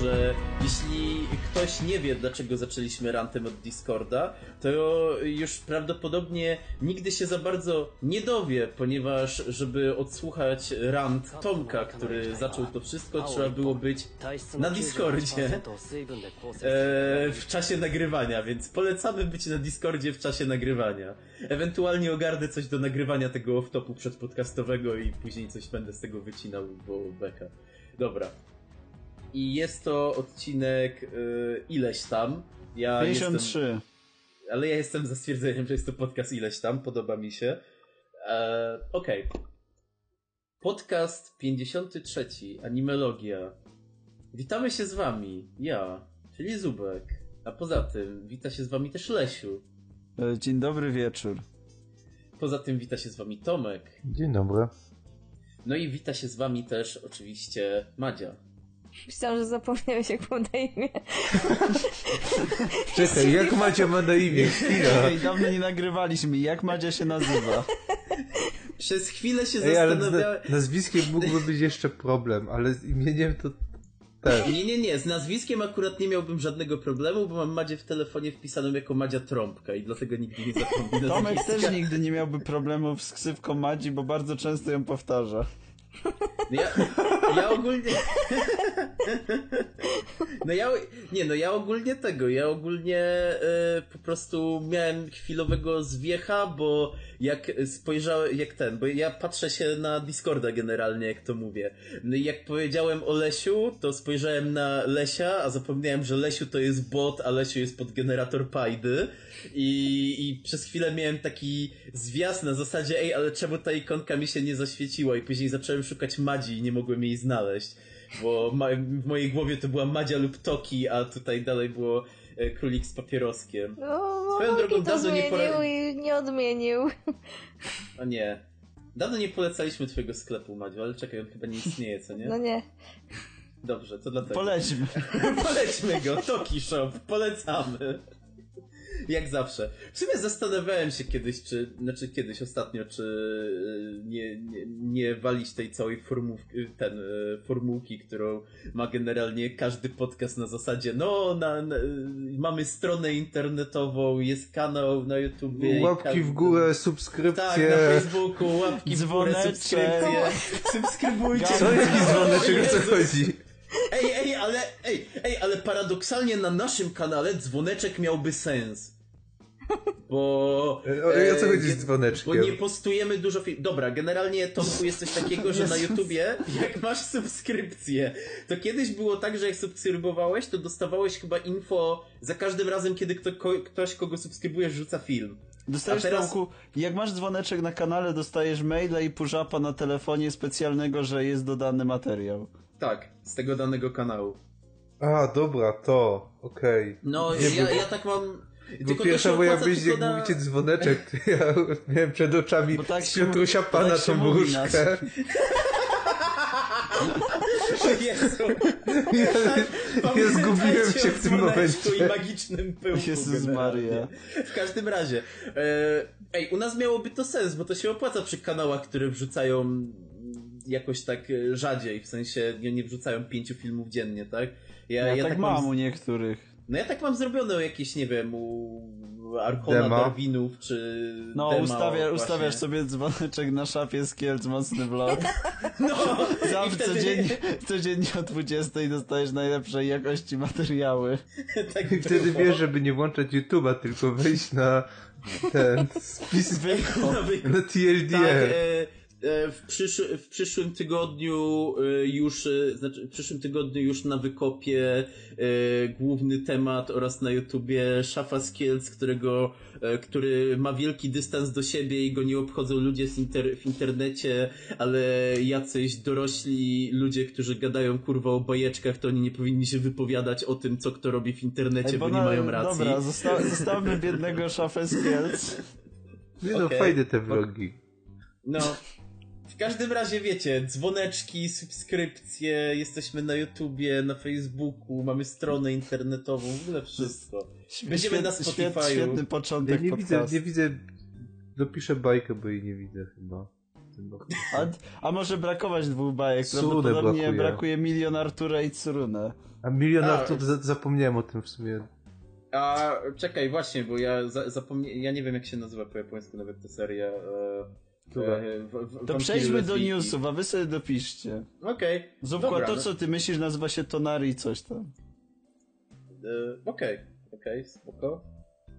że jeśli ktoś nie wie, dlaczego zaczęliśmy rantem od Discorda, to już prawdopodobnie nigdy się za bardzo nie dowie, ponieważ żeby odsłuchać rant Tomka, który zaczął to wszystko, trzeba było być na Discordzie e, w czasie nagrywania, więc polecamy być na Discordzie w czasie nagrywania. Ewentualnie ogarnę coś do nagrywania tego off-topu przedpodcastowego i później coś będę z tego wycinał, bo beka. Dobra. I jest to odcinek y, ileś tam. Ja 53. Jestem, ale ja jestem za stwierdzeniem, że jest to podcast ileś tam, podoba mi się. E, Okej. Okay. Podcast 53, Animelogia. Witamy się z wami, ja, czyli Zubek. A poza tym wita się z wami też Lesiu. E, dzień dobry wieczór. Poza tym wita się z wami Tomek. Dzień dobry. No i wita się z wami też oczywiście Madzia. Myślałam, że zapomniałeś jak mam na imię. Czekaj, jak Madzia ma na imię? Chwila. Ej, dawno nie nagrywaliśmy. Jak Madzia się nazywa? Przez chwilę się Ej, ale zastanawiałem... z nazwiskiem mógłby być jeszcze problem, ale z imieniem to też. Nie, nie, nie. Z nazwiskiem akurat nie miałbym żadnego problemu, bo mam Madzie w telefonie wpisaną jako Madzia Trąbka i dlatego nigdy nie zapomnę Tomek też nigdy nie miałby problemów z ksywką Madzi, bo bardzo często ją powtarza. No ja, ja ogólnie... No ja... Nie, no ja ogólnie tego, ja ogólnie e, po prostu miałem chwilowego zwiecha, bo jak spojrzałem, jak ten, bo ja patrzę się na Discorda generalnie, jak to mówię. No i jak powiedziałem o Lesiu, to spojrzałem na Lesia, a zapomniałem, że Lesiu to jest bot, a Lesiu jest pod generator Pajdy. I, I przez chwilę miałem taki zwiast na zasadzie, ej, ale czemu ta ikonka mi się nie zaświeciła? I później zacząłem szukać Madzi i nie mogłem jej znaleźć. Bo ma, w mojej głowie to była Madzia lub Toki, a tutaj dalej było e, królik z papieroskiem. No, Swoją drogą to dawno nie pora... i nie odmienił. A nie. Dawno nie polecaliśmy twojego sklepu, Madziu, ale czekaj, on chyba nie istnieje, co nie? No nie. Dobrze, to dlatego. Polećmy. Polećmy go, Toki Shop, polecamy jak zawsze. W sumie zastanawiałem się kiedyś, czy, znaczy kiedyś ostatnio, czy y, nie, nie, nie walić tej całej formówki, ten, y, formułki, którą ma generalnie każdy podcast na zasadzie, no, na, na mamy stronę internetową, jest kanał na YouTubie. Łapki w górę, subskrypcje. Tak, na Facebooku, łapki w górę, subskrypcje. Subskrybujcie. Co jaki dzwoneczek, o co chodzi? Ej, ej, ale, ej, ej, ale paradoksalnie na naszym kanale dzwoneczek miałby sens. Bo. O, o co chodzi z dzwoneczkiem? Bo nie postujemy dużo filmów. Dobra, generalnie Tomku jest coś takiego, że na YouTubie, jak masz subskrypcję, to kiedyś było tak, że jak subskrybowałeś, to dostawałeś chyba info za każdym razem, kiedy kto, ktoś, kogo subskrybujesz, rzuca film. Dostajesz teraz... Tomku, jak masz dzwoneczek na kanale, dostajesz maila i push na telefonie specjalnego, że jest dodany materiał. Tak, z tego danego kanału. A, dobra, to, okej. Okay. No, ja, ja tak mam bo pierwsza moja myśl, jak na... mówicie dzwoneczek, to ja miałem przed oczami bo tak Piotrusia Pana tak tą wróżkę. Jezu. Ja, ja zgubiłem się w tym momencie. i magicznym pyłku. Jezus Maria. W każdym razie. E, ej, u nas miałoby to sens, bo to się opłaca przy kanałach, które wrzucają jakoś tak rzadziej, w sensie nie, nie wrzucają pięciu filmów dziennie, tak? Ja, ja, ja tak, tak mam u niektórych. No ja tak mam zrobione jakieś, nie wiem, u Arkona Dema. Darwinów, czy No, Dema, ustawia, ustawiasz sobie dzwoneczek na szafie z Kielc, mocny vlog. No! Zawsze wtedy... codziennie, codziennie o 20 dostajesz najlepszej jakości materiały. tak I wtedy wiesz, żeby nie włączać YouTube'a, tylko wejść na ten spis Wyko. na TLDR. Tak, e E, w, przysz, w przyszłym tygodniu e, już, e, znaczy w przyszłym tygodniu już na wykopie główny temat oraz na YouTubie Szafa Skielc, którego, który ma wielki dystans do siebie i go nie obchodzą ludzie inter, w internecie, ale jacyś dorośli ludzie, którzy gadają kurwa o bajeczkach, to oni nie powinni się wypowiadać o tym, co kto robi w internecie, Ej, bo, bo, nie mają racji. Dobra, zosta zostawmy biednego Szafę Skielc. Nie no, okay. fajne te vlogi. No, w każdym razie wiecie, dzwoneczki, subskrypcje, jesteśmy na YouTubie, na Facebooku, mamy stronę internetową, w ogóle wszystko. Będziemy na Spotify. Świetny początek ja nie widzę, nie widzę, dopiszę bajkę, bo jej nie widzę chyba. A, a może brakować dwóch bajek? Prawdopodobnie brakuje. brakuje milion Artura i Tsurune. A milion Artur, zapomniałem o tym w sumie. A czekaj, właśnie, bo ja za, zapomniałem, ja nie wiem jak się nazywa po japońsku nawet ta seria. E, w, w, to przejdźmy do newsów, a wy sobie dopiszcie. Okej. Okay. Zupko, to co ty myślisz nazywa się Tonari coś tam. E, okej, okay. okej, okay, spoko.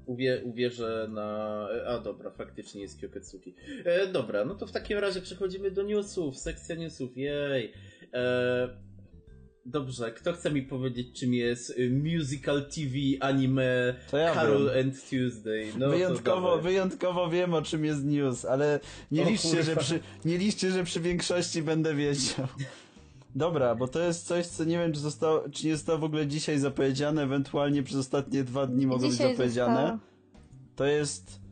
Uwie, uwierzę na... A dobra, faktycznie jest Kyoketsuki. E, dobra, no to w takim razie przechodzimy do newsów, sekcja newsów, jej. E, dobrze, kto chce mi powiedzieć czym jest y, musical TV anime ja Carol wiem. and Tuesday? No, wyjątkowo, wyjątkowo wiem o czym jest news, ale nie liczcie, że przy, nie liczcie, że przy większości będę wiedział. Dobra, bo to jest coś, co nie wiem, czy, zostało, czy nie zostało w ogóle dzisiaj zapowiedziane, ewentualnie przez ostatnie dwa dni mogło być zapowiedziane. Zostało. To jest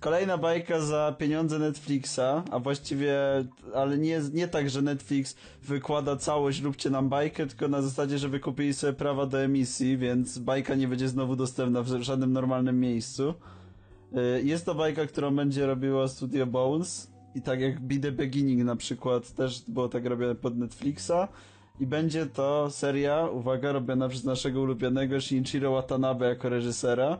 kolejna bajka za pieniądze Netflixa, a właściwie, ale nie, nie tak, że Netflix wykłada całość, róbcie nam bajkę, tylko na zasadzie, że wykupili sobie prawa do emisji, więc bajka nie będzie znowu dostępna w żadnym normalnym miejscu. Y, jest to bajka, którą będzie robiło Studio Bones i tak jak Be The Beginning na przykład też było tak robione pod Netflixa i będzie to seria, uwaga, robiona przez naszego ulubionego Shinichiro Watanabe jako reżysera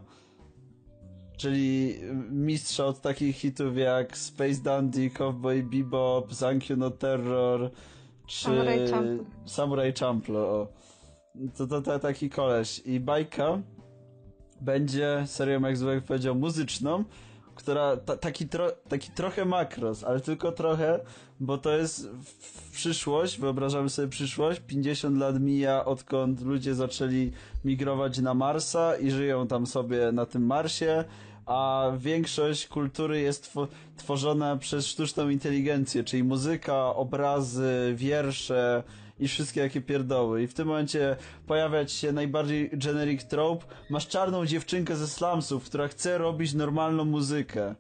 czyli mistrza od takich hitów jak Space Dandy, Cowboy Bebop, Zankyo no Terror, czy Samurai Champloo. Samurai Champloo, To, to, to taki koleś. I bajka będzie serią, jak Złek powiedział, muzyczną, która ta, taki, tro, taki trochę makros, ale tylko trochę, bo to jest w przyszłość, wyobrażamy sobie przyszłość, 50 lat mija odkąd ludzie zaczęli migrować na Marsa i żyją tam sobie na tym Marsie, a większość kultury jest tworzona przez sztuczną inteligencję, czyli muzyka, obrazy, wiersze, i wszystkie jakie pierdoły. I w tym momencie pojawia się najbardziej generic trope. Masz czarną dziewczynkę ze slumsów, która chce robić normalną muzykę.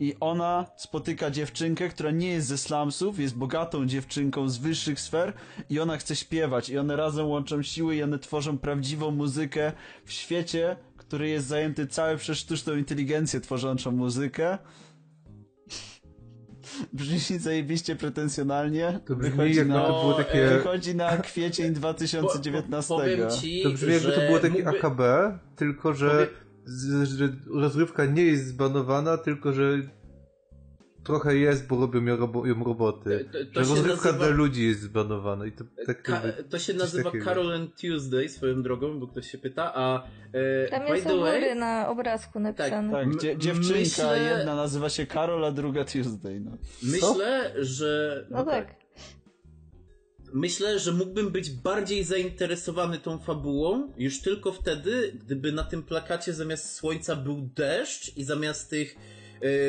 I ona spotyka dziewczynkę, która nie jest ze slumsów, jest bogatą dziewczynką z wyższych sfer i ona chce śpiewać. I one razem łączą siły i one tworzą prawdziwą muzykę w świecie, który jest zajęty cały przez sztuczną inteligencję tworzącą muzykę. Brzmi zajebiście pretensjonalnie. To brzmi wychodzi jakby na, było takie... Wychodzi na kwiecień 2019. Po, powiem ci, to brzmi jakby to było takie mógłby... AKB, tylko że, Powie... z, że rozrywka nie jest zbanowana, tylko że trochę jest, bo robią ją, robo, ją roboty. To, to że rozrywka nazywa... dla ludzi jest zbanowana i to tak Ka To się nazywa takiego. Carol and Tuesday swoją drogą, bo ktoś się pyta, a e, Tam jest u góry na obrazku napisane. Tak, tak dzie dziewczynka myślę... jedna nazywa się Carol, a druga Tuesday. No. Myślę, że... No, no tak. tak. Myślę, że mógłbym być bardziej zainteresowany tą fabułą już tylko wtedy, gdyby na tym plakacie zamiast słońca był deszcz i zamiast tych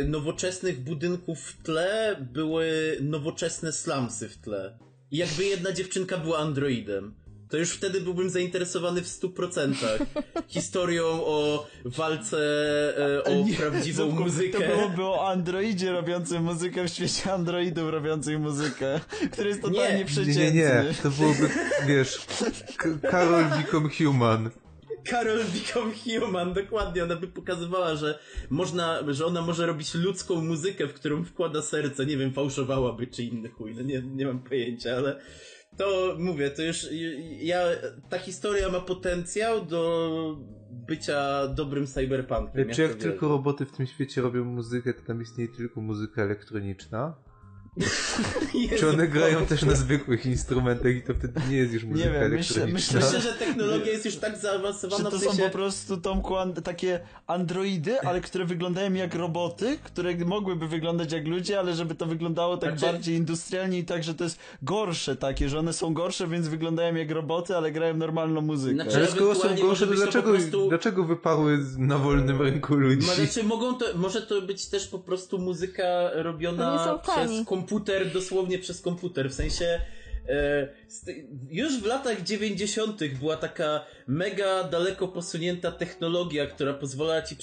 nowoczesnych budynków w tle były nowoczesne slumsy w tle. I jakby jedna dziewczynka była androidem. To już wtedy byłbym zainteresowany w stu procentach historią o walce, e, o nie, prawdziwą muzykę. To było, było o androidzie robiącym muzykę w świecie androidów robiących muzykę, który jest totalnie nie, przeciętny. Nie, nie, nie. To byłoby, wiesz, Karol Become Human. Carol Become Human, dokładnie. Ona by pokazywała, że można, że ona może robić ludzką muzykę, w którą wkłada serce. Nie wiem, fałszowałaby czy inny chuj, no nie, nie mam pojęcia, ale to mówię, to już ja, ta historia ma potencjał do bycia dobrym cyberpunkiem. Czy jak tylko roboty w tym świecie robią muzykę, to tam istnieje tylko muzyka elektroniczna? Czy one grają też na zwykłych instrumentach i to wtedy nie jest już muzyka nie wiem, myślę, myślę, myślę, że technologia jest już tak zaawansowana. Czy to w sensie... są po prostu, Tomku, an takie androidy, ale które wyglądają jak roboty, które mogłyby wyglądać jak ludzie, ale żeby to wyglądało tak znaczy... bardziej industrialnie i tak, że to jest gorsze takie, że one są gorsze, więc wyglądają jak roboty, ale grają normalną muzykę. Znaczy, ale skoro są gorsze, to dlaczego, to prostu... dlaczego wyparły na wolnym rynku ludzi? Znaczy, mogą to, może to być też po prostu muzyka robiona przez komputer komputer dosłownie przez komputer, w sensie już w latach 90. była taka mega daleko posunięta technologia, która pozwalała ci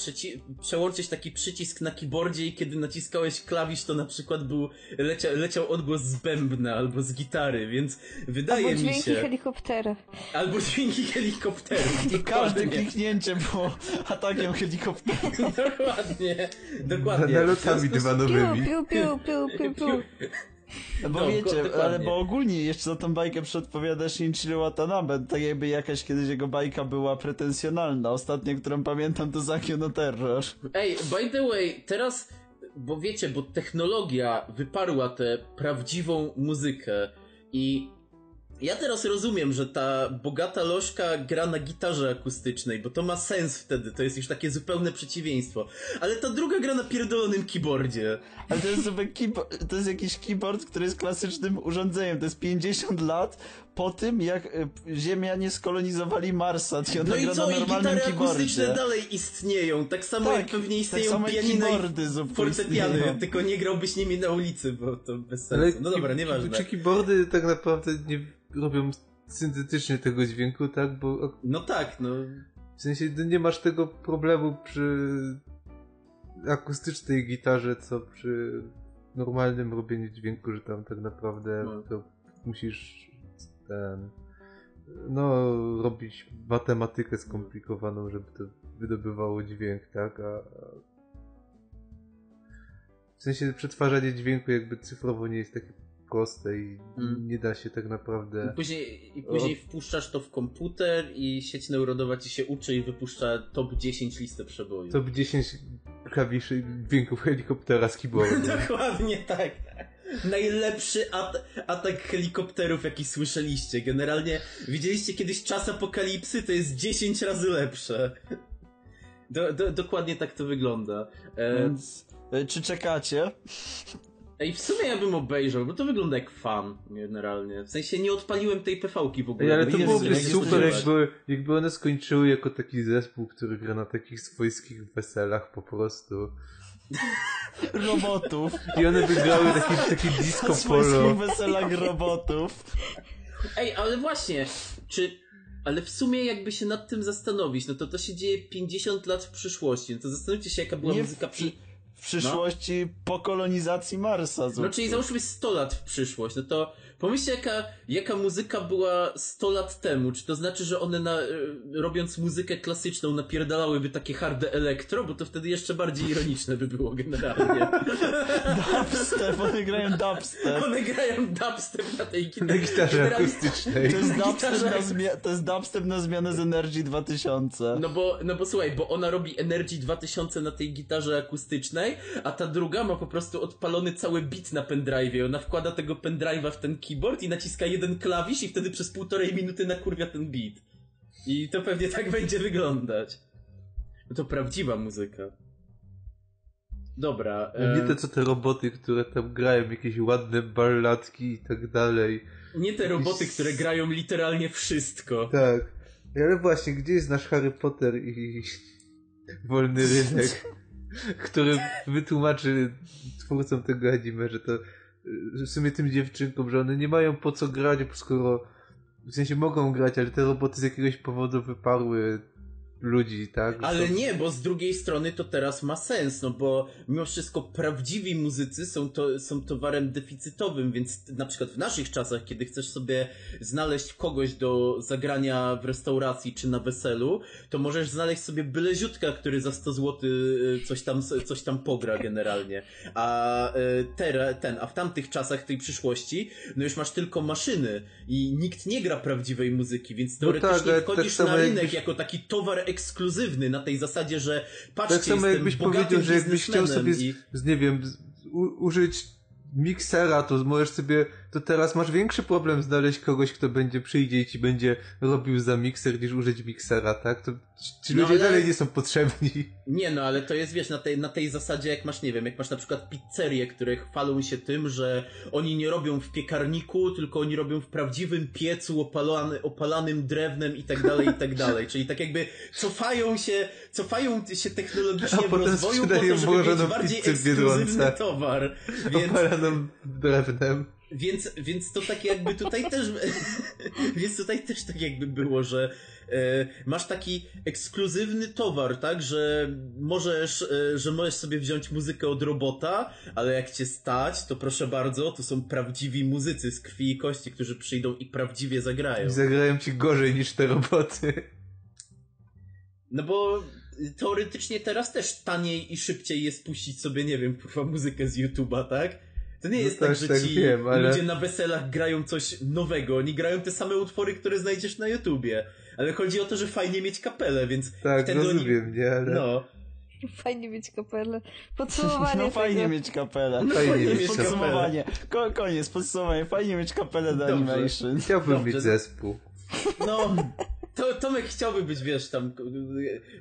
przełączyć taki przycisk na keyboardzie i kiedy naciskałeś klawisz, to na przykład był lecia leciał odgłos z bębna albo z gitary, więc wydaje albo mi się... Albo dźwięki helikoptera. Albo dźwięki helikopterów. I każde kliknięcie było atakiem helikoptera. dokładnie, dokładnie. Nalotami dywanowymi. Piu, piu, piu, piu, piu. No bo no, wiecie, ale bo ogólnie jeszcze za tą bajkę przedpowiada Shinichiro Watanabe, tak jakby jakaś kiedyś jego bajka była pretensjonalna. Ostatnia, którą pamiętam to Zakio no Terror. Ej, by the way, teraz, bo wiecie, bo technologia wyparła tę prawdziwą muzykę i ja teraz rozumiem, że ta bogata lożka gra na gitarze akustycznej, bo to ma sens wtedy, to jest już takie zupełne przeciwieństwo. Ale ta druga gra na pierdolonym keyboardzie. Ale to jest to jest jakiś keyboard, który jest klasycznym urządzeniem. To jest 50 lat po tym, jak y, Ziemianie skolonizowali Marsa. I no i co, i gitary akustyczne dalej istnieją. Tak samo tak, jak pewnie istnieją tak pianino i fortepiany, tylko nie grałbyś nimi na ulicy, bo to bez sensu. Ale no dobra, nieważne. Czy keyboardy tak naprawdę nie robią syntetycznie tego dźwięku, tak? Bo... No tak, no. W sensie nie masz tego problemu przy akustycznej gitarze, co przy normalnym robieniu dźwięku, że tam tak naprawdę no. to musisz ten no robić matematykę skomplikowaną, żeby to wydobywało dźwięk, tak? A, w sensie przetwarzanie dźwięku jakby cyfrowo nie jest takie proste i mm. nie da się tak naprawdę. I później, i później wpuszczasz to w komputer i sieć neuronowa ci się uczy i wypuszcza top 10 listę przebojów. Top 10 klawiszy dźwięków helikoptera z keyboardu. Dokładnie tak. Najlepszy at atak helikopterów, jaki słyszeliście. Generalnie widzieliście kiedyś czas apokalipsy, to jest 10 razy lepsze. Do, do, dokładnie tak to wygląda. E... Więc, e, czy czekacie? Ej, w sumie ja bym obejrzał, bo to wygląda jak fan, generalnie. W sensie nie odpaliłem tej PV-ki w ogóle. Ej, ale to byłoby super, jakby, jakby one skończyły jako taki zespół, który gra na takich swojskich weselach po prostu. Robotów. I one wygrały taki, taki disco na polo. weselach robotów. Ej, ale właśnie, czy ale w sumie jakby się nad tym zastanowić, no to to się dzieje 50 lat w przyszłości. No to zastanówcie się, jaka była nie muzyka przy w przyszłości no. po kolonizacji Marsa. No czyli załóżmy 100 lat w przyszłość, no to Pomyślcie, jaka, jaka muzyka była 100 lat temu. Czy to znaczy, że one na, e, robiąc muzykę klasyczną napierdalałyby takie harde elektro? Bo to wtedy jeszcze bardziej ironiczne by było generalnie. dubstep, one grają dubstep. One grają dubstep na tej gitarze. Na gitarze akustycznej. To jest, dubstep na zmia- to jest dubstep na zmianę z Energy 2000. No bo, no bo słuchaj, bo ona robi Energy 2000 na tej gitarze akustycznej, a ta druga ma po prostu odpalony cały beat na pendrive'ie. Ona wkłada tego pendrive'a w ten keyboard i naciska jeden klawisz i wtedy przez półtorej minuty nakurwia ten beat. I to pewnie tak będzie wyglądać. No to prawdziwa muzyka. Dobra. E... Nie te co te roboty, które tam grają jakieś ładne balladki i tak dalej. Nie te roboty, które grają literalnie wszystko. Tak. Ale właśnie, gdzie jest nasz Harry Potter i wolny rynek, który wytłumaczy twórcom tego anime, że to w sumie tym dziewczynkom, że one nie mają po co grać, skoro w sensie mogą grać, ale te roboty z jakiegoś powodu wyparły ludzi, tak? Ale nie, bo z drugiej strony to teraz ma sens, no bo mimo wszystko prawdziwi muzycy są, to, są towarem deficytowym, więc na przykład w naszych czasach, kiedy chcesz sobie znaleźć kogoś do zagrania w restauracji czy na weselu, to możesz znaleźć sobie byle ziutka, który za 100 zł y, coś tam, coś tam pogra generalnie. A y, ter, ten, a w tamtych czasach tej przyszłości, no już masz tylko maszyny i nikt nie gra prawdziwej muzyki, więc teoretycznie no tak, wchodzisz tak na rynek jakbyś... jako taki towar ekskluzywny na tej zasadzie, że patrzcie, tak samo jakbyś powiedział, że jakbyś chciał sobie, z, i... z, nie wiem, z, u, użyć miksera, to możesz sobie, to teraz masz większy problem znaleźć kogoś, kto będzie przyjdzie i ci będzie robił za mikser, niż użyć miksera, tak? To ci no ludzie ale... dalej nie są potrzebni. Nie, no ale to jest, wiesz, na tej, na tej zasadzie, jak masz, nie wiem, jak masz na przykład pizzerie, które chwalą się tym, że oni nie robią w piekarniku, tylko oni robią w prawdziwym piecu opalany, opalanym drewnem i tak dalej, i tak dalej. Czyli tak jakby cofają się, cofają się technologicznie A w rozwoju po to, żeby mieć bardziej ekskluzywny towar. Więc... Opalaną drewnem. Więc, więc to tak jakby tutaj też, więc tutaj też tak jakby było, że e, masz taki ekskluzywny towar, tak, że możesz, e, że możesz sobie wziąć muzykę od robota, ale jak cię stać, to proszę bardzo, to są prawdziwi muzycy z krwi i kości, którzy przyjdą i prawdziwie zagrają. Zagrają ci gorzej niż te roboty. No bo teoretycznie teraz też taniej i szybciej jest puścić sobie, nie wiem, kurwa, muzykę z YouTube'a, tak? To nie no jest no tak, że tak ci wiem, ale... ludzie na weselach grają coś nowego. Oni grają te same utwory, które znajdziesz na YouTubie. Ale chodzi o to, że fajnie mieć kapelę, więc tak, rozumiem, oni... nie? Ale... No. Fajnie mieć kapelę. Podsumowanie. No fajnie tego. mieć kapelę. No, fajnie mieć podsumowanie. Ko koniec, podsumowanie. Fajnie mieć kapelę do Dobrze. animation. Chciałbym Dobrze. mieć zespół. No, to, Tomek chciałby być, wiesz, tam...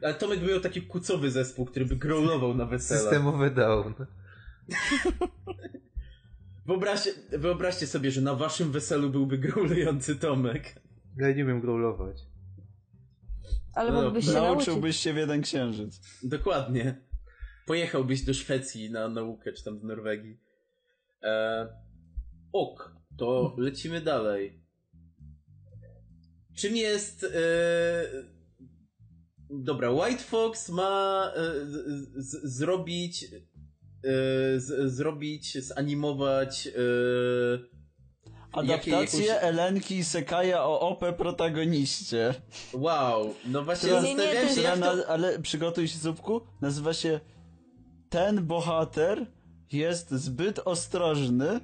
Ale Tomek by miał taki kucowy zespół, który by growlował na weselach. Systemowy down. Wyobraźcie, wyobraźcie sobie, że na waszym weselu byłby growlujący Tomek. Ja nie wiem growlować. Ale no, mógłbyś się Nauczyłbyś się w jeden księżyc. Dokładnie. Pojechałbyś do Szwecji na naukę, czy tam do Norwegii. E... Ok, to lecimy dalej. Czym jest... E... Dobra, White Fox ma e... z, zrobić z, zrobić, zanimować yy, Adaptację jakąś... Elenki Sekaja o OP protagoniście. Wow, no właśnie która, zastanawiam się jak to... Ale przygotuj się, Zupku, nazywa się Ten bohater jest zbyt ostrożny.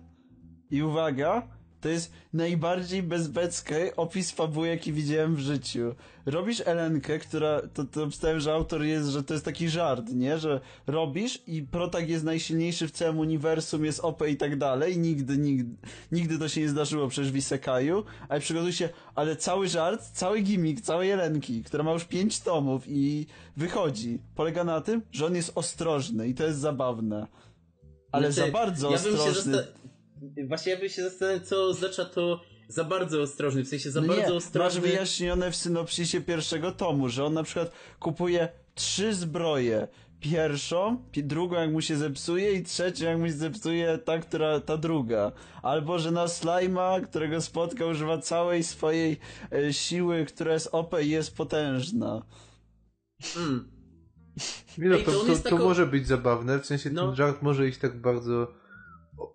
I uwaga, to jest najbardziej bezbecki opis fabuły, jaki widziałem w życiu. Robisz Elenkę, która, to, to obstałem, że autor jest, że to jest taki żart, nie? Że robisz i protag jest najsilniejszy w całym uniwersum, jest OP i tak dalej. Nigdy, nigdy, nigdy to się nie zdarzyło przecież w Isekaju. Ale przygotuj się, ale cały żart, cały gimmick, całej Elenki, która ma już pięć tomów i wychodzi, polega na tym, że on jest ostrożny i to jest zabawne. Ale znaczy, za bardzo ja ostrożny Właśnie ja bym się zastanawiał, co oznacza to za bardzo ostrożny, w sensie za no bardzo nie, ostrożny. Masz wyjaśnione w synopsisie pierwszego tomu, że on na przykład kupuje trzy zbroje. Pierwszą, drugą jak mu się zepsuje i trzecią jak mu się zepsuje ta, która, ta druga. Albo, że na slajma, którego spotka, używa całej swojej e, siły, która jest OP i jest potężna. Mm. Nie no, Ej, to, to, to, to może być zabawne, w sensie no. ten żart może iść tak bardzo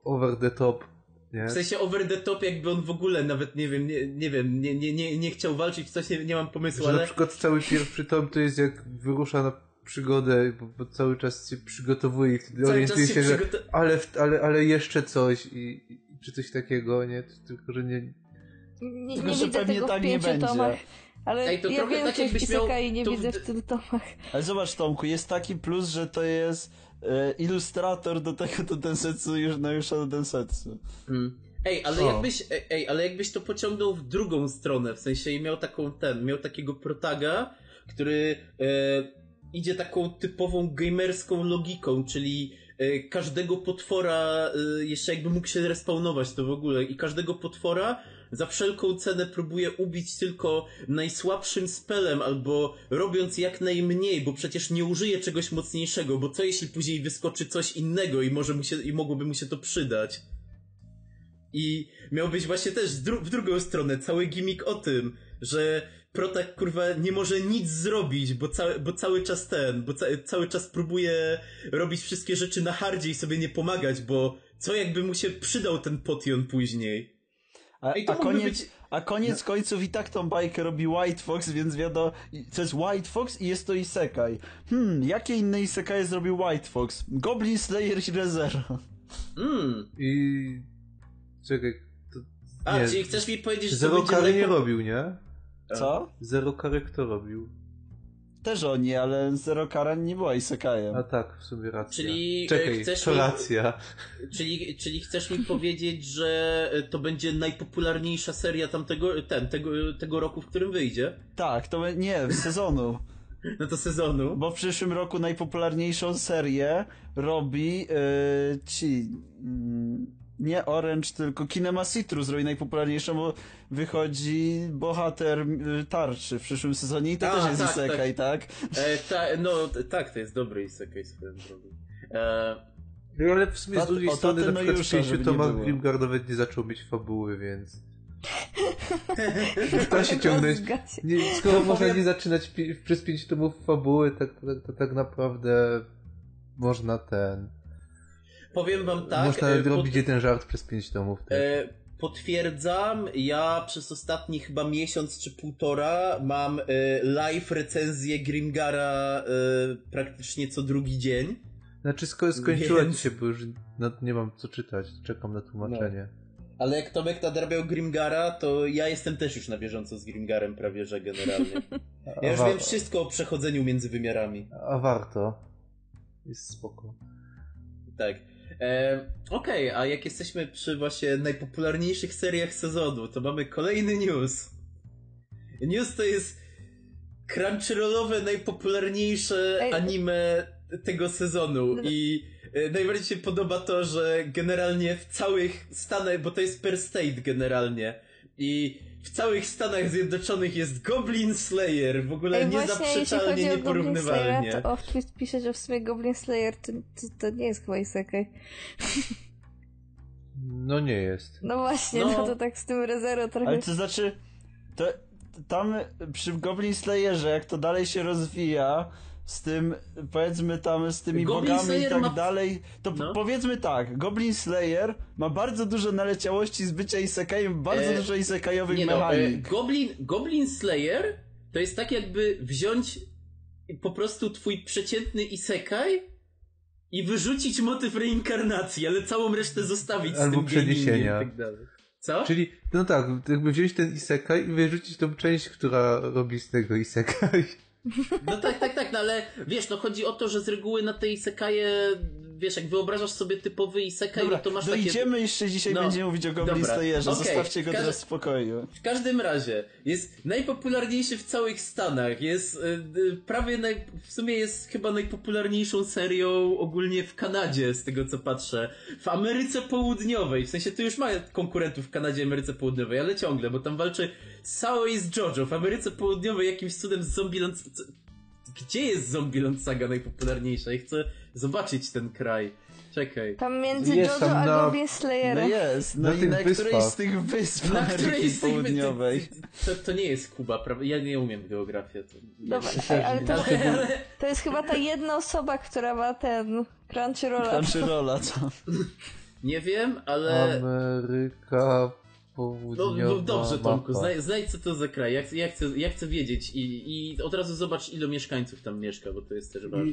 over the top. Nie? W sensie over the top, jakby on w ogóle nawet, nie wiem, nie, nie wiem, nie, nie, nie, nie chciał walczyć, coś nie, nie mam pomysłu, że ale... na przykład cały pierwszy tom to jest jak wyrusza na przygodę, bo, bo cały czas się przygotowuje i wtedy orientuje się, się że ale, ale, ale jeszcze coś i, i, czy coś takiego, nie? Tylko, że nie... Nie, nie widzę pewnie tego tak w pięciu tomach. Ale Ej, to ja wiem, tak jakbyś miał... i nie to... widzę w tym tomach. Ale zobacz Tomku, jest taki plus, że to jest ilustrator do tego do Densetsu już na już do Densetsu. Mm. Ej, ale jakbyś, ej, ale jakbyś to pociągnął w drugą stronę, w sensie i miał taką ten, miał takiego protaga, który e, idzie taką typową gamerską logiką, czyli e, każdego potwora, e, jeszcze jakby mógł się respawnować to w ogóle, i każdego potwora za wszelką cenę próbuje ubić tylko najsłabszym spelem albo robiąc jak najmniej, bo przecież nie użyje czegoś mocniejszego, bo co jeśli później wyskoczy coś innego i może mu się, i mogłoby mu się to przydać. I miał być właśnie też dru w drugą stronę cały gimmick o tym, że Protak kurwa nie może nic zrobić, bo, ca bo cały czas ten, bo ca cały czas próbuje robić wszystkie rzeczy na hardzie i sobie nie pomagać, bo co jakby mu się przydał ten potion później. A, a koniec, być... a koniec no. końców i tak tą bajkę robi White Fox, więc wiadomo, to jest White Fox i jest to Isekai. Hmm, jakie inne Isekai zrobił White Fox? Goblin Slayer Rezero. Hmm. I... Czekaj, to... A, nie. czyli chcesz mi powiedzieć, że Zero Kary nie robił, nie? Co? Zero Kary kto robił? Też oni, ale Zero Karan nie była Isekajem. A tak, w sumie racja. Czyli e, Czekaj, chcesz to mi... racja. Czyli, czyli chcesz mi powiedzieć, że to będzie najpopularniejsza seria tamtego, ten, tego, tego roku, w którym wyjdzie? Tak, to nie, w sezonu. No to sezonu. Bo w przyszłym roku najpopularniejszą serię robi yy, ci... Yy, nie Orange, tylko Kinema Citrus robi najpopularniejszą, bo wychodzi bohater y, tarczy w przyszłym sezonie i to A, też jest tak, isekai, tak? tak? E, ta, no tak, to jest dobry isekai swoją drogą. E, No ale w sumie z drugiej strony na przykład w pięciu tomach Grimgar nawet nie zaczął mieć fabuły, więc... to się ciągnąć. Nie, skoro no, można nie zaczynać pi przez pięć tomów fabuły, tak, to, to, to, tak naprawdę można ten... Powiem wam tak... Można e, robić pod... jeden żart przez pięć tomów. Tak. E, potwierdzam, ja przez ostatni chyba miesiąc czy półtora mam e, live recenzję Grimgara praktycznie co drugi dzień. Znaczy sko skończyłem Więc... się, bo już nie mam co czytać, czekam na tłumaczenie. No. Ale jak Tomek nadrabiał Grimgara, to ja jestem też już na bieżąco z Grimgarem prawie, że generalnie. Ja już wiem wszystko o przechodzeniu między wymiarami. A warto. Jest spoko. Tak. E, Okej, okay, a jak jesteśmy przy właśnie najpopularniejszych seriach sezonu, to mamy kolejny news. News to jest crunchyrollowe najpopularniejsze Ej. anime tego sezonu no i e, najbardziej się podoba to, że generalnie w całych Stanach, bo to jest per state generalnie i w całych Stanach Zjednoczonych jest Goblin Slayer, w ogóle Ej, niezaprzeczalnie, nieporównywalnie. Slayer, to Off-Twist pisze, że w sumie Goblin Slayer to, to, to nie jest chyba isekai. No nie jest. No właśnie, no, no to tak z tym rezero trochę... Ale to znaczy, to tam przy Goblin Slayerze, jak to dalej się rozwija, z tym, powiedzmy tam, z tymi Goblin bogami Slayer i tak ma... dalej, to no. powiedzmy tak, Goblin Slayer ma bardzo dużo naleciałości z bycia isekajem, bardzo e... dużo isekajowych nie mechanik. No, e... Goblin, Goblin Slayer to jest tak jakby wziąć po prostu twój przeciętny isekaj i wyrzucić motyw reinkarnacji, ale całą resztę zostawić Albo z tym przeniesienia. Tak dalej. Co? Czyli, no tak, jakby wziąć ten isekaj i wyrzucić tą część, która robi z tego isekaj. No tak, tak, tak, no ale wiesz, no chodzi o to, że z reguły na tej sekaje, wiesz, jak wyobrażasz sobie typowy isekaj, Dobra, to masz dojdziemy takie... jeszcze dzisiaj, no, będziemy mówić o Goblin Slayerze, okay. zostawcie go teraz w spokoju. W każdym razie, jest najpopularniejszy w całych Stanach, jest yy, prawie, naj... w sumie jest chyba najpopularniejszą serią ogólnie w Kanadzie, z tego co patrzę. W Ameryce Południowej, w sensie tu już ma konkurentów w Kanadzie i Ameryce Południowej, ale ciągle, bo tam walczy Sao i z JoJo. W Ameryce Południowej jakimś cudem z Zombieland... Gdzie jest Zombieland Saga najpopularniejsza? Ja chcę zobaczyć ten kraj. Czekaj. Tam między jest JoJo a na... Goblin Slayera. No jest, no na i na którejś z tych wysp na Ameryki Południowej. To, to, nie jest Kuba, prawda? Ja nie umiem geografię. To... Dobra, ale to, to jest chyba ta jedna osoba, która ma ten Crunchyrolla. Crunchyrolla, co? Nie wiem, ale... Ameryka no, no dobrze, Tomku, znaj, znajdź co to za kraj. Ja, ja, chcę, ja chcę wiedzieć i, i od razu zobacz, ilu mieszkańców tam mieszka, bo to jest też ważne.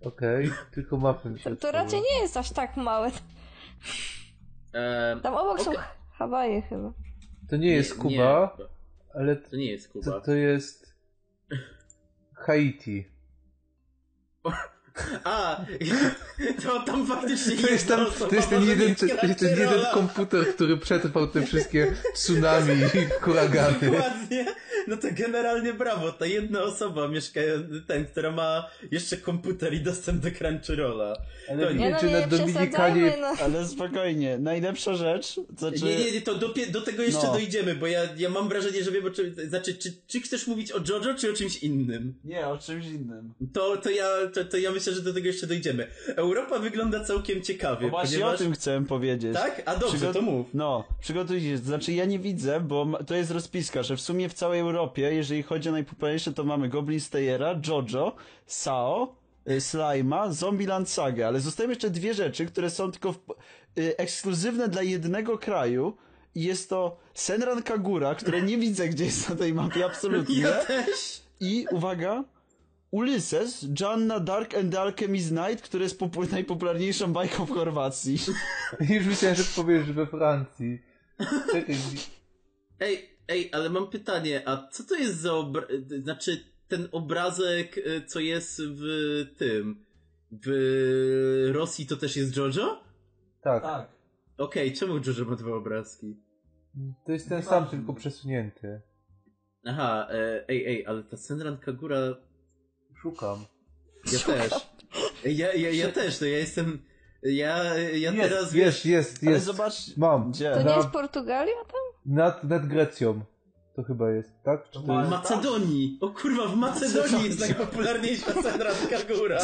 Okej, okay, tylko mapę mi się To, to raczej nie jest aż tak małe. Ehm, tam obok okay. są Hawaje chyba. To nie jest nie, Kuba, nie, ale to nie jest Kuba. To, to jest Haiti. A, to tam faktycznie to jest, tam, to jest ten jeden, to jest ten jeden komputer, który przetrwał te wszystkie tsunami i huragany. Dokładnie. No to generalnie brawo, ta jedna osoba mieszka, ten, która ma jeszcze komputer i dostęp do Crunchyrolla. Ale to nie, no, nie, na Dominikanie... No. Ale spokojnie, najlepsza rzecz... Znaczy... Nie, nie, nie, to do, do tego jeszcze no. dojdziemy, bo ja, ja mam wrażenie, że wiem o czym... Znaczy, czy, czy chcesz mówić o JoJo, czy o czymś innym? Nie, o czymś innym. To, to, ja, to, to ja myślę, że do tego jeszcze dojdziemy. Europa wygląda całkiem ciekawie. No właśnie ponieważ... o tym chciałem powiedzieć. Tak? A dobrze, to mów. No, przygotujcie się. Znaczy ja nie widzę, bo to jest rozpiska, że w sumie w całej Europie, jeżeli chodzi o najpopularniejsze, to mamy Goblin Stayera, Jojo, Sao, y, Slima, Zombieland Saga, ale zostają jeszcze dwie rzeczy, które są tylko w, y, ekskluzywne dla jednego kraju i jest to Senran Kagura, które nie widzę gdzie jest na tej mapie absolutnie. Ja też. I uwaga, Ulysses, Joanna Dark and the Alchemist Night, który jest najpopularniejszą bajką w Chorwacji. Już myślałem, że powiesz, że we Francji. Ej, ej, ale mam pytanie, a co to jest za obra... Znaczy, ten obrazek, y, co jest w tym... W Rosji to też jest Jojo? Tak. tak. Okej, okay, czemu Jojo ma dwa obrazki? To jest ten sam, tylko przesunięty. Aha, e, ej, ej, ale ta Senran Kagura Szukam. Ja Szukam. też. Ja, ja, ja też, no ja jestem... Ja, ja jest, teraz... Jest, jest, jest. Ale zobacz... Mam. Gdzie? To nie jest Portugalia tam? Nad, nad Grecją. To chyba jest, tak? Czy to jest... Macedonii! O kurwa, w Macedonii jest najpopularniejsza Senratka Góra.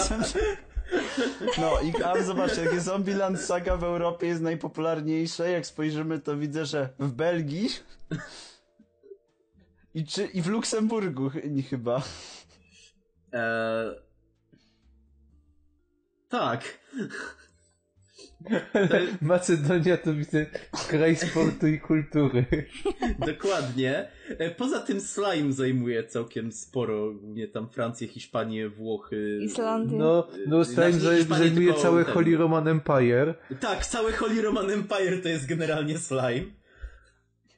No i a zobaczcie, jakie Zombieland Saga w Europie jest najpopularniejsze. Jak spojrzymy, to widzę, że w Belgii i, czy, i w Luksemburgu chyba. Eee... Tak. Macedonia to widzę kraj sportu i kultury. Dokładnie. E, poza tym slime zajmuje całkiem sporo, nie tam Francję, Hiszpanię, Włochy. Islandię. No, no slime znaczy, zajmuje całe ten... Holy Roman Empire. Tak, cały Holy Roman Empire to jest generalnie slime.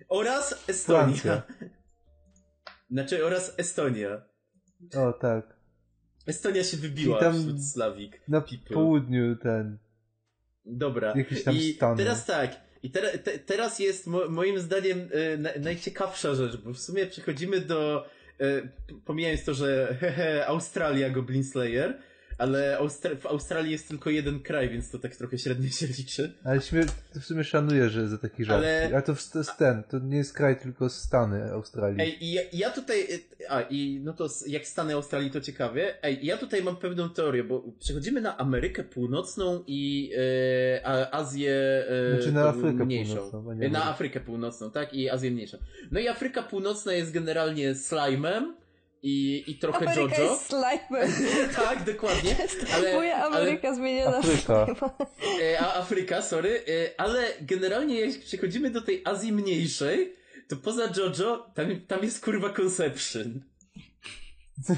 Oraz Estonia. Francja. Znaczy, oraz Estonia. O, tak. Estonia się wybiła I tam wśród Slawik. Na people. południu ten Dobra. Jakieś tam I stany. teraz tak. I te, te, teraz jest mo, moim zdaniem e, na, najciekawsza rzecz, bo w sumie przechodzimy do, e, pomijając to, że hehe, Australia Goblin Slayer, ale Austra w Australii jest tylko jeden kraj, więc to tak trochę średnio się liczy. Ale śmie w sumie szanuję, że za taki żart. Ale... Ale to jest ten, to nie jest kraj, tylko Stany Australii. Ej, i ja, ja, tutaj, a i no to jak Stany Australii to ciekawie. Ej, ja tutaj mam pewną teorię, bo przechodzimy na Amerykę Północną i e, Azję e, znaczy na Afrykę mniejszą. Północną. Na Afrykę Północną, tak? I Azję Mniejszą. No i Afryka Północna jest generalnie slime'em, i, i trochę Ameryka JoJo. jest slime. tak, dokładnie. Ale, Moja Ameryka ale... zmieniona Afryka. E, a Afryka, sorry. E, ale generalnie jak przechodzimy do tej Azji mniejszej, to poza JoJo tam, tam jest kurwa Conception.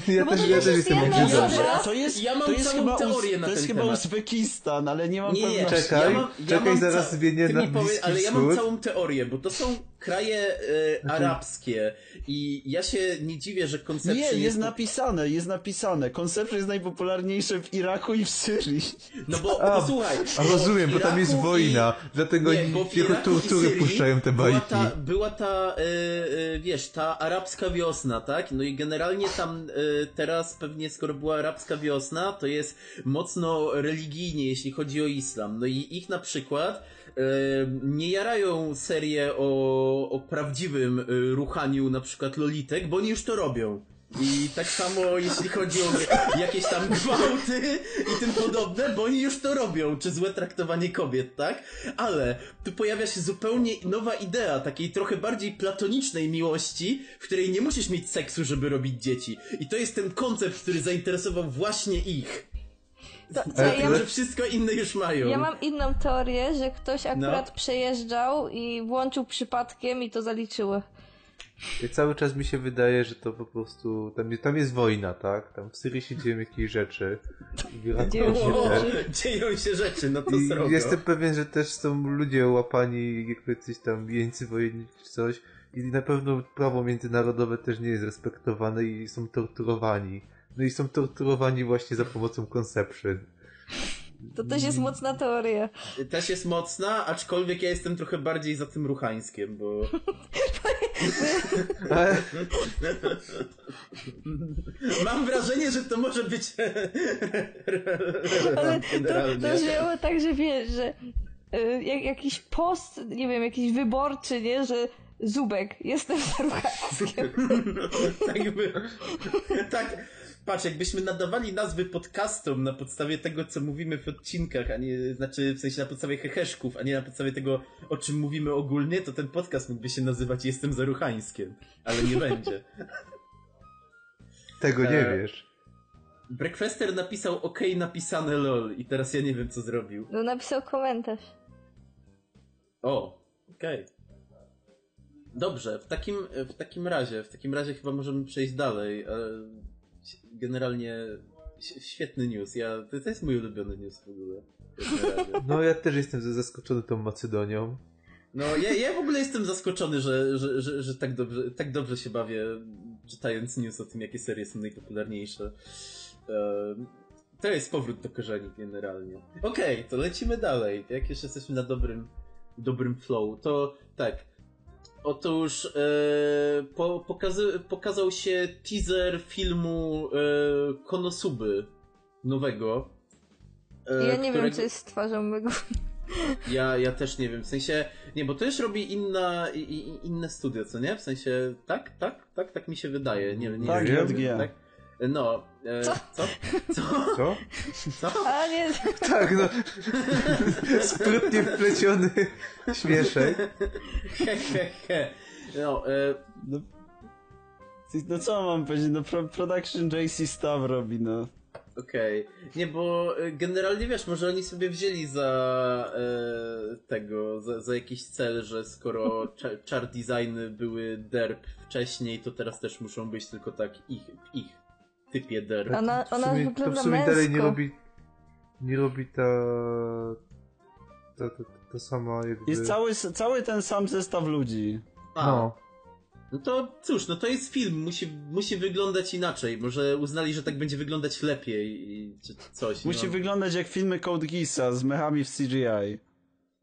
Ja no też, ja też jestem ja, To jest, ja mam to jest chyba, teorię na To jest chyba temat. Uzbekistan, ale nie mam nie, pewności. Czekaj, ja mam, ja czekaj, zaraz zmienię na powie, Ale ja mam całą teorię, bo to są kraje e, arabskie i ja się nie dziwię, że koncepcja Nie, jest, jest napisane, jest napisane. Koncepcja jest najpopularniejsze w Iraku i w Syrii. No bo, a, słuchaj. A rozumiem, bo tam jest wojna, i... dlatego nie, tylko turtury puszczają te bajki. Była ta, była ta e, e, wiesz, ta arabska wiosna, tak? No i generalnie tam e, teraz pewnie skoro była arabska wiosna, to jest mocno religijnie, jeśli chodzi o islam. No i ich na przykład nie jarają serię o, o prawdziwym y, ruchaniu na przykład lolitek, bo oni już to robią. I tak samo jeśli chodzi o jakieś tam gwałty i tym podobne, bo oni już to robią, czy złe traktowanie kobiet, tak? Ale tu pojawia się zupełnie nowa idea takiej trochę bardziej platonicznej miłości, w której nie musisz mieć seksu, żeby robić dzieci. I to jest ten koncept, który zainteresował właśnie ich. To, to ja, że wszystko inne już mają. Ja mam inną teorię, że ktoś akurat no. przejeżdżał i włączył przypadkiem i to zaliczyło. I cały czas mi się wydaje, że to po prostu. Tam, tam jest wojna, tak? Tam w Syrii się dzieją jakieś rzeczy. Dzieją się, dzieją się rzeczy, no to I Jestem pewien, że też są ludzie łapani, jacyś tam jeńcy wojenni czy coś. I na pewno prawo międzynarodowe też nie jest respektowane i są torturowani. No i są torturowani właśnie za pomocą Conception. To też jest mocna teoria. Też jest mocna, aczkolwiek ja jestem trochę bardziej za tym ruchańskiem, bo... Mam wrażenie, że to może być Ale to, to żyło tak, że wiesz, że y, jak, jakiś post, nie wiem, jakiś wyborczy, nie, że Zubek, jestem za ruchańskiem. tak jakby... Tak Patrz, jakbyśmy nadawali nazwy podcastom na podstawie tego, co mówimy w odcinkach, a nie, znaczy w sensie na podstawie heheszków, a nie na podstawie tego, o czym mówimy ogólnie, to ten podcast mógłby się nazywać Jestem Zaruchańskiem, ale nie będzie. Tego nie e... wiesz. Breakfaster napisał OK napisane lol i teraz ja nie wiem, co zrobił. No napisał komentarz. O, okej. Okay. Dobrze, w takim, w takim razie, w takim razie chyba możemy przejść dalej. E, generalnie świetny news. Ja, to, to jest mój ulubiony news w ogóle. No ja też jestem zaskoczony tą Macedonią. No ja, ja w ogóle jestem zaskoczony, że, że, że, że tak, dobrze, tak dobrze się bawię czytając news o tym, jakie serie są najpopularniejsze. To jest powrót do korzeni generalnie. Okej, okay, to lecimy dalej. Jak już jesteśmy na dobrym, dobrym flow, to tak. Otóż e, po, pokazy, pokazał się teaser filmu e, Konosuby nowego. E, ja nie którego... wiem, co jest z twarzą mego. Ja, ja też nie wiem, w sensie, nie, bo to już robi inna, i, inne studio, co nie? W sensie, tak, tak, tak, tak mi się wydaje, nie, nie tak, wiem. Tak? No, e, Co? co? Co? Co? Co? A nie, Tak, no. Sprytnie wpleciony śmieszek. He, he, he. No, e, No, no co mam powiedzieć, no pro, production JC Staw robi, no. Okej. Nie, bo e, generalnie wiesz, może oni sobie wzięli za e, tego, za, za jakiś cel, że skoro cza- char designy były derp wcześniej, to teraz też muszą być tylko tak ich, w ich typie derp. Ona- W ona sumie- wygląda To w sumie dalej nie robi... Nie robi ta... Ta, ta, ta, ta sama jakby... Jest cały, cały ten sam zestaw ludzi. A, No. no to cóż, no to jest film, musi, musi wyglądać inaczej. Może uznali, że tak będzie wyglądać lepiej i czy coś. Musi no. wyglądać jak filmy Code Geassa z mechami w CGI.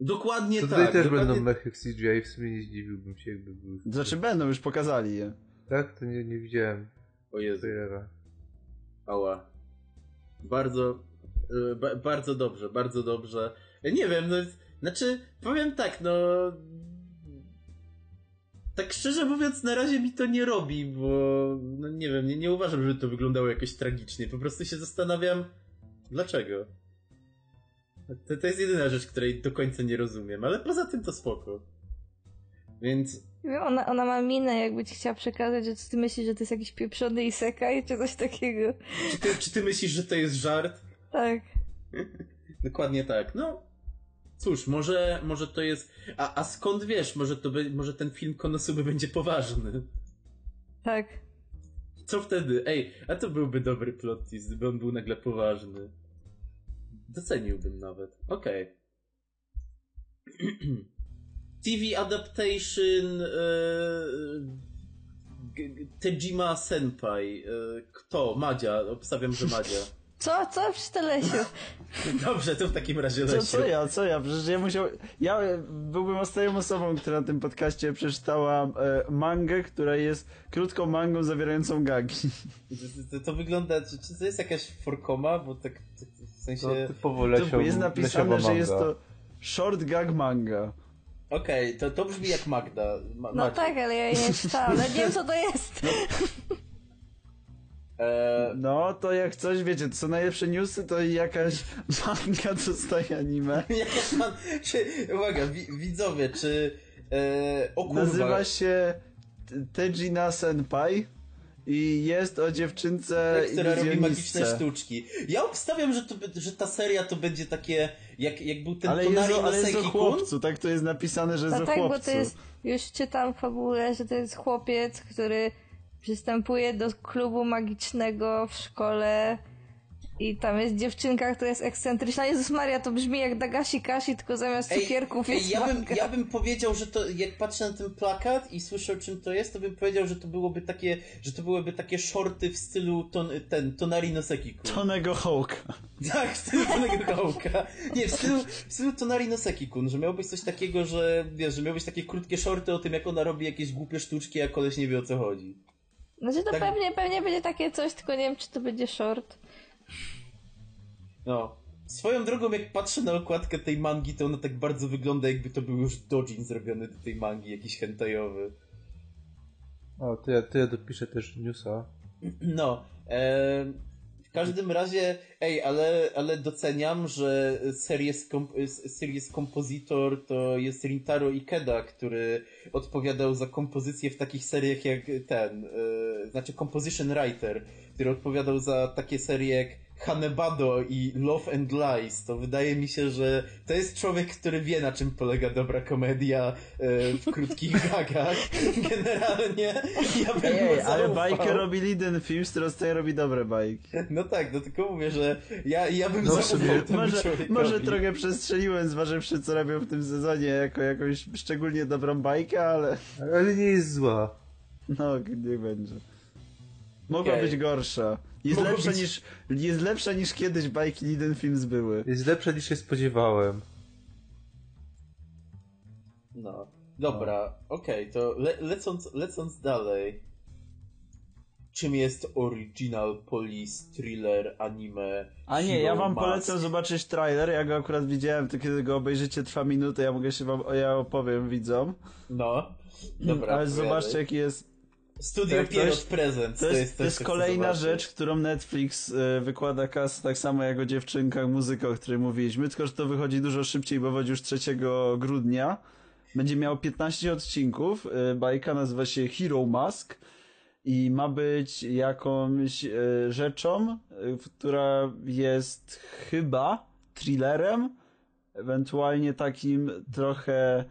Dokładnie To tutaj tak. też dokładnie... będą mechy w CGI, w sumie nie zdziwiłbym się jakby były. Znaczy będą, już pokazali je. Tak? To nie, nie widziałem O Jezu. trailera. Ała. Bardzo, y, ba, bardzo dobrze, bardzo dobrze. Ja Nie wiem, no, znaczy, powiem tak, no... Tak szczerze mówiąc, na razie mi to nie robi, bo, no nie wiem, nie, nie uważam, żeby to wyglądało jakoś tragicznie. Po prostu się zastanawiam, dlaczego. To, to jest jedyna rzecz, której do końca nie rozumiem, ale poza tym to spoko. Więc ona, ona ma minę, jakby ci chciała przekazać, że ty myślisz, że to jest jakiś pieprzony isekaj, czy coś takiego. czy ty, czy ty myślisz, że to jest żart? Tak. Dokładnie tak. No, cóż, może, może to jest. A, a skąd wiesz, może, to be, może ten film Konosuby będzie poważny? Tak. Co wtedy? Ej, a to byłby dobry plot twist, gdyby on był nagle poważny. Doceniłbym nawet. Okej. TV adaptation e, G- Tejima Senpai. E, kto? Madzia. Obstawiam, że Madzia. Co? Co przy Telesiu? Dobrze, to w takim razie Co, Lesiu. co ja, co ja? Przecież ja musiał... Ja byłbym ostatnią osobą, która na tym podcaście przeczytała e, mangę, która jest krótką mangą zawierającą gagi. To, to, to wygląda, czy, czy to jest jakaś forkoma, bo tak, tak w sensie... To typowo lesio, jest napisane, że jest to short gag manga. To, to brzmi jak Magda. Ma, No Maciek. tak, ale ja nie czytałam, ale nie wiem co to jest. E, No, to jak coś, wiecie, to są najlepsze newsy, to jakaś manga dostaje anime. jakaś pan, czy, uwaga, wi, widzowie, czy... E, o kurwa, Nazywa się Tejina Senpai i jest o dziewczynce która robi magiczne sztuczki. Ja obstawiam, że, to, że ta seria to będzie takie, jak, jak był ten Ale Tonari ale jest o chłopcu, tak to jest napisane, że jest No o tak, chłopcu. bo to jest, już czytam fabułę, że to jest chłopiec, który przystępuje do klubu magicznego w szkole i tam jest dziewczynka, która jest ekscentryczna. Jezus Maria, to brzmi jak Dagashi Kashi, tylko zamiast cukierków jest ja, bym, ja bym powiedział, że to, jak patrzę na ten plakat i słyszę o czym to jest, to bym powiedział, że to byłoby takie, że to byłyby takie shorty w stylu ton, ten, Tonari Noseki-kun. Tonego Hołka. Tak, w stylu Tonego Hołka. Nie, w stylu, w stylu Tonari Noseki-kun, że miał być coś takiego, że wiesz, że miał być takie krótkie shorty o tym, jak ona robi jakieś głupie sztuczki, a koleś nie wie o co chodzi. Znaczy to tak- pewnie, pewnie będzie takie coś, tylko nie wiem, czy to będzie short. No. Swoją drogą, jak patrzę na okładkę tej mangi, to ona tak bardzo wygląda, jakby to był już dojin zrobiony do tej mangi, jakiś hentajowy. O, to ja, to ja dopiszę też newsa. No, e, w każdym razie, ej, ale, ale doceniam, że series, komp series kompozytor to jest Rintaro Ikeda, który odpowiadał za kompozycję w takich seriach jak ten, e, znaczy composition writer, który odpowiadał za takie serie jak Hanebado i Love and Lies, to wydaje mi się, że to jest człowiek, który wie na czym polega dobra komedia e, w krótkich gagach. Generalnie ja bym Ej, ale bajkę robi Liden Films, teraz tutaj robi dobre bajki. No tak, no tylko mówię, że ja, ja bym No zaufał temu Może, człowiekowi. może trochę przestrzeliłem, zważywszy co robią w tym sezonie, jako jakąś szczególnie dobrą bajkę, ale Ale nie jest zła. no, niech będzie. Mogła Okej. być gorsza. Jest lepsza, być- niż, jest lepsza niż kiedyś bajki Liden Films były. Jest lepsza niż się spodziewałem. No, dobra, okej, to le lecąc, lecąc dalej. Czym jest original police thriller anime? A nie, Hero ja wam Mask? polecam zobaczyć trailer, ja go akurat widziałem, to kiedy go obejrzycie trwa minutę, ja mogę się wam, ja opowiem widzom. No, dobra. Ale zobaczcie jaki jest Studio Tak, to Pierrot jest-. To jest, to jest co chcę kolejna rzecz, którą Netflix y, wykłada kas, tak samo jak o dziewczynkach, muzyka, o której mówiliśmy, tylko że to wychodzi dużo szybciej, bo wychodzi już 3 grudnia. Będzie miał 15 odcinków. y, Bajka nazywa się Hero Mask i ma być jakąś y, rzeczą, która jest chyba thrillerem, ewentualnie takim trochę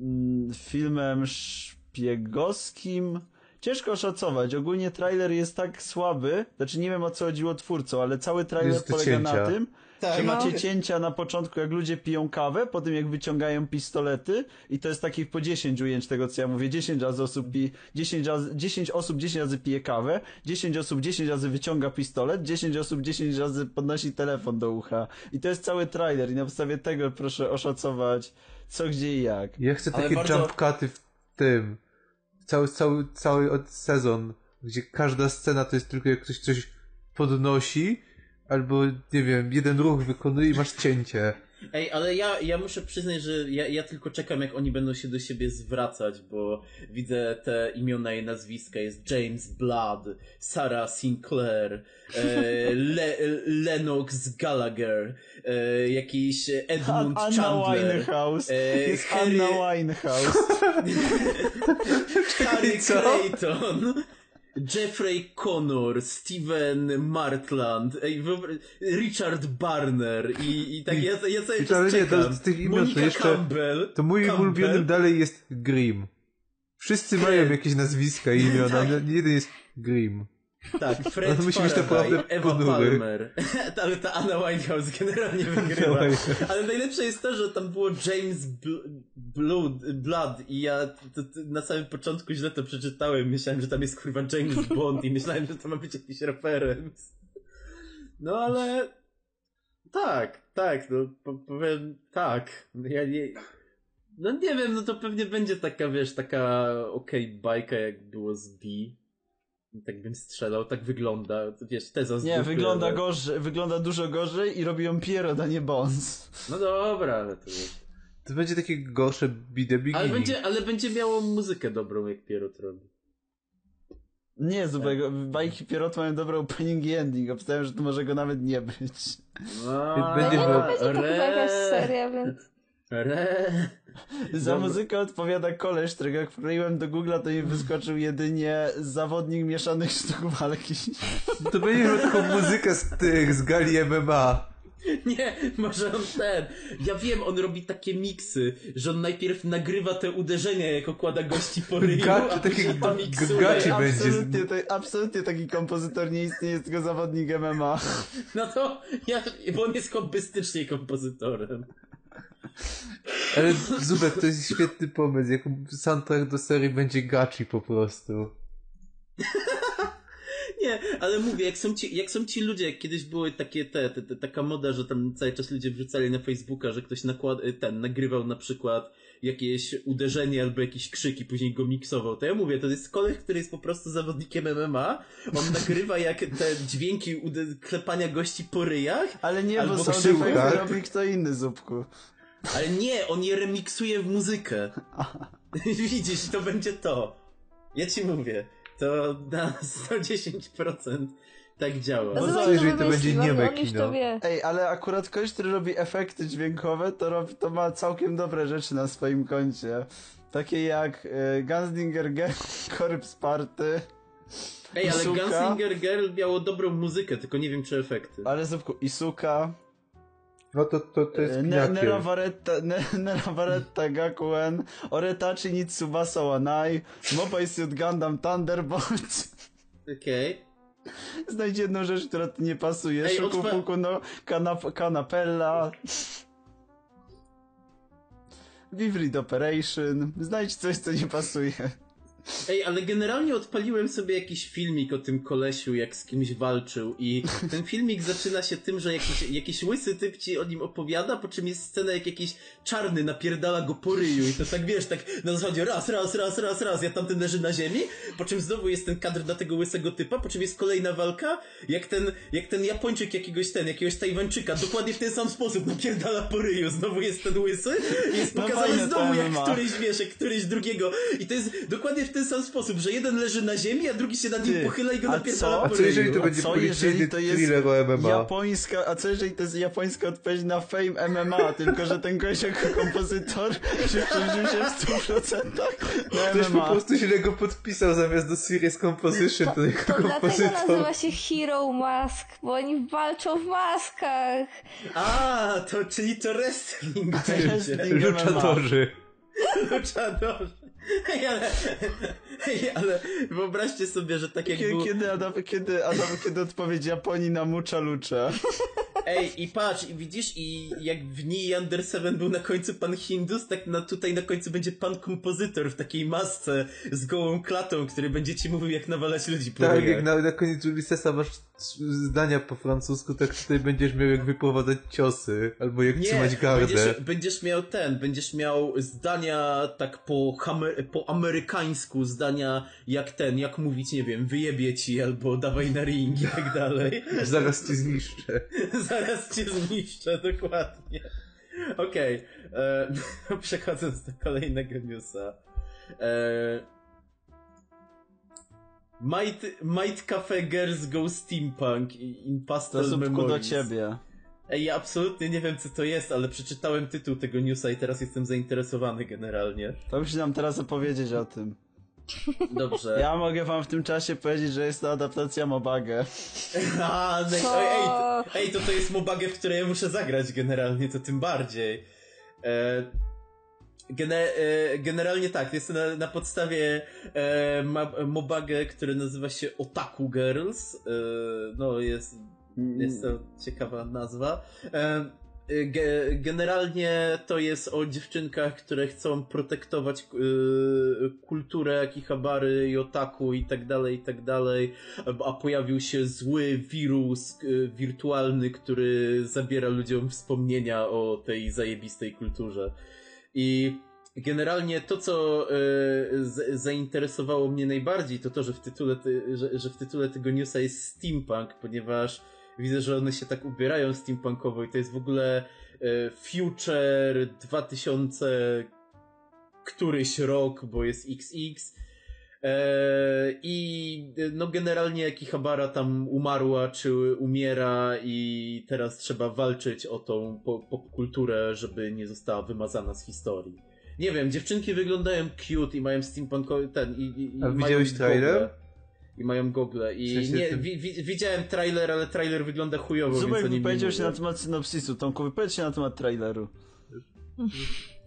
mm, filmem szpiegowskim. Ciężko oszacować. Ogólnie trailer jest tak słaby, znaczy nie wiem o co chodziło twórcom, ale cały trailer Jest polega na cięcia. tym, Tak, że no. macie cięcia na początku, jak ludzie piją kawę, potem jak wyciągają pistolety i to jest takich po 10 ujęć tego, co ja mówię. 10 razy osób pi 10, razy, 10 osób 10 razy pije kawę, 10 osób 10 razy wyciąga pistolet, 10 osób 10 razy podnosi telefon do ucha. I to jest cały trailer i na podstawie tego proszę oszacować co, gdzie i jak. Ja chcę Ale takie bardzo- jump cuty w tym. Cały, cały, cały sezon, gdzie każda scena to jest tylko jak ktoś coś podnosi, albo nie wiem, jeden ruch wykonuje i masz cięcie. Ej, ale ja, ja muszę przyznać, że ja, ja tylko czekam, jak oni będą się do siebie zwracać, bo widzę te imiona i nazwiska. Jest James Blood, Sarah Sinclair, e, Le, Lennox Gallagher, e, jakiś Edmund Anna Chandler, Winehouse. e, Jest Harry- Anna Winehouse. Harry? Clayton. Jeffrey Connor, Steven Martland, ej, Richard Barner i, i tak ja, ja cały czas ale nie, czekam. to z tych imion to jeszcze- Campbell. To moim Campbell. ulubionym dalej jest Grimm. Wszyscy mają jakieś nazwiska i imiona, Tak. jeden jest Grimm. Tak, Fred to musi być naprawdę Ewa ponury. Palmer. Ale ta Anna Winehouse generalnie wygrywa. Ale najlepsze jest to, że tam było James Bl- Blood, Blood i ja na samym początku źle to przeczytałem. Myślałem, że tam jest kurwa James Bond i myślałem, że to ma być jakiś referenc. No ale... Tak, tak, no po- powiem tak. Ja nie... No nie wiem, no to pewnie będzie taka, wiesz, taka okej bajka jak było z B. Tak bym strzelał, tak wygląda. To Wiesz, teza z Nie, dupy, wygląda ale- gorzej, wygląda dużo gorzej i robią Pierrot, a nie Bones. No dobra, ale to. To będzie takie gorsze Beginning. Ale będzie, ale będzie miało muzykę dobrą, jak Pierrot robi. Nie, złego. Bajki Pierrot mają dobre opening i ending. Obstawiam, że to może go nawet nie być. No, Będzie nie, miał- no, będzie to chyba jakaś seria, więc... Re... Za muzykę odpowiada koleś, którego jak wkleiłem do Google'a, to mi wyskoczył jedynie zawodnik mieszanych sztuk walki. No to będzie miał taką muzykę z tych, z gali MMA. Nie, może on ten. Ja wiem, on robi takie miksy, że on najpierw nagrywa te uderzenia, jak okłada gości po ryju, Gaci- a później to miksuje. gaci będzie. Absolutnie, absolutnie taki kompozytor nie istnieje, jest tylko zawodnik MMA. No to ja, bo on jest hobbystycznie kompozytorem. Ale Zubek, to jest świetny pomysł. Jak soundtrack do serii będzie gachi po prostu. Nie, ale mówię, jak są ci, jak są ci ludzie, jak kiedyś były takie te, te, te taka moda, że tam cały czas ludzie wrzucali na Facebooka, że ktoś nakład, ten, nagrywał na przykład jakieś uderzenie albo jakiś krzyk i później go miksował. To ja mówię, to jest koleś, który jest po prostu zawodnikiem MMA. On nagrywa jak te dźwięki ude- klepania gości po ryjach, Ale nie, Albo bo sound krzyłka. effects robi kto inny, Zupku. ale nie, on je remiksuje w muzykę. Widzisz, to będzie to. Ja ci mówię, to na 110% tak działa. No zobacz, co jeżeli to będzie on- nieme kino. to wie. Ej, ale akurat ktoś, który robi efekty dźwiękowe, to, robi, to ma całkiem dobre rzeczy na swoim koncie. Takie jak y, Gunslinger Gang, Corpse Party, Ej, ale Isuka. Gunslinger Girl miało dobrą muzykę, tylko nie wiem czy efekty. ale Zupku, Isuka, No to, to, to jest y, ne, Nera. Varetta, ne, Nera Varetta Gakuen, Oretachi Nitsubasa Wanai, Mobile Suit Gundam Thunderbolt. Okej. Znajdź jedną rzecz, która tu nie pasuje. Ej, Shuku otwa- Fuku no kanap Kanapella. Vivid Operation. Znajdź coś, co nie pasuje. Ej, ale generalnie odpaliłem sobie jakiś filmik o tym kolesiu, jak z kimś walczył i ten filmik zaczyna się tym, że jakiś, jakiś łysy typ ci o nim opowiada, po czym jest scena jak jakiś czarny napierdala go po ryju i to tak wiesz, tak na zasadzie raz, raz, raz, raz, raz, ja tamten leży na ziemi, po czym znowu jest ten kadr dla tego łysego typa, po czym jest kolejna walka, jak ten, jak ten Japończyk jakiegoś ten, jakiegoś Tajwańczyka, dokładnie w ten sam sposób napierdala po ryju, znowu jest ten łysy i jest No pokazane fajne to znowu jak któryś, wiesz, jak któryś drugiego i to jest dokładnie w ten sam sposób, że jeden leży na ziemi, a drugi się nad nim pochyla i go napierdala co? A po co jeżeli to będzie co jeżeli policyjny to jest thriller o MMA? japońska, a co jeżeli to jest japońska odpowiedź na Fame MMA, tylko że ten gość jako kompozytor przyczynił się w 100% na Ktoś po MMA. prostu źle go podpisał zamiast do Serious Composition, to jako To dlatego kompozytor. nazywa się Hero Mask, bo oni walczą w maskach. A, to czyli to wrestling MMA. Luchatorzy. Ej, ale, ej, ale wyobraźcie sobie, że tak jak Kiedy, było... kiedy, Adam, kiedy, Adam, kiedy odpowiedź Japonii na Mucha Lucha? Ej, i patrz, i widzisz, i jak w Nii Under Seven był na końcu pan Hindus, tak na, tutaj na końcu będzie pan kompozytor w takiej masce z gołą klatą, który będzie ci mówił, jak nawalać ludzi po Tak, jak na, na koniec Ulyssesa masz zdania po francusku, tak tutaj będziesz miał jak wyprowadzać ciosy, albo jak trzymać gardę. będziesz, będziesz miał ten, będziesz miał zdania tak po, hamer, po amerykańsku, zdania jak ten, jak mówić, nie wiem, wyjebie ci, albo dawaj na ring i tak dalej. Zaraz cię zniszczę. Zaraz cię zniszczę, dokładnie. Okej, e, przechodząc do kolejnego newsa. E, Might, Might Cafe Girls Go Steampunk in Pastel zupku do ciebie. Ej, ja absolutnie nie wiem co to jest, ale przeczytałem tytuł tego newsa i teraz jestem zainteresowany generalnie. To musi nam teraz opowiedzieć o tym. Dobrze. Ja mogę wam w tym czasie powiedzieć, że jest to adaptacja Mobage. A, no, Co? ej, ej, to, ej, to to jest mobagę, w której ja muszę zagrać generalnie, to tym bardziej. E, gene, e, generalnie tak, jest to na, na podstawie e, ma, mobagę, który nazywa się Otaku Girls. E, no, jest, jest to ciekawa nazwa. E, Ge generalnie to jest o dziewczynkach, które chcą protektować yy, kulturę Akihabary i otaku i tak dalej, i tak dalej, a pojawił się zły wirus yy, wirtualny, który zabiera ludziom wspomnienia o tej zajebistej kulturze. I generalnie to, co z- zainteresowało mnie najbardziej, to to, że w tytule, ty, że, że w tytule tego newsa jest steampunk, ponieważ widzę, że one się tak ubierają steampunkowo i to jest w ogóle e, Future 2000 któryś rok, bo jest XX. E, I e, no generalnie Akihabara tam umarła, czy umiera i teraz trzeba walczyć o tą po- popkulturę, żeby nie została wymazana z historii. Nie wiem, dziewczynki wyglądają cute i mają steampunkowy ten i, i, i A widziałeś trailer? I mają gogle. I W sensie nie, wi, wi, widziałem trailer, ale trailer wygląda chujowo, więc Zubek nie wypowiedział się na temat synopsisu. Tomku, wypowiedz się na temat traileru.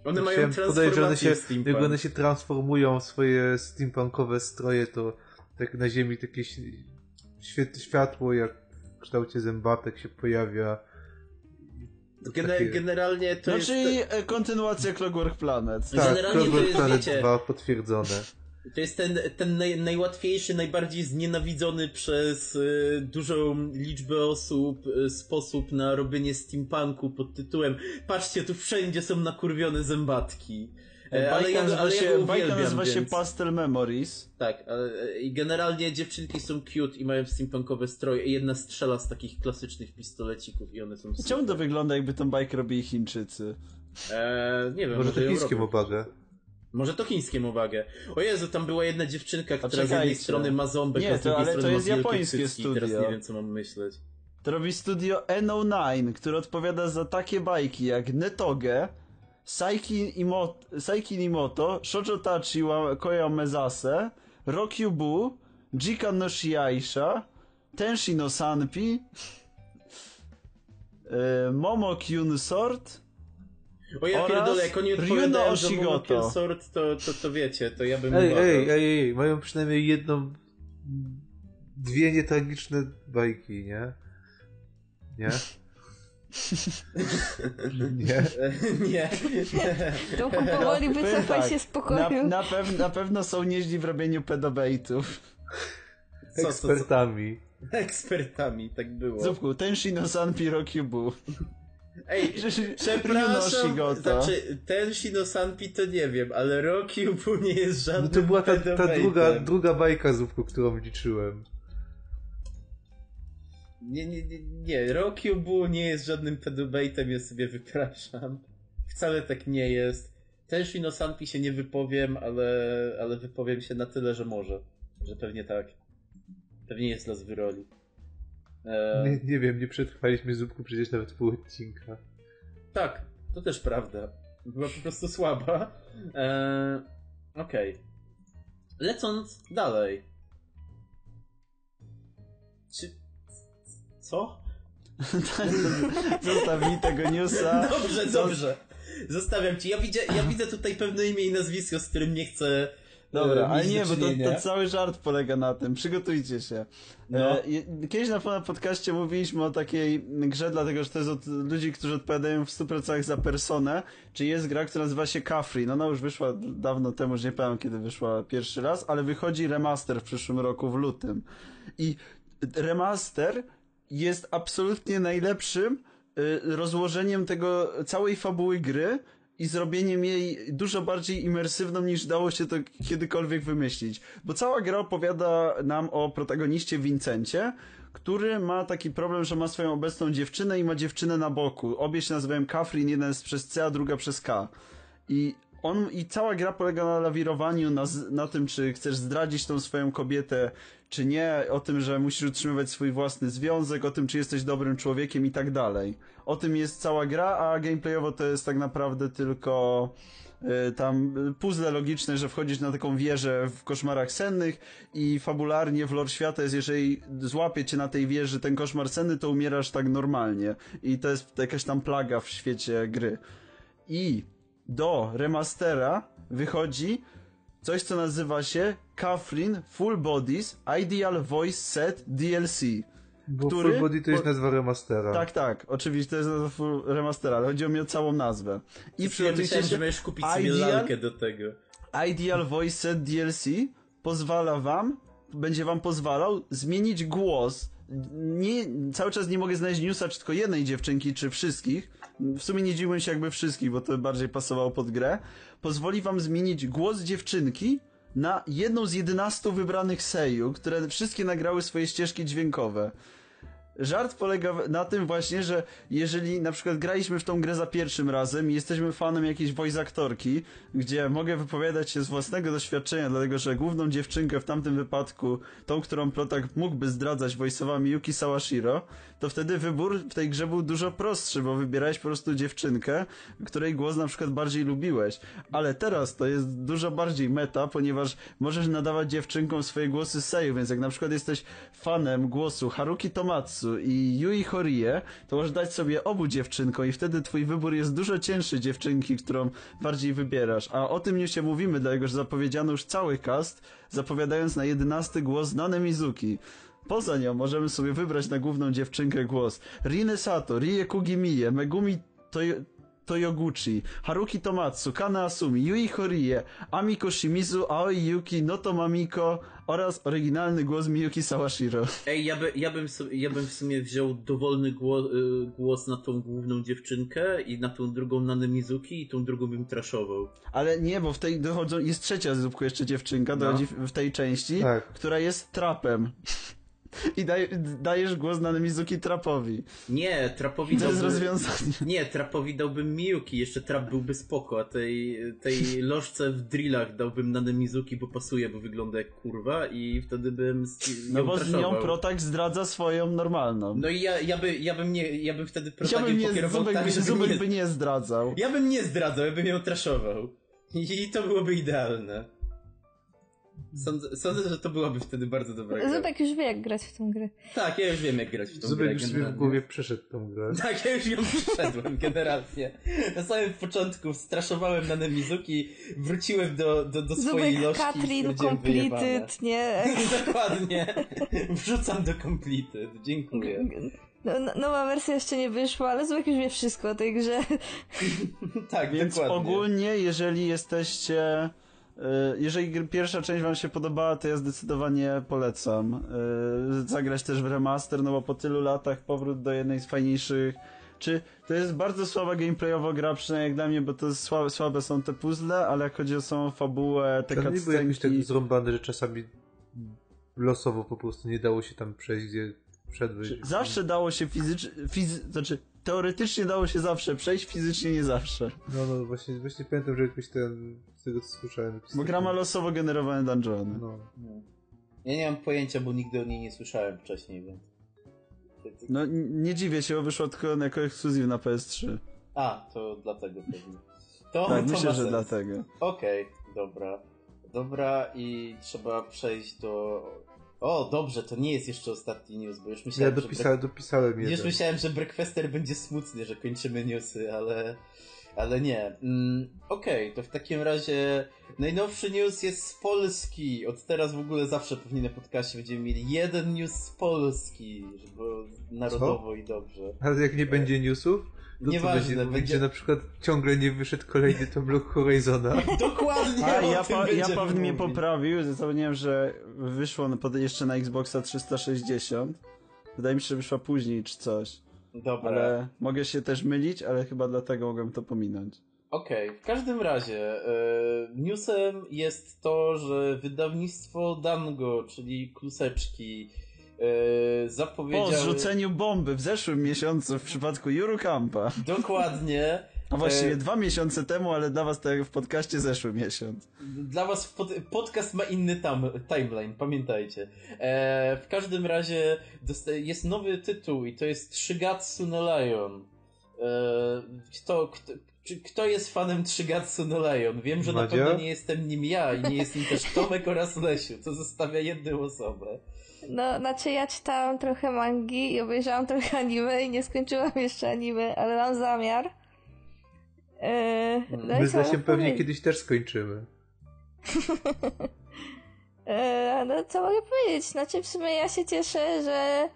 One mają podać, że one transformację się, steampunk. jak one się transformują w swoje steampunkowe stroje, to tak na ziemi takie światło jak w kształcie zębatek się pojawia. To Gene, takie- Generalnie to no jest... czyli e, kontynuacja Clockwork Planet. Tak, generalnie to Clockwork jest, Planet wiecie- 2 potwierdzone. To jest ten, ten naj, najłatwiejszy, najbardziej znienawidzony przez y, dużą liczbę osób y, sposób na robienie steampunku pod tytułem Patrzcie, tu wszędzie są nakurwione zębatki. E, ale ja, go- nazywa ale ja się, go bajka uwielbiam, nazywa się więc... Pastel Memories. Tak, ale, i generalnie dziewczynki są cute i mają steampunkowe stroje i jedna strzela z takich klasycznych pistolecików i one są super. Czemu to wygląda jakby tą bajkę robili Chińczycy? E, nie wiem, Może to ją chińskie robią. mobagę. Może to chińskie uwagę. O Jezu, tam była jedna dziewczynka, która z jednej strony ma ząbek, Nie, a z to- drugiej ale to jest japońskie cycki. Teraz studio. nie wiem, co mam myśleć. To robi studio NO9, które odpowiada za takie bajki jak Netoge, Saiki Imoto, Shoujo Tachi Koya Mezase, Rokyu Jika no Shiaisha, Tenshi no Sanpi, e, Momo Kyun Sort, O ja Oraz pierdolę, jak oni odpowiadają za Sword, to, to, to wiecie, to ja bym Ej, uważał. ej, ej, ej, mają przynajmniej jedną, dwie nietragiczne bajki, nie? Nie? nie? nie. Duchu powoli wycofaj tak, się z pokoju. Na, na, pew, na pewno są nieźli w robieniu pedobejtów. Co, co, co? Ekspertami. Ekspertami, tak było. Zupku, Tenshi no Sanpi Rokyu Ej, przepraszam, Oshigoto. znaczy, ten Shino Sanpi to nie wiem, ale Rocky Ubu nie jest żadnym No to była ta, ta druga, druga bajka zupku, którą liczyłem. Nie, nie, nie, nie. Rocky Ubu nie jest żadnym pedobejtem, ja sobie wypraszam. Wcale tak nie jest. też Inosanti się nie wypowiem, ale, ale wypowiem się na tyle, że może. Że pewnie tak. Pewnie jest los wyroli. E... Nie, nie wiem, nie przetrwaliśmy zupku przecież nawet pół odcinka. Tak, to też prawda. Była po prostu słaba. E... Okej. Okay. Lecąc dalej. Czy... Co? Zostaw mi tego newsa. Dobrze, dobrze. Zostawiam ci. Ja widzę, ja widzę tutaj pewne imię i nazwisko, z którym nie chcę. Dobra, ale nie, bo to, to, cały żart polega na tym. Przygotujcie się. No. E, kiedyś na podcaście mówiliśmy o takiej grze, dlatego że to jest od ludzi, którzy odpowiadają w 100% za personę. Czy jest gra, która nazywa się Kafri. No ona już wyszła dawno temu, już nie pamiętam kiedy wyszła pierwszy raz, ale wychodzi remaster w przyszłym roku w lutym. I remaster jest absolutnie najlepszym y, rozłożeniem tego całej fabuły gry i zrobieniem jej dużo bardziej imersywną niż dało się to kiedykolwiek wymyślić. Bo cała gra opowiada nam o protagoniście Vincencie, który ma taki problem, że ma swoją obecną dziewczynę i ma dziewczynę na boku. Obie się nazywają Kafrin, jeden jest przez C, a druga przez K. I on i cała gra polega na lawirowaniu, na, na tym, czy chcesz zdradzić tą swoją kobietę, czy nie, o tym, że musisz utrzymywać swój własny związek, o tym, czy jesteś dobrym człowiekiem i tak dalej. O tym jest cała gra, a gameplayowo to jest tak naprawdę tylko y, tam puzzle logiczne, że wchodzisz na taką wieżę w koszmarach sennych i fabularnie w lore świata jest, jeżeli złapie cię na tej wieży ten koszmar senny, to umierasz tak normalnie. I to jest jakaś tam plaga w świecie gry. I do remastera wychodzi coś, co nazywa się Kafrin Full Bodies Ideal Voice Set DLC. Bo który, Full Body to jest nazwa remastera. Tak, tak, oczywiście to jest nazwa full remastera, ale chodzi mi o całą nazwę. I przygotujcie się, że będziesz kupić sobie lalkę do tego. Ideal Voice Set DLC pozwala wam, będzie wam pozwalał zmienić głos. Nie, cały czas nie mogę znaleźć newsa, czy tylko jednej dziewczynki, czy wszystkich, w sumie nie dziwiłem się jakby wszystkich, bo to bardziej pasowało pod grę, pozwoli wam zmienić głos dziewczynki na jedną z 11 wybranych seju, które wszystkie nagrały swoje ścieżki dźwiękowe. Żart polega na tym właśnie, że jeżeli na przykład graliśmy w tą grę za pierwszym razem i jesteśmy fanem jakiejś voice aktorki, gdzie mogę wypowiadać się z własnego doświadczenia, dlatego że główną dziewczynkę w tamtym wypadku, tą, którą Plotak mógłby zdradzać voice'owa Miyuki Sawashiro, to wtedy wybór w tej grze był dużo prostszy, bo wybierałeś po prostu dziewczynkę, której głos na przykład bardziej lubiłeś. Ale teraz to jest dużo bardziej meta, ponieważ możesz nadawać dziewczynkom swoje głosy seju, więc jak na przykład jesteś fanem głosu Haruki Tomatsu i Yui Horie, to możesz dać sobie obu dziewczynkom i wtedy twój wybór jest dużo cięższy dziewczynki, którą bardziej wybierasz. A o tym nie się mówimy, dlatego że zapowiedziano już cały cast, zapowiadając na jedenasty głos Nane Mizuki. Poza nią możemy sobie wybrać na główną dziewczynkę głos Rine Sato, Rie Kugimiye, Megumi Toyoguchi, Haruki Tomatsu, Kana Asumi, Yui Horie, Amiko Shimizu, Aoi Yuki, Noto Mamiko oraz oryginalny głos Miyuki Sawashiro. Ej, ja, by, ja, bym, ja bym w sumie wziął dowolny głos, y, głos na tą główną dziewczynkę i na tą drugą na Mizuki i tą drugą bym traszował. Ale nie, bo w tej dochodzą, jest trzecia zupku jeszcze dziewczynka, no. dochodzi w, w tej części, tak. która jest trapem. I daj, dajesz głos na Mizuki Trapowi. Nie, Trapowi To jest rozwiązanie. Nie, Trapowi dałbym Miyuki, jeszcze Trap byłby spoko, a tej, tej lożce w drillach dałbym na Mizuki, bo pasuje, bo wygląda jak kurwa i wtedy bym No bo z nią Protak zdradza swoją normalną. No i ja, ja, by, ja bym nie, ja bym wtedy Protagiem ja bym nie, pokierował Zubek, tak, Zubek nie... by nie zdradzał. Ja bym nie zdradzał, ja bym ją traszował. I to byłoby idealne. Sądzę, sądzę, że to byłaby wtedy bardzo dobra gra. Zubek już wie, jak grać w tą grę. Tak, ja już wiem, jak grać w tą Zubek grę. Zubek już sobie w głowie przeszedł tą grę. Tak, ja już ją przeszedłem generalnie. Na samym początku straszowałem na Nemizuki, wróciłem do, do, do swojej Zubek lożki Katrin completed, nie? Dokładnie. Wrzucam do completed. Dziękuję. No, no, nowa wersja jeszcze nie wyszła, ale Zubek już wie wszystko o tej grze. tak, Więc dokładnie. ogólnie, jeżeli jesteście E, jeżeli pierwsza część wam się podobała, to ja zdecydowanie polecam. E, zagrać też w remaster, no bo po tylu latach powrót do jednej z fajniejszych czy to jest bardzo słaba gameplayowo gra, przynajmniej jak dla mnie, bo to słabe, słabe są te puzzle, ale jak chodzi o samą fabułę, te cutscenki... były jakieś tak zrąbane, że czasami losowo po prostu nie dało się tam przejść, gdzie wszedłeś. Zawsze dało się fizycznie, fizy... znaczy teoretycznie dało się zawsze przejść, fizycznie nie zawsze. No, no, właśnie, właśnie pamiętam, że jakoś ten, z tego co słyszałem. Bo gra ma losowo generowane dungeony. No. Ja nie mam pojęcia, bo nigdy o niej nie słyszałem wcześniej, więc... No nie dziwię się, bo wyszło tylko jako ekskluzyw na PS3. A, to dlatego pewnie. To, Tak, to myślę, że sens. dlatego. Okej, dobra. Dobra, i trzeba przejść do... O, dobrze, to nie jest jeszcze ostatni news, bo już Ja myślałem, że... dopisa, dopisałem Break... Już jeden. myślałem, że Breakfaster będzie smutny, że kończymy newsy, ale... Ale nie. Mm, Okej, to w takim razie najnowszy news jest z Polski. Od teraz w ogóle zawsze pewnie na podcaście będziemy mieli jeden news z Polski, żeby narodowo i dobrze. Ale jak nie będzie newsów, to co Nieważne, będzie, będzie... na przykład ciągle nie wyszedł kolejny tom Block Horizona. Dokładnie A, ja, pa, ja Paweł mnie poprawił, zapomniałem, że wyszło jeszcze na Xboxa 360. Wydaje mi się, że wyszła później czy coś. Dobra. Ale mogę się też mylić, ale chyba dlatego mogłem to pominąć. Okej, w każdym razie e, newsem jest to, że wydawnictwo Dango, czyli Kluseczki, e, Po zapowiedziały... zrzuceniu bomby w zeszłym miesiącu w przypadku Jurukampa. Dokładnie. A właściwie E, dwa miesiące temu, ale dla was tak jak w podcaście zeszły miesiąc. Dla was pod, podcast ma inny tam, timeline, pamiętajcie. E, w każdym razie dosta- jest nowy tytuł i to jest Shigatsu no Lion. E, kto, kto, czy, kto jest fanem Shigatsu no Lion? Wiem, że na pewno nie jestem nim ja i nie jest nim też Tomek oraz Lesiu, co zostawia jedną osobę. No, znaczy ja czytałam trochę mangi i obejrzałam trochę anime i nie skończyłam jeszcze anime, ale mam zamiar. Eee, no My z pewnie kiedyś też skończymy. Eee, no co mogę powiedzieć? Znaczy w sumie ja się cieszę, że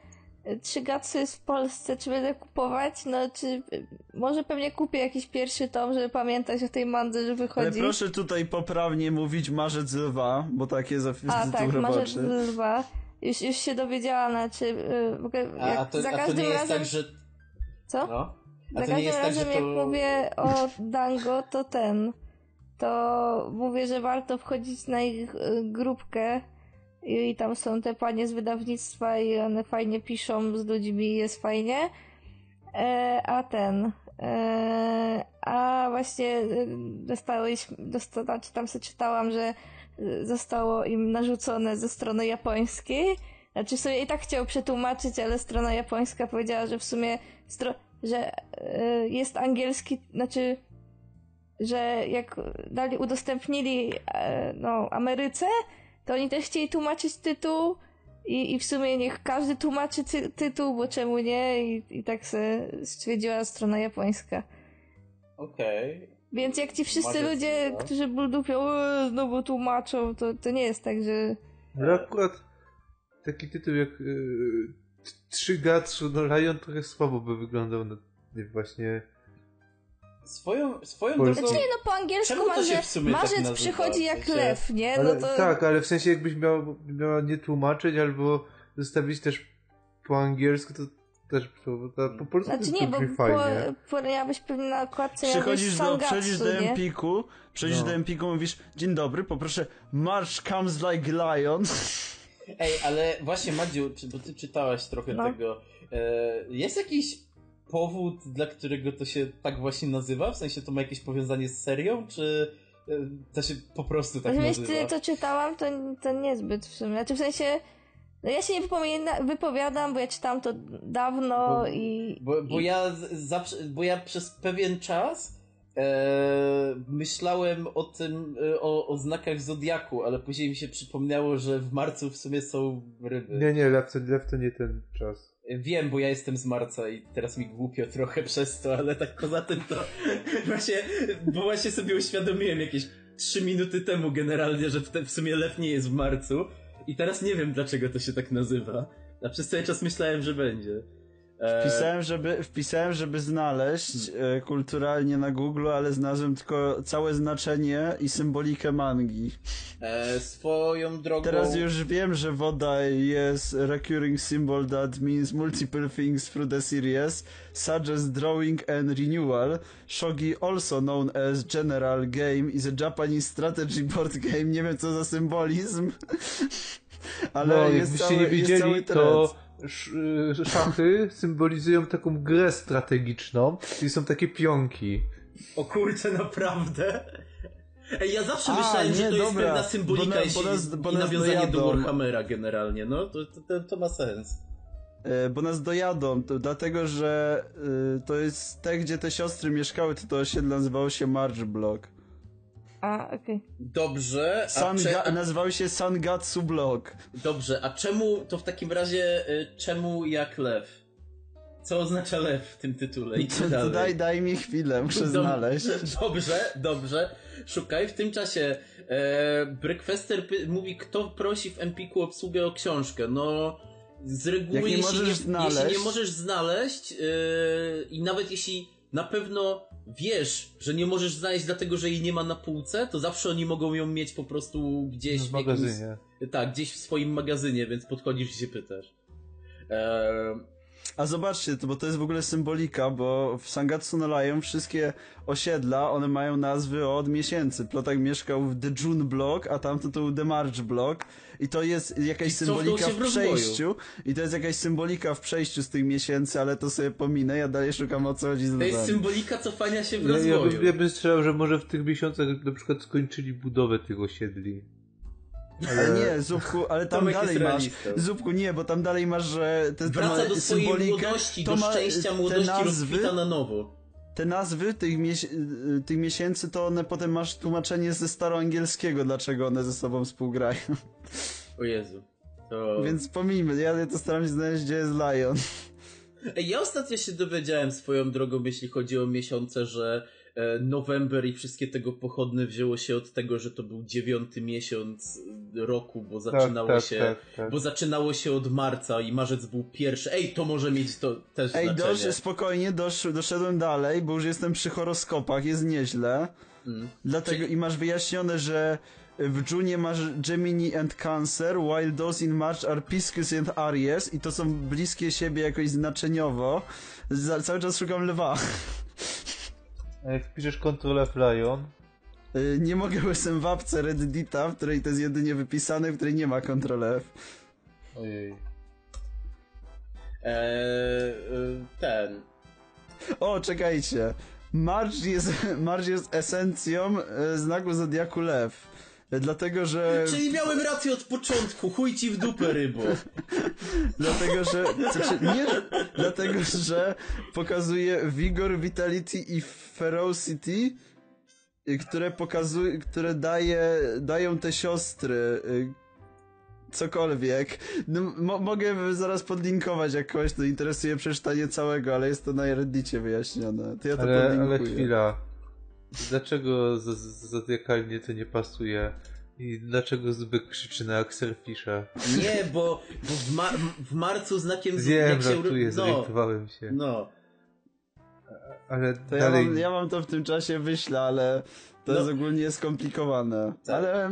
Trzygatsy jest w Polsce, czy będę kupować? No czy może pewnie kupię jakiś pierwszy tom, żeby pamiętać o tej mandze, że Ale wychodzi. proszę tutaj poprawnie mówić Marzec Lwa, bo tak jest A tak, Marzec. Lwa. Już, już się dowiedziałam, znaczy w ogóle jak a, to, za a to każdym nie razem... tak, że... Co? No? A Za każdym tak, razem że to... jak mówię o Dango, to ten, to mówię, że warto wchodzić na ich y, grupkę i, tam są te panie z wydawnictwa i one fajnie piszą z ludźmi i jest fajnie. E, a ten, e, a właśnie y, dostałeś, dosta, znaczy tam sobie czytałam, że zostało im narzucone ze strony japońskiej. Znaczy sobie i tak chciał przetłumaczyć, ale strona japońska powiedziała, że w sumie że y, jest angielski, znaczy że jak dali, udostępnili e, no, Ameryce, to oni też chcieli tłumaczyć tytuł i, i w sumie niech każdy tłumaczy ty, tytuł, bo czemu nie? I, i tak se stwierdziła strona japońska. Okej. Więc jak ci wszyscy Marzec, ludzie, no. którzy buldupią, "E, no bo tłumaczą, to, to nie jest tak, że... Ale akurat taki tytuł jak yy, Trzygatsu no Lion trochę słabo by wyglądał na nie, właśnie... Swoją, swoją drogą... Znaczy nie, no po angielsku tak marzec nazywa? przychodzi W jak lew, nie? Ale, No to... Tak, ale w sensie jakbyś miał, miała nie tłumaczyć albo zostawić też po angielsku, to też to, to po polsku Znaczy nie, bo fajnie. po, miałabyś pewnie na okładce Przychodzisz do, Sangatsu, przechodzisz do? Empiku, przechodzisz No. do Empiku, mówisz, dzień dobry, poproszę March comes like lion. Ej, ale właśnie Madziu, czy, bo ty czytałaś trochę No. tego. E, jest jakiś powód, dla którego to się tak właśnie nazywa? W sensie to ma jakieś powiązanie z serią, czy e, to się po prostu tak Znaczy, wiesz, nazywa? to czytałam, to, to niezbyt w sumie. Znaczy w sensie, no ja się nie wypowiadam, bo ja czytałam to dawno Bo- i... Bo, bo, i... ja zawsze, bo ja przez pewien czas e, myślałem o tym, e, o, o znakach Zodiaku, ale później mi się przypomniało, że w marcu w sumie są ryby. Nie, nie, lew to, lew to nie ten czas. Wiem, bo ja jestem z marca i teraz mi głupio trochę przez to, ale tak poza tym to właśnie, bo właśnie sobie uświadomiłem jakieś trzy minuty temu generalnie, że w, te, w sumie lew nie jest w marcu i teraz nie wiem dlaczego to się tak nazywa. A przez cały czas myślałem, że będzie. E, Wpisałem, żeby, wpisałem, żeby znaleźć e, kulturalnie na Google, ale znalazłem tylko całe znaczenie i symbolikę mangi. e, swoją drogą... Teraz już wiem, że woda jest recurring symbol that means multiple things through the series, such as drawing and renewal. Shogi, also known as General Game, is a Japanese strategy board game. Nie wiem co za symbolizm, ale no, jest jakbyście cały, nie jest cały widzieli, thread. to sz- szachy symbolizują taką grę strategiczną i są takie pionki. O kurczę, naprawdę? Ej, ja zawsze A, myślałem, nie, że to jest dobra, pewna symbolika bo na- jeśli, bo nas- bo i nawiązanie do dojadą. Warhammera generalnie, no, to, to, to, to ma sens. E, Bo nas dojadą, to dlatego że y, to jest te, gdzie te siostry mieszkały, to to osiedle nazywało się Marge Block. A, okej. Dobrze, a, Sanga, cze, nazywał się Sangatsu Block. dobrze, a czemu, to w takim razie, y, czemu jak lew? Co oznacza lew w tym tytule i to dalej? daj, daj mi chwilę, muszę Dob- znaleźć. Dobrze, dobrze. Szukaj. W tym czasie e, mówi, kto prosi w Empiku obsługę o książkę. No, z reguły, Jak nie jeśli, możesz nie, znaleźć- jeśli nie możesz znaleźć e, i nawet jeśli na pewno wiesz, że nie możesz znaleźć dlatego, że jej nie ma na półce, to zawsze oni mogą ją mieć po prostu gdzieś w jakimś- magazynie. tak, gdzieś w swoim magazynie, więc podchodzisz i się pytasz. E, A zobaczcie, to, bo to jest w ogóle symbolika, bo w Sangatsu no Lion wszystkie osiedla, one mają nazwy od miesięcy. Plotak mieszkał w The June Block, a tamto to był The March Block. I to jest jakaś I symbolika w w rozwoju. przejściu. I to jest jakaś symbolika w przejściu z tych miesięcy, ale to sobie pominę, ja dalej szukam o co chodzi z to jest symbolika cofania się w Ja, ja, rozwoju. bym, ja bym strzelał, że może w tych miesiącach na przykład skończyli budowę tych osiedli. Ale nie, Zupku, ale tam Tomek dalej masz. Zupku, nie, bo tam dalej masz, że te, to Wraca do swojej symbolikę, młodości, to do ma, szczęścia te młodości nazwy, rozkwita na nowo. te nazwy tych, mies y, tych miesięcy, to one potem masz tłumaczenie ze staroangielskiego, dlaczego one ze sobą współgrają. O Jezu. To... Więc pomijmy, ja to staram się znaleźć, gdzie jest Lion. Ej, ja ostatnio się dowiedziałem swoją drogą, jeśli chodzi o miesiące, że e, November i wszystkie tego pochodne wzięło się od tego, że to był dziewiąty miesiąc e, roku, bo zaczynało tak, się... tak, tak. Bo zaczynało się od marca i marzec był pierwszy. Ej, to może mieć to też Ej, znaczenie. dosz, spokojnie, dosz, doszedłem dalej, bo już jestem przy horoskopach, jest nieźle. Mm. Dlatego i masz wyjaśnione, że w Junie masz Gemini and Cancer, while those in March are Pisces and Aries i to są bliskie siebie jakoś znaczeniowo. Za, cały czas szukam lwa. A jak wpiszesz Ctrl F Lion, Y, Nie mogę, bo jestem w apce Reddita, w której to jest jedynie wypisane, w której nie ma Ctrl F. ojej. Eee, e, ten... O, czekajcie. March jest, March jest esencją e, znaku Zodiaku Lew. Dlatego, że... Czyli miałem rację od początku, chuj ci w dupę, rybo. Dlatego, że. Znaczy, nie, dlatego, że pokazuje Vigor, Vitality i Ferocity, y, które pokazuje, które daje, dają te siostry. y, Cokolwiek. No, mo mogę zaraz podlinkować, jak kogoś to interesuje przeczytanie całego, ale jest to na Reddicie wyjaśnione. To ja to Ale, podlinkuję. ale chwila. Dlaczego z- z- zodiakalnie to nie pasuje? I dlaczego Zbyk krzyczy na Axelfisha? Nie, bo, bo w, ma w marcu znakiem z- Wiem, jak się... żartuję, no, zorientowałem się. no. Ale To ja dalej... mam, ja mam to w tym czasie wyślę, ale to No. jest ogólnie skomplikowane. Tak. Ale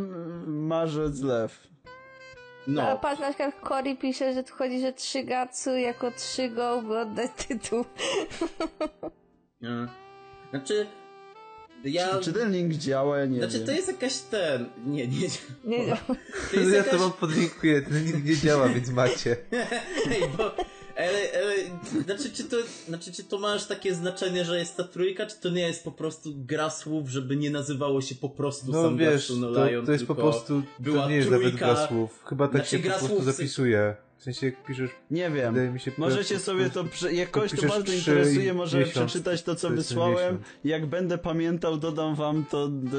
marzec lew. A No, patrz, na przykład Cory pisze, że tu chodzi, że trzy Gatsu jako trzy go, by oddać tytuł. Mm. Znaczy, ja... Czy, czy ten link działa? Ja nie Znaczy, wiem. to jest jakaś ten... Nie, nie. Nie wiem. To jest ja jakaś... to wam podlinkuję, ten link nie działa, więc macie. Ej, bo... Ale, ale, znaczy, czy to, znaczy, czy to masz takie znaczenie, że jest ta trójka, czy to nie jest po prostu gra słów, żeby nie nazywało się po prostu No Sam wiesz, no to, Lion, to jest po prostu, była to nie jest nawet trójka- gra słów. Chyba tak Znaczy, się po prostu zapisuje. W sensie jak piszesz, Nie wiem. się... Możecie sobie to, prze... jak kogoś to bardzo interesuje, może miesiąc, przeczytać to, co wysłałem. miesiąc. Jak będę pamiętał, dodam wam to d...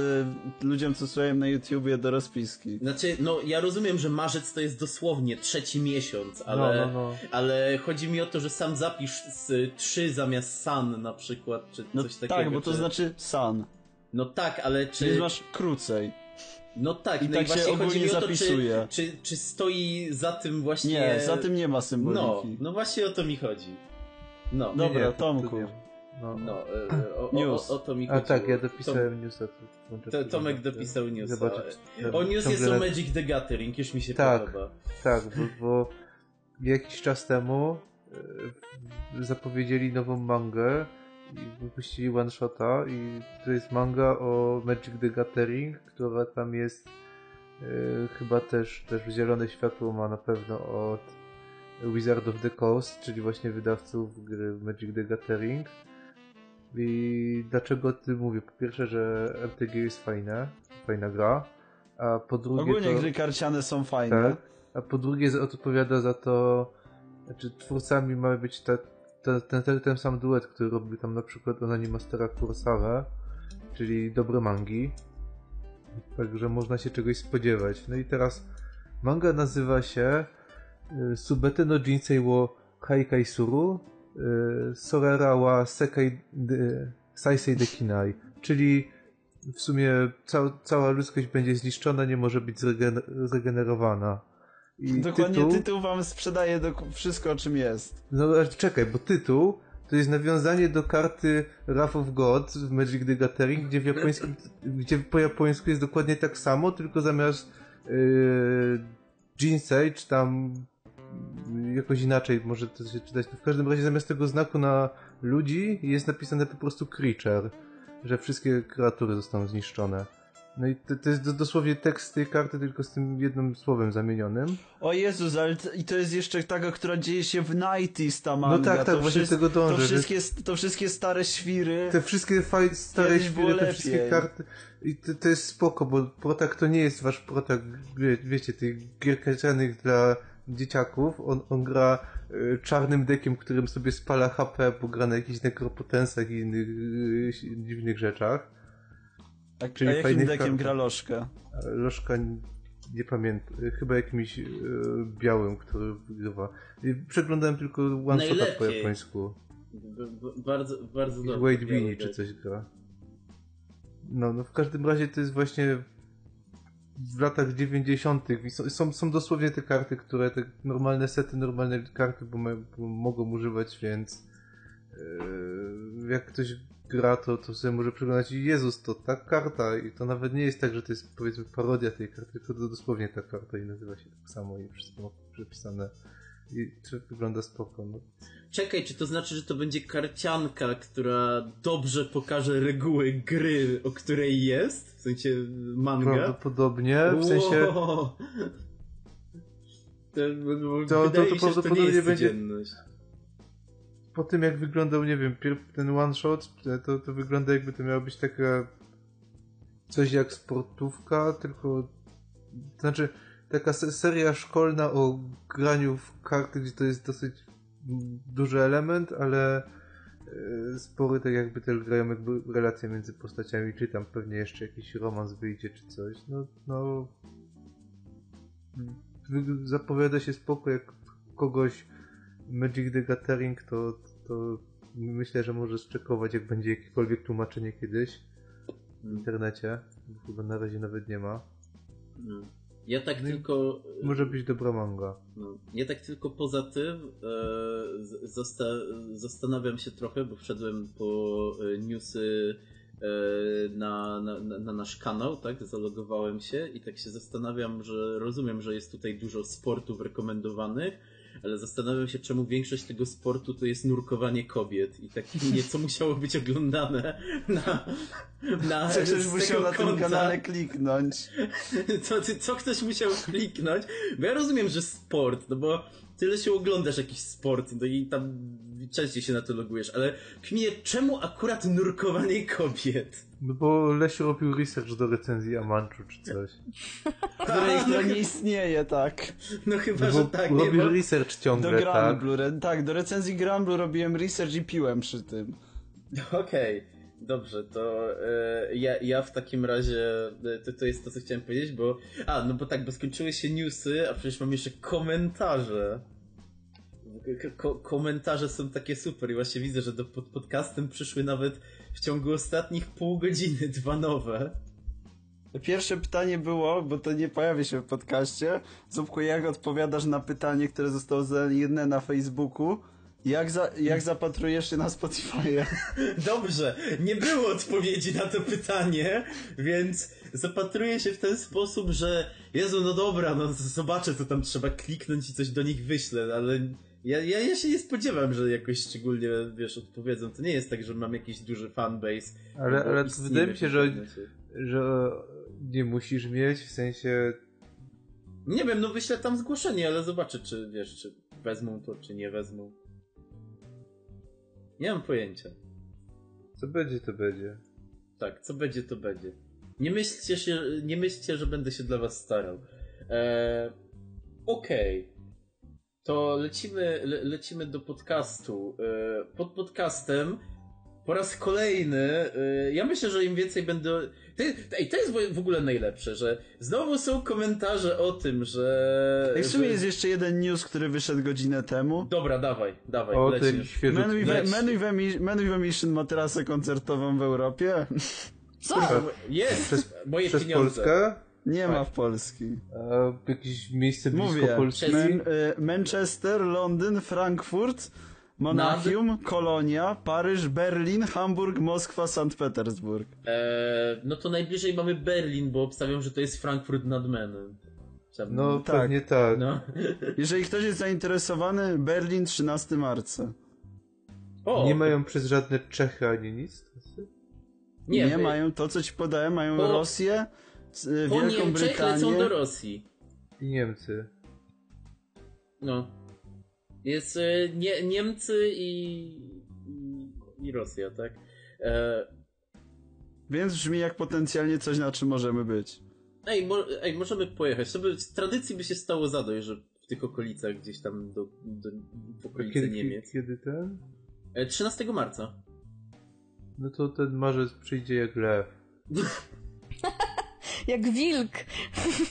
ludziom, co słuchają na YouTubie do rozpiski. Znaczy, no ja rozumiem, że marzec to jest dosłownie trzeci miesiąc, ale, No, no, no. ale chodzi mi o to, że sam zapisz z trzy zamiast san na przykład, czy No coś takiego. tak, bo to czy... znaczy sun. No tak, ale Czyli czy... masz krócej. No tak, I no tak i się właśnie chodzi ogólnie mi o to, zapisuje. czy, czy, czy stoi za tym właśnie... Nie, za tym nie ma No, symboliki. no właśnie o to mi chodzi. No, Dobra, Nie, nie, to- Tomku. to nie. No. no, e, e, o, o, News. o, o to mi A chodziło. tak, ja dopisałem newsa. To, włączę To, chwilę, Tomek dopisał newsa. Zobaczyć. O news jest o Magic the Gathering, już mi się Tak. podoba. Tak, bo, bo jakiś czas temu e, zapowiedzieli nową mangę i wypuścili one shota i to jest manga o Magic the Gathering, która tam jest e, chyba też, też zielone światło ma na pewno od Wizard of the Coast, czyli właśnie wydawców gry Magic the Gathering. I dlaczego o tym mówię? Po pierwsze, że MTG jest fajne, fajna gra, a po drugie Ogólnie to... gry karciane są fajne. Tak, a po drugie odpowiada za to, znaczy twórcami ma być ta, ta, ten, ten, ten sam duet, który robił tam na przykład Onani Mastera Kurosawa, czyli dobre mangi. Także można się czegoś spodziewać. No i teraz manga nazywa się y, Subete no Jinsei wo Haikai Suru y, Sorera wa Sekai de, Saisei de Kinai, czyli w sumie cał, cała ludzkość będzie zniszczona, nie może być zregen zregenerowana. I Dokładnie tytuł, tytuł wam sprzedaje do, wszystko o czym jest. No ale czekaj, bo tytuł to jest nawiązanie do karty Wrath of God w Magic the Gathering, gdzie, w japońskim, gdzie po japońsku jest dokładnie tak samo, tylko zamiast yy, Jinsei, czy tam jakoś inaczej może to się czytać. W każdym razie zamiast tego znaku na ludzi jest napisane po prostu creature, że wszystkie kreatury zostaną zniszczone. No i to, to jest dosłownie tekst tej karty, tylko z tym jednym słowem zamienionym. O Jezus, ale to, i to jest jeszcze taka, która dzieje się w 90s ta manga. No tak, tak, to właśnie tego dążę. To wszystkie, to wszystkie stare świry. Te wszystkie faj, stare świry, te wszystkie karty. I to, to jest spoko, bo protak to nie jest wasz protak, wie, wiecie, tych gier dla dzieciaków. On, on gra y, czarnym dekiem, którym sobie spala HP, bo gra na jakichś nekropotensach i innych y, dziwnych rzeczach. A, Czyli a jakim dekiem gra Lożka? Lożka nie pamiętam, chyba jakimś e, białym, który wygrywa. Przeglądałem tylko One Shota po japońsku. B bardzo, bardzo dobrze. Wade Winnie czy coś gra. No, no w każdym razie to jest właśnie w latach 90. I są, są dosłownie te karty, które te normalne sety, normalne karty bo, bo mogą używać, więc yy, jak ktoś gra, to, to sobie może przeglądać i Jezus, to ta karta i to nawet nie jest tak, że to jest powiedzmy parodia tej karty, tylko to dosłownie ta karta i nazywa się tak samo i wszystko ma przepisane i to wygląda spoko. No. Czekaj, czy to znaczy, że to będzie karcianka, która dobrze pokaże reguły gry, o której jest? W sensie manga? Prawdopodobnie, w sensie... Wow. To, to, to, to, prawdopodobnie będzie po tym jak wyglądał, nie wiem, ten one shot, to, to wygląda jakby to miało być taka coś jak sportówka, tylko to znaczy taka seria szkolna o graniu w karty, gdzie to jest dosyć duży element, ale e, spory tak jakby też grają jakby relacje między postaciami, czy tam pewnie jeszcze jakiś romans wyjdzie, czy coś. No, no zapowiada się spoko, jak kogoś Magic the Gathering to, to myślę, że możesz czekować, jak będzie jakiekolwiek tłumaczenie kiedyś w internecie, bo chyba na razie nawet nie ma. No. Ja tak no tylko. Może być dobra manga. No. Ja tak tylko poza tym e, zosta zastanawiam się trochę, bo wszedłem po e, newsy e, na, na, na, nasz kanał, tak? Zalogowałem się i tak się zastanawiam, że rozumiem, że jest tutaj dużo sportów rekomendowanych ale zastanawiam się, czemu większość tego sportu to jest nurkowanie kobiet i tak nieco musiało być oglądane na, na co ktoś musiał na tym kanale kliknąć. Co, co ktoś musiał kliknąć? Bo ja rozumiem, że sport, no bo tyle się oglądasz jakiś sport, no i tam częściej się na to logujesz, ale kminie, czemu akurat nurkowanie kobiet? No bo Lesiu robił research do recenzji Amanchu czy coś. Której, która nie istnieje, tak. No chyba, no że tak. Robił bo... research ciągle, do Gramblu, tak? tak, do recenzji Gramblu robiłem research i piłem przy tym. Okej. Okay. Dobrze, to e, ja, ja w takim razie, e, to, to jest to, co chciałem powiedzieć, bo, a, no bo tak, bo skończyły się newsy, a przecież mam jeszcze komentarze. Ko komentarze są takie super i właśnie widzę, że do, pod podcastem przyszły nawet w ciągu ostatnich pół godziny dwa nowe. Pierwsze pytanie było, bo to nie pojawia się w podcaście. Zupku, jak odpowiadasz na pytanie, które zostało zadane na Facebooku? Jak, za, jak zapatrujesz się na Spotify? Dobrze, nie było odpowiedzi na to pytanie, więc zapatruję się w ten sposób, że Jezu, no dobra, no zobaczę, co tam trzeba kliknąć i coś do nich wyślę, ale ja, ja, ja się nie spodziewam, że jakoś szczególnie, wiesz, odpowiedzą. To nie jest tak, że mam jakiś duży fanbase. Ale, ale wydaje mi się, że, że nie musisz mieć, w sensie... Nie wiem, no wyślę tam zgłoszenie, ale zobaczę, czy wiesz, czy wezmą to, czy nie wezmą. Nie mam pojęcia. Co będzie, to będzie. Tak, co będzie, to będzie. Nie myślcie, się, nie myślcie że będę się dla was starał. Eee, Okej. Okay. To lecimy, le, lecimy do podcastu. Eee, pod podcastem po raz kolejny, eee, ja myślę, że im więcej będę... To, ej, to jest w ogóle najlepsze, że znowu są komentarze o tym, że... Ej, w sumie jest jeszcze jeden news, który wyszedł godzinę temu. Dobra, dawaj, dawaj, o, jakiś świeży... Man with Emission ma trasę koncertową w Europie. Co? Jest! Przez, moje przez pieniądze. Polskę? Nie ma w Polski. A jakieś miejsce blisko Mówię, Polski? Man, y, Manchester, Londyn, Frankfurt, Monachium, Nad... Kolonia, Paryż, Berlin, Hamburg, Moskwa, Sankt Petersburg. Eee, no to najbliżej mamy Berlin, bo obstawiam, że to jest Frankfurt nad Menem. No tak. pewnie tak. No. Jeżeli ktoś jest zainteresowany, Berlin 13 marca. O, nie mają przez żadne Czechy ani nic? Nie, nie mają to, co ci podałem, mają po, Rosję, y, po Wielką Niemczech Brytanię. lecą do Rosji. I Niemcy. No. Jest y, nie, Niemcy i, i, Rosja, tak? E... Więc brzmi jak potencjalnie coś, na czym możemy być. Ej, mo ej możemy pojechać. To by, z tradycji by się stało zadość, że w tych okolicach, gdzieś tam do, do, w okolicy kiedy, Niemiec. Kiedy ten? 13 e, marca. No to ten marzec przyjdzie jak lew. jak wilk.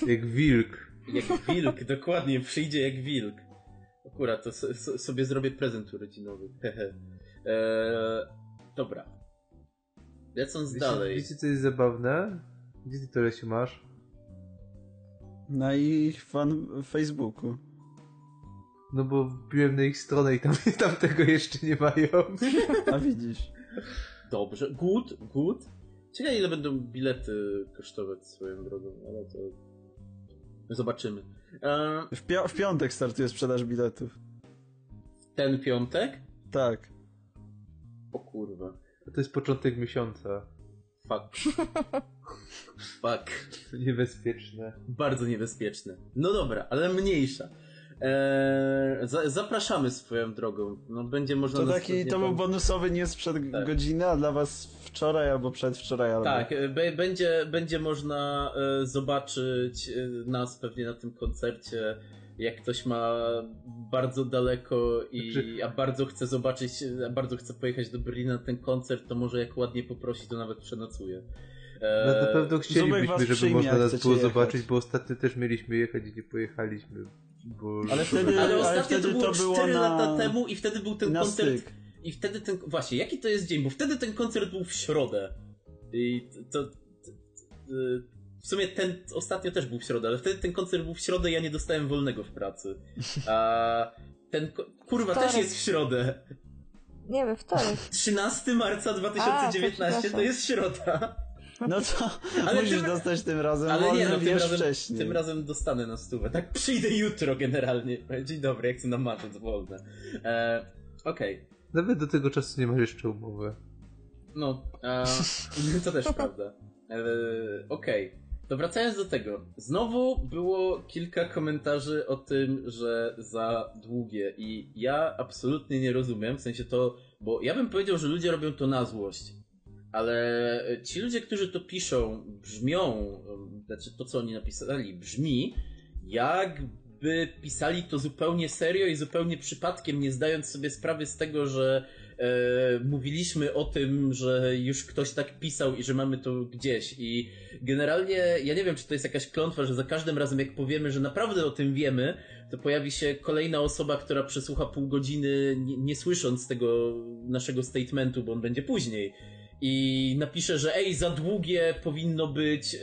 jak wilk. Jak wilk, dokładnie, przyjdzie jak wilk. Akurat, to sobie zrobię prezent urodzinowy. eee, dobra. Lecąc wiecie, dalej. Wiecie co jest zabawne? Gdzie ty to się masz? Na ich fan Facebooku. No bo wbiłem na ich stronę i tam, tam tego jeszcze nie mają. A widzisz. Dobrze, good, good. Ciekawe ile będą bilety kosztować swoją drogą, ale to zobaczymy. E... W, pi w piątek startuje sprzedaż biletów. Ten piątek? Tak. O kurwa. To jest początek miesiąca. Fuck. Fuck. Niebezpieczne. Bardzo niebezpieczne. No dobra, ale mniejsza. Eee, za, zapraszamy swoją drogą. No, będzie można to taki, to był bonusowy nie sprzed tak. godziny, a dla was wczoraj albo przedwczoraj. Albo... Tak, e, będzie, będzie można e, zobaczyć e, nas pewnie na tym koncercie. Jak ktoś ma bardzo daleko i znaczy... a bardzo chce zobaczyć, a bardzo chce pojechać do Berlina na ten koncert, to może jak ładnie poprosi, to nawet przenocuje. No, na pewno chcielibyśmy, żeby można nas było jechać. zobaczyć, bo ostatnio też mieliśmy jechać i nie pojechaliśmy. Bo... Ale wtedy, ale ostatnio ale wtedy to było 4 na... lata temu i wtedy był ten koncert. Styk. I wtedy ten. Właśnie, jaki to jest dzień? Bo wtedy ten koncert był w środę. I to. to, to w sumie ten ostatnio też był w środę, ale wtedy ten koncert był w środę i ja nie dostałem wolnego w pracy. A ten. Kurwa, wtorek. też jest w środę. Nie wiem, wtorek. 13 marca 2019 A, to, to jest środa. No to ale musisz tym, dostać tym razem ale nie, no, tym razem, wcześniej. Tym razem dostanę na stówę. Tak przyjdę jutro generalnie. Dzień dobry, jak chcę na marzec wolne. E, Okej. Okay. Nawet do tego czasu nie masz jeszcze umowy. No, e, to też prawda. E, Okej. Okay. To wracając do tego. Znowu było kilka komentarzy o tym, że za długie i ja absolutnie nie rozumiem, w sensie to, bo ja bym powiedział, że ludzie robią to na złość ale ci ludzie, którzy to piszą, brzmią, znaczy to, co oni napisali, brzmi, jakby pisali to zupełnie serio i zupełnie przypadkiem, nie zdając sobie sprawy z tego, że e, mówiliśmy o tym, że już ktoś tak pisał i że mamy to gdzieś. I generalnie ja nie wiem, czy to jest jakaś klątwa, że za każdym razem, jak powiemy, że naprawdę o tym wiemy, to pojawi się kolejna osoba, która przesłucha pół godziny, nie, nie słysząc tego naszego statementu, bo on będzie później i napiszę, że ej, za długie powinno być yy,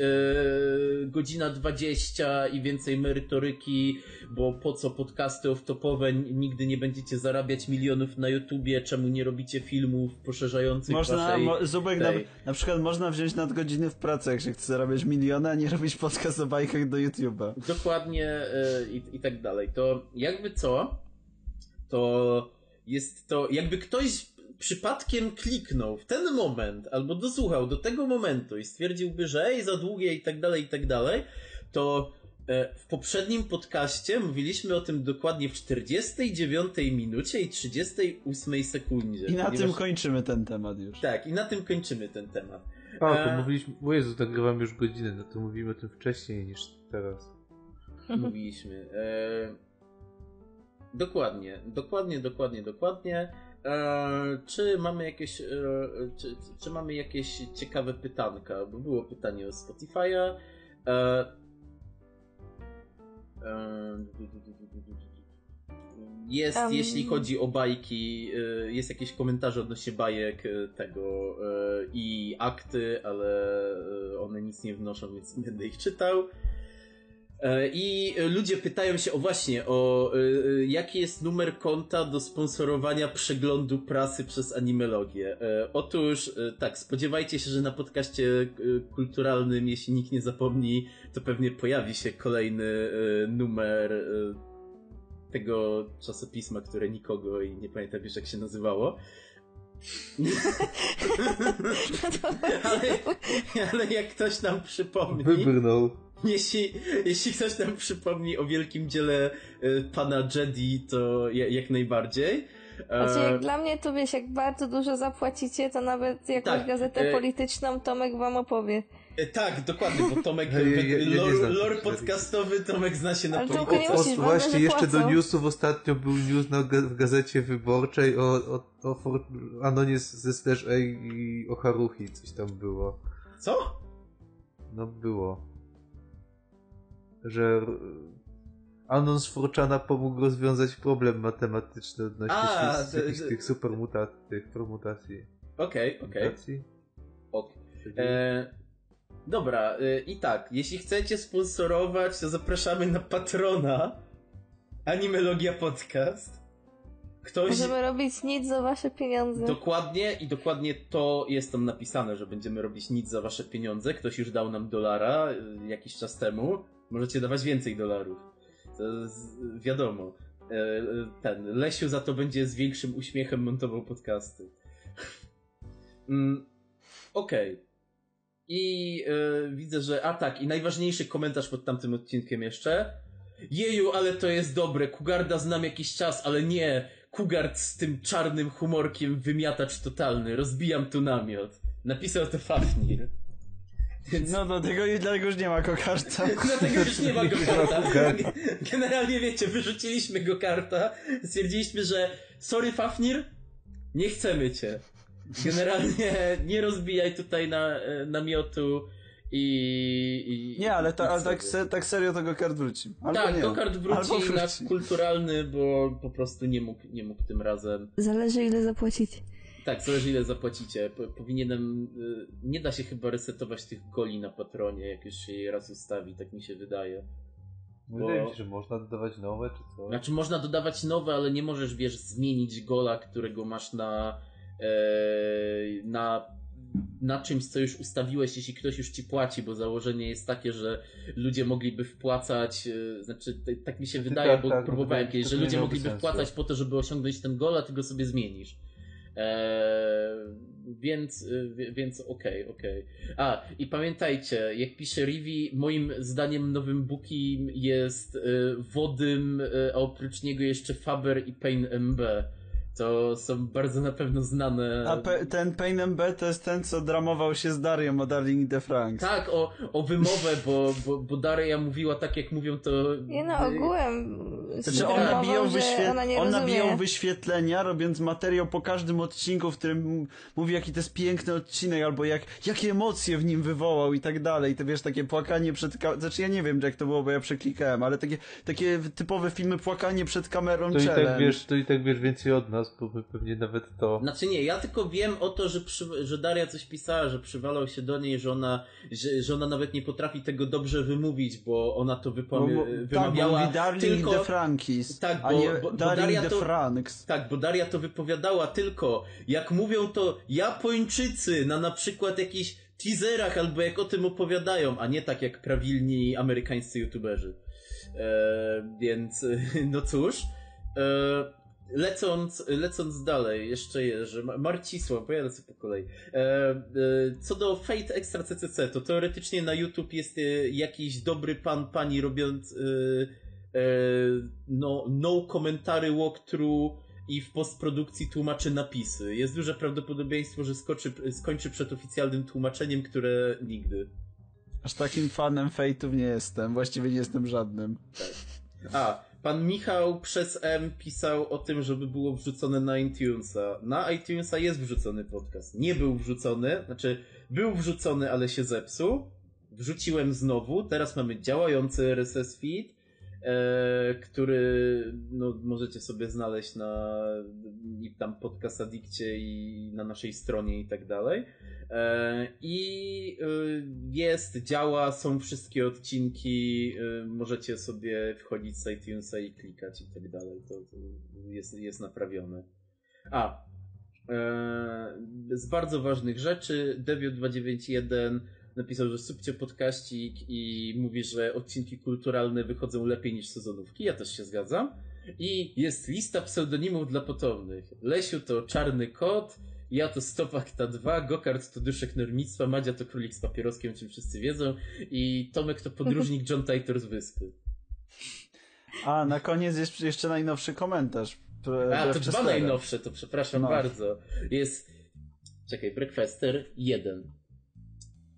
godzina 20 i więcej merytoryki, bo po co podcasty off-topowe, nigdy nie będziecie zarabiać milionów na YouTubie, czemu nie robicie filmów poszerzających można, waszej... Mo, Zubek, na, na, przykład można wziąć nadgodziny w pracy, jak się chce zarabiać miliony, a nie robić podcast o bajkach do YouTube'a. Dokładnie yy, i, i tak dalej. To jakby co, to jest to, jakby ktoś przypadkiem kliknął w ten moment, albo dosłuchał do tego momentu i stwierdziłby, że ej, za długie i tak dalej, i tak dalej, to E, w poprzednim podcaście mówiliśmy o tym dokładnie w 49 minucie i 38 sekundzie. I na ponieważ... tym kończymy ten temat już. Tak, i na tym kończymy ten temat. A, to e... mówiliśmy, o Jezu, nagrywam już godzinę, no to mówimy o tym wcześniej niż teraz. Mówiliśmy. E... Dokładnie, dokładnie, dokładnie, dokładnie. E, czy mamy jakieś, e, czy, czy, mamy jakieś ciekawe pytanka? Bo było pytanie o Spotify'a. E, jest, um... jeśli chodzi o bajki, jest jakieś komentarze odnośnie bajek tego i akty, ale one nic nie wnoszą, więc nie będę ich czytał. E, I ludzie pytają się o właśnie, o e, e, jaki jest numer konta do sponsorowania przeglądu prasy przez animologię. Otóż tak, spodziewajcie się, że na podcaście kulturalnym, jeśli nikt nie zapomni, to pewnie pojawi się kolejny numer tego czasopisma, które nikogo i nie pamiętam już jak się nazywało. ale, ale jak ktoś nam przypomni. Wybrnął. Jeśli, jeśli ktoś nam przypomni o wielkim dziele y, pana Jedi, to jak najbardziej. Znaczy, jak e, dla mnie to wiesz, jak bardzo dużo zapłacicie, to nawet jakąś tak, gazetę e... polityczną Tomek wam opowie. E, tak, dokładnie, bo Tomek, ja, ja, ja lore, lore podcastowy, Tomek zna się na polityce. O, o, właśnie, jeszcze do newsów ostatnio był news na, w gazecie wyborczej o, o, o For, Anonie ze Slash A i o Haruhi, coś tam było. Co? No było że Anon z Forczana pomógł rozwiązać problem matematyczny odnośnie A, tych, tych supermutacji, tych promutacji. Okej, okay, okej. E, dobra, e, i tak, jeśli chcecie sponsorować, to zapraszamy na patrona Animelogia Podcast. Ktoś... Możemy robić nic za wasze pieniądze. Dokładnie i dokładnie to jest tam napisane, że będziemy robić nic za wasze pieniądze. Ktoś już dał nam dolara e, jakiś czas temu. Możecie dawać więcej dolarów. To jest, wiadomo. E, ten Lesiu za to będzie z większym uśmiechem montował podcasty. mm, Okej. Okay. I e, widzę, że. A tak, i najważniejszy komentarz pod tamtym odcinkiem jeszcze. Jeju, ale to jest dobre. Kugarda znam jakiś czas, ale nie. Kugard z tym czarnym humorkiem wymiatacz totalny. Rozbijam tu namiot. Napisał to Fafnir. Więc... No dlatego, dlatego już nie ma kokarta. dlatego już nie ma go karta. Generalnie wiecie, wyrzuciliśmy go karta, stwierdziliśmy, że sorry Fafnir, nie chcemy cię. Generalnie nie rozbijaj tutaj na, e, namiotu i, i Nie, ale, ta, ale tak, se, tak serio to Gokart wróci. Albo tak, Gokart wróci, wróci na kulturalny, bo po prostu nie mógł, nie mógł tym razem. Zależy ile zapłacić. Tak, zależy ile zapłacicie. powinienem. Y, nie da się chyba resetować tych goli na patronie, jak już się je raz ustawi, tak mi się wydaje. Bo... Wydaje mi się, że można dodawać nowe, czy co? Znaczy, można dodawać nowe, ale nie możesz, wiesz, zmienić gola, którego masz na. E, na na czymś, co już ustawiłeś, jeśli ktoś już ci płaci, bo założenie jest takie, że ludzie mogliby wpłacać, e, znaczy tak mi się wydaje, tak, bo tak, próbowałem tak, kiedyś, że ludzie mogliby sensu. wpłacać po to, żeby osiągnąć ten gol, a ty go sobie zmienisz. Eee, więc, e, więc okej, okay, okej. Okay. A, i pamiętajcie, jak pisze Rivi, moim zdaniem nowym bookiem jest y, Wodym, y, a oprócz niego jeszcze Faber i Pain MB to są bardzo na pewno znane. A pe ten Pain MB to jest ten, co dramował się z Darią o Darling the Franks. Tak, o, o wymowę, bo, bo, bo Daria mówiła tak, jak mówią to... Nie no, ogółem. Znaczy on nabijał, wyświe on nabijał wyświetlenia, robiąc materiał po każdym odcinku, w którym mówi, jaki to jest piękny odcinek, albo jak, jakie emocje w nim wywołał i tak dalej. To wiesz, takie płakanie przed kamerą. Znaczy ja nie wiem, jak to było, bo ja przeklikałem, ale takie, takie typowe filmy płakanie przed kamerą to i tak wiesz, To i tak wiesz więcej od nas bo pewnie nawet to... Znaczy nie, ja tylko wiem o to, że, przy, że Daria coś pisała, że przywalał się do niej, że ona, że, że ona nawet nie potrafi tego dobrze wymówić, bo ona to wypowie, bo, wymawiała tak, bo Darling tylko... the Frankis, tak, bo, bo, bo Daria to, Franks. Tak, bo Daria to wypowiadała tylko, jak mówią to Japończycy na na przykład jakichś teaserach albo jak o tym opowiadają, a nie tak jak prawilni amerykańscy youtuberzy. E, więc, no cóż... E, lecąc, lecąc dalej, jeszcze że Marcisław, bo ja lecę po kolei. E, e, co do Fate Extra CCC, to teoretycznie na YouTube jest e, jakiś dobry pan, pani robiąc no, no komentary walkthrough i w postprodukcji tłumaczy napisy. Jest duże prawdopodobieństwo, że skoczy, skończy przed oficjalnym tłumaczeniem, które nigdy. Aż takim fanem Fate'ów nie jestem, właściwie nie jestem żadnym. Tak. A, pan Michał przez M pisał o tym, żeby było wrzucone na iTunesa. Na iTunesa jest wrzucony podcast. Nie był wrzucony, znaczy był wrzucony, ale się zepsuł. Wrzuciłem znowu, teraz mamy działający RSS feed który no, możecie sobie znaleźć na tam podcast Addiccie i na naszej stronie i tak dalej. E, I e, jest, działa, są wszystkie odcinki, e, możecie sobie wchodzić z iTunesa i klikać i tak dalej. To, jest, jest naprawione. A, e, z bardzo ważnych rzeczy, Deviot 291 napisał, że subcie podkaścik i mówi, że odcinki kulturalne wychodzą lepiej niż sezonówki. Ja też się zgadzam. I jest lista pseudonimów dla potomnych. Lesiu to czarny kot, ja to Stopakta 2, Gokart to duszek normictwa, Madzia to królik z papieroskiem, czym wszyscy wiedzą i Tomek to podróżnik John Titor z wyspy. A, na koniec jest jeszcze najnowszy komentarz. A, to dwa najnowsze, to przepraszam no. bardzo. Jest, czekaj, Breakfaster 1.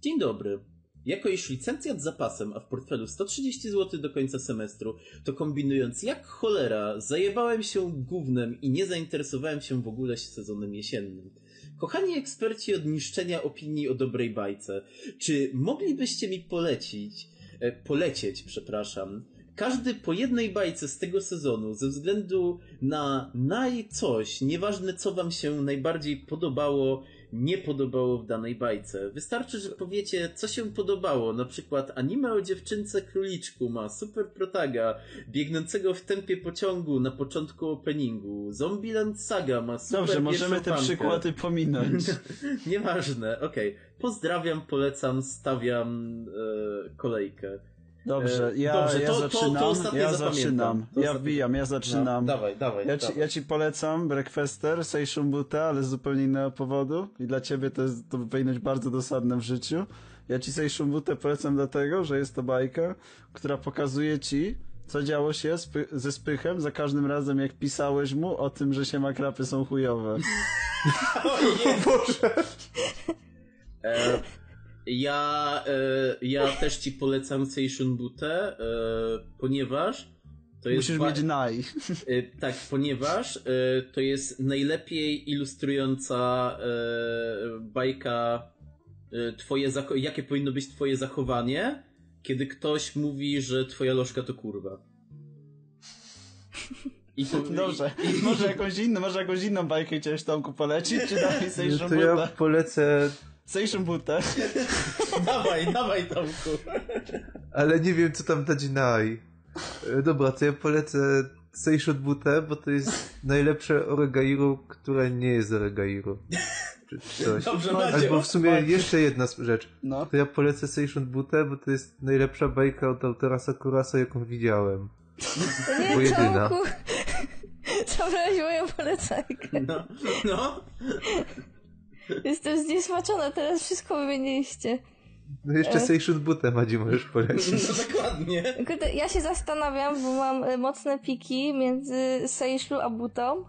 Dzień dobry. Jako iż licencjat zapasem, a w portfelu 130 zł do końca semestru, to kombinując jak cholera, zajebałem się gównem i nie zainteresowałem się w ogóle sezonem jesiennym. Kochani eksperci od niszczenia opinii o dobrej bajce, czy moglibyście mi polecić, e, polecieć, przepraszam, każdy po jednej bajce z tego sezonu, ze względu na naj coś, nieważne co wam się najbardziej podobało nie podobało w danej bajce. Wystarczy, że powiecie, co się podobało. Na przykład anime o dziewczynce króliczku ma super protaga, biegnącego w tempie pociągu na początku openingu. Zombieland Saga ma super Dobrze, możemy te przykłady pominąć. Nieważne, okej. Okay. Pozdrawiam, polecam, stawiam e, kolejkę. Dobrze, ja, Dobrze, ja to, zaczynam. To, to ja zaczynam. ja wbijam, ja zaczynam. No, dawaj, dawaj. Ja ci, dawaj. ja ci polecam Breakfaster, Seishun Buta, ale z zupełnie innego powodu. I dla ciebie to, jest, to powinno być bardzo dosadne w życiu. Ja ci Seishun Butę polecam dlatego, że jest to bajka, która pokazuje ci, co działo się spy ze Spychem za każdym razem, jak pisałeś mu o tym, że się makrapy są chujowe. o Boże! E, ja, e, ja też ci polecam Seishun Butę, e, ponieważ to jest. Musisz mieć naj. E, tak, ponieważ e, to jest najlepiej ilustrująca e, bajka e, twoje jakie powinno być twoje zachowanie, kiedy ktoś mówi, że twoja lożka to kurwa. I to, Dobrze, i, i... może jakąś inną, może jakąś inną bajkę chciałeś Tomku polecić, czy dalej Seishun no to ja polecę Seishun Butę. dawaj, dawaj Tomku. Ale nie wiem, co tam dać naj. E, dobra, to ja polecę Seishun Butę, bo to jest najlepsze Oregairu, które nie jest Oregairu. Czy coś. Dobrze, no, Albo w sumie jeszcze jedna rzecz. No. To ja polecę Seishun Butę, bo to jest najlepsza bajka od autora Sakurasa, jaką widziałem. Nie, bo jedyna. Zabrałeś moją polecajkę. No, no. Jestem zniesmaczona, teraz wszystko wymieniliście. No jeszcze e... Seishun Butę Madzi możesz polecić. No dokładnie. Ja się zastanawiam, bo mam e, mocne piki między Seishu a Butą.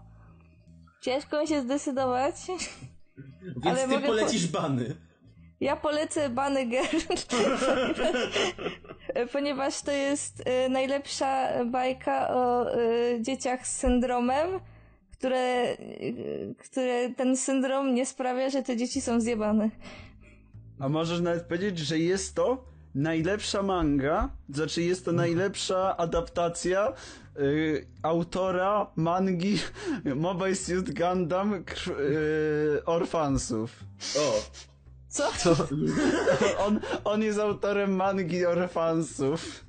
Ciężko mi się zdecydować. Więc ale ty polecisz po... bany. Ja polecę Bany Girl, ponieważ to jest e, najlepsza bajka o e, dzieciach z syndromem które, które ten syndrom nie sprawia, że te dzieci są zjebane. A możesz nawet powiedzieć, że jest to najlepsza manga, znaczy jest to najlepsza adaptacja y, autora mangi Mobile Suit Gundam y, Orfansów. O! Co? Co? on, on jest autorem mangi Orfansów.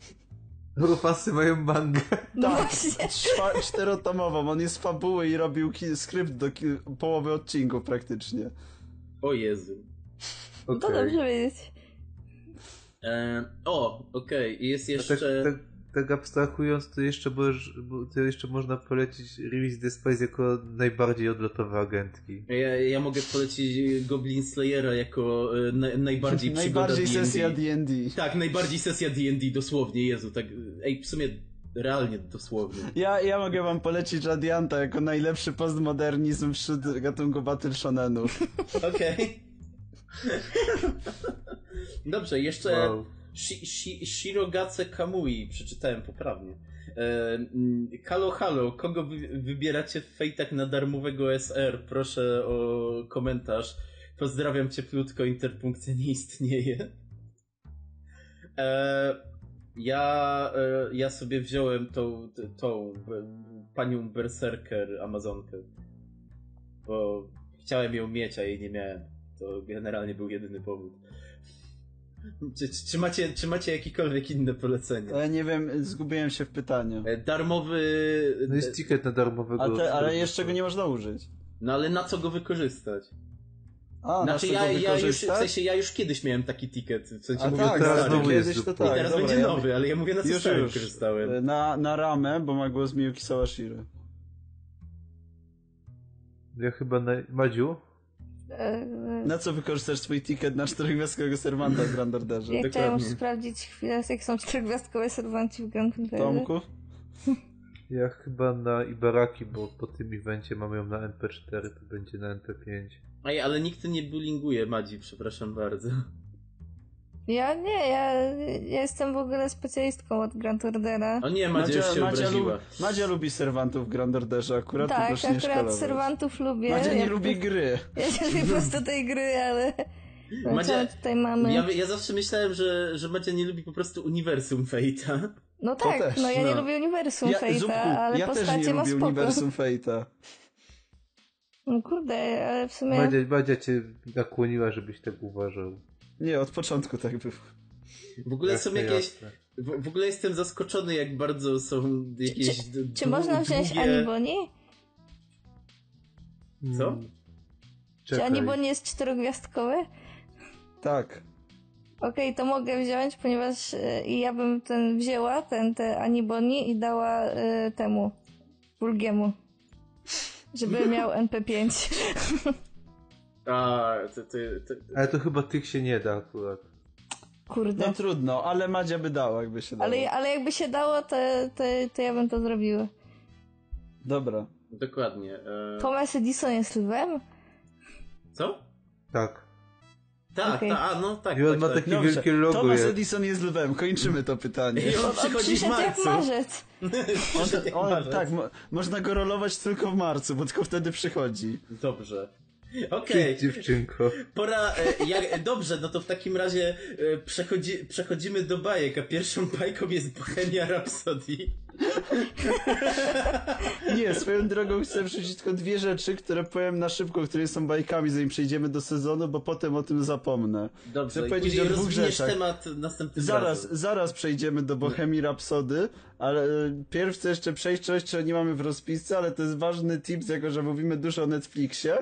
Rufasy mają mangę. No tak, czterotomową. On jest fabuły i robił skrypt do połowy odcinków praktycznie. O Jezu. Okay. To dobrze wiedzieć. E, o, okej. Okay. Jest jeszcze... Tak, tak, tak abstrahując, to jeszcze, możesz, to jeszcze można polecić Release the Spice jako najbardziej odlotowe agentki. Ja, ja mogę polecić Goblin Slayera jako e, na, najbardziej przygoda Najbardziej D&D. sesja D&D. Tak, najbardziej sesja D&D, dosłownie, Jezu, tak, ej, w sumie realnie dosłownie. Ja, ja mogę wam polecić Radianta jako najlepszy postmodernizm wśród gatunku Battle Shonenów. Okej. Dobrze, jeszcze Wow. Shi, shi, Shirogace Kamui, przeczytałem poprawnie. E, mm, halo, halo, kogo wy, wybieracie w fejtach na darmowego SR? Proszę o komentarz. Pozdrawiam cieplutko, interpunkcja nie istnieje. E, ja, e, ja sobie wziąłem tą, tą panią Berserker Amazonkę. Bo chciałem ją mieć, a jej nie miałem. To generalnie był jedyny powód. Czy, czy, macie, czy macie jakiekolwiek inne polecenia? Ale nie wiem, zgubiłem się w pytaniu. E, Darmowy. No jest ticket na darmowego. A te, ale jeszcze go nie można użyć. No ale na co go wykorzystać? A, Znaczy na co ja, go ja już, w wykorzystać? sensie ja już kiedyś miałem taki ticket, w sensie A mówię tak, teraz tak, znowu kiedyś jest to tak. I teraz dobra, będzie ja- nowy, ale ja mówię na co Już, starym już. korzystałem. Na, na ramę, bo ma głos Miyuki Sawashiro. Ja chyba na... Madziu? E, Na co wykorzystasz swój ticket na czterogwiazdkowego serwanta w Grand Orderze? Ja chciałem dokładnie. sprawdzić chwilę, jak są czterogwiazdkowe serwanci w Grand Orderze. Tomku? Ja chyba na Ibaraki, bo po tym evencie mamy ją na NP4, to będzie na NP5. Ej, ale nikt nie bullyinguje Madzi, przepraszam bardzo. Ja nie, ja, ja jestem w ogóle specjalistką od Grand Ordera. O nie, Madzia już się Madzia, lubi, Madzia lubi serwantów w Grand Orderze, akurat to tak, nie akurat szkalować. serwantów lubię. Madzia nie lubi gry. Ja nie lubię po prostu tej gry, ale... No, Madzia- tutaj mamy? Ja, ja zawsze myślałem, że, że Madzia nie lubi po prostu uniwersum Fate'a. No tak, też, no ja nie no. lubię uniwersum Ja, Fate'a, Zupku, ale ja też postacie nie ma lubię spoko. uniwersum Fate'a. No kurde, ale w sumie... Madzia, Madzia cię nakłoniła, żebyś tak uważał. Nie, od początku tak było. W ogóle są Jasne, jakieś... jasne. W, w ogóle jestem zaskoczony, jak bardzo są jakieś... Czy, czy dłu- można wziąć długie... Aniboni? Co? Mm, Czy Czekaj. Aniboni jest czterogwiazdkowe? Tak. Okej, to mogę wziąć, ponieważ i ja bym ten wzięła, ten, te Aniboni i dała e, temu, Bulgiemu. Żeby miał NP5. A, to, to, to, Ale to chyba tych się nie da akurat. Kurde. No trudno, ale Madzia by dała, jakby się dało. Ale, ale jakby się dało, to, to, to ja bym to zrobiła. Dobra. dokładnie. E... Thomas Edison jest lwem? Co? Tak. Tak, Okej. ta, a no tak. I on tak, ma tak. taki Dobrze. wielkie logo. Thomas jak- Edison jest lwem, kończymy to pytanie. I on On przychodzi w przyszedł jak marcu. marzec. On, marzec. tak, mo można go rolować tylko w marcu, bo tylko wtedy przychodzi. Dobrze. Okej, Ty, dziewczynko. pora. E, jak, dobrze, no to w takim razie e, przechodzi, przechodzimy do bajek, a pierwszą bajką jest Bohemia Rhapsody. Nie, swoją drogą chcę wrzucić tylko dwie rzeczy, które powiem na szybko, które są bajkami, zanim przejdziemy do sezonu, bo potem o tym zapomnę. Dobrze, Chcę powiedzieć o dwóch rzeczach. temat następnym Zaraz, razem. zaraz przejdziemy do Bohemii Rhapsody, ale e, pierw chcę jeszcze przejść coś, czego nie mamy w rozpisce, ale to jest ważny tip, jako że mówimy dużo o Netflixie.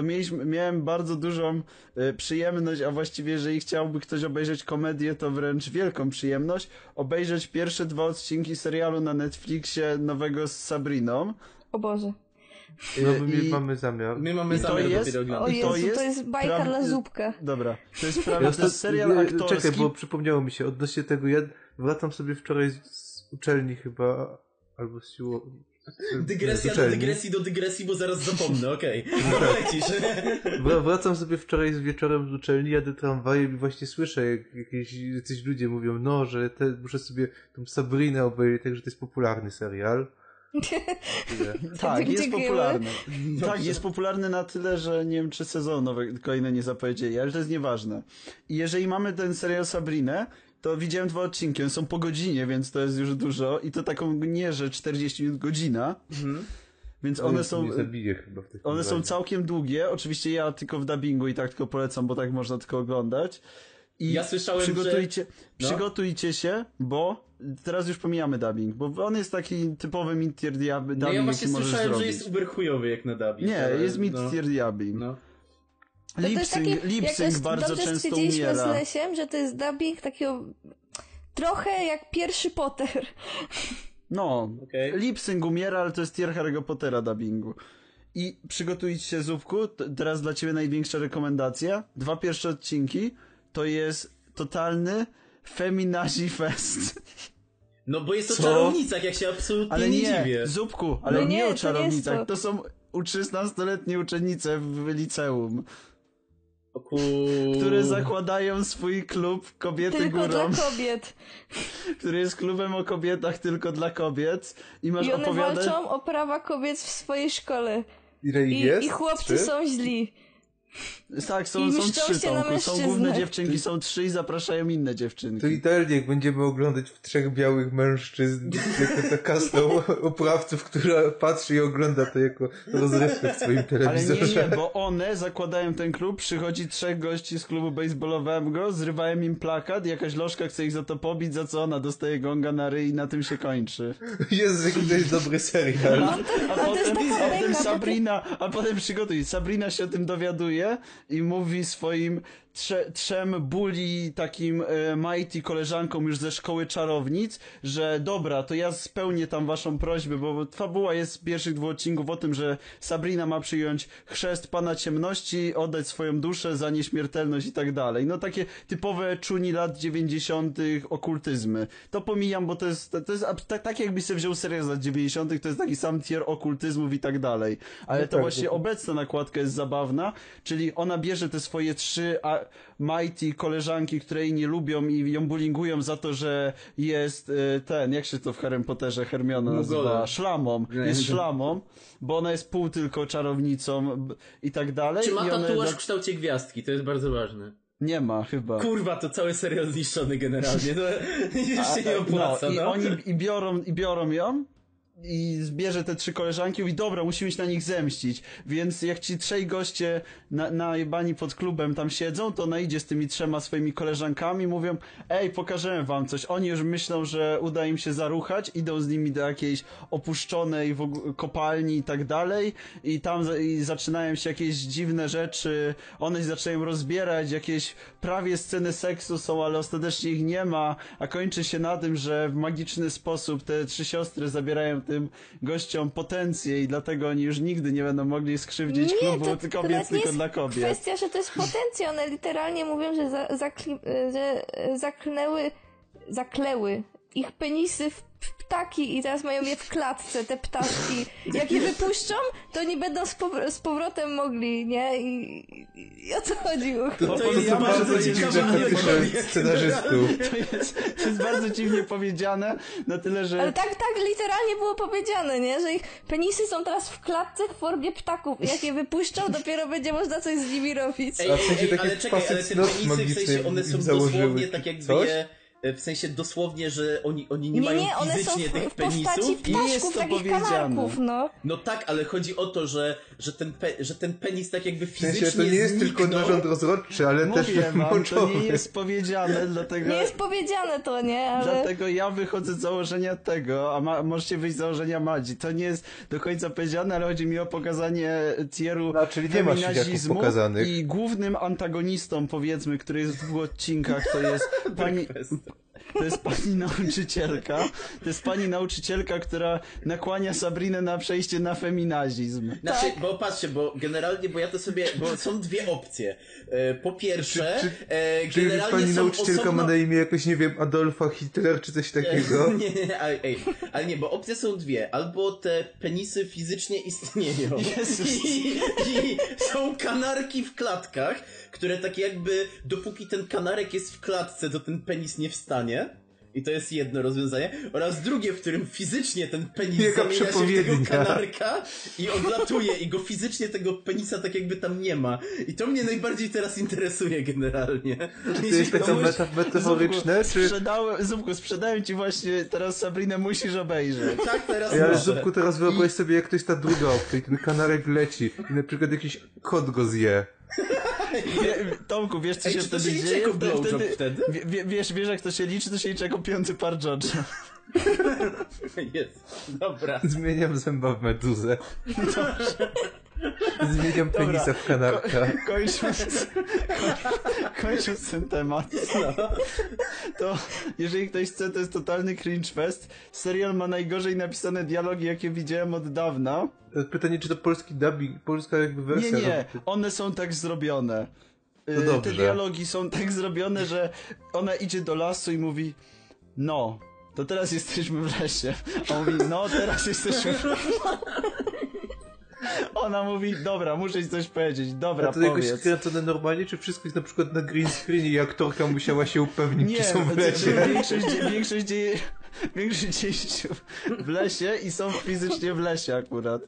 To mieliśmy, miałem bardzo dużą e, przyjemność, a właściwie jeżeli chciałby ktoś obejrzeć komedię, to wręcz wielką przyjemność, obejrzeć pierwsze dwa odcinki serialu na Netflixie nowego z Sabriną. O Boże. No my I- mamy zamiar. My mamy I to zamiar jest- dopiero O oglądać. I to Jezu, to jest jest bajka dla zupka. Dobra, to jest Ja prawie, to osta- jest serial nie, aktorski. Czekaj, bo przypomniało mi się odnośnie tego, ja wracam sobie wczoraj z, z uczelni chyba, albo z siło... Dygresja do dygresji do dygresji, bo zaraz zapomnę, okej. No lecisz. Wra- Wracam sobie wczoraj z wieczorem z uczelni, jadę tramwajem i właśnie słyszę, jak jakieś jacyś ludzie mówią, no, że te, muszę sobie tą Sabrinę obejrzeć, także to jest popularny serial. Tyle. Tak, jest popularny. Tak, jest popularny na tyle, że nie wiem, czy sezon nowy kolejne nie zapowiedzieli, ale to jest nieważne. I jeżeli mamy ten serial Sabrinę, to widziałem dwa odcinki, one są po godzinie, więc to jest już dużo i to taką nie, że 40 minut godzina. Więc one są, one są całkiem długie. Oczywiście ja tylko w dubbingu i tak tylko polecam, bo tak można tylko oglądać. I Ja słyszałem, przygotujcie, No. przygotujcie się, bo teraz już pomijamy dubbing, bo on jest taki typowy mid-tier diab- dubbing, No ja właśnie słyszałem, zrobić. że jest uber chujowy jak na dubbing. Nie, ale jest no, mid-tier dubbing. No. To to jest Lip-sync, taki, jak lip-sync już bardzo dobrze często stwierdziliśmy z umiera. Lesiem, że to jest dubbing takiego trochę jak pierwszy Potter. No, Okej. Lipsync umiera, ale to jest tier Harry'ego Pottera dubbingu. I przygotujcie się, Zupku, t- teraz dla ciebie największa rekomendacja. Dwa pierwsze odcinki to jest totalny feminazi fest. No bo jest to Co? czarownicach, jak się absolutnie Ale nie, nie, dziwię. Zupku, ale No nie, nie, o czarownicach. jest To. to. są u 16-letnie uczennice w liceum, Które zakładają swój klub Kobiety Tylko Górą, dla kobiet. który jest klubem o kobietach tylko dla kobiet. I masz I one opowiadać... walczą o prawa kobiet w swojej szkole. I, jest? i chłopcy Trzy? są źli. Tak, są, są trzy, Tomku. Są główne dziewczynki, są trzy i zapraszają inne dziewczynki. To idealnie, jak będziemy oglądać w trzech białych mężczyzn, jako ta kasta oprawców, która patrzy i ogląda to jako rozrywkę w swoim Ale telewizorze. nie, nie, bo one zakładają ten klub, przychodzi trzech gości z klubu baseballowego, zrywają im plakat, jakaś lożka chce ich za to pobić, za co ona dostaje gonga na ryj i na tym się kończy. Jezu, jaki to jest dobry serial. A jest potem, a potem Sabrina, a potem przygotuj, Sabrina się o tym dowiaduje i mówi swoim trze, trzem bully takim e, mighty koleżankom już ze szkoły czarownic, że dobra, to ja spełnię tam waszą prośbę, bo fabuła jest z pierwszych dwóch odcinków o tym, że Sabrina ma przyjąć chrzest Pana Ciemności, oddać swoją duszę za nieśmiertelność i tak dalej. No takie typowe czuni lat 90. okultyzmy. To pomijam, bo to jest, to jest tak, tak jakbyś sobie wziął serię z lat 90. to jest taki sam tier okultyzmów i tak dalej. Ale No to tak, właśnie obecna nakładka jest zabawna, czyli ona bierze te swoje trzy a, mighty koleżanki, które jej nie lubią i ją bullyingują za to, że jest e, ten, jak się to w Harry Potterze Hermiona nazywa? Szlamą. Jest szlamą, bo ona jest pół tylko czarownicą i tak dalej. Czy ma one tatuaż za- w kształcie gwiazdki? To jest bardzo ważne. Nie ma, chyba. Kurwa, to cały serial zniszczony generalnie. To już się nie opłaca, no, no. i oni i biorą, i biorą ją i zbierze te trzy koleżanki i dobra, musimy się na nich zemścić. Więc jak ci trzej goście na, najebani pod klubem tam siedzą, to ona idzie z tymi trzema swoimi koleżankami, mówią, ej, pokażemy wam coś. Oni już myślą, że uda im się zaruchać, idą z nimi do jakiejś opuszczonej kopalni i tak dalej i tam za, i zaczynają się jakieś dziwne rzeczy, one się zaczynają rozbierać, jakieś prawie sceny seksu są, ale ostatecznie ich nie ma, a kończy się na tym, że w magiczny sposób te trzy siostry zabierają tym gościom potencję i dlatego oni już nigdy nie będą mogli skrzywdzić klubu to, tylko to kobiet, nie tylko jest dla kobiet. kwestia, że to jest potencja. One literalnie mówią, że, za, zakli, że e, zaklęły, zakleły ich penisy w ptaki i teraz mają je w klatce, te ptaszki. Jak je wypuszczą, to oni będą z, powr- z powrotem mogli, nie? I, i, i o co chodzi? To, To to, jest bardzo dziwne scenarzystów. To jest, to jest bardzo dziwnie powiedziane, na tyle, że... Ale tak, tak literalnie było powiedziane, nie? Że ich penisy są teraz w klatce w formie ptaków. Jak je wypuszczą, dopiero będzie można coś z nimi robić. Ej, sensie ej, takie ale czekaj, ale te penisy, w sensie one są założyły, dosłownie tak jakby coś? je... W sensie dosłownie, że oni, oni nie, Nie, mają nie, one są fizycznie w, tych w postaci penisów. Nie jest ptaszków, to takich powiedziane. kanarków, no. No tak, ale chodzi o to, że, że, ten, pe, że ten penis tak jakby W fizycznie sensie to nie jest tylko zniknął. narząd rozrodczy, ale też Mówię wam, to nie jest powiedziane, dlatego... Nie jest powiedziane to, nie? Ale... Dlatego ja wychodzę z założenia tego, a ma, możecie wyjść z założenia Madzi. To nie jest do końca powiedziane, ale chodzi mi o pokazanie tieru No, czyli nie ma świniaków feminazizmu pokazanych. i głównym antagonistą, powiedzmy, który jest w dwóch odcinkach, to jest pani... To jest pani nauczycielka. To jest pani nauczycielka, która nakłania Sabrinę na przejście na feminazizm. Znaczy, Tak. bo patrzcie, bo generalnie, bo ja to sobie, bo są dwie opcje. E, Po pierwsze, Czy- e, Czyli generalnie pani są nauczycielka osobno... ma na imię jakoś, nie wiem, Adolfa Hitler czy coś takiego? Nie, nie, nie, ale, ej, ale nie, bo opcje są dwie. Albo te penisy fizycznie istnieją Jezus. i, i są kanarki w klatkach, które tak jakby, dopóki ten kanarek jest w klatce, to ten penis nie wstanie. I to jest jedno rozwiązanie. Oraz drugie, w którym fizycznie ten penis Jaka zamienia się w tego kanarka i odlatuje i go fizycznie tego penisa tak jakby tam nie ma. I to mnie najbardziej teraz interesuje generalnie. To jest taka meta, metaforyczne, czy... Sprzedałem, Zupku, sprzedałem ci właśnie teraz Sabrinę, musisz obejrzeć. Tak, teraz Ej, ale może. Zupku, teraz wyobraź sobie, jak to jest ta druga opcja i ten kanarek leci i na przykład jakiś kot go zje. Wie, Tomku, wiesz co Ej, się wtedy się dzieje? jako Wtedy- wtedy? Wie, wie, wiesz, wiesz jak to się liczy? To się liczy jako piąty par George'a. Jest, dobra. Zmieniam zęba w meduzę. Zmieniam penisa w kanarka. Ko kończąc, kończąc ten temat, to jeżeli ktoś chce, to jest totalny cringe fest. Serial ma najgorzej napisane dialogi, jakie widziałem od dawna. Pytanie, czy to polski dubbing, polska jakby wersja? Nie, nie, one są tak zrobione. No Y. Te dialogi są tak zrobione, że ona idzie do lasu i mówi no, to teraz jesteśmy w lesie. A on mówi, no teraz jesteśmy w Ona mówi, dobra, muszę ci coś powiedzieć, dobra, A to jakoś powiedz. skręcone normalnie, czy wszystko jest na przykład na green screenie i aktorka musiała się upewnić, Nie, czy są w znaczy, lesie? większość, dzie- większość dzieje, większość dzieje się w lesie i są fizycznie w lesie akurat.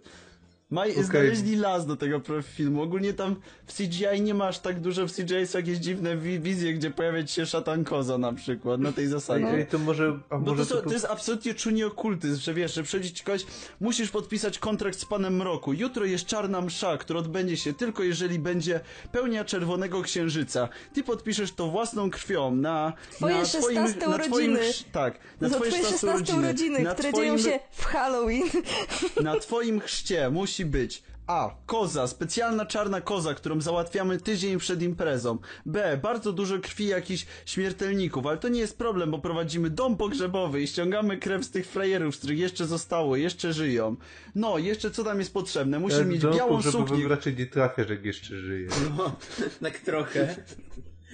Maj, Okej. Znaleźli las do tego filmu. Ogólnie tam w CGI nie masz tak dużo, w CGI są jakieś dziwne wi- wizje, gdzie pojawia ci się szatan koza na przykład, na tej zasadzie. Ej, to może, a Bo może to, są, po- to jest absolutnie czujny okultyzm, że wiesz, że przychodzi ci kogoś, musisz podpisać kontrakt z Panem Mroku. Jutro jest czarna msza, która odbędzie się tylko jeżeli będzie pełnia czerwonego księżyca. Ty podpiszesz to własną krwią na Twoje na 16 twoim, na twoim, urodziny. Tak, na Za twoje twoje 16 16 urodziny, na które twoim, dzieją się w Halloween. na twoim chrzcie musi być A. Koza, specjalna czarna koza, którą załatwiamy tydzień przed imprezą. B. Bardzo dużo krwi jakichś śmiertelników, ale to nie jest problem, bo prowadzimy dom pogrzebowy i ściągamy krew z tych frajerów, z których jeszcze zostało, jeszcze żyją. No, jeszcze co tam jest potrzebne? Musimy Ja mieć białą suknię. raczej nie trafiasz, jak jeszcze żyje. No, tak trochę.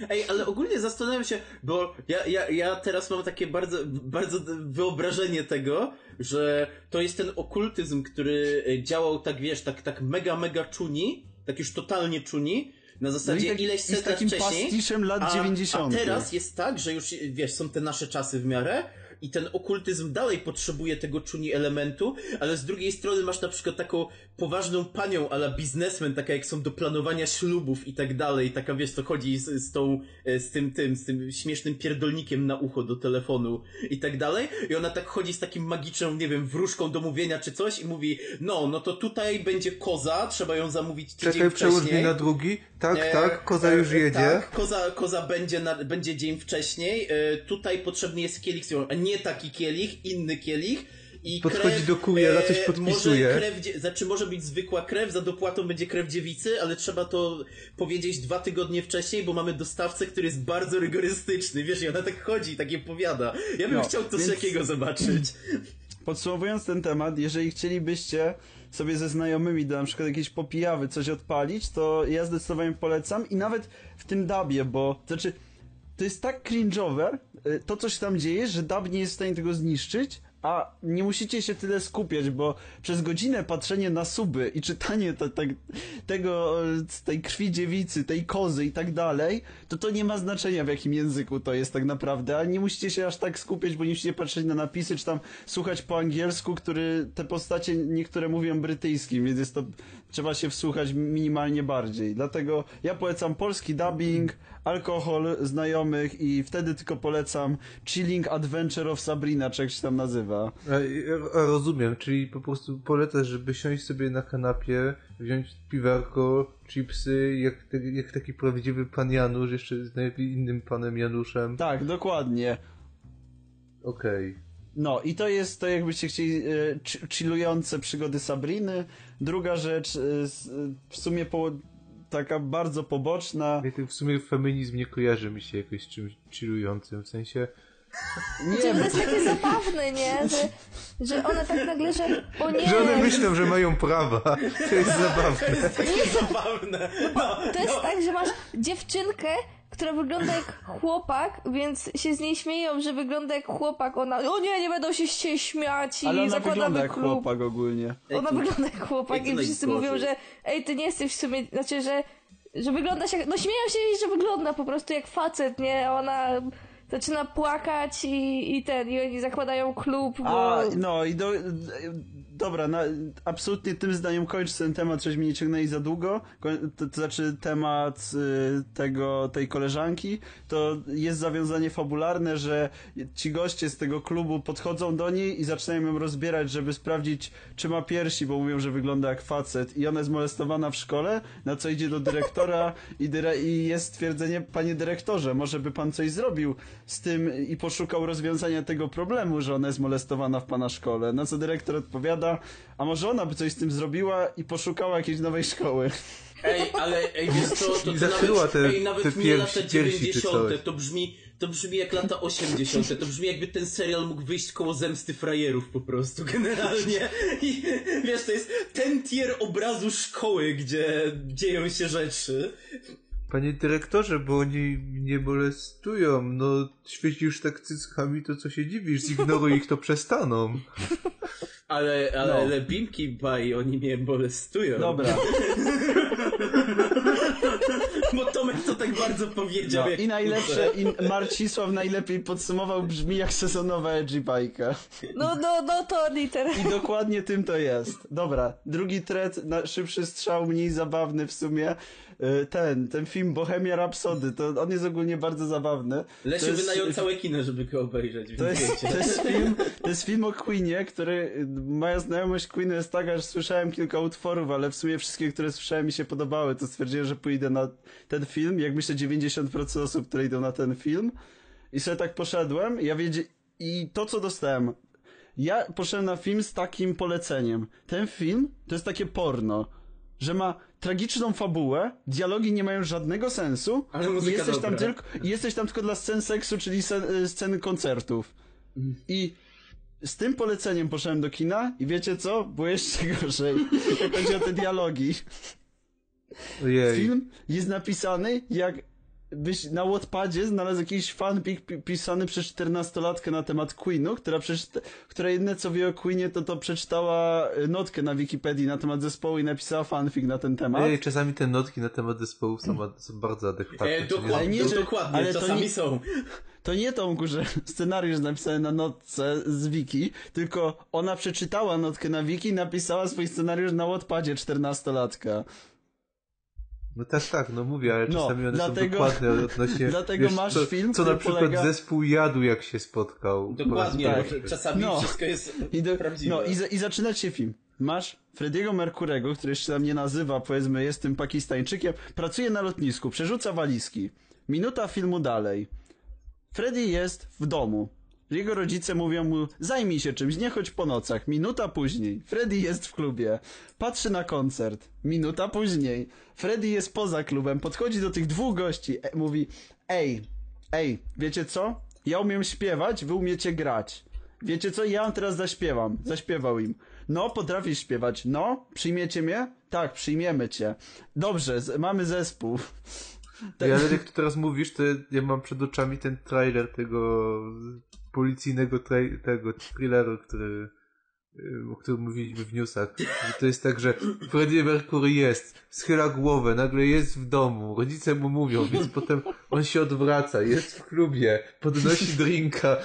Ej, ale ogólnie zastanawiam się, bo ja, ja, ja teraz mam takie bardzo, bardzo wyobrażenie tego, że to jest ten okultyzm, który e, działał tak, wiesz, tak, tak mega, mega czuni, tak już totalnie czuni, na No zasadzie tak- ileś set lat wcześniej. lat a, 90. A teraz jest tak, że już, wiesz, są te nasze czasy w miarę i ten okultyzm dalej potrzebuje tego czuni elementu, ale z drugiej strony masz na przykład taką poważną panią ala biznesmen, taka jak są do planowania ślubów i tak dalej, taka wiesz, co chodzi z, z tą, e, z tym, tym, z tym śmiesznym pierdolnikiem na ucho do telefonu i tak dalej i ona tak chodzi z takim magiczną, nie wiem, wróżką do mówienia czy coś i mówi, no, no to tutaj będzie koza, trzeba ją zamówić tydzień Czekaj, przełóż wcześniej. mnie na drugi. Tak, E, tak, koza e, już jedzie. Tak, koza, koza będzie, na, będzie dzień wcześniej. E, tutaj potrzebny jest kielich, nie taki kielich, inny kielich. I Podchodzi krew, do kuriera, coś e, podpisuje. Może krew, znaczy może być zwykła krew, za dopłatą będzie krew dziewicy, ale trzeba to powiedzieć dwa tygodnie wcześniej, bo mamy dostawcę, który jest bardzo rygorystyczny. Wiesz, i ona tak chodzi i tak je powiada. Ja bym No, chciał coś więc- takiego zobaczyć. Podsumowując ten temat, jeżeli chcielibyście sobie ze znajomymi do na przykład jakiejś popijawy coś odpalić, to ja zdecydowanie polecam i nawet w tym dubie, bo to znaczy to jest tak cringe'owe, y, to co się tam dzieje, że dub nie jest w stanie tego zniszczyć, a nie musicie się tyle skupiać, bo przez godzinę patrzenie na suby i czytanie te, te, tego, e, z tej krwi dziewicy, tej kozy i tak dalej, to to nie ma znaczenia w jakim języku to jest tak naprawdę, a nie musicie się aż tak skupiać, bo nie musicie patrzeć na napisy, czy tam słuchać po angielsku, który te postacie niektóre mówią brytyjskim, więc jest to, trzeba się wsłuchać minimalnie bardziej. Dlatego ja polecam polski dubbing, alkohol, znajomych i wtedy tylko polecam Chilling Adventure of Sabrina, czy jak się tam nazywa. A, a, rozumiem, czyli po prostu polecasz, żeby siąść sobie na kanapie, wziąć piwerko, chipsy, jak, jak taki prawdziwy pan Janusz, jeszcze z najlepiej innym panem Januszem. Tak, dokładnie. Okej. No i to jest to jakbyście chcieli e, ch- chillujące przygody Sabriny. Druga rzecz, e, w sumie po, taka bardzo poboczna. Okay. W sumie feminizm nie kojarzy mi się jakoś z czymś chillującym, w sensie... Nie, To bo jest takie zabawne, nie? Że, że one tak nagle, że o nie, Że one myślą, że mają prawa. To jest zabawne. Takie zabawne. No, to jest tak, że masz dziewczynkę, która wygląda jak chłopak, więc się z niej śmieją, że wygląda jak chłopak. Ona, o nie, nie będą się z ciebie śmiać i ale ona zakładamy wygląda jak klub. chłopak ogólnie. Ona wygląda jak chłopak i wszyscy mówią, że ej, ty nie jesteś w sumie, znaczy, że, że wyglądasz jak, no śmieją się jej, że wygląda po prostu jak facet, nie? A Ona zaczyna płakać i, i ten, i oni zakładają klub, bo... A, no i do, dobra, na, absolutnie tym zdaniem kończę ten temat, żeśmy nie ciągnęli za długo. To, to znaczy temat y, tego, tej koleżanki, to jest zawiązanie fabularne, że ci goście z tego klubu podchodzą do niej i zaczynają ją rozbierać, żeby sprawdzić, czy ma piersi, bo mówią, że wygląda jak facet i ona jest molestowana w szkole, na co idzie do dyrektora i, dyre, i jest stwierdzenie, panie dyrektorze, może by pan coś zrobił z tym i poszukał rozwiązania tego problemu, że ona jest molestowana w pana szkole. Na co dyrektor odpowiada, a może ona by coś z tym zrobiła i poszukała jakiejś nowej szkoły. Ej, ale ej, wiesz co, to, to nawet, te- ej, nawet te nie lata piersi czy 90. coś. To brzmi, to brzmi jak lata 80. To brzmi jakby ten serial mógł wyjść koło zemsty frajerów po prostu, generalnie. I wiesz, to jest ten tier obrazu szkoły, gdzie dzieją się rzeczy. Panie dyrektorze, bo oni mnie molestują, no świecisz tak cyckami, to co się dziwisz, zignoruj ich, to przestaną. Ale, ale, No. ale Bimki Baj, oni mnie molestują. Dobra. Bo Tomek to tak bardzo powiedział. No, jak I najlepsze, i Marcisław najlepiej podsumował, brzmi jak sezonowa Edgy bajka. No, no, no to liter. I dokładnie tym to jest. Dobra, drugi na szybszy strzał, mniej zabawny w sumie. Y, Ten, ten film Bohemia Rhapsody, to on jest ogólnie bardzo zabawny. Lesiu To jest- wynajął całe kino, żeby go obejrzeć. To jest, to jest film, to jest film o Queenie, który, moja znajomość Queenu jest taka, że słyszałem kilka utworów, ale w sumie wszystkie, które słyszałem mi się podobały, to stwierdziłem, że pójdę na ten film, jak myślę 90% osób, które idą na ten film i sobie tak poszedłem, ja wiedzie... i to co dostałem, ja poszedłem na film z takim poleceniem. Ten film to jest takie porno, że ma tragiczną fabułę, dialogi nie mają żadnego sensu Ale i muzyka jesteś tam dobra. tylko i jesteś tam tylko dla scen seksu, czyli sen, y, sceny koncertów. I z tym poleceniem poszedłem do kina i wiecie co? Było jeszcze gorzej. Jak chodzi o te dialogi. Ojej. Film jest napisany jak byś na Wattpadzie znalazł jakiś fanfic pi- pisany przez 14-latkę na temat Queenu, która, przeczyta, która jedyne co wie o Queenie to to przeczytała y, notkę na Wikipedii na temat zespołu i napisała fanfic na ten temat. Ojej, czasami te notki na temat zespołów są, są bardzo adekwatne. E, dokładnie, nie, że- dokładnie, ale to czasami nie- są. To nie Tomku, że scenariusz napisany na notce z Wiki, tylko ona przeczytała notkę na Wiki i napisała swój scenariusz na Wattpadzie 14-latka. No tak, tak, no mówię, ale No, czasami one dlatego- są dokładne odnośnie... dlatego masz co, film, Co na przykład polega- zespół jadł, jak się spotkał. Dokładnie, że czasami No. wszystko jest I, do, prawdziwe. no, i, za- i zaczyna się film. Masz Frediego Merkurego, który jeszcze tam nie nazywa, powiedzmy, jest tym Pakistańczykiem, pracuje na lotnisku, przerzuca walizki. Minuta filmu dalej. Freddy jest w domu. Jego rodzice mówią mu, zajmij się czymś, nie chodź po nocach. Minuta później. Freddy jest w klubie. Patrzy na koncert. Minuta później. Freddy jest poza klubem, podchodzi do tych dwóch gości, e, mówi, ej, ej, wiecie co? Ja umiem śpiewać, wy umiecie grać. Wiecie co? Ja teraz zaśpiewam. Zaśpiewał im. No, potrafisz śpiewać. No, przyjmiecie mnie? Tak, przyjmiemy cię. Dobrze, mamy zespół. Ja, ale jak to teraz mówisz, to ja mam przed oczami ten trailer tego policyjnego tego thrilleru, który y, o którym mówiliśmy w newsach. Że To jest tak, że Freddie Mercury jest, schyla głowę, nagle jest w domu, rodzice mu mówią, więc potem on się odwraca, jest w klubie, podnosi drinka,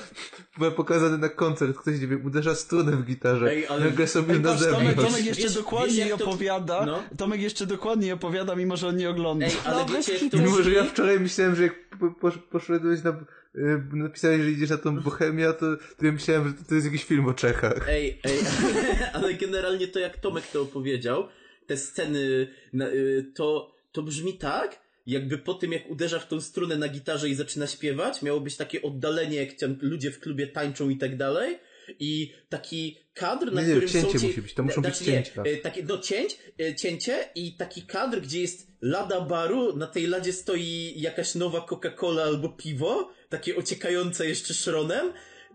ma pokazany na koncert, ktoś, nie wiem, uderza strunę w gitarze, Ej, ale- nagle sobie Ej, na Tomek, zewnątrz. Tomek Wiesz- jeszcze wiesz- dokładnie wiesz, to- opowiada. no. Tomek jeszcze dokładnie opowiada, mimo że on nie ogląda. Ej, ale No, wiecie to. Mimo, że ja wczoraj myślałem, że jak po, po, poszedłeś na... y, Napisałeś, że idziesz na tą Bohemia, to, to ja myślałem, że to, jest jakiś film o Czechach. Ej, ej, ale generalnie to jak Tomek to opowiedział, te sceny, y, to, to brzmi tak, jakby po tym jak uderza w tą strunę na gitarze i zaczyna śpiewać, miało być takie oddalenie, jak tam ludzie w klubie tańczą i tak dalej. I taki kadr, na Nie, nie, którym cięcie są ci... musi być, to muszą być znaczy, nie, cięcia. y, Takie, no cięć, cięcie i taki kadr, gdzie jest lada baru, na tej ladzie stoi jakaś nowa Coca-Cola albo piwo, takie ociekające jeszcze szronem,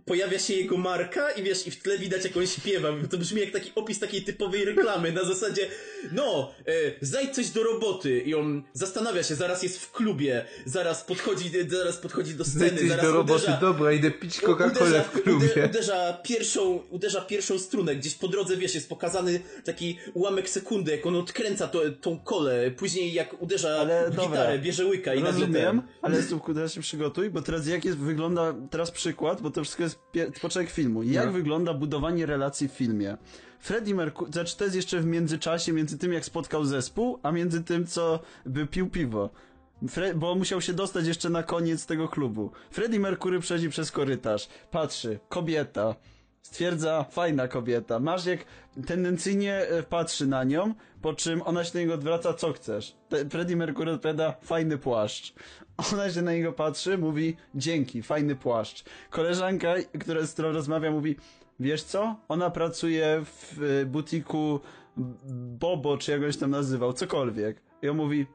pojawia się jego marka i wiesz, i w tle widać jak on śpiewa. To brzmi jak taki opis takiej typowej reklamy na zasadzie, no, e, znajdź coś do roboty i on zastanawia się, zaraz jest w klubie, zaraz podchodzi, zaraz podchodzi do sceny, zaraz do roboty, uderza, dobra, idę pić Coca-Colę w klubie. Uderza, uderza, pierwszą, uderza pierwszą strunę, gdzieś po drodze, wiesz, jest pokazany taki ułamek sekundy, jak on odkręca to, tą kolę, później jak uderza Ale w dobra. gitarę, bierze łyka i nagle Rozumiem, ten. ale słuchaj, teraz się przygotuj, bo teraz jak jest, wygląda, teraz przykład, bo to wszystko jest początek filmu. Jak No. wygląda budowanie relacji w filmie? Freddie Mercury, znaczy to jest jeszcze w międzyczasie, między tym jak spotkał zespół, a między tym co by pił piwo. Fre bo musiał się dostać jeszcze na koniec tego klubu. Freddie Mercury przechodzi przez korytarz, patrzy, kobieta, stwierdza, fajna kobieta. Masz jak tendencyjnie e, patrzy na nią, po czym ona się do niego odwraca, co chcesz? Freddie Mercury odpowiada, fajny płaszcz. Ona się na niego patrzy, mówi, dzięki, fajny płaszcz. Koleżanka, która, z którą rozmawia, mówi, wiesz co? Ona pracuje w y, butiku Bobo, czy jakoś tam nazywał, cokolwiek. I on mówi,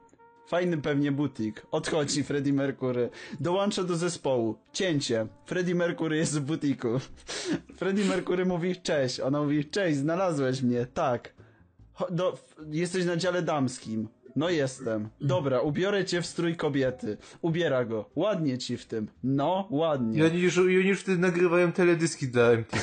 fajny pewnie butik. Odchodzi Freddie Mercury. Dołącza do zespołu. Cięcie. Freddie Mercury jest w butiku. Freddie Mercury mówi, cześć. Ona mówi, cześć, znalazłeś mnie. Tak. Do, jesteś na dziale damskim. No jestem. Dobra, ubiorę cię w strój kobiety. Ubiera go. Ładnie ci w tym. No, ładnie. Oni już, już wtedy nagrywają teledyski dla MTV.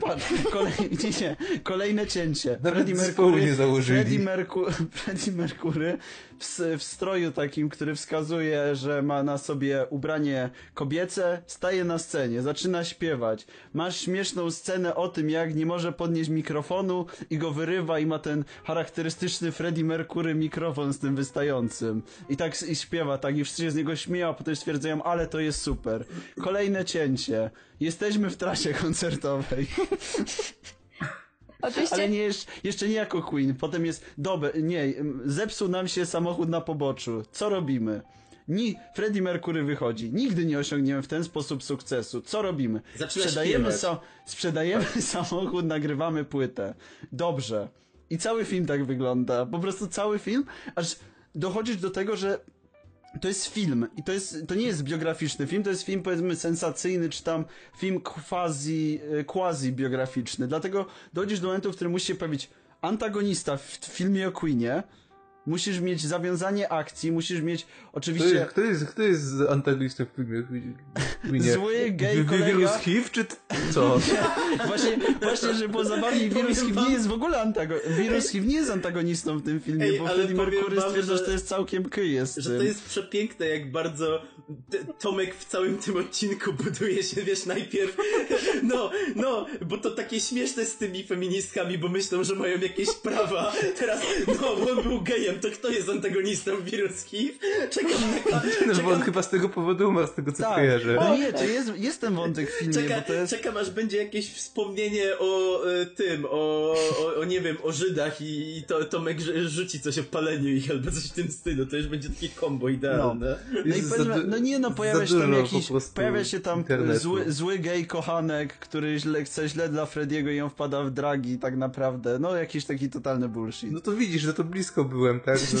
Patrz, kolej, nie, kolejne cięcie. Nawet zespołu nie założyli. Freddie, Mercu, Freddie Mercury w, w stroju takim, który wskazuje, że ma na sobie ubranie kobiece, staje na scenie, zaczyna śpiewać. Masz śmieszną scenę o tym, jak nie może podnieść mikrofonu i go wyrywa i ma ten charakterystyczny Freddie Mercury mikrofon z tym wystającym. I tak i śpiewa, tak, i wszyscy się z niego śmieją, a potem stwierdzają, ale to jest super. Kolejne cięcie. Jesteśmy w trasie koncertowej. Oczywiście Ale nie, jeszcze, jeszcze nie jako Queen. Potem jest, dobra, nie, zepsuł nam się samochód na poboczu. Co robimy? Ni Freddie Mercury wychodzi. Nigdy nie osiągniemy w ten sposób sukcesu. Co robimy? Zaczyna sprzedajemy, sa sprzedajemy samochód, nagrywamy płytę. Dobrze. I cały film tak wygląda. Po prostu cały film, aż dochodzisz do tego, że to jest film i to jest, to nie jest biograficzny film, to jest film powiedzmy sensacyjny, czy tam film quasi, e, quasi biograficzny. Dlatego dojdziesz do momentu, w którym musi się pojawić antagonista w filmie o Queenie, musisz mieć zawiązanie akcji, musisz mieć Kto oczywiście jest, kto jest, kto jest antagonistą w filmie? Zły, wi- kolega. Wirus HIV, czy t- co? właśnie, właśnie, że po zabawie wirus HIV nie jest w ogóle antagonistą. Wirus HIV nie jest antagonistą w tym filmie, Ej, bo Freddie Mercury stwierdza, że to jest całkiem kyje z Że tym. to jest przepiękne, jak bardzo T- Tomek w całym tym odcinku buduje się, wiesz, najpierw no, no, bo to takie śmieszne z tymi feministkami, bo myślą, że mają jakieś prawa. Teraz, no, bo on był gejem, to kto jest antagonistą wirus HIV? Czekam na... No, bo on Czekam, chyba z tego powodu umarł, z tego co Tak, kojarzę. no nie, to jest, jest ten wątek w filmie, czeka, bo to jest... czekam aż będzie jakieś wspomnienie o e, tym, o, o, o, nie wiem, o Żydach i, i to, Tomek rzu- rzuci coś o paleniu ich albo coś w tym stylu. To już będzie takie kombo idealne. No i Jest za powiedzmy, du- no nie no, pojawia się tam jakiś, po pojawia się tam internetu. zły, zły gej kochanek, który źle, chce źle dla Frediego i on wpada w dragi tak naprawdę, no jakiś taki totalny bullshit. No to widzisz, że to blisko byłem, tak? Że...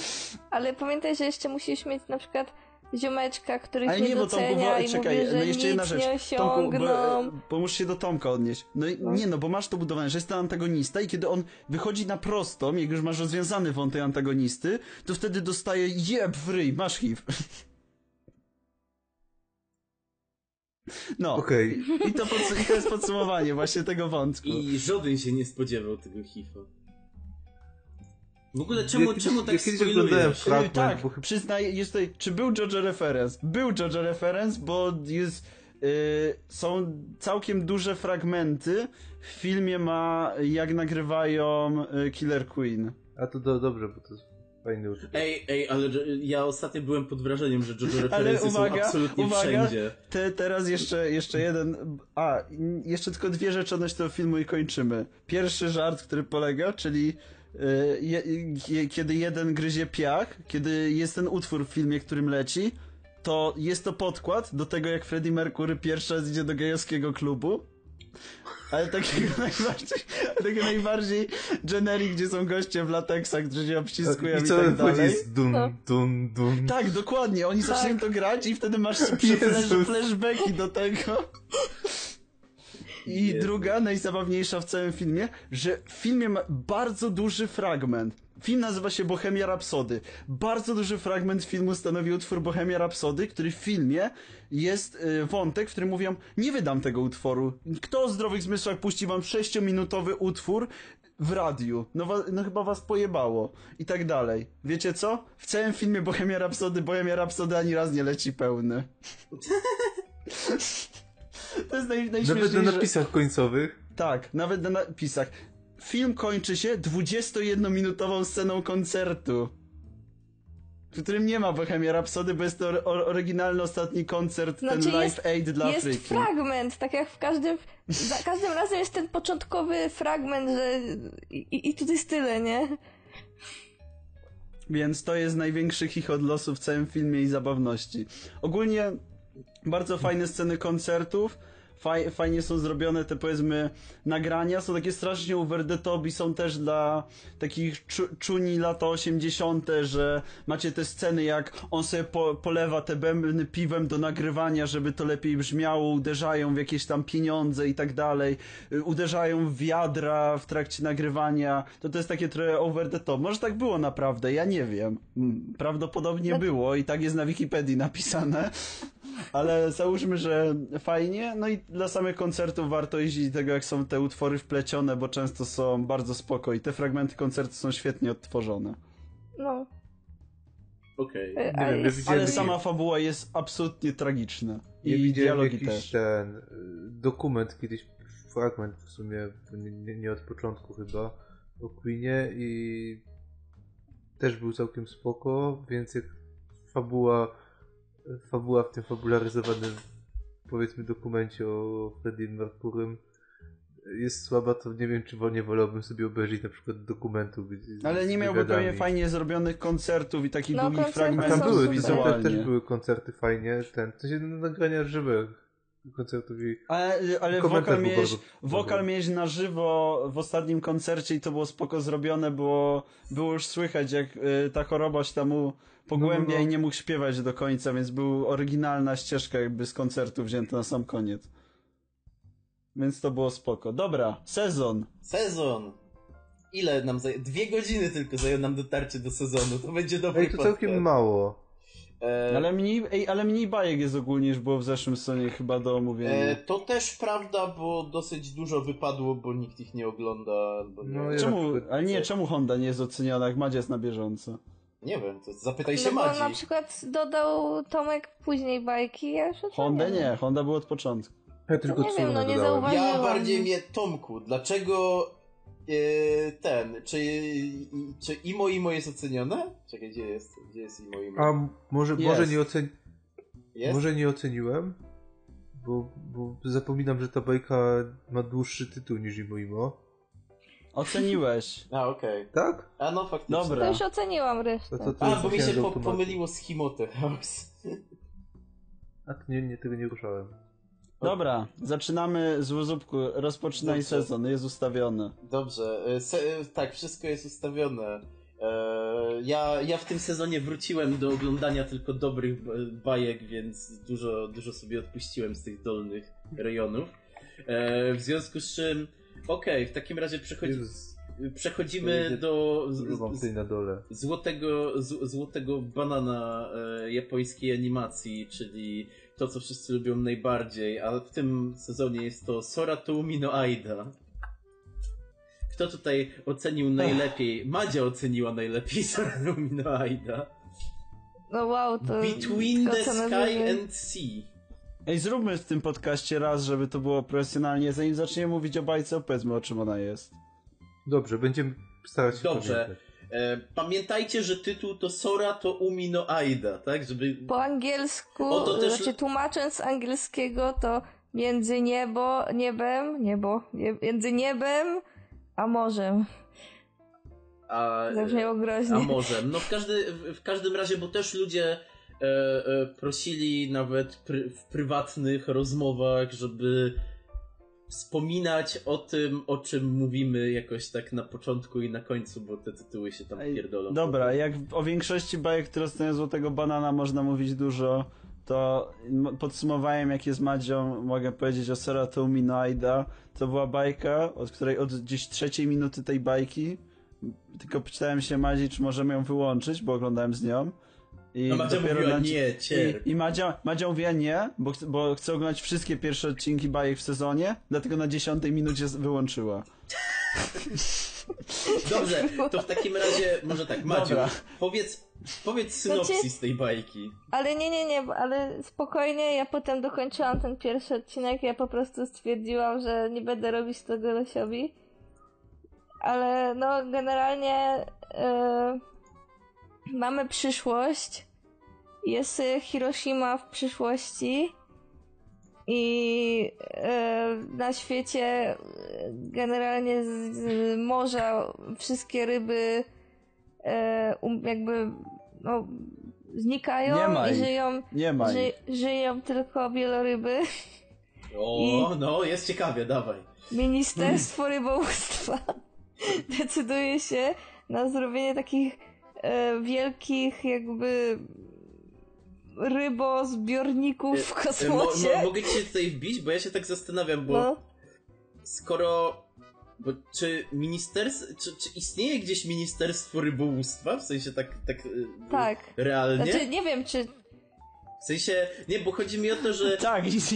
Ale pamiętaj, że jeszcze musisz mieć na przykład ziomeczka, który Ale nie, bo Tomku, docenia bo, i czekaj, mówi, że no jeszcze jedna nic rzecz. nie Tomku, osiągną. bo, e, pomóż się do Tomka odnieść. No i nie no, bo masz to budowane, że jest ten antagonista i kiedy on wychodzi na prostą, jak już masz rozwiązany wątek antagonisty, to wtedy dostaje jeb w ryj, masz HIV. No. Okej. I, to I to jest podsumowanie właśnie tego wątku. I żaden się nie spodziewał tego HIV-a. W ogóle czemu, Ja czemu kiedyś- tak ja kiedyś oglądałem spoilujesz? fragment, tak, bo chyba- przyznaję, jest tutaj, czy był JoJo reference? Był JoJo reference, bo jest, yy, są całkiem duże fragmenty w filmie ma, jak nagrywają y, Killer Queen. A to do, dobrze, bo to jest fajny utwór. Ej, ej, ale ja ostatnio byłem pod wrażeniem, że JoJo Ale referencje są uwaga, absolutnie uwaga, wszędzie. te, teraz jeszcze, jeszcze jeden, a, jeszcze tylko dwie rzeczy odnośnie tego filmu i kończymy. Pierwszy żart, który polega, czyli je, je, kiedy jeden gryzie piach, kiedy jest ten utwór w filmie, którym leci, to jest to podkład do tego, jak Freddie Mercury pierwszy raz idzie do gejowskiego klubu. Ale takiego najbardziej, takiego najbardziej generic, gdzie są goście w lateksach, którzy się obciskują I i, co tak dalej. jest dun, dun, dun. Tak, dokładnie. Oni zaczynają to grać i wtedy masz flashbacki do tego. I Jezu. druga, najzabawniejsza w całym filmie, że w filmie ma bardzo duży fragment. Film nazywa się Bohemia Rhapsody. Bardzo duży fragment filmu stanowi utwór Bohemia Rhapsody, który w filmie jest y, wątek, w którym mówią, nie wydam tego utworu. Kto o zdrowych zmysłach puści wam sześciominutowy utwór w radiu? No, no chyba was pojebało. I tak dalej. Wiecie co? W całym filmie Bohemia Rhapsody, Bohemia Rhapsody ani raz nie leci pełny. to jest naj, Nawet na napisach końcowych. Tak, nawet na napisach. Film kończy się 21-minutową sceną koncertu. W którym nie ma Bohemia Rhapsody, bo jest to or- or- oryginalny ostatni koncert, ten Znaczy Live Aid dla jest Afryki. fragment, tak jak w każdym. Za każdym razem jest ten początkowy fragment, że. I, i tu jest tyle, nie? Więc to jest największy chichot losu w całym filmie i zabawności. Ogólnie bardzo fajne sceny koncertów, faj, fajnie są zrobione te powiedzmy nagrania, są takie strasznie over the top i są też dla takich czu, czuni lata 80., że macie te sceny jak on sobie po, polewa te bębny piwem do nagrywania, żeby to lepiej brzmiało, uderzają w jakieś tam pieniądze i tak dalej, y, uderzają w wiadra w trakcie nagrywania, to to jest takie trochę over the top. Może tak było naprawdę, ja nie wiem. Mm, Prawdopodobnie No- było i tak jest na Wikipedii napisane. Ale załóżmy, że fajnie. No i dla samych koncertów warto iść i tego, jak są te utwory wplecione, bo często są bardzo spoko i te fragmenty koncertu są świetnie odtworzone. No. Okej. E, Nie ale wiem, ja sama fabuła jest absolutnie tragiczna. Ja I dialogi jakiś też. ten y, dokument kiedyś, fragment w sumie, nie, nie, nie od początku chyba, o Queenie i też był całkiem spoko, więc jak fabuła, fabuła w tym fabularyzowanym powiedzmy dokumencie o Freddie Mercurym jest słaba, to nie wiem, czy nie wolałbym sobie obejrzeć na przykład z- Ale nie miałby pewnie fajnie zrobionych koncertów i takich No, długich fragmentów tam były, super. tam wizualnie. też były koncerty fajnie, ten, to się nagrania żywe koncertów i Ale, ale Komentarz wokal miałeś, bardzo wokal miałeś na żywo w ostatnim koncercie i to było spoko zrobione, było, było już słychać jak y, ta choroba się tam mu pogłębia No, no, no. i nie mógł śpiewać do końca, więc był oryginalna ścieżka jakby z koncertu wzięta na sam koniec. Więc to było spoko. Dobra, sezon. Sezon! Ile nam zajęło? Dwie godziny tylko zajęło nam dotarcie do sezonu. To będzie dobry Ej, to całkiem podcast. mało. E, Ale mniej, ej, ale mniej bajek jest ogólnie niż było w zeszłym sezonie chyba do omówienia. e, to też prawda, bo dosyć dużo wypadło, bo nikt ich nie ogląda. Albo nie, No, czemu, ale nie, czemu Honda nie jest oceniona, jak Madzia jest na bieżąco? Nie wiem, to zapytaj się No Madzi. na przykład dodał Tomek później bajki, ja już Honda oceniam. nie, Honda był od początku. Ja tylko nie wiem, no nie dodałem. zauważyłem. Ja bardziej mnie Tomku, dlaczego e, ten, czy, czy Imo Imo jest ocenione? Czekaj, gdzie jest, gdzie jest Imo Imo? A może, Jest. może, nie ocen... Jest? może nie oceniłem, bo, bo zapominam, że ta bajka ma dłuższy tytuł niż Imo Imo. Oceniłeś. A, okej. Tak? A no faktycznie. Dobra. To już oceniłam resztę. To, A, bo mi się po, automatu. pomyliło z Himote House. A to nie, nie, tego nie ruszałem. Dobra, zaczynamy z łuzubku. Rozpoczynaj Dobrze. sezon, jest ustawiony. Dobrze, e, se, e, tak, wszystko jest ustawione. E, ja, ja w tym sezonie wróciłem do oglądania tylko dobrych b- bajek, więc dużo, dużo sobie odpuściłem z tych dolnych rejonów. E, w związku z czym, okej, w takim razie przechodzi, Jezus, przechodzimy do z, z, na dole. złotego, z, złotego banana e, japońskiej animacji, czyli to, co wszyscy lubią najbardziej, a w tym sezonie jest to Sora to Umi no Aida. Kto tutaj ocenił najlepiej? Madzia oceniła najlepiej Sora to Umi no Aida. No wow, to... Between the Sky and Sea. Ej, zróbmy w tym podcaście raz, żeby to było profesjonalnie. Zanim zaczniemy mówić o bajce, opowiedzmy o czym ona jest. Dobrze, będziemy starać się Dobrze. pamiętać. E, pamiętajcie, że tytuł to Sora to Umi no Aida, tak? Żeby... Po angielsku, O, to też- znaczy tłumacząc z angielskiego to między niebo, niebem, niebo, nie, między niebem a morzem. A, Zabrzmiało groźnie. A może. No w, każdy, w każdym razie, bo też ludzie e, e, prosili nawet pry, w prywatnych rozmowach, żeby wspominać o tym, o czym mówimy jakoś tak na początku i na końcu, bo te tytuły się tam pierdolą. Dobra, jak o większości bajek, które dostają złotego banana można mówić dużo, to podsumowałem jak jest Madzią, mogę powiedzieć o Sora to Umi no Aida. To była bajka, od której od gdzieś trzeciej minuty tej bajki tylko pytałem się Madzi, czy możemy ją wyłączyć, bo oglądałem z nią. I A Madzia mówiła, na- nie, cierp. I, i Madzia, Madzia mówiła nie, bo, ch- bo chce oglądać wszystkie pierwsze odcinki bajek w sezonie, dlatego na dziesiątej minucie wyłączyła. Dobrze, to w takim razie, może tak, Dobra. powiedz, powiedz Znaczy- synopsis tej bajki. Ale nie, nie, nie, ale spokojnie, ja potem dokończyłam ten pierwszy odcinek, ja po prostu stwierdziłam, że nie będę robić tego Lesiowi. Ale no, generalnie e, mamy przyszłość. Jest e, Hiroshima w przyszłości. I e, na świecie e, generalnie z, z morza wszystkie ryby e, um, jakby no, znikają Nie ma i żyją, Nie ma ży, żyją tylko wieloryby. O, no, jest ciekawie, dawaj. Ministerstwo Rybołówstwa decyduje się na zrobienie takich wielkich jakby rybozbiorników w E, mo, kosmosie. mo, mogę cię tutaj wbić, bo ja się tak zastanawiam, bo No. skoro... Bo czy ministerstwo... Czy, czy istnieje gdzieś Ministerstwo Rybołówstwa? W sensie tak... tak y, Tak. Realnie? Znaczy, nie wiem, czy W sensie... Nie, bo chodzi mi o to, że... Tak, jest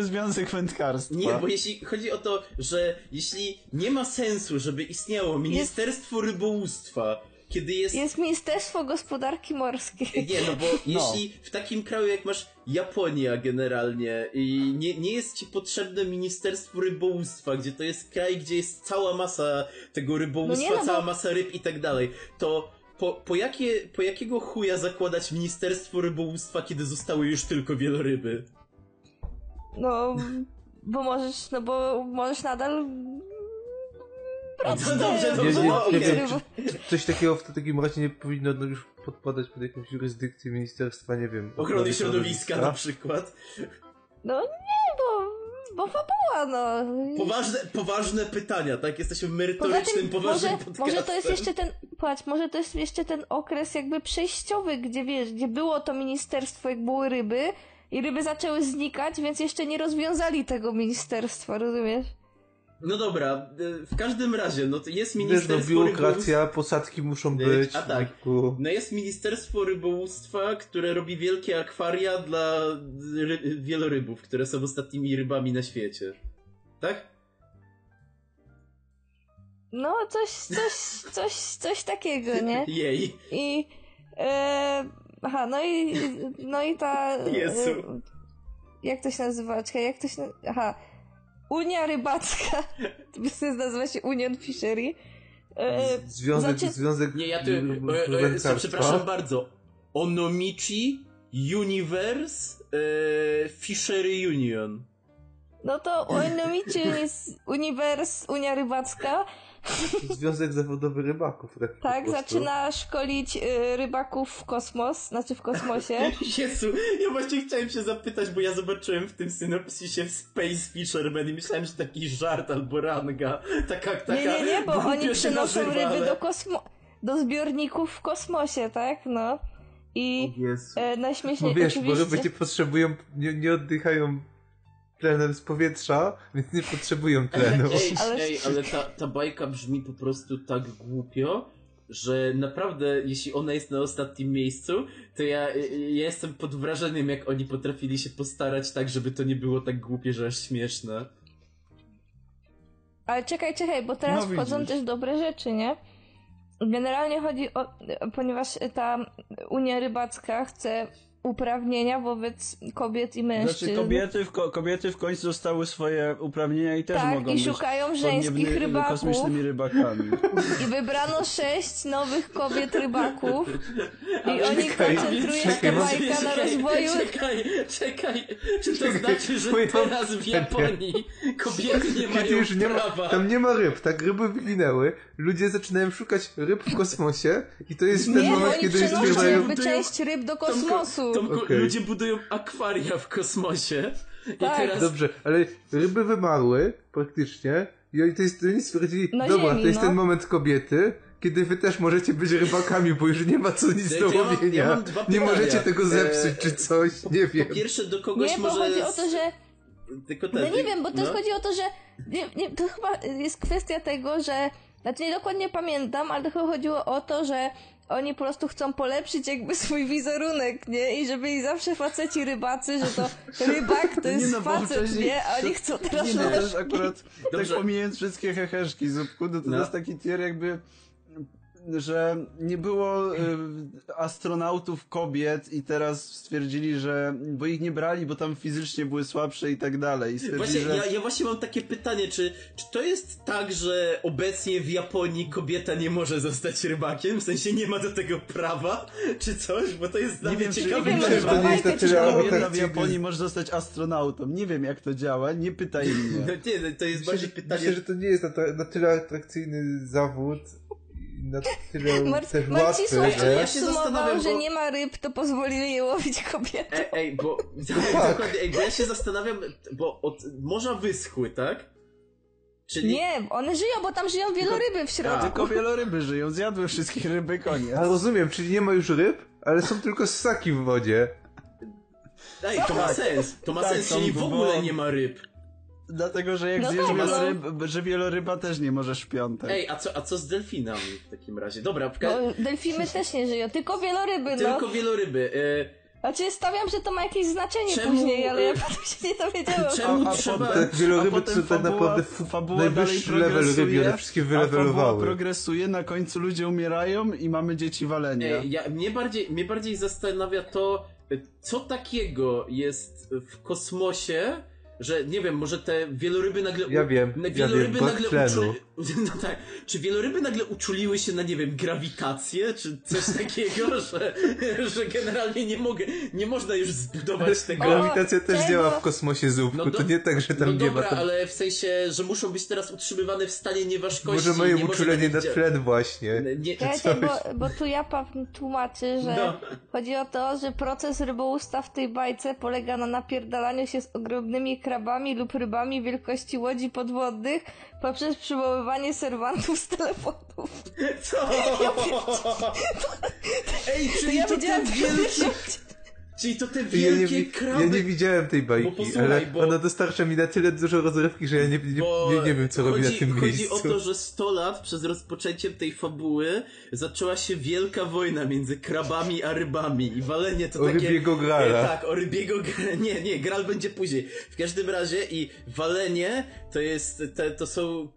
Związek Wędkarstwa. Nie, bo jeśli chodzi o to, że jeśli nie ma sensu, żeby istniało Ministerstwo Rybołówstwa, kiedy jest... jest Ministerstwo Gospodarki Morskiej. Nie, no bo No. jeśli w takim kraju jak masz Japonia generalnie i nie, nie jest ci potrzebne Ministerstwo Rybołówstwa, gdzie to jest kraj, gdzie jest cała masa tego rybołówstwa, No nie, no bo- cała masa ryb i tak dalej, to po, po, jakie, po jakiego chuja zakładać Ministerstwo Rybołówstwa, kiedy zostały już tylko wieloryby? No, bo możesz, no bo możesz nadal dobrze, te- dobrze, Nie, nie, nie wiem, czy, czy coś takiego w takim razie nie powinno no, już podpadać pod jakąś jurysdykcję ministerstwa, nie wiem. Ochrony środowiska na przykład. No nie, bo, bo fabuła, no. Poważne, poważne pytania, tak? Jesteśmy merytorycznym, tym, poważnym może, podcastem. może to jest jeszcze ten, patrz, może to jest jeszcze ten okres jakby przejściowy, gdzie wiesz, gdzie było to ministerstwo, jak były ryby i ryby zaczęły znikać, więc jeszcze nie rozwiązali tego ministerstwa, rozumiesz? No dobra, y, w każdym razie, no to jest Wiesz, no Ministerstwo Rybołówstwa. biurokracja, posadki muszą Być, być. a tak. Ku- No jest Ministerstwo Rybołówstwa, które robi wielkie akwaria dla ry- wielorybów, które są ostatnimi rybami na świecie. Tak? No, coś, coś, coś, coś takiego, nie? Jej. I, e, aha, no i, no i ta, Jezu. e, jak to się nazywa, czekaj, jak to się, aha, Unia Rybacka, to by się nazywa się Union Fishery, e, Związek, zaczy- związek Nie, ja tu... r- E, e, przepraszam bardzo. Onomichi Universe e, Fishery Union. No to Unomicie jest Uniwers, Unia Rybacka, Związek zawodowy rybaków. Tak, tak, zaczyna szkolić y, rybaków w kosmos, znaczy w kosmosie. Jezu, ja właśnie chciałem się zapytać, bo ja zobaczyłem w tym synopsisie Space Fisherman i myślałem, że taki żart albo ranga. Taka, taka Nie, nie, nie, bo oni przynoszą nazywa, ryby ale- do kosmo... do zbiorników w kosmosie, tak? No. I e, Bo najśmieszniej wiesz, bo oczywiście... ryby nie potrzebują, nie, nie oddychają tlenem z powietrza, więc nie potrzebują tlenu. Ej, Ale- ej, ale ta, ta bajka brzmi po prostu tak głupio, że naprawdę, jeśli ona jest na ostatnim miejscu, to ja, ja jestem pod wrażeniem, jak oni potrafili się postarać tak, żeby to nie było tak głupie, że aż śmieszne. Ale czekaj, czekaj, bo teraz No wchodzą też dobre rzeczy, nie? Generalnie chodzi o... ponieważ ta Unia Rybacka chce uprawnienia wobec kobiet i mężczyzn. Znaczy kobiety w, ko- kobiety w końcu dostały swoje uprawnienia i też tak, mogą i być szukają żeńskich rybaków. kosmicznymi rybakami. I wybrano sześć nowych kobiet rybaków. I oni czekaj, koncentrują czekaj, się bajka na rozwoju. Czekaj, czekaj, czy to Czekaj, znaczy, że teraz w. Japonii kobiety nie Kiedy mają już nie ma, prawa? tam nie ma ryb, tak? Ryby wyginęły, ludzie zaczynają szukać ryb w kosmosie i to jest ten Nie, moment, oni kiedy przenoszą stwierdzają... jakby część ryb do kosmosu. Tomku, Okej. ludzie budują akwaria w kosmosie i Tak. teraz... Dobrze, ale ryby wymarły praktycznie i oni to jest, oni stwierdzili, Na dobra, ziemi, to jest no. ten moment kobiety, kiedy wy też możecie być rybakami, bo już nie ma co nic To do ja mam- łowienia. ja mam nie możecie tego zepsuć E, czy coś, nie wiem. Po pierwsze, do kogoś Nie, może... chodzi o to, że Tylko ten, No nie wiem, bo też no. chodzi o to, że nie, nie, to chyba jest kwestia tego, że znaczy nie dokładnie pamiętam, ale to chyba chodziło o to, że oni po prostu chcą polepszyć jakby swój wizerunek, nie? I żeby i zawsze faceci rybacy, że to rybak to jest Nie no, facet, wcześniej- nie? A oni chcą teraz Nie no, jest akurat, Dobrze. tak pomijając wszystkie heheszki zupku, no to, No. to jest taki tier jakby że nie było y, astronautów kobiet i teraz stwierdzili, że bo ich nie brali, bo tam fizycznie były słabsze i tak dalej. Właśnie, że... ja, ja właśnie mam takie pytanie, czy, czy to jest tak, że obecnie w Japonii kobieta nie może zostać rybakiem? W sensie nie ma do tego prawa, czy coś? Bo to jest dla Nie mnie wiem, czy- ciekawe. Nie wiem, to nie jest na tyle czytałem. Kobieta w atrakcyjny. Japonii może zostać astronautą. Nie wiem jak to działa, nie pytaj No mnie. nie, no to jest Myślę, bardziej że, pytanie... myślę, że to nie jest na, na tyle atrakcyjny zawód, na tyle Mar też Marcisław łatwy, że... ja się zastanawiam, że bo- nie ma ryb, to pozwolili je łowić kobiety. Ej, ej, bo, tak. ej, bo ja się zastanawiam, bo od morza wyschły, tak? Czyli... Nie, one żyją, bo tam żyją wieloryby w środku. Tylko wieloryby żyją, zjadły wszystkie ryby, koniec. A rozumiem, czyli nie ma już ryb, ale są tylko ssaki w wodzie. Ej, to ma sens, to ma Tak, sens, czyli w ogóle nie ma ryb. Dlatego, że jak No zjesz tak, no. wieloryb, że wieloryba też nie możesz w piątek. Ej, a co, a co z delfinami w takim razie? Dobra, w ka- No, delfiny też nie żyją, tylko wieloryby, no. tylko wieloryby. E, Znaczy stawiam, że to ma jakieś znaczenie Czemu, później, ale ja y, potem się nie dowiedziałam. czemu A- a trzeba... potem- wieloryby a to potem tak naprawdę fabuła- najwyższy level rybi, progresuje, one wszystkie wylewelowały. progresuje, na końcu ludzie umierają i mamy dzieci walenia. Ej, ja, mnie, bardziej, mnie bardziej zastanawia to, co takiego jest w kosmosie, że nie wiem, może te wieloryby nagle. Ja wiem, na- ja wieloryby wiem, nagle tlenu. No tak. Czy wieloryby nagle uczuliły się na, nie wiem, grawitację, czy coś takiego, że, że generalnie nie mogę, nie można już zbudować tego. Grawitacja też czego? działa w kosmosie zupku, No do- to nie tak, że tam no nie dobra, ma. Tam... ale w sensie, że muszą być teraz utrzymywane w stanie nieważkości. Może mają nie uczulenie tak na tlen właśnie. Nie, Czekajcie, bo, bo tu Japa tłumaczy, że No. chodzi o to, że proces rybołówstwa w tej bajce polega na napierdalaniu się z ogromnymi krabami lub rybami wielkości łodzi podwodnych poprzez przywoływanie serwantów z telefonów. Co? Ej, To czyli ja to te widziałam wielkie... Czyli to te Ja nie, wielkie kraby... ja nie widziałem tej Bo bajki, posłuchaj, ale bo- ona dostarcza mi na tyle dużo rozrywki, że ja nie, nie, nie, nie wiem, co robi chodzi, na tym chodzi miejscu. o to, że 100 lat przed rozpoczęciem tej fabuły zaczęła się wielka wojna między krabami a rybami i walenie to O takie... rybiego grala. E, tak, o rybiego grala. Nie, nie, gral będzie później. W każdym razie i walenie to jest, te, to są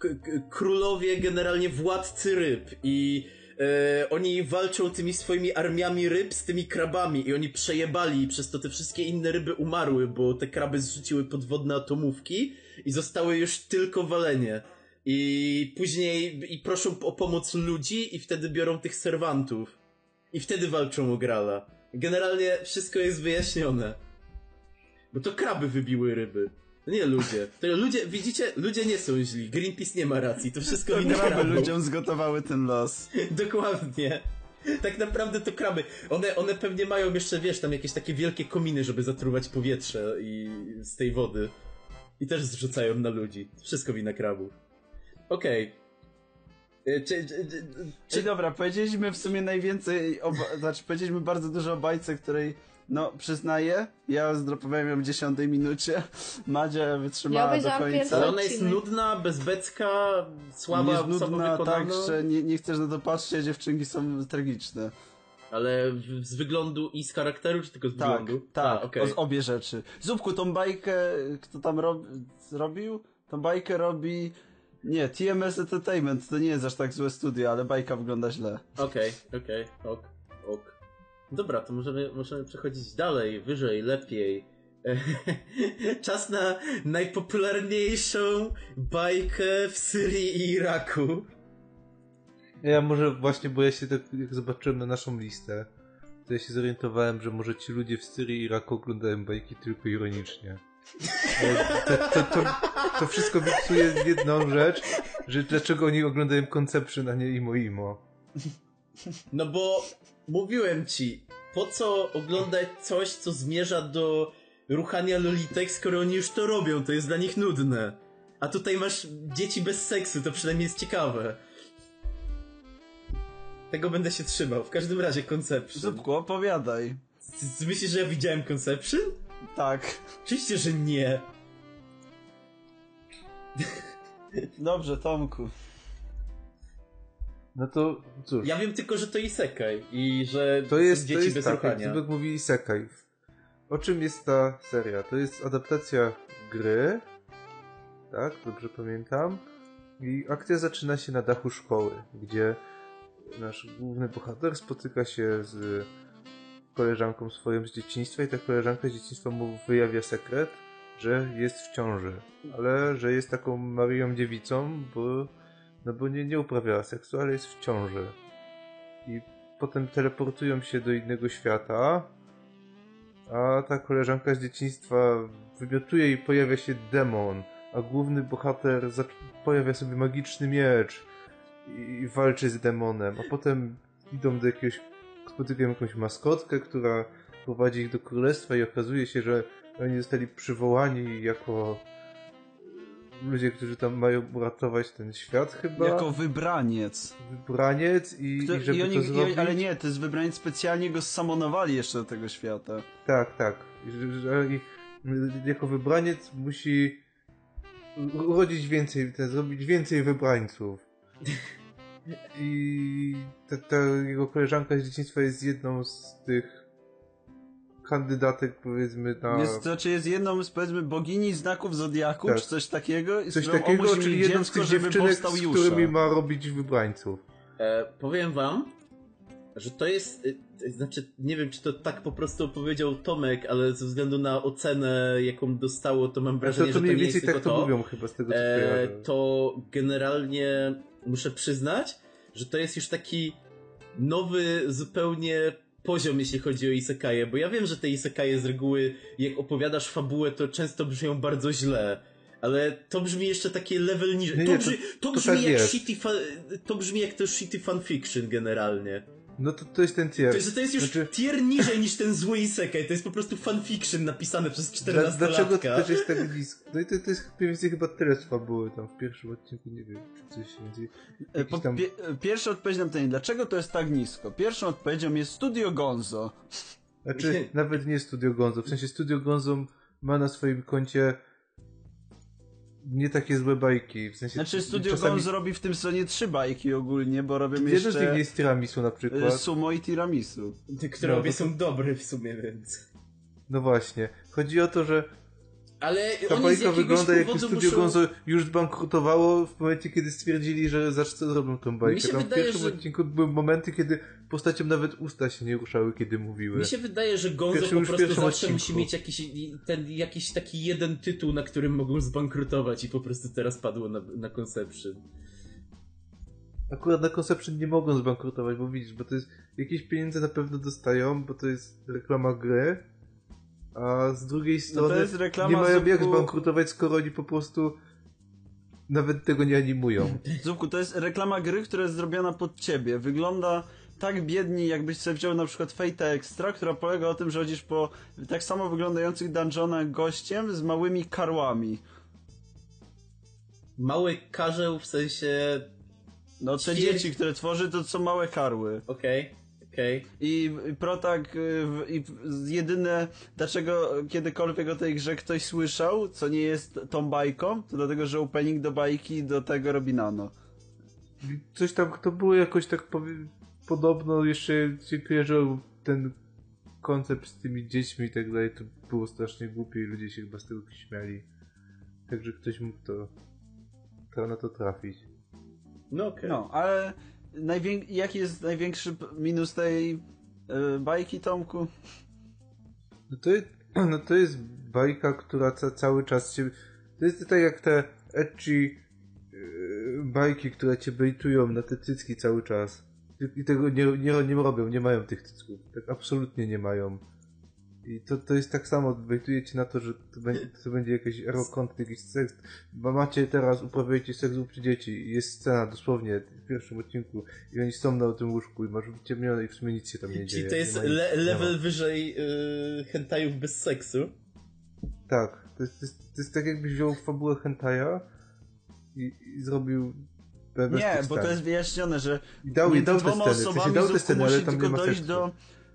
królowie, generalnie władcy ryb i e, oni walczą tymi swoimi armiami ryb z tymi krabami i oni przejebali i przez to te wszystkie inne ryby umarły, bo te kraby zrzuciły podwodne atomówki i zostały już tylko walenie. I później i proszą o pomoc ludzi i wtedy biorą tych serwantów. I wtedy walczą o Grala. Generalnie wszystko jest wyjaśnione. Bo to kraby wybiły ryby. To nie ludzie. To ludzie, widzicie, ludzie nie są źli. Greenpeace nie ma racji. To wszystko To wina kraby ludziom zgotowały ten los. Dokładnie. Tak naprawdę to kraby. One, one pewnie mają jeszcze, wiesz, tam jakieś takie wielkie kominy, żeby zatruwać powietrze i z tej wody. I też zrzucają na ludzi. Wszystko wina krabów. Okej. Y, Czy, czy, czy, Czyli dobra, powiedzieliśmy w sumie najwięcej, o, ba- znaczy powiedzieliśmy bardzo dużo o bajce, której, no przyznaję, ja zdropowałem ją w dziesiątej minucie, Madzia Ja wytrzymała do obejrzałam końca. Ale ona jest nudna, bezbecka, słaba, jest nudna tak, że nie, nie chcesz na to patrzeć, dziewczynki są tragiczne. Ale z wyglądu i z charakteru, czy tylko z Tak, wyglądu? tak, A, okej. o- obie rzeczy. Zupku, tą bajkę, kto tam rob, zrobił? Tą bajkę robi, nie, TMS Entertainment, to nie jest aż tak złe studio, ale bajka wygląda źle. Okej, okej, ok, ok. Dobra, to możemy, możemy przechodzić dalej, wyżej, lepiej. Czas na najpopularniejszą bajkę w Syrii i Iraku. Ja może właśnie, bo ja się tak jak zobaczyłem na naszą listę, to ja się zorientowałem, że może ci ludzie w Syrii i Iraku oglądają bajki tylko ironicznie. Ale To, to, to, to wszystko wpisuje w jedną rzecz, że dlaczego oni oglądają Conception, a nie Imo Imo. No bo mówiłem ci, po co oglądać coś, co zmierza do ruchania lolitek, skoro oni już to robią, to jest dla nich nudne. A tutaj masz dzieci bez seksu, to przynajmniej jest ciekawe. Tego będę się trzymał. W każdym razie Conception. Zupku, opowiadaj. Myślisz, że ja widziałem Conception? Tak. Oczywiście, że nie. Dobrze, Tomku. No to cóż, Ja wiem tylko, że to isekai i że to jest, dzieci to jest bez tak, ruchania. Zubek mówi Isekai. O czym jest ta seria? To jest adaptacja gry, tak, dobrze pamiętam. I akcja zaczyna się na dachu szkoły, gdzie nasz główny bohater spotyka się z koleżanką swoją z dzieciństwa i ta koleżanka z dzieciństwa mu wyjawia sekret, że jest w ciąży, ale że jest taką Marią dziewicą, bo, no bo nie, nie uprawiała seksu, ale jest w ciąży. I potem teleportują się do innego świata, a ta koleżanka z dzieciństwa wymiotuje i pojawia się demon, a główny bohater pojawia sobie magiczny miecz i walczy z demonem, a potem idą do jakiegoś, spotykają jakąś maskotkę, która prowadzi ich do królestwa i okazuje się, że oni zostali przywołani jako ludzie, którzy tam mają uratować ten świat chyba. Jako wybraniec. Wybraniec i, Kto, i żeby i oni, to zrobić... i, ale nie, to jest wybraniec specjalnie go samonowali jeszcze do tego świata. Tak, tak. I, jako wybraniec musi urodzić więcej, te, zrobić więcej wybrańców. I ta, ta jego koleżanka z dzieciństwa jest jedną z tych kandydatek, powiedzmy, na... Jest, to znaczy jest jedną z powiedzmy bogini znaków Zodiaku, Tak. czy coś takiego, i z Coś takiego, czyli jedną z tych dziewczynek, z Jusza. którymi ma robić wybrańców. E, powiem wam, że to jest, y, y, znaczy nie wiem czy to tak po prostu powiedział Tomek, ale ze względu na ocenę jaką dostało, to mam Ale wrażenie, to, to że to mniej nie jest więcej tak to to. mówią chyba z tego co E, to generalnie muszę przyznać, że to jest już taki nowy zupełnie poziom, jeśli chodzi o isekaje, bo ja wiem, że te isekaje z reguły, jak opowiadasz fabułę, to często brzmią bardzo źle. Ale to brzmi jeszcze takie level niżej. To, brzmi, to- to, brzmi tak shitty fa- to brzmi jak to shitty fanfiction generalnie. No to, to jest ten tier. To jest, to jest już Znaczy- tier niżej niż ten zły isekaj. To jest po prostu fanfiction napisane przez 14 Dla, dlaczego to też jest tak blisko? No i to, to jest mniej więcej chyba tyle z fabuły tam w pierwszym odcinku, nie wiem, czy coś więcej. E, Po, tam... pie, e, pierwsza odpowiedź na pytanie, dlaczego to jest tak nisko? Pierwszą odpowiedzią jest Studio Gonzo. Znaczy, nawet nie Studio Gonzo. W sensie Studio Gonzo ma na swoim koncie nie takie złe bajki. W sensie Znaczy Studio czasami... Gonzo robi w tym sezonie trzy bajki ogólnie, bo robią Jedno z nich jeszcze nie jest tiramisu na e, przykład. Sumo i Tiramisu. Te, które No, obie to- są dobre w sumie, więc... No właśnie. Chodzi o to, że Ale ta bajka wygląda jakby powodu Studio muszą... Gonzo już zbankrutowało w momencie, kiedy stwierdzili, że zacznę zrobią tą bajkę. Mi się Tam wydaje, w pierwszym że- odcinku były momenty, kiedy postaciom nawet usta się nie ruszały, kiedy mówiły. Mi się wydaje, że Gonzo Pierwszym- po prostu zawsze odcinku. musi mieć jakiś, ten, jakiś taki jeden tytuł, na którym mogą zbankrutować i po prostu teraz padło na, na Conception. Akurat na Conception nie mogą zbankrutować, bo widzisz, bo to jest jakieś pieniądze na pewno dostają, bo to jest reklama gry, a z drugiej strony No jest reklama nie mają jak Zuku- zbankrutować, skoro oni po prostu nawet tego nie animują. Zupku, to jest reklama gry, która jest zrobiona pod ciebie. Wygląda tak biednie, jakbyś sobie wziął na przykład Fate Extra, która polega o tym, że chodzisz po tak samo wyglądających dungeonach gościem z małymi karłami. Mały karzeł w sensie... No te dzieci, które tworzy, to są małe karły. Okej, okej. I Protak, y, i w- jedyne, dlaczego kiedykolwiek o tej grze ktoś słyszał, co nie jest tą bajką, to dlatego, że opening do bajki do tego robi Nano. Coś tam, to było jakoś tak powie- podobno jeszcze się kojarzył ten koncept z tymi dziećmi i tak dalej, to było strasznie głupie i ludzie się chyba z tego śmiali. Także ktoś mógł to, to na to trafić. No okej. No, ale najwię- jaki jest największy minus tej y, bajki, Tomku? No to, jest, no to jest bajka, która ca, cały czas się... To jest tak jak te edgy yy, bajki, które cię bejtują na te cycki cały czas. I tego nie, nie, nie robią, nie mają tych cycków. Tak absolutnie nie mają. I to, to jest tak samo, bejtuje cię na to, że to będzie, to będzie jakiś erokontent, jakiś seks. Bo macie teraz, uprawiajcie seks przy dzieci. I Jest scena dosłownie w pierwszym odcinku i oni są na tym łóżku i masz wyciemnione i w sumie nic się tam nie dzieje. Czyli to jest Nie nic- le- nie level wyżej yy, hentajów bez seksu. Tak, to jest, to jest, to jest tak jakbyś wziął fabułę hentaja i, i zrobił Nie, bo to jest wyjaśnione, że I dał, i dał te sceny, w sensie dał te sceny, ale tam nie tylko ma dojść seksu. do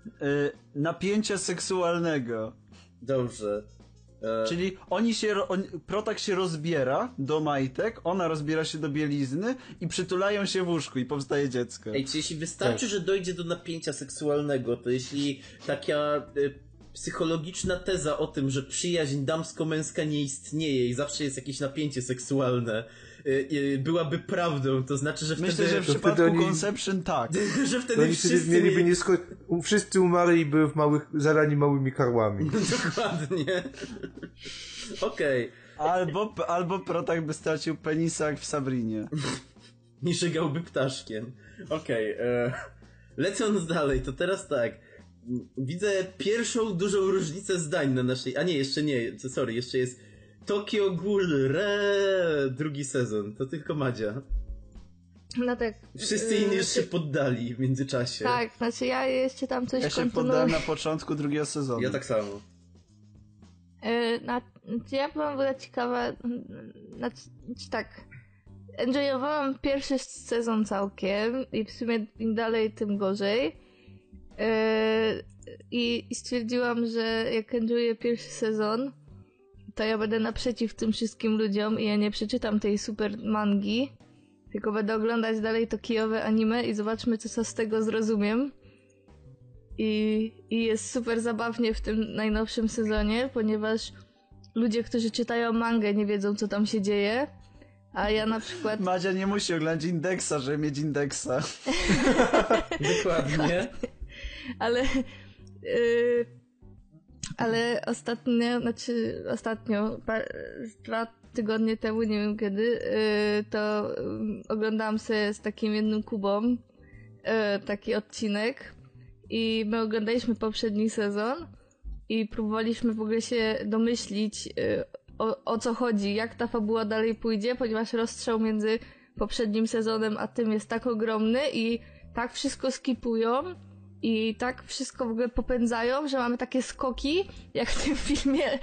y, napięcia seksualnego. Dobrze. E, Czyli oni się, on, Protak się rozbiera do majtek, ona rozbiera się do bielizny i przytulają się w łóżku i powstaje dziecko. Ej, czy jeśli wystarczy, że dojdzie do napięcia seksualnego, to jeśli taka y, psychologiczna teza o tym, że przyjaźń damsko-męska nie istnieje i zawsze jest jakieś napięcie seksualne, byłaby prawdą, to znaczy, że wtedy... Myślę, że w to przypadku wtedy oni- Conception tak. że wtedy oni wszyscy... mieliby mieli- nie sko- u- Wszyscy umarli i były w małych, zalani małymi karłami. Dokładnie. Okej. Albo, albo Protak by stracił penisa jak w Sabrinie. Nie żygałby ptaszkiem. Okej, e, lecąc dalej, to teraz tak. Widzę pierwszą dużą różnicę zdań na naszej. A nie, jeszcze nie, sorry, jeszcze jest Tokyo Ghoul Re drugi sezon. To tylko Madzia. No tak. Wszyscy inni już się poddali w międzyczasie. Tak, znaczy ja jeszcze tam coś Ja się kontynuuję. poddałem na początku drugiego sezonu. Ja tak samo. Na, znaczy ja byłam w ogóle ciekawa, znaczy, znaczy tak, enjoyowałam pierwszy sezon całkiem i w sumie im dalej, tym gorzej. I, I stwierdziłam, że jak enjoyuję pierwszy sezon, to ja będę naprzeciw tym wszystkim ludziom i ja nie przeczytam tej super mangi, tylko będę oglądać dalej to kijowe anime i zobaczmy, co z tego zrozumiem. I, I jest super zabawnie w tym najnowszym sezonie, ponieważ ludzie, którzy czytają mangę, nie wiedzą, co tam się dzieje. A ja na przykład. Madzia nie musi oglądać indeksa, żeby mieć indeksa. Dokładnie. ale. Yy, ale ostatnio, znaczy ostatnio, dwa tygodnie temu, nie wiem kiedy, yy, to yy, oglądałam sobie z takim jednym Kubą yy, taki odcinek i my oglądaliśmy poprzedni sezon i próbowaliśmy w ogóle się domyślić o, o co chodzi, jak ta fabuła dalej pójdzie, ponieważ rozstrzał między poprzednim sezonem a tym jest tak ogromny i tak wszystko skipują i tak wszystko w ogóle popędzają, że mamy takie skoki, jak w tym filmie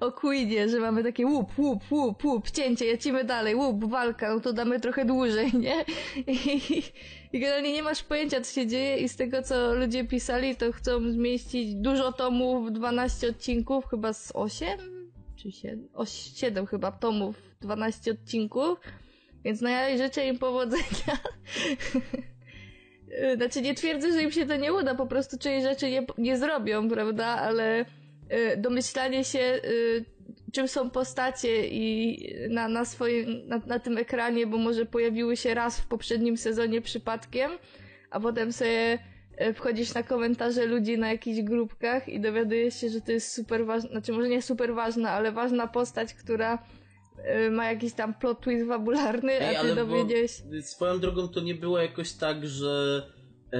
o, Queenie, że mamy takie łup, łup, łup, łup, cięcie, lecimy dalej, łup, walka, no to damy trochę dłużej, nie? I, I generalnie nie masz pojęcia, co się dzieje i z tego, co ludzie pisali, to chcą zmieścić dużo tomów, 12 odcinków, chyba z 8 czy 7, o, 7 chyba tomów, 12 odcinków, więc ja życzę im powodzenia. Znaczy nie twierdzę, że im się to nie uda, po prostu czyjeś rzeczy nie, nie zrobią, prawda, ale y, domyślanie się y, czym są postacie i na, na swoim, na, na tym ekranie, bo może pojawiły się raz w poprzednim sezonie przypadkiem, a potem sobie y, wchodzisz na komentarze ludzi na jakichś grupkach i dowiadujesz się, że to jest super ważna, znaczy może nie super ważna, ale ważna postać, która y, ma jakiś tam plot twist fabularny, Ej, a ty dowiedziałeś... swoją drogą to nie było jakoś tak, że e,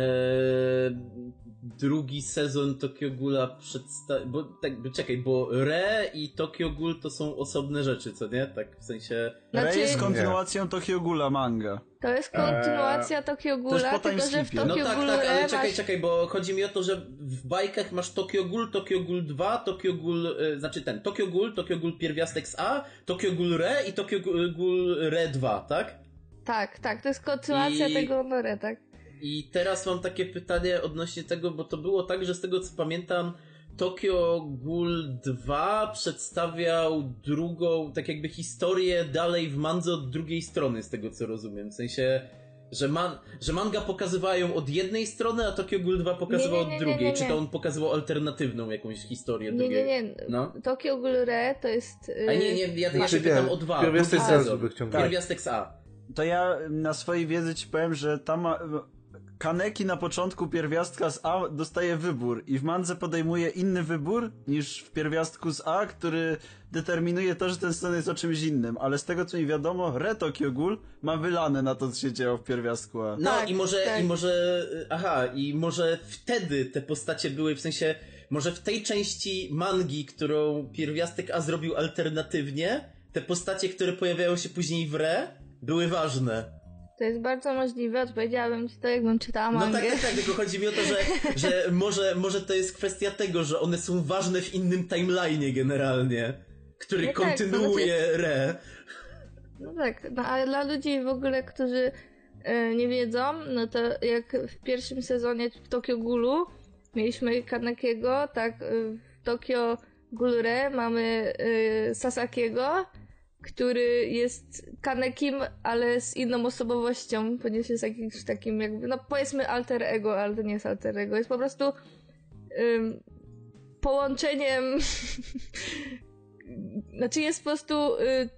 drugi sezon Tokyo Ghoula przedstawił... Bo tak, bo czekaj, bo Re i Tokyo Ghoul to są osobne rzeczy, co nie? Tak w sensie... Znaczy- jest kontynuacją Tokyo Ghoula manga. To jest kontynuacja Tokyo Ghoula, po tylko że w timeskipie. No Tokyo tak, Ghoul tak, ale Re czekaj, masz... czekaj, bo chodzi mi o to, że w bajkach masz Tokyo Ghoul, Tokyo Ghoul 2, Tokyo Ghoul, e, znaczy ten, Tokyo Ghoul, Tokyo Ghoul pierwiastek z A, Tokyo Ghoul Re i Tokyo Ghoul Re 2, tak? Tak, tak, to jest kontynuacja I- tego Nore, tak? I teraz mam takie pytanie odnośnie tego, bo to było tak, że z tego co pamiętam, Tokyo Ghoul 2 przedstawiał drugą, tak jakby historię dalej w mandze od drugiej strony, z tego co rozumiem. W sensie, że, man, że manga pokazywała ją od jednej strony, a Tokyo Ghoul 2 pokazywał Nie, nie, nie, od drugiej. nie, nie. Czy to on pokazywał alternatywną jakąś historię Nie, drugiej? nie, nie. No. Tokyo Ghoul Re to jest... y, A nie, nie, ja, ja Znaczy się pytam o dwa. pierwiastek A ciągnąć. Pierwiastek z A. To ja na swojej wiedzy ci powiem, że tam ma... Kaneki na początku pierwiastka z A dostaje wybór i w mandze podejmuje inny wybór niż w pierwiastku z A, który determinuje to, że ten stan jest o czymś innym. Ale z tego co mi wiadomo, Re Tokyo Ghoul ma wylane na to, co się działo w pierwiastku A. No Tak, i może, tak. i może, aha, i może wtedy te postacie były, w sensie, może w tej części mangi, którą pierwiastek A zrobił alternatywnie, te postacie, które pojawiają się później w Re, były ważne. To jest bardzo możliwe, odpowiedziałabym ci to, jakbym czytała No mangę. tak, tak, tak, tylko chodzi mi o to, że, że może, może to jest kwestia tego, że one są ważne w innym timeline'ie generalnie, który No tak, kontynuuje Re. No tak, no ale dla ludzi w ogóle, którzy e, nie wiedzą, no to jak w pierwszym sezonie w Tokyo Ghoulu mieliśmy Kanekiego, tak w Tokyo Ghoul Re mamy e, Sasakiego, który jest Kanekim, ale z inną osobowością, ponieważ jest jakimś takim jakby, no powiedzmy alter ego, ale to nie jest alter ego, jest po prostu ym, połączeniem znaczy jest po prostu y,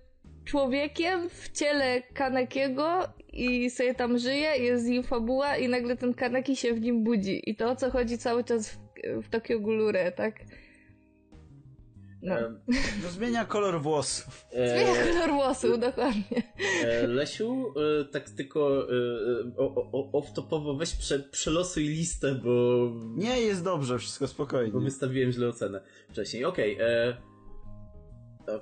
człowiekiem w ciele Kanekiego i sobie tam żyje, jest z nim fabuła i nagle ten Kaneki się w nim budzi. I to o co chodzi cały czas w, w Tokio Gulure, tak? No. No, zmienia kolor włosów. e, Zmienia kolor włosów, dokładnie. E, Lesiu, e, tak tylko e, off-topowo weź prze, przelosuj listę, bo, Nie, jest dobrze, wszystko bo spokojnie. wystawiłem źle ocenę wcześniej. Okej, e,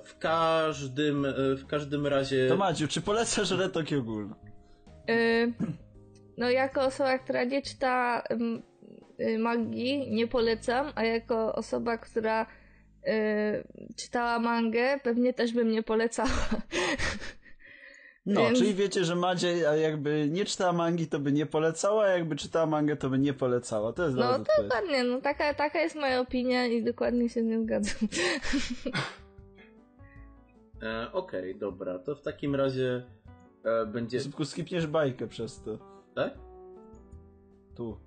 w każdym, w każdym razie... To Maciu, czy polecasz Re Tokyo Ghoul? y, no jako osoba, która nie czyta y, magii, nie polecam, a jako osoba, która czytała mangę, pewnie też bym nie polecała. No, Więc... czyli wiecie, że Madzie jakby nie czytała mangi, to by nie polecała, a jakby czytała mangę, to by nie polecała. To jest No dokładnie, no taka, taka jest moja opinia i dokładnie się z nią zgadzam. E, Okej, okay, dobra, to w takim razie e, będzie... Szybko skipniesz bajkę przez to. Tak? Tu.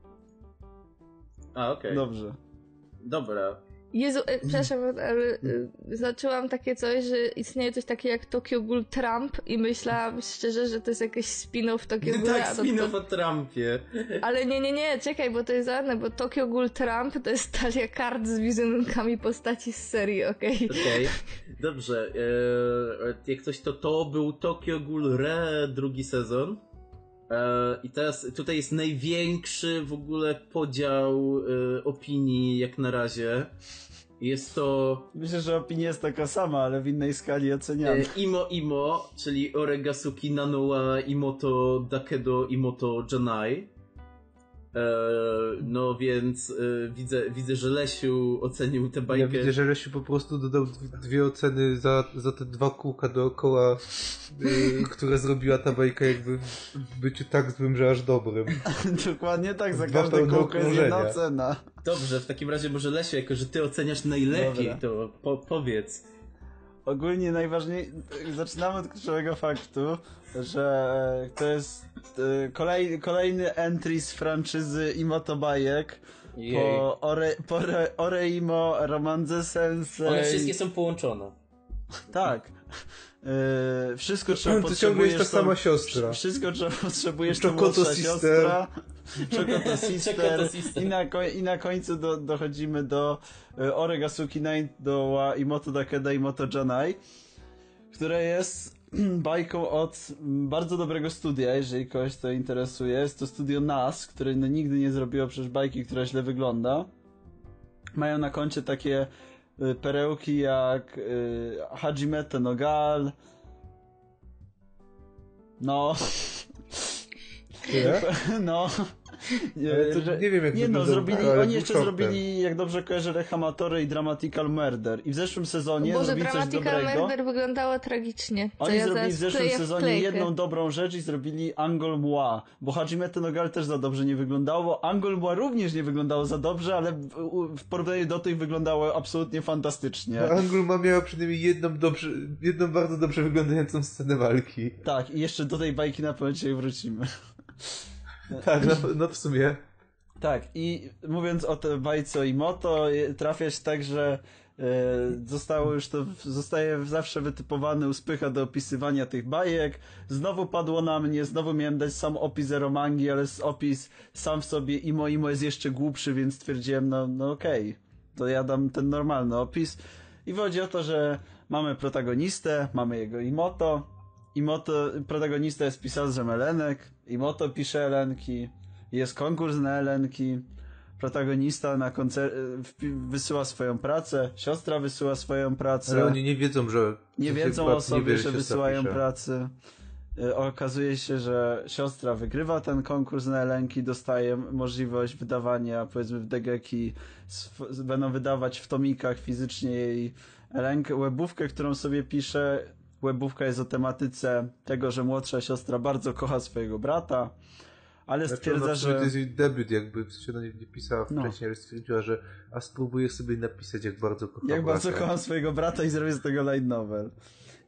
A, okej. Okay. Dobrze. Dobra, Jezu, e, przepraszam, ale e, zaczęłam takie coś, że istnieje coś takiego jak Tokyo Ghoul Trump i myślałam szczerze, że to jest jakiś spin-off Tokyo Ghoul. Tak, spin-off o Trumpie. Ale nie, nie, nie, czekaj, bo to jest ładne, bo Tokyo Ghoul Trump to jest talia kart z wizerunkami postaci z serii, okej? Okay? Okej, okay. dobrze. Eee, jak coś to to był Tokyo Ghoul Re drugi sezon. E, I teraz tutaj jest największy w ogóle podział e, opinii jak na razie. Jest to. Myślę, że opinia jest taka sama, ale w innej skali oceniamy. E, Imo Imo, czyli Oregasuki Nanoa Imoto Dakedo Imoto Janai. E, no więc e, widzę, widzę, że Lesiu ocenił tę bajkę. Ja widzę, że Lesiu po prostu dodał dwie oceny za, za te dwa kółka dookoła, e, które zrobiła ta bajka jakby w byciu tak złym, że aż dobrym. Dokładnie tak, za każde kółko jest jedna ocena. Dobrze, w takim razie może Lesiu, jako że ty oceniasz najlepiej, Dobra. to po powiedz. Ogólnie najważniej, zaczynamy od kluczowego faktu, że to jest e, kolej, kolejny entry z franczyzy Imotobajek po, Ore, po Ore, Oreimo, Romanze Sensei. One wszystkie są połączone. Tak. Yy, wszystko czego to potrzebujesz to, ta sama siostra. Wszystko czego potrzebujesz to młodsza siostra. Chocoto Sister. I na, I na końcu do, dochodzimy do y, Oregasuki Nine, do Imoto Dakeda i Moto Janai, które jest bajką od bardzo dobrego studia, jeżeli kogoś to interesuje. Jest to studio NAS, które no nigdy nie zrobiło przecież bajki, która źle wygląda. Mają na koncie takie y, perełki jak y, Hajimete Nogal. No. No. Nie, to, nie wiem jak Nie no, zrobili, oni jeszcze zrobili, jak dobrze kojarzę, Rechamatory i Dramatical Murder. I w zeszłym sezonie Boże, zrobili coś dobrego. Dramatical Murder wyglądało tragicznie. Oni ja zrobili w zeszłym sezonie jedną dobrą rzecz i zrobili Angol Moi. Bo Hajime Tenogal też za dobrze nie wyglądało. Angol Moi również nie wyglądało za dobrze, ale w, w porównaniu do tych wyglądało absolutnie fantastycznie. No, Angol Moi miał przynajmniej jedną, dobrze, jedną bardzo dobrze wyglądającą scenę walki. Tak, i jeszcze do tej bajki na pewno dzisiaj wrócimy. tak, no, no w sumie. Tak, i mówiąc o tej bajce i moto, trafia się tak, że e, zostało już to, zostaje zawsze wytypowany uspycha do opisywania tych bajek. Znowu padło na mnie, znowu miałem dać sam opis Eromangi, ale opis sam w sobie Imo Imo jest jeszcze głupszy, więc stwierdziłem, no, no okej, okay, to ja dam ten normalny opis. I chodzi o to, że mamy protagonistę, mamy jego Imoto, Imoto, protagonista jest pisarzem Elenek, Imoto pisze Elenki, jest konkurs na Elenki, protagonista na koncer wysyła swoją pracę, siostra wysyła swoją pracę. Ale oni nie wiedzą, że... Nie wiedzą o sobie, że wysyłają pisze. pracę. E, okazuje się, że siostra wygrywa ten konkurs na Elenki, dostaje możliwość wydawania, powiedzmy w Degeki, będą wydawać w tomikach fizycznie jej Elenkę, webówkę, którą sobie pisze, Webówka jest o tematyce tego, że młodsza siostra bardzo kocha swojego brata, ale znaczy stwierdza, że... To jest jej debiut, jakby ona nie, nie pisała no. wcześniej, ale stwierdziła, że a spróbuję sobie napisać, jak bardzo kocham Jak brata. bardzo kocham swojego brata i zrobię z tego light novel.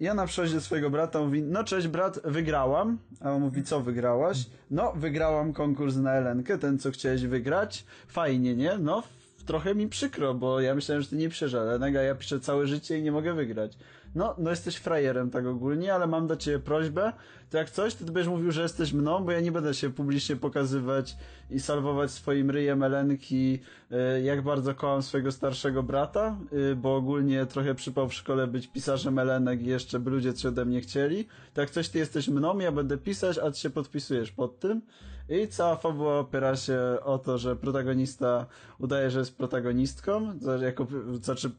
I ona przychodzi do swojego brata mówi, no cześć brat, wygrałam. A on mówi, co wygrałaś? No, wygrałam konkurs na Elenkę, ten co chciałeś wygrać. Fajnie, nie? No, trochę mi przykro, bo ja myślałem, że ty nie piszesz Elenek, a ja piszę całe życie i nie mogę wygrać no, no jesteś frajerem tak ogólnie, ale mam do ciebie prośbę, to jak coś, to ty będziesz mówił, że jesteś mną, bo ja nie będę się publicznie pokazywać i salwować swoim ryjem Elenki, y, jak bardzo kocham swojego starszego brata, y, bo ogólnie trochę przypał w szkole być pisarzem Elenek i jeszcze by ludzie coś ode mnie chcieli. Tak jak coś, ty jesteś mną, ja będę pisać, a ty się podpisujesz pod tym. I cała fabuła opiera się o to, że protagonista udaje, że jest protagonistką, jako, znaczy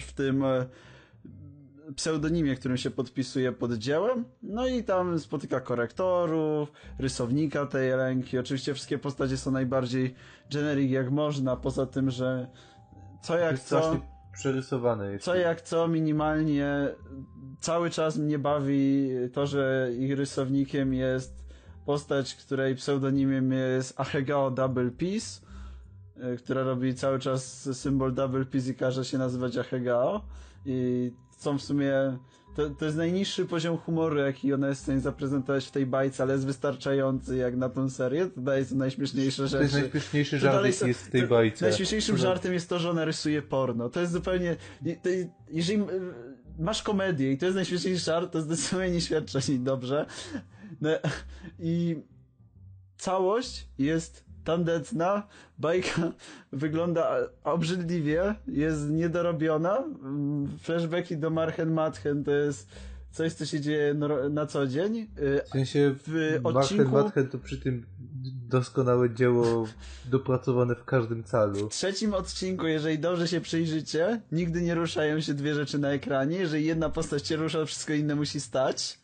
w tym pseudonimie, którym się podpisuje pod dziełem. No i tam spotyka korektorów, rysownika tej ręki. Oczywiście wszystkie postacie są najbardziej generic jak można, poza tym, że co jak co przerysowane jest. Co jak co, minimalnie cały czas mnie bawi to, że ich rysownikiem jest postać, której pseudonimem jest Ahegao Double Peace, y, która robi cały czas symbol Double Peace i każe się nazywać Ahegao. I są w sumie to, to jest najniższy poziom humoru, jaki ona jest w stanie zaprezentować w tej bajce, ale jest wystarczający jak na tą serię. To daje to najśmieszniejsze rzeczy. To jest najśmieszniejszy żart, jaki jest w tej bajce. Najśmieszniejszym żartem jest to, że ona rysuje porno. To jest zupełnie... To, jeżeli masz komedię i to jest najśmieszniejszy żart, to zdecydowanie nie świadczy o niej dobrze. No, I całość jest tandetna, bajka wygląda obrzydliwie, jest niedorobiona. Flashbacki do Marchen Matchen to jest coś, co się dzieje na co dzień. W sensie w odcinku... Marchen Matchen to przy tym doskonałe dzieło dopracowane w każdym calu. W trzecim odcinku, jeżeli dobrze się przyjrzycie, nigdy nie ruszają się dwie rzeczy na ekranie. Jeżeli jedna postać się rusza, wszystko inne musi stać.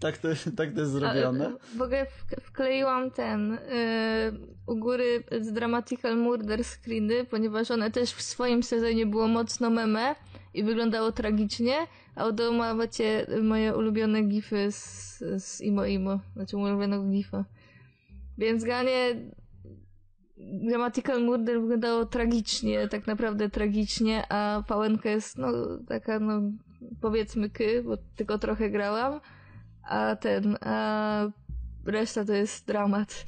Tak to, tak to jest zrobione. w ogóle wkleiłam ten yy, u góry z Dramatical Murder screeny, ponieważ one też w swoim sezonie było mocno meme i wyglądało tragicznie, a u dołu macie moje ulubione gify z, z Imo Imo, znaczy ulubionego gifa. Więc ganie Grammatical Murder wyglądało tragicznie, tak naprawdę tragicznie, a Pałenka jest no taka no powiedzmy ky, bo tylko trochę grałam, a ten, a reszta to jest dramat.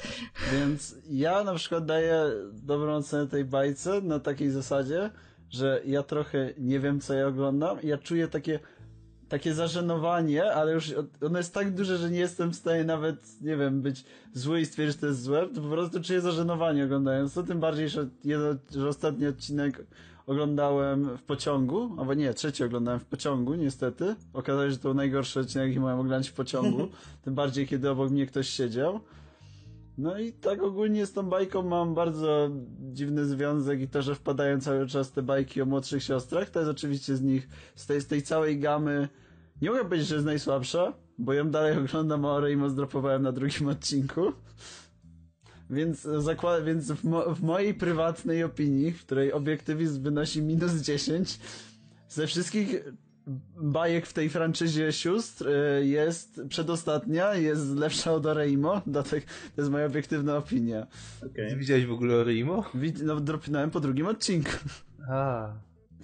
Więc ja na przykład daję dobrą ocenę tej bajce na takiej zasadzie, że ja trochę nie wiem co ja oglądam ja czuję takie takie zażenowanie, ale już ono jest tak duże, że nie jestem w stanie nawet, nie wiem, być zły i stwierdzić, że to jest złe, to po prostu czuję zażenowanie oglądając to, tym bardziej, że, że ostatni odcinek oglądałem w pociągu, albo nie, trzeci oglądałem w pociągu, niestety. Okazało się, że to był najgorszy odcinek, jaki miałem oglądać w pociągu, tym bardziej, kiedy obok mnie ktoś siedział. No i tak ogólnie z tą bajką mam bardzo dziwny związek i to, że wpadają cały czas te bajki o młodszych siostrach, to jest oczywiście z nich, z tej, z tej całej gamy, nie mogę powiedzieć, że jest najsłabsza, bo ją dalej oglądam, a Oreimo zdropowałem na drugim odcinku. Więc, zakład, więc w, mo w mojej prywatnej opinii, w której obiektywizm wynosi minus 10, ze wszystkich bajek w tej franczyzie sióstr y, jest przedostatnia, jest lepsza od Oreimo, dlatego to jest moja obiektywna opinia. Okay. Widziałeś w ogóle Oreimo? Wid no, dropnąłem po drugim odcinku. A.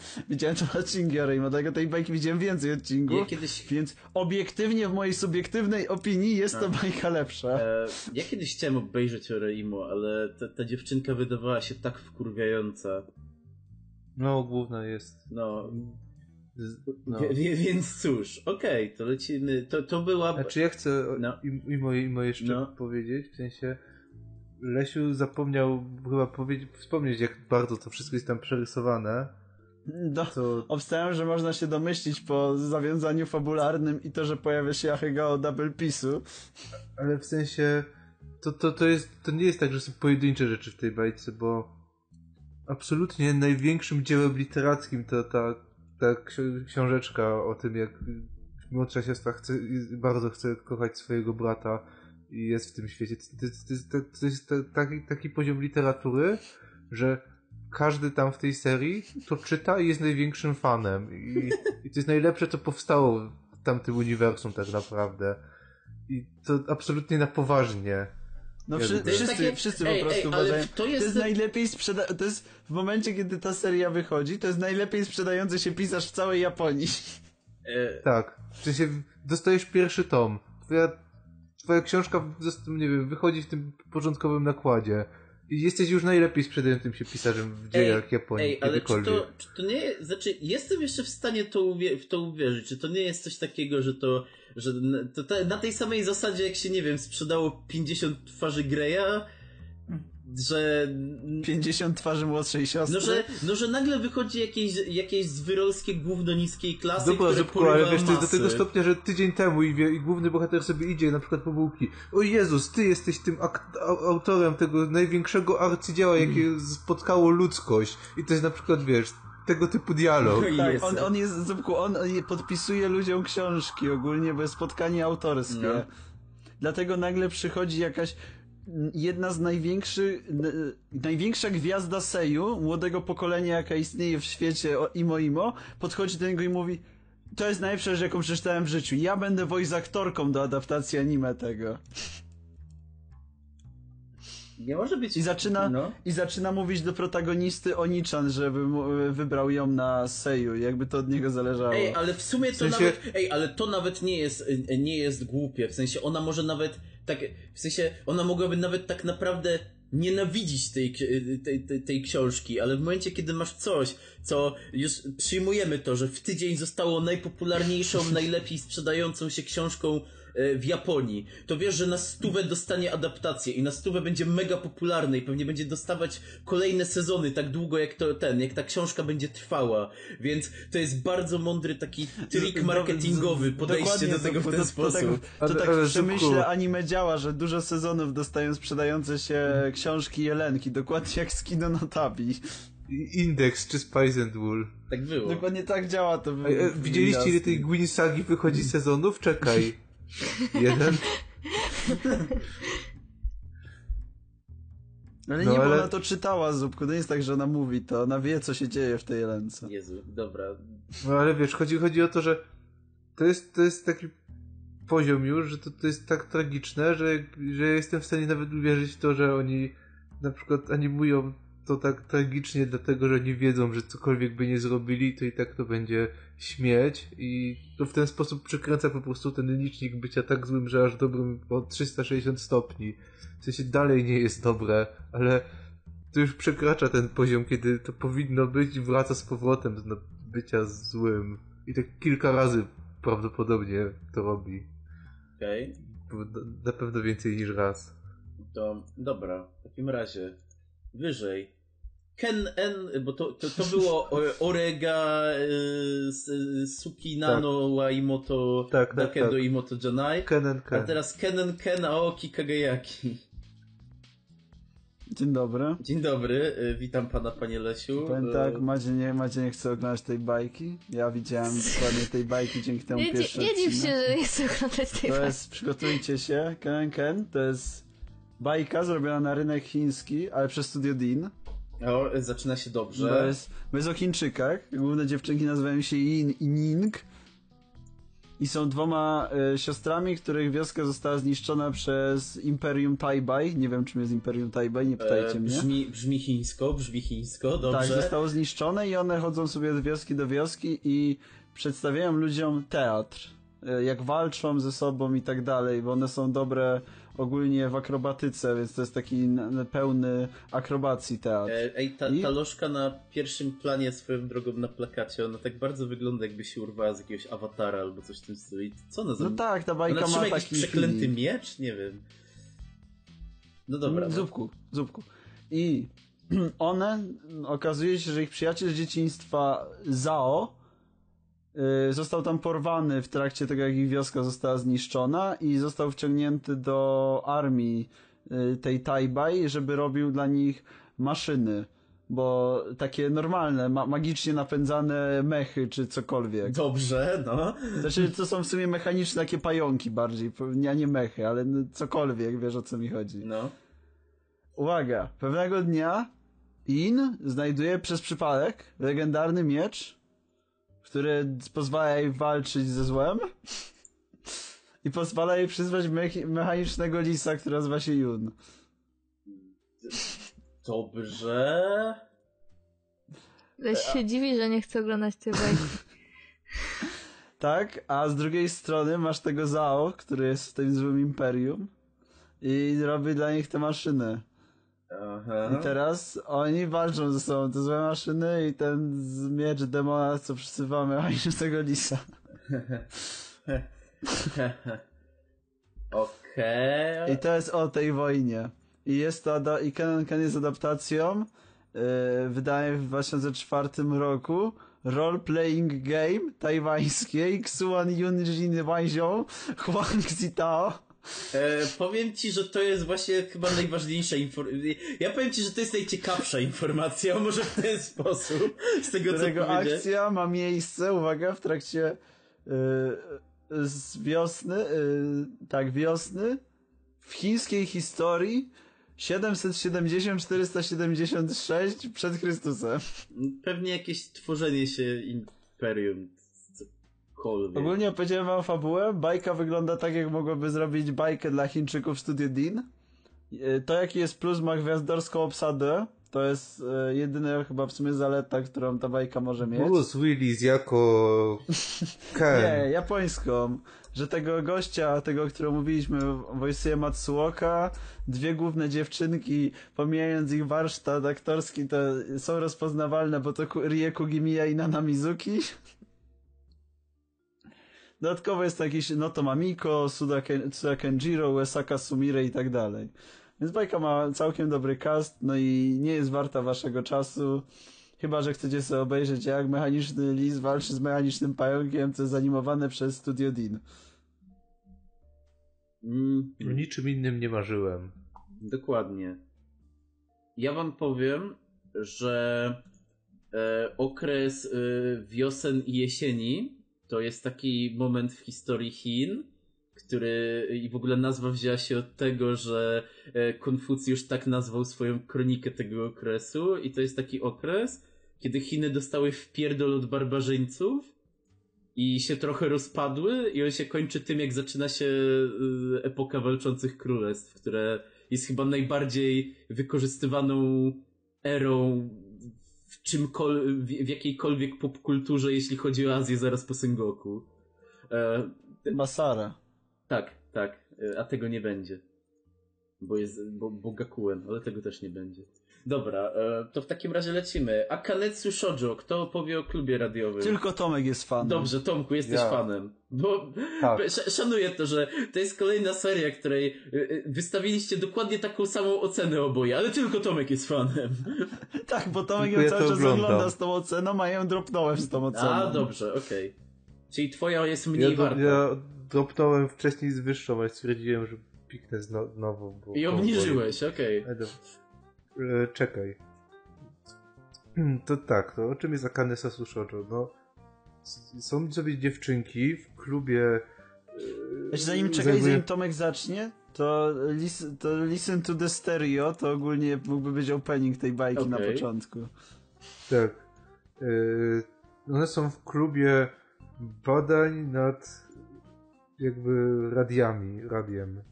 Widziałem to odcinki Oreimo, dlatego tej bajki widziałem więcej odcinków, ja kiedyś... więc obiektywnie w mojej subiektywnej opinii jest A. to bajka lepsza. E, ja kiedyś chciałem obejrzeć Oreimo, ale ta, ta dziewczynka wydawała się tak wkurwiająca. No, główna jest. No, no. Wie, więc cóż, okej, okay, to lecimy. To, to była. Znaczy ja chcę no. i, moje, jeszcze no. powiedzieć, w sensie Lesiu zapomniał chyba powiedzieć, wspomnieć, jak bardzo to wszystko jest tam przerysowane. No, co... Obstałem, że można się domyślić po zawiązaniu fabularnym i to, że pojawia się Ahegao Double Pisu. Ale w sensie to, to, to, jest, to nie jest tak, że są pojedyncze rzeczy w tej bajce, bo absolutnie największym dziełem literackim to ta ta książeczka o tym, jak młodsza siostra chce, bardzo chce kochać swojego brata i jest w tym świecie. To, to, to, to jest taki, taki poziom literatury, że każdy tam w tej serii to czyta i jest największym fanem. I, i to jest najlepsze, co powstało w tamtym uniwersum tak naprawdę. I to absolutnie na poważnie. No wszy, wszyscy, takie... wszyscy ej, po prostu ej, uważają. To jest... to jest najlepiej sprzeda... To jest w momencie, kiedy ta seria wychodzi, to jest najlepiej sprzedający się pisarz w całej Japonii. E... Tak. W sensie dostajesz pierwszy tom. Twoja, twoja książka, nie wiem, wychodzi w tym początkowym nakładzie. Jesteś już najlepiej sprzedającym się pisarzem w dziejach ej, Japonii. Ej, ale czy to, czy to nie znaczy, jestem jeszcze w stanie to uwie- w to uwierzyć. Czy to nie jest coś takiego, że to że to, to, na tej samej zasadzie, jak się, nie wiem, sprzedało 50 twarzy Greya, że... 50 twarzy młodszej siostry? No, że, no, że nagle wychodzi jakieś, jakieś zwyrolskie gówno niskiej klasy, Dobra, które Zupku, ale wiesz, to jest do tego stopnia, że tydzień temu i, wie, i główny bohater sobie idzie na przykład po bułki. O Jezus, ty jesteś tym autorem tego największego arcydzieła, jakie spotkało ludzkość. I to jest na przykład, wiesz, tego typu dialog. Tak, on, on jest, Zupku, on podpisuje ludziom książki ogólnie, bo jest spotkanie autorskie. No. Dlatego nagle przychodzi jakaś jedna z największych, największa gwiazda Seju, młodego pokolenia, jaka istnieje w świecie Imo Imo, podchodzi do niego i mówi to jest najlepsza rzecz, jaką przeczytałem w życiu. Ja będę voice aktorką do adaptacji anime tego. Nie może być. I zaczyna, no. I zaczyna mówić do protagonisty Onichan, żeby wybrał ją na Seju, jakby to od niego zależało. Ej, ale w sumie to w sensie... nawet. Ej, ale to nawet nie jest, nie jest głupie. W sensie ona może nawet tak. W sensie ona mogłaby nawet tak naprawdę nienawidzić tej, tej, tej, tej, książki, ale w momencie, kiedy masz coś, co już przyjmujemy to, że w tydzień zostało najpopularniejszą, najlepiej sprzedającą się książką w Japonii, to wiesz, że na stówę dostanie adaptację i na stówę będzie mega popularny i pewnie będzie dostawać kolejne sezony tak długo jak to ten, jak ta książka będzie trwała. Więc to jest bardzo mądry taki trik marketingowy, podejście do tego w ten sposób. To, tak, to, tak w przemyśle anime działa, że dużo sezonów dostają sprzedające się książki Jelenki, dokładnie jak z Kino Notabi. Index czy Spice and Wool. Tak było. Dokładnie tak działa to. Widzieliście ile tej Gwyn Sagi wychodzi sezonów? Czekaj. Jeden? Ale no, nie, ale... ona to czytała, Zupku. To nie jest tak, że ona mówi to. Ona wie, co się dzieje w tej Jelence. Jezu, dobra. No ale wiesz, chodzi, chodzi o to, że to jest, to jest taki poziom już, że to, to jest tak tragiczne, że, że jestem w stanie nawet uwierzyć w to, że oni na przykład animują to tak tragicznie, dlatego że nie wiedzą, że cokolwiek by nie zrobili, to i tak to będzie śmieć i to w ten sposób przekręca po prostu ten licznik bycia tak złym, że aż dobrym o 360 stopni. W sensie dalej nie jest dobre, ale to już przekracza ten poziom, kiedy to powinno być i wraca z powrotem do bycia złym. I tak kilka razy prawdopodobnie to robi. Okej. Okay. Na pewno więcej niż raz. To dobra, w takim razie wyżej. Ken N, bo to, to, to było Orega y, Suki Nano tak. Waimoto tak, tak, Dakendo tak. Imoto Janai. Ken Ken. A teraz Ken Ken Aoki Kageyaki. Dzień dobry. Dzień dobry, witam pana panie Lesiu. Powiem tak, Madzie nie, Madzie nie chce oglądać tej bajki. Ja widziałem dokładnie tej bajki dzięki temu nie, pierwszy Nie dziw się, że nie chcę oglądać tej to bajki. To jest, przygotujcie się, Ken Ken, to jest bajka zrobiona na rynek chiński, ale przez Studio Dean. O, zaczyna się dobrze. To jest, jest o Chińczykach. Główne dziewczynki nazywają się Yin i Ning. I są dwoma e, siostrami, których wioska została zniszczona przez Imperium Taibai. Nie wiem, czym jest Imperium Taibai, nie pytajcie e, mnie. Brzmi, brzmi chińsko, brzmi chińsko, dobrze. Tak, zostało zniszczone i one chodzą sobie od wioski do wioski i przedstawiają ludziom teatr. E, jak walczą ze sobą i tak dalej, bo one są dobre ogólnie w akrobatyce, więc to jest taki pełny akrobacji teatr. E, ej, ta, I... ta lożka na pierwszym planie swoją drogą na plakacie, ona tak bardzo wygląda jakby się urwała z jakiegoś awatara albo coś w tym stylu. I co ona za... No tak, ta bajka ona ma jakiś taki przeklęty film. miecz? Nie wiem. No dobra. No. Zupku, zupku. I one, okazuje się, że ich przyjaciel z dzieciństwa Zao został tam porwany w trakcie tego, jak ich wioska została zniszczona i został wciągnięty do armii y, tej Taibai, żeby robił dla nich maszyny. Bo takie normalne, ma magicznie napędzane mechy czy cokolwiek. Dobrze, no. Znaczy, to są w sumie mechaniczne takie pająki bardziej, a nie mechy, ale no, cokolwiek, wiesz o co mi chodzi. No. Uwaga, pewnego dnia In znajduje przez przypadek legendarny miecz, który pozwala jej walczyć ze złem i pozwala jej przyzwać me- mechanicznego lisa, który nazywa się Jun. Dobrze. Leś się dziwi, że nie chce oglądać tej bajki. tak, a z drugiej strony masz tego Zao, który jest w tym złym imperium i robi dla nich te maszyny. Aha. I teraz oni walczą ze sobą, te złe maszyny i ten miecz demona, co przysypamy tego lisa. Okej. Okay. I to jest o tej wojnie. I jest to, i Canon Can jest adaptacją, yy, wydaje w 2004 roku role-playing game tajwańskiej Xuan Yunjin Wanzhou Huang Zitao E, powiem ci, że to jest właśnie chyba najważniejsza informacja. Ja powiem ci, że to jest najciekawsza informacja, może w ten sposób, z tego którego co powiedzieć. akcja ma miejsce, uwaga, w trakcie yy, z wiosny, yy, tak, wiosny w chińskiej historii 770-476 przed Chrystusem. Pewnie jakieś tworzenie się imperium. Cokolwiek. Ogólnie opowiedziałem wam fabułę. Bajka wygląda tak, jak mogłoby zrobić bajkę dla Chińczyków w Studio Dean. Yy, To jaki jest plus ma gwiazdorską obsadę. To jest yy, jedyna chyba w sumie zaleta, którą ta bajka może mieć. Bruce Willis jako Ken. Nie, japońską. Że tego gościa, tego, którego mówiliśmy, wojsuje Matsuoka, dwie główne dziewczynki, pomijając ich warsztat aktorski, to są rozpoznawalne, bo to Rie Kugimiya i Nana Mizuki. Dodatkowo jest to jakiś Noto Mamiko, Suda, Ken, Tsuda Kenjiro, Uesaka Sumire i tak dalej. Więc bajka ma całkiem dobry cast, no i nie jest warta waszego czasu. Chyba, że chcecie sobie obejrzeć, jak mechaniczny lis walczy z mechanicznym pająkiem, co jest animowane przez Studio Dean. Mm, O niczym innym nie marzyłem. Dokładnie. Ja wam powiem, że e, okres e, wiosen i jesieni to jest taki moment w historii Chin, który i w ogóle nazwa wzięła się od tego, że e, Konfucjusz tak nazwał swoją kronikę tego okresu i to jest taki okres, kiedy Chiny dostały wpierdol od barbarzyńców i się trochę rozpadły i on się kończy tym, jak zaczyna się y, epoka walczących królestw, które jest chyba najbardziej wykorzystywaną erą w czymkol- w, jakiejkolwiek popkulturze, jeśli chodzi o Azję zaraz po Sengoku. E, Masara. tak, tak, e, a tego nie będzie. Bo jest, bo, bo ale tego też nie będzie. Dobra, e, to w takim razie lecimy. Akanetsu Shoujo, kto opowie o klubie radiowym? Tylko Tomek jest fanem. Dobrze, Tomku, jesteś Ja. fanem. Bo Tak. sz- szanuję to, że to jest kolejna seria, której y, y, wystawiliście dokładnie taką samą ocenę oboje, ale tylko Tomek jest fanem. Tak, bo Tomek ją ja cały to czas oglądam. ogląda z tą oceną, a ja ją dropnąłem z tą oceną. A, dobrze, okej. Czyli twoja jest mniej Ja, warta. ja dropnąłem wcześniej z wyższą, ale stwierdziłem, że piknę zno, znowu. Bo I obniżyłeś, okej. E, dobra. E, Czekaj. Hmm, To tak, to o czym jest Akane Sasushoujo? No, są sobie dziewczynki w klubie... e, Znaczy, zanim czekaj, zajmuje- zanim Tomek zacznie, to, lis, to listen to the stereo, to ogólnie mógłby być opening tej bajki na Okej. początku. Tak. E, One są w klubie badań nad jakby radiami, radiem,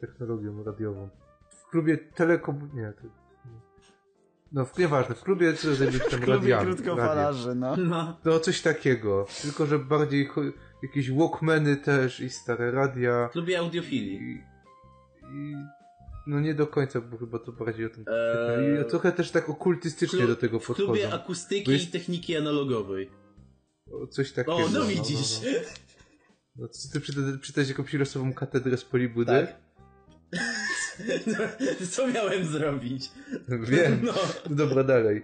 technologią radiową. W klubie telekom... Nie. No, w, nieważne, w klubie co zajmuje się tam W klubie radiami. krótkofalarzy, no. No. No, coś takiego. Tylko, że bardziej jakieś walkmany też i stare radia. W klubie audiofilii. I, i no nie do końca, bo chyba to bardziej o tym. Eee, I trochę też tak okultystycznie Klu- do tego W podchodzą. klubie akustyki jest- i techniki analogowej. O, Coś takiego. O, no widzisz. No, no. no to ty czyta- czytałeś jakąś losową katedrę z Polibudy? Tak. Co miałem zrobić? Wiem. No. Dobra, dalej.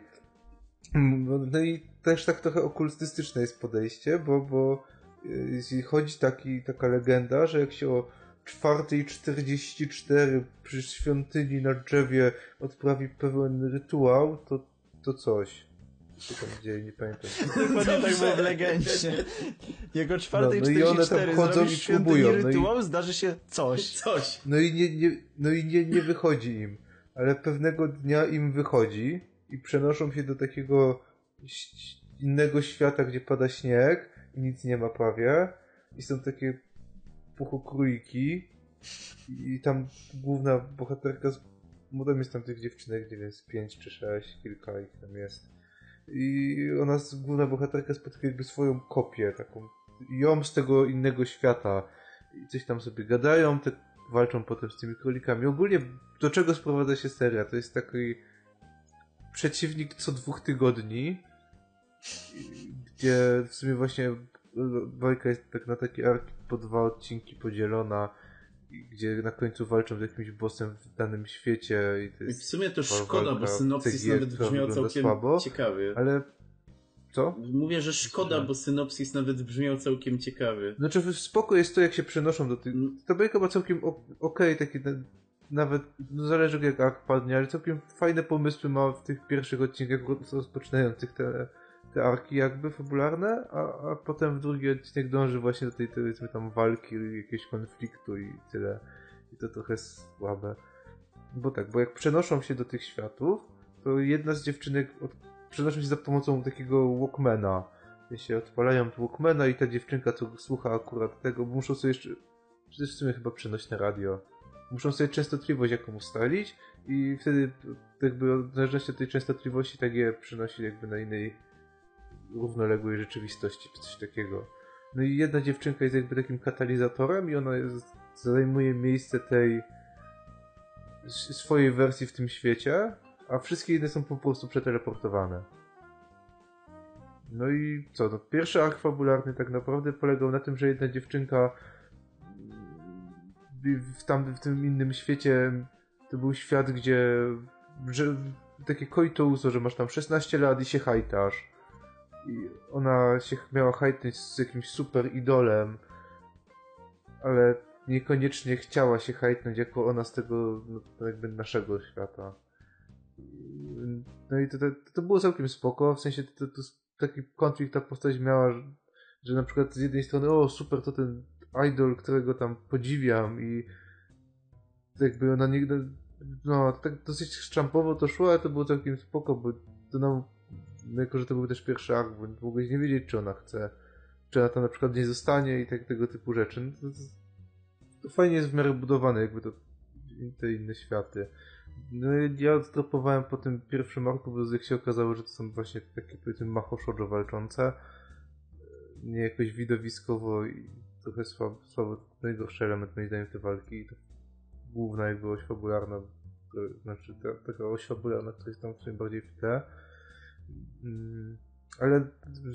Mm, No, i też tak trochę okultystyczne jest podejście, bo, bo y, chodzi taki, taka legenda, że jak się o 4.44 przy świątyni na drzewie odprawi pewien rytuał, to, to coś. Tam dzieje, nie pamiętam. Dokładnie tak było w legendzie. Jego czwartej No, no i one tam 44 chodzą i próbują, no i- rytuał, zdarzy się coś. Coś. No i nie, nie, no i nie, nie wychodzi im. Ale pewnego dnia im wychodzi i przenoszą się do takiego innego świata, gdzie pada śnieg i nic nie ma prawie. I są takie puchokrójki i tam główna bohaterka z... Tam jest tam tych dziewczynek, nie wiem, z pięć czy sześć, kilka ich tam jest. I ona, główna bohaterka spotyka jakby swoją kopię, taką ją z tego innego świata i coś tam sobie gadają, te walczą potem z tymi królikami. Ogólnie do czego sprowadza się seria? To jest taki przeciwnik co dwóch tygodni, gdzie w sumie właśnie bajka jest tak na takie arki po dwa odcinki podzielona, gdzie na końcu walczą z jakimś bossem w danym świecie i to I w sumie to szkoda, bo synopsis nawet brzmiał całkiem słabo, ciekawie. ale Co? Mówię, że szkoda, bo synopsis nawet brzmiał całkiem ciekawy. Znaczy spoko jest to, jak się przenoszą do tych... Ta bajka ma całkiem okej, okay, taki nawet, no zależy jak padnie, ale całkiem fajne pomysły ma w tych pierwszych odcinkach rozpoczynających te, te arki jakby fabularne, a, a potem w drugi odcinek dąży właśnie do tej powiedzmy tam walki, jakiegoś konfliktu i tyle. I to trochę słabe. Bo tak, bo jak przenoszą się do tych światów, to jedna z dziewczynek od, przenoszą się za pomocą takiego Walkmana. się odpalają Walkmana i ta dziewczynka, co słucha akurat tego, muszą sobie jeszcze, przecież w sumie chyba przenośne radio, muszą sobie częstotliwość jaką ustalić i wtedy jakby w zależności od tej częstotliwości tak je przenosi jakby na innej równoległej rzeczywistości, czy coś takiego. No i jedna dziewczynka jest jakby takim katalizatorem i ona jest, zajmuje miejsce tej swojej wersji w tym świecie, a wszystkie inne są po prostu przeteleportowane. No i co, no pierwszy ark fabularny tak naprawdę polegał na tym, że jedna dziewczynka w, tam, w tym innym świecie to był świat, gdzie że, takie koito że masz tam 16 lat i się hajtasz. I ona się miała hajtnąć z jakimś super idolem, ale niekoniecznie chciała się hajtnąć jako ona z tego no, jakby naszego świata. No i to, to, to było całkiem spoko, w sensie to, to, taki konflikt ta postać miała, że, że na przykład z jednej strony o super to ten idol, którego tam podziwiam i jakby ona nigdy no tak dosyć szczampowo to szło, ale to było całkiem spoko, bo to nam jako, że to był też pierwszy akt, bo mogłeś nie wiedzieć, czy ona chce, czy ona tam na przykład nie zostanie i tak, tego typu rzeczy. No to, to, fajnie jest w miarę budowane jakby to, te inne światy. No ja odstropowałem po tym pierwszym arku, bo jak się okazało, że to są właśnie takie powiedzmy macho walczące, nie jakoś widowiskowo i trochę słabo, słabo najgorszy element moim zdaniem te walki główna jakby oś fabularna, znaczy ta, taka oś fabularna, która jest tam w sumie bardziej w tle. Mm, ale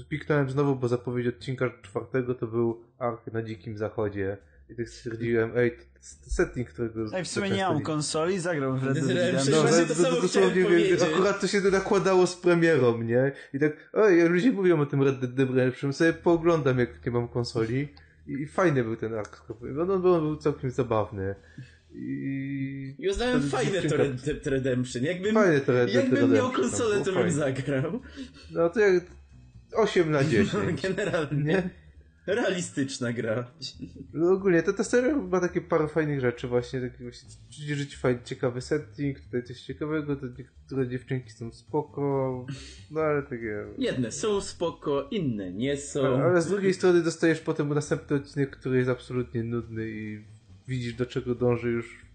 piknąłem znowu, bo zapowiedź odcinka czwartego to był ark na dzikim zachodzie. I tak stwierdziłem, ej, setting, którego... Ej, w sumie nie mam konsoli, zagrał w Red Dead Redemption. No, to, to, to dosłownie wiem, akurat to się nakładało z premierą, nie? I tak, oj, ludzie mówią o tym Red Dead Redemption, sobie pooglądam, jak nie mam konsoli. I, fajny był ten ark. On, on, był całkiem zabawny. I, I uznałem fajne to Red Redemption. Jakbym, fajne to Red jakbym miał konsolę, to bym zagrał. No to jak 8 na 10. No, generalnie. Nie? Realistyczna gra. No ogólnie, to ta seria ma takie parę fajnych rzeczy właśnie, takie właśnie żyć fajny, ciekawy setting, tutaj coś ciekawego, to niektóre dziewczynki są spoko, no ale takie... Jedne są spoko, inne nie są. Ale, ale z drugiej strony dostajesz potem następny odcinek, który jest absolutnie nudny i widzisz do czego dąży już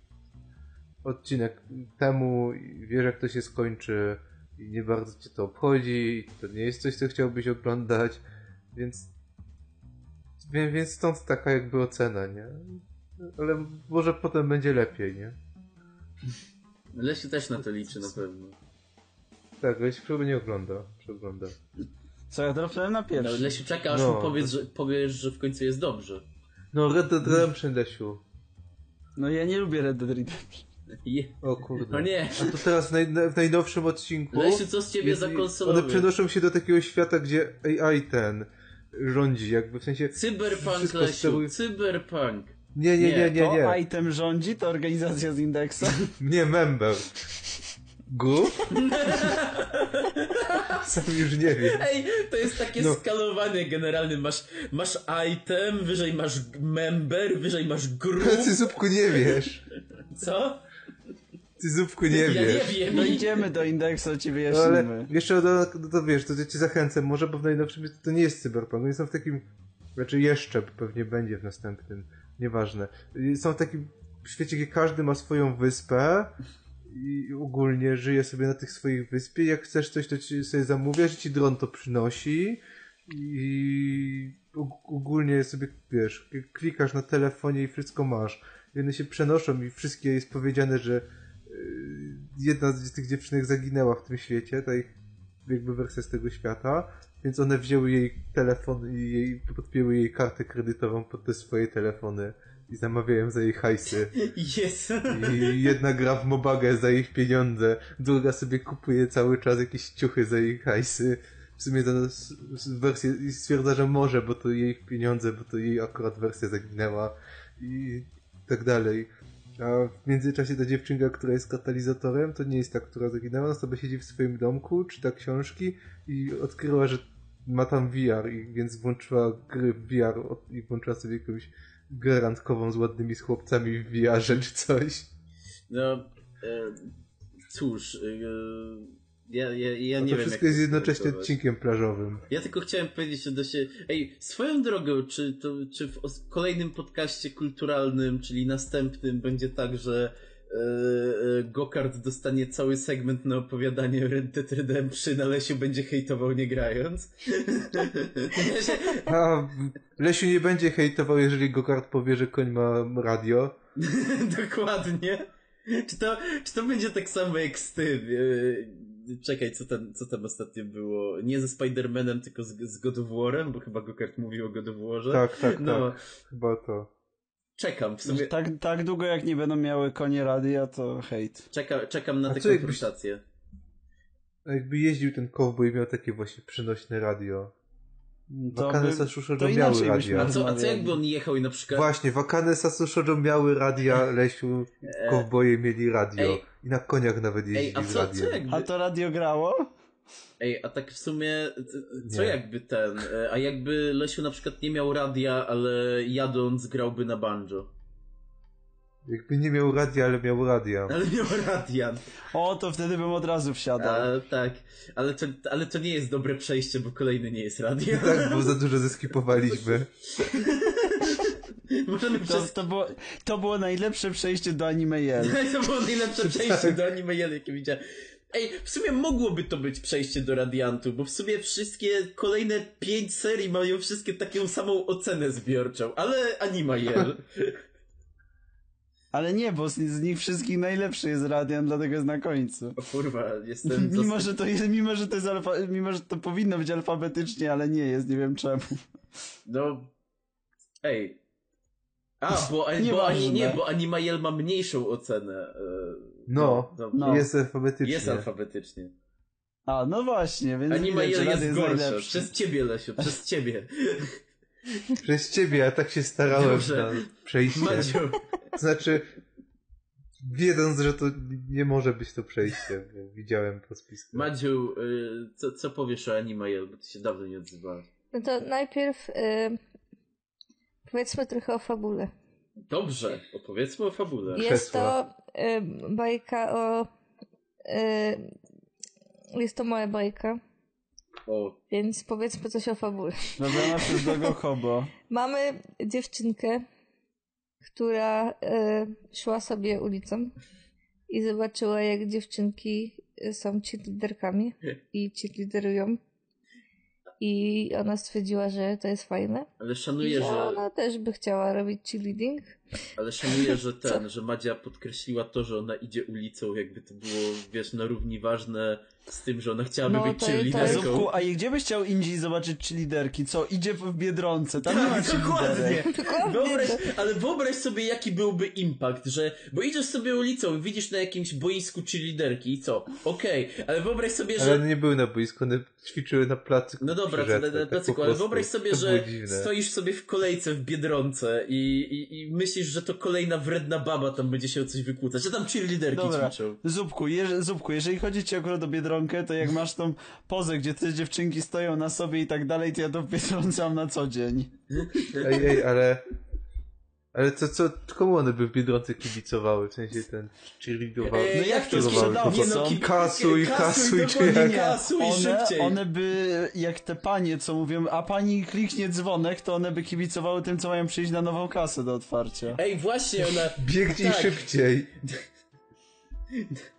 odcinek temu i wiesz jak to się skończy i nie bardzo cię to obchodzi i to nie jest coś, co chciałbyś oglądać, więc więc stąd taka jakby ocena, nie? Ale może potem będzie lepiej, nie? Lesiu też na to liczy na pewno. Tak, Lesiu chyba nie ogląda, przegląda. Co, ja trafiłem na pierwszy. No, Lesiu czeka, aż no, mu powiesz, to... że, powiesz, że w końcu jest dobrze. No, Red Dead Redemption, Lesiu. No ja nie lubię Red Dead Redemption. Je. O kurde. No nie. A to teraz w, naj, w najnowszym odcinku... Lesiu, co z ciebie jest, za konsolowy? One przenoszą się do takiego świata, gdzie AI ten rządzi, jakby w sensie... Cyberpunk, Lesiu, cyberpunk. Nie, nie, nie, nie, nie. To item rządzi, to organizacja z indeksa? nie, member. Gu? Sam już nie wiem. Ej, to jest takie no. skalowanie generalne. Masz, masz item, wyżej masz member, wyżej masz group. Ty zupku nie wiesz. Co? Ty zupku nie ja wiesz. nie wiem. No idziemy do indeksu, ci wyjaśnimy. No, ale jeszcze do, to, to wiesz, to cię zachęcę, może, bo w najnowszym to nie jest cyberpunk, oni są w takim, znaczy jeszcze pewnie będzie w następnym, nieważne. Są w takim świecie, gdzie każdy ma swoją wyspę i ogólnie żyje sobie na tych swoich wyspie. Jak chcesz coś, to ci sobie zamówiasz ci dron to przynosi i ogólnie sobie, wiesz, klikasz na telefonie i wszystko masz. I one się przenoszą i wszystkie jest powiedziane, że y, jedna z tych dziewczynek zaginęła w tym świecie, ta ich jakby wersja z tego świata, więc one wzięły jej telefon i jej, podpięły jej kartę kredytową pod te swoje telefony i zamawiają za jej hajsy. Yes. I jedna gra w Mobagę za ich pieniądze, druga sobie kupuje cały czas jakieś ciuchy za jej hajsy. w sumie ta wersję i stwierdza, że może, bo to jej pieniądze, bo to jej akurat wersja zaginęła i tak dalej. A w międzyczasie ta dziewczynka, która jest katalizatorem, to nie jest ta, która zaginęła, ona sobie siedzi w swoim domku, czyta książki i odkryła, że ma tam VR, i więc włączyła gry w VR i włączyła sobie jakąś grę randkową z ładnymi chłopcami w VR-ze czy coś. No, e, cóż, e, ja, ja, ja nie to wiem. wszystko jest jednocześnie odcinkiem plażowym. Ja tylko chciałem powiedzieć odnośnie. Ej, swoją drogą, czy, to, czy w kolejnym podcaście kulturalnym, czyli następnym, będzie tak, że e, e, Gokard dostanie cały segment na opowiadanie Red Dead Redemption, a Lesiu będzie hejtował nie grając. A Lesiu nie będzie hejtował, jeżeli Gokard powie, że koń ma radio. Dokładnie. Czy to, czy to będzie tak samo jak z tym? E, czekaj, co tam, co tam ostatnio było? Nie ze Spider-Manem, tylko z, z God of War'em, bo chyba Gokart mówił o God of War'ze. Tak, tak, no. tak. Chyba to. Czekam w sumie. Tak, tak długo jak nie będą miały konie radia, to hejt. Czeka, czekam na tę konfrontację. Jakbyś, jakby jeździł ten cowboy i miał takie właśnie przenośne radio. Wakane Sassushojo miały radia. A co, a co jakby on jechał i na przykład... Właśnie, Wakane Sassushojo miały radia, Lesiu, e, kowboje mieli radio. Ej. I na koniach nawet jeździli Ej, a co, radio. Co jakby... A to radio grało? Ej, a tak w sumie, co nie. jakby ten, e, a jakby Lesiu na przykład nie miał radia, ale jadąc grałby na banjo? Jakby nie miał radia, ale miał radia. Ale miał radia. O, to wtedy bym od razu wsiadał. A, tak, ale to, ale to nie jest dobre przejście, bo kolejny nie jest radio. tak, bo za dużo zeskipowaliśmy. Możemy to, przez... to, było, to było najlepsze przejście do Anime Yell. to było najlepsze przejście tak. do Anime Yell, jakie widziałem. Ej, w sumie mogłoby to być przejście do Radiantu, bo w sumie wszystkie kolejne pięć serii mają wszystkie taką samą ocenę zbiorczą, ale Anima Yell. Ale nie, bo z, z, nich wszystkich najlepszy jest Radiant, dlatego jest na końcu. O kurwa, jestem... mimo, że to jest, mimo, że to jest alfa, mimo, że to powinno być alfabetycznie, ale nie jest, nie wiem czemu. No... Ej. A, bo, nie, bo, ani, nie, bo Animael ma mniejszą ocenę. E, no, no, no, jest alfabetycznie. Jest alfabetycznie. A, no właśnie, więc Animael jest, jest gorsze. Przez ciebie, Lesiu, przez ciebie. Przez ciebie, ja tak się starałem Dobrze. na przejście. Maciu. Znaczy, wiedząc, że to nie może być to przejście, bo widziałem po spisku. Madziu, y, co, co powiesz o Animail, bo ty się dawno nie odzywałeś. No to najpierw y, powiedzmy trochę o fabule. Dobrze, opowiedzmy o fabule. Jest to y, bajka o... jest to moja bajka. O. Więc powiedzmy coś o fabule. Robiona przez Dogo Hobo. Mamy dziewczynkę, która e, szła sobie ulicą i zobaczyła, jak dziewczynki są cheerleaderkami i cheerleaderują. I ona stwierdziła, że to jest fajne. Ale szanuję, że... Ona też by chciała robić cheerleading. Ale szanuję, że ten, Co? że Madzia podkreśliła to, że ona idzie ulicą, jakby to było, wiesz, na równi ważne z tym, że ona chciałaby no, być cheerleaderką. A gdzie byś chciał indziej zobaczyć cheerleaderki? Co, idzie w Biedronce, tam tak, nie ma dokładnie. Wyobraź, ale wyobraź sobie, jaki byłby impact, że, bo idziesz sobie ulicą i widzisz na jakimś boisku cheerleaderki i co? Okej, okay, ale wyobraź sobie, że... Ale one nie były na boisku, one ćwiczyły na placu. No dobra, na, na placyku, tak ale wyobraź sobie, że stoisz sobie w kolejce w Biedronce i, i, i myślisz, że to kolejna wredna baba tam będzie się o coś wykłócać, że tam cheerleaderki dobra. ćwiczą. Zupku, je, Zupku, jeżeli chodzi ci akurat o Biedronkę, to jak masz tą pozę, gdzie te dziewczynki stoją na sobie i tak dalej, to ja to w Biedronce mam na co dzień. Ej, ej, ale ale co, co, komu one by w Biedronce kibicowały? W sensie ten cheerleadowały? No jak to sprzedawał? Nie no, kasuj, kasuj, czy jak? Kasuj one, szybciej. one by, jak te panie, co mówią, a pani kliknie dzwonek, to one by kibicowały tym, co mają przyjść na nową kasę do otwarcia. Ej, właśnie, one... Biegnij tak. szybciej.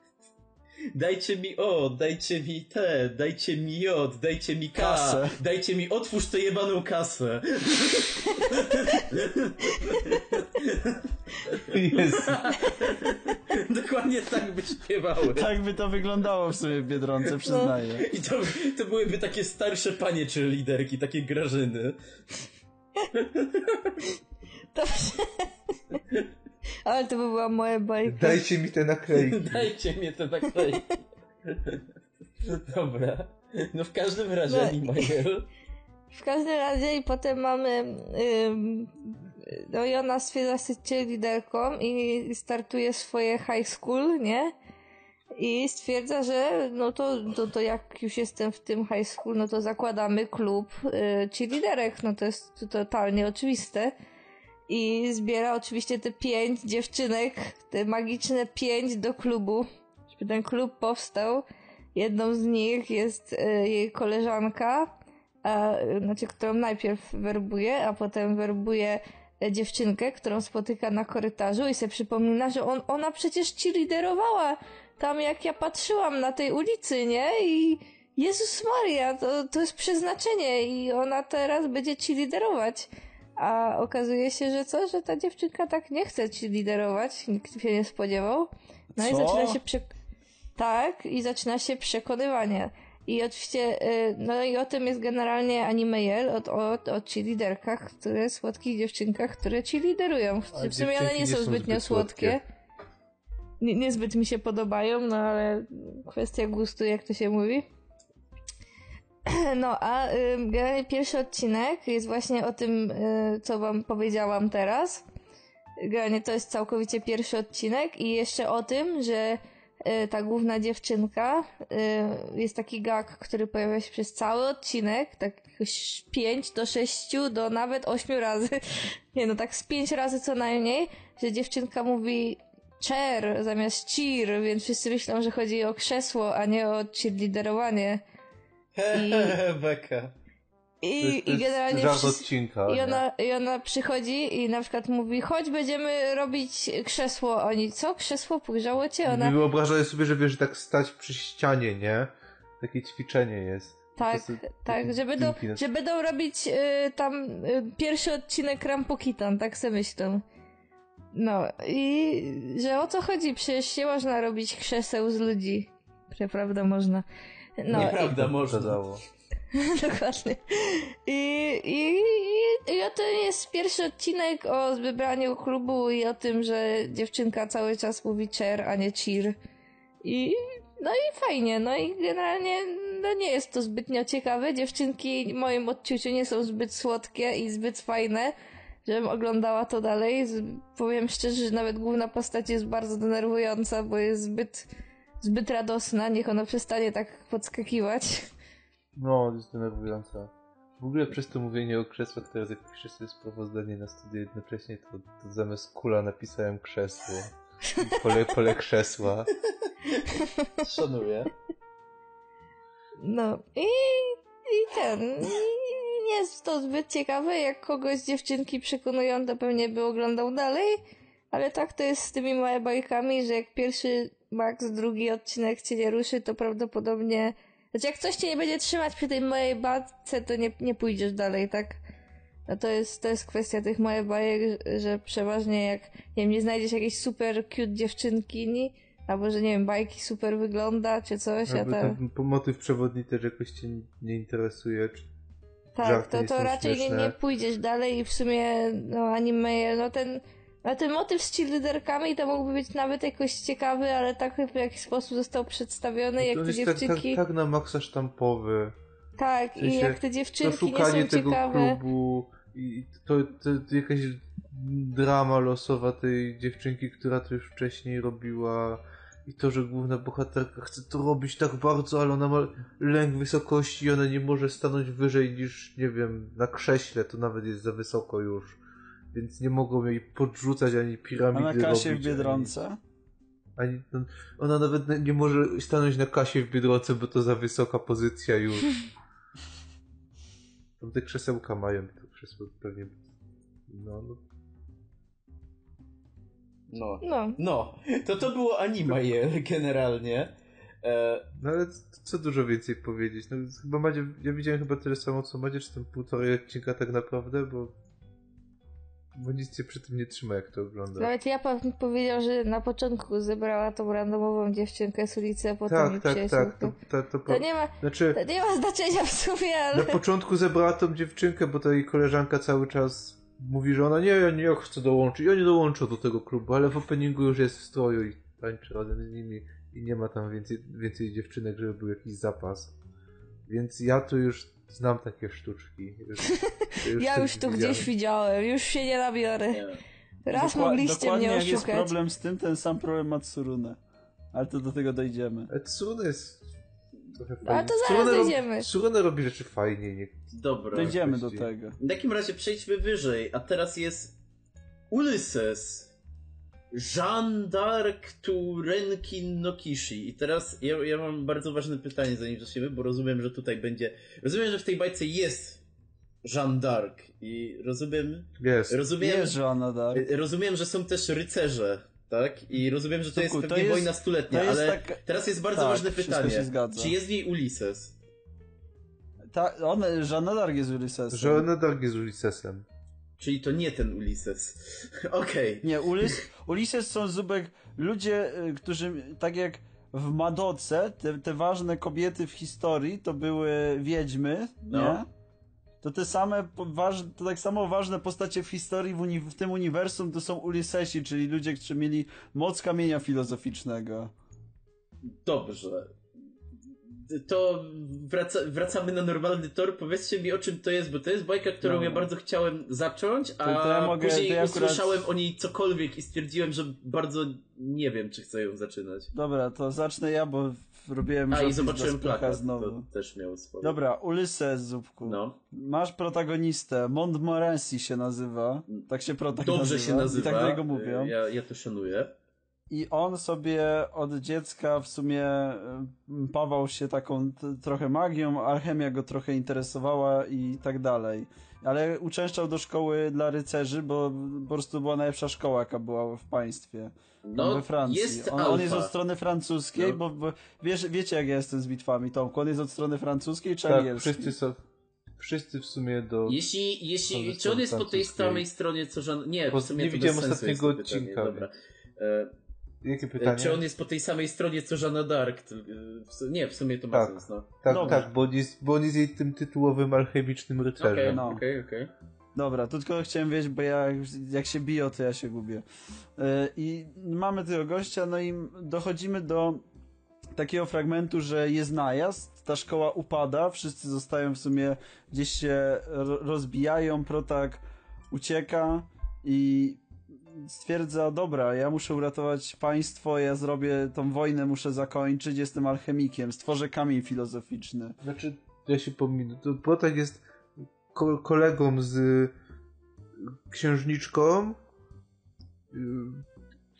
Dajcie mi o, dajcie mi te, dajcie mi J, dajcie mi K, kasę. dajcie mi otwórz tę jebaną kasę. Jest. Dokładnie tak by śpiewały. Tak by to wyglądało w sumie w Biedronce, przyznaję. No, I to, to byłyby takie starsze panie czy liderki, takie grażyny. Dobrze. Ale to by była moja bajka. Dajcie mi te naklejki. Dajcie mi te naklejki. Dobra. No w każdym razie no. W każdym razie i potem mamy ym, no i ona stwierdza się liderką i startuje swoje high school, nie? I stwierdza, że no to, to, to jak już jestem w tym high school, no to zakładamy klub y, cheerleaderek, no to jest totalnie oczywiste. I zbiera oczywiście te pięć dziewczynek, te magiczne pięć do klubu, żeby ten klub powstał. Jedną z nich jest y, jej koleżanka, a, znaczy, którą najpierw werbuje, a potem werbuje dziewczynkę, którą spotyka na korytarzu i sobie przypomina, że on, ona przecież ci liderowała tam jak ja patrzyłam na tej ulicy, nie? I Jezus Maria, to, to jest przeznaczenie i ona teraz będzie ci liderować. A okazuje się, że co? Że ta dziewczynka tak nie chce ci liderować. Nikt się nie spodziewał. No co? i zaczyna się prze... Tak, i zaczyna się przekonywanie. I oczywiście, y, no i o tym jest generalnie Animejel, o, o, o ci liderkach, które, słodkich dziewczynkach, które ci liderują. W sumie one nie są, zbytnio zbyt słodkie. słodkie. Nie, niezbyt mi się podobają, no ale kwestia gustu, jak to się mówi. No, a y, generalnie pierwszy odcinek jest właśnie o tym, y, co wam powiedziałam teraz. Generalnie to jest całkowicie pierwszy odcinek i jeszcze o tym, że y, ta główna dziewczynka jest taki gag, który pojawia się przez cały odcinek, tak 5 do 6 do nawet 8 razy. Nie no, tak z 5 razy co najmniej, że dziewczynka mówi chair zamiast cheer, więc wszyscy myślą, że chodzi o krzesło, a nie o cheerleaderowanie. I... Beka. I, i generalnie żart odcinka. I ona, I ona przychodzi i na przykład mówi, chodź będziemy robić krzesło. Oni, co? Krzesło? Pogrzało cię? Ona... Wyobrażaję sobie, że wiesz, tak stać przy ścianie, nie? Takie ćwiczenie jest. Tak, tak, że będą, że będą robić y, tam y, pierwszy odcinek Rampokitan, tak sobie myślą. No i że o co chodzi? Przecież się można robić krzeseł z ludzi. Prawda można. No, Nieprawda i... można. Dokładnie. I, i, i, I to jest pierwszy odcinek o wybraniu klubu i o tym, że dziewczynka cały czas mówi chair, a nie cheer. I no i fajnie, no i generalnie no nie jest to zbytnio ciekawe. Dziewczynki w moim odczuciu nie są zbyt słodkie i zbyt fajne żebym oglądała to dalej. Powiem szczerze, że nawet główna postać jest bardzo denerwująca, bo jest zbyt, zbyt radosna. Niech ona przestanie tak podskakiwać. No, jest denerwująca. W ogóle przez to mówienie o krzesłach, teraz jak piszę sobie sprawozdanie na studiu jednocześnie, to, to zamiast kula napisałem krzesło. Pole, pole krzesła. Szanuję. No i, i ten. I nie jest to zbyt ciekawe, jak kogoś dziewczynki przekonują, to pewnie by oglądał dalej, ale tak to jest z tymi małe bajkami, że jak pierwszy max drugi odcinek cię nie ruszy, to prawdopodobnie... Znaczy jak coś cię nie będzie trzymać przy tej mojej bajce, to nie, nie pójdziesz dalej, tak? No to jest, to jest kwestia tych małych bajek, że przeważnie jak, nie wiem, nie znajdziesz jakiejś super cute dziewczynki, albo że nie wiem, bajki super wygląda, czy coś, albo a ten motyw przewodni też jakoś cię nie interesuje, czy tak, to, to raczej nie, nie, pójdziesz dalej i w sumie no anime, no ten a ten motyw z cheerleaderkami to mógłby być nawet jakoś ciekawy, ale tak w jakiś sposób został przedstawiony, jak te dziewczynki... Tak, tak, tak na maksa sztampowy. Tak, w sensie i jak te dziewczynki nie są tego ciekawe... klubu i to, to, to jakaś drama losowa tej dziewczynki, która to już wcześniej robiła i to, że główna bohaterka chce to robić tak bardzo, ale ona ma lęk wysokości i ona nie może stanąć wyżej niż, nie wiem, na krześle, to nawet jest za wysoko już. Więc nie mogą jej podrzucać ani piramidy A na kasie robić, w Biedronce? Ani, ani, no, ona nawet nie może stanąć na kasie w Biedronce, bo to za wysoka pozycja już. Tam te krzesełka mają, to krzesło pewnie... No, no no. No. no. To to było anime generalnie. E... No ale co dużo więcej powiedzieć. No chyba Madzie, ja widziałem chyba tyle samo co Madzie, czy tam półtorej odcinka tak naprawdę, bo bo nic cię przy tym nie trzyma, jak to ogląda. Nawet ja pan powiedział, że na początku zebrała tą randomową dziewczynkę z ulicy, a potem tak, tak, tak, to, to, to, to, nie ma, znaczy, to nie ma znaczenia w sumie, ale... Na początku zebrała tą dziewczynkę, bo ta jej koleżanka cały czas mówi, że ona nie, ja nie chcę dołączyć. Ja nie dołączę do tego klubu, ale w openingu już jest w stroju i tańczy razem z nimi i nie ma tam więcej, więcej dziewczynek, żeby był jakiś zapas. Więc ja tu już znam takie sztuczki. Już, już ja już tu gdzieś widziałem, już się nie nabiorę. Raz Dokła mogliście mnie oszukać. jest problem z tym, ten sam problem ma Tsurune. Ale to do tego dojdziemy. E, Tsurune jest trochę fajnie. Ale to zaraz Tsurune dojdziemy. Robi, Tsurune robi rzeczy fajnie. Nie... Dobra. Dojdziemy do tego. W takim razie przejdźmy wyżej, a teraz jest Ulysses. Jean d'Arc Turenkin Nokishi. I teraz ja, ja mam bardzo ważne pytanie, zanim zaczniemy, bo rozumiem, że tutaj będzie. Rozumiem, że w tej bajce jest Jean d'Arc i rozumiem. Jest. Rozumiem, jest Jeanna d'Arc. Rozumiem, że są też rycerze. Tak? I rozumiem, że to jest pewnie to jest, wojna stuletnia, ale tak... teraz jest bardzo tak, ważne pytanie. Czy jest w niej Ulises? Ta, on, Jeanna d'Arc jest Ulyssesem. Jeanna d'Arc jest Ulyssesem. Czyli to nie ten Ulises. Okej. Okay. Nie, Ulis, Ulises są Zubek ludzie, y, którzy tak jak w Madoce, te, te ważne kobiety w historii to były wiedźmy, no. nie? To te same, to tak samo ważne postacie w historii w, uni, w tym uniwersum to są Ulisesi, czyli ludzie, którzy mieli moc kamienia filozoficznego. Dobrze to wraca, wracamy na normalny tor. Powiedzcie mi o czym to jest, bo to jest bajka, którą no. ja bardzo chciałem zacząć, a to, to ja mogę, później ja usłyszałem akurat... o niej cokolwiek i stwierdziłem, że bardzo nie wiem, czy chcę ją zaczynać. Dobra, to zacznę ja, bo robiłem A i zobaczyłem plakat, znowu. to też miał swoje. Dobra, Ulysses, Zupku. No. Masz protagonistę, Montmorency się nazywa. Tak się protagonista Dobrze nazywa. się nazywa. I tak do niego mówią. Ja, ja to szanuję. I on sobie od dziecka w sumie pawał się taką trochę magią, alchemia go trochę interesowała i tak dalej. Ale uczęszczał do szkoły dla rycerzy, bo po prostu była najlepsza szkoła, jaka była w państwie. No, we Francji. Jest on, on, jest od strony francuskiej, no. bo, bo wiesz, wiecie jak ja jestem z bitwami, Tomku. On jest od strony francuskiej czy tak, angielskiej? Wszyscy są, wszyscy w sumie do... Jeśli, jeśli czy on jest po tej samej stronie, co żon... Nie, w sumie nie widziałem ostatniego odcinka. Dobra. E, Jakie pytanie? Czy on jest po tej samej stronie co Żana Dark? Nie, w sumie to ma tak, sens, no. Tak, Dobra. tak, bo on, jest, bo on jest jej tym tytułowym alchemicznym rycerzem. Okej, okay, no. okej, okay, okej. Okay. Dobra, to tylko chciałem wiedzieć, bo ja jak się biję, to ja się gubię. Yy, I mamy tego gościa, no i dochodzimy do takiego fragmentu, że jest najazd, ta szkoła upada, wszyscy zostają w sumie gdzieś się rozbijają, protak ucieka i stwierdza, dobra, ja muszę uratować państwo, ja zrobię tą wojnę, muszę zakończyć, jestem alchemikiem, stworzę kamień filozoficzny. Znaczy, ja się pominę, to Protek jest ko kolegą z księżniczką, y,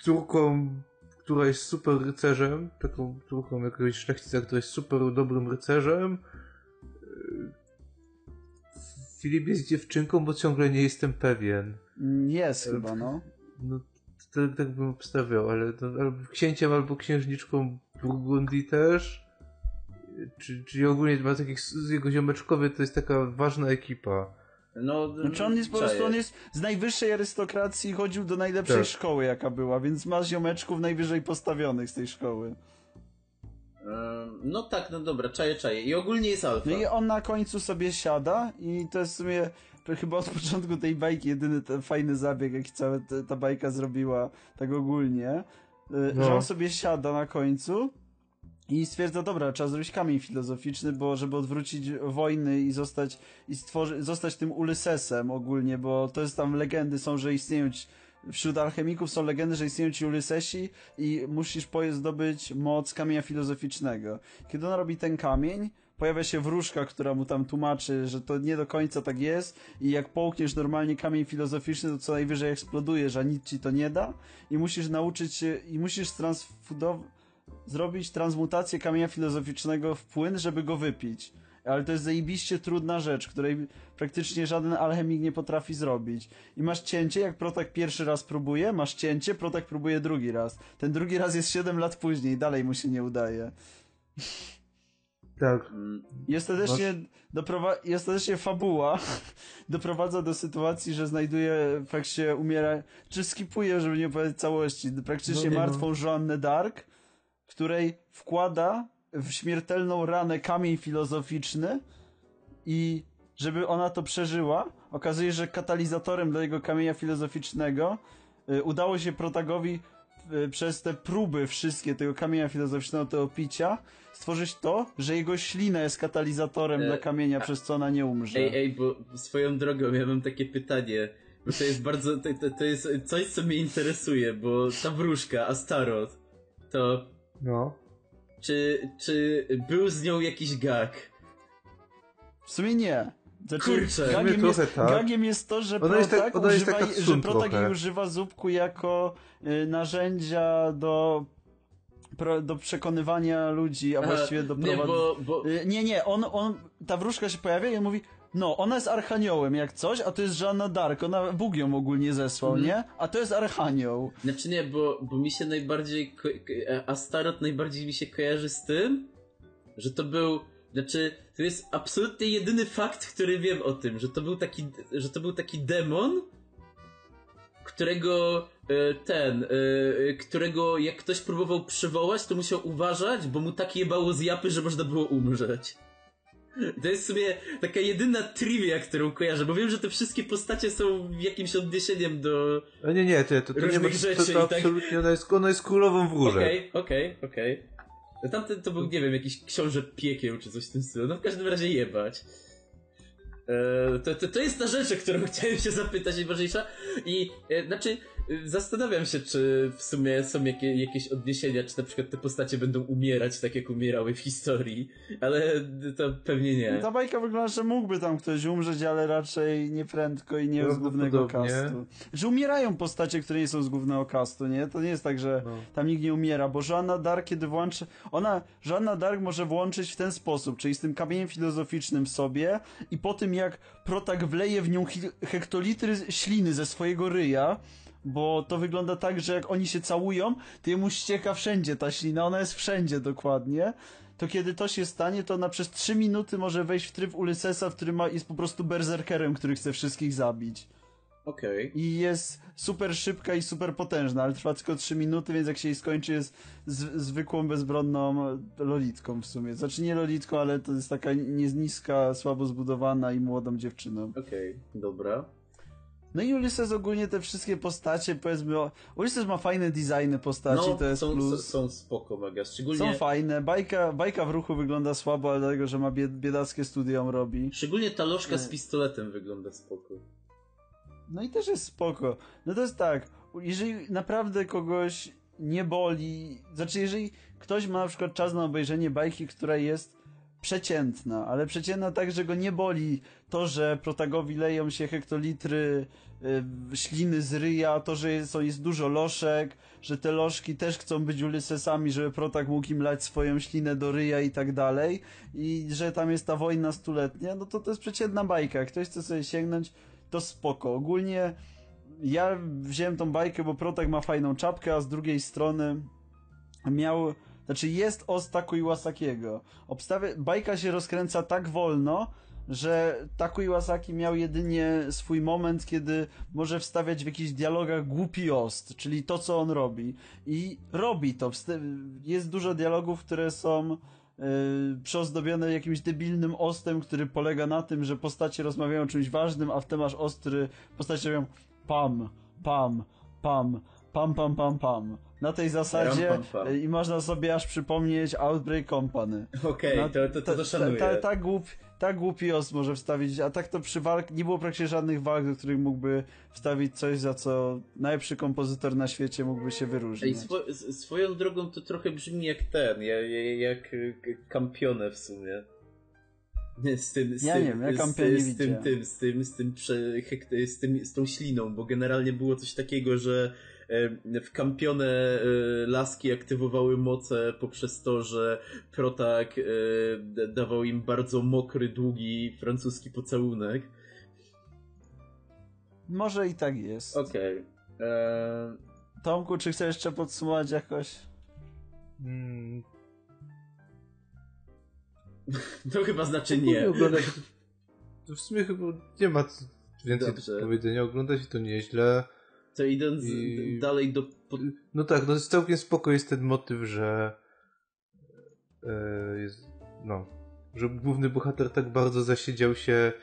córką, która jest super rycerzem, taką córką jakiegoś szlachcica, która jest super dobrym rycerzem. Y, Filip jest dziewczynką, bo ciągle nie jestem pewien. Jest chyba, no. No, to, tak bym obstawiał, ale to, albo księciem, albo księżniczką Burgundii też. Czy, czyli ogólnie ma takich, jego ziomeczkowie to jest taka ważna ekipa. No, znaczy on jest po prostu, on jest z najwyższej arystokracji, chodził do najlepszej tak. szkoły jaka była, więc ma ziomeczków najwyżej postawionych z tej szkoły. No tak, no dobra, czaję, czaję. I ogólnie jest alfa. No i on na końcu sobie siada i to jest w sumie chyba od początku tej bajki jedyny ten fajny zabieg, jaki cała ta, bajka zrobiła tak ogólnie, y, no. że on sobie siada na końcu i stwierdza, dobra, trzeba zrobić kamień filozoficzny, bo żeby odwrócić wojny i zostać i stworzy, zostać tym Ulyssesem ogólnie, bo to jest tam legendy są, że istnieją ci, wśród alchemików są legendy, że istnieją ci Ulyssesi i musisz zdobyć moc kamienia filozoficznego. Kiedy on robi ten kamień, pojawia się wróżka, która mu tam tłumaczy, że to nie do końca tak jest i jak połkniesz normalnie kamień filozoficzny, to co najwyżej eksplodujesz, a nic ci to nie da i musisz nauczyć się, i musisz zrobić transmutację kamienia filozoficznego w płyn, żeby go wypić. Ale to jest zajebiście trudna rzecz, której praktycznie żaden alchemik nie potrafi zrobić. I masz cięcie, jak Protak pierwszy raz próbuje, masz cięcie, Protak próbuje drugi raz. Ten drugi raz jest 7 lat później, dalej mu się nie udaje. Tak. I ostatecznie, doprowa- i ostatecznie fabuła doprowadza do sytuacji, że znajduje, w fakcie umiera, czy skipuje, żeby nie powiedzieć całości, praktycznie no martwą no. Joannę Dark, której wkłada w śmiertelną ranę kamień filozoficzny i żeby ona to przeżyła, okazuje się, że katalizatorem dla jego kamienia filozoficznego y, udało się Protagowi przez te próby wszystkie tego kamienia filozoficznego, tego picia, stworzyć to, że jego ślina jest katalizatorem E, dla kamienia, a- przez co ona nie umrze. Ej, ej, bo swoją drogą ja mam takie pytanie. Bo to jest bardzo, to, to, to jest coś, co mnie interesuje, bo ta wróżka, Astaroth, to No. czy, czy był z nią jakiś gag? W sumie nie. Znaczy, Kurczę. Gagiem, jest, trochę tak. gagiem jest to, że Ona jest tak- Protak, jest używa, taka że Protak używa zupku jako y, narzędzia do, do przekonywania ludzi, a Aha, właściwie do Nie, prowadzenia... bo, bo Y, Nie, nie, on, on, ta wróżka się pojawia i on mówi, no, ona jest archaniołem jak coś, a to jest Żanna Dark, ona Bóg ją ogólnie zesłał, Mhm. nie? A to jest archanioł. Znaczy nie, bo, bo mi się najbardziej. Astaroth najbardziej mi się kojarzy z tym, że to był. Znaczy, to jest absolutnie jedyny fakt, który wiem o tym, że to był taki, że to był taki demon, którego e, ten, e, którego jak ktoś próbował przywołać, to musiał uważać, bo mu tak jebało z japy, że można było umrzeć. To jest w sumie taka jedyna trivia, którą kojarzę, bo wiem, że te wszystkie postacie są jakimś odniesieniem do, A nie, nie, to, to, to nie ma, rzeczy to, i to tak- absolutnie, ona jest, ona jest królową wróżek. Okej, okej, okej. No Tamten to był, nie wiem, jakiś książę piekieł czy coś w tym stylu. No w każdym razie jebać. E, to, to, to jest ta rzecz, o którą chciałem się zapytać najważniejsza. I e, znaczy, zastanawiam się, czy w sumie są jakie, jakieś odniesienia, czy na przykład te postacie będą umierać tak, jak umierały w historii. Ale to pewnie nie. Ta bajka wygląda, że mógłby tam ktoś umrzeć, ale raczej nie prędko i nie z głównego castu. Że umierają postacie, które nie są z głównego castu, nie? To nie jest tak, że No. tam nikt nie umiera, bo Joanna Dark, kiedy włączy... Ona, Joanna Dark może włączyć w ten sposób, czyli z tym kamieniem filozoficznym w sobie i po tym jak Protak wleje w nią hektolitry śliny ze swojego ryja, bo to wygląda tak, że jak oni się całują, to jemu ścieka wszędzie ta ślina, ona jest wszędzie dokładnie. To kiedy to się stanie, to ona przez 3 minuty może wejść w tryb Ulyssesa, w którym ma, jest po prostu berserkerem, który chce wszystkich zabić. Okej. I jest super szybka i super potężna, ale trwa tylko 3 minuty, więc jak się jej skończy, jest z, zwykłą, bezbronną lolitką w sumie. Znaczy nie lolitką, ale to jest taka nie- niska, słabo zbudowana i młodą dziewczyną. Okej, dobra. No i Ulysses ogólnie te wszystkie postacie, powiedzmy, o- Ulysses ma fajne designy postaci, No, to jest są, plus. są spoko mega. Są Szczególnie, fajne, bajka, bajka w ruchu wygląda słabo, ale dlatego, że ma bied, biedackie studio ją robi. szczególnie ta lożka z Nie. pistoletem wygląda spoko. No i też jest spoko. No to jest tak, jeżeli naprawdę kogoś nie boli, znaczy jeżeli ktoś ma na przykład czas na obejrzenie bajki, która jest przeciętna, ale przeciętna tak, że go nie boli to, że protagowi leją się hektolitry y, śliny z ryja, to, że jest, jest dużo loszek, że te lożki też chcą być Ulyssesami, żeby protag mógł im lać swoją ślinę do ryja i tak dalej i że tam jest ta wojna stuletnia, no to to jest przeciętna bajka. Jak ktoś chce sobie sięgnąć, to spoko. Ogólnie ja wziąłem tą bajkę, bo Protek ma fajną czapkę, a z drugiej strony miał, znaczy jest os Taku Iwasakiego. Obstawia, bajka się rozkręca tak wolno, że Taku Iwasaki miał jedynie swój moment, kiedy może wstawiać w jakichś dialogach głupi ost, czyli to, co on robi. I robi to. Jest dużo dialogów, które są yy, przyozdobione jakimś debilnym ostem, który polega na tym, że postacie rozmawiają o czymś ważnym, a w tym masz ostry, postacie robią pam, pam, pam, pam, pam, pam, pam. Na tej zasadzie i można sobie aż przypomnieć Outbreak Company. Okej, No, to, to, to, to szanuję. Ta, ta, tak głup, tak głupi os może wstawić, a tak to przy walk nie było praktycznie żadnych walk, do których mógłby wstawić coś, za co najlepszy kompozytor na świecie mógłby się Ej, wyróżnić. swo, s- swoją drogą to trochę brzmi jak ten, jak, jak y, kampione w sumie. Z tym, z Ja tym, nie wiem, ja z, Kampiona nie z tym, widziałem. tym, z tym, z tym, z tym, z tą śliną, bo generalnie było coś takiego, że wkampione e, laski aktywowały moce poprzez to, że Protak e, dawał im bardzo mokry, długi francuski pocałunek. Może i tak jest. Okej. E, Tomku, czy chcesz jeszcze podsumować jakoś? Mm, To chyba znaczy nie. Ogląda się w sumie chyba nie ma co więcej Dobrze. do powiedzenia. Ogląda się to nieźle. To idąc I- dalej do... No tak, no jest całkiem spoko jest ten motyw, że e, jest, no, że główny bohater tak bardzo zasiedział się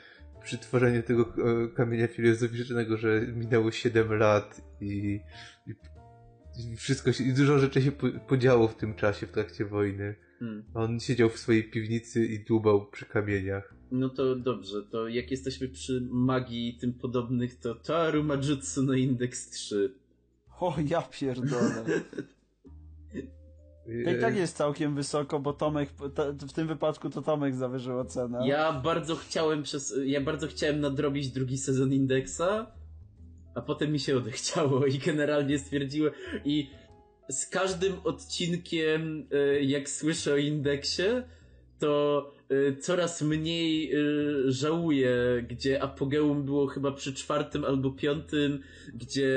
przy tworzeniu tego e, kamienia filozoficznego, że minęło 7 lat i, i wszystko się, i dużo rzeczy się podziało w tym czasie, w trakcie wojny. Hmm. On siedział w swojej piwnicy i dłubał przy kamieniach. No to dobrze, to jak jesteśmy przy magii i tym podobnych, to Taru Majutsu no Index 3. O, ja pierdolę. To i tak jest całkiem wysoko, bo Tomek, w tym wypadku to Tomek zawyżył ocenę. Ja bardzo chciałem przez, ja bardzo chciałem nadrobić drugi sezon Indeksa, a potem mi się odechciało i generalnie stwierdziłem i z każdym odcinkiem, e, jak słyszę o indeksie, to e, coraz mniej e, żałuję, gdzie apogeum było chyba przy czwartym albo piątym, gdzie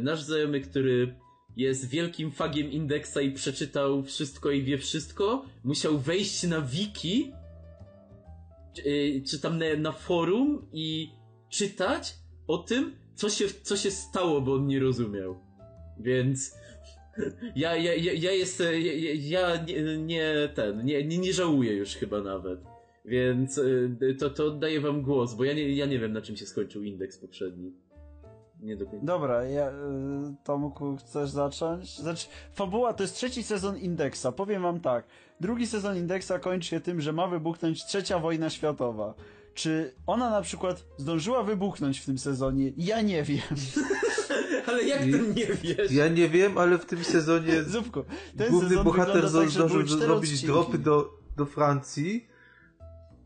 nasz znajomy, który jest wielkim fagiem indeksa i przeczytał wszystko i wie wszystko, musiał wejść na wiki, czy tam na, na forum i czytać o tym, co się, co się stało, bo on nie rozumiał. Więc ja, ja, ja, ja jestem, ja, ja nie, nie, ten, nie, nie, nie żałuję już chyba nawet. Więc y, to, to oddaję wam głos, bo ja nie, ja nie wiem na czym się skończył indeks poprzedni. Nie do końca. Dobra, ja, y, Tomku, chcesz zacząć? Znaczy, fabuła to jest trzeci sezon indeksa. Powiem wam tak. Drugi sezon indeksa kończy się tym, że ma wybuchnąć trzecia wojna światowa. Czy ona na przykład zdążyła wybuchnąć w tym sezonie? Ja nie wiem. ale jak ty nie wiesz? Ja nie wiem, ale w tym sezonie Zupku, główny bohater tak, zdążył zrobić dropy do, do Francji.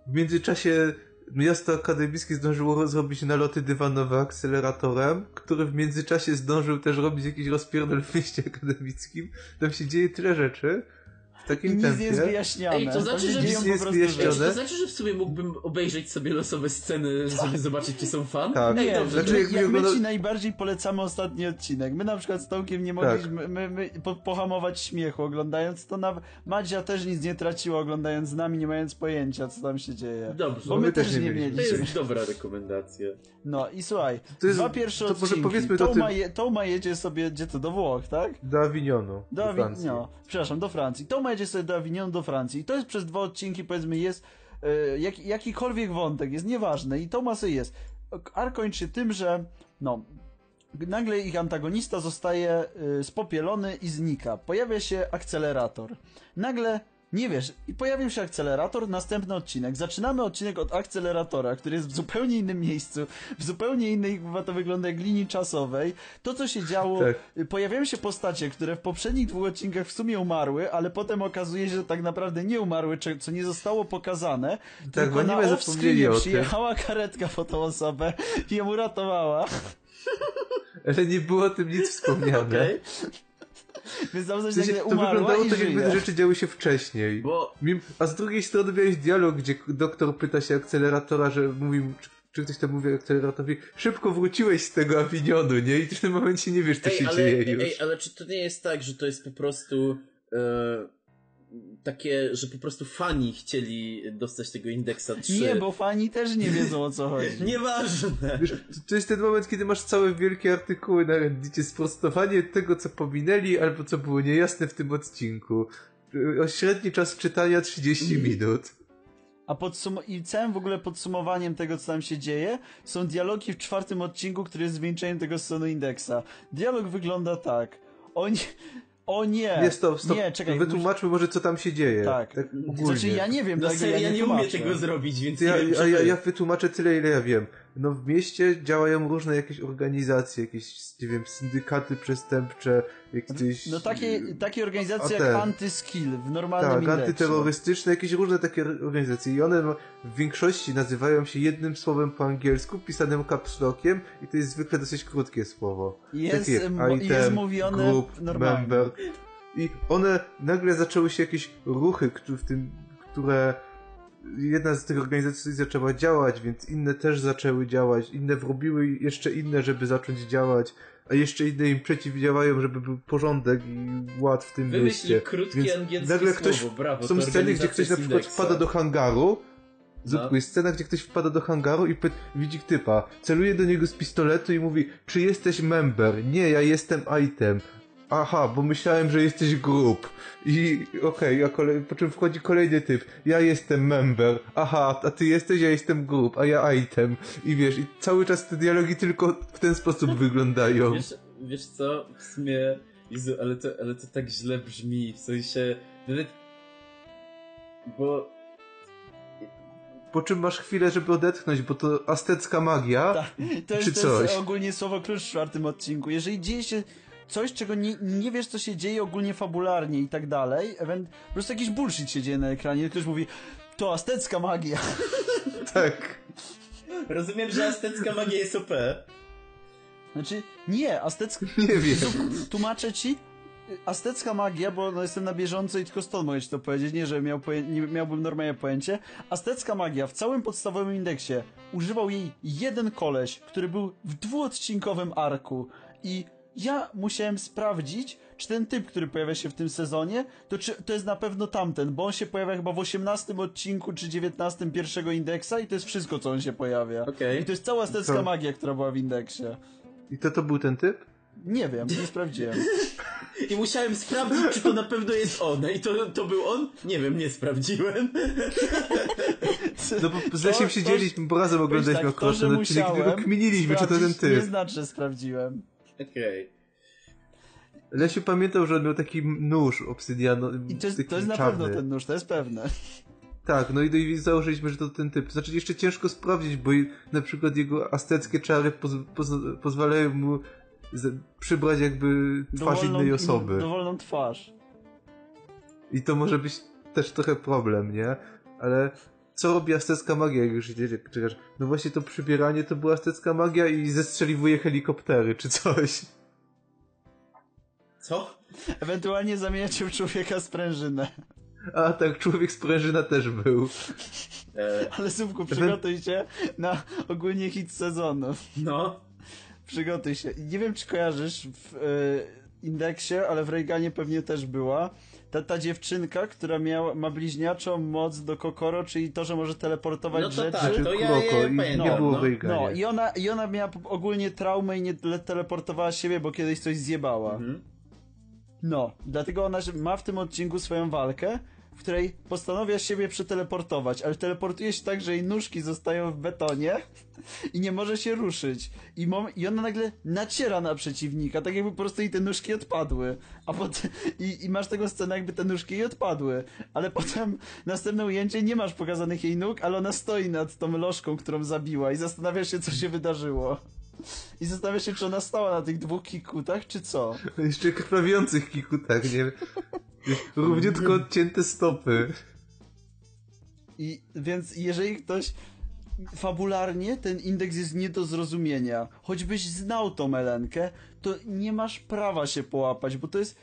W międzyczasie miasto akademickie zdążyło zrobić naloty dywanowe akceleratorem, który w międzyczasie zdążył też robić jakiś rozpierdol w mieście akademickim. Tam się dzieje tyle rzeczy w takim I nic tempie. nie jest wyjaśnione. Ej, to znaczy, że nic nie jest wyjaśnione. to znaczy, że w sumie mógłbym obejrzeć sobie losowe sceny, żeby zobaczyć, czy są fan? Tak. Ej, dobrze. Znaczy, jak, jak my ci najbardziej polecamy ostatni odcinek. My na przykład z Tomkiem nie mogliśmy tak. my, my, po, pohamować śmiechu oglądając to. Na... Madzia też nic nie traciła oglądając z nami, nie mając pojęcia, co tam się dzieje. Dobrze. Bo my, my też, też nie mieliśmy. To jest dobra rekomendacja. No i słuchaj, to jest, dwa pierwsze to odcinki. Może powiedzmy to tym... je, Toma jedzie sobie, gdzie to, do Włoch, tak? Do Avignonu. Do, do Francji. No, przepraszam, do Francji. Toma jedzie sobie do Avignonu, do Francji. I to jest przez dwa odcinki, powiedzmy, jest e, jak, jakikolwiek wątek, jest nieważne. I Tomasy jest. Ark kończy się tym, że no, nagle ich antagonista zostaje y, spopielony i znika. Pojawia się akcelerator. Nagle nie wiesz, i pojawił się akcelerator, następny odcinek. Zaczynamy odcinek od akceleratora, który jest w zupełnie innym miejscu, w zupełnie innej, chyba to wygląda jak linii czasowej. To, co się działo, tak. pojawiają się postacie, które w poprzednich dwóch odcinkach w sumie umarły, ale potem okazuje się, że tak naprawdę nie umarły, co nie zostało pokazane, tak, tylko na off-screenie przyjechała karetka po tą osobę i ją uratowała. Ale nie było o tym nic wspomniane. Okay. Więc tam coś nagle to wyglądało tak, jakby te rzeczy działy się wcześniej. Bo... A z drugiej strony miałeś dialog, gdzie doktor pyta się akceleratora, że mówi, czy, ktoś tam mówi akceleratowi, szybko wróciłeś z tego Avignon, nie? I w tym momencie nie wiesz, co ej, się ale, dzieje już. Ej, ale czy to nie jest tak, że to jest po prostu... Yy takie, że po prostu fani chcieli dostać tego indeksa 3. Nie, bo fani też nie wiedzą o co chodzi. Nieważne. Wiesz, to jest ten moment, kiedy masz całe wielkie artykuły na Reddicie, sprostowanie tego, co pominęli, albo co było niejasne w tym odcinku. O średni czas czytania 30 minut. A podsum- i całym w ogóle podsumowaniem tego, co tam się dzieje, są dialogi w czwartym odcinku, który jest zwieńczeniem tego sonu indeksa. Dialog wygląda tak. Oni, o nie! Nie, stop, stop. Nie, czekaj. Wytłumaczmy może, co tam się dzieje. Tak. tak znaczy, ja nie wiem, no, tego ja, ja nie, nie umiem tego zrobić, więc ja, nie wiem, ja, ja, ja wytłumaczę tyle, ile ja wiem. No w mieście działają różne jakieś organizacje, jakieś, nie wiem, syndykaty przestępcze, jakieś... No takie, takie organizacje jak Antyskill w normalnym Tak, indeksie. antyterrorystyczne, jakieś różne takie organizacje i one w większości nazywają się jednym słowem po angielsku, pisanym capslockiem i to jest zwykle dosyć krótkie słowo. Jest, item, jest mówione group, normalnie. member. I one nagle zaczęły się jakieś ruchy, w tym, które jedna z tych organizacji zaczęła działać, więc inne też zaczęły działać, inne wrobiły jeszcze inne, żeby zacząć działać, a jeszcze inne im przeciwdziałają, żeby był porządek i ład w tym Wymyśl mieście. krótkie więc angielskie nagle ktoś, słowo, brawo. Są sceny, gdzie ktoś na przykład wpada do hangaru, no. jest scena, gdzie ktoś wpada do hangaru i widzi typa, celuje do niego z pistoletu i mówi, czy jesteś member? Nie, ja jestem item. Aha, bo myślałem, że jesteś grup. I okej, okay, kolej, po czym wchodzi kolejny typ. Ja jestem member. Aha, a ty jesteś, ja jestem grup, a ja item. I wiesz, i cały czas te dialogi tylko w ten sposób wyglądają. Wiesz, wiesz co, w sumie Jezu, ale to, ale to tak źle brzmi, w sensie, nawet, bo Po czym masz chwilę, żeby odetchnąć, bo to aztecka magia. Tak, to jest, Czy to jest coś? ogólnie słowo klucz w czwartym odcinku. Jeżeli dzieje się coś, czego nie, nie wiesz, co się dzieje ogólnie fabularnie i tak dalej, ewent- po prostu jakiś bullshit się dzieje na ekranie, ktoś mówi, to aztecka magia. Tak. rozumiem, że aztecka magia jest OP. Znaczy, nie, aztecka... Nie wiem. Tłumaczę ci, aztecka magia, bo no, jestem na bieżąco i tylko stąd mogę ci to powiedzieć, nie, że miał poję- nie miałbym normalnie pojęcie. Aztecka magia w całym podstawowym indeksie używał jej jeden koleś, który był w dwuodcinkowym arku i ja musiałem sprawdzić, czy ten typ, który pojawia się w tym sezonie, to czy to jest na pewno tamten, bo on się pojawia chyba w 18 odcinku czy 19 pierwszego indeksa i to jest wszystko, co on się pojawia. Okej. I to jest cała aztecka Co? magia, która była w indeksie. I to to był ten typ? Nie wiem, nie sprawdziłem. I musiałem sprawdzić, czy to na pewno jest on. I to, to był on? Nie wiem, nie sprawdziłem. No bo z Lesiem siedzieliśmy, bo razem oglądaliśmy tak, ten odcinek tylko kminiliśmy, czy to ten sprawdzić, Nie typ. znaczy, że sprawdziłem. Okej. Lesiu pamiętał, że on miał taki nóż obsydiano. I to jest, to jest na pewno ten nóż, to jest pewne. Tak, no i, i założyliśmy, że to ten typ. Znaczy jeszcze ciężko sprawdzić, bo i- na przykład jego azteckie czary poz, poz, pozwalają mu z, przybrać jakby twarz Dowolną- innej osoby. Dowolną twarz. I to może być też trochę problem, nie? Ale co robi aztecka magia, jak już idziecie, czekasz? No właśnie to przybieranie to była aztecka magia i zestrzeliwuje helikoptery, czy coś. Co? Ewentualnie zamieniacie w człowieka sprężynę. A tak, człowiek sprężyna też był. E, Ale Subku, przygotuj się na ogólnie hit sezonu. no. Przygotuj się. Nie wiem, czy kojarzysz w e, indeksie, ale w Reaganie pewnie też była. Ta, ta dziewczynka, która miała, ma bliźniaczą moc do Kokoro, czyli to, że może teleportować No to rzeczy. tak, Czy to ja, Kuroko ja i pamiętam. nie było no. No i ona, i ona miała ogólnie traumę i nie tele- teleportowała siebie, bo kiedyś coś zjebała. Mhm. No, dlatego ona ma w tym odcinku swoją walkę, w której postanawia siebie przeteleportować, ale teleportuje się tak, że jej nóżki zostają w betonie i nie może się ruszyć. I, mom, I ona nagle naciera na przeciwnika, tak jakby po prostu jej te nóżki odpadły. A potem, i, I masz tego scenę, jakby te nóżki jej odpadły. Ale potem następne ujęcie nie masz pokazanych jej nóg, ale ona stoi nad tą lożką, którą zabiła i zastanawia się, co się wydarzyło. I zastanawia się, czy ona stała na tych dwóch kikutach, czy co. Jeszcze krwawiących kikutach, nie? Równiutko odcięte stopy. I więc jeżeli ktoś fabularnie ten indeks jest nie do zrozumienia, choćbyś znał tą Elenkę, to nie masz prawa się połapać, bo to jest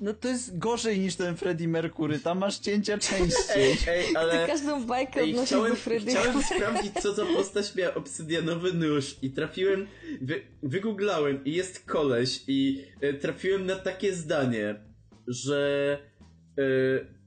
no to jest gorzej niż ten Freddie Mercury, tam masz cięcia częściej. Ej, ej, Ty ale... każdą bajkę Ej, odnosisz chciałem, do Freddy'ego. chciałem sprawdzić, co za postać miała obsydianowy nóż i trafiłem, wy, wygooglałem i jest koleś i e, trafiłem na takie zdanie, że e,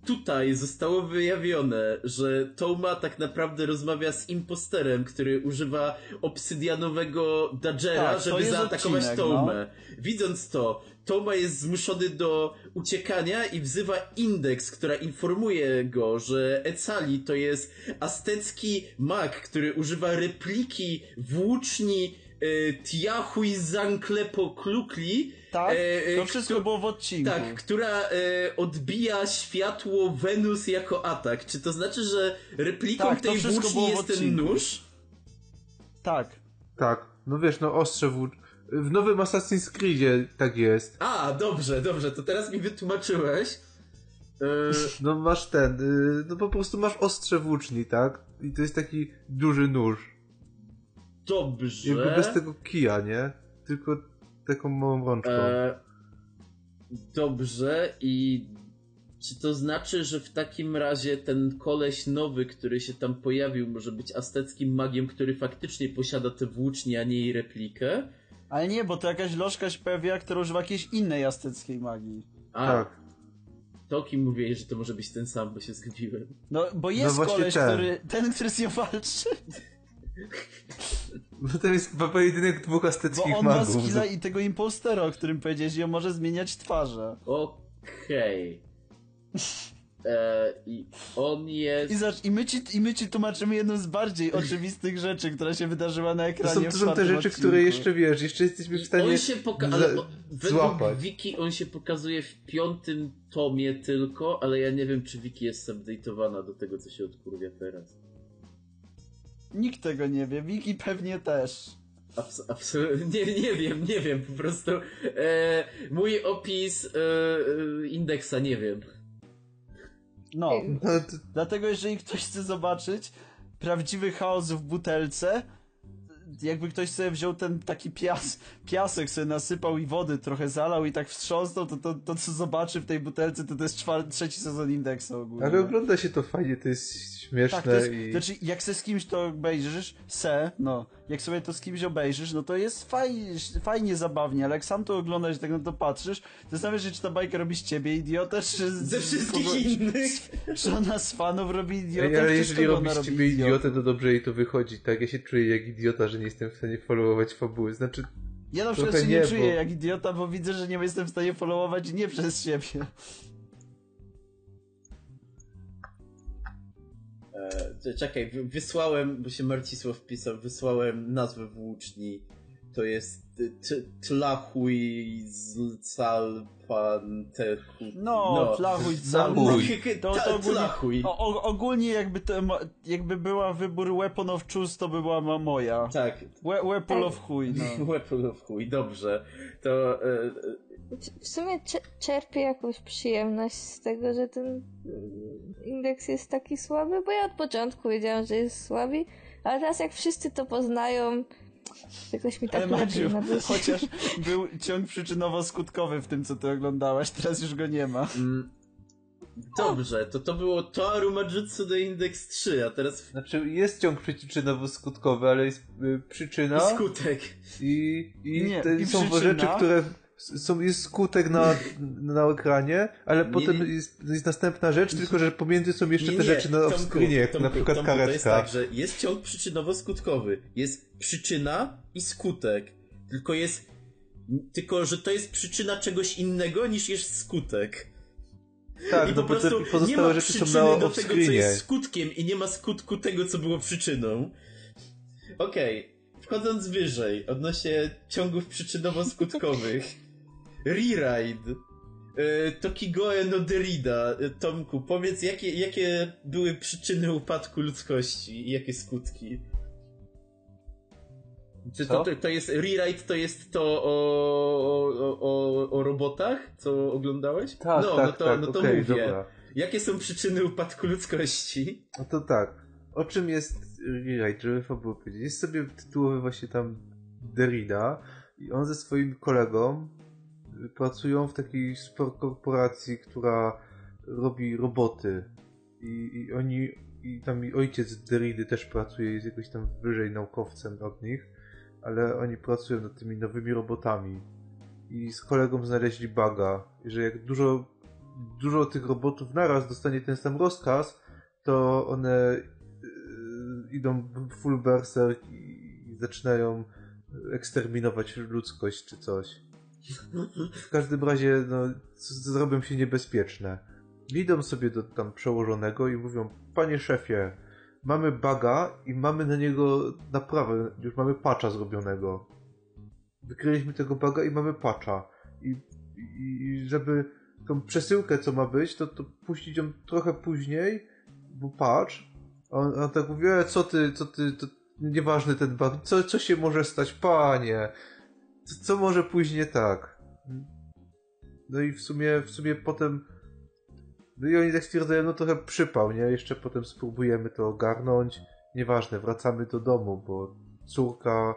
tutaj zostało wyjawione, że Toma tak naprawdę rozmawia z imposterem, który używa obsydianowego Dodgera, Tak, żeby zaatakować odcinek, Tomę. Widząc to, Toma jest zmuszony do uciekania i wzywa Indeks, która informuje go, że Ecali to jest aztecki mag, który używa repliki włóczni e, Tiahui Zanklepo Klukli. Tak, e, e, to wszystko któ- było w odcinku. Tak, która e, odbija światło Wenus jako atak. Czy to znaczy, że repliką Tak, tej włóczni jest ten nóż? Tak. Tak, no wiesz, no ostrze włócz... W nowym Assassin's Creedzie tak jest. A, dobrze, dobrze, to teraz mi wytłumaczyłeś. E, No masz ten, y, no po prostu masz ostrze włóczni, tak? I to jest taki duży nóż. dobrze. Jakby bez tego kija, nie? Tylko taką małą rączką. E, dobrze i czy to znaczy, że w takim razie ten koleś nowy, który się tam pojawił, może być azteckim magiem, który faktycznie posiada te włócznie, a nie jej replikę? Ale nie, bo to jakaś lożka się pojawia, która używa jakiejś innej azteckiej magii. A, Tak. to kim mówiłeś, że to może być ten sam, bo się zgubiłem. No, bo jest właśnie koleś, ten. który, ten, który z nią walczy, Bo to jest chyba pojedynek dwóch bo azteckich on ma magów. skilla i tego impostera, o którym powiedziałeś, i on może zmieniać twarze. Okej. E, I on jest... I, zacz, i, my ci, I my ci tłumaczymy jedną z bardziej oczywistych rzeczy, która się wydarzyła na To ekranie są, to są te rzeczy, odcinku. które jeszcze wiesz, jeszcze jesteśmy w stanie On się poka- ale według złapać. Wiki on się pokazuje w piątym tomie tylko, ale ja nie wiem, czy Wiki jest update'owana do tego, co się odkurwia teraz. Nikt tego nie wie, Wiki pewnie też. Abs- absolutnie nie, nie wiem, nie wiem, po prostu e, mój opis e, e, indeksa nie wiem. No, No, dlatego jeżeli ktoś chce zobaczyć prawdziwy chaos w butelce, jakby ktoś sobie wziął ten taki pias, piasek sobie nasypał i wody trochę zalał i tak wstrząsnął, to to, to co zobaczy w tej butelce, to to jest czwar- trzeci sezon indeksa ogólnie. ale ogląda się to fajnie, to jest śmieszne Tak, to jest, i... znaczy jak se z kimś to obejrzysz, se, no, jak sobie to z kimś obejrzysz, no to jest fajnie, fajnie zabawnie, ale jak sam to oglądasz i tak na to patrzysz, to zastanawiasz się, czy ta bajka robi z ciebie idiotę, czy z, Ze wszystkich kogo- innych. Czy ona z fanów robi idiotę, Ej, ale czy z jeżeli robi ciebie idiotę? idiotę, to dobrze jej to wychodzi, tak? Ja się czuję jak idiota, że nie jestem w stanie followować fabuły. Znaczy, Ja na przykład się nie, nie, czuję bo- jak idiota, bo widzę, że nie jestem w stanie followować nie przez siebie. E, czekaj, wy- wysłałem, bo się Marcisław wpisał, wysłałem nazwę włóczni. To jest Tlachuj z Pantechu. No, tlachuj cal. Tlachuj. To, to ogólnie, Tlachuj. o, ogólnie jakby, to, jakby była wybór Weapon of Choose, to by była moja. Tak, We, weapon of chuj, no. Weapon of chuj, dobrze. To e, e, W sumie cze- czerpię jakąś przyjemność z tego, że ten indeks jest taki słaby, bo ja od początku wiedziałam, że jest słaby, ale teraz jak wszyscy to poznają, jakoś mi tak Ale Maciu, chociaż był ciąg przyczynowo-skutkowy w tym, co ty oglądałaś, teraz już go nie ma. mm, dobrze, to to było Toaru Majutsu do Index 3, a teraz znaczy jest ciąg przyczynowo-skutkowy, ale jest y, przyczyna skutek. i, i, Nie, te, i są przyczyna. rzeczy, które są, jest skutek na, na ekranie, ale Nie, potem nie. Jest, jest następna rzecz, tylko że pomiędzy są jeszcze Nie, te nie, rzeczy na Tomku, offscreenie, jak Tomku, na przykład Tomku, To jest karetka. tak, że jest ciąg przyczynowo-skutkowy. Jest przyczyna i skutek. Tylko jest. Tylko, że to jest przyczyna czegoś innego niż jest skutek. Tak, I no po prostu nie pozostałe ma rzeczy są na do tego, co jest skutkiem i nie ma skutku tego, co było przyczyną. Okej, wchodząc wyżej, odnośnie ciągów przyczynowo-skutkowych. Rewrite. E, Tokigoe no Derrida. E, Tomku, powiedz, jakie, jakie były przyczyny upadku ludzkości i jakie skutki? Czy to, to, to jest rewrite, to jest to o, o, o, o robotach, co oglądałeś? Tak, no, tak, no to, tak, no to okej, mówię. dobra. Jakie są przyczyny upadku ludzkości? No to tak. O czym jest Rewrite, żeby fabułę powiedzieć? Jest sobie tytułowy właśnie tam Derrida i on ze swoim kolegą pracują w takiej korporacji, która robi roboty. I, i oni, i tam i ojciec Derridy też pracuje, jest jakoś tam wyżej naukowcem od nich, ale oni pracują nad tymi nowymi robotami. I z kolegą znaleźli buga, że jak dużo, dużo tych robotów naraz dostanie ten sam rozkaz, to one y, idą full berserk i zaczynają eksterminować ludzkość czy coś. W każdym razie, no, zrobią się niebezpieczne. Idą sobie do tam przełożonego i mówią, panie szefie, mamy baga i mamy na niego naprawę, już mamy patcha zrobionego. Wykryliśmy tego baga i mamy patcha. I, i, i żeby tą przesyłkę, co ma być, to, to puścić ją trochę później, bo patrz, on, on tak mówi, e, co ty, co ty, to nieważny ten bug, co, co się może stać, panie, co, może pójść nie tak? No i w sumie, w sumie potem, no i oni tak stwierdzają, no trochę przypał, nie, jeszcze potem spróbujemy to ogarnąć, nieważne, wracamy do domu, bo córka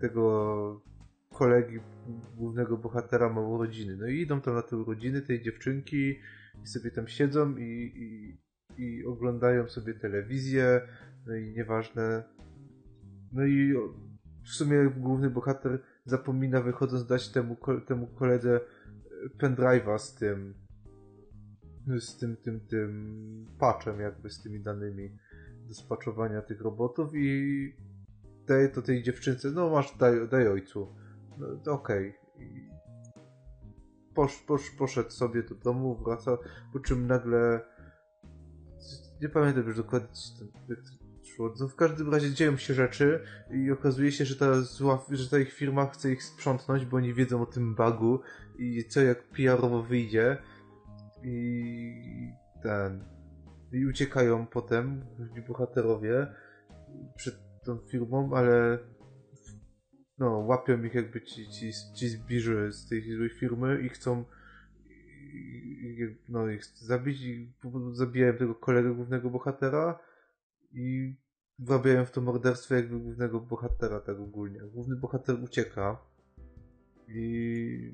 tego kolegi głównego bohatera ma urodziny. No i idą tam na te urodziny tej dziewczynki i sobie tam siedzą i, i, i oglądają sobie telewizję, no i nieważne. No i w sumie główny bohater zapomina wychodząc dać temu, temu koledze e, pendrive'a z tym z tym, tym, tym patchem jakby, z tymi danymi do spaczowania tych robotów i daje to tej dziewczynce, no masz, daj, daj ojcu. No okej. I Posz, posz, poszedł sobie do domu, wraca, po czym nagle nie pamiętam już dokładnie, No w każdym razie dzieją się rzeczy i okazuje się, że ta zła, że ta ich firma chce ich sprzątnąć, bo oni wiedzą o tym bugu i co jak PR-owo wyjdzie. I ten. I uciekają potem bohaterowie przed tą firmą, ale no, łapią ich jakby ci, ci, ci zbliży z tej złej firmy i chcą no, ich zabić i zabijają tego kolegę głównego bohatera i wrabiają w to morderstwo jakby głównego bohatera tak ogólnie. Główny bohater ucieka i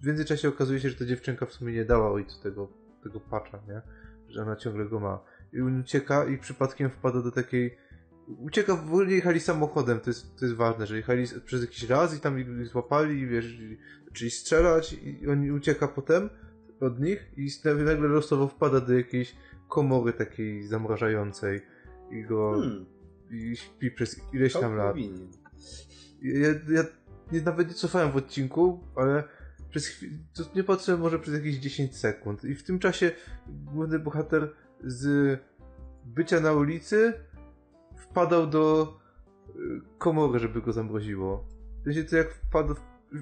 w międzyczasie okazuje się, że ta dziewczynka w sumie nie dała ojcu tego, tego patcha, nie? Że ona ciągle go ma. I on ucieka i przypadkiem wpada do takiej ucieka, w ogóle jechali samochodem, to jest, to jest ważne, że jechali przez jakiś raz i tam ich złapali, i wiesz, czyli strzelać i on ucieka potem od nich i nagle losowo wpada do jakiejś komory takiej zamrażającej i go hmm. i śpi przez ileś tam lat. Ja, ja nie, nawet nie cofałem w odcinku, ale przez chwilę, nie patrzyłem może przez jakieś 10 sekund i w tym czasie główny bohater z bycia na ulicy wpadał do y, komory, żeby go zamroziło. W sensie to jak wpadł,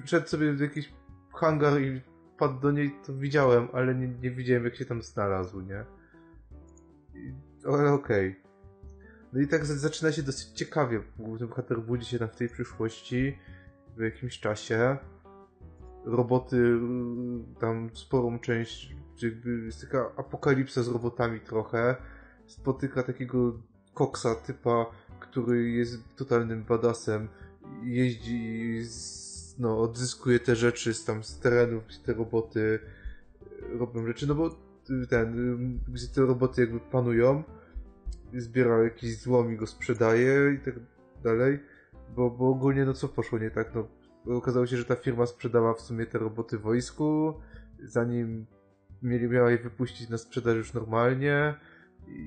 szedł sobie w jakiś hangar i wpadł do niej, to widziałem, ale nie, nie widziałem jak się tam znalazł, nie? I, ale okej. Okay. No i tak zaczyna się dosyć ciekawie. Główny bohater budzi się tam w tej przyszłości w jakimś czasie. Roboty y, tam sporą część, jest taka apokalipsa z robotami trochę. Spotyka takiego koksa typa, który jest totalnym badasem, jeździ no, odzyskuje te rzeczy z tam z terenów, gdzie te roboty e, robią rzeczy, no bo ten, gdzie te roboty jakby panują, zbiera jakiś złom i go sprzedaje i tak dalej, bo, bo ogólnie no co poszło nie tak, no okazało się, że ta firma sprzedała w sumie te roboty wojsku, zanim mieli, miała je wypuścić na sprzedaż już normalnie,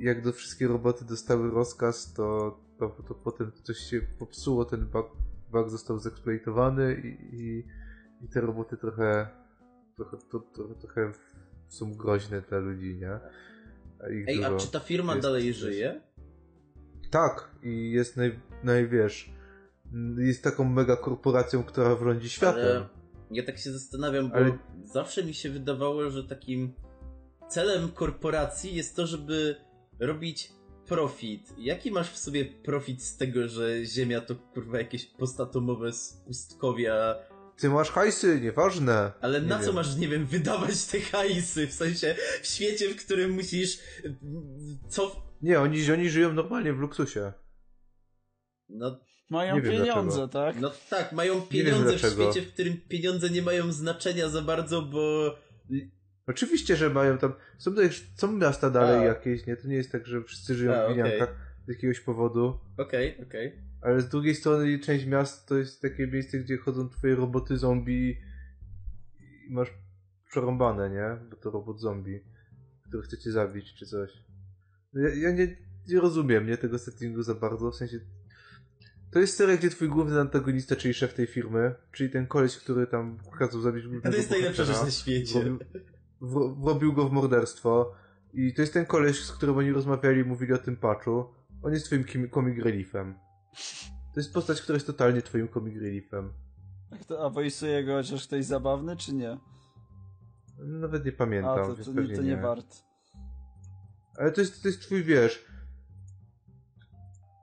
jak do wszystkie roboty dostały rozkaz, to, to, to potem coś się popsuło, ten bug, bug został zeksploitowany i, i, i te roboty trochę, trochę, to, to, trochę są groźne dla ludzi, nie? A Ej, a czy ta firma jest, dalej żyje? Tak, i jest naj, najwiesz, jest taką mega korporacją, która wrządzi światem. Ale ja tak się zastanawiam, bo Ale... zawsze mi się wydawało, że takim celem korporacji jest to, żeby robić profit. Jaki masz w sobie profit z tego, że Ziemia to kurwa jakieś postatomowe pustkowia? Ty masz hajsy, nieważne. Ale nie na wiem. co masz, nie wiem, wydawać te hajsy? W sensie, w świecie, w którym musisz... Co... Nie, oni, oni żyją normalnie w luksusie. No, mają pieniądze, tak? No tak, mają pieniądze w świecie, w którym pieniądze nie mają znaczenia za bardzo, bo Oczywiście, że mają tam. Są, są miasta dalej A. jakieś, nie? To nie jest tak, że wszyscy żyją A, w winiankach okay. Z jakiegoś powodu. Okej, okay, okej. Okay. Ale z drugiej strony część miast to jest takie miejsce, gdzie chodzą twoje roboty zombie i masz przerąbane, nie? Bo to robot zombie, który chcecie zabić czy coś. No ja, ja nie, nie rozumiem, nie? Tego settingu za bardzo, w sensie to jest seria, gdzie twój główny antagonista, czyli szef tej firmy, czyli ten koleś, który tam kazał zabić głównego To jest najlepsza rzecz na świecie wrobił go w morderstwo. I to jest ten koleś, z którym oni rozmawiali, mówili o tym patchu. On jest twoim comic reliefem. To jest postać, która jest totalnie twoim comic reliefem. A wojsuje go chociaż ktoś zabawny, czy nie? Nawet nie pamiętam. A, to, to, to, nie, to nie wart. Ale to jest, to jest twój, wiesz...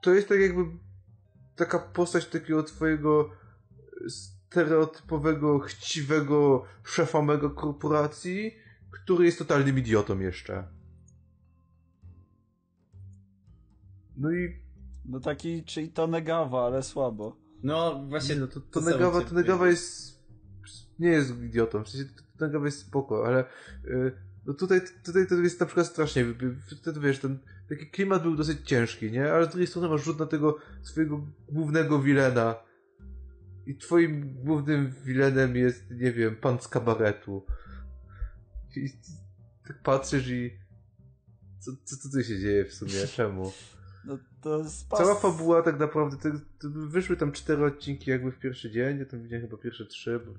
To jest tak jakby taka postać takiego twojego stereotypowego, chciwego szefa mega korporacji, który jest totalnym idiotą jeszcze. No i... No taki, czyli to negawa, ale słabo. No właśnie... no to, to, to negawa, to negawa jest... Nie jest idiotą, w sensie to negawa jest spoko, ale... Yy, no tutaj, tutaj to jest na przykład strasznie, wtedy wiesz, ten taki klimat był dosyć ciężki, nie? Ale z drugiej strony masz rzut na tego swojego głównego wilena i twoim głównym wilenem jest, nie wiem, pan z kabaretu. I tak patrzysz i... Co, co, co tu się dzieje w sumie? Czemu? No to jest pas... Cała fabuła tak naprawdę, to, to wyszły tam cztery odcinki jakby w pierwszy dzień, ja tam widziałem chyba pierwsze trzy, bo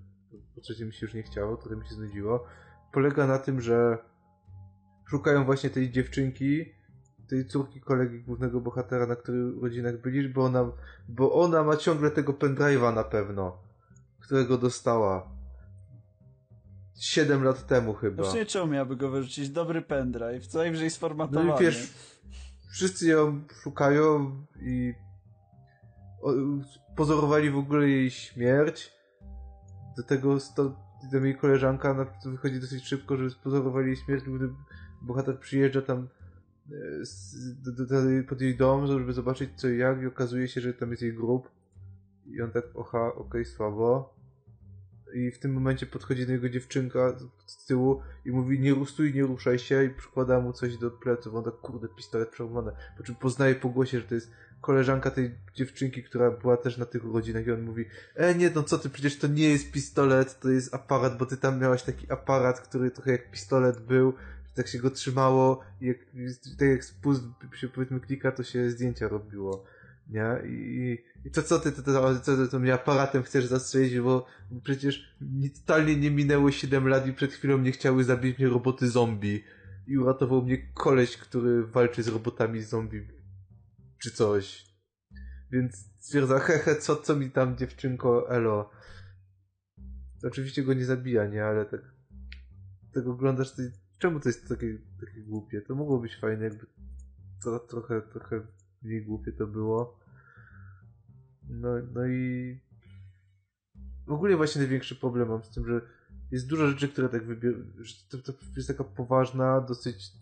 po trzecie mi się już nie chciało, trochę mi się znudziło. Polega na tym, że szukają właśnie tej dziewczynki tej córki kolegi głównego bohatera, na których rodzinach byliś, bo ona, bo ona ma ciągle tego pendrive'a na pewno, którego dostała. 7 lat temu chyba. Już nie czemu miałby go wyrzucić? Dobry pendrive, co najwyżej sformatowany. No i wiesz, wszyscy ją szukają i pozorowali w ogóle jej śmierć. Do tego do jej koleżanka na, wychodzi dosyć szybko, że spozorowali jej śmierć, gdy bohater przyjeżdża tam e, do, do, do, pod jej dom, żeby zobaczyć co i jak i okazuje się, że tam jest jej grób. I on tak, oha, okej, okay, słabo i w tym momencie podchodzi do niego dziewczynka z tyłu i mówi nie rustuj, nie ruszaj się i przykłada mu coś do pleców. On tak, kurde, pistolet przełamany. Po czym poznaje po głosie, że to jest koleżanka tej dziewczynki, która była też na tych urodzinach i on mówi e, nie, no co ty, przecież to nie jest pistolet, to jest aparat, bo ty tam miałaś taki aparat, który trochę jak pistolet był, że tak się go trzymało i jak, tak jak spust się powiedzmy klika, to się zdjęcia robiło. Nie? I to co ty, to, to, to, to mnie aparatem chcesz zastrzelić, bo przecież totalnie nie minęło 7 lat i przed chwilą nie chciały zabić mnie roboty zombie. I uratował mnie koleś, który walczy z robotami zombie. Czy coś. Więc stwierdza, hehe, co, co mi tam dziewczynko, elo. Oczywiście go nie zabija, nie? Ale tak, tak oglądasz, to, czemu to jest takie, takie głupie? To mogło być fajne, jakby to, trochę, trochę mniej głupie to było. No, no i w ogóle właśnie największy problem mam z tym, że jest dużo rzeczy, które tak wybierają, to, to jest taka poważna, dosyć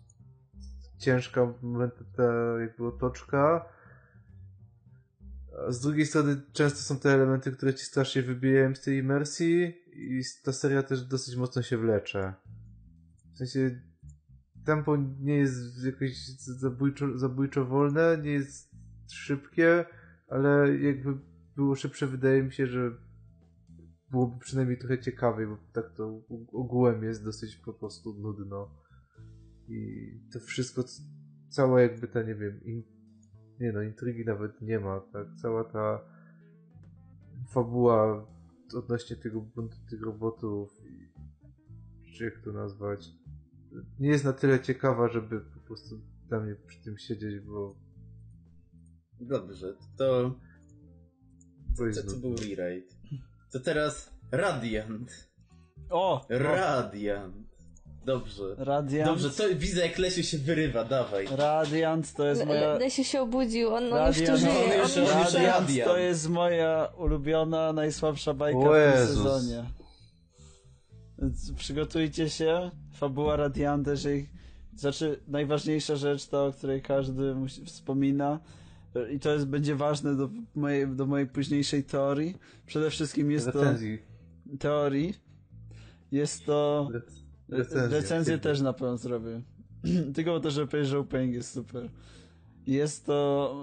ciężka ta jakby otoczka. A z drugiej strony często są te elementy, które ci strasznie wybijają z tej imersji i ta seria też dosyć mocno się wlecze. W sensie tempo nie jest jakoś zabójczo, zabójczo wolne, nie jest szybkie, ale jakby było szybsze, wydaje mi się, że byłoby przynajmniej trochę ciekawiej, bo tak to ogółem jest dosyć po prostu nudno. I to wszystko, cała jakby ta, nie wiem, in, nie no, intrygi nawet nie ma, tak? Cała ta fabuła odnośnie tego tych robotów, czy jak to nazwać, nie jest na tyle ciekawa, żeby po prostu dla mnie przy tym siedzieć, bo Dobrze, to... To, to był rewrite. To teraz Radiant. O! Radiant. Dobrze. Radiant. Dobrze, to widzę jak Lesiu się wyrywa, dawaj. Radiant to jest moja... Lesiu się obudził, on, on już tu żyje. On już Radiant to jest moja ulubiona, najsłabsza bajka o w tym sezonie. Więc przygotujcie się. Fabuła Radiant, jeżeli... Znaczy, najważniejsza rzecz, ta, o której każdy musi, wspomina, i to jest, będzie ważne do mojej, do mojej późniejszej teorii. Przede wszystkim jest Recenzji. to... Teorii. Jest to... Recenzja. Recenzję też na pewno zrobię. Tylko to, że powiedzieć, że opening jest super. Jest to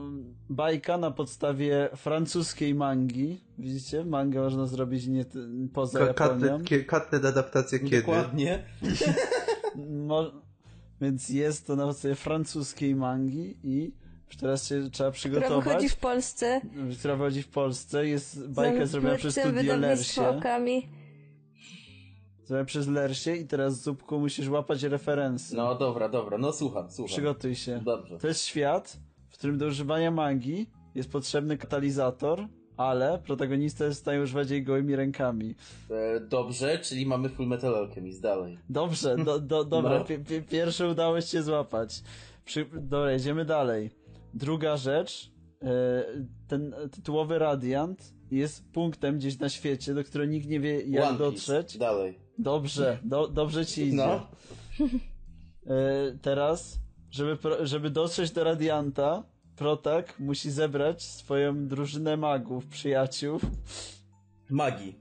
bajka na podstawie francuskiej mangi. Widzicie? Mangę można zrobić nie poza Ka Japonią. Katnet adaptacja kiedy? Dokładnie. Mo więc jest to na podstawie francuskiej mangi i teraz się trzeba przygotować. Która wychodzi w Polsce. Która wychodzi w Polsce. Jest bajka zrobiona przez studio Lersie. Zrobiona przez Lersie i teraz Zupku musisz łapać referencje. No dobra, dobra, no słucham, słucham. Przygotuj się. Dobrze. To jest świat, w którym do używania magii jest potrzebny katalizator, ale protagonista jest w stanie używać jej gołymi rękami. E, dobrze, czyli mamy Full Metal Alchemist, dalej. Dobrze, do, do, dobra, no. pierwszy udało się złapać. Przy... Dobra, jedziemy dalej. Druga rzecz, e, ten tytułowy Radiant jest punktem gdzieś na świecie, do którego nikt nie wie jak One dotrzeć. Dalej. Dobrze, do, dobrze ci idzie. No. E, teraz, żeby, żeby dotrzeć do Radianta, Protak musi zebrać swoją drużynę magów, przyjaciół. Magii.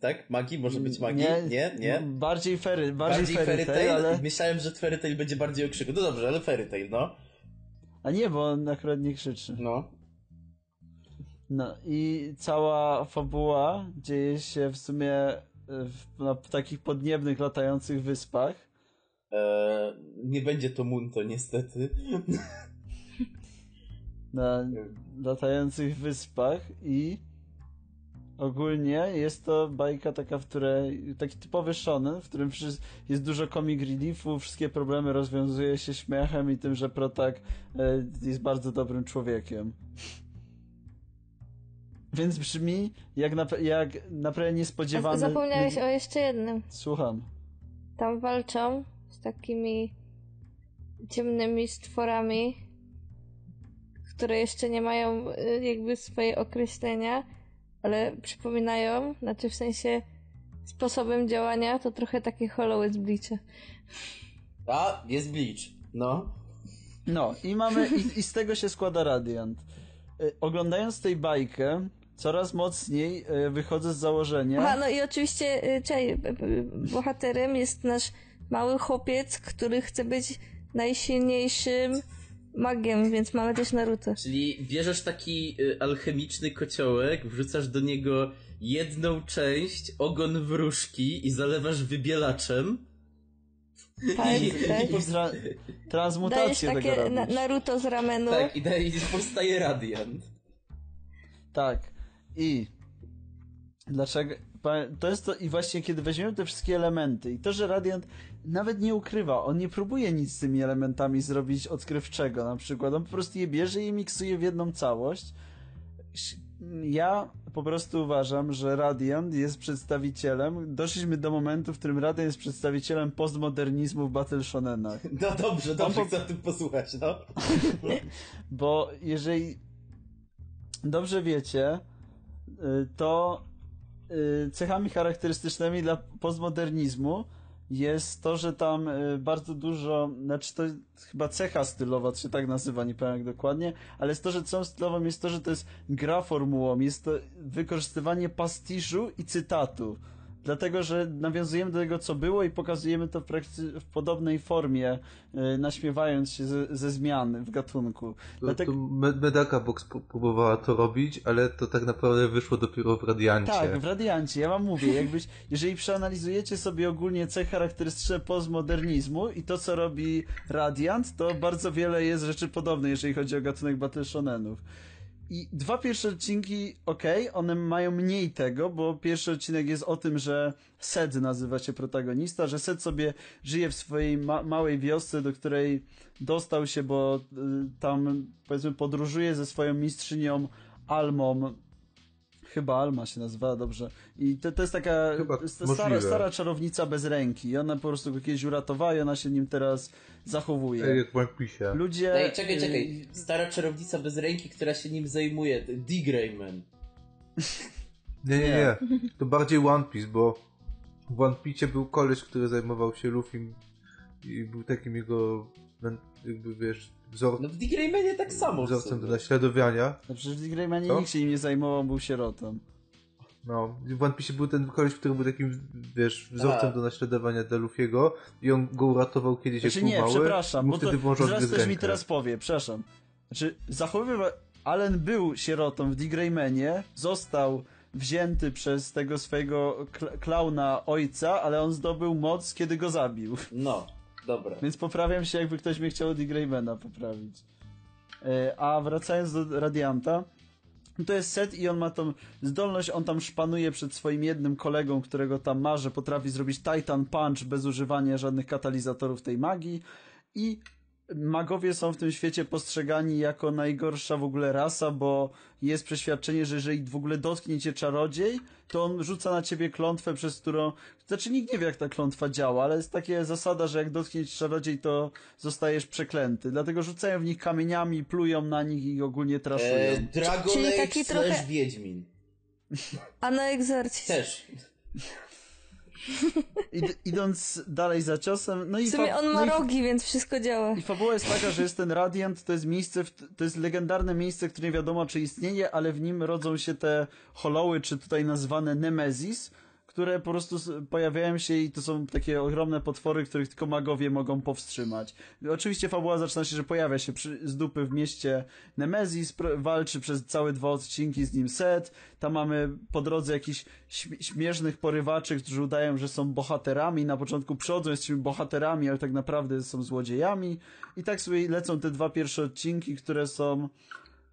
Tak? Magii? Może być magii? Nie, nie? nie? Bardziej fairy, bardziej, bardziej fairy, fairy ale... Myślałem, że fairy tale będzie bardziej o krzyku. No dobrze, ale fairy tale, no. A nie, bo on akurat nie krzyczy. No. No i cała fabuła dzieje się w sumie w, na takich podniebnych, latających wyspach. Eee, nie będzie to Munto, niestety. Na latających wyspach i ogólnie jest to bajka taka, w której, taki typowy shonen, w którym jest dużo comic reliefu, wszystkie problemy rozwiązuje się śmiechem i tym, że protak e, jest bardzo dobrym człowiekiem. Więc brzmi jak, na, jak naprawdę niespodziewany... Zapomniałeś o jeszcze jednym. Słucham. Tam walczą z takimi ciemnymi stworami, które jeszcze nie mają y, jakby swoje określenia, ale przypominają, znaczy w sensie sposobem działania to trochę takie Hollow z Bleacha. A, jest Bleach. No. No i mamy, i, i z tego się składa Radiant. Y, oglądając tej bajkę, coraz mocniej y, wychodzę z założenia. Aha, no i oczywiście, y, czej, bohaterem jest nasz mały chłopiec, który chce być najsilniejszym magiem, więc mamy też Naruto. Czyli bierzesz taki y, alchemiczny kociołek, wrzucasz do niego jedną część, ogon wróżki i zalewasz wybielaczem. Tak, I, tak. I tra transmutację Dajesz takie na Naruto z ramenu. Tak, i, daje, i powstaje Radiant. Tak. I dlaczego to jest to i właśnie kiedy weźmiemy te wszystkie elementy i to, że Radiant nawet nie ukrywa, on nie próbuje nic z tymi elementami zrobić odkrywczego na przykład, on po prostu je bierze i miksuje w jedną całość. Ja po prostu uważam, że Radiant jest przedstawicielem, doszliśmy do momentu, w którym Radiant jest przedstawicielem postmodernizmu w Battle Shonenach. No dobrze, dobrze, chcę o tym posłuchać, no. Bo jeżeli dobrze wiecie, y, to Y, cechami charakterystycznymi dla postmodernizmu jest to, że tam y, bardzo dużo, znaczy to chyba cecha stylowa, to się tak nazywa, nie pamiętam jak dokładnie, ale jest to, że cechą stylową jest to, że to jest gra formułą, jest to wykorzystywanie pastiżu i cytatu dlatego że nawiązujemy do tego, co było i pokazujemy to w, w podobnej formie, yy, naśmiewając się ze, ze zmian w gatunku. To, Dlatego... to Medaka Box próbowała to robić, ale to tak naprawdę wyszło dopiero w Radiancie. Tak, w Radiancie. Ja wam mówię, jakbyś, jeżeli przeanalizujecie sobie ogólnie cechy charakterystyczne postmodernizmu i to, co robi Radiant, to bardzo wiele jest rzeczy podobnych, jeżeli chodzi o gatunek Battle Shonenów. I dwa pierwsze odcinki, okej, okay, one mają mniej tego, bo pierwszy odcinek jest o tym, że Sed nazywa się protagonista, że Sed sobie żyje w swojej ma małej wiosce, do której dostał się, bo y, tam powiedzmy podróżuje ze swoją mistrzynią Almą Chyba Alma się nazywa dobrze. I to, to jest taka stara, stara, czarownica bez ręki. I ona po prostu go kiedyś uratowała i ona się nim teraz zachowuje. Ej, jak Piece. Ludzie... Ej, czekaj, czekaj. Stara czarownica bez ręki, która się nim zajmuje. D-Greyman. Nie, nie, nie. To bardziej One Piece, bo w One Piece był koleś, który zajmował się Luffy i był takim jego jakby wiesz wzor... No w Digraymanie tak samo. Wzorcem do naśladowania. No przecież w Digraymanie nikt się im nie zajmował, był sierotą. No, w One Piece był ten koleś, który był takim, wiesz, wzorcem A. do naśladowania dla Luffy'ego i on go uratował kiedyś znaczy, jak nie, mały. przepraszam, bo to zaraz ktoś mi teraz powie, przepraszam. Znaczy, zachowywał... Allen był sierotą w Digraymanie, został wzięty przez tego swojego klauna ojca, ale on zdobył moc, kiedy go zabił. No. Dobra. Więc poprawiam się, jakby ktoś mnie chciał Dick Ravena poprawić. E, a wracając do Radianta, to jest set i on ma tą zdolność, on tam szpanuje przed swoim jednym kolegą, którego tam ma, że potrafi zrobić Titan Punch bez używania żadnych katalizatorów tej magii i magowie są w tym świecie postrzegani jako najgorsza w ogóle rasa, bo jest przeświadczenie, że jeżeli w ogóle dotknie cię czarodziej, to on rzuca na ciebie klątwę, przez którą... Znaczy nikt nie wie, jak ta klątwa działa, ale jest taka zasada, że jak dotknie cię czarodziej, to zostajesz przeklęty. Dlatego rzucają w nich kamieniami, plują na nich i ogólnie traszują. Eee, Dragon Czyli Age taki trochę... Wiedźmin. A na Exorcist. Też. Id idąc dalej za ciosem, no i... W sumie on ma no rogi, więc wszystko działa. I fabuła jest taka, że jest ten Radiant, to jest miejsce, to jest legendarne miejsce, które nie wiadomo czy istnieje, ale w nim rodzą się te holoły, czy tutaj nazwane Nemesis, które po prostu pojawiają się i to są takie ogromne potwory, których tylko magowie mogą powstrzymać. Oczywiście fabuła zaczyna się, że pojawia się przy, z dupy w mieście Nemezis, walczy przez całe dwa odcinki z nim Set, tam mamy po drodze jakichś śmiesznych porywaczy, którzy udają, że są bohaterami, na początku przychodzą, jesteśmy bohaterami, ale tak naprawdę są złodziejami i tak sobie lecą te dwa pierwsze odcinki, które są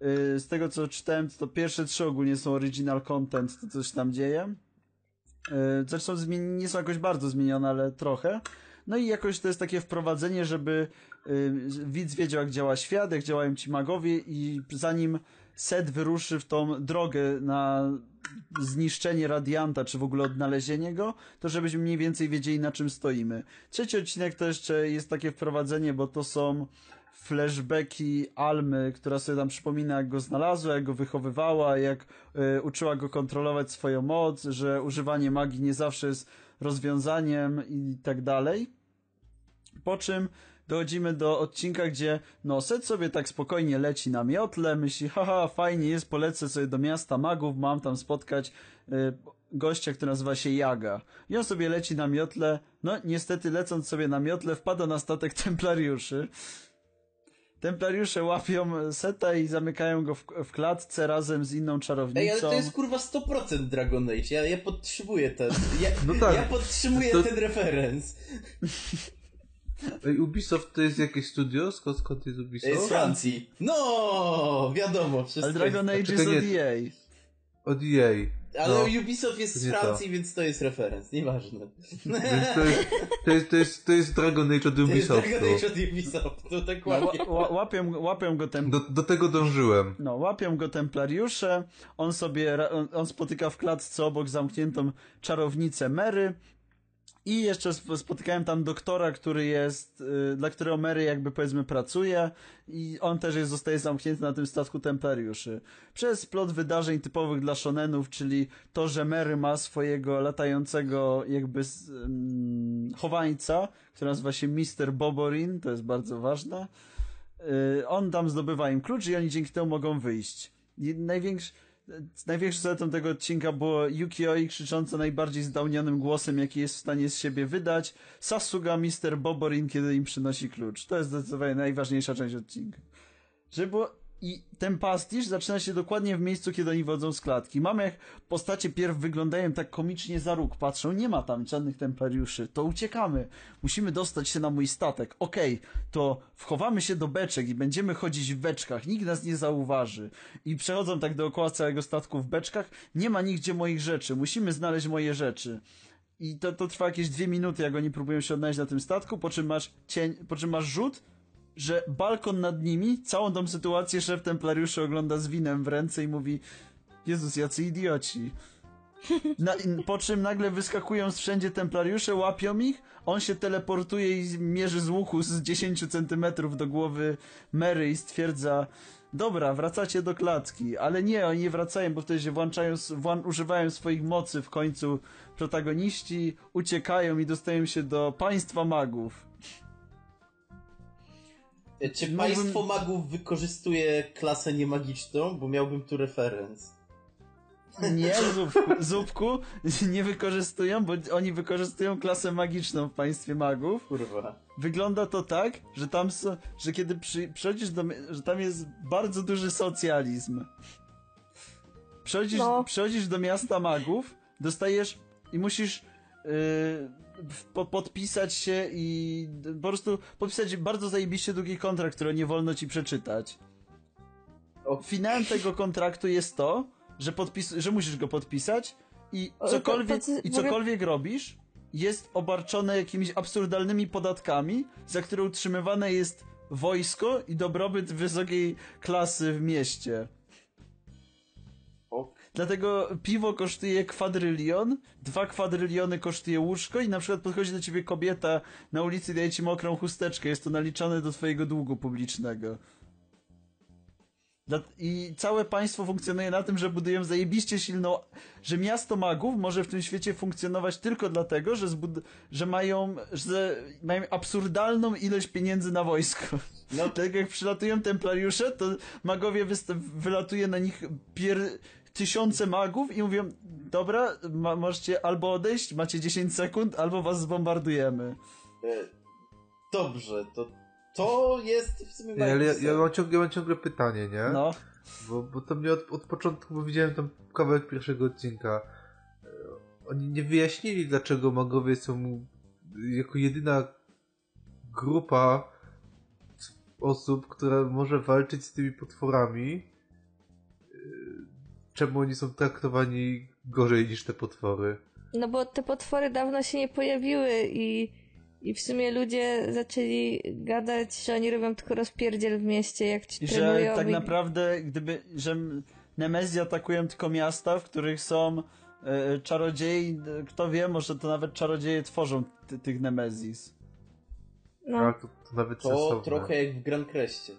y, z tego co czytałem, to pierwsze trzy ogólnie są original content, to coś tam dzieje. Zresztą nie są jakoś bardzo zmienione, ale trochę. No i jakoś to jest takie wprowadzenie, żeby y, widz wiedział, jak działa świat, jak działają ci magowie i zanim set wyruszy w tą drogę na zniszczenie radianta, czy w ogóle odnalezienie go, to żebyśmy mniej więcej wiedzieli, na czym stoimy. Trzeci odcinek to jeszcze jest takie wprowadzenie, bo to są flashbacki Almy, która sobie tam przypomina, jak go znalazła, jak go wychowywała, jak y, uczyła go kontrolować swoją moc, że używanie magii nie zawsze jest rozwiązaniem i tak dalej. Po czym dochodzimy do odcinka, gdzie no Set sobie tak spokojnie leci na miotle, myśli, haha, fajnie jest, polecę sobie do miasta magów, mam tam spotkać y, gościa, który nazywa się Jaga. I on sobie leci na miotle, no niestety lecąc sobie na miotle wpada na statek templariuszy. Templariusze łapią Seta i zamykają go w, w, klatce razem z inną czarownicą. Ej, ale to jest kurwa 100% Dragon Age. Ja, ja podtrzymuję ten. Ja, no tak, ja podtrzymuję to... ten referenc. Ej, Ubisoft to jest jakieś studio? Skąd, skąd jest Ubisoft? Z Francji. No, wiadomo, wszystko. Ale Dragon Age jest od EA. Od EA. Ale no, Ubisoft jest z Francji, to. więc to jest referenc, nieważne. Więc to jest, to jest, to jest, to jest Dragon Age od Ubisoftu. Dragon Age od Ubisoftu, dokładnie. No, łapią, łapią go tem... Do, do tego dążyłem. No, łapią go templariusze, on sobie, on, on spotyka w klatce obok zamkniętą czarownicę Mary, i jeszcze spotykałem tam doktora, który jest, y, dla którego Mary jakby powiedzmy pracuje i on też jest, zostaje zamknięty na tym statku Templariuszy. Przez plot wydarzeń typowych dla shonenów, czyli to, że Mary ma swojego latającego jakby um, chowańca, który nazywa się Mr. Boborin, to jest bardzo ważne. Y, on tam zdobywa im klucz i oni dzięki temu mogą wyjść. Największy Największą zaletą tego odcinka było Yukioi krzyczące najbardziej zdaunionym głosem, jaki jest w stanie z siebie wydać. Sasuga Mr. Boborin, kiedy im przynosi klucz. To jest zdecydowanie najważniejsza część odcinka. Żeby było i ten pastisz zaczyna się dokładnie w miejscu, kiedy oni wodzą z klatki. Mamy jak postacie pierw wyglądają tak komicznie za róg, patrzą, nie ma tam żadnych templariuszy, to uciekamy. Musimy dostać się na mój statek. Okej, okay, to wchowamy się do beczek i będziemy chodzić w beczkach, nikt nas nie zauważy. I przechodzą tak dookoła całego statku w beczkach, nie ma nigdzie moich rzeczy, musimy znaleźć moje rzeczy. I to, to trwa jakieś dwie minuty, jak oni próbują się odnaleźć na tym statku, po czym masz cień, po czym masz rzut, że balkon nad nimi, całą tą sytuację szef templariuszy ogląda z winem w ręce i mówi Jezus, jacy idioci. Na, po czym nagle wyskakują z wszędzie templariusze, łapią ich, on się teleportuje i mierzy z łuku z 10 centymetrów do głowy Mary i stwierdza dobra, wracacie do klatki, ale nie, oni nie wracają, bo wtedy się włączają, włą używają swoich mocy w końcu protagoniści, uciekają i dostają się do państwa magów. Czy Mógłbym... państwo magów wykorzystuje klasę niemagiczną? Bo miałbym tu referenc. Nie, Zupku, Zupku nie wykorzystują, bo oni wykorzystują klasę magiczną w państwie magów. Kurwa. Wygląda to tak, że tam są, że kiedy przy, przychodzisz do, że tam jest bardzo duży socjalizm. Przychodzisz, no. przychodzisz do miasta magów, dostajesz i musisz yy, podpisać się i po prostu podpisać bardzo zajebiście długi kontrakt, który nie wolno ci przeczytać. Finałem tego kontraktu jest to, że, podpis że musisz go podpisać i cokolwiek, i cokolwiek robisz jest obarczone jakimiś absurdalnymi podatkami, za które utrzymywane jest wojsko i dobrobyt wysokiej klasy w mieście. Dlatego piwo kosztuje kwadrylion, dwa kwadryliony kosztuje łóżko i na przykład podchodzi do ciebie kobieta na ulicy i daje ci mokrą chusteczkę. Jest to naliczane do twojego długu publicznego. I całe państwo funkcjonuje na tym, że budują zajebiście silną, że miasto magów może w tym świecie funkcjonować tylko dlatego, że, że mają, że mają absurdalną ilość pieniędzy na wojsko. No. Tak jak przylatują templariusze, to magowie wylatuje na nich pier- tysiące magów i mówią, dobra, ma, możecie albo odejść, macie 10 sekund, albo was zbombardujemy. E, dobrze, to to jest w sumie nie, ale ja, ja, mam ciągle, ja mam ciągle pytanie, nie? No. Bo, bo to mnie od, od początku, bo widziałem tam kawałek pierwszego odcinka. E, oni nie wyjaśnili, dlaczego magowie są jako jedyna grupa osób, która może walczyć z tymi potworami czemu oni są traktowani gorzej niż te potwory. No bo te potwory dawno się nie pojawiły i, i w sumie ludzie zaczęli gadać, że oni robią tylko rozpierdziel w mieście, jak ci I że tak i- naprawdę, gdyby, że Nemezji atakują tylko miasta, w których są e, czarodziei, e, kto wie, może to nawet czarodzieje tworzą ty, tych Nemezis. No, to, to nawet To sensowne. trochę jak w Grand Creście.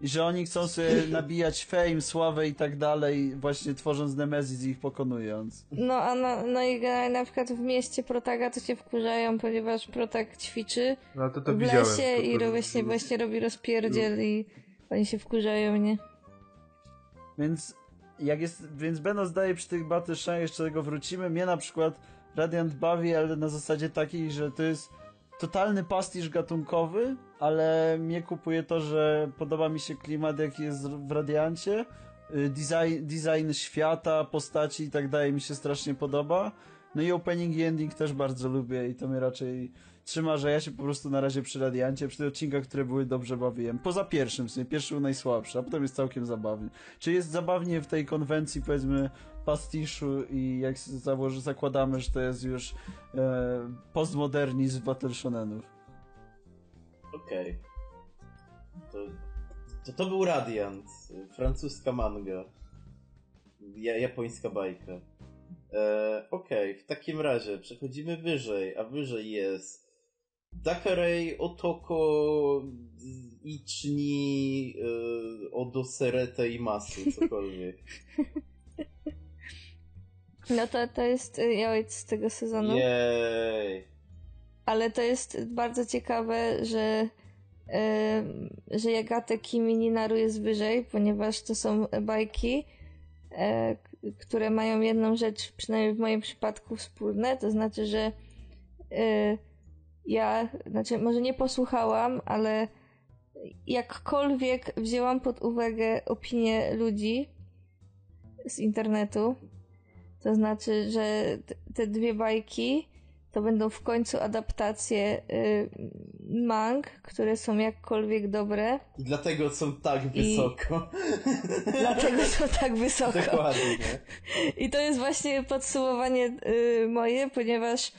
I że oni chcą sobie nabijać fame, sławę i tak dalej, właśnie tworząc Nemezis i ich pokonując. no a na, no i na przykład w mieście Protaga to się wkurzają, ponieważ Protag ćwiczy No to, to w widziałem. lesie to, i to, właśnie, właśnie robi rozpierdziel i oni się wkurzają, nie? Więc jak jest, więc Beno zdaje przy tych Battle jeszcze do tego wrócimy, mnie na przykład Radiant bawi, ale na zasadzie takiej, że to jest totalny pastisz gatunkowy, ale mnie kupuje to, że podoba mi się klimat jaki jest w Radiancie, Y, design, design świata, postaci i tak dalej mi się strasznie podoba. No i opening i ending też bardzo lubię i to mnie raczej trzyma, że ja się po prostu na razie przy Radiancie, przy tych odcinkach, które były dobrze bawiłem. Poza pierwszym, w sumie pierwszy był najsłabszy, a potem jest całkiem zabawny. Czy jest zabawnie w tej konwencji, powiedzmy, pastiszu i jak założy, zakładamy, że to jest już e, postmodernizm Battle Shonenów. Okej. To, to to był Radiant, francuska manga. Ja, japońska bajka. E, Okej, w takim razie przechodzimy wyżej, a wyżej jest Dakarei Otoko Ichni e, Odoserete i Masu, cokolwiek. No to, to jest y, Joid z tego sezonu. Jej. Ale to jest bardzo ciekawe, że, y, że Jagate Kimi Ninaru jest wyżej, ponieważ to są bajki, k- które mają jedną rzecz, przynajmniej w moim przypadku, wspólne. To znaczy, że y, ja, znaczy może nie posłuchałam, ale jakkolwiek wzięłam pod uwagę opinie ludzi z internetu, to znaczy, że te dwie bajki to będą w końcu adaptacje y, mang, które są jakkolwiek dobre, I dlatego są tak I- wysoko. dlatego są tak wysoko. Dokładnie. I to jest właśnie podsumowanie y, moje, ponieważ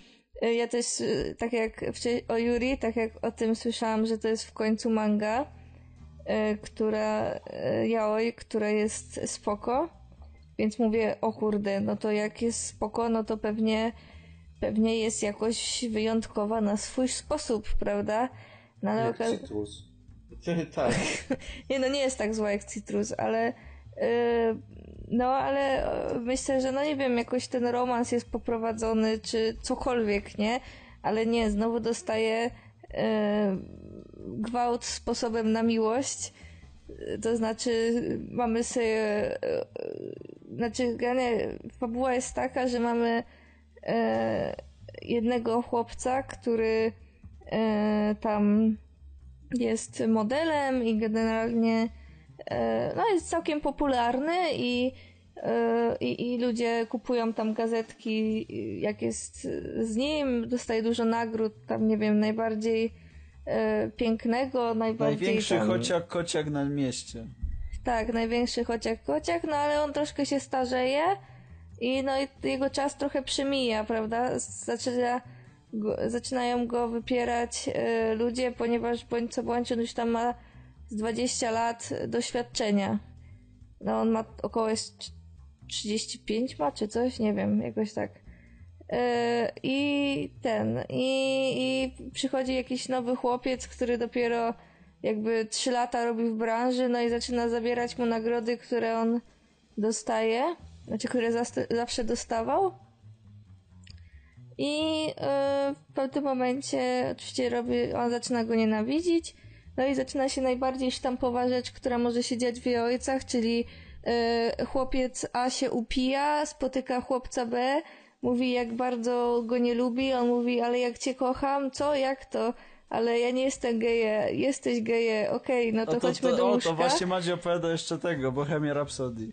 y, ja też, y, tak jak o Yuri, tak jak o tym słyszałam, że to jest w końcu manga, y, która, y, yaoi, która jest spoko, więc mówię, o kurde, no to jak jest spoko, no to pewnie, pewnie jest jakoś wyjątkowa na swój sposób, prawda? No ale Jak oka- Citrus. tak. nie, no nie jest tak zła jak Citrus, ale yy, no ale yy, myślę, że no nie wiem, jakoś ten romans jest poprowadzony, czy cokolwiek, nie? Ale nie, znowu dostaję yy, gwałt sposobem na miłość. To znaczy, mamy sobie. Yy, znaczy, generalnie fabuła jest taka, że mamy yy, jednego chłopca, który yy, tam jest modelem i generalnie e, no, jest całkiem popularny i, e, i, i ludzie kupują tam gazetki, jak jest z nim, dostaje dużo nagród, tam nie wiem, najbardziej e, pięknego, najbardziej Największy tam, chociak kociak na mieście. tak, największy chociak kociak, no ale on troszkę się starzeje i no i jego czas trochę przemija, prawda? Zaczyna go, zaczynają go wypierać e, ludzie, ponieważ bądź co bądź on już tam ma z 20 lat doświadczenia. No on ma około jest trz- 35 ma, czy coś? Nie wiem, jakoś tak. E, I ten, i, i przychodzi jakiś nowy chłopiec, który dopiero jakby 3 lata robi w branży, no i zaczyna zabierać mu nagrody, które on dostaje, znaczy, które zawsze dostawał. I e, w pewnym momencie oczywiście robi, on zaczyna go nienawidzić, no i zaczyna się najbardziej sztampowa rzecz, która może się dziać w jej ojcach, czyli e, chłopiec A się upija, spotyka chłopca B, mówi jak bardzo go nie lubi, on mówi, ale jak cię kocham, co, jak to? Ale ja nie jestem geje, jesteś geje, okej, no to, to, chodźmy to, do o, łóżka. to właśnie Madzie opowiada jeszcze tego, Bohemia Rhapsody.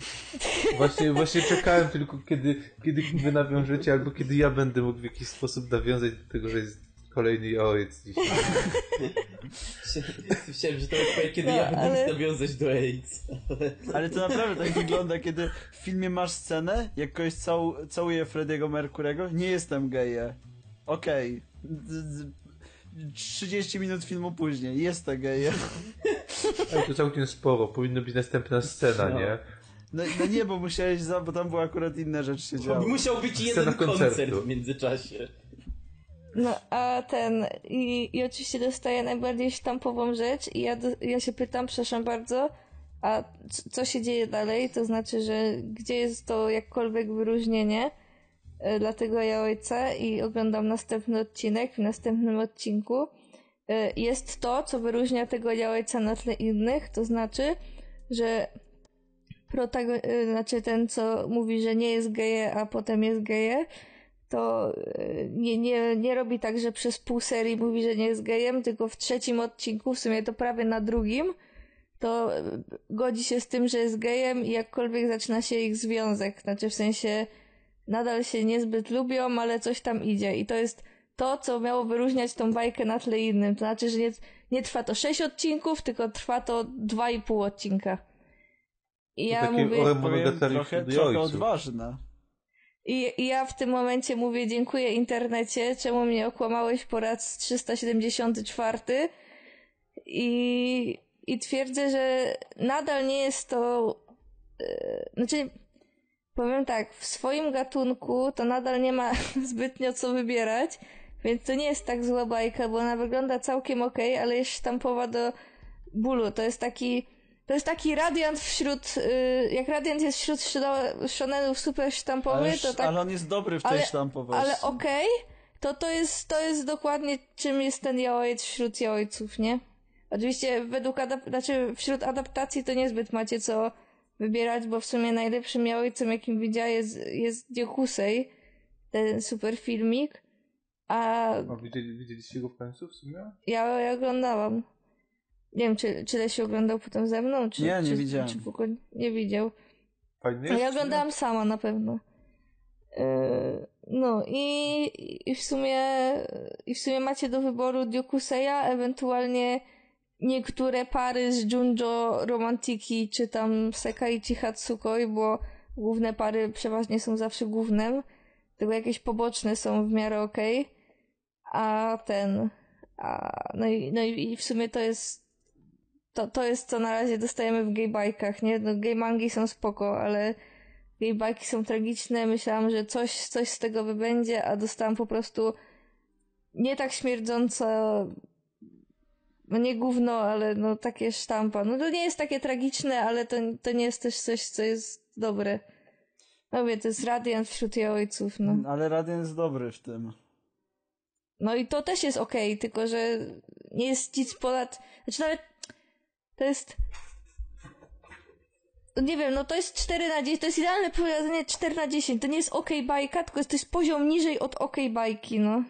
Właśnie, właśnie czekałem tylko kiedy, kiedy wy nawiążecie, albo kiedy ja będę mógł w jakiś sposób nawiązać do tego, że jest kolejny ojciec dzisiaj. Myślałem, że to odpowiedź, kiedy No, ja będę ale- nawiązać do AIDS. Ale to naprawdę tak wygląda, kiedy w filmie masz scenę, jak ktoś cał, całuje Frediego Merkurego, nie jestem geje. Okej. Z- 30 minut filmu później, jestem geje. Ale to całkiem sporo, powinna być następna scena, No. nie? No, no nie, bo musiałeś za, bo tam były akurat inne rzeczy się działy. Musiał być jeden koncert w międzyczasie. No, a ten, i, i oczywiście dostaję najbardziej sztampową rzecz i ja, ja się pytam, przepraszam bardzo, a co się dzieje dalej? To znaczy, że gdzie jest to jakkolwiek wyróżnienie e, dla tego ja ojca i oglądam następny odcinek, w następnym odcinku e, jest to, co wyróżnia tego ja ojca na tle innych, to znaczy, że protago- e, znaczy ten, co mówi, że nie jest geje, a potem jest geje, to e, nie, nie, nie robi tak, że przez pół serii mówi, że nie jest gejem, tylko w trzecim odcinku, w sumie to prawie na drugim, to e, godzi się z tym, że jest gejem i jakkolwiek zaczyna się ich związek. Znaczy w sensie nadal się niezbyt lubią, ale coś tam idzie. I to jest to, co miało wyróżniać tą bajkę na tle innym. To znaczy, że nie, nie trwa to sześć odcinków, tylko trwa to dwa i pół odcinka. I ja takie mówię... Powiem, trochę, trochę odważne. I, ja w tym momencie mówię dziękuję internecie, czemu mnie okłamałeś po raz 374 i, i twierdzę, że nadal nie jest to e, znaczy powiem tak, w swoim gatunku to nadal nie ma zbytnio co wybierać, więc to nie jest tak zła bajka, bo ona wygląda całkiem okej, ale jest sztampowa do bólu. To jest taki to jest taki radiant wśród, y, jak radiant jest wśród shone- shonenów super sztampowy, Ale, to tak ale on jest dobry w tej ale- sztampowości. ale okej, to to jest, to jest dokładnie czym jest ten jaojec wśród jaojców, nie? Oczywiście według adap- znaczy wśród adaptacji to niezbyt macie co wybierać, bo w sumie najlepszym jaojcem jakim widziałem jest, jest Diokusei, ten super filmik, a A widzieli, widzieliście go w końcu w sumie? ja, ja oglądałam. Nie wiem, czy, czy Lesiu oglądał potem ze mną, czy, Nie, nie czy, widziałem. czy w ogóle nie widział. Fajny A jest? ja oglądałam sama na pewno. Yy, No i, i w sumie i w sumie macie do wyboru Diokuseya, ewentualnie niektóre pary z Junjo Romantiki, czy tam Sekaichi Hatsukoi, bo główne pary przeważnie są zawsze głównym, tylko jakieś poboczne są w miarę okej. A ten a, no, i, no i w sumie to jest to, to jest co na razie dostajemy w gaybajkach, nie? No, gaymangi są spoko, ale gaybajki są tragiczne. Myślałam, że coś, coś z tego wybędzie, a dostałam po prostu nie tak śmierdząco no nie gówno, ale no takie sztampa. No to nie jest takie tragiczne, ale to, to nie jest też coś, co jest dobre. No mówię, to jest Radiant wśród jej ojców, no. Ale Radian jest dobry w tym. No i to też jest okej, tylko że nie jest nic ponad... Znaczy nawet to jest... No nie wiem, no to jest 4 na 10, to jest idealne powiedzenie 4 na 10. To nie jest okej bajka, tylko jest, to jest poziom niżej od okej bajki, no.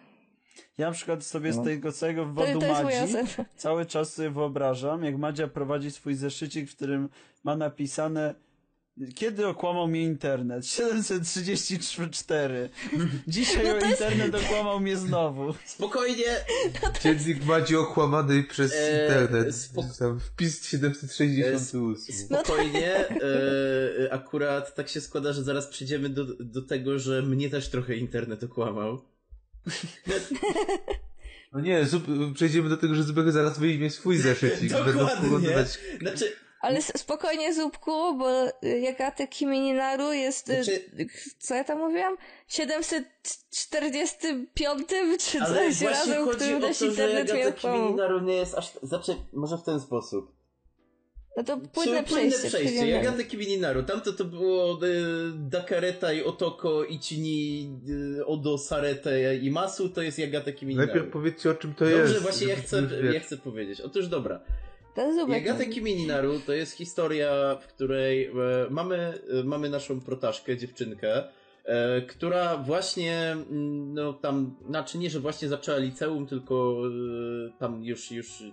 Ja na przykład sobie z tego całego To, wodu to jest moja Madzi cały czas sobie wyobrażam, jak Madzia prowadzi swój zeszycik, w którym ma napisane kiedy okłamał mnie internet? 734. Dzisiaj No o internet okłamał mnie znowu. Spokojnie, Dziennik Madzi okłamany przez Eee, internet. spok- Tam wpis 768. spokojnie. E, akurat tak się składa, że zaraz przejdziemy do, do tego, że mnie też trochę internet okłamał. No nie, przejdziemy do tego, że Zubek zaraz wyjmie swój zeszycik. Będą Dokładnie. porównywać Znaczy, Ale spokojnie, Zupku, bo y, Jagate Kimininaru jest... y, Znaczy- Co ja tam mówiłam? 745 czy ale coś właśnie razem, którym o też to, że internet okłamał. Kiminaru nie jest aż... Znaczy, może w ten sposób. No to płynne Płynne przejście. przejście. przejdziemy. Jagata Kimininaru. Tamto to było y, Dakareta i Otoko, Ichini, y, Odo, Sarete i Masu, to jest Jagata Kiminaru. Najpierw powiedzcie o czym to Dobrze, jest. właśnie ja chcę, ja chcę powiedzieć. Otóż dobra. To Zubek. Kimininaru to jest historia, w której e, mamy, e, mamy naszą protaszkę, dziewczynkę, e, która właśnie, mm, no tam, znaczy nie, że właśnie zaczęła liceum, tylko tam już, już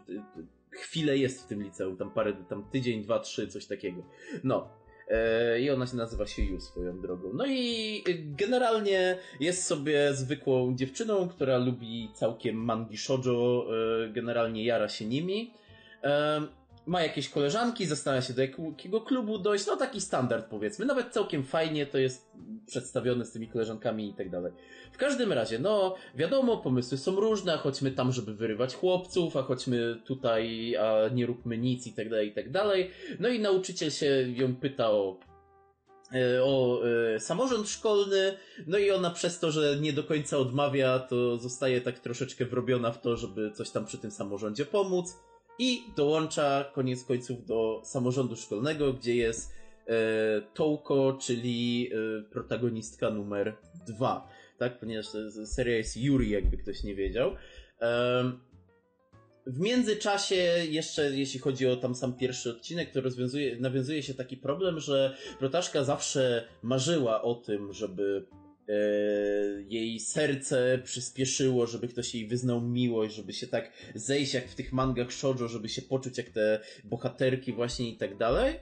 chwilę jest w tym liceum, tam parę, tam tydzień, dwa, trzy, coś takiego. No. I ona się nazywa się Yu swoją drogą. No i generalnie jest sobie zwykłą dziewczyną, która lubi całkiem mangi shoujo, generalnie jara się nimi. Ma jakieś koleżanki, zastanawia się do jakiego klubu dojść, no taki standard powiedzmy. Nawet całkiem fajnie to jest przedstawione z tymi koleżankami i tak dalej. W każdym razie, no wiadomo, pomysły są różne, a chodźmy tam, żeby wyrywać chłopców, a chodźmy tutaj, a nie róbmy nic i tak dalej, i tak dalej. No i nauczyciel się ją pyta o e, o e, samorząd szkolny, no i ona przez to, że nie do końca odmawia, to zostaje tak troszeczkę wrobiona w to, żeby coś tam przy tym samorządzie pomóc i dołącza koniec końców do samorządu szkolnego, gdzie jest e, czyli e, protagonistka numer dwa, tak? Ponieważ seria jest Yuri, jakby ktoś nie wiedział. E, w międzyczasie, jeszcze jeśli chodzi o tam sam pierwszy odcinek, to rozwiązuje, nawiązuje się taki problem, że Protaszka zawsze marzyła o tym, żeby E, jej serce przyspieszyło, żeby ktoś jej wyznał miłość, żeby się tak zejść jak w tych mangach shoujo, żeby się poczuć jak te bohaterki właśnie i tak dalej.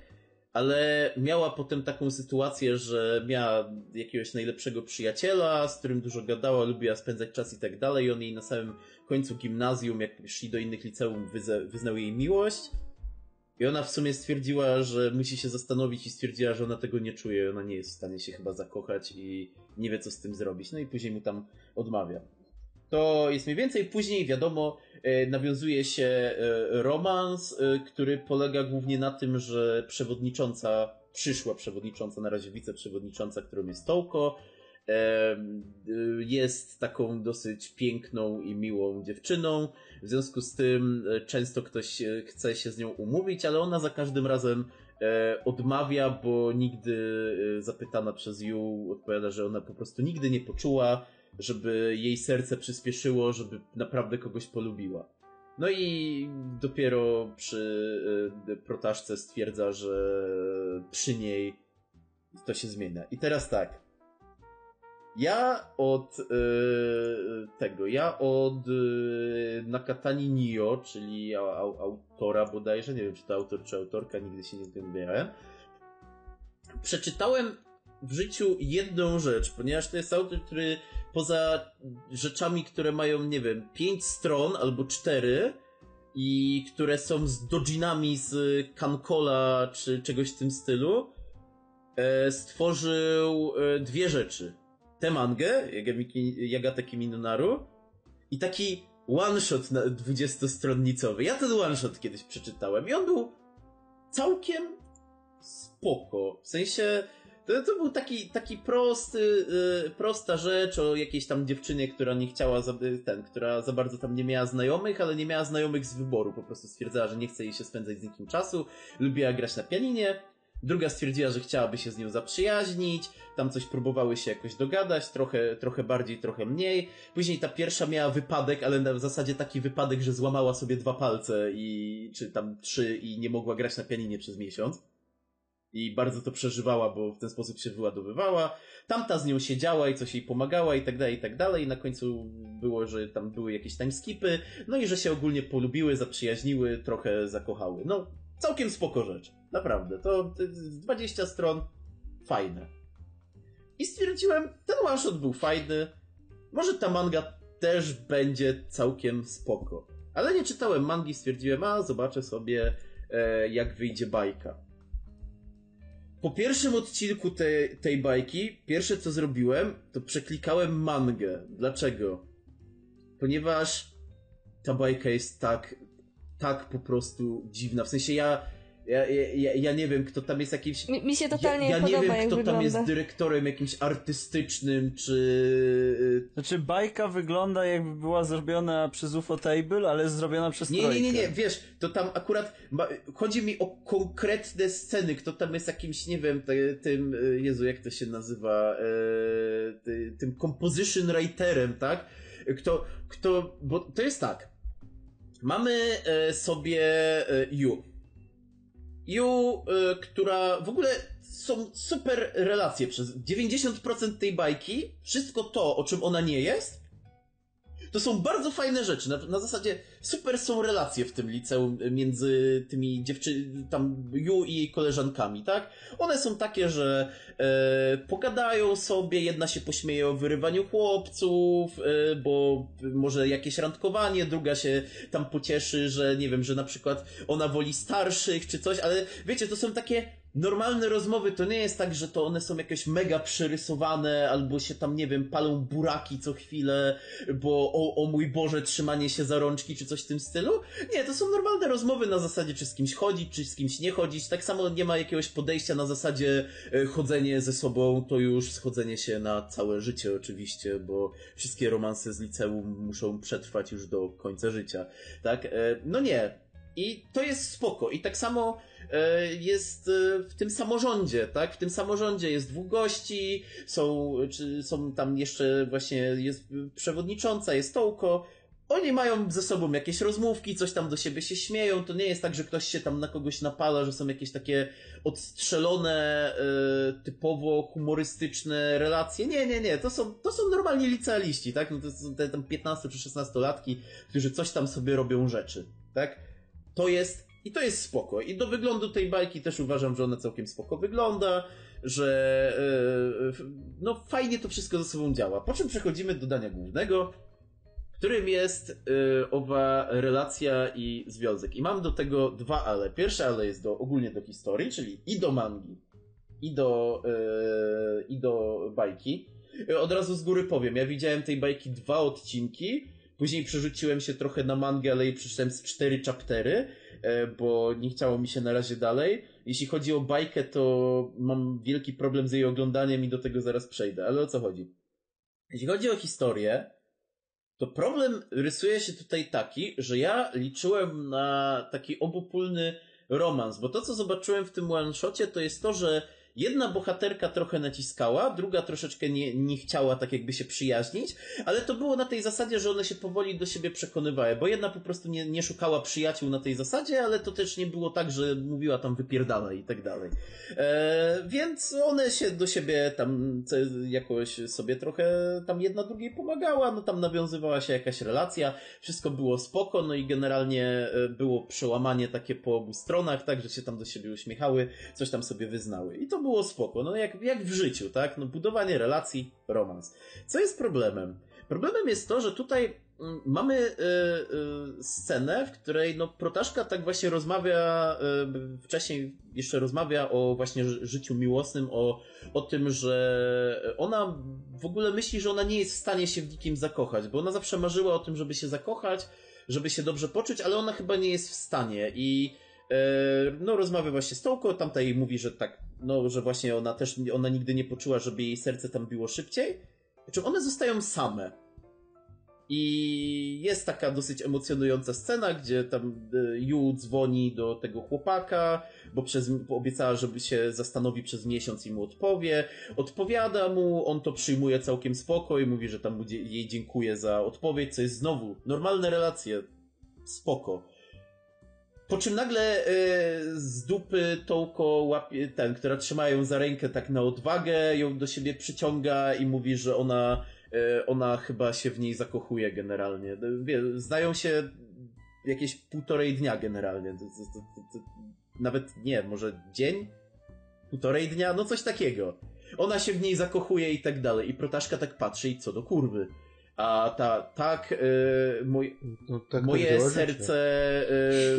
Ale miała potem taką sytuację, że miała jakiegoś najlepszego przyjaciela, z którym dużo gadała, lubiła spędzać czas i tak dalej. On jej na samym końcu gimnazjum, jak szli do innych liceum, wyznał jej miłość. I ona w sumie stwierdziła, że musi się zastanowić i stwierdziła, że ona tego nie czuje, ona nie jest w stanie się chyba zakochać i nie wie co z tym zrobić. No i później mu tam odmawia. To jest mniej więcej później, wiadomo, e, nawiązuje się e, romans, e, który polega głównie na tym, że przewodnicząca, przyszła przewodnicząca, na razie wiceprzewodnicząca, którą jest Tołko, jest taką dosyć piękną i miłą dziewczyną. W związku z tym e, często ktoś e, chce się z nią umówić, ale ona za każdym razem e, odmawia, bo nigdy zapytana przez Yu odpowiada, że ona po prostu nigdy nie poczuła, żeby jej serce przyspieszyło, żeby naprawdę kogoś polubiła. No i dopiero przy protaszce stwierdza, że przy niej to się zmienia. I teraz tak. Ja od yy, tego, ja od yy, Nakatani Nio, czyli au, autora bodajże, nie wiem czy to autor czy autorka, nigdy się nie zgłębiałem, przeczytałem w życiu jedną rzecz, ponieważ to jest autor, który poza rzeczami, które mają, nie wiem, pięć stron albo cztery i które są z dojinami z Kankola czy czegoś w tym stylu, e, stworzył e, dwie rzeczy tę mangę, Jagatę Kiminonaru i taki one-shot 20-stronnicowy. Ja ten one-shot kiedyś przeczytałem i on był całkiem spoko. W sensie, to, to był taki, taki prosty, yy, prosta rzecz o jakiejś tam dziewczynie, która nie chciała, za, ten, która za bardzo tam nie miała znajomych, ale nie miała znajomych z wyboru. Po prostu stwierdzała, że nie chce jej się spędzać z nikim czasu. Lubiła grać na pianinie Druga stwierdziła, że chciałaby się z nią zaprzyjaźnić, tam coś próbowały się jakoś dogadać, trochę, trochę bardziej, trochę mniej. Później ta pierwsza miała wypadek, ale w zasadzie taki wypadek, że złamała sobie dwa palce i, czy tam trzy i nie mogła grać na pianinie przez miesiąc. I bardzo to przeżywała, bo w ten sposób się wyładowywała. Tamta z nią siedziała i coś jej pomagała i tak dalej, i tak dalej. Na końcu było, że tam były jakieś timeskipy. No i że się ogólnie polubiły, zaprzyjaźniły, trochę zakochały. No, całkiem spoko rzecz. Naprawdę. To 20 stron fajne. I stwierdziłem, ten one był fajny. Może ta manga też będzie całkiem spoko. Ale nie czytałem mangi, stwierdziłem, a zobaczę sobie e, jak wyjdzie bajka. Po pierwszym odcinku te, tej bajki, pierwsze co zrobiłem, to przeklikałem mangę. Dlaczego? Ponieważ ta bajka jest tak, tak po prostu dziwna. W sensie ja ja, ja, ja nie wiem, kto tam jest jakimś. Mi, mi się totalnie ja, ja podoba, nie wiem, kto wygląda. tam jest dyrektorem jakimś artystycznym, czy. Y, znaczy, bajka wygląda jakby była zrobiona przez UFO Table, ale zrobiona przez Nie, nie, nie, nie, wiesz, to tam akurat. Ma... chodzi mi o konkretne sceny, kto tam jest jakimś, nie wiem, te, tym. Y, Jezu, jak to się nazywa? E, tym composition writerem, tak? Kto, kto. Bo to jest tak. Mamy e, sobie e, Yu y, która w ogóle są super relacje przez 90% tej bajki. Wszystko to, o czym ona nie jest, to są bardzo fajne rzeczy. Na, na zasadzie super są relacje w tym liceum między tymi dziewczynami, tam Ju i jej koleżankami, tak? One są takie, że e, pogadają sobie, jedna się pośmieje o wyrywaniu chłopców, e, bo może jakieś randkowanie, druga się tam pocieszy, że nie wiem, że na przykład ona woli starszych czy coś, ale wiecie, to są takie normalne rozmowy to nie jest tak, że to one są jakieś mega przerysowane, albo się tam, nie wiem, palą buraki co chwilę, bo o, o mój Boże, trzymanie się za rączki, czy coś w tym stylu. Nie, to są normalne rozmowy na zasadzie, czy z kimś chodzić, czy z kimś nie chodzić. Tak samo nie ma jakiegoś podejścia na zasadzie e, chodzenie ze sobą, to już schodzenie się na całe życie oczywiście, bo wszystkie romanse z liceum muszą przetrwać już do końca życia. Tak? E, no nie. I to jest spoko. I tak samo jest e, w tym samorządzie, tak? W tym samorządzie jest dwóch gości, są, czy są tam jeszcze właśnie, jest przewodnicząca, jest Tołko, oni mają ze sobą jakieś rozmówki, coś tam do siebie się śmieją. To nie jest tak, że ktoś się tam na kogoś napala, że są jakieś takie odstrzelone, y, typowo humorystyczne relacje. Nie, nie, nie. To są, to są normalni licealiści, tak? No to są te tam 15 czy 16 latki, którzy coś tam sobie robią rzeczy, tak? To jest i to jest spoko. I do wyglądu tej bajki też uważam, że ona całkiem spoko wygląda, że yy, no fajnie to wszystko ze sobą działa. Po czym przechodzimy do dania głównego, którym jest yy, owa relacja i związek. I mam do tego dwa ale. Pierwsze ale jest do, ogólnie do historii, czyli i do mangi, i do, yy, i do bajki. Od razu z góry powiem, ja widziałem tej bajki dwa odcinki, później przerzuciłem się trochę na mangę, ale jej przeczytałem z cztery chaptery bo nie chciało mi się na razie dalej. Jeśli chodzi o bajkę, to mam wielki problem z jej oglądaniem i do tego zaraz przejdę. Ale o co chodzi? Jeśli chodzi o historię, to problem rysuje się tutaj taki, że ja liczyłem na taki obopólny romans, bo to, co zobaczyłem w tym one-shocie, to jest to, że Jedna bohaterka trochę naciskała, druga troszeczkę nie, nie chciała tak jakby się przyjaźnić, ale to było na tej zasadzie, że one się powoli do siebie przekonywały, bo jedna po prostu nie, nie szukała przyjaciół na tej zasadzie, ale to też nie było tak, że mówiła tam wypierdala i tak dalej. E, więc one się do siebie tam jakoś sobie trochę tam jedna drugiej pomagała, no tam nawiązywała się jakaś relacja, wszystko było spoko, no i generalnie e, było przełamanie takie po obu stronach, tak, że się tam do siebie uśmiechały, coś tam sobie wyznały. I to było spoko, no jak, jak w życiu, tak? No budowanie relacji, romans. Co jest problemem? Problemem jest to, że tutaj mm, mamy y, y, scenę, w której no protaszka tak właśnie rozmawia, y, wcześniej jeszcze rozmawia o właśnie życiu miłosnym, o, o tym, że ona w ogóle myśli, że ona nie jest w stanie się w nikim zakochać, bo ona zawsze marzyła o tym, żeby się zakochać, żeby się dobrze poczuć, ale ona chyba nie jest w stanie i no rozmawia właśnie z Tołko, tamta jej mówi, że tak no, że właśnie ona też, ona nigdy nie poczuła, żeby jej serce tam biło szybciej. Znaczy one zostają same. I jest taka dosyć emocjonująca scena, gdzie tam Yu e, dzwoni do tego chłopaka, bo, przez, obiecała, żeby się zastanowi przez miesiąc i mu odpowie. Odpowiada mu, on to przyjmuje całkiem spoko i mówi, że tam jej dziękuję za odpowiedź, co jest znowu normalne relacje. Spoko. Po czym nagle y, z dupy Tołko łapie, ten, która trzyma ją za rękę tak na odwagę, ją do siebie przyciąga i mówi, że ona, y, ona chyba się w niej zakochuje generalnie. Wie, znają się jakieś półtorej dnia generalnie. Nawet nie, może dzień? Półtorej dnia? No coś takiego. Ona się w niej zakochuje i tak dalej. I protaszka tak patrzy i co do kurwy. A ta, tak, yy, mój, no, tak moje serce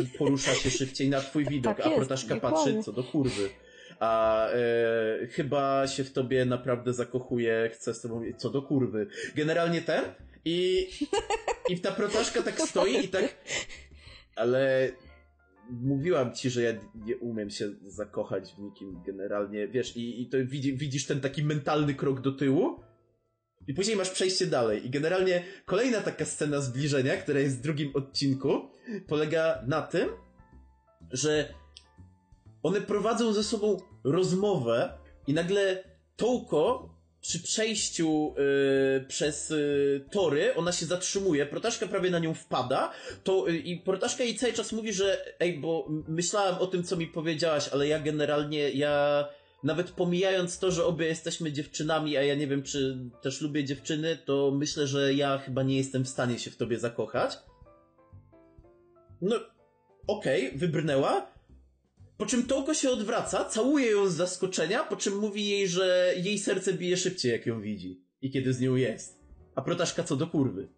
yy, porusza się szybciej na twój widok, tak a protaszka patrzy co do kurwy. A yy, chyba się w tobie naprawdę zakochuje, chce z tobą, co do kurwy. Generalnie ten i, i ta protaszka tak stoi i tak, ale mówiłam ci, że ja nie umiem się zakochać w nikim generalnie, wiesz, i, i to widzisz ten taki mentalny krok do tyłu, i później masz przejście dalej. I generalnie kolejna taka scena zbliżenia, która jest w drugim odcinku, polega na tym, że one prowadzą ze sobą rozmowę i nagle Tołko przy przejściu yy, przez yy, tory, ona się zatrzymuje, protaszka prawie na nią wpada, to, yy, i protaszka jej cały czas mówi, że ej, bo myślałem o tym, co mi powiedziałaś, ale ja generalnie, ja nawet pomijając to, że obie jesteśmy dziewczynami, a ja nie wiem, czy też lubię dziewczyny, to myślę, że ja chyba nie jestem w stanie się w tobie zakochać. No, okej, okay, wybrnęła. Po czym Tołko się odwraca, całuje ją z zaskoczenia, po czym mówi jej, że jej serce bije szybciej, jak ją widzi. I kiedy z nią jest. A protaszka co do kurwy.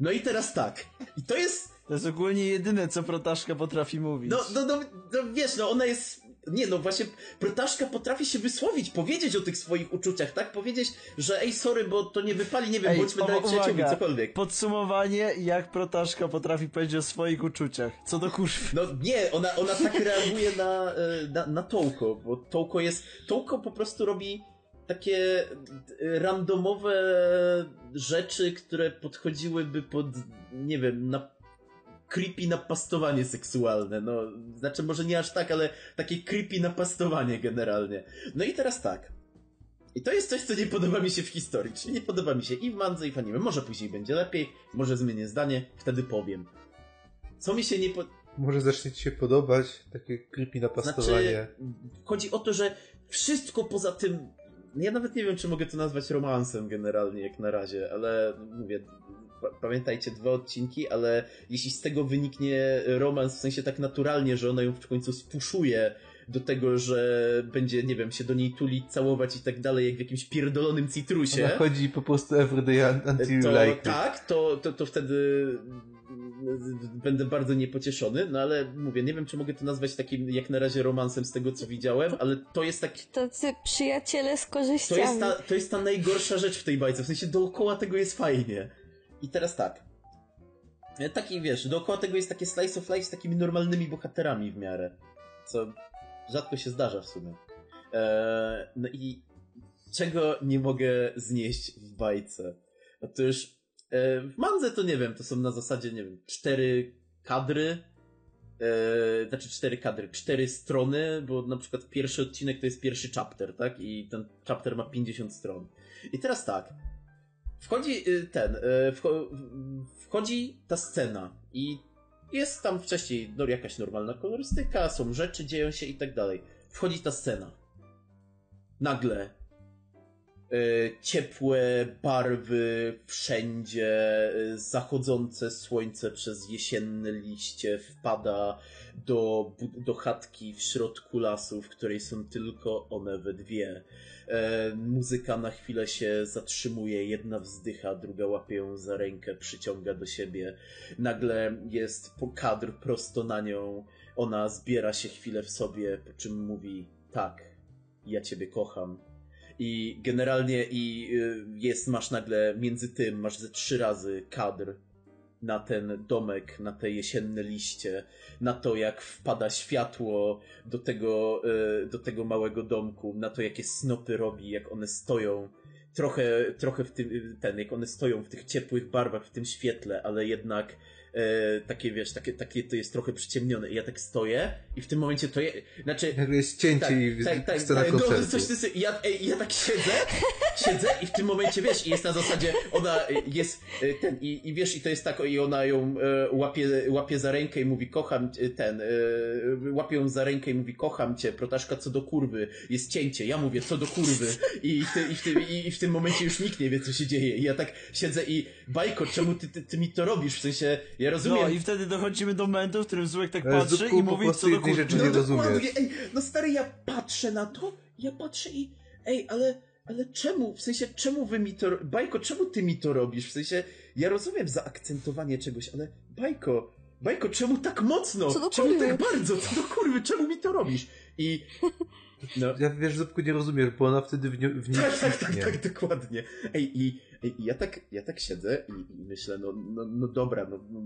No i teraz tak. I to jest... To jest ogólnie jedyne, co protaszka potrafi mówić. No, no, no, no wiesz, no ona jest nie no, właśnie protaszka potrafi się wysłowić, powiedzieć o tych swoich uczuciach, tak? Powiedzieć, że ej, sorry, bo to nie wypali, nie wiem, ej, bądźmy dalej przyjaciółmi, cokolwiek. Podsumowanie, jak protaszka potrafi powiedzieć o swoich uczuciach. Co do kurwy. No nie, ona, ona tak reaguje na, e, na, na Tołko, bo Tołko jest... Tołko po prostu robi takie randomowe rzeczy, które podchodziłyby pod, nie wiem, na creepy napastowanie seksualne. No, znaczy może nie aż tak, ale takie creepy napastowanie generalnie. No i teraz tak. I to jest coś, co nie podoba mi się w historii. Czyli nie podoba mi się i w mandze, i w anime. Może później będzie lepiej, może zmienię zdanie, wtedy powiem. Co mi się nie podoba... Może zacznie ci się podobać takie creepy napastowanie. Znaczy, chodzi o to, że wszystko poza tym ja nawet nie wiem, czy mogę to nazwać romansem generalnie, jak na razie, ale mówię, pamiętajcie, dwa odcinki, ale jeśli z tego wyniknie romans, w sensie tak naturalnie, że ona ją w końcu spuszuje do tego, że będzie, nie wiem, się do niej tulić, całować i tak dalej, jak w jakimś pierdolonym citrusie. Ona chodzi po prostu everyday until to, like Tak, to, to, to wtedy będę bardzo niepocieszony, no ale mówię, nie wiem, czy mogę to nazwać takim jak na razie romansem z tego, co widziałem, ale to jest taki... Tacy przyjaciele z korzyściami. To jest, ta, to jest ta najgorsza rzecz w tej bajce, w sensie dookoła tego jest fajnie. I teraz tak. Taki, wiesz, dookoła tego jest takie slice of life z takimi normalnymi bohaterami w miarę. Co rzadko się zdarza w sumie. Eee, no i czego nie mogę znieść w bajce? Otóż e, w Manze to nie wiem, to są na zasadzie, nie wiem, cztery kadry, e, znaczy cztery kadry, cztery strony, bo na przykład pierwszy odcinek to jest pierwszy chapter, tak? I ten chapter ma 50 stron. I teraz tak, wchodzi y, ten, y, wchodzi ta scena i jest tam wcześniej jakaś normalna kolorystyka, są rzeczy, dzieją się i tak dalej. Wchodzi ta scena. Nagle ciepłe barwy wszędzie, zachodzące słońce przez jesienne liście wpada do, do chatki w środku lasu, w której są tylko one we dwie. E, muzyka na chwilę się zatrzymuje, jedna wzdycha, druga łapie ją za rękę, przyciąga do siebie. Nagle jest kadr prosto na nią, ona zbiera się chwilę w sobie, po czym mówi tak, ja ciebie kocham. I generalnie i y, jest, masz nagle między tym, masz ze trzy razy kadr na ten domek, na te jesienne liście, na to jak wpada światło do tego, e, do tego małego domku, na to jakie snopy robi, jak one stoją. Trochę, trochę w tym, ten, jak one stoją w tych ciepłych barwach, w tym świetle, ale jednak e, takie, wiesz, takie, takie to jest trochę przyciemnione. I ja tak stoję i w tym momencie to je, znaczy... Nagle jest cięcie tak, i tak, tak, scena tak, no, coś, coś, ja, ej, ja tak siedzę, siedzę i w tym momencie, wiesz, i jest na zasadzie, ona jest e, ten, i, i wiesz, i to jest tak, i ona ją e, łapie, łapie za rękę i mówi, kocham e, ten, e, łapie ją za rękę i mówi, kocham cię, protaszka co do kurwy, jest cięcie, ja mówię, co do kurwy i, ty, i, w, ty, i, i w tym momencie już nikt nie wie, co się dzieje. I ja tak siedzę i, bajko, czemu ty, ty, ty mi to robisz, w sensie, ja rozumiem, no i wtedy dochodzimy do momentu, w którym Złek tak patrzy i mówi, co do kurwy. rzeczy nie no, rozumiesz. Ej, no stary, ja patrzę na to, ja patrzę i, ej, ale, ale czemu, w sensie, czemu wy mi to, Bajko, czemu ty mi to robisz? W sensie, ja rozumiem zaakcentowanie czegoś, ale Bajko, Bajko, czemu tak mocno? Co do czemu tak bardzo? Co do kurwy? Czemu mi to robisz? I no. Ja wiesz, Zupku nie rozumiesz, bo ona wtedy w, nie, w niej Tak, tak, tak, tak, dokładnie. Ej, i, i ja, tak, ja tak siedzę i, i myślę, no, no, no dobra, no, no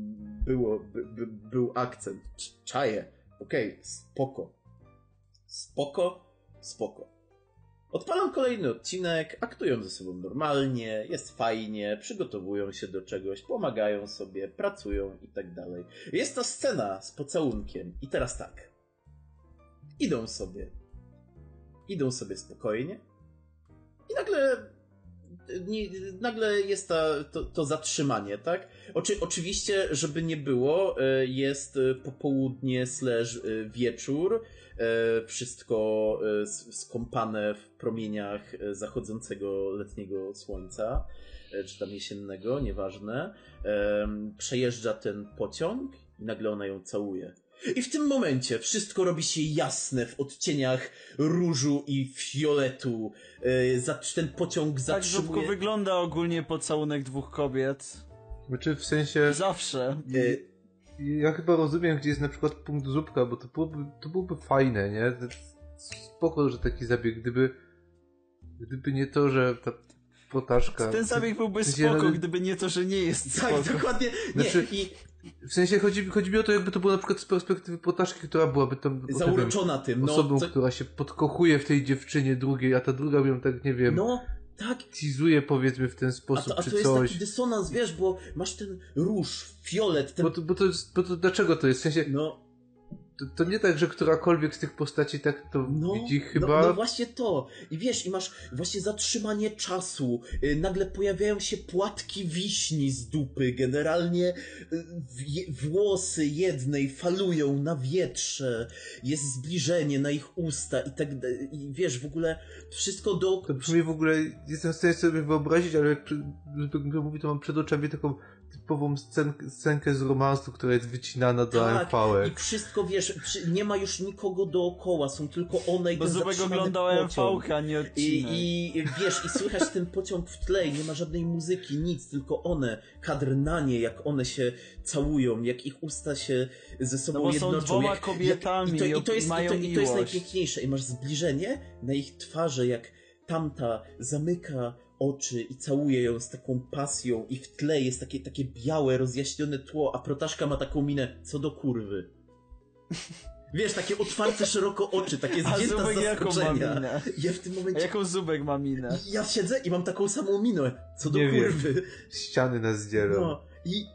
było, by, by, był akcent, czaję, okej, okay, spoko. Spoko, spoko. Odpalam kolejny odcinek, aktują ze sobą normalnie, jest fajnie, przygotowują się do czegoś, pomagają sobie, pracują i tak dalej. Jest ta scena z pocałunkiem i teraz tak. Idą sobie idą sobie spokojnie i nagle nie, nagle jest ta, to, to zatrzymanie, tak? Oczy, oczywiście, żeby nie było, e, jest popołudnie slash wieczór, wszystko skąpane w promieniach zachodzącego letniego słońca, czy tam jesiennego, nieważne. Przejeżdża ten pociąg i nagle ona ją całuje. I w tym momencie wszystko robi się jasne w odcieniach różu i fioletu. Yy, ten pociąg zatrzymuje... Tak wygląda ogólnie pocałunek dwóch kobiet. Znaczy w sensie... Zawsze. Yy, ja chyba rozumiem, gdzie jest na przykład punkt zupka, bo to byłoby, to byłoby fajne, nie? Spoko, że taki zabieg, gdyby gdyby nie to, że ta potaszka... Ten zabieg byłby spoko, gdyby nie to, że nie jest tak, spoko. Tak, dokładnie. Nie, znaczy, i w sensie chodzi, chodzi mi o to, jakby to było na przykład z perspektywy potaszki, która byłaby tam zauroczona tym, no, osobą, co... która się podkochuje w tej dziewczynie drugiej, a ta druga ją tak, nie wiem. No, tak. Cizuje powiedzmy w ten sposób, a to, a czy to coś. jest taki dysonans, wiesz, bo masz ten róż, fiolet, ten... Bo to, bo to, bo to dlaczego to jest? W sensie... No, to, to, nie tak, że którakolwiek z tych postaci tak to no, widzi no, chyba. No, no, właśnie to. I wiesz, i masz właśnie zatrzymanie czasu. Yy, nagle pojawiają się płatki wiśni z dupy. Generalnie yy, włosy jednej falują na wietrze. Jest zbliżenie na ich usta i tak I wiesz, w ogóle wszystko do... To brzmi w ogóle, jestem w stanie sobie wyobrazić, ale jak mówi, to mam przed oczami taką typową scenkę, scenkę z romansu, która jest wycinana do tak, i wszystko, wiesz, nie ma już nikogo dookoła, są tylko one i Bo ten złego oglądał MV, a nie odcinek. I, I wiesz, i słychać ten pociąg w tle, nie ma żadnej muzyki, nic, tylko one, kadr na nie, jak one się całują, jak ich usta się ze sobą no bo jednoczą. są dwoma jak, kobietami jak, i, to, i, to jest, mają i, to, i to jest najpiękniejsze. I masz zbliżenie na ich twarze, jak tamta zamyka oczy i całuje ją z taką pasją i w tle jest takie, takie białe, rozjaśnione tło, a protaszka ma taką minę, co do kurwy. Wiesz, takie otwarte szeroko oczy, takie zdjęta z zaskoczenia. Ja w tym momencie... A jaką Zubek ma minę? Ja siedzę i mam taką samą minę, co do Nie kurwy. Wiem. Ściany nas zdzielą. No, i...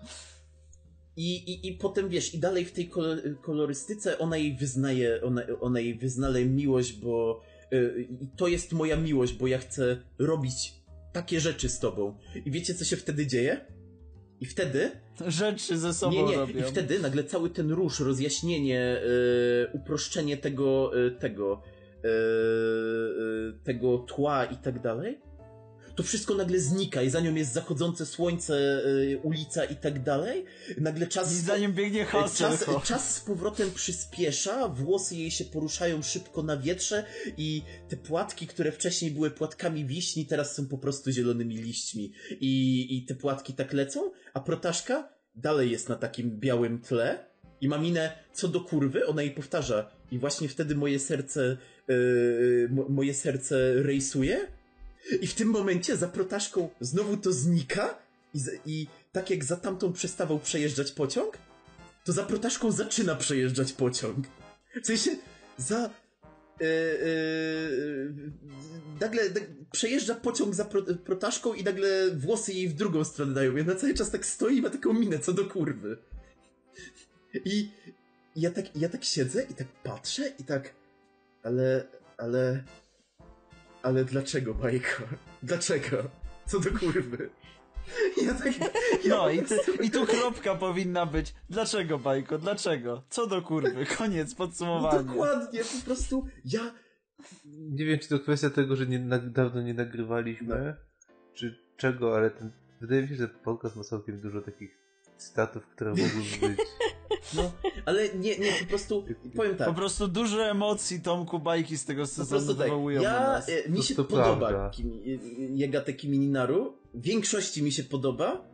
I, i, I potem wiesz, i dalej w tej kolorystyce ona jej wyznaje, ona, ona jej wyznaje miłość, bo yy, to jest moja miłość, bo ja chcę robić takie rzeczy z tobą. I wiecie, co się wtedy dzieje? I wtedy... Rzeczy ze sobą nie, nie. robią. I wtedy nagle cały ten róż, rozjaśnienie, yy, uproszczenie tego, yy, tego, yy, tego tła i tak dalej, to wszystko nagle znika i za nią jest zachodzące słońce, y, ulica i tak dalej. Nagle czas... I za nim biegnie Hassel. Czas, czas z powrotem przyspiesza, włosy jej się poruszają szybko na wietrze i te płatki, które wcześniej były płatkami wiśni, teraz są po prostu zielonymi liśćmi. I, i te płatki tak lecą, a protaszka dalej jest na takim białym tle i ma minę co do kurwy, ona jej powtarza. I właśnie wtedy moje serce, yy, moje serce rejsuje i w tym momencie za protaszką znowu to znika i, i tak jak za tamtą przestawał przejeżdżać pociąg, to za protaszką zaczyna przejeżdżać pociąg. W sensie za... Yy, yy, nagle przejeżdża pociąg za pro, protaszką i nagle włosy jej w drugą stronę dają. Ja na cały czas tak stoi i ma taką minę, co do kurwy. I ja tak, ja tak siedzę i tak patrzę i tak... Ale... ale... Ale dlaczego, Bajko? Dlaczego? Co do kurwy? Ja tak, ja no i, ty, i tu kropka powinna być. Dlaczego, Bajko? Dlaczego? Co do kurwy? Koniec podsumowania. No dokładnie, po prostu ja... Nie wiem, czy to kwestia tego, że nie, na, dawno nie nagrywaliśmy, no. czy czego, ale ten, wydaje mi się, że podcast ma całkiem dużo takich cytatów, które mogłyby być no, ale nie, nie, po prostu, powiem tak. Po prostu dużo emocji Tomku bajki z tego sezonu tak, wywołują ja, e, Mi się to, to podoba Kimi, Jagate Kimininaru. W większości mi się podoba.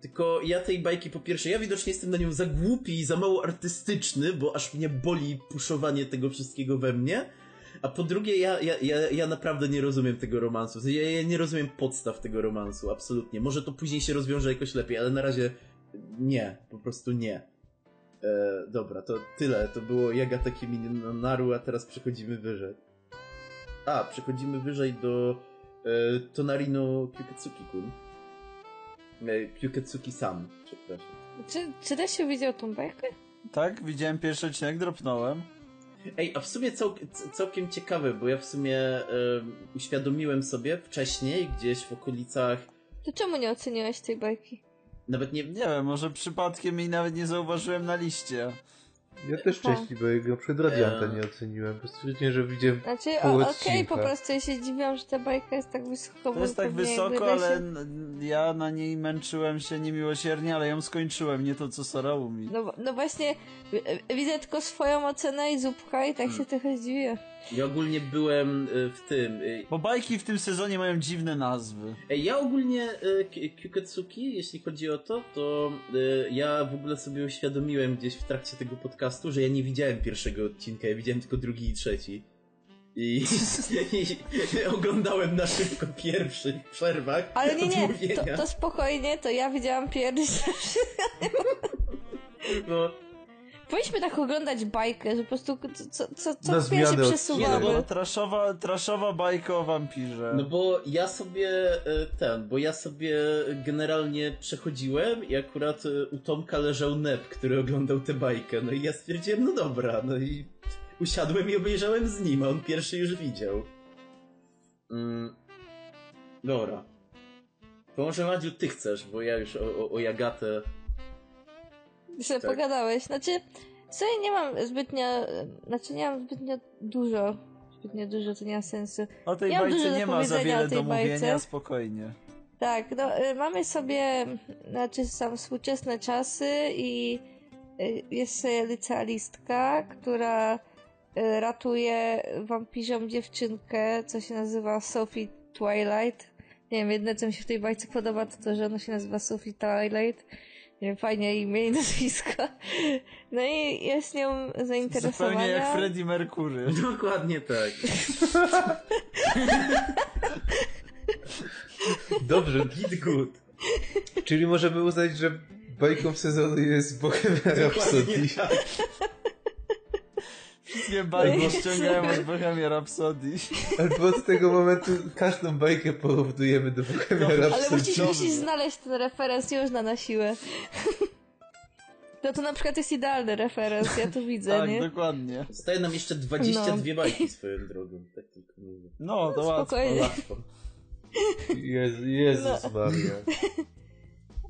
Tylko ja tej bajki po pierwsze, ja widocznie jestem na nią za głupi i za mało artystyczny, bo aż mnie boli puszowanie tego wszystkiego we mnie. A po drugie, ja, ja, ja, ja naprawdę nie rozumiem tego romansu. Ja, ja nie rozumiem podstaw tego romansu, absolutnie. Może to później się rozwiąże jakoś lepiej, ale na razie nie, po prostu nie. E, dobra, to tyle. To było Jagata Naru, a teraz przechodzimy wyżej. A, przechodzimy wyżej do e, Tonarino Kyuketsuki-kun. E, Kyuketsuki-san, przepraszam. Czy, czy też się widział tą bajkę? Tak, widziałem pierwszy odcinek, dropnąłem. Ej, a w sumie cał, całkiem ciekawe, bo ja w sumie e, uświadomiłem sobie wcześniej, gdzieś w okolicach. To czemu nie oceniłeś tej bajki? Nawet nie. Nie wiem, może przypadkiem i nawet nie zauważyłem na liście. Ja też wcześniej, bo jego przed Radianta nie oceniłem. Po prostu stwierdziłem, że widziałem Znaczy, okej, odcinka. po prostu ja się dziwiłam, że ta bajka jest tak wysoko. To jest tak wysoko, ale Się... ja na niej męczyłem się niemiłosiernie, ale ją skończyłem, nie to co Saraumi. No, no właśnie, widzę tylko swoją ocenę i zupka i tak Hmm. się trochę dziwię. Ja ogólnie byłem e, w tym. e, Bo bajki w tym sezonie mają dziwne nazwy. Ej, ja ogólnie e, Kyuketsuki, jeśli chodzi o to, to ja w ogóle sobie uświadomiłem gdzieś w trakcie tego podcastu, że ja nie widziałem pierwszego odcinka, ja widziałem tylko drugi i trzeci. I, i oglądałem na szybko pierwszy w przerwach. Ale nie, nie, to, to spokojnie, to ja widziałam pierwszy. No, Powinniśmy tak oglądać bajkę, że po prostu co, co, co Na chwilę się przesuwamy. odcinka. No, traszowa, traszowa bajka o wampirze. no bo ja sobie e, ten, bo ja sobie generalnie przechodziłem i akurat e, u Tomka leżał Nep, który oglądał tę bajkę. No i ja stwierdziłem, no dobra, no i usiadłem i obejrzałem z nim, a on pierwszy już widział. Mm. Dobra. To może Madziu ty chcesz, bo ja już o, o, o Jagatę... Że Tak. pogadałeś. Znaczy, sobie nie mam zbytnio, znaczy nie mam zbytnio dużo, zbytnio dużo, to nie ma sensu. o tej ja bajce nie ma za wiele do mówienia, bajce. spokojnie. Tak, no, y, mamy sobie, znaczy są współczesne czasy i y, jest sobie licealistka, która y, ratuje wampirzą dziewczynkę, co się nazywa Sophie Twilight. Nie wiem, jedyne co mi się w tej bajce podoba to to, że ona się nazywa Sophie Twilight. Fajnie imię i nazwisko. No i jest nią zainteresowana. Zupełnie jak Freddie Mercury. Dokładnie tak. Dobrze, Git good. czyli możemy uznać, że bajką sezonu jest Bohemian Rhapsody. Dokładnie tak. Wszystkie bajki ściągają od Bohemia Rhapsody. Albo od tego momentu każdą bajkę porównujemy do Bohemian Ale Rhapsody. musisz, Dobrze. musisz znaleźć ten referenc, nie można na siłę. No to na przykład jest idealny referenc, ja to widzę, Tak, nie? dokładnie. Zostaje nam jeszcze 22 No. bajki swoją drogą, tak tylko mówię. No, to łatwo. Spokojnie. Łatwo. Jezu, Jezus Maria.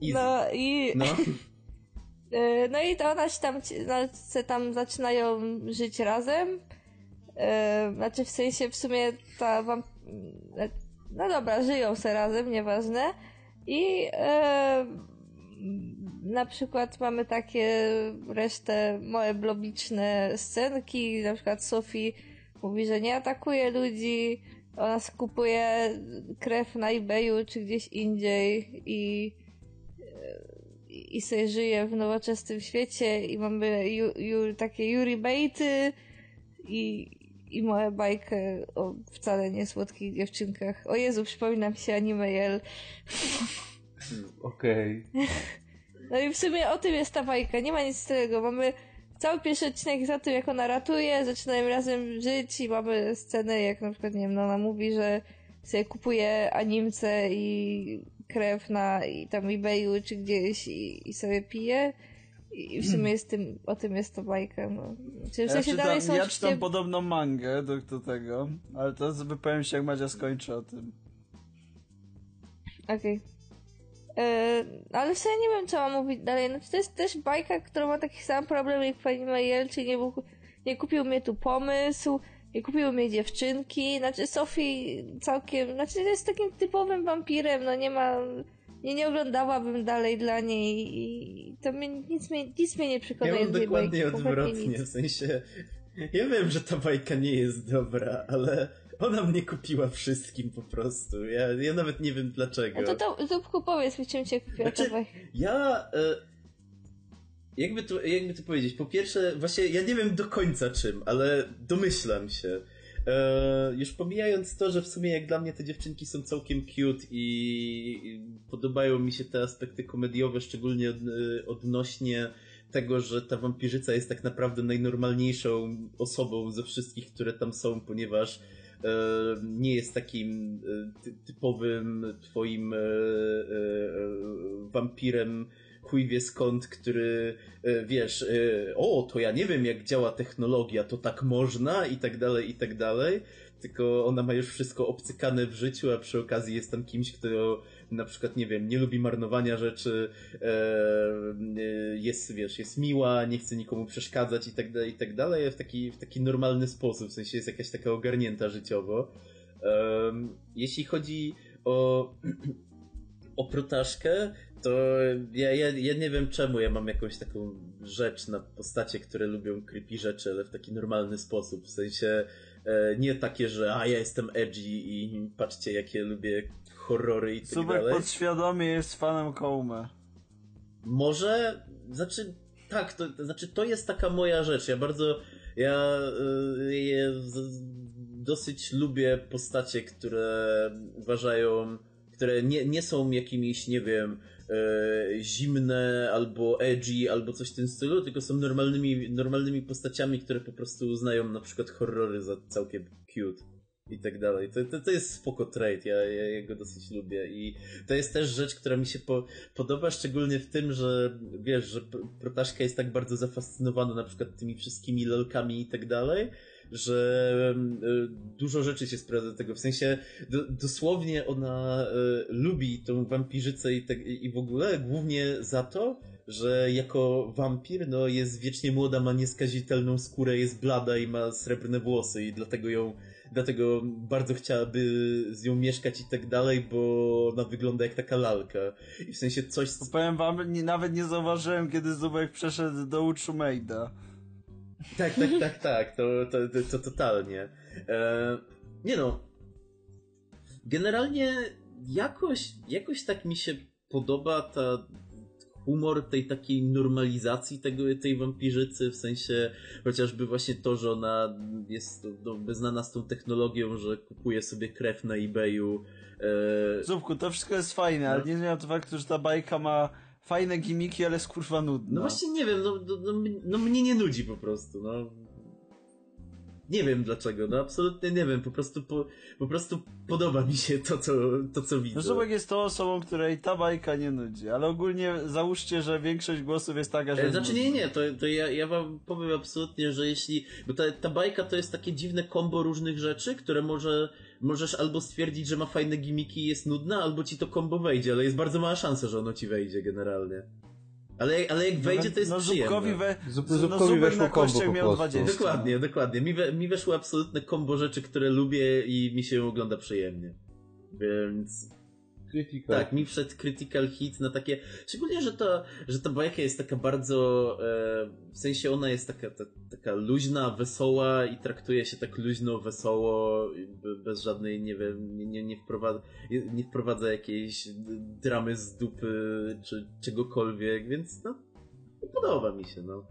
Easy. No i, No. E, no i to ona się tam, se tam zaczynają żyć razem. E, Znaczy w sensie w sumie ta wam... No dobra, żyją se razem, nieważne. I e, na przykład mamy takie resztę małe blobiczne scenki, na przykład Sophie mówi, że nie atakuje ludzi, ona skupuje krew na eBayu czy gdzieś indziej i i sobie żyje w nowoczesnym świecie i mamy ju, ju, takie Yuri Bejty i, i moją bajkę o wcale nie słodkich dziewczynkach. O Jezu, przypomina mi się anime Jel. Okej. No i w sumie o tym jest ta bajka, nie ma nic z tego. Mamy cały pierwszy odcinek za tym, jak ona ratuje, zaczynają razem żyć i mamy scenę, jak na przykład, nie wiem, no ona mówi, że sobie kupuje animce i krew na i tam eBayu czy gdzieś i, i sobie pije. I w sumie jest tym, o tym jest ta bajka, no. Czyli w Ja sensie dalej czytam, są ja czytam podobną mangę do, do tego, ale to wypowiem się jak Madzia skończy o tym. Okej. E, ale w sumie nie wiem, co mam mówić dalej. Znaczy, to jest też bajka, która ma taki sam problem jak pani Majel, czyli nie, nie kupił mnie tu pomysł, nie kupiły mnie dziewczynki. Znaczy, Sophie całkiem. Znaczy, jest takim typowym wampirem, no nie ma. Nie, nie oglądałabym dalej dla niej i to mnie, nic, mnie, nic mnie nie Ja przekonuje mam do tej dokładnie bajki, odwrotnie, w sensie... Ja wiem, że ta bajka nie jest dobra, ale ona mnie kupiła wszystkim po prostu. Ja, ja nawet nie wiem dlaczego. No to, to Zupku, powiedz mi, czym cię kupiła Znaczy, ta bajka. Ja. E, jakby, to, jakby to powiedzieć? Po pierwsze, właśnie ja nie wiem do końca czym, ale domyślam się. E, już pomijając to, że w sumie jak dla mnie te dziewczynki są całkiem cute i, i podobają mi się te aspekty komediowe, szczególnie od, e, odnośnie tego, że ta wampirzyca jest tak naprawdę najnormalniejszą osobą ze wszystkich, które tam są, ponieważ e, nie jest takim e, ty, typowym twoim e, e, e, wampirem chuj wie skąd, który, e, wiesz, e, o, to ja nie wiem jak działa technologia, to tak można i tak dalej, i tak dalej, tylko ona ma już wszystko obcykane w życiu, a przy okazji jest tam kimś, kto na przykład, nie wiem, nie lubi marnowania rzeczy, e, jest, wiesz, jest miła, nie chce nikomu przeszkadzać i tak dalej, i tak dalej, w taki, w taki normalny sposób, w sensie jest jakaś taka ogarnięta życiowo. Jeśli chodzi o, o protaszkę, to ja, ja, ja nie wiem czemu ja mam jakąś taką rzecz na postacie, które lubią creepy rzeczy, ale w taki normalny sposób, w sensie e, nie takie, że a ja jestem edgy i patrzcie jakie lubię horrory i tak Subek dalej. podświadomie jest fanem Kołme. Może, znaczy, tak, to, to znaczy to jest taka moja rzecz. Ja bardzo, ja y, dosyć lubię postacie, które uważają, które nie, nie są jakimiś, nie wiem, y, zimne albo edgy albo coś w tym stylu, tylko są normalnymi, normalnymi postaciami, które po prostu uznają na przykład horrory za całkiem cute i tak dalej. To, to, to jest spoko trade, ja, ja, ja go dosyć lubię i to jest też rzecz, która mi się po, podoba, szczególnie w tym, że wiesz, że Protaszka jest tak bardzo zafascynowana na przykład tymi wszystkimi lolkami i tak dalej, że y, dużo rzeczy się sprawdza do tego, w sensie do, dosłownie ona y, lubi tą wampirzycę i, tak, i w ogóle głównie za to, że jako wampir, no jest wiecznie młoda, ma nieskazitelną skórę, jest blada i ma srebrne włosy i dlatego ją dlatego bardzo chciałaby z nią mieszkać i tak dalej, bo ona wygląda jak taka lalka. I w sensie coś... Powiem wam, nie, nawet nie zauważyłem, kiedy Zubek przeszedł do Utrzumaida. Tak, tak, tak, tak, to, to, to, to totalnie. E, nie no. Generalnie jakoś, jakoś tak mi się podoba ta humor tej takiej normalizacji tego, tej wampirzycy, w sensie chociażby właśnie to, że ona jest no, znana z tą technologią, że kupuje sobie krew na eBayu. E... Zupku, to wszystko jest fajne, no. ale nie zmienia to faktu, że ta bajka ma fajne gimiki, ale jest kurwa nudna. No właśnie nie wiem, no, no, no, no mnie nie nudzi po prostu, no. Nie wiem dlaczego, no absolutnie nie wiem, po prostu, po, po prostu podoba mi się to, co, to, co widzę. No jest tą osobą, której ta bajka nie nudzi, ale ogólnie załóżcie, że większość głosów jest taka, że... E, znaczy nie, nie, to, to ja, ja wam powiem absolutnie, że jeśli... Bo ta, ta bajka to jest takie dziwne kombo różnych rzeczy, które może, możesz albo stwierdzić, że ma fajne gimiki i jest nudna, albo ci to kombo wejdzie, ale jest bardzo mała szansa, że ono ci wejdzie generalnie. Ale, ale jak wejdzie, to jest no, przyjemne. Zupkowi, we, Zub, no, weszło kombo miał 20. Dokładnie, dokładnie. Mi, we, mi weszło absolutne kombo rzeczy, które lubię i mi się ogląda przyjemnie. Więc Critical. Tak, mi wszedł critical hit na takie. Szczególnie, że to, że ta bajka jest taka bardzo. E, w sensie ona jest taka, ta, taka luźna, wesoła i traktuje się tak luźno, wesoło, bez żadnej, nie wiem, nie, nie, wprowadza, nie wprowadza jakiejś dramy z dupy czy czegokolwiek, więc no. Podoba mi się, no.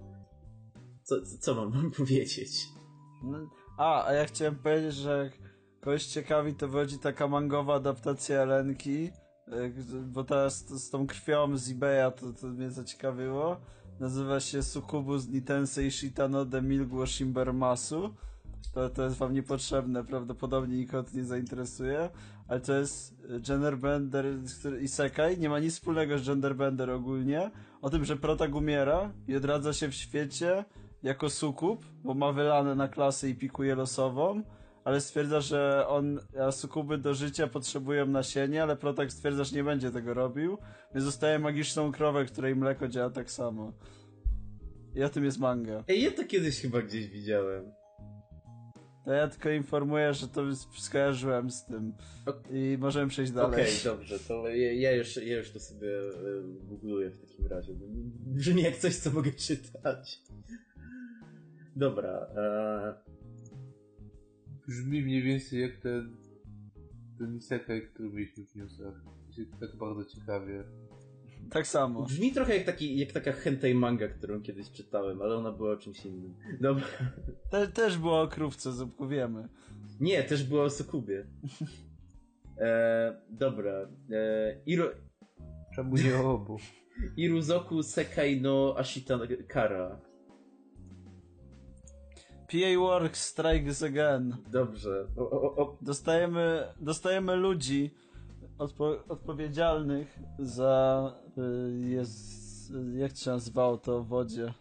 Co, co mam wam powiedzieć? A, a ja chciałem powiedzieć, że kogoś ciekawi, to wychodzi taka mangowa adaptacja Elenki, e, bo teraz z, tą krwią z eBaya to, to mnie zaciekawiło. Nazywa się Sukubus Nitensei Shitano de Milguo Shimbermasu. To, to jest wam niepotrzebne, prawdopodobnie nikogo to nie zainteresuje, ale to jest genderbender i Sekai, nie ma nic wspólnego z genderbender ogólnie, o tym, że protag umiera i odradza się w świecie jako sukub, bo ma wylane na klasę i pikuje losową, ale stwierdza, że on, a sukuby do życia potrzebują nasienia, ale Protak stwierdza, że nie będzie tego robił, więc zostaje magiczną krowę, której mleko działa tak samo. I o tym jest manga. Ej, ja to kiedyś chyba gdzieś widziałem. To ja tylko informuję, że to skojarzyłem z tym. I możemy przejść dalej. Okej, okay, dobrze, to ja, ja, już, ja już to sobie googluję w takim razie. Brzmi jak coś, co mogę czytać. Dobra. E brzmi mniej więcej jak ten ten isekai, który mieliśmy w newsach. Tak bardzo ciekawie. Tak samo. Brzmi trochę jak, taki, jak taka hentai manga, którą kiedyś czytałem, ale ona była o czymś innym. Dobra. Te, też była o krówce, Zupku, wiemy. Nie, też była o Sokubie. E, dobra. E, Iro... Czemu nie obu? Iruzoku Sekai no Ashita Kara. PA Works strikes again. Dobrze. O, o, o. Dostajemy, dostajemy ludzi odpo odpowiedzialnych za y, jest jak to się nazywało to w wodzie?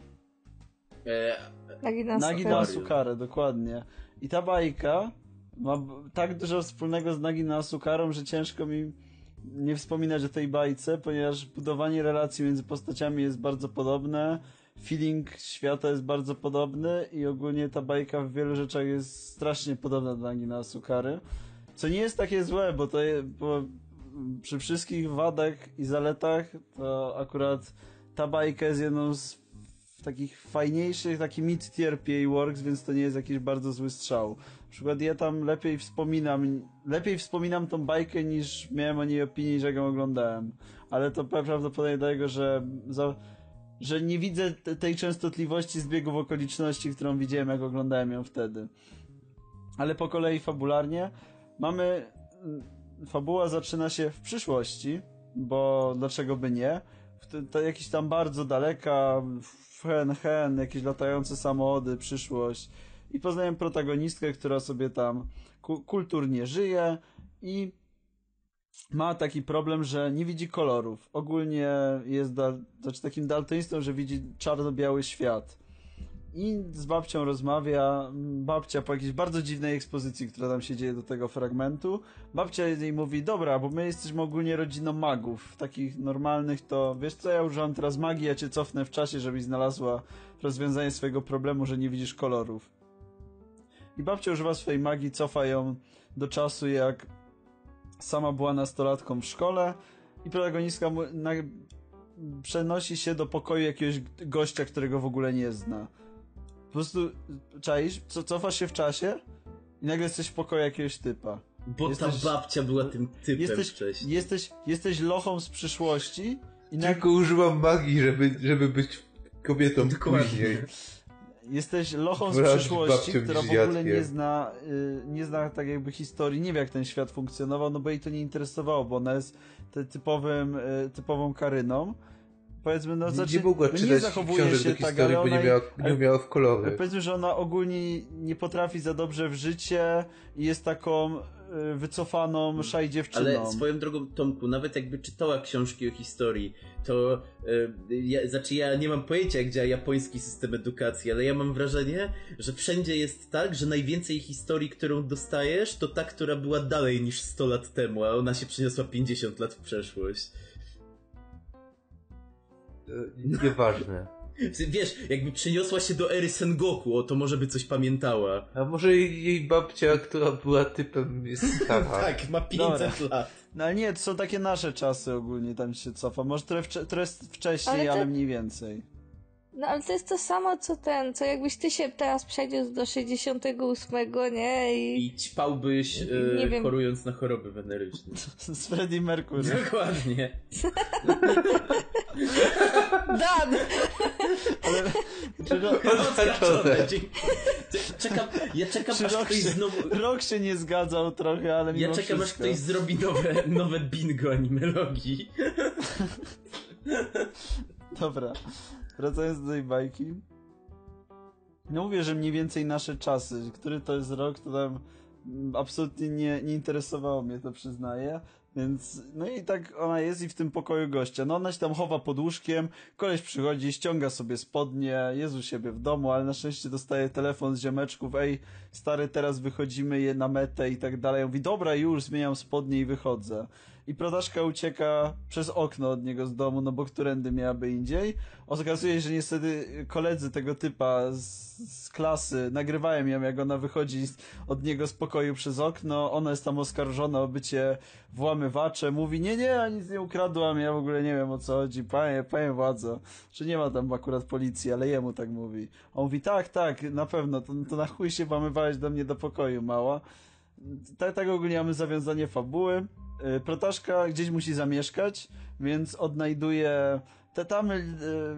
E, Nagi na Nagi sukarę. na Sukarę, dokładnie. I ta bajka ma tak dużo wspólnego z Nagi na Sukarą, że ciężko mi nie wspominać o tej bajce, ponieważ budowanie relacji między postaciami jest bardzo podobne, feeling świata jest bardzo podobny i ogólnie ta bajka w wielu rzeczach jest strasznie podobna do Nagi na Sukary. Co nie jest takie złe, bo to je, bo przy wszystkich wadach i zaletach to akurat ta bajka jest jedną z takich fajniejszych, taki mid-tier Works, więc to nie jest jakiś bardzo zły strzał. Na przykład ja tam lepiej wspominam, lepiej wspominam tą bajkę niż miałem o niej opinii, że ją oglądałem. Ale to prawdopodobnie dlatego, że za, że nie widzę te- tej częstotliwości zbiegów okoliczności, którą widziałem jak oglądałem ją wtedy. Ale po kolei fabularnie mamy mm, fabuła zaczyna się w przyszłości, bo dlaczego by nie? To jakiś tam bardzo daleka, hen, hen, jakieś latające samochody, przyszłość. I poznałem protagonistkę, która sobie tam ku, kulturnie żyje i ma taki problem, że nie widzi kolorów. Ogólnie jest dal, znaczy takim daltonistą, że widzi czarno-biały świat. I z babcią rozmawia, babcia po jakiejś bardzo dziwnej ekspozycji, która tam się dzieje do tego fragmentu, babcia jej mówi, dobra, bo my jesteśmy ogólnie rodziną magów, takich normalnych to, wiesz co, ja używam teraz magii, ja cię cofnę w czasie, żebyś znalazła rozwiązanie swojego problemu, że nie widzisz kolorów. I babcia używa swojej magii, cofa ją do czasu, jak sama była nastolatką w szkole i protagonistka mu, na, przenosi się do pokoju jakiegoś gościa, którego w ogóle nie zna. Po prostu, czaisz, co, cofasz się w czasie i nagle jesteś w pokoju jakiegoś typa. bo Jesteś- ta babcia była tym typem Jesteś, wcześniej. jesteś, jesteś lochą z przyszłości i nagle Tylko używam magii, żeby, żeby być kobietą Dokładnie. później. Jesteś lochą z przyszłości, która w ogóle nie zna, y, nie zna tak jakby historii, nie wie jak ten świat funkcjonował, no bo jej to nie interesowało, bo ona jest typowym, y, typową karyną. Powiedzmy, no Nie, znaczy, nie mogła czytać zachowuje książek się tak, historii, ale bo nie ona miała, nie umiała w kolory. Powiedzmy, że ona ogólnie nie potrafi za dobrze w życie i jest taką wycofaną szaj dziewczyną. Ale swoją drogą, Tomku, nawet jakby czytała książki o historii, to e, ja, znaczy ja nie mam pojęcia, jak działa japoński system edukacji, ale ja mam wrażenie, że wszędzie jest tak, że najwięcej historii, którą dostajesz, to ta, która była dalej niż 100 lat temu, a ona się przeniosła 50 lat w przeszłość. E, Nieważne. Wiesz, jakby przeniosła się do ery Sengoku, o to może by coś pamiętała. A może jej, jej babcia, która była typem, jest stara. Tak, ma 500 lat. No ale nie, to są takie nasze czasy ogólnie, tam się cofa. Może trochę, wcze- trochę wcześniej, ale, Ale mniej więcej. No ale to jest to samo co ten, co jakbyś ty się teraz przeniósł do 68, nie? I... I ćpałbyś, Nie e, wiem. chorując na choroby weneryczne. Z Freddie Mercury. Dokładnie. Dan! Ale, czy ro, Odhaczone, dziękuję. Czekam, ja czekam czy aż rok, ktoś się, znowu... rok się nie zgadzał trochę, ale mimo Ja czekam aż wszystko. ktoś zrobi nowe, nowe bingo animologii. Dobra, wracając do tej bajki. No mówię, że mniej więcej nasze czasy. Który to jest rok, to tam absolutnie nie, nie interesowało mnie, to przyznaję. Więc, no i tak ona jest i w tym pokoju gościa. No ona się tam chowa pod łóżkiem, koleś przychodzi, ściąga sobie spodnie, jest u siebie w domu, ale na szczęście dostaje telefon z ziomeczków, ej, stary, teraz wychodzimy je na metę i tak dalej. Ja Mówi, dobra, już, zmieniam spodnie i wychodzę. I prodaszka ucieka przez okno od niego z domu, no bo którędy miałaby indziej. Okazuje się, że niestety koledzy tego typa z, z klasy nagrywają ją, jak ona wychodzi od niego z pokoju przez okno. Ona jest tam oskarżona o bycie włamywaczem. Mówi, nie, nie, ja nic nie ukradłam, ja w ogóle nie wiem o co chodzi. Panie, panie władzo. Że nie ma tam akurat policji, ale jemu tak mówi. On mówi, tak, tak, na pewno, to, to na chuj się włamywałeś do mnie do pokoju, mała. Tak, tak ogólnie mamy zawiązanie fabuły. Y, Protaszka gdzieś musi zamieszkać, więc odnajduje te tam y,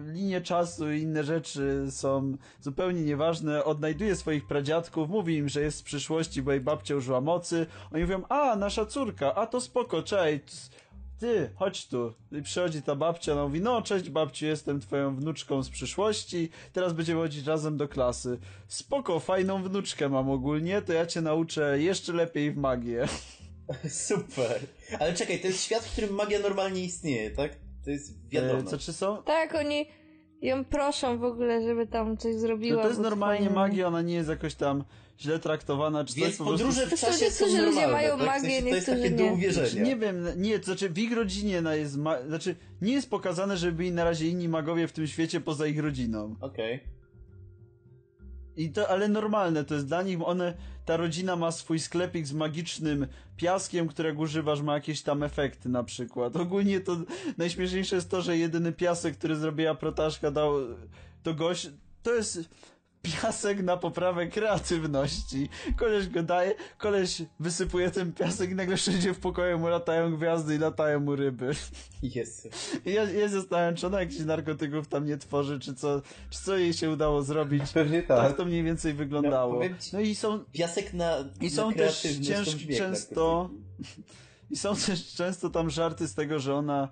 linie czasu i inne rzeczy są zupełnie nieważne. Odnajduje swoich pradziadków, mówi im, że jest z przyszłości, bo jej babcia użyła mocy. Oni mówią, a, nasza córka, a to spoko, cześć. Ty, chodź tu. I przychodzi ta babcia, mówi, no cześć babciu, jestem twoją wnuczką z przyszłości, teraz będziemy chodzić razem do klasy. Spoko, fajną wnuczkę mam ogólnie, to ja cię nauczę jeszcze lepiej w magię. Super. Ale czekaj, to jest świat, w którym magia normalnie istnieje, tak? To jest wiadomo. E, co czy są? Tak, oni ją proszą w ogóle, żeby tam coś zrobiła. To, to jest normalnie fajnie. magia, ona nie jest jakoś tam źle traktowana, czy Więc coś po prostu... podróże w To są czasie są niektórzy ludzie normalne, mają tak? W magię, sensie, to jest takie do nie. uwierzenia. Nie wiem, nie, to znaczy w ich rodzinie ona jest, ma... znaczy nie jest pokazane, żeby byli na razie inni magowie w tym świecie poza ich rodziną. Okej. I to, ale normalne to jest dla nich, one, ta rodzina ma swój sklepik z magicznym piaskiem, którego używasz, ma jakieś tam efekty na przykład. Ogólnie to najśmieszniejsze jest to, że jedyny piasek, który zrobiła protaszka dał, to gość, to jest piasek na poprawę kreatywności. Koleś go daje, koleś wysypuje ten piasek i nagle wszędzie w pokoju mu latają gwiazdy i latają mu ryby. Jest. Ja, ja się zastanawiam, czy ona jakichś narkotyków tam nie tworzy, czy co, czy co jej się udało zrobić. Pewnie Tak tak. to mniej więcej wyglądało. No, ci- No i są, Piasek na i na są też kreatywność to cięż, brzmi jak często, i są też często tam żarty z tego, że ona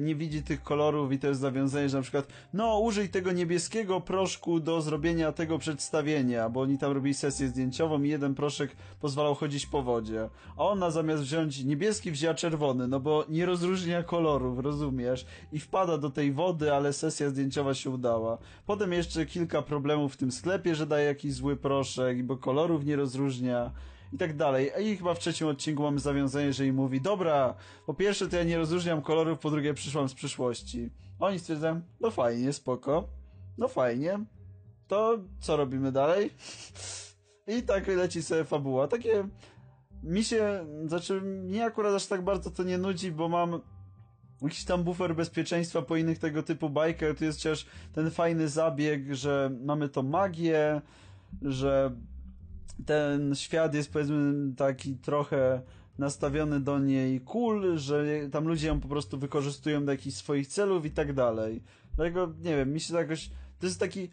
nie widzi tych kolorów i to jest zawiązanie, że na przykład no użyj tego niebieskiego proszku do zrobienia tego przedstawienia, bo oni tam robili sesję zdjęciową i jeden proszek pozwalał chodzić po wodzie, a ona zamiast wziąć niebieski wzięła czerwony, no bo nie rozróżnia kolorów, rozumiesz? I wpada do tej wody, ale sesja zdjęciowa się udała. Potem jeszcze kilka problemów w tym sklepie, że daje jakiś zły proszek, bo kolorów nie rozróżnia i tak dalej. I chyba w trzecim odcinku mamy zawiązanie, że jej mówi, dobra, po pierwsze to ja nie rozróżniam kolorów, po drugie przyszłam z przyszłości. Oni stwierdzają, no fajnie, spoko, no fajnie, to co robimy dalej? I tak leci sobie fabuła. Takie mi się, znaczy mnie akurat aż tak bardzo to nie nudzi, bo mam jakiś tam bufer bezpieczeństwa po innych tego typu bajkach, to jest chociaż ten fajny zabieg, że mamy to magię, że ten świat jest powiedzmy taki trochę nastawiony do niej cool, że tam ludzie ją po prostu wykorzystują do jakichś swoich celów i tak dalej. Dlatego, nie wiem, mi się to jakoś... To jest taki...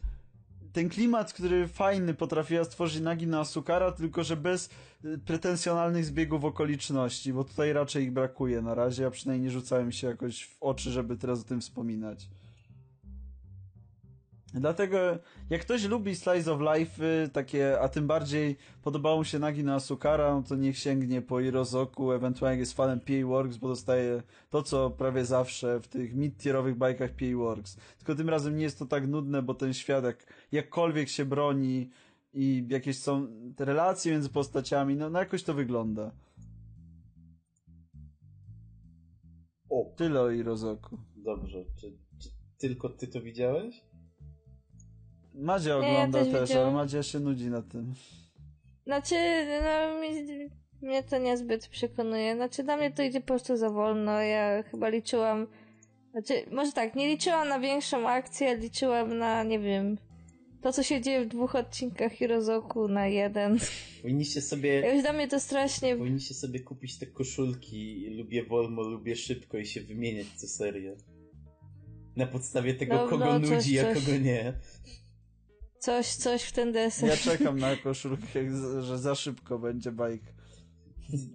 Ten klimat, który fajny potrafiła stworzyć Nagina Asukara, tylko że bez y, pretensjonalnych zbiegów okoliczności, bo tutaj raczej ich brakuje na razie, a przynajmniej nie rzucałem się jakoś w oczy, żeby teraz o tym wspominać. Dlatego, jak ktoś lubi Slice of Life, y, takie, a tym bardziej podobało mu się Nagi na Asukara, no to niech sięgnie po Irozoku, ewentualnie jest fanem PA Works, bo dostaje to, co prawie zawsze w tych mid-tierowych bajkach PA Works. Tylko tym razem nie jest to tak nudne, bo ten świat jak, jakkolwiek się broni i jakieś są te relacje między postaciami, no, no jakoś to wygląda. O, Tyle o Irozoku. dobrze. Czy, czy tylko ty to widziałeś? Madzia Nie, ja ogląda też też, ale Madzia się nudzi na tym. Znaczy, no, mi, mnie to niezbyt przekonuje. Znaczy, dla mnie to idzie po prostu za wolno. Ja chyba liczyłam. Znaczy, może tak, nie liczyłam na większą akcję, liczyłam na, nie wiem, to co się dzieje w dwóch odcinkach Hirozoku na jeden. Powinniście sobie... Jakoś dla mnie to strasznie. Powinniście sobie kupić te koszulki lubię wolno, lubię szybko i się wymieniać co serię. Na podstawie tego, No, kogo no, coś, nudzi, a coś. kogo nie. Coś, coś w ten deser. Ja czekam na koszulkę, że za szybko będzie bajk.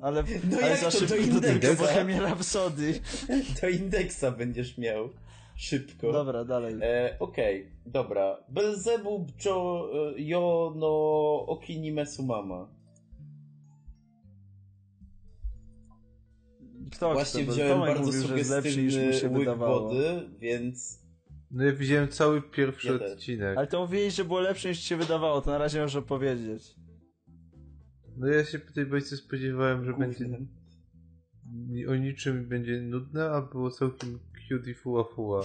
Ale, No ale za to, szybko do to tylko? Bohemia Rhapsody. Do indeksa będziesz miał. Szybko. Dobra, dalej. E, Okej, dobra. Belzebub jo, e, yo no okinime sumama. Kto Właśnie chce, wziąłem Tomek bardzo mówił, sugestywny się łyk wydawało. wody, więc No ja widziałem cały pierwszy też. odcinek. Ale to mówiłeś, że było lepsze niż ci się wydawało, to na razie możesz powiedzieć. No ja się po tej bajce spodziewałem, że będzie o niczym będzie nudne, a było całkiem cute i fuła fuła.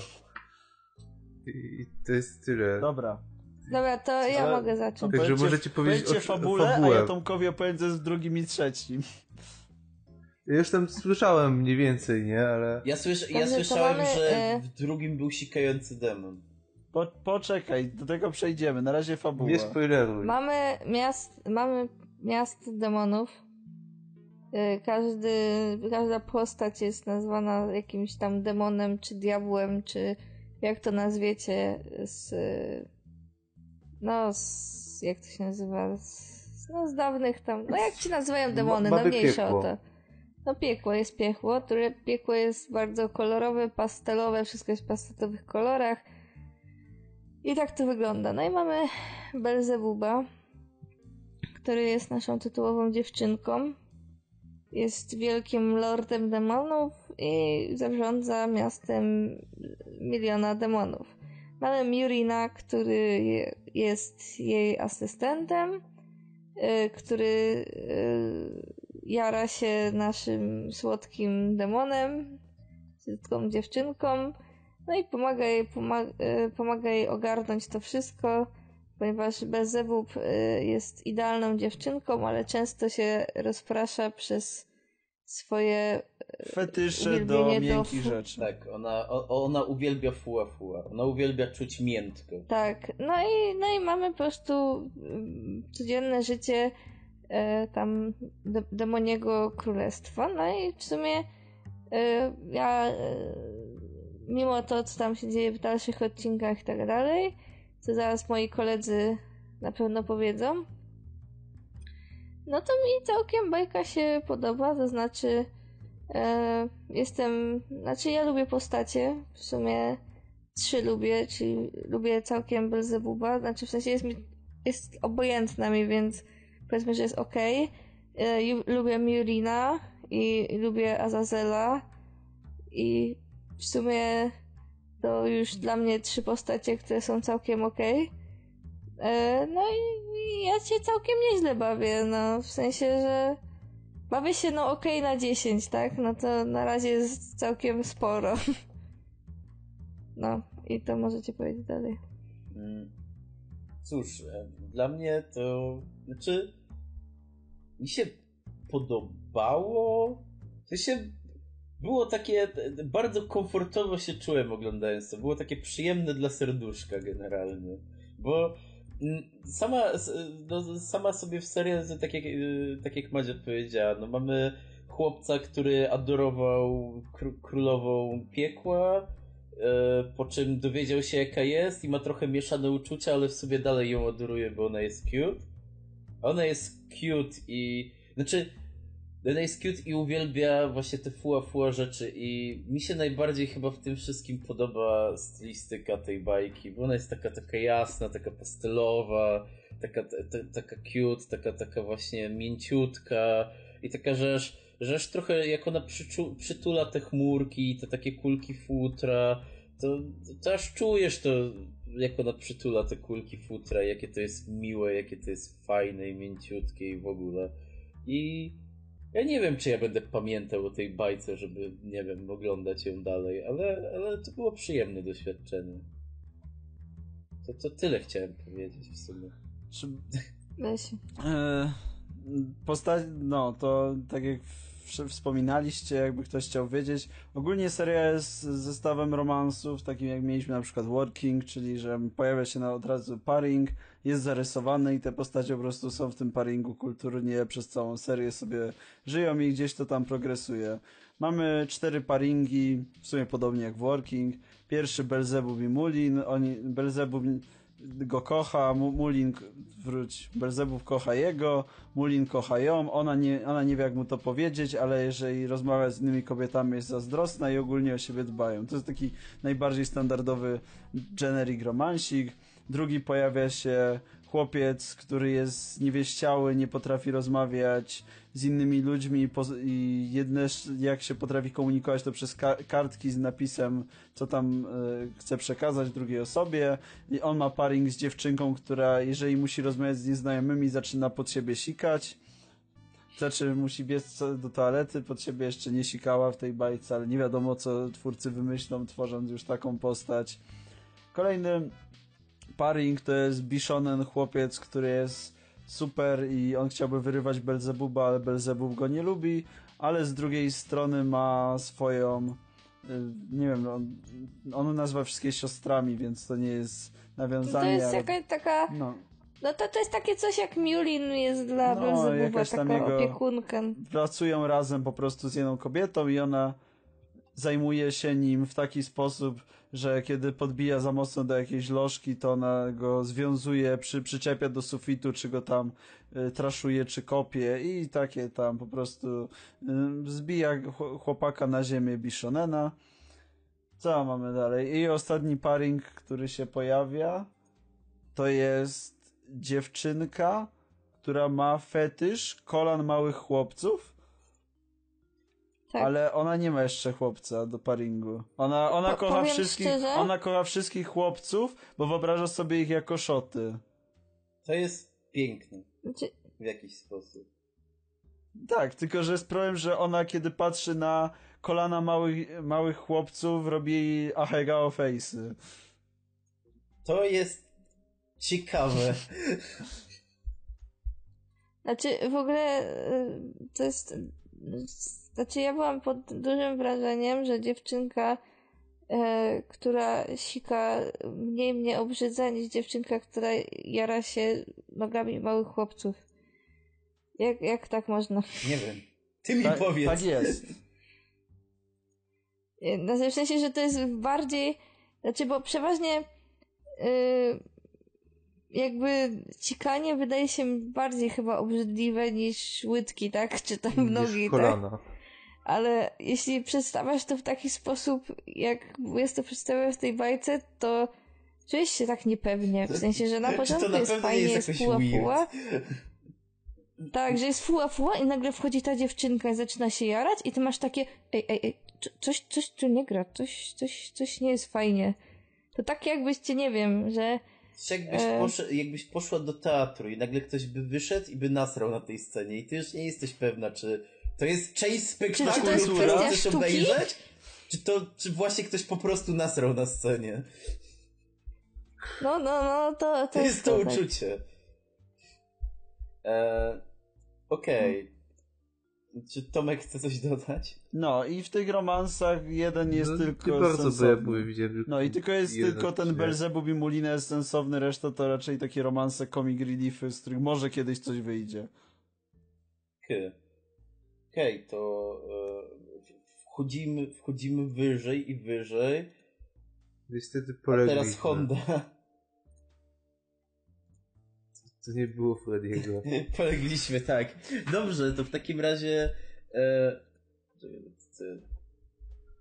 I, I to jest tyle. Dobra. Dobra, to ja Ale- mogę zacząć. Także możecie powiedzieć o- o fabule, a fabule. ja Tomkowi jest w drugim i trzecim. Ja już tam słyszałem mniej więcej, nie? Ale Ja, słysz, ja słyszałem, że e, w drugim był sikający demon. Po, poczekaj, do tego przejdziemy, na razie fabuła. nie spoileruj. Mamy miast, mamy miast demonów. Y, Każdy, każda postać jest nazwana jakimś tam demonem, czy diabłem, czy jak to nazwiecie z no z, jak to się nazywa z, no z dawnych tam, no jak ci nazywają demony, no mamy mniejsza o to. No piekło, jest piekło, które piekło jest bardzo kolorowe, pastelowe, wszystko jest w pastetowych kolorach. I tak to wygląda. No i mamy Belzebuba, który jest naszą tytułową dziewczynką. Jest wielkim lordem demonów i zarządza miastem miliona demonów. Mamy Murina, który jest jej asystentem, y, który y, jara się naszym słodkim demonem, słodką dziewczynką, no i pomaga jej, pomaga, pomaga jej ogarnąć to wszystko, ponieważ Belzebub jest idealną dziewczynką, ale często się rozprasza przez swoje fetysze do miękkich do... rzeczy. Tak, ona, ona uwielbia fuła fuła. Ona uwielbia czuć miętko. Tak, no i, no i mamy po prostu mm, codzienne życie e, tam de, demoniego królestwa. No i w sumie e, ja e, mimo to, co tam się dzieje w dalszych odcinkach i tak dalej, co zaraz moi koledzy na pewno powiedzą, no to mi całkiem bajka się podoba, to znaczy e, jestem, znaczy ja lubię postacie, w sumie trzy lubię, czyli lubię całkiem Belzebuba, znaczy w sensie jest mi, jest obojętna mi, więc powiedzmy, że jest ok. Lubię Murina i lubię Azazela i w sumie to już dla mnie trzy postacie, które są całkiem ok. No i ja się całkiem nieźle bawię, no w sensie, że bawię się no ok na 10, tak? No to na razie jest całkiem sporo. No i to możecie powiedzieć dalej. Mm. Cóż, e, dla mnie to znaczy mi się podobało. To się było takie bardzo komfortowo się czułem oglądając to. Było takie przyjemne dla serduszka generalnie. Bo Mm, sama, no, sama sobie w serialu, tak jak, y, tak jak Madzia powiedziała, no mamy chłopca, który adorował królową piekła, e, po czym dowiedział się jaka jest i ma trochę mieszane uczucia, ale w sobie dalej ją adoruje, bo ona jest cute. Ona jest cute i... Znaczy, Dana jest cute i uwielbia właśnie te fuła fuła rzeczy i mi się najbardziej chyba w tym wszystkim podoba stylistyka tej bajki, bo ona jest taka taka jasna, taka pastelowa, taka, ta, taka cute, taka, taka właśnie mięciutka i taka, że aż, że aż trochę jak ona przyczu, przytula te chmurki, te takie kulki futra, to, to aż czujesz to, jak ona przytula te kulki futra, jakie to jest miłe, jakie to jest fajne i mięciutkie i w ogóle. I ja nie wiem, czy ja będę pamiętał o tej bajce, żeby, nie wiem, oglądać ją dalej, ale, ale to było przyjemne doświadczenie. To, to tyle chciałem powiedzieć w sumie. Czy... Weź. E, postać, no to tak jak wspominaliście, jakby ktoś chciał wiedzieć. Ogólnie seria jest zestawem romansów, takim jak mieliśmy na przykład Working, czyli że pojawia się na od razu paring, jest zarysowany i te postacie po prostu są w tym paringu kulturnie przez całą serię sobie żyją i gdzieś to tam progresuje. Mamy cztery paringi, w sumie podobnie jak Working. Pierwszy Belzebub i Mulin. Oni, Belzebub go kocha, Mulin wróć, Belzebub kocha jego, Mulin kocha ją, ona nie, ona nie wie jak mu to powiedzieć, ale jeżeli rozmawia z innymi kobietami jest zazdrosna i ogólnie o siebie dbają. To jest taki najbardziej standardowy generic romansik. Drugi pojawia się chłopiec, który jest niewieściały, nie potrafi rozmawiać z innymi ludźmi i jedne jak się potrafi komunikować to przez kartki z napisem, co tam y, chce przekazać drugiej osobie. I on ma paring z dziewczynką, która jeżeli musi rozmawiać z nieznajomymi, zaczyna pod siebie sikać. Znaczy musi biec do toalety, pod siebie jeszcze nie sikała w tej bajce, ale nie wiadomo co twórcy wymyślą, tworząc już taką postać. Kolejny paring to jest Bishonen, chłopiec, który jest super i on chciałby wyrywać Belzebuba, ale Belzebub go nie lubi, ale z drugiej strony ma swoją y, nie wiem, on, on nazywa wszystkie siostrami, więc to nie jest nawiązanie. To jest ale... jakaś taka... No. No to, to jest takie coś jak Miulin jest dla no, Belzebuba, taka jego... opiekunka. Pracują razem po prostu z jedną kobietą i ona zajmuje się nim w taki sposób, że kiedy podbija za mocno do jakiejś lożki, to ona go związuje, przy, przyczepia do sufitu, czy go tam y, traszuje, czy kopie i takie tam po prostu y, zbija chłopaka na ziemię Bishonena. Co mamy dalej? I ostatni paring, który się pojawia, to jest dziewczynka, która ma fetysz kolan małych chłopców Tak. Ale ona nie ma jeszcze chłopca do paringu. Ona, ona po, kocha wszystkich, szczerze? ona kocha wszystkich chłopców, bo wyobraża sobie ich jako szoty. To jest piękne. Znaczy... W jakiś sposób. Tak, tylko że jest problem, że ona kiedy patrzy na kolana małych, małych chłopców, robi ahegao face'y. To jest ciekawe. Znaczy, w ogóle y, to jest znaczy ja byłam pod dużym wrażeniem, że dziewczynka, e, która sika mniej mnie obrzydza niż dziewczynka, która jara się nogami małych chłopców. Jak, jak tak można? Nie wiem. Ty mi tak, powiedz. Tak jest. Znaczy w sensie, że to jest bardziej, znaczy bo przeważnie yy, jakby cikanie wydaje się bardziej chyba obrzydliwe niż łydki, tak? Czy tam niż nogi, kolana. tak? Ale jeśli przedstawiasz to w taki sposób, jak jest to przedstawione w tej bajce, to czujesz się tak niepewnie. W sensie, że na początku na jest fajnie, jest, jest fuła fuła. Tak, że jest fuła fuła i nagle wchodzi ta dziewczynka i zaczyna się jarać i ty masz takie ej, ej, ej, coś, coś tu nie gra, coś, coś, coś nie jest fajnie. To tak jakbyście, nie wiem, że... Jakbyś, e... poszedł, jakbyś poszła do teatru i nagle ktoś by wyszedł i by nasrał na tej scenie i ty już nie jesteś pewna, czy to jest część spektaklu, którą chcesz obejrzeć? Czy to, czy właśnie ktoś po prostu nasrał na scenie? No, no, no, to... To, to jest to, to uczucie. E, Okej. Okay. Czy Tomek chce coś dodać? No i w tych romansach jeden jest no, tylko bardzo sensowny. Widziałem, no i tylko jest tylko ten Belzebub i Mulina jest sensowny, reszta to raczej takie romanse comic reliefy, z których może kiedyś coś wyjdzie. Okay okej, okay, to e, wchodzimy, wchodzimy wyżej i wyżej. Niestety polegliśmy. A teraz Honda. To nie było Frediego. Polegliśmy, tak. Dobrze, to w takim razie... E...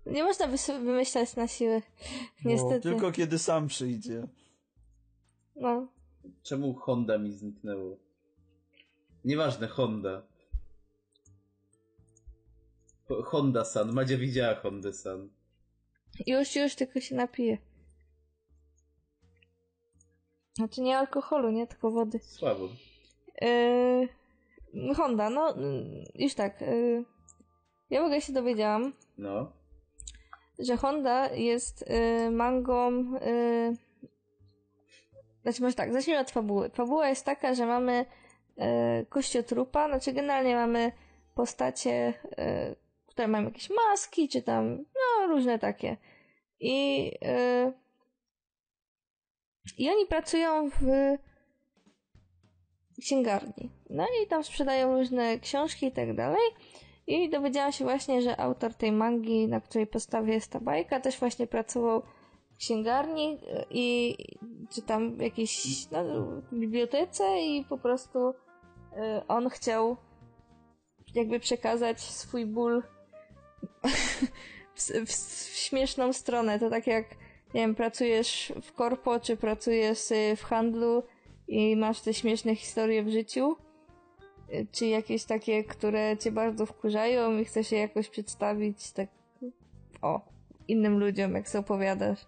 Nie można wymyślać na siłę. No, Niestety. No, tylko kiedy sam przyjdzie. No. Czemu Honda mi zniknęło? Nieważne, Honda. Honda-san. Madzia widziała Honda-san. Już, już, tylko się napije. Znaczy nie alkoholu, nie? Tylko wody. Słabo. Yy, Honda, no już tak. Yy, ja w ogóle się dowiedziałam. No. Że Honda jest yy, mangą. Yy, znaczy, może tak, zacznijmy od fabuły. Fabuła jest taka, że mamy yy, kościotrupa, znaczy generalnie mamy postacie. Które mają jakieś maski, czy tam, no, różne takie. I, yy, i oni pracują w księgarni. No i tam sprzedają różne książki i tak dalej. I dowiedziałam się właśnie, że autor tej mangi, na której podstawie jest ta bajka, też właśnie pracował w księgarni i czy tam jakiejś no, bibliotece i po prostu y, on chciał jakby przekazać swój ból w, w, w, śmieszną stronę. To tak jak, nie wiem, pracujesz w korpo, czy pracujesz y, w handlu i masz te śmieszne historie w życiu, y, czy jakieś takie, które cię bardzo wkurzają i chcesz je jakoś przedstawić tak o, innym ludziom, jak sobie opowiadasz.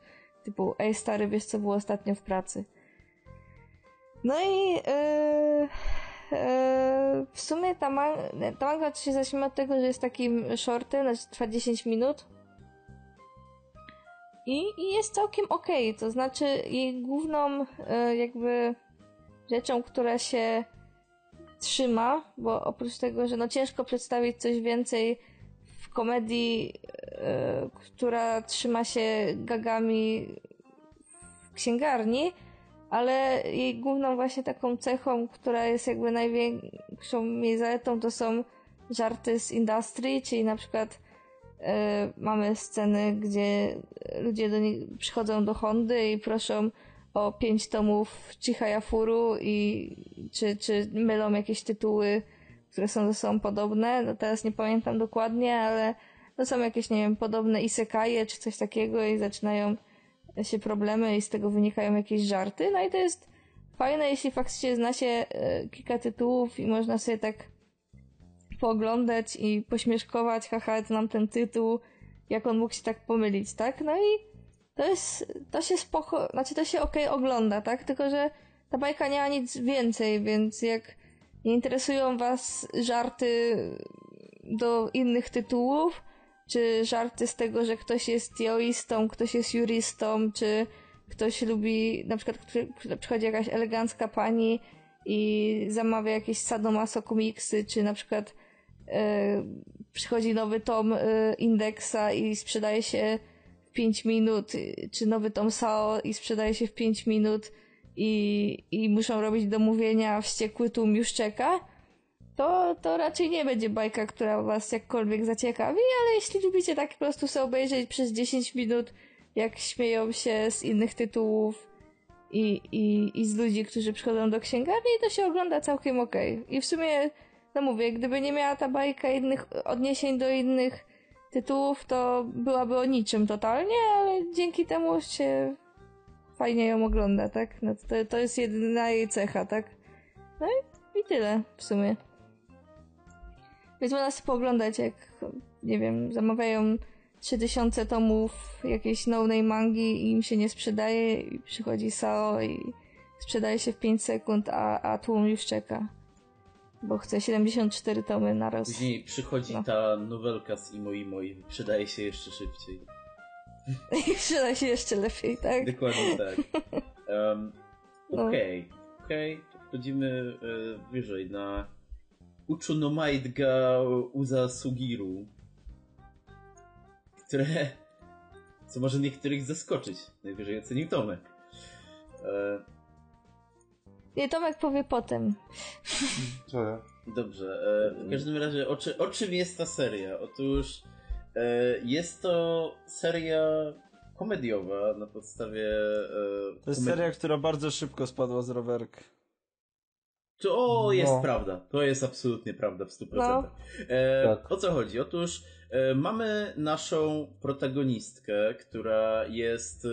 Typu, ej stary, wiesz co było ostatnio w pracy. No i yy, w sumie ta, man ta manga się zaczyna od tego, że jest takim shortem, znaczy trwa 10 minut. I, i jest całkiem okej, okay. to znaczy jej główną e, jakby rzeczą, która się trzyma, bo oprócz tego, że no ciężko przedstawić coś więcej w komedii, e, która trzyma się gagami w księgarni, ale jej główną właśnie taką cechą, która jest jakby największą jej zaletą, to są żarty z industrii, czyli na przykład e, mamy sceny, gdzie ludzie do przychodzą do Hondy i proszą o pięć tomów Chihayafuru i czy, czy mylą jakieś tytuły, które są ze sobą podobne. No teraz nie pamiętam dokładnie, ale to są jakieś, nie wiem, podobne isekaje czy coś takiego i zaczynają się problemy i z tego wynikają jakieś żarty. No i to jest fajne, jeśli faktycznie zna się e, kilka tytułów i można sobie tak pooglądać i pośmieszkować, haha, znam ten tytuł, jak on mógł się tak pomylić, tak? No i to jest, to się spoko, znaczy to się okej okay ogląda, tak? Tylko, że ta bajka nie ma nic więcej, więc jak nie interesują was żarty do innych tytułów, czy żarty z tego, że ktoś jest joistą, ktoś jest juristą, czy ktoś lubi, na przykład przychodzi jakaś elegancka pani i zamawia jakieś sadomaso komiksy, czy na przykład e, przychodzi nowy tom e, Indeksa i sprzedaje się w 5 minut, czy nowy tom Sao i sprzedaje się w 5 minut i, i muszą robić domówienia wściekły tłum już czeka, to, to raczej nie będzie bajka, która was jakkolwiek zaciekawi, ale jeśli lubicie tak po prostu sobie obejrzeć przez 10 minut, jak śmieją się z innych tytułów i, i, i z ludzi, którzy przychodzą do księgarni, to się ogląda całkiem okej. Okay. I w sumie, no mówię, gdyby nie miała ta bajka innych odniesień do innych tytułów, to byłaby o niczym totalnie, ale dzięki temu się fajnie ją ogląda, tak? No to, to jest jedyna jej cecha, tak? No i, i tyle w sumie. Więc można sobie pooglądać, jak, nie wiem, zamawiają 3000 tomów jakiejś no-name mangi i im się nie sprzedaje i przychodzi Sao i sprzedaje się w 5 sekund, a, a tłum już czeka. Bo chce 74 tomy na raz. Później przychodzi no. ta nowelka z Imo Imo i sprzedaje się jeszcze szybciej. I sprzedaje się jeszcze lepiej, tak? Dokładnie tak. Um, okej, okay. okej. Okay. Wchodzimy e, wyżej na Uchunomaid Uza Sugiru, które co może niektórych zaskoczyć. Najwyżej ocenił Tomek. E... Nie, Tomek powie potem. Co ja? Dobrze. E, w każdym razie, o, czy, o czym jest ta seria? Otóż e, jest to seria komediowa na podstawie. E, to jest seria, która bardzo szybko spadła z rowerka. To jest no. prawda. To jest absolutnie prawda w 100%. No. E, tak. O co chodzi? Otóż e, mamy naszą protagonistkę, która jest,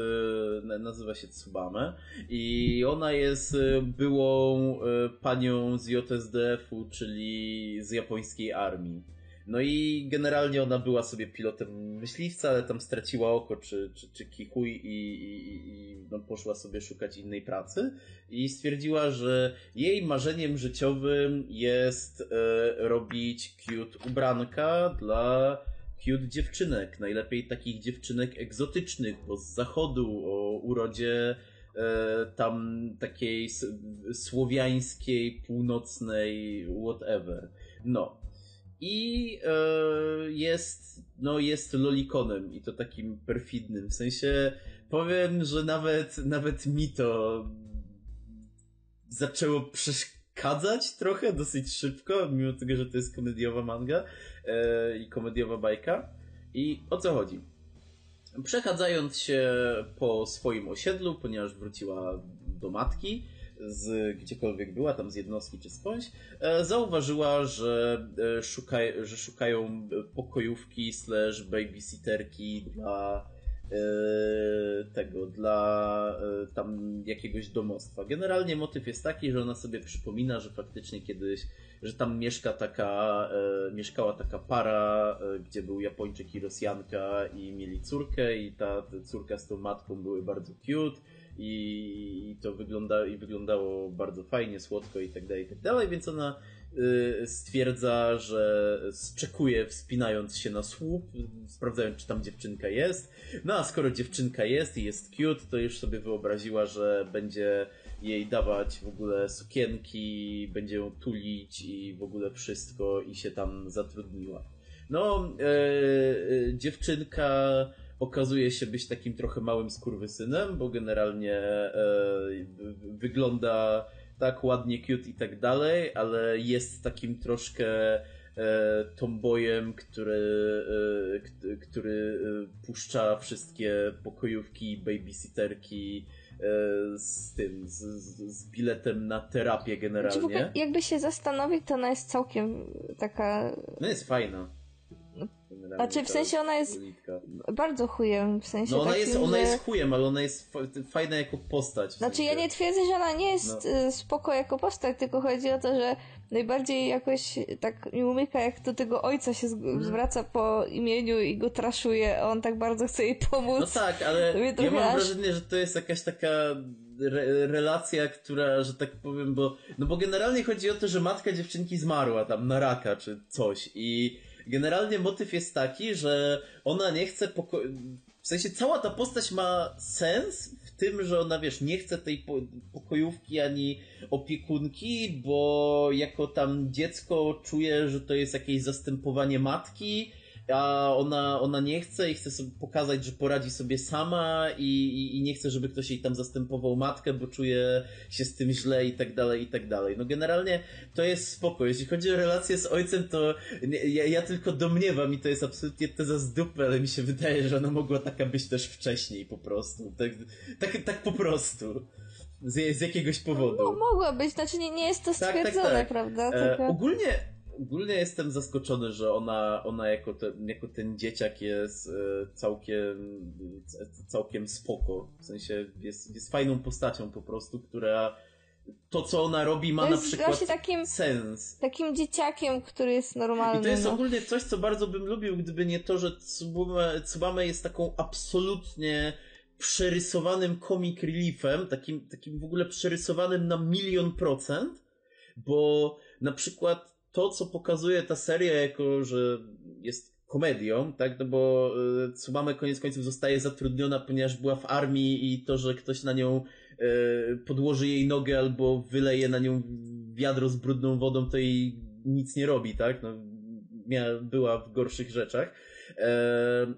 e, nazywa się Tsubame i ona jest e, byłą e, panią z JSDF-u, czyli z japońskiej armii. No i generalnie ona była sobie pilotem myśliwca, ale tam straciła oko czy, czy, czy kichuj i, i, i no poszła sobie szukać innej pracy i stwierdziła, że jej marzeniem życiowym jest e, robić cute ubranka dla cute dziewczynek. Najlepiej takich dziewczynek egzotycznych, bo z zachodu, o urodzie e, tam takiej słowiańskiej, północnej, whatever. No. I e, jest, no jest lolikonem i to takim perfidnym. W sensie powiem, że nawet, nawet mi to zaczęło przeszkadzać trochę dosyć szybko, mimo tego, że to jest komediowa manga e, i komediowa bajka. I o co chodzi? Przechadzając się po swoim osiedlu, ponieważ wróciła do matki, z gdziekolwiek była, tam z jednostki czy skądś, e, zauważyła, że, e, szuka, że szukają pokojówki slash babysitterki dla e, tego, dla tam jakiegoś domostwa. Generalnie motyw jest taki, że ona sobie przypomina, że faktycznie kiedyś, że tam mieszka taka, mieszkała taka para, gdzie był Japończyk i Rosjanka i mieli córkę i ta córka z tą matką były bardzo cute i to wygląda, i wyglądało bardzo fajnie, słodko i tak dalej, i tak dalej, więc ona y, stwierdza, że czekuje wspinając się na słup, sprawdzając czy tam dziewczynka jest. No a skoro dziewczynka jest i jest cute, to już sobie wyobraziła, że będzie jej dawać w ogóle sukienki, będzie ją tulić i w ogóle wszystko i się tam zatrudniła. No, yy, dziewczynka okazuje się być takim trochę małym skurwysynem, bo generalnie e, wygląda tak ładnie, cute i tak dalej, ale jest takim troszkę e, tombojem, który, e, który puszcza wszystkie pokojówki, babysitterki z tym, z, z, biletem na terapię generalnie. Znaczy, jakby się zastanowić, to ona jest całkiem taka... No jest fajna. Znaczy w sensie ona jest bardzo chujem, w sensie No ona, takim, jest, ona że... jest chujem, ale ona jest fajna jako postać. Znaczy ja nie twierdzę, że ona nie jest no. Y, spoko jako postać, tylko chodzi o to, że najbardziej jakoś tak mi umyka, jak do tego ojca się Mhm. zwraca po imieniu i go traszuje, a on tak bardzo chce jej pomóc. No tak, ale ja mam aż- wrażenie, że to jest jakaś taka re relacja, która, że tak powiem, bo, no bo generalnie chodzi o to, że matka dziewczynki zmarła tam na raka czy coś i generalnie motyw jest taki, że ona nie chce poko- w sensie cała ta postać ma sens w tym, że ona, wiesz, nie chce tej po pokojówki ani opiekunki, bo jako tam dziecko czuje, że to jest jakieś zastępowanie matki, a ona, ona nie chce i chce sobie pokazać, że poradzi sobie sama i, i, i nie chce, żeby ktoś jej tam zastępował matkę, bo czuje się z tym źle i tak dalej, i tak dalej. No generalnie to jest spoko. Jeśli chodzi o relację z ojcem, to nie, ja, ja tylko domniewam i to jest absolutnie teza z dupy, ale mi się wydaje, że ona mogła taka być też wcześniej po prostu. Tak, tak, tak po prostu. Z, z jakiegoś powodu. No, mogła być, znaczy nie, nie jest to Tak, tak, stwierdzone, tak. prawda? E, ogólnie, ogólnie jestem zaskoczony, że ona, ona jako, ten, jako ten dzieciak jest e, całkiem, całkiem spoko. W sensie jest, jest fajną postacią po prostu, która to, co ona robi, ma na przykład takim- sens. Takim dzieciakiem, który jest normalny. I to jest no. ogólnie coś, co bardzo bym lubił, gdyby nie to, że Tsubame, Tsubame jest taką absolutnie przerysowanym comic reliefem, takim, takim w ogóle przerysowanym na milion procent, bo na przykład to, co pokazuje ta seria, jako że jest komedią, tak, no bo y, Tsubame koniec końców zostaje zatrudniona, ponieważ była w armii i to, że ktoś na nią y, podłoży jej nogę albo wyleje na nią wiadro z brudną wodą, to jej nic nie robi, tak, no, mia, była w gorszych rzeczach. E,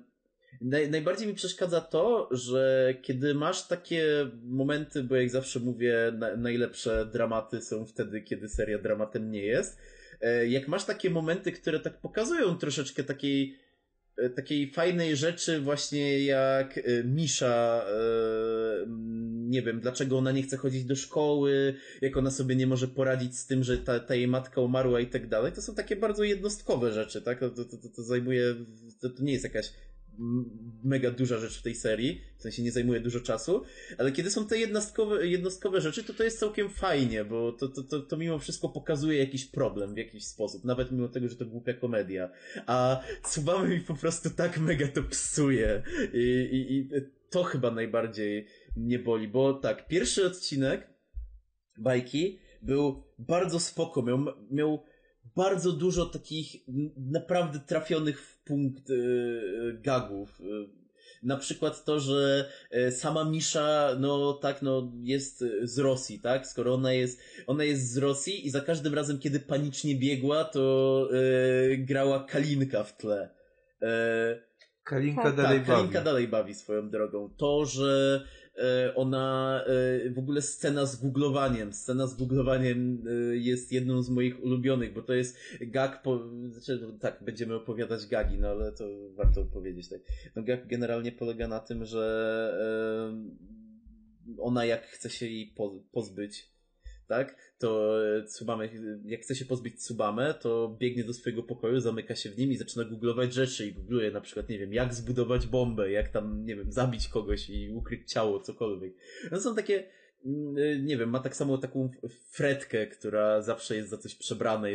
Naj, najbardziej mi przeszkadza to, że kiedy masz takie momenty, bo jak zawsze mówię, na, najlepsze dramaty są wtedy, kiedy seria dramatem nie jest. E, Jak masz takie momenty, które tak pokazują troszeczkę takiej, e, takiej fajnej rzeczy, właśnie jak e, Misza, nie wiem, dlaczego ona nie chce chodzić do szkoły, jak ona sobie nie może poradzić z tym, że ta, ta jej matka umarła i tak dalej, to są takie bardzo jednostkowe rzeczy, tak? To, to, to, to zajmuje, to, to nie jest jakaś mega duża rzecz w tej serii, w sensie nie zajmuje dużo czasu, ale kiedy są te jednostkowe, jednostkowe rzeczy, to to jest całkiem fajnie, bo to, to, to, to mimo wszystko pokazuje jakiś problem w jakiś sposób, nawet mimo tego, że to głupia komedia. A Tsubame mi po prostu tak mega to psuje i, i, i to chyba najbardziej mnie boli, bo tak, pierwszy odcinek bajki był bardzo spoko, miał, miał bardzo dużo takich naprawdę trafionych punkt y, gagów. Y, Na przykład to, że sama Misza, no tak, no jest z Rosji, tak? Skoro ona jest, ona jest z Rosji i za każdym razem, kiedy panicznie biegła, to grała Kalinka w tle. Kalinka Tak, dalej tak, bawi. Kalinka dalej bawi swoją drogą. To, że ona, e, w ogóle scena z googlowaniem, scena z googlowaniem e, jest jedną z moich ulubionych, bo to jest gag, po, znaczy, no, tak, będziemy opowiadać gagi, no ale to warto powiedzieć, tak. No gag generalnie polega na tym, że e, ona jak chce się jej po, pozbyć, tak, to Tsubame, jak chce się pozbyć Tsubame, to biegnie do swojego pokoju, zamyka się w nim i zaczyna googlować rzeczy i googluje na przykład, nie wiem, jak zbudować bombę, jak tam, nie wiem, zabić kogoś i ukryć ciało, cokolwiek. No są takie, mm, nie wiem, ma tak samo taką fretkę, która zawsze jest za coś przebrana,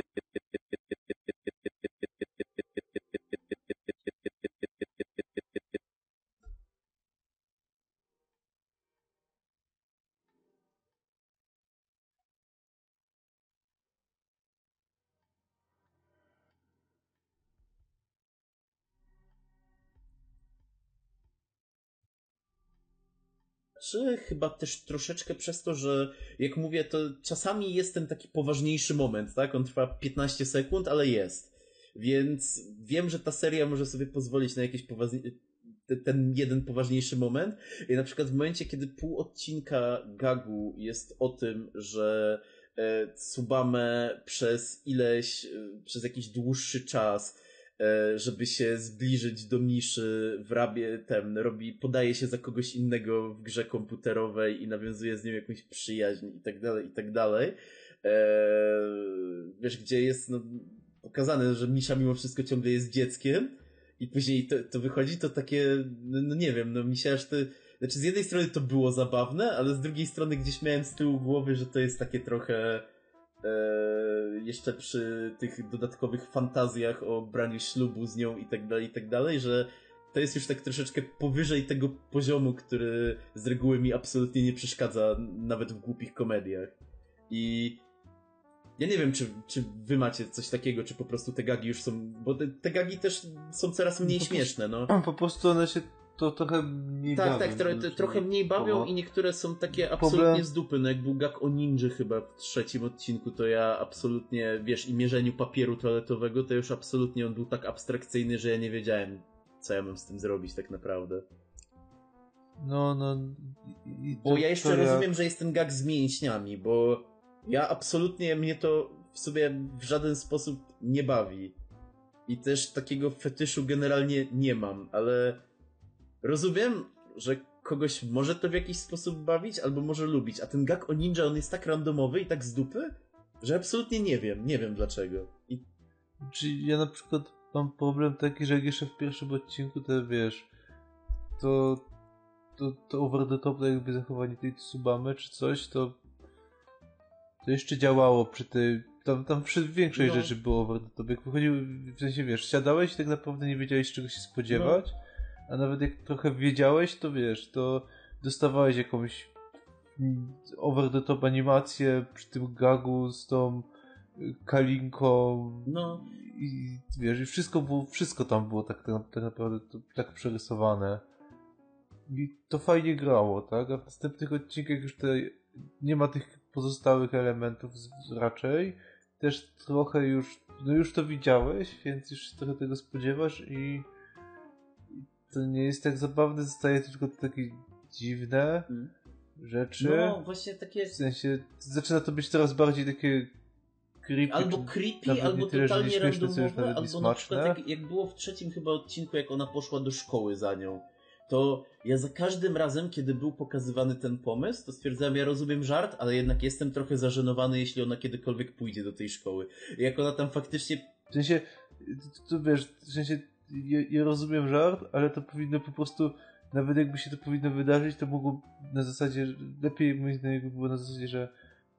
czy chyba też troszeczkę przez to, że jak mówię, to czasami jest ten taki poważniejszy moment, tak? On trwa 15 sekund, ale jest. Więc wiem, że ta seria może sobie pozwolić na jakiś poważny, te- ten jeden poważniejszy moment. I na przykład w momencie, kiedy pół odcinka gagu jest o tym, że e, Tsubame przez ileś, e, przez jakiś dłuższy czas żeby się zbliżyć do Miszy w rabie ten, robi, podaje się za kogoś innego w grze komputerowej i nawiązuje z nią jakąś przyjaźń i tak dalej, i tak dalej. Eee, wiesz, gdzie jest no, pokazane, że Misza mimo wszystko ciągle jest dzieckiem i później to, to wychodzi to takie, no, no nie wiem, no mi się aż to, znaczy z jednej strony to było zabawne, ale z drugiej strony gdzieś miałem z tyłu głowy, że to jest takie trochę e, jeszcze przy tych dodatkowych fantazjach o braniu ślubu z nią i tak dalej, i tak dalej, że to jest już tak troszeczkę powyżej tego poziomu, który z reguły mi absolutnie nie przeszkadza, nawet w głupich komediach. I ja nie wiem, czy, czy wy macie coś takiego, czy po prostu te gagi już są, bo te, te gagi też są coraz mniej po śmieszne, no. Po prostu one się to trochę mniej tak, bawią. Tak, tak, tro, trochę mniej bawią bo... i niektóre są takie absolutnie Problem... z dupy, no jak był gag o ninja chyba w trzecim odcinku, to ja absolutnie, wiesz, i mierzeniu papieru toaletowego, to już absolutnie on był tak abstrakcyjny, że ja nie wiedziałem, co ja mam z tym zrobić tak naprawdę. No, no... Bo ja jeszcze rozumiem, że jest ten gag z mięśniami, bo ja absolutnie mnie to w sobie w żaden sposób nie bawi. I też takiego fetyszu generalnie nie mam, ale rozumiem, że kogoś może to w jakiś sposób bawić, albo może lubić, a ten gag o ninja, on jest tak randomowy i tak z dupy, że absolutnie nie wiem, nie wiem dlaczego. I... Czyli ja na przykład mam problem taki, że jak jeszcze w pierwszym odcinku, to wiesz, to to, to over the top jakby zachowanie tej Tsubamy czy coś, to to jeszcze działało przy tej tam, tam przy większej no. rzeczy było over the top. Jak wychodził, w sensie wiesz, siadałeś i tak naprawdę nie wiedziałeś czego się spodziewać, no. A nawet jak trochę wiedziałeś, to wiesz, to dostawałeś jakąś over the top animację przy tym gagu z tą kalinką no. i wiesz, i wszystko było, wszystko tam było tak, tak, tak naprawdę tak przerysowane. I to fajnie grało, tak? A w następnych odcinkach już te, nie ma tych pozostałych elementów raczej. Też trochę już, no już to widziałeś, więc już trochę tego spodziewasz i to nie jest tak zabawne, zostaje tylko takie dziwne hmm. rzeczy. No, właśnie takie... W sensie, zaczyna to być coraz bardziej takie creepy. Albo creepy, albo tyle, totalnie randomowe, albo na przykład jak, jak było w trzecim chyba odcinku, jak ona poszła do szkoły za nią to ja za każdym razem, kiedy był pokazywany ten pomysł, to stwierdzałem, ja rozumiem żart, ale jednak jestem trochę zażenowany, jeśli ona kiedykolwiek pójdzie do tej szkoły. Jak ona tam faktycznie... W sensie, to wiesz, w sensie, ja, ja rozumiem żart, ale to powinno po prostu, nawet jakby się to powinno wydarzyć, to mogło na zasadzie, lepiej moim zdaniem by było na zasadzie, że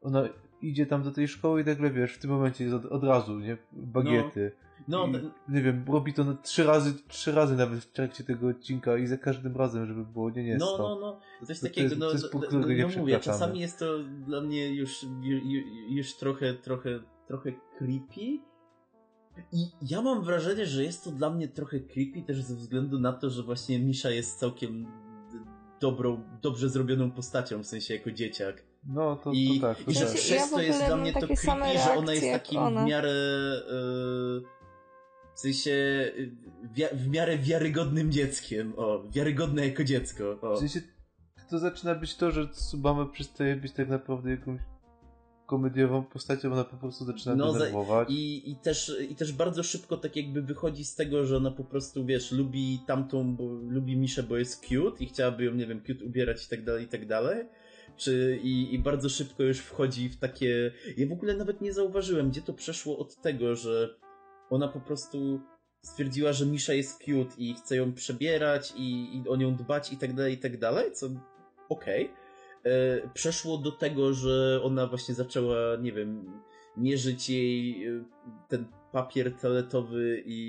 ona idzie tam do tej szkoły i nagle wiesz, w tym momencie jest od, od razu, nie? Bagiety. No. No, I, nie wiem, robi to na trzy razy, trzy razy nawet w trakcie tego odcinka i za każdym razem, żeby było, nie, nie, No, no, no, coś to takiego, jest, no, to jest punkt, no, no mówię, czasami jest to dla mnie już, już, już trochę, trochę, trochę creepy. I ja mam wrażenie, że jest to dla mnie trochę creepy też ze względu na to, że właśnie Misza jest całkiem dobrą, dobrze zrobioną postacią, w sensie jako dzieciak. No, to, I, to tak. To I że tak. przez to jest dla mnie to creepy, że ona jest takim w miarę... Yy, w sensie w miarę wiarygodnym dzieckiem. O, wiarygodne jako dziecko. O. W sensie to zaczyna być to, że Subama przestaje być tak naprawdę jakąś komediową postacią, ona po prostu zaczyna no, denerwować. I, i, też, I też bardzo szybko tak jakby wychodzi z tego, że ona po prostu, wiesz, lubi tamtą, bo lubi Miszę, bo jest cute i chciałaby ją, nie wiem, cute ubierać i tak dalej, i tak dalej. Czy, i, I bardzo szybko już wchodzi w takie... Ja w ogóle nawet nie zauważyłem, gdzie to przeszło od tego, że ona po prostu stwierdziła, że Misza jest cute i chce ją przebierać i, i o nią dbać i tak dalej, i tak dalej, co okej. Okay. E, przeszło do tego, że ona właśnie zaczęła, nie wiem, mierzyć jej e, ten papier toaletowy i,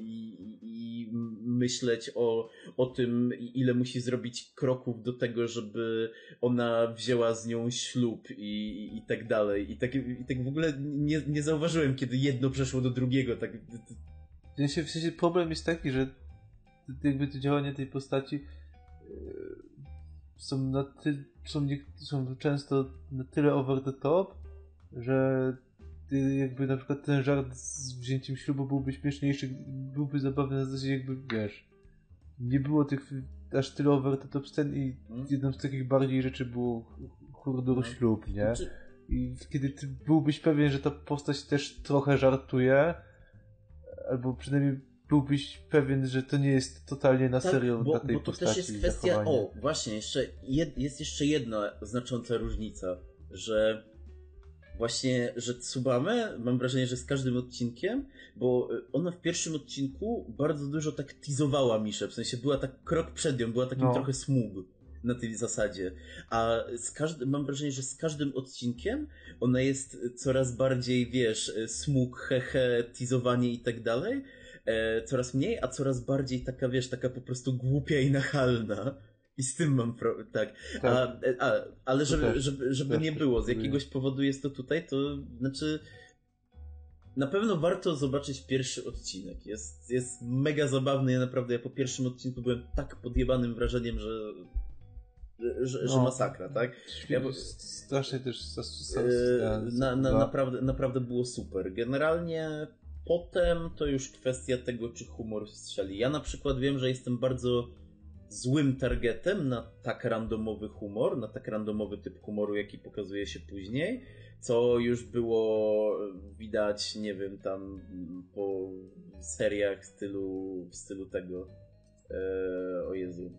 i, i, myśleć o, o tym, ile musi zrobić kroków do tego, żeby ona wzięła z nią ślub i, i tak dalej. I tak, i tak w ogóle nie, nie zauważyłem, kiedy jedno przeszło do drugiego. Tak... W sensie, w sensie problem jest taki, że jakby to działanie tej postaci e, są na ty, są, nie, są często na tyle over the top, że jakby na przykład ten żart z wzięciem ślubu byłby śmieszniejszy, byłby zabawny na zasadzie jakby, wiesz, nie było tych aż tyle over the top scen i hmm? jedną z takich bardziej rzeczy było hurdur no. ślub, nie? Znaczy- I kiedy ty byłbyś pewien, że ta postać też trochę żartuje, albo przynajmniej byłbyś pewien, że to nie jest totalnie na tak, serio bo, dla tej bo to postaci. też jest kwestia. O, właśnie, jeszcze jed, jest jeszcze jedna znacząca różnica, że właśnie, że Tsubame, mam wrażenie, że z każdym odcinkiem, bo e, ona w pierwszym odcinku bardzo dużo tak teasowała Miszę, w sensie była tak krok przed nią, była takim no. trochę smug. na tej zasadzie. A z każdym, mam wrażenie, że z każdym odcinkiem ona jest coraz bardziej, wiesz, smug, hehe, teasowanie i tak dalej. E, coraz mniej, a coraz bardziej taka, wiesz, taka po prostu głupia i nachalna. I z tym mam problem, tak. tak. A, a, ale żeby, też, żeby, żeby nie było, z jakiegoś powodu jest to tutaj, to znaczy na pewno warto zobaczyć pierwszy odcinek. Jest, jest mega zabawny. Ja naprawdę ja po pierwszym odcinku byłem tak podjebanym wrażeniem, że że, no, że masakra, tak? Ja, strasznie też e, na, na, naprawdę, naprawdę było super. Generalnie potem to już kwestia tego, czy humor strzeli. Ja na przykład wiem, że jestem bardzo złym targetem na tak randomowy humor, na tak randomowy typ humoru, jaki pokazuje się później, co już było widać, nie wiem, tam po seriach w stylu, w stylu tego, e, o Jezu,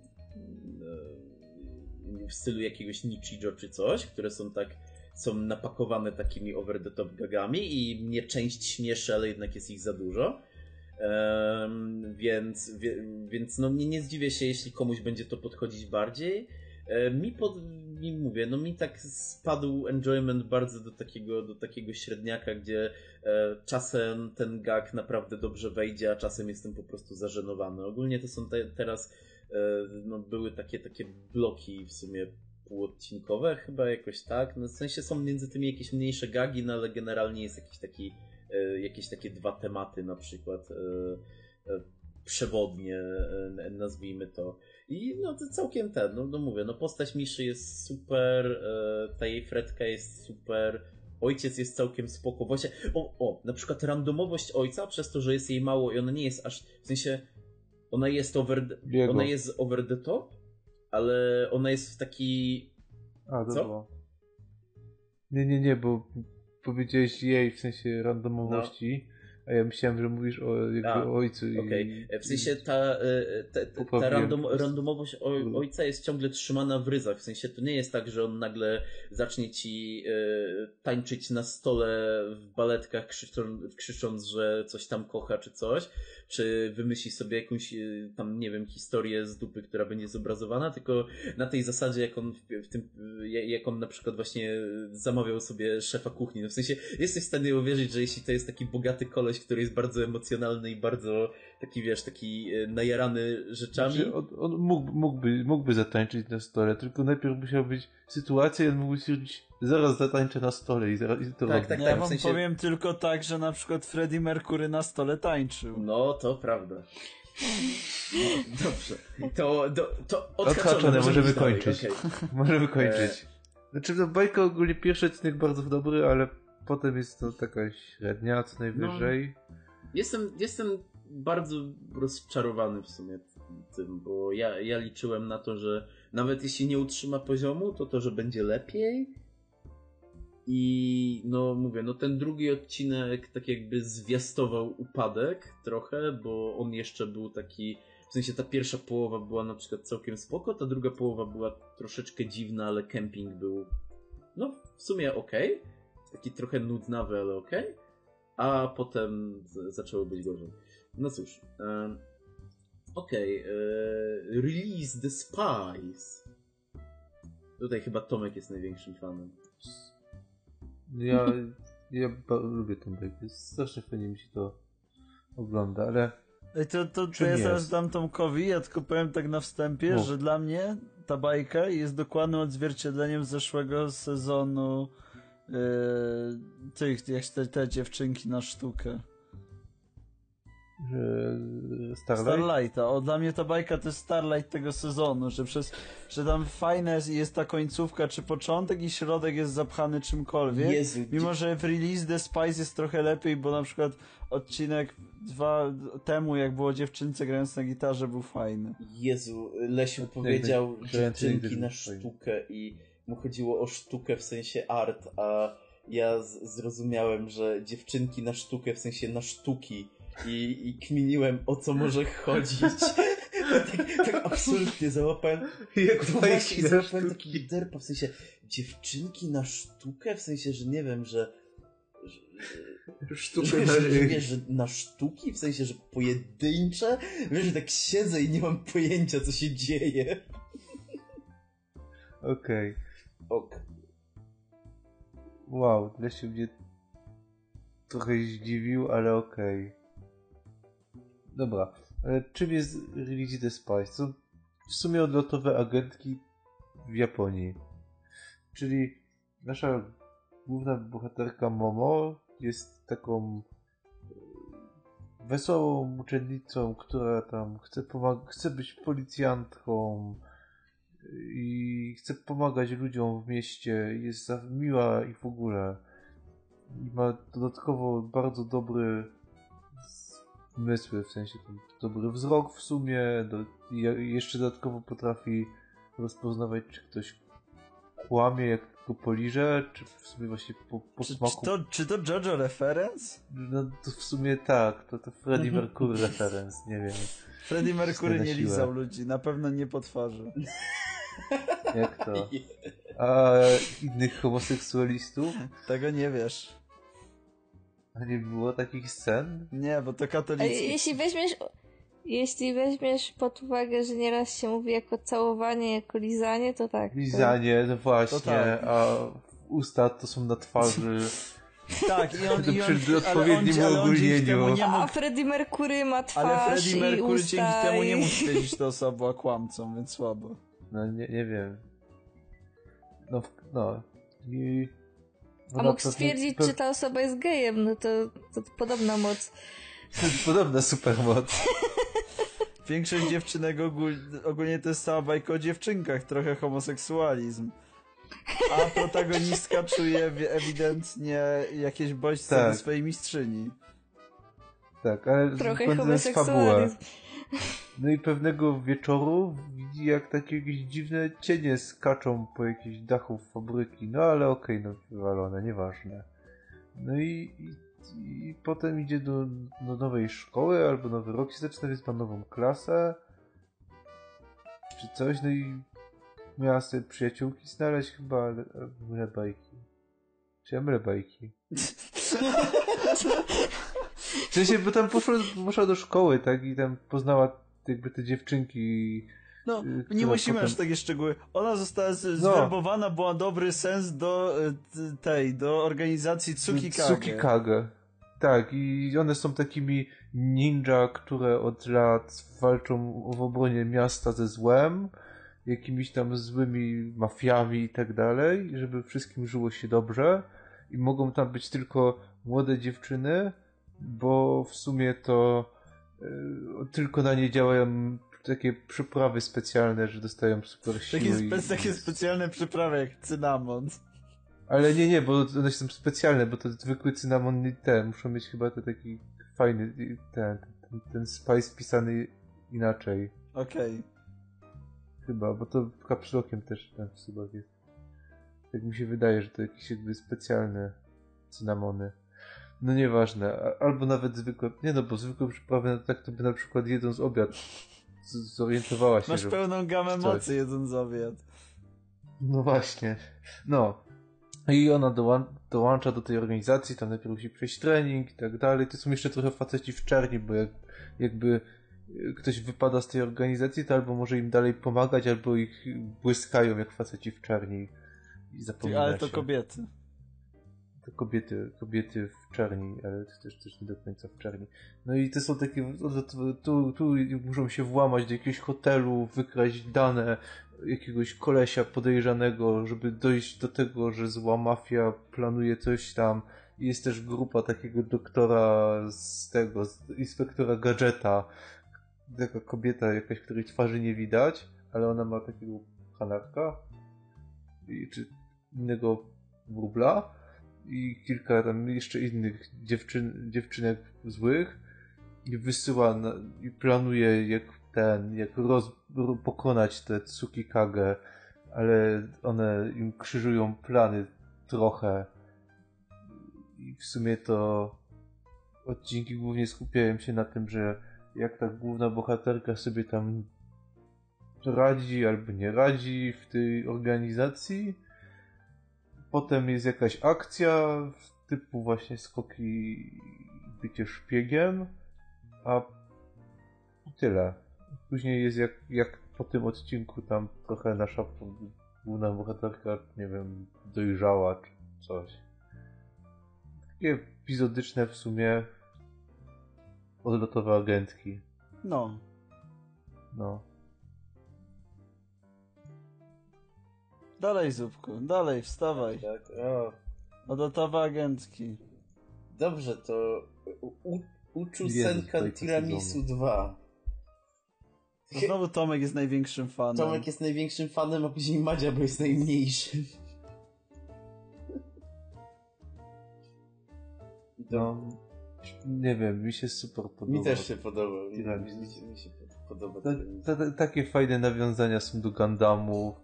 e, w stylu jakiegoś Nichijou czy coś, które są tak są napakowane takimi over the top gagami i mnie część śmieszy, ale jednak jest ich za dużo. Um, więc, wie, więc no nie, nie zdziwię się, jeśli komuś będzie to podchodzić bardziej. Mi, pod, mi mówię, no mi tak spadł enjoyment bardzo do takiego, do takiego średniaka, gdzie e, czasem ten gag naprawdę dobrze wejdzie, a czasem jestem po prostu zażenowany. Ogólnie to są te, teraz, e, no były takie, takie bloki w sumie półodcinkowe, chyba jakoś tak. No, w sensie są między tymi jakieś mniejsze gagi, no ale generalnie jest jakiś taki, e, jakieś takie dwa tematy na przykład e, e, przewodnie, nazwijmy to. I no to całkiem ten, no, no mówię, no postać Miszy jest super, ta jej Fredka jest super, ojciec jest całkiem spoko. Właśnie, o, o, na przykład randomowość ojca, przez to, że jest jej mało i ona nie jest aż, w sensie, ona jest over, ona jest over the top, ale ona jest w taki... A, to Co? Nie, nie, nie, bo powiedziałeś jej w sensie randomowości. No. A ja myślałem, że mówisz o jego A, ojcu. Okej, okay. w sensie ta, e, ta, ta, ta random, randomowość ojca jest ciągle trzymana w ryzach. W sensie to nie jest tak, że on nagle zacznie ci e, tańczyć na stole w baletkach, krzycząc, krzycząc, że coś tam kocha czy coś, czy wymyśli sobie jakąś e, tam, nie wiem, historię z dupy, która będzie zobrazowana, tylko na tej zasadzie, jak on w, tym, jak on na przykład właśnie zamawiał sobie szefa kuchni. No w sensie jesteś w stanie uwierzyć, że jeśli to jest taki bogaty koleś, który jest bardzo emocjonalny i bardzo taki, wiesz, taki e, najarany rzeczami. Znaczy, on, on mógł, mógłby, mógłby zatańczyć na stole, tylko najpierw musiała być sytuacja i on mógł stwierdzić, zaraz zatańczę na stole i, zaraz, i to Tak, tak, tak. Ja wam w sensie... powiem tylko tak, że na przykład Freddie Mercury na stole tańczył. No, to prawda. No, dobrze. To, do, to odhaczone, odhaczone możemy kończyć. Okay. Możemy kończyć. Znaczy, no, bajka ogólnie pierwszy odcinek bardzo dobry, ale potem jest to taka średnia co najwyżej. No, jestem, jestem bardzo rozczarowany w sumie tym, bo ja, ja liczyłem na to, że nawet jeśli nie utrzyma poziomu, to to, że będzie lepiej. I no mówię, no ten drugi odcinek tak jakby zwiastował upadek trochę, bo on jeszcze był taki, w sensie ta pierwsza połowa była na przykład całkiem spoko, ta druga połowa była troszeczkę dziwna, ale camping był no w sumie. Okay taki trochę nudnawy, ale. Okay. A potem zaczęło być gorzej. No cóż. Um, okej. Okay, e, release the Spice. Tutaj chyba Tomek jest największym fanem. Ja, ja lubię tą bajkę. Strasznie fajnie mi się to ogląda, ale... To, to, to ja zaraz dam Tomkowi, ja tylko powiem tak na wstępie, Mów. że dla mnie ta bajka jest dokładnym odzwierciedleniem zeszłego sezonu Yy, tych, jak te, te dziewczynki na sztukę. Starlight? Starlighta. O, dla mnie ta bajka to jest Starlight tego sezonu, że przez, że tam fajne jest ta końcówka, czy początek i środek jest zapchany czymkolwiek. Jezu, mimo, że w Release the Spice jest trochę lepiej, bo na przykład odcinek dwa temu, jak było dziewczynce grając na gitarze, był fajny. Jezu, Lesiu powiedział dziewczynki na sztukę i mu chodziło o sztukę w sensie art, a ja zrozumiałem, że dziewczynki na sztukę w sensie na sztuki i, i kminiłem o co może chodzić. tak, tak absolutnie załapałem. Jak to właśnie załapałem taki derpa w sensie dziewczynki na sztukę, w sensie, że nie wiem, że Sztukę że, na... że, że, wiesz, że na sztuki, w sensie, że pojedyncze, wiesz, że tak siedzę i nie mam pojęcia, co się dzieje. Okej. Ok. Wow, się mnie trochę zdziwił, ale okej. Dobra. Ale czym jest Release the Spice? Są w sumie odlotowe agentki w Japonii. Czyli nasza główna bohaterka Momo jest taką e, wesołą uczennicą, która tam chce, chce być policjantką i chce pomagać ludziom w mieście, jest miła i w ogóle. I ma dodatkowo bardzo dobry zmysły, w sensie dobry wzrok w sumie, do, jeszcze dodatkowo potrafi rozpoznawać, czy ktoś kłamie, jak go poliże, czy w sumie właśnie po, po czy, smaku... Czy to, czy to JoJo reference? No to w sumie tak, to, to Freddie Mercury reference, nie wiem. Freddie Mercury nie lizał ludzi, na pewno nie po twarzy. Jak to? A innych homoseksualistów? Tego nie wiesz. A nie było takich scen? Nie, bo to katolicki. Jeśli weźmiesz, jeśli weźmiesz pod uwagę, że nieraz się mówi jako całowanie, jako lizanie, to tak. Lizanie, no właśnie, tak. a usta to są na twarzy. Tak, i on, To i on, przy odpowiednim ale on, ale on ogólnieniu. nie mógł, A Freddie Mercury ma twarz ale Freddie i Mercury usta dzięki temu nie i- mógł stwierdzić, że ta osoba była kłamcą, więc słabo. No nie, nie wiem. No, w- no. I... A ona mógł stwierdzić, czy ta osoba jest gejem, no to, to podobna moc. Podobna supermoc. Większość dziewczynek ogól, ogólnie to jest cała bajka o dziewczynkach, trochę homoseksualizm. A protagonistka czuje wi- ewidentnie jakieś bodźce Tak. do swojej mistrzyni. Tak, ale Trochę homoseksualizm. No i pewnego wieczoru widzi jak takie jakieś dziwne cienie skaczą po jakichś dachów fabryki. No ale okej, no wywalone, nieważne. No i, i, i potem idzie do, do nowej szkoły, albo nowy rok się zaczyna, więc ma nową klasę. Czy coś, no i miała sobie przyjaciółki znaleźć chyba, mylę bajki. Czy ja mylę bajki? W sensie, bo tam poszła, poszła do szkoły, tak, i tam poznała jakby te dziewczynki. No, Y, nie musimy potem- aż takie szczegóły. Ona została No. zwerbowana, była dobry sens do y, tej, do organizacji Tsukikage. Tsukikage. Tak, i one są takimi ninja, które od lat walczą w obronie miasta ze złem, jakimiś tam złymi mafiami i tak dalej, żeby wszystkim żyło się dobrze. I mogą tam być tylko młode dziewczyny, bo w sumie to y, tylko na nie działają takie przyprawy specjalne, że dostają super siły. Takie, i- spe, takie specjalne przyprawy jak cynamon. Ale nie, nie, bo one są specjalne, bo to zwykły cynamon nie te, muszą mieć chyba to taki fajny, ten, ten, ten spice pisany inaczej. Okej. Chyba, bo to kapslokiem też ten w subach jest. Tak mi się wydaje, że to jakieś jakby specjalne cynamony. No nieważne, albo nawet zwykłe, nie no, bo zwykłe przyprawy, no tak to by na przykład jedząc obiad zorientowała się, Masz pełną gamę coś. mocy jedząc obiad. No właśnie. No. I ona dołą- dołącza do tej organizacji, tam najpierw musi przejść trening i tak dalej. To są jeszcze trochę faceci w czerni, bo jak, jakby e, ktoś wypada z tej organizacji, to albo może im dalej pomagać, albo ich błyskają jak faceci w czerni i zapomina Ale to się. kobiety. Kobiety, kobiety w czerni, ale też, też nie do końca w czerni. No i to są takie, tu, tu, muszą się włamać do jakiegoś hotelu, wykraść dane jakiegoś kolesia podejrzanego, żeby dojść do tego, że zła mafia planuje coś tam. Jest też grupa takiego doktora z tego, z inspektora gadżeta, taka kobieta jakaś, której twarzy nie widać, ale ona ma takiego kanarka, czy innego wróbla i kilka tam jeszcze innych dziewczyn, dziewczynek złych i wysyła na, i planuje jak ten, jak roz, ro- pokonać te Tsukikage, ale one im krzyżują plany trochę i w sumie to odcinki głównie skupiają się na tym, że jak ta główna bohaterka sobie tam radzi albo nie radzi w tej organizacji. Potem jest jakaś akcja typu właśnie skoki bycie szpiegiem, a tyle. Później jest jak, jak po tym odcinku tam trochę nasza główna bohaterka, nie wiem, dojrzała czy coś. Takie epizodyczne w sumie odlotowe agentki. No. No. Dalej, Zupku, dalej, wstawaj. Tak, o. Odlotowe agentki. Dobrze, to u, uczu Jezus, Senka bajka Tiramisu sezonu. 2. Znowu Tomek jest największym fanem. Tomek jest największym fanem, a później Madzia, bo jest najmniejszym. No. Nie wiem, mi się super podoba. Mi też się podoba. Mi, mi, się, mi się podoba. Ta, ta, ta, takie fajne nawiązania są do Gundamów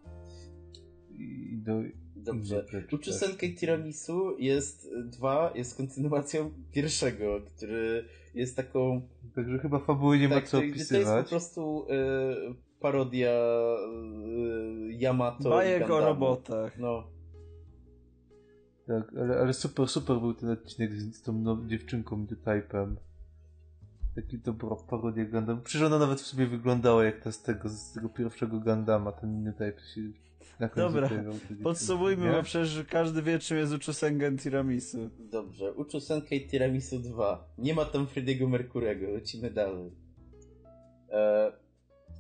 i do... Dobrze. innych rzeczy Uczu też. Senkai Tiramisu jest dwa, jest kontynuacją pierwszego, który jest taką... Także chyba fabuły nie ma tak, co to- To jest po opisywać. prostu e, parodia e, Yamato i Bajek o robotach. No. Tak, ale, ale super, super był ten odcinek z, z tą now, dziewczynką The Type'em. Taki to była parodia Gundam. Przecież ona nawet w sobie wyglądała jak ta z tego, z tego pierwszego Gundama, ten inny Type się Dobra, Podsumujmy, bo przecież każdy wie, czym jest Uczusengen Tiramisu. Dobrze. Uczu Senkai Tiramisu 2. Nie ma tam Freddy'ego Merkurego. Lecimy dalej. E,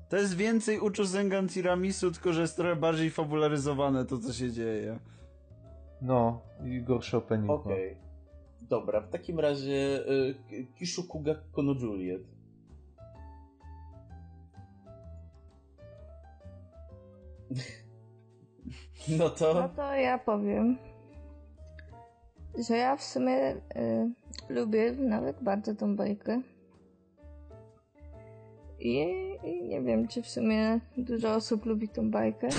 To jest więcej Uczusengen Tiramisu, tylko że jest trochę bardziej fabularyzowane to, co się dzieje. No, i gorszy opening Okej. Dobra, w takim razie e, Kishukuga Kono Juliet. No No to... to ja powiem, że ja w sumie y, lubię nawet bardzo tą bajkę. I, I nie wiem, czy w sumie dużo osób lubi tą bajkę.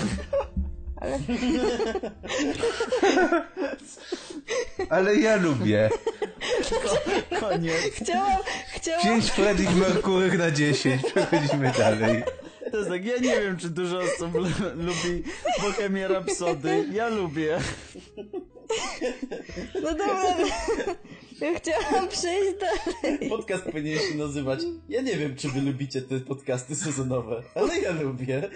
Ale Ale ja lubię. Koniec. chciałam, chciałam, 5 Freddy Mercury na 10. Przechodzimy dalej. To jest tak, ja nie wiem, czy dużo osób lu- lubi Bohemian Rhapsody. Ja lubię. no dobra, ja chciałam przejść dalej. Podcast powinien się nazywać. Ja nie wiem, czy wy lubicie te podcasty sezonowe, ale ja lubię.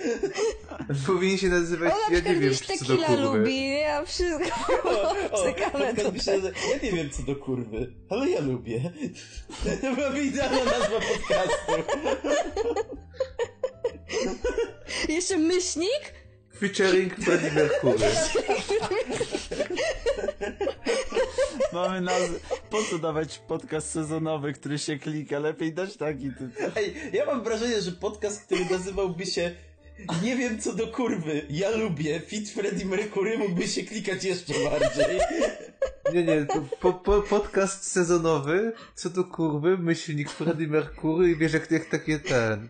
Powinien się nazywać, na ja nie wiem, co do kurwy. lubi, ja wszystko O, czekamy tutaj. się nazywa, Ja nie wiem, co do kurwy, ale ja lubię. To byłaby idealna nazwa podcastu. Jeszcze myślnik? Featuring Freddie Mercury. Mamy nazwę. Po co dawać podcast sezonowy, który się klika? Lepiej dać taki tytuł. Ej, ja mam wrażenie, że podcast, który nazywałby się Nie wiem co do kurwy, ja lubię, Fit Freddy Mercury mógłby się klikać jeszcze bardziej. Nie, nie, to po, po, podcast sezonowy, co do kurwy, myślnik Freddie Mercury i wiesz, jak, jak takie ten.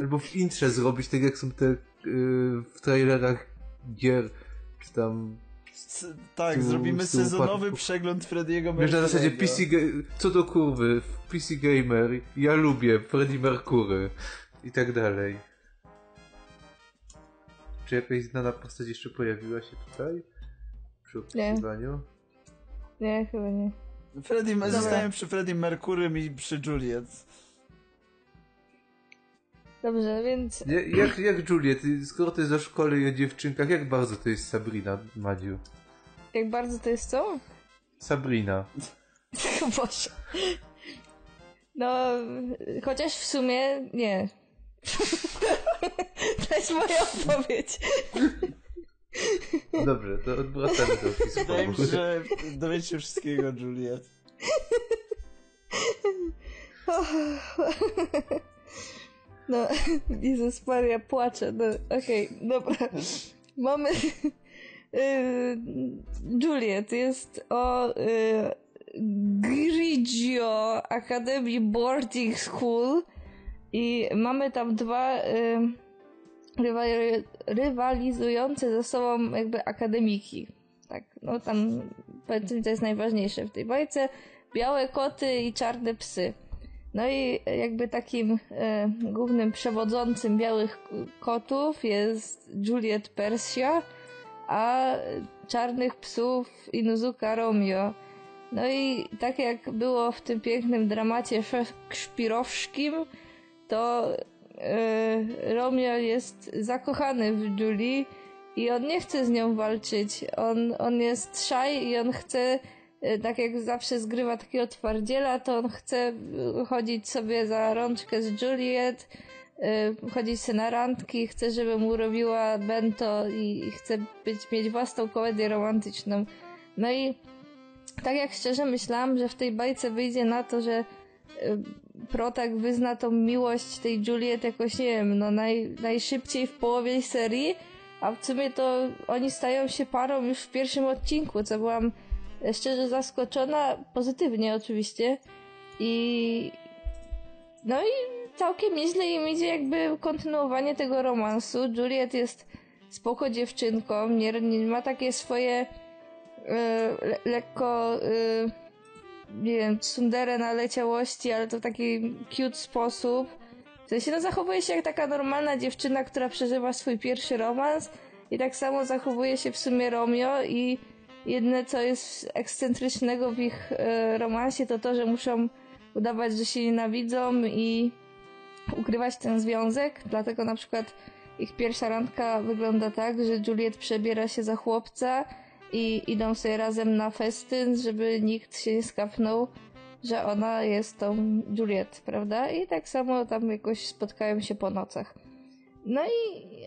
Albo w intrze zrobić, tak jak są te yy, w trailerach gier, czy tam, S- tak, Tu- zrobimy tyłu sezonowy patrz- przegląd Frediego wiesz, na zasadzie. PC, co do kurwy, PC Gamer, ja lubię Freddie Mercury i tak dalej. Czy jakaś znana postać jeszcze pojawiła się tutaj? Przy opisywaniu? Nie, chyba nie. Freddie, Dobra. zostajemy przy Freddie Mercurym i przy Juliet. Dobrze, więc Nie, jak, jak Juliet, skoro to jest o szkole i o dziewczynkach, jak bardzo to jest Sabrina, Madziu? jak bardzo to jest co? Sabrina. Boże. No, chociaż w sumie nie. to jest moja odpowiedź. Dobrze, to odwracamy do opisu Wydaje mi się, że dowiecie się wszystkiego, Juliet. No, Jezus Maria, płaczę. No, okej, dobra. Mamy... y, Juliet jest o y, Grigio Academy Boarding School i mamy tam dwa y, rywali- rywalizujące ze sobą jakby akademiki. Tak, no tam powiedzmy to jest najważniejsze w tej bajce. Białe koty i czarne psy. No i jakby takim e, głównym przewodzącym białych kotów jest Juliet Persia, a czarnych psów Inuzuka Romeo. No i tak jak było w tym pięknym dramacie szekspirowskim, to e, Romeo jest zakochany w Julie i on nie chce z nią walczyć. On, on jest szaj i on chce, tak jak zawsze zgrywa takiego twardziela, to on chce y, chodzić sobie za rączkę z Juliet, y, chodzić sobie na randki, chce, żeby mu robiła bento i chce być, mieć własną komedię romantyczną. No i tak jak szczerze myślałam, że w tej bajce wyjdzie na to, że Protak wyzna tą miłość tej Juliet jakoś, nie wiem, no naj, najszybciej w połowie serii, a w sumie to oni stają się parą już w pierwszym odcinku, co byłam szczerze zaskoczona, pozytywnie oczywiście. I no i całkiem nieźle im idzie jakby kontynuowanie tego romansu. Juliet jest spoko dziewczynką, nie, nie ma takie swoje yy, le, lekko yy, nie wiem, tsundere naleciałości, ale to w taki cute sposób w sensie, no zachowuje się jak taka normalna dziewczyna, która przeżywa swój pierwszy romans i tak samo zachowuje się w sumie Romeo i jedne co jest ekscentrycznego w ich e, romansie to to, że muszą udawać, że się nienawidzą i ukrywać ten związek, dlatego na przykład ich pierwsza randka wygląda tak, że Juliet przebiera się za chłopca i idą sobie razem na festyn, żeby nikt się nie skapnął że ona jest tą Juliet, prawda? I tak samo tam jakoś spotkają się po nocach. No i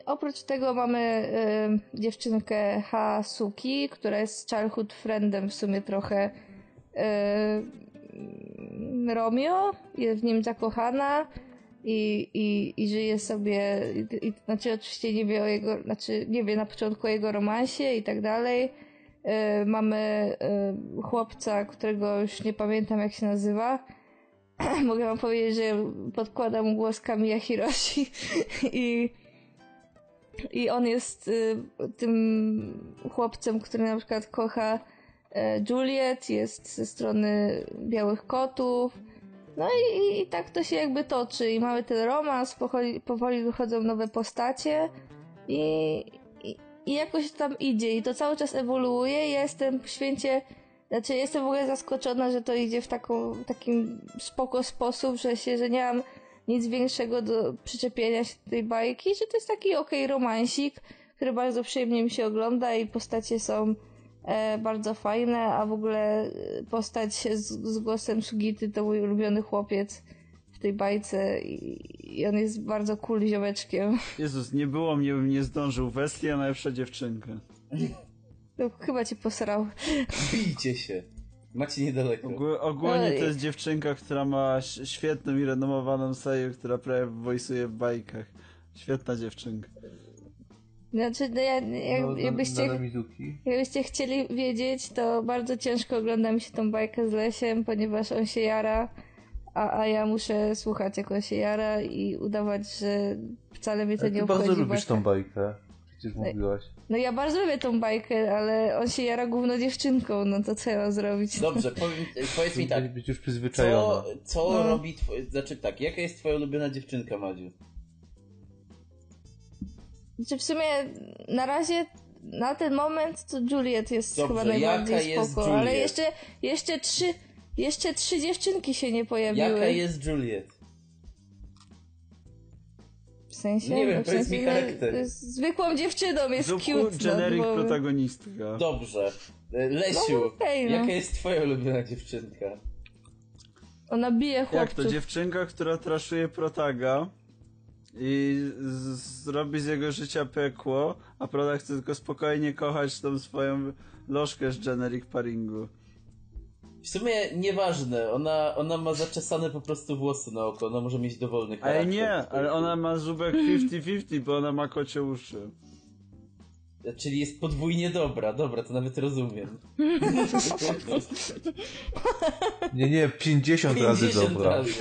oprócz tego mamy y, dziewczynkę Hasuki, która jest childhood friendem w sumie trochę y, Romeo, jest w nim zakochana i, i, i żyje sobie, i, i, znaczy oczywiście nie wie o jego, znaczy nie wie na początku o jego romansie i tak dalej, Y, mamy y, chłopca, którego już nie pamiętam jak się nazywa. Mogę wam powiedzieć, że podkładam głos Kamiya Hiroshi i, i on jest y, tym chłopcem, który na przykład kocha Juliet, jest ze strony Białych Kotów. No i, i tak to się jakby toczy i mamy ten romans, powoli, powoli wychodzą nowe postacie i, i jakoś tam idzie i to cały czas ewoluuje. Ja jestem święcie, znaczy jestem w ogóle zaskoczona, że to idzie w taką, takim spoko sposób, że się, że nie mam nic większego do przyczepienia się do tej bajki, że to jest taki okej okay romansik, który bardzo przyjemnie mi się ogląda i postacie są e, bardzo fajne, a w ogóle postać z, z głosem Sugity to mój ulubiony chłopiec w tej bajce i, i on jest bardzo cool ziomeczkiem. Jezus, nie było mnie, bym nie zdążył. Westia najlepsza dziewczynka. No, chyba cię posrał. Bijcie się. Macie niedaleko. Ogól, ogólnie to jest dziewczynka, która ma świetną i renomowaną seję, która prawie wojsuje w bajkach. Świetna dziewczynka. Znaczy, no ja, jak, no, jakbyście, jakbyście chcieli wiedzieć, to bardzo ciężko ogląda mi się tą bajkę z Lesiem, ponieważ on się jara a, a ja muszę słuchać jako się jara i udawać, że wcale mnie to nie obchodzi. Ty bardzo lubisz tą bajkę, przecież no mówiłaś. No ja bardzo lubię tą bajkę, ale on się jara główną dziewczynką, no to co ja mam zrobić? Dobrze, powiem, powiedz mi tak. Być już przyzwyczajona. Co, co no. robi twoje, znaczy tak, jaka jest twoja ulubiona dziewczynka, Madziu? Znaczy w sumie na razie na ten moment to Juliet jest Dobrze, chyba najbardziej spoko, ale jeszcze, jeszcze trzy, jeszcze trzy dziewczynki się nie pojawiły. Jaka jest Juliet? Sensie? Nie wiem, w sensie, mi charakter. No, zwykłą dziewczyną jest Zuku, cute. generic no, protagonistka. Dobrze. E, Lesiu, no, okay, no. jaka jest twoja ulubiona dziewczynka? Ona bije chłopców. Jak to dziewczynka, która traszuje protaga i zrobi z jego życia pekło, a Protak chce tylko spokojnie kochać tą swoją lożkę z generic paringu. W sumie nieważne, ona, ona ma zaczesane po prostu włosy na oko, ona może mieć dowolny charakter. Ale nie, ale ona ma zubek 50-50, bo ona ma kocie uszy. Czyli jest podwójnie dobra, dobra, to nawet rozumiem. Nie, nie, 50, 50 razy dobra. Razy.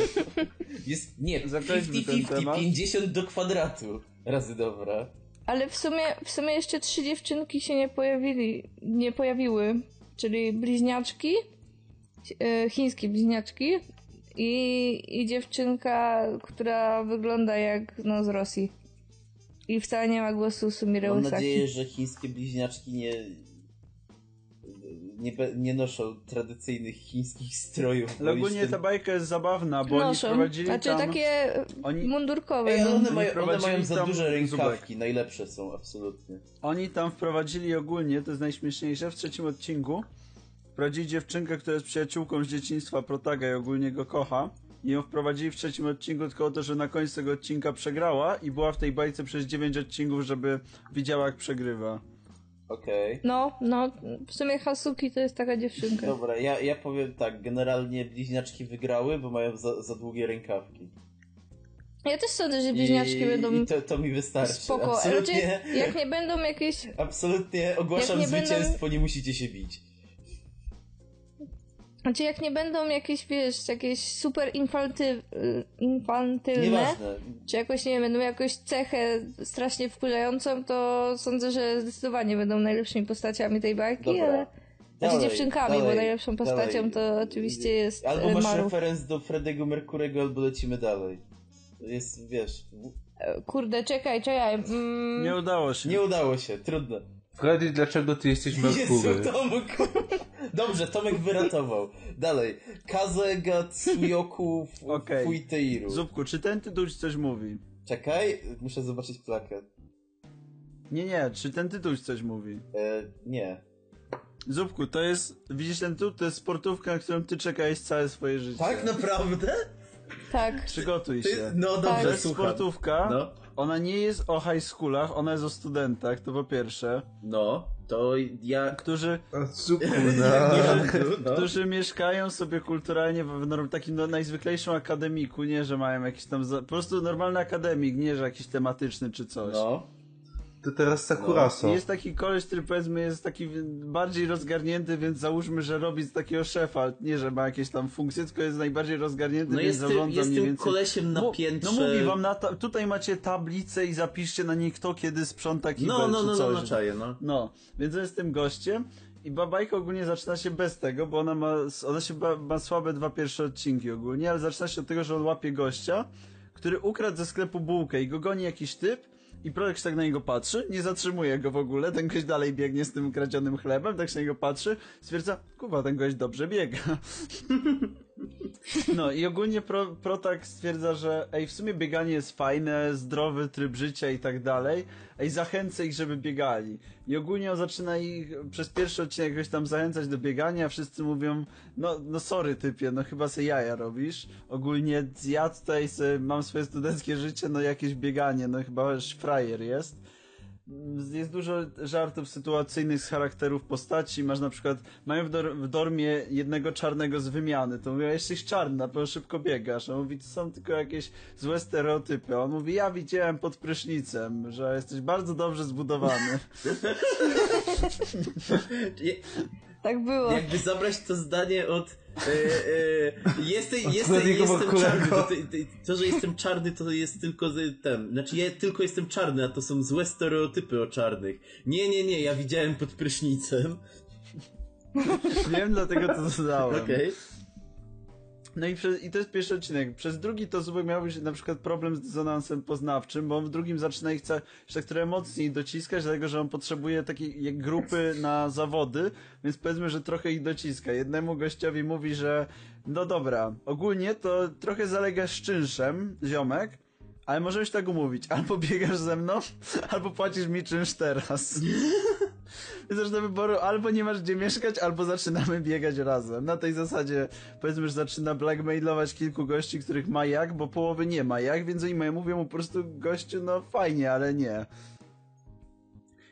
Jest, nie, 50-50, 50 do kwadratu razy dobra. Ale w sumie, w sumie jeszcze trzy dziewczynki się nie pojawili, nie pojawiły. Czyli bliźniaczki, chińskie bliźniaczki i, i dziewczynka, która wygląda jak no z Rosji. I wcale nie ma głosu Sumire Mam nadzieję, że chińskie bliźniaczki nie nie, nie noszą tradycyjnych chińskich strojów. Ale ogólnie tym... ta bajka jest zabawna, bo Noszą. oni prowadzili Znaczy tam... takie Oni- mundurkowe. Ej, no. one, mają, one mają za duże zubek. rękawki, najlepsze są, absolutnie. Oni tam wprowadzili ogólnie, to jest najśmieszniejsze, w trzecim odcinku wprowadzili dziewczynkę, która jest przyjaciółką z dzieciństwa Protaga i ogólnie go kocha. I ją wprowadzili w trzecim odcinku tylko o to, że na końcu tego odcinka przegrała i była w tej bajce przez 9 odcinków, żeby widziała jak przegrywa. Okej. No, no, w sumie Hasuki to jest taka dziewczynka. Dobra, ja, ja powiem tak, generalnie bliźniaczki wygrały, bo mają za, za długie rękawki. Ja też sądzę, że bliźniaczki I, będą I to, to mi wystarczy. spoko. Absolutnie, Raczej, jak nie będą jakieś... absolutnie ogłaszam nie będą- zwycięstwo, nie musicie się bić. Znaczy jak nie będą jakieś, wiesz, jakieś super infanty, infantylne, Nieważne. czy jakoś, nie wiem, będą jakąś cechę strasznie wkurzającą, to sądzę, że zdecydowanie będą najlepszymi postaciami tej bajki, Dobra. ale... Znaczy Dalej, dziewczynkami, bo dalej, najlepszą postacią dalej. to oczywiście jest Albo masz Maru. referenc do Freddy'ego Merkurego, albo lecimy dalej. To Jest, wiesz, Kurde, czekaj, czekaj. Mm, Nie udało się. nie udało się, trudno. Freddy, dlaczego ty jesteś Merkury? Jezu, Tomek. Dobrze, Tomek wyratował. Dalej. Kaze Gatsuyoku Fu- Okej. Fuiteiru. Zupku, czy ten tytuł ci coś mówi? Czekaj, muszę zobaczyć plakat. Nie, nie, czy ten tytuł ci coś mówi? E, nie. Zupku, to jest, widzisz ten tytuł? To jest sportówka, na którą ty czekałeś całe swoje życie. Tak naprawdę? tak. Przygotuj Ty, się. no To dobrze, jest słucham. sportówka, No. Ona nie jest o high schoolach, ona jest o studentach, to po pierwsze, No, to ja... którzy, A super, no. którzy mieszkają sobie kulturalnie w w takim no, najzwyklejszym akademiku, nie, że mają jakiś tam, za, po prostu normalny akademik, nie, że jakiś tematyczny czy coś. No. To teraz Sakuraso. I Jest taki koleś, który powiedzmy jest taki bardziej rozgarnięty, więc załóżmy, że robi z takiego szefa, nie, że ma jakieś tam funkcje, tylko jest najbardziej rozgarnięty, No więc jest, tym- zarządza jest mniej tym więcej. kolesiem na piętrze. No mówi wam, na ta, tutaj macie tablicę i zapiszcie na niej kto kiedy sprząta kibel No, no, czy no, no, coś. no, czaję, no. No, więc on jest tym gościem i babajka ogólnie zaczyna się bez tego, bo ona ma, ona się ba, ma słabe dwa pierwsze odcinki ogólnie, ale zaczyna się od tego, że on łapie gościa, który ukradł ze sklepu bułkę i go goni jakiś typ i Projekt tak na niego patrzy, nie zatrzymuje go w ogóle, ten gość dalej biegnie z tym ukradzionym chlebem, tak się na niego patrzy, stwierdza, kurwa, ten gość dobrze biega. No i ogólnie pro, Protak stwierdza, że ej, w sumie bieganie jest fajne, zdrowy tryb życia i tak dalej, ej, zachęcę ich, żeby biegali. I ogólnie on zaczyna ich przez pierwszy odcinek jakoś tam zachęcać do biegania, wszyscy mówią, no, no sorry typie, no chyba se jaja robisz. Ogólnie ja tutaj se, mam swoje studenckie życie, no jakieś bieganie, no chyba frajer jest jest dużo żartów sytuacyjnych z charakterów postaci. Masz na przykład, mają w, dor w dormie jednego czarnego z wymiany. To mówią, jesteś czarny, na pewno szybko biegasz. A on mówi, to są tylko jakieś złe stereotypy. A on mówi, ja widziałem pod prysznicem, że jesteś bardzo dobrze zbudowany. Tak było. Jakby zabrać to zdanie od. Jesteś, Od jestem, czarny. To, to, że jestem czarny, to jest tylko ten. Znaczy, ja tylko jestem czarny, a to są złe stereotypy o czarnych. Nie, nie, nie, ja widziałem pod prysznicem. Wiem, dlatego to dodałem. Okej. No i, przez, i to jest pierwszy odcinek. Przez drugi to Zubek miał już na przykład problem z dysonansem poznawczym, bo w drugim zaczyna ich jeszcze trochę mocniej dociskać, dlatego że on potrzebuje takiej grupy na zawody, więc powiedzmy, że trochę ich dociska. Jednemu gościowi mówi, że no dobra, ogólnie to trochę zalegasz z czynszem, ziomek, ale się tak umówić. Albo biegasz ze mną, albo płacisz mi czynsz teraz. Masz do wyboru, albo nie masz gdzie mieszkać, albo zaczynamy biegać razem. Na tej zasadzie, powiedzmy, że zaczyna blackmailować kilku gości, których ma jak, bo połowy nie ma jak, więc oni mówią mu po prostu, gościu, no fajnie, ale nie.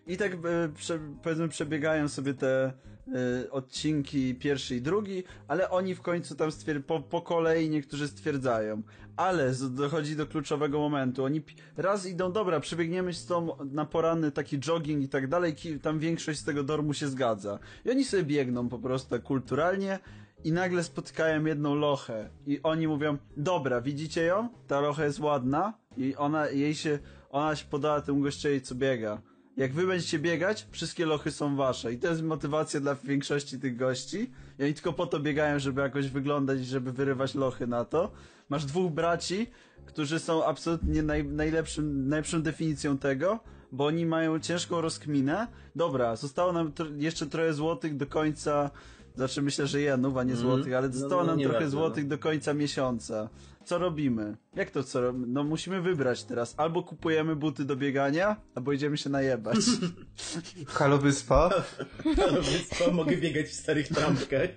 I tak, e, prze, powiedzmy, przebiegają sobie te e, odcinki pierwszy i drugi, ale oni w końcu tam stwierd- po, po kolei niektórzy stwierdzają. Ale dochodzi do kluczowego momentu. Oni raz idą, dobra, przebiegniemy z tą na poranny taki jogging i tak dalej, tam większość z tego dormu się zgadza. I oni sobie biegną po prostu tak kulturalnie i nagle spotykają jedną lochę i oni mówią, dobra, widzicie ją? Ta locha jest ładna i ona, jej się, ona się podała temu gościowi, co biega. jak wy będziecie biegać, wszystkie lochy są wasze. I to jest motywacja dla większości tych gości. I oni tylko po to biegają, żeby jakoś wyglądać i żeby wyrywać lochy na to. Masz dwóch braci, którzy są absolutnie naj, najlepszym, najlepszą definicją tego, bo oni mają ciężką rozkminę. Dobra, zostało nam tr jeszcze trochę złotych do końca znaczy myślę, że jenów, a nie Mhm. złotych, ale No, zostało no, nam nie trochę bardzo, złotych no. do końca miesiąca. Co robimy? Jak to co robimy? No musimy wybrać teraz. Albo kupujemy buty do biegania, albo idziemy się najebać. Halo Wyspa? Ale wyspa, mogę biegać w starych trampkach.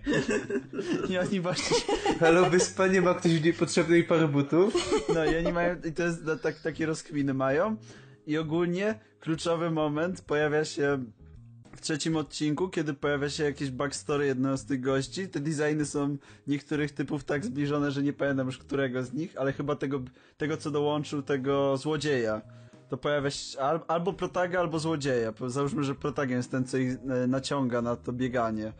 I oni właśnie, Halo Wyspa, nie ma ktoś w niepotrzebnej pary butów? no i oni mają, i to jest, no, tak, takie rozkminy mają. I ogólnie kluczowy moment pojawia się trzecim odcinku, kiedy pojawia się jakieś backstory jednego z tych gości. Te designy są niektórych typów tak zbliżone, że nie pamiętam już którego z nich, ale chyba tego, tego co dołączył tego złodzieja. To pojawia się al, albo protaga, albo złodzieja. Załóżmy, że protagiem jest ten, co ich e, naciąga na to bieganie.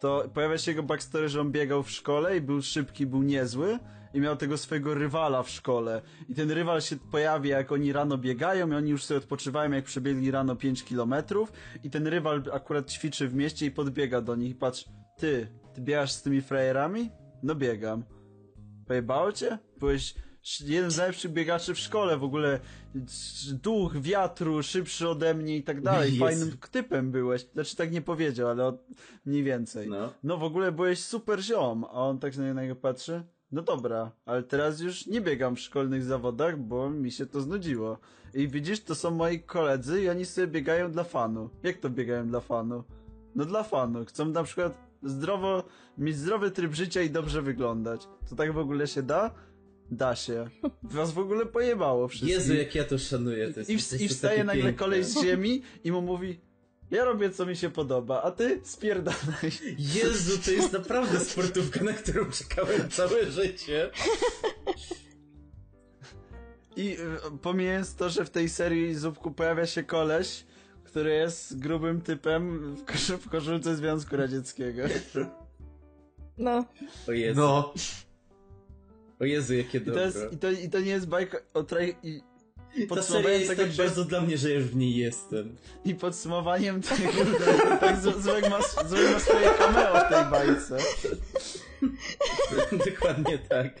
To pojawia się jego backstory, że on biegał w szkole i był szybki, był niezły i miał tego swojego rywala w szkole. I ten rywal się pojawia, jak oni rano biegają i oni już sobie odpoczywają, jak przebiegli rano 5 kilometrów i ten rywal akurat ćwiczy w mieście i podbiega do nich i patrz, ty, ty biegasz z tymi frajerami? No biegam. Pojebało cię? Byłeś jeden z najlepszych biegaczy w szkole, w ogóle duch wiatru, szybszy ode mnie i tak dalej. Fajnym typem byłeś. Znaczy tak nie powiedział, ale mniej więcej. No. No w ogóle byłeś super ziom, a on tak na niego patrzy. No dobra, ale teraz już nie biegam w szkolnych zawodach, bo mi się to znudziło. I widzisz, to są moi koledzy i oni sobie biegają dla fanu. Jak to biegają dla fanu? No dla fanu. Chcą na przykład zdrowo, mieć zdrowy tryb życia i dobrze wyglądać. To tak w ogóle się da? Da się. Was w ogóle pojebało wszystkich. Jezu, jak ja to szanuję. To jest I, w, I wstaje nagle piękne. kolej z ziemi i mu mówi ja robię co mi się podoba, a ty spierdalaj. Jezu, to jest naprawdę sportówka, na którą czekałem całe życie. I y, pomijając to, że w tej serii Zupku pojawia się koleś, który jest grubym typem w, kosz w koszulce Związku Radzieckiego. No. O Jezu, No. o Jezu, jakie I to, dobre. jest, i, to, I to nie jest bajka o traj... I, Ta seria jest tego tak bardzo dla mnie, że już w niej jestem. I podsumowaniem tego, tak Z- Złek ma, Złek ma swoje cameo w tej bajce. Dokładnie tak.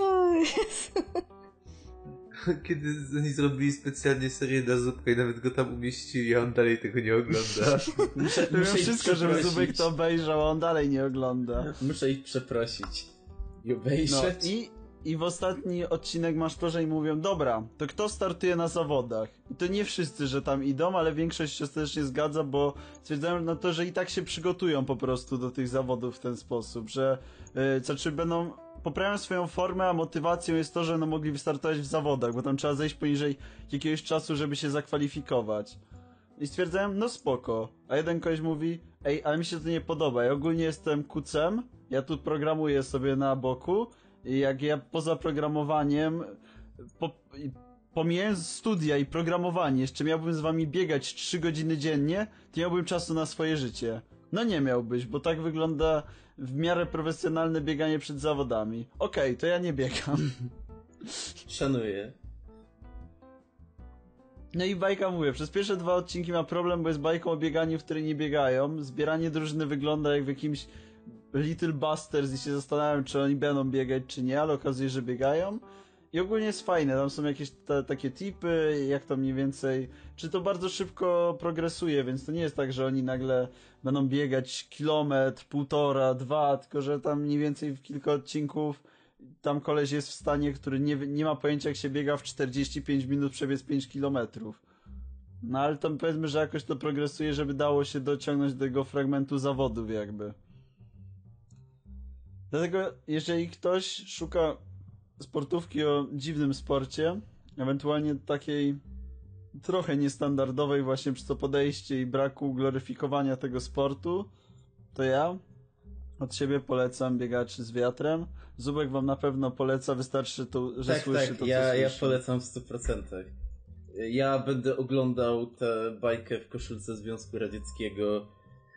O Jezu. Kiedy oni zrobili specjalnie serię dla Zupka i nawet go tam umieścili, a on dalej tego nie ogląda. Muszę, Muszę wszystko, żeby. Zubek to obejrzał, a on dalej nie ogląda. Muszę ich przeprosić. I No obejrzeć. i, i w ostatni odcinek masz to, że im mówią, dobra, to kto startuje na zawodach? I to nie wszyscy, że tam idą, ale większość się też nie zgadza, bo stwierdzają na to, że i tak się przygotują po prostu do tych zawodów w ten sposób, że yy, znaczy będą poprawiają swoją formę, a motywacją jest to, że będą mogli wystartować w zawodach, bo tam trzeba zejść poniżej jakiegoś czasu, żeby się zakwalifikować. I stwierdzają, no spoko. A jeden koleś mówi, ej, ale mi się to nie podoba. Ja ogólnie jestem kucem, ja tu programuję sobie na boku jak ja poza programowaniem, po, pomijając studia i programowanie, jeszcze miałbym z wami biegać 3 godziny dziennie, to miałbym czasu na swoje życie. No nie miałbyś, bo tak wygląda w miarę profesjonalne bieganie przed zawodami. Okej, to ja nie biegam. Szanuję. No i bajka mówię, przez pierwsze dwa odcinki ma problem, bo jest bajką o bieganiu, w której nie biegają. Zbieranie drużyny wygląda jak w jakimś Little Busters i się zastanawiam, czy oni będą biegać, czy nie, ale okazuje się, że biegają. I ogólnie jest fajne, tam są jakieś te, takie tipy, jak to mniej więcej... Czy to bardzo szybko progresuje, więc to nie jest tak, że oni nagle będą biegać kilometr, półtora, dwa, tylko że tam mniej więcej w kilka odcinków tam koleś jest w stanie, który nie, nie ma pojęcia jak się biega w 45 minut przebiec 5 kilometrów. No ale tam powiedzmy, że jakoś to progresuje, żeby dało się dociągnąć do tego fragmentu zawodów jakby. Dlatego jeżeli ktoś szuka sportówki o dziwnym sporcie, ewentualnie takiej trochę niestandardowej właśnie przez to podejście i braku gloryfikowania tego sportu, to ja od siebie polecam biegaczy z wiatrem. Zubek wam na pewno poleca, wystarczy to, że tak, słyszy tak, to, co ja, ja słyszy. polecam w 100%. Ja będę oglądał tę bajkę w koszulce Związku Radzieckiego.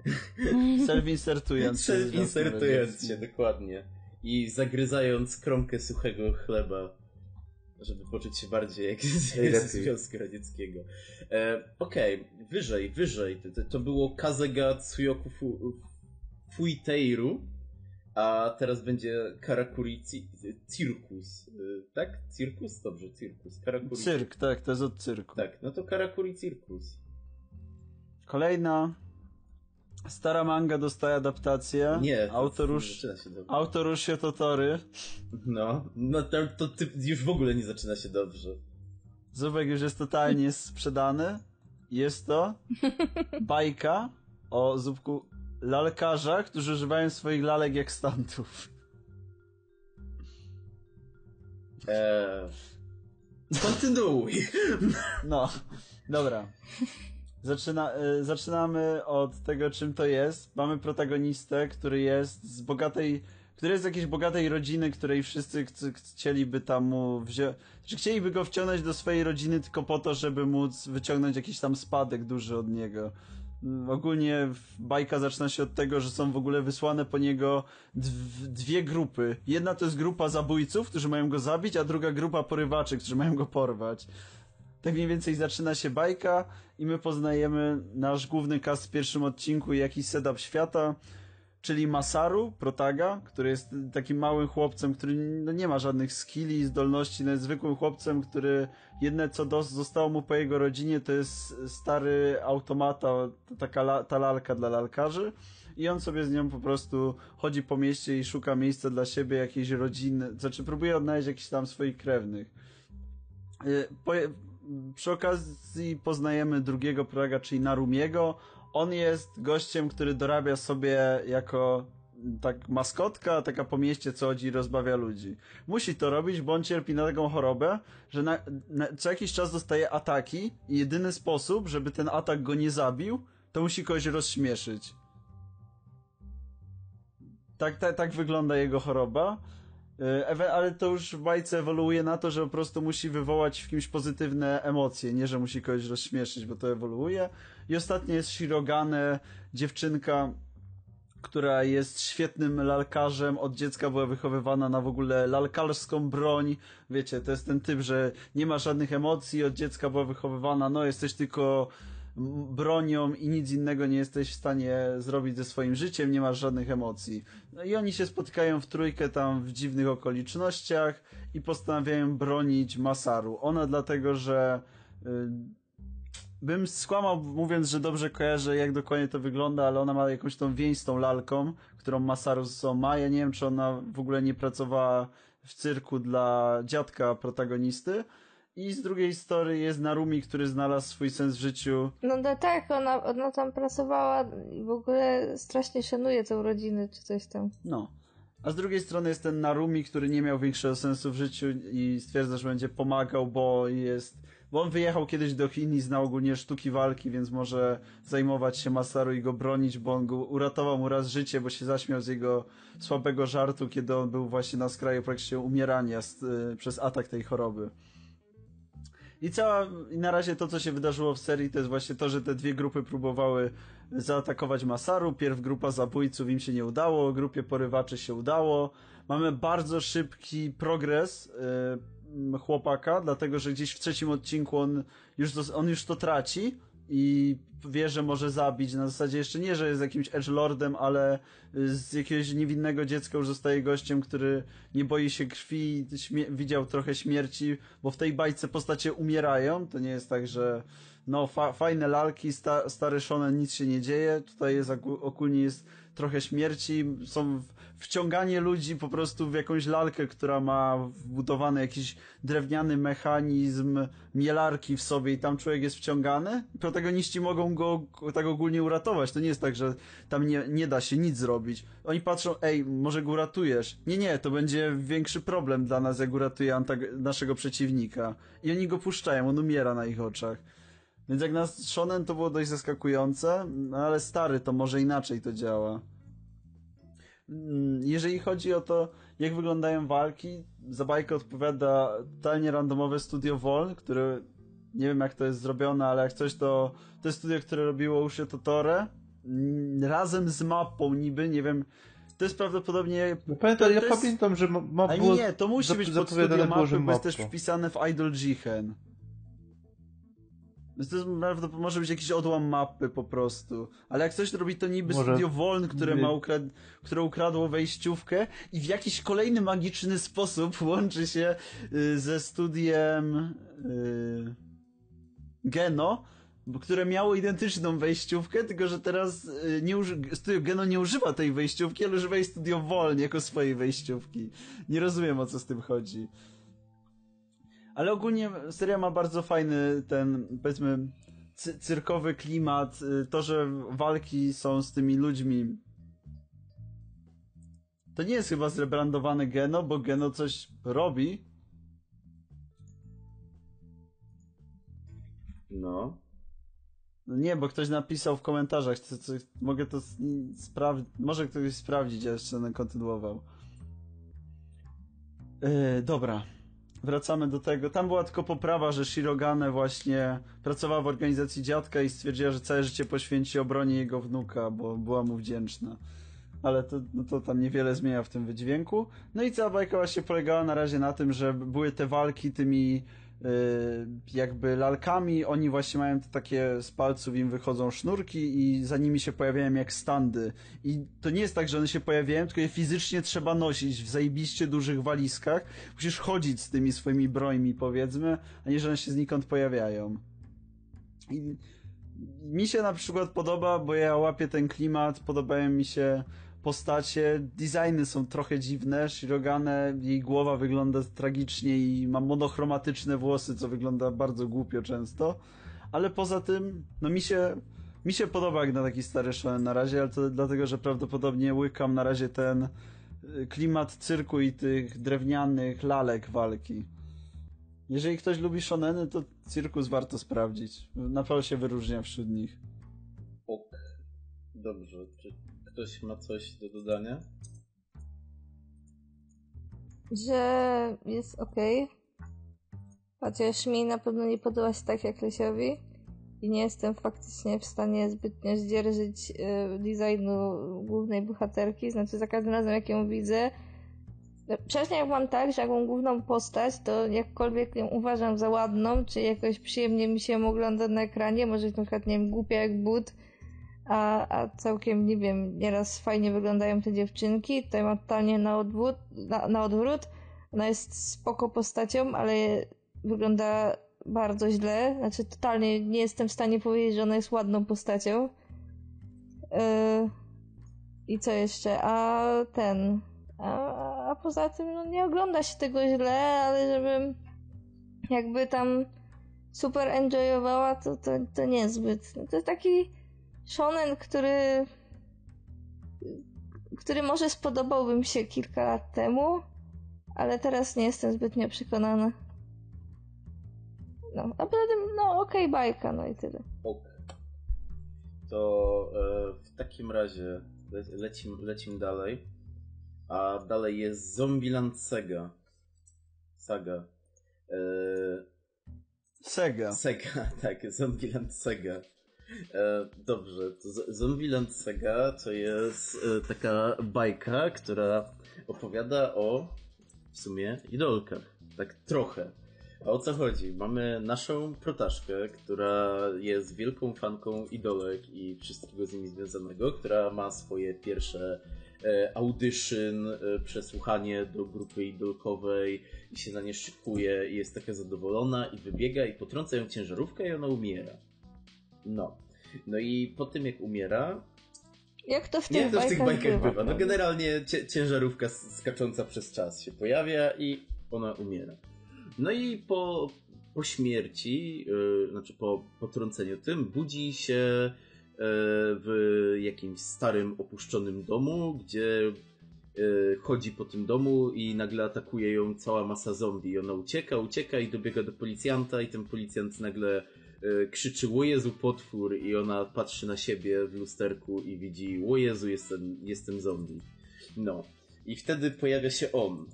Self-insertując się. w związku Insertując radzieckim. się, dokładnie. I zagryzając kromkę suchego chleba. żeby poczuć się bardziej jak z Związku Radzieckiego. E, Okej, okay. wyżej, wyżej. To, to było Kazega Tsuyoku Fu, Fuiteiru, a teraz będzie Karakuri Cirkus, e, tak? Cirkus? Dobrze, Cirkus. Karakuri. Cyrk, tak, to jest od cyrku. Tak, no to Karakuri Cirkus. Kolejna Stara manga dostaje adaptację. Nie, autor już, się autor już się tory. No, no to, to ty już w ogóle nie zaczyna się dobrze. Zubek już jest totalnie sprzedany. Jest to bajka o Zubku lalkarzach, którzy używają swoich lalek jak stantów. Eee... Kontynuuj. No, dobra. Zaczyna, y, zaczynamy od tego, czym to jest. Mamy protagonistę, który jest z bogatej, który jest z jakiejś bogatej rodziny, której wszyscy chcieliby tam mu wziąć, czy chcieliby go wciągnąć do swojej rodziny tylko po to, żeby móc wyciągnąć jakiś tam spadek duży od niego. Mm, ogólnie bajka zaczyna się od tego, że są w ogóle wysłane po niego dwie grupy. Jedna to jest grupa zabójców, którzy mają go zabić, a druga grupa porywaczy, którzy mają go porwać tak mniej więcej zaczyna się bajka i my poznajemy nasz główny cast w pierwszym odcinku i jakiś setup świata, czyli Masaru, Protaga, który jest takim małym chłopcem, który no nie ma żadnych skilli zdolności, no jest zwykłym chłopcem, który jedne co dos zostało mu po jego rodzinie to jest stary automata, taka la, ta lalka dla lalkarzy i on sobie z nią po prostu chodzi po mieście i szuka miejsca dla siebie, jakiejś rodziny, znaczy próbuje odnaleźć jakichś tam swoich krewnych. Y, przy okazji poznajemy drugiego Praga, czyli Narumiego. On jest gościem, który dorabia sobie jako tak maskotka, taka po mieście, co chodzi i rozbawia ludzi. Musi to robić, bo on cierpi na taką chorobę, że na, na, co jakiś czas dostaje ataki i jedyny sposób, żeby ten atak go nie zabił, to musi kogoś rozśmieszyć. Tak, tak, tak wygląda jego choroba. E, ale to już w bajce ewoluuje na to, że po prostu musi wywołać w kimś pozytywne emocje, nie że musi kogoś rozśmieszyć, bo to ewoluuje. I ostatnie jest Shirogane, dziewczynka, która jest świetnym lalkarzem, od dziecka była wychowywana na w ogóle lalkarską broń. Wiecie, to jest ten typ, że nie ma żadnych emocji, od dziecka była wychowywana, no jesteś tylko bronią i nic innego nie jesteś w stanie zrobić ze swoim życiem, nie masz żadnych emocji. No i oni się spotykają w trójkę tam w dziwnych okolicznościach i postanawiają bronić Masaru. Ona dlatego, że y, bym skłamał mówiąc, że dobrze kojarzę jak dokładnie to wygląda, ale ona ma jakąś tą więź z tą lalką, którą Masaru ma. Ja nie wiem, czy ona w ogóle nie pracowała w cyrku dla dziadka protagonisty, i z drugiej strony jest Narumi, który znalazł swój sens w życiu. No, no tak, ona, ona tam pracowała i w ogóle strasznie szanuje tą rodzinę, czy coś tam. No. A z drugiej strony jest ten Narumi, który nie miał większego sensu w życiu i stwierdza, że będzie pomagał, bo jest... Bo on wyjechał kiedyś do Chin i znał ogólnie sztuki walki, więc może zajmować się Masaru i go bronić, bo on go uratował mu raz życie, bo się zaśmiał z jego słabego żartu, kiedy on był właśnie na skraju praktycznie umierania z, y, przez atak tej choroby. I cała, i na razie to, co się wydarzyło w serii, to jest właśnie to, że te dwie grupy próbowały zaatakować Masaru. Pierw grupa zabójców im się nie udało, grupie porywaczy się udało. Mamy bardzo szybki progres yy, chłopaka, dlatego że gdzieś w trzecim odcinku on już, on już to traci i wie, że może zabić. Na zasadzie jeszcze nie, że jest jakimś edgelordem, ale z jakiegoś niewinnego dziecka już zostaje gościem, który nie boi się krwi, widział trochę śmierci, bo w tej bajce postacie umierają. To nie jest tak, że no fa fajne lalki, sta stary shonen, nic się nie dzieje. Tutaj jest ogólnie jest trochę śmierci, są wciąganie ludzi po prostu w jakąś lalkę, która ma wbudowany jakiś drewniany mechanizm mielarki w sobie i tam człowiek jest wciągany. Protagoniści mogą go tak ogólnie uratować. To nie jest tak, że tam nie, nie da się nic zrobić. Oni patrzą, ej, może go uratujesz. Nie, nie, to będzie większy problem dla nas, jak uratuje naszego przeciwnika. I oni go puszczają, on umiera na ich oczach. Więc jak na Shonen to było dość zaskakujące, no ale stary to może inaczej to działa. Mm, jeżeli chodzi o to, jak wyglądają walki, za bajkę odpowiada totalnie randomowe studio Vol, które nie wiem jak to jest zrobione, ale jak coś to to jest studio, które robiło Ushio Totore mm, razem z mapą niby, nie wiem to jest prawdopodobnie... No pamiętam, to, ja to jest... pamiętam, że ma, Ale było... nie, to musi być pod studio mapy, bo jest też wpisane w Idol Jichen. To może być jakiś odłam mapy po prostu. Ale jak coś robi to niby może... studio Woln, które, ma ukrad... które ukradło wejściówkę i w jakiś kolejny magiczny sposób łączy się y, ze studiem y, Geno, które miało identyczną wejściówkę, tylko że teraz y, nie. Studio Geno nie używa tej wejściówki, ale używa jej Studio Woln jako swojej wejściówki. Nie rozumiem o co z tym chodzi. Ale ogólnie seria ma bardzo fajny ten, powiedzmy, cy cyrkowy klimat. Y, to, że walki są z tymi ludźmi. To nie jest chyba zrebrandowany Geno, bo Geno coś robi. No. no nie, bo ktoś napisał w komentarzach, co, co, mogę to sprawdzić, może ktoś sprawdzić, ja jeszcze będę kontynuował. Yy, dobra wracamy do tego. Tam była tylko poprawa, że Shirogane właśnie pracowała w organizacji dziadka i stwierdziła, że całe życie poświęci obronie jego wnuka, bo była mu wdzięczna. Ale to, no to tam niewiele zmienia w tym wydźwięku. No i cała bajka właśnie polegała na razie na tym, że były te walki tymi jakby lalkami, oni właśnie mają te takie z palców im wychodzą sznurki i za nimi się pojawiają jak standy. I to nie jest tak, że one się pojawiają, tylko je fizycznie trzeba nosić w zajebiście dużych walizkach. Musisz chodzić z tymi swoimi brońmi, powiedzmy, a nie, że one się znikąd pojawiają. I mi się na przykład podoba, bo ja łapię ten klimat, podobają mi się postacie, designy są trochę dziwne, Shirogane, jej głowa wygląda tragicznie i ma monochromatyczne włosy, co wygląda bardzo głupio często, ale poza tym, no mi się, mi się podoba jak na taki stary shonen na razie, ale to dlatego, że prawdopodobnie łykam na razie ten y, klimat cyrku i tych drewnianych lalek walki. Jeżeli ktoś lubi shoneny, to cirkus warto sprawdzić. Na pewno się wyróżnia wśród nich. Ok. Dobrze. Czy Ktoś ma coś do dodania? Że jest ok. Chociaż mi na pewno nie podoba się tak jak Lesiowi. I nie jestem faktycznie w stanie zbytnio zdzierżyć y, designu głównej bohaterki. Znaczy za każdym razem jak ją widzę, Przeważnie jak mam tak, że jak mam główną postać, to jakkolwiek ją uważam za ładną, czy jakoś przyjemnie mi się ją ogląda na ekranie, może na przykład, nie wiem, głupia jak but, a, a całkiem, nie wiem, nieraz fajnie wyglądają te dziewczynki. Tutaj ma totalnie na odwrót, na, na odwrót. Ona jest spoko postacią, ale wygląda bardzo źle. Znaczy, totalnie nie jestem w stanie powiedzieć, że ona jest ładną postacią. Yy... I co jeszcze? A ten. A, a poza tym, no nie ogląda się tego źle, ale żebym jakby tam super enjoyowała, to, to, to niezbyt. No to taki shonen, który który może spodobałby mi się kilka lat temu, ale teraz nie jestem zbytnio przekonana. No, a poza tym, no okej, okay, bajka, no i tyle. Ok. To e, w takim razie le lecim, lecim dalej. A dalej jest Zombieland Sega. Saga. E... Sega. Sega, tak, Zombieland Sega. E, dobrze, to Zombieland Saga to jest e, taka bajka, która opowiada o w sumie idolkach. Tak trochę. A o co chodzi? Mamy naszą protaszkę, która jest wielką fanką idolek i wszystkiego z nimi związanego, która ma swoje pierwsze e, audition, e, przesłuchanie do grupy idolkowej i się na nie szykuje i jest taka zadowolona i wybiega i potrąca ją ciężarówkę i ona umiera. No. No i po tym jak umiera. Jak to w tych, jak to w tych bajkach bywa? bywa? No generalnie ciężarówka skacząca przez czas się pojawia i ona umiera. No i po, po śmierci, yy, znaczy po potrąceniu tym, budzi się yy, w jakimś starym, opuszczonym domu, gdzie yy, chodzi po tym domu i nagle atakuje ją cała masa zombie. Ona ucieka, ucieka i dobiega do policjanta i ten policjant nagle krzyczy o Jezu potwór i ona patrzy na siebie w lusterku i widzi o Jezu jestem, jestem zombie. No. I wtedy pojawia się on.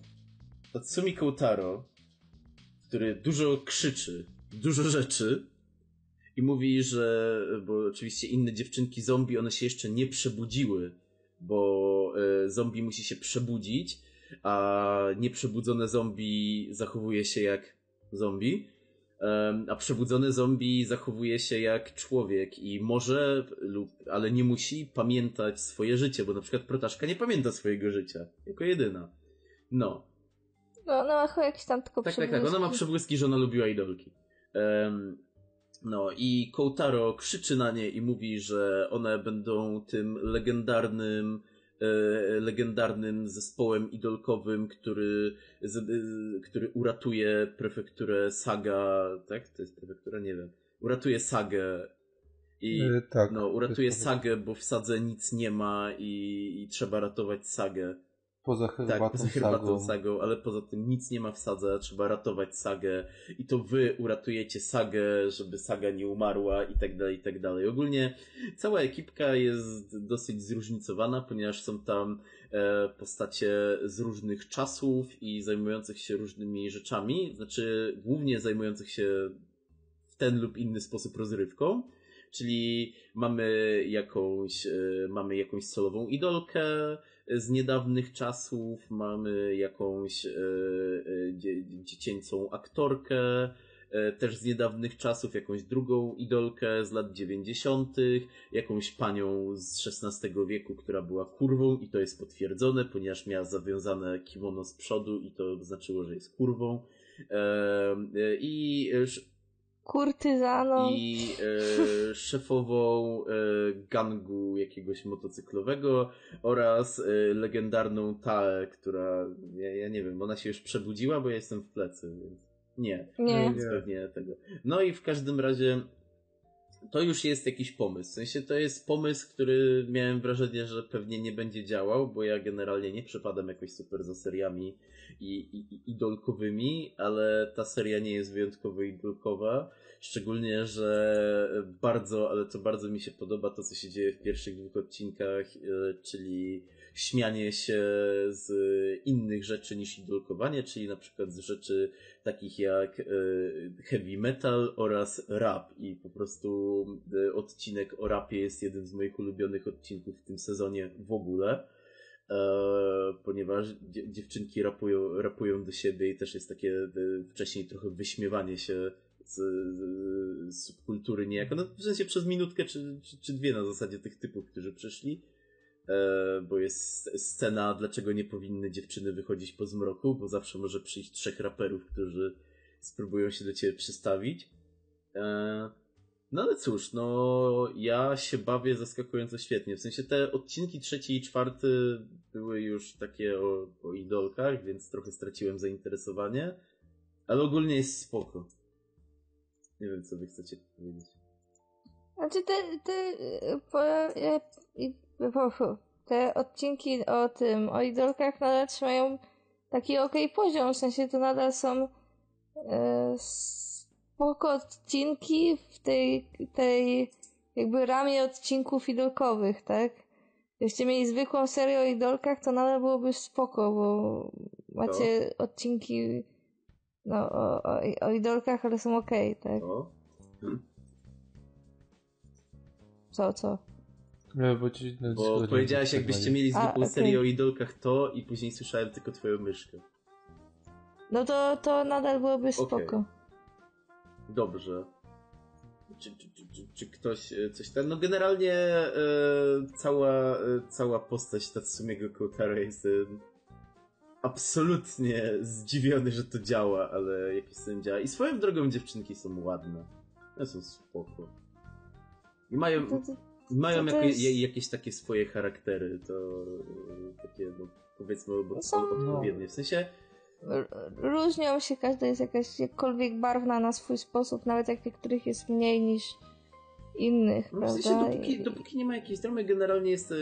Tatsumi Koutaro, który dużo krzyczy, dużo rzeczy i mówi, że, bo oczywiście inne dziewczynki zombie, one się jeszcze nie przebudziły bo y, zombie musi się przebudzić, a nieprzebudzone zombie zachowuje się jak zombie, a przebudzony zombie zachowuje się jak człowiek i może, lub, ale nie musi pamiętać swoje życie, bo na przykład protaszka nie pamięta swojego życia, jako jedyna. No. No, ona ma chyba jakieś tam tylko Tak, tak, tak, ona ma przebłyski, że ona lubiła idolki. Um, no i Koutaro krzyczy na nie i mówi, że one będą tym legendarnym legendarnym zespołem idolkowym, który, e, który uratuje prefekturę Saga, tak? To jest prefektura? Nie wiem. Uratuje Sagę i e, tak, no, uratuje Sagę, bo w Sadze nic nie ma i, i trzeba ratować Sagę. Poza herbatą, tak, poza herbatą sagą. sagą. ale poza tym nic nie ma w sadze, trzeba ratować sagę i to wy uratujecie sagę, żeby saga nie umarła i tak dalej, i tak dalej. Ogólnie cała ekipka jest dosyć zróżnicowana, ponieważ są tam e, postacie z różnych czasów i zajmujących się różnymi rzeczami, znaczy głównie zajmujących się w ten lub inny sposób rozrywką. Czyli mamy jakąś, e, mamy jakąś solową idolkę, z niedawnych czasów, mamy jakąś e, e, dziecięcą aktorkę, e, też z niedawnych czasów jakąś drugą idolkę z lat 90., jakąś panią z XVI wieku, która była kurwą i to jest potwierdzone, ponieważ miała zawiązane kimono z przodu i to znaczyło, że jest kurwą. I kurtyzaną. I e, szefową e, gangu jakiegoś motocyklowego oraz e, legendarną Tae, która, ja, ja, nie wiem, ona się już przebudziła, bo ja jestem w plecy, więc nie. Nie. Więc pewnie tego. No i w każdym razie to już jest jakiś pomysł. W sensie to jest pomysł, który miałem wrażenie, że pewnie nie będzie działał, bo ja generalnie nie przepadam jakoś super za seriami i, i, idolkowymi, ale ta seria nie jest wyjątkowo idolkowa. Szczególnie, że bardzo, ale to bardzo mi się podoba to, co się dzieje w pierwszych dwóch odcinkach, e, czyli śmianie się z innych rzeczy niż idolkowanie, czyli na przykład z rzeczy takich jak e, heavy metal oraz rap. I po prostu e, odcinek o rapie jest jednym z moich ulubionych odcinków w tym sezonie w ogóle. ponieważ dziewczynki rapują, rapują do siebie i też jest takie wcześniej trochę wyśmiewanie się z, z, subkultury niejako, no w sensie przez minutkę czy, czy, czy dwie na zasadzie tych typów, którzy przyszli, e, bo jest scena, dlaczego nie powinny dziewczyny wychodzić po zmroku, bo zawsze może przyjść trzech raperów, którzy spróbują się do ciebie przystawić. E, no ale cóż, no ja się bawię zaskakująco świetnie. W sensie te odcinki trzeci i czwarty były już takie o, o idolkach, więc trochę straciłem zainteresowanie. Ale ogólnie jest spoko. Nie wiem, co wy chcecie powiedzieć. Znaczy te, te, po, po, te odcinki o tym, o idolkach nadal trzymają taki okej okay poziom, w sensie to nadal są e, spoko odcinki w tej, tej jakby ramie odcinków idolkowych, tak? Jeśli mieli zwykłą serię o idolkach, to nadal byłoby spoko, bo macie to? odcinki no, o, o, o idolkach, ale są okej, okay, tak? O. Hmm. Co, co? No, bo, ci, no, bo powiedziałeś, jakbyście mieli zwykłą A, okay. serię o idolkach to i później słyszałem tylko twoją myszkę. No to, to nadal byłoby spoko. Okay. Dobrze. Czy, czy, czy, czy, ktoś e, coś tam... No generalnie e, cała, e, cała postać Tatsumiego Koutara jest e, absolutnie zdziwiony, że to działa, ale jakiś sen działa. I swoją drogą dziewczynki są ładne. One są spoko. I mają, to, to, mają jakieś, jest... jakieś takie swoje charaktery, to takie, no, powiedzmy, odpowiednie. W sensie... Różnią się, każda jest jakaś jakkolwiek barwna na swój sposób, nawet jak niektórych jest mniej niż innych, no, prawda? W sensie, dopóki, dopóki nie ma jakiejś dramy, generalnie jest,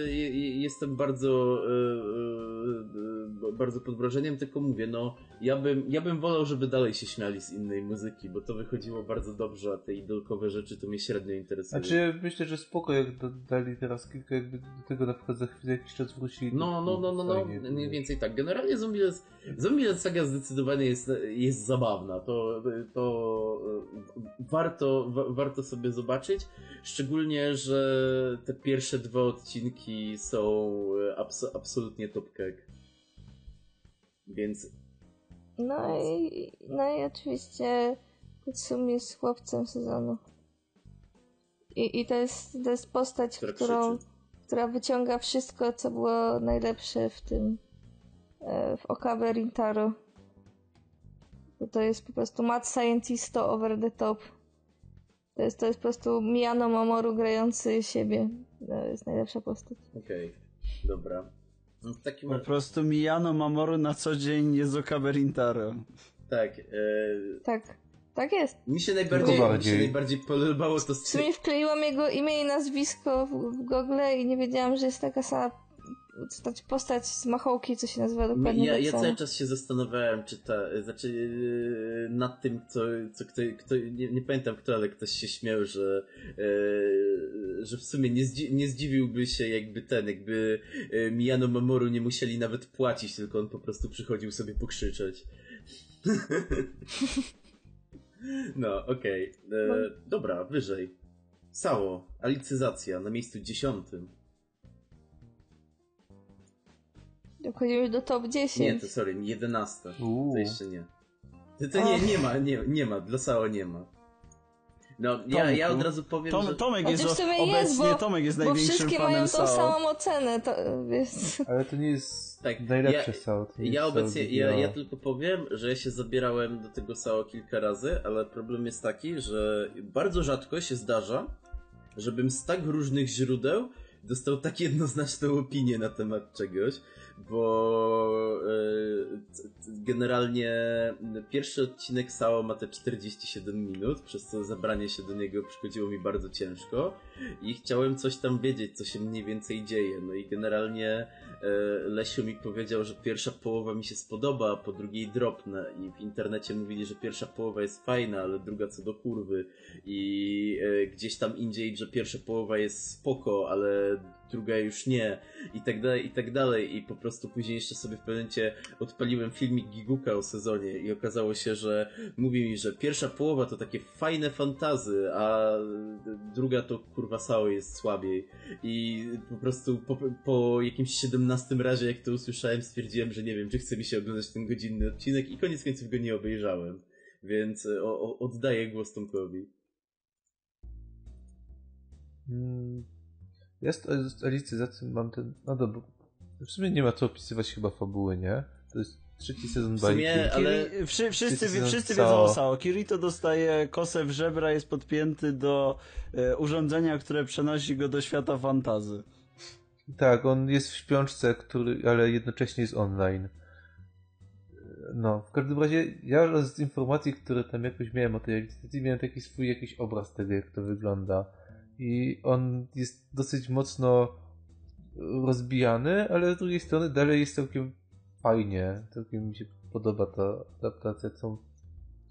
jestem bardzo yy, bardzo pod wrażeniem, tylko mówię, no ja bym, ja bym wolał, żeby dalej się śmiali z innej muzyki, bo to wychodziło bardzo dobrze, a te idolkowe rzeczy to mnie średnio interesuje. Znaczy ja myślę, że spoko, jak dali teraz kilka, jakby do tego na przykład za chwilę jakiś czas wrócili. No, no, no, no, no, mniej więcej tak. Generalnie Zombieland, Zombieland Saga zdecydowanie jest, jest zabawna. To, to warto, wa warto sobie zobaczyć. Szczególnie, że te pierwsze dwa odcinki są abs absolutnie topkek. Więc. No i, no i oczywiście Kutsumi z chłopcem sezonu. I, i to, jest, to jest postać, która, którą, która wyciąga wszystko, co było najlepsze w tym e, w Okabe Rintaro. Bo to jest po prostu mad scientisto over the top. To jest, to jest po prostu Miyano Mamoru grający siebie. To jest najlepsza postać. Okej, okay. dobra. No takim... Po prostu Miyano Mamoru na co dzień jest Okabe Rintaro. Tak. E... Tak. Tak jest. Mi się najbardziej, mi się najbardziej podobało to... W sumie wkleiłam jego imię i nazwisko w, w Google i nie wiedziałam, że jest taka sama postać z Machołki, co się nazywa dokładnie Ja, tak ja cały czas się zastanawiałem, czy ta, znaczy yy, nad tym, co, co kto, kto nie, nie, pamiętam kto, ale ktoś się śmiał, że, yy, że w sumie nie, zdzi nie zdziwiłby się jakby ten, jakby yy, Miyano Mamoru nie musieli nawet płacić, tylko on po prostu przychodził sobie pokrzyczeć. No, okej. Okay. E, no. Dobra, wyżej. Sało, alicyzacja na miejscu dziesiątym. Dochodzimy do top 10. Nie, to sorry, 11. Uuu. To jeszcze nie. To, to nie, nie ma, nie, nie ma, dla Sało nie ma. No, ja, ja od razu powiem, Tom, że... Tomek jest znaczy, obecnie, jest, bo, Tomek jest największym fanem mają tą samą ocenę, to, wiesz... Ale to nie jest tak, najlepsze ja, SAO. Ja obecnie, ja, ja tylko powiem, że ja się zabierałem do tego SAO kilka razy, ale problem jest taki, że bardzo rzadko się zdarza, żebym z tak różnych źródeł dostał tak jednoznaczną opinię na temat czegoś, bo e, generalnie pierwszy odcinek SAO ma te 47 minut, przez co zabranie się do niego przychodziło mi bardzo ciężko i chciałem coś tam wiedzieć, co się mniej więcej dzieje. No i generalnie e, Lesiu mi powiedział, że pierwsza połowa mi się spodoba, a po drugiej dropnę i w internecie mówili, że pierwsza połowa jest fajna, ale druga co do kurwy i e, gdzieś tam indziej, że pierwsza połowa jest spoko, ale druga już nie i tak dalej, i tak dalej i po prostu później jeszcze sobie w pewnym momencie odpaliłem filmik Giguka o sezonie i okazało się, że mówi mi, że pierwsza połowa to takie fajne fantazy, a druga to kurwa Sao jest słabiej i po prostu po, po jakimś 17 razie jak to usłyszałem stwierdziłem, że nie wiem, czy chce mi się oglądać ten godzinny odcinek i koniec końców go nie obejrzałem. Więc o, o, oddaję głos Tomkowi. Hmm. Jest Alicyzacją, mam ten. No dobra. W sumie nie ma co opisywać chyba fabuły, nie? To jest trzeci sezon bajki. W sumie, ale... Kiri, wszy, wszyscy, wszyscy wiedzą o Sao. Kirito dostaje kosę w żebra, jest podpięty do e, urządzenia, które przenosi go do świata fantazy. Tak, on jest w śpiączce, który, ale jednocześnie jest online. No, w każdym razie ja z informacji, które tam jakoś miałem o tej licytacji, miałem taki swój jakiś obraz tego, jak to wygląda i on jest dosyć mocno rozbijany, ale z drugiej strony dalej jest całkiem fajnie. Całkiem mi się podoba ta adaptacja.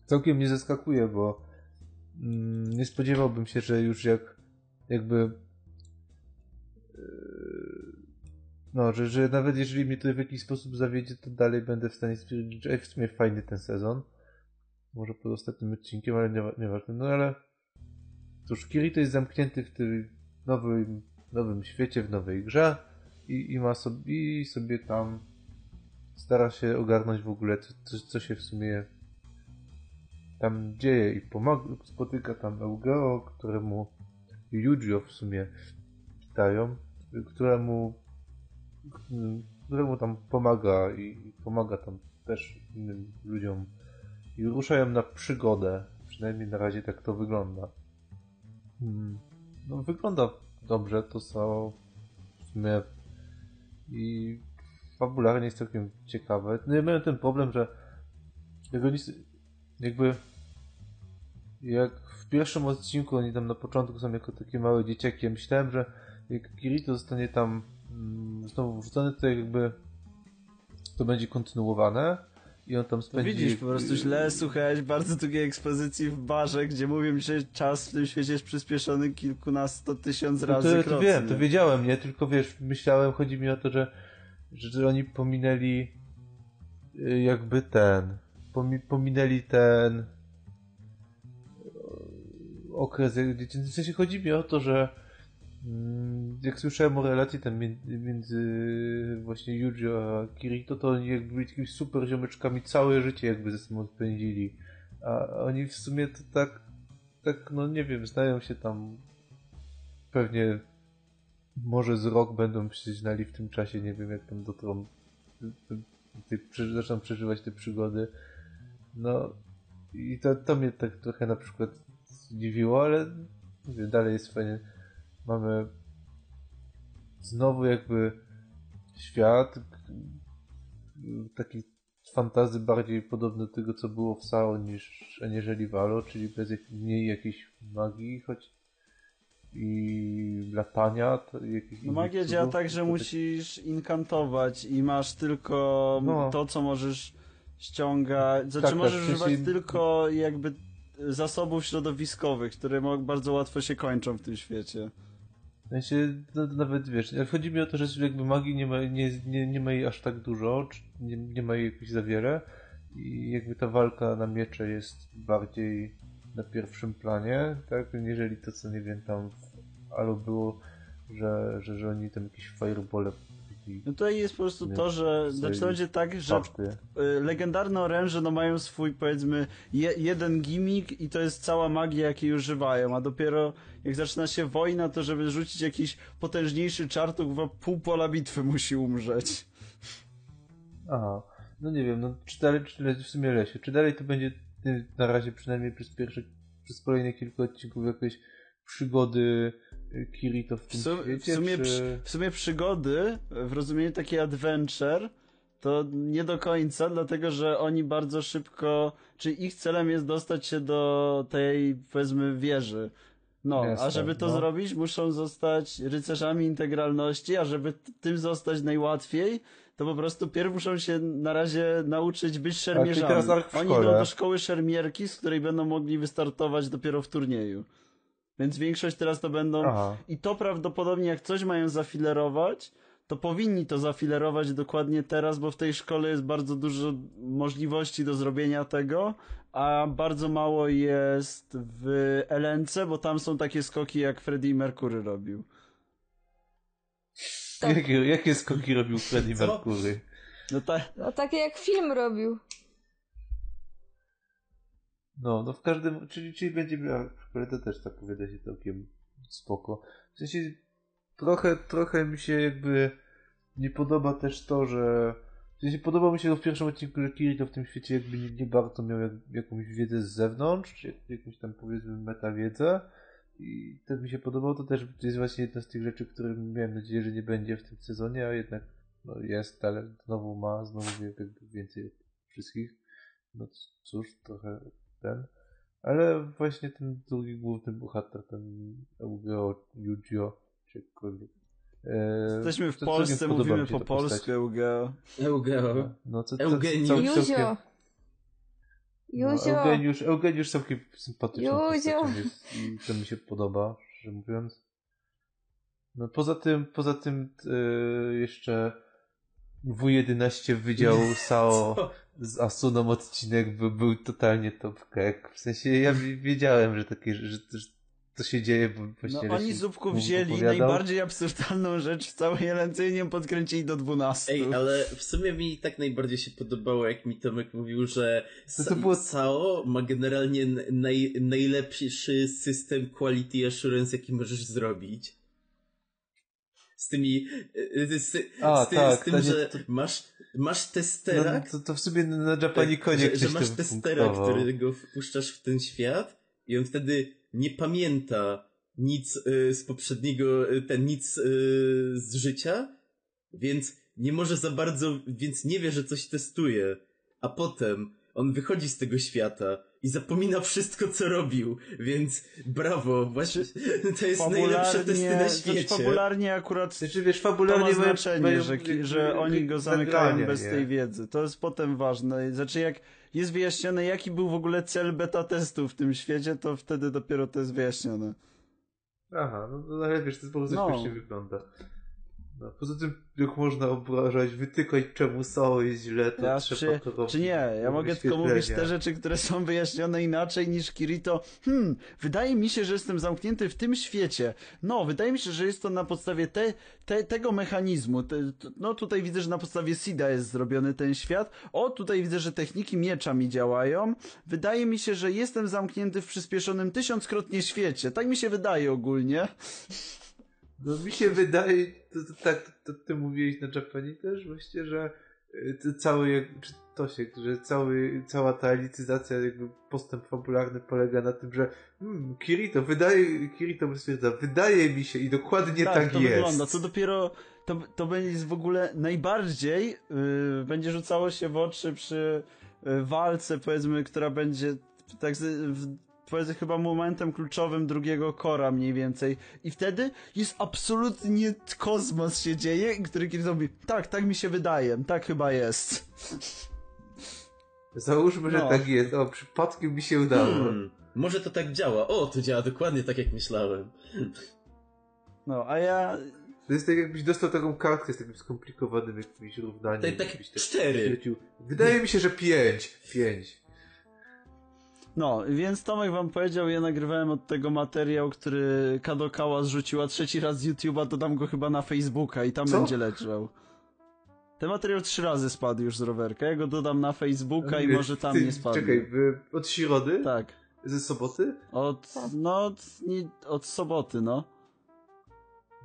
Całkiem mnie zaskakuje, bo mm, nie spodziewałbym się, że już jak jakby yy, no, że, że nawet jeżeli mnie to w jakiś sposób zawiedzie, to dalej będę w stanie stwierdzić, że w sumie fajny ten sezon. Może po ostatnim odcinkiem, ale nieważne. Nie no ale Cóż, Kirito jest zamknięty w tym nowym, nowym świecie, w nowej grze i, i ma sobie, i sobie tam stara się ogarnąć w ogóle, co, co się w sumie tam dzieje i pomaga, spotyka tam Eugeo, któremu Yujio w sumie witają, któremu któremu tam pomaga i, i pomaga tam też innym ludziom i ruszają na przygodę. Przynajmniej na razie tak to wygląda. Hmm. No wygląda dobrze, to są w sumie i fabularnie jest całkiem ciekawe. No ja miałem ten problem, że jakby, jakby jak w pierwszym odcinku oni tam na początku są jako takie małe dzieciaki, ja myślałem, że jak Kirito zostanie tam mm, znowu wrzucony, to jakby to będzie kontynuowane i on tam spędzi... No widzisz, po prostu źle słuchałeś bardzo długiej ekspozycji w barze, gdzie mówią, że czas w tym świecie jest przyspieszony kilkunasto tysiąc razy no to, to wiem, to wiedziałem, nie? Tylko wiesz, myślałem, chodzi mi o to, że, że, oni pominęli y, jakby ten pomi, pominęli ten okres jak dziecięcy. W sensie chodzi mi o to, że jak słyszałem o relacji tam między, między właśnie Yujo a Kirito, to oni jakby byli takimi super ziomeczkami całe życie jakby ze sobą spędzili. A oni w sumie to tak, tak no nie wiem, znają się tam pewnie może z rok będą się znali w tym czasie, nie wiem jak tam dotrą, zaczną przeżywać te przygody. No i to, to mnie tak trochę na przykład zdziwiło, ale mówię, dalej jest fajnie. Mamy znowu jakby świat taki fantazy bardziej podobny do tego, co było w Sao niż aniżeli Valo, czyli bez jak, mniej jakiejś magii, choć i latania. No magia działa tak, że musisz inkantować i masz tylko no. to, co możesz ściągać, znaczy tak, możesz tak, używać się... tylko jakby zasobów środowiskowych, które bardzo łatwo się kończą w tym świecie. Sensie, no, nawet wiesz, chodzi mi o to, że jakby magii nie ma, nie, nie, nie ma jej aż tak dużo, nie, nie ma jej jakoś za wiele i jakby ta walka na miecze jest bardziej na pierwszym planie, tak, jeżeli to co nie wiem tam w było, że, że, że oni tam jakieś firebole no tutaj jest po prostu to, że znaczy będzie tak, że y, legendarne oręże no mają swój powiedzmy je, jeden gimmick i to jest cała magia jakiej używają, a dopiero jak zaczyna się wojna, to żeby rzucić jakiś potężniejszy czar, to pół pola bitwy musi umrzeć. Aha, no nie wiem, no czy dalej, czy w sumie lesie, czy dalej to będzie na razie przynajmniej przez pierwsze, przez kolejne kilka odcinków jakieś przygody Kirito w tym w, sum, świecie, w, sumie, czy... w sumie przygody, w rozumieniu takiej adventure, to nie do końca, dlatego że oni bardzo szybko, czy ich celem jest dostać się do tej, powiedzmy, wieży. No, a żeby to no. zrobić, muszą zostać rycerzami integralności, a żeby tym zostać najłatwiej, to po prostu pierw muszą się na razie nauczyć być szermierzami. Oni idą do szkoły szermierki, z której będą mogli wystartować dopiero w turnieju. Więc większość teraz to będą. Aha. I to prawdopodobnie, jak coś mają zafilerować, to powinni to zafilerować dokładnie teraz, bo w tej szkole jest bardzo dużo możliwości do zrobienia tego, a bardzo mało jest w Elence, bo tam są takie skoki, jak Freddie Mercury robił. Tak. Jakie, jakie skoki robił Freddie Mercury? No, ta... no takie jak film robił. No, no w każdym, czyli, czyli będzie miała, to też tak wyda się całkiem spoko. W sensie trochę, trochę mi się jakby nie podoba też to, że w sensie podoba mi się w pierwszym odcinku, że Kirito w tym świecie jakby nie, nie bardzo miał jak, jakąś wiedzę z zewnątrz, czy jakąś tam powiedzmy metawiedzę i to mi się podobało, to też to jest właśnie jedna z tych rzeczy, które miałem nadzieję, że nie będzie w tym sezonie, a jednak no jest, ale znowu ma, znowu wie więcej od wszystkich. No cóż, trochę ten. Ale właśnie ten drugi główny bohater, ten Eugeo, Yujio, czy jakkolwiek. E, Jesteśmy w Polsce, mówimy po polsku Eugeo. Eugeo. No, co, Eugeniusz. Cał, Juzio. Juzio. No, Eugeniusz, Eugeniusz całkiem sympatyczny i to mi się podoba, szczerze mówiąc. No poza tym, poza tym yy, jeszcze W11 Wydział SAO z Asuną odcinek był, był totalnie top crack. W sensie ja wiedziałem, że takie, że, że to się dzieje, bo właśnie No oni zupku wzięli opowiadał. najbardziej absurdalną rzecz w całej Jelency i ją podkręcili do 12. Ej, ale w sumie mi tak najbardziej się podobało, jak mi Tomek mówił, że to, to było... SAO ma generalnie naj, najlepszy system quality assurance, jaki możesz zrobić z tymi, z, z, A, z, tak, z tym, że to... masz, masz testera. No, to, to w sobie na Japaniconie tak, że, że masz testera, którego wpuszczasz w ten świat i on wtedy nie pamięta nic y, z poprzedniego, ten nic y, z życia, więc nie może za bardzo, więc nie wie, że coś testuje. A potem on wychodzi z tego świata i zapomina wszystko, co robił, więc brawo, właśnie to jest najlepsze testy na świecie. Fabularnie akurat znaczy, wiesz, fabularnie to ma znaczenie, mają, że, że oni go zamykają bez nie? tej wiedzy. To jest potem ważne. Znaczy jak jest wyjaśnione, jaki był w ogóle cel beta testu w tym świecie, to wtedy dopiero to jest wyjaśnione. Aha, no, no ale wiesz, to po prostu no. wygląda. No, poza tym, jak można obrażać, wytykać czemu Sao jest źle, to Ja trzeba czy, to czy nie, ja mogę tylko mówić te rzeczy, które są wyjaśnione inaczej niż Kirito. Hmm, wydaje mi się, że jestem zamknięty w tym świecie. No, wydaje mi się, że jest to na podstawie te, te, tego mechanizmu. Te, no tutaj widzę, że na podstawie Sida jest zrobiony ten świat. O, tutaj widzę, że techniki miecza mi działają. Wydaje mi się, że jestem zamknięty w przyspieszonym tysiąckrotnie świecie. Tak mi się wydaje ogólnie. No mi się wydaje, to, to, tak, to, ty mówiłeś na Japanie też właśnie, że y, to cały, jak, czy to się, że cały, cała ta licyzacja, jakby postęp fabularny polega na tym, że hmm, Kirito, wydaje, Kirito stwierdza, wydaje mi się i dokładnie tak, tak to jest. wygląda. To dopiero, to, to będzie w ogóle najbardziej, yy, będzie rzucało się w oczy przy yy, walce, powiedzmy, która będzie tak w, powiedzmy chyba momentem kluczowym drugiego kora mniej więcej. I wtedy jest absolutnie kosmos się dzieje, który kiedyś mówi, tak, tak mi się wydaje, tak chyba jest. Załóżmy, że No. tak jest. O, przypadkiem mi się udało. Hmm, może to tak działa. O, to działa dokładnie tak, jak myślałem. No, a ja... To jest tak jakbyś dostał taką kartkę z takim skomplikowanym jakimś równaniem. Tak- tak jakbyś cztery. stwierdził. Wydaje mi się, że pięć. Pięć. No, więc Tomek wam powiedział, ja nagrywałem od tego materiał, który Kadokawa zrzuciła trzeci raz z YouTube'a, dodam go chyba na Facebooka i tam Co? będzie leciał. Ten materiał trzy razy spadł już z rowerka, ja go dodam na Facebooka i może tam Ty, nie spadnie. Czekaj, od środy? Tak. Ze soboty? Od, no, od, nie, od soboty, no.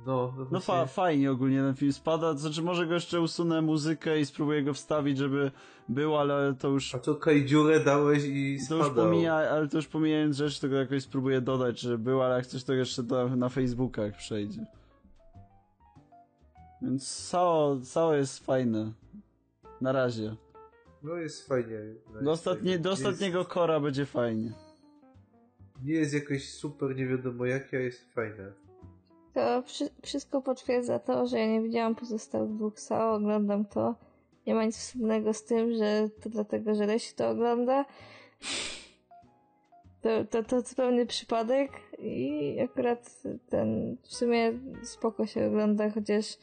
No, no, No fa fajnie ogólnie ten film spada, znaczy może go jeszcze usunę muzykę i spróbuję go wstawić, żeby był, ale to już... A co, kajdziurę dałeś i To już spadał. pomija, ale to już pomijając rzecz, to go jakoś spróbuję dodać, że był, ale jak coś to jeszcze na, na Facebooka jak przejdzie. Więc Sao, Sao jest fajne. Na razie. No jest fajnie. Do, ostatnie, do Nie jest- ostatniego kora będzie fajnie. Nie jest jakoś super, nie wiadomo jakie, a jest fajne. To wszy- wszystko potwierdza to, że ja nie widziałam pozostałych dwóch SAO, oglądam to. Nie ma nic wspólnego z tym, że to dlatego, że Lesi to ogląda. To, to, to zupełny przypadek i akurat ten w sumie spoko się ogląda, chociaż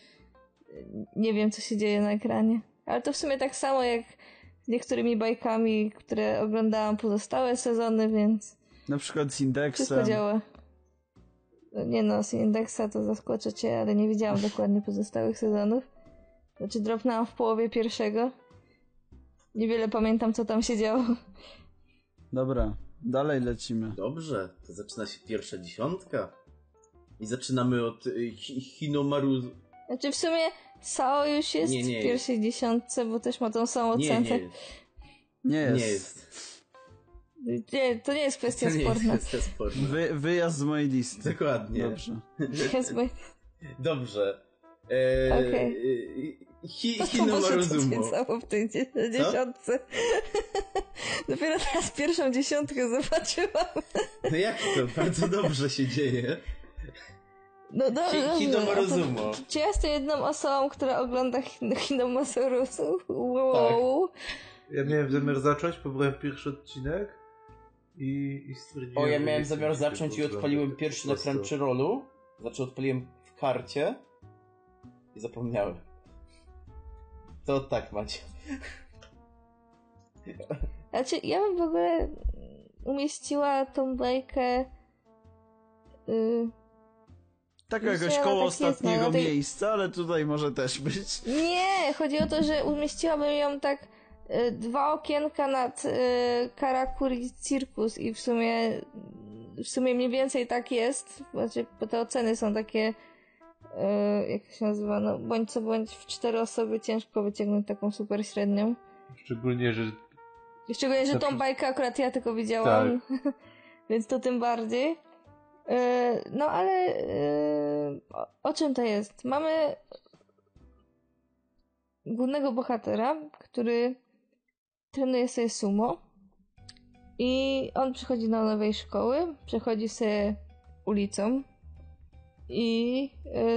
nie wiem, co się dzieje na ekranie. Ale to w sumie tak samo jak z niektórymi bajkami, które oglądałam pozostałe sezony, więc Na przykład z wszystko indeksem. działa. No Nie no, z indeksa to zaskoczę cię, ale nie widziałam dokładnie pozostałych sezonów. Znaczy dropnęłam w połowie pierwszego. Niewiele pamiętam, co tam się działo. Dobra, dalej lecimy. Dobrze, to zaczyna się pierwsza dziesiątka. I zaczynamy od y, Hi- Hinomaru... Znaczy w sumie Sao już jest Nie, nie w pierwszej dziesiątce, bo też ma tą samą Nie, ocenkę. nie, Nie jest. nie jest. Nie, to nie jest kwestia To nie jest sporna. kwestia sporna. Wy, wyjazd z mojej listy. Dokładnie. Dobrze. Jest Dobrze. Eee, Okej. y, Hi, To Hinomaru może to cało w tej dzie- dziesiątce. Dopiero teraz pierwszą dziesiątkę zobaczyłam. No jak to? Bardzo dobrze się dzieje. No do, Hi- dobrze, Hinomaru a to- Zumo. Czy ja jestem jedną osobą, która ogląda Hin- Hinomasarusu? Wow. Ja miałem zamiar zacząć, pobrałem pierwszy odcinek i, i stwierdziłem... O, ja miałem zamiar zacząć i odpaliłem pierwszy na. Crunchyrollu. Znaczy odpaliłem w karcie. I zapomniałem. To tak macie. Znaczy, ja bym w ogóle umieściła tą bajkę. Y... Tak Myślę, jakoś koło tak jest, ostatniego no, no tej- miejsca, ale tutaj może też być. Nie, chodzi o to, że umieściłabym ją tak dwa okienka nad y, Karakuri Circus i w sumie w sumie mniej więcej tak jest, znaczy, bo te oceny są takie y, jak się nazywa, no bądź co bądź w cztery osoby ciężko wyciągnąć taką super średnią. Szczególnie, że Szczególnie, że tą bajkę akurat ja tylko widziałam, więc to tym bardziej. Yy, No ale o, o czym to jest? Mamy głównego bohatera, który trenuje sobie sumo i on przychodzi do nowej szkoły, przechodzi sobie ulicą i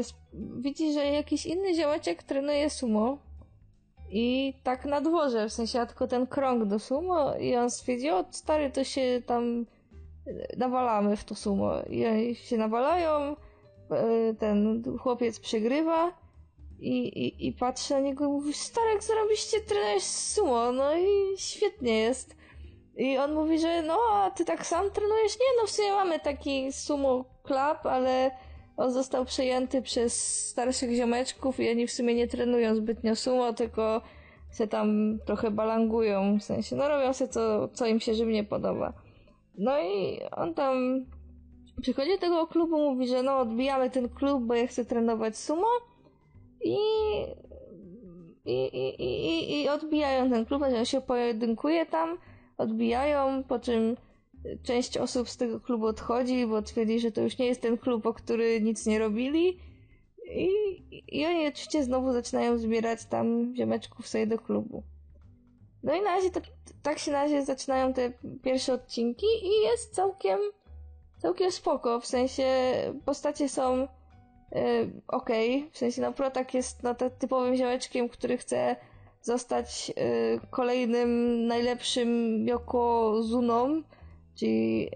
sp- widzi, że jakiś inny ziomeczek trenuje sumo i tak na dworze, w sensie tylko ten krąg do sumo i on stwierdzi, o stary, to się tam e, nawalamy w to sumo. I oni się nawalają, e, ten chłopiec przegrywa i, i, i patrzę na niego i mówię, Starek, zrobiście trenujesz sumo, no i świetnie jest. I on mówi, że no, a ty tak sam trenujesz? Nie, no w sumie mamy taki sumo club, ale on został przejęty przez starszych ziomeczków i oni w sumie nie trenują zbytnio sumo, tylko się tam trochę balangują, w sensie, no robią sobie co, co im się żywnie podoba. No i on tam przychodzi do tego klubu, mówi, że no odbijamy ten klub, bo ja chcę trenować sumo i i, i, i, i odbijają ten klub, że się pojedynkuje tam, odbijają, po czym część osób z tego klubu odchodzi, bo twierdzi, że to już nie jest ten klub, o który nic nie robili. I, i oni oczywiście znowu zaczynają zbierać tam ziomeczków sobie do klubu. No i na razie to, tak się na razie zaczynają te pierwsze odcinki i jest całkiem całkiem spoko, w sensie postacie są okej, okay. w sensie no Protak jest no, typowym ziomeczkiem, który chce zostać yy, kolejnym najlepszym Yokozuną, czyli yy,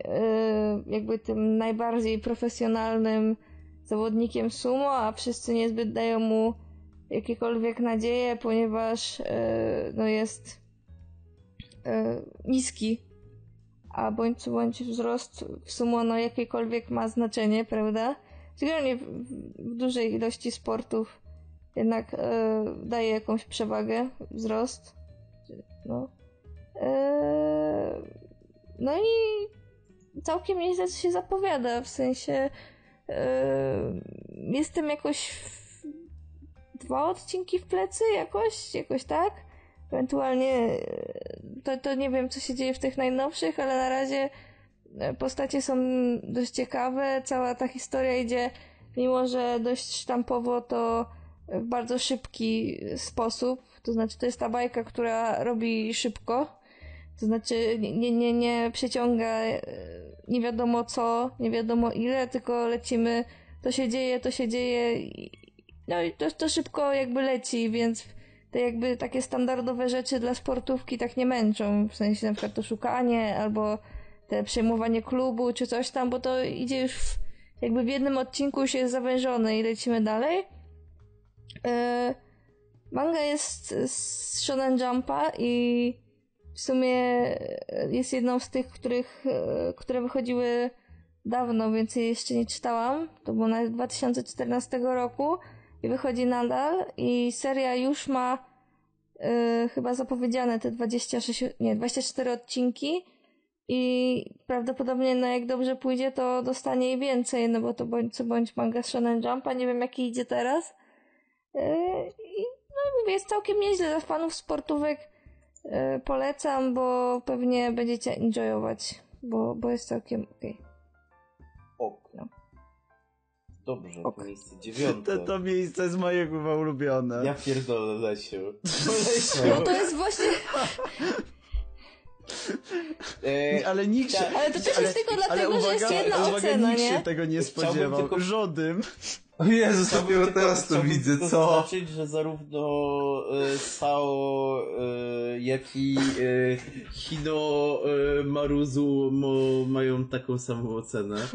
jakby tym najbardziej profesjonalnym zawodnikiem sumo, a wszyscy niezbyt dają mu jakiekolwiek nadzieje, ponieważ no jest niski, a bądź co bądź wzrost w sumo no jakiekolwiek ma znaczenie, prawda? Szczególnie w, dużej ilości sportów jednak yy, daje jakąś przewagę wzrost. No. Yy, no i całkiem nieźle się zapowiada, w sensie yy, jestem jakoś w... dwa odcinki w plecy jakoś, jakoś tak. Ewentualnie yy, to, to nie wiem, co się dzieje w tych najnowszych, ale na razie postacie są dość ciekawe. Cała ta historia idzie, mimo że dość sztampowo, to w bardzo szybki sposób. To znaczy, to jest ta bajka, która robi szybko to znaczy nie, nie, nie przeciąga e, nie wiadomo co, nie wiadomo ile, tylko lecimy, to się dzieje, to się dzieje no i to, to szybko jakby leci, więc te jakby takie standardowe rzeczy dla sportówki tak nie męczą, w sensie na przykład to szukanie albo te przejmowanie klubu czy coś tam, bo to idzie już w, jakby w jednym odcinku już jest zawężone i lecimy dalej. Yy, manga jest z Shonen Jumpa i w sumie e, jest jedną z tych, których, e, które wychodziły dawno, więc jej jeszcze nie czytałam. To było na 2014 roku i wychodzi nadal i seria już ma y, chyba zapowiedziane te 26, nie, 24 odcinki i prawdopodobnie no jak dobrze pójdzie to dostanie jej więcej, no bo to bądź co bądź manga Shonen Jumpa, nie wiem jaki idzie teraz. Y, I no mówię, jest całkiem nieźle dla fanów sportówek E, polecam, bo pewnie będziecie enjoyować, bo, bo jest całkiem okej. Okay. Ok. No. Dobrze, ok. to miejsce dziewiąte. To, to miejsce jest moje chyba ulubione. Ja pierdolę Lesiu. Lesiu. No to jest właśnie... E, ale nikt się... Ale to też ale, jest tylko dlatego, uwaga, że jest jedna uwaga, ocena, nikt nie? się tego nie spodziewał. Tylko... Żodym. O Jezus, dopiero teraz to widzę, co? zaznaczyć, że zarówno y, Sao, y, jak i y, Hino y, Maruzu mo, mają taką samą ocenę.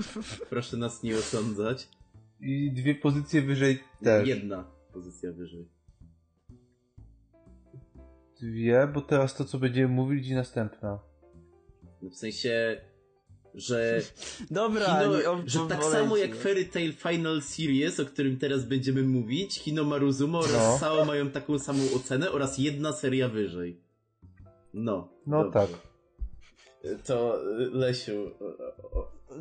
Proszę nas nie osądzać. I dwie pozycje wyżej też. Jedna pozycja wyżej. Dwie, bo teraz to, co będziemy mówić, i następna. W sensie że Dobra, Hino, nie, że tak samo jak Fairy Tail Final Series, o którym teraz będziemy mówić, Hino Maruzumo oraz no. Sao mają taką samą ocenę oraz jedna seria wyżej. No. No dobrze. tak. To Lesiu.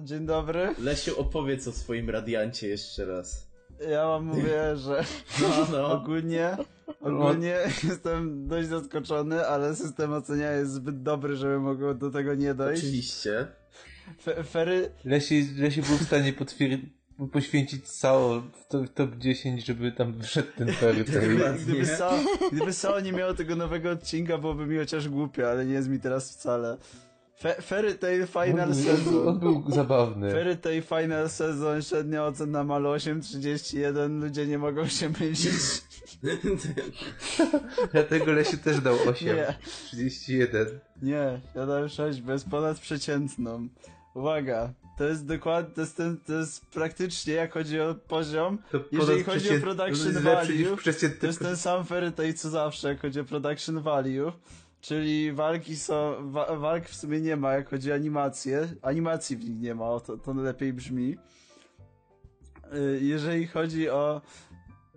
Dzień dobry. Lesiu, opowiedz o swoim radiancie jeszcze raz. Ja wam mówię, że no, no. ogólnie ogólnie jestem dość zaskoczony, ale system ocenia jest zbyt dobry, żeby mogło do tego nie dojść. Oczywiście. Fery... Lesi, Lesi był w stanie poświęcić całą w top 10, żeby tam wszedł ten Fery. Gdyby Sao, gdyby Sao nie miało tego nowego odcinka, byłoby mi chociaż głupio, ale nie jest mi teraz wcale. Fe, Fairy Tail Final on Season. On był zabawny. Fairy Tail Final Season, średnia ocena mal 8,31. Ludzie nie mogą się mylić. Dlatego Lesiu też dał 8. Nie. 31. Nie, ja dałem 6, bez ponad przeciętną. Uwaga, To jest dokładnie, to jest, ten, to jest praktycznie, jak chodzi o poziom, To jeżeli chodzi o production jest niż value, to jest ten sam Fairy Tail co zawsze, jak chodzi o production value. Czyli walki są, wa, walk w sumie nie ma, jak chodzi o animację. Animacji w nich nie ma, o to, to lepiej brzmi. Y, Jeżeli chodzi o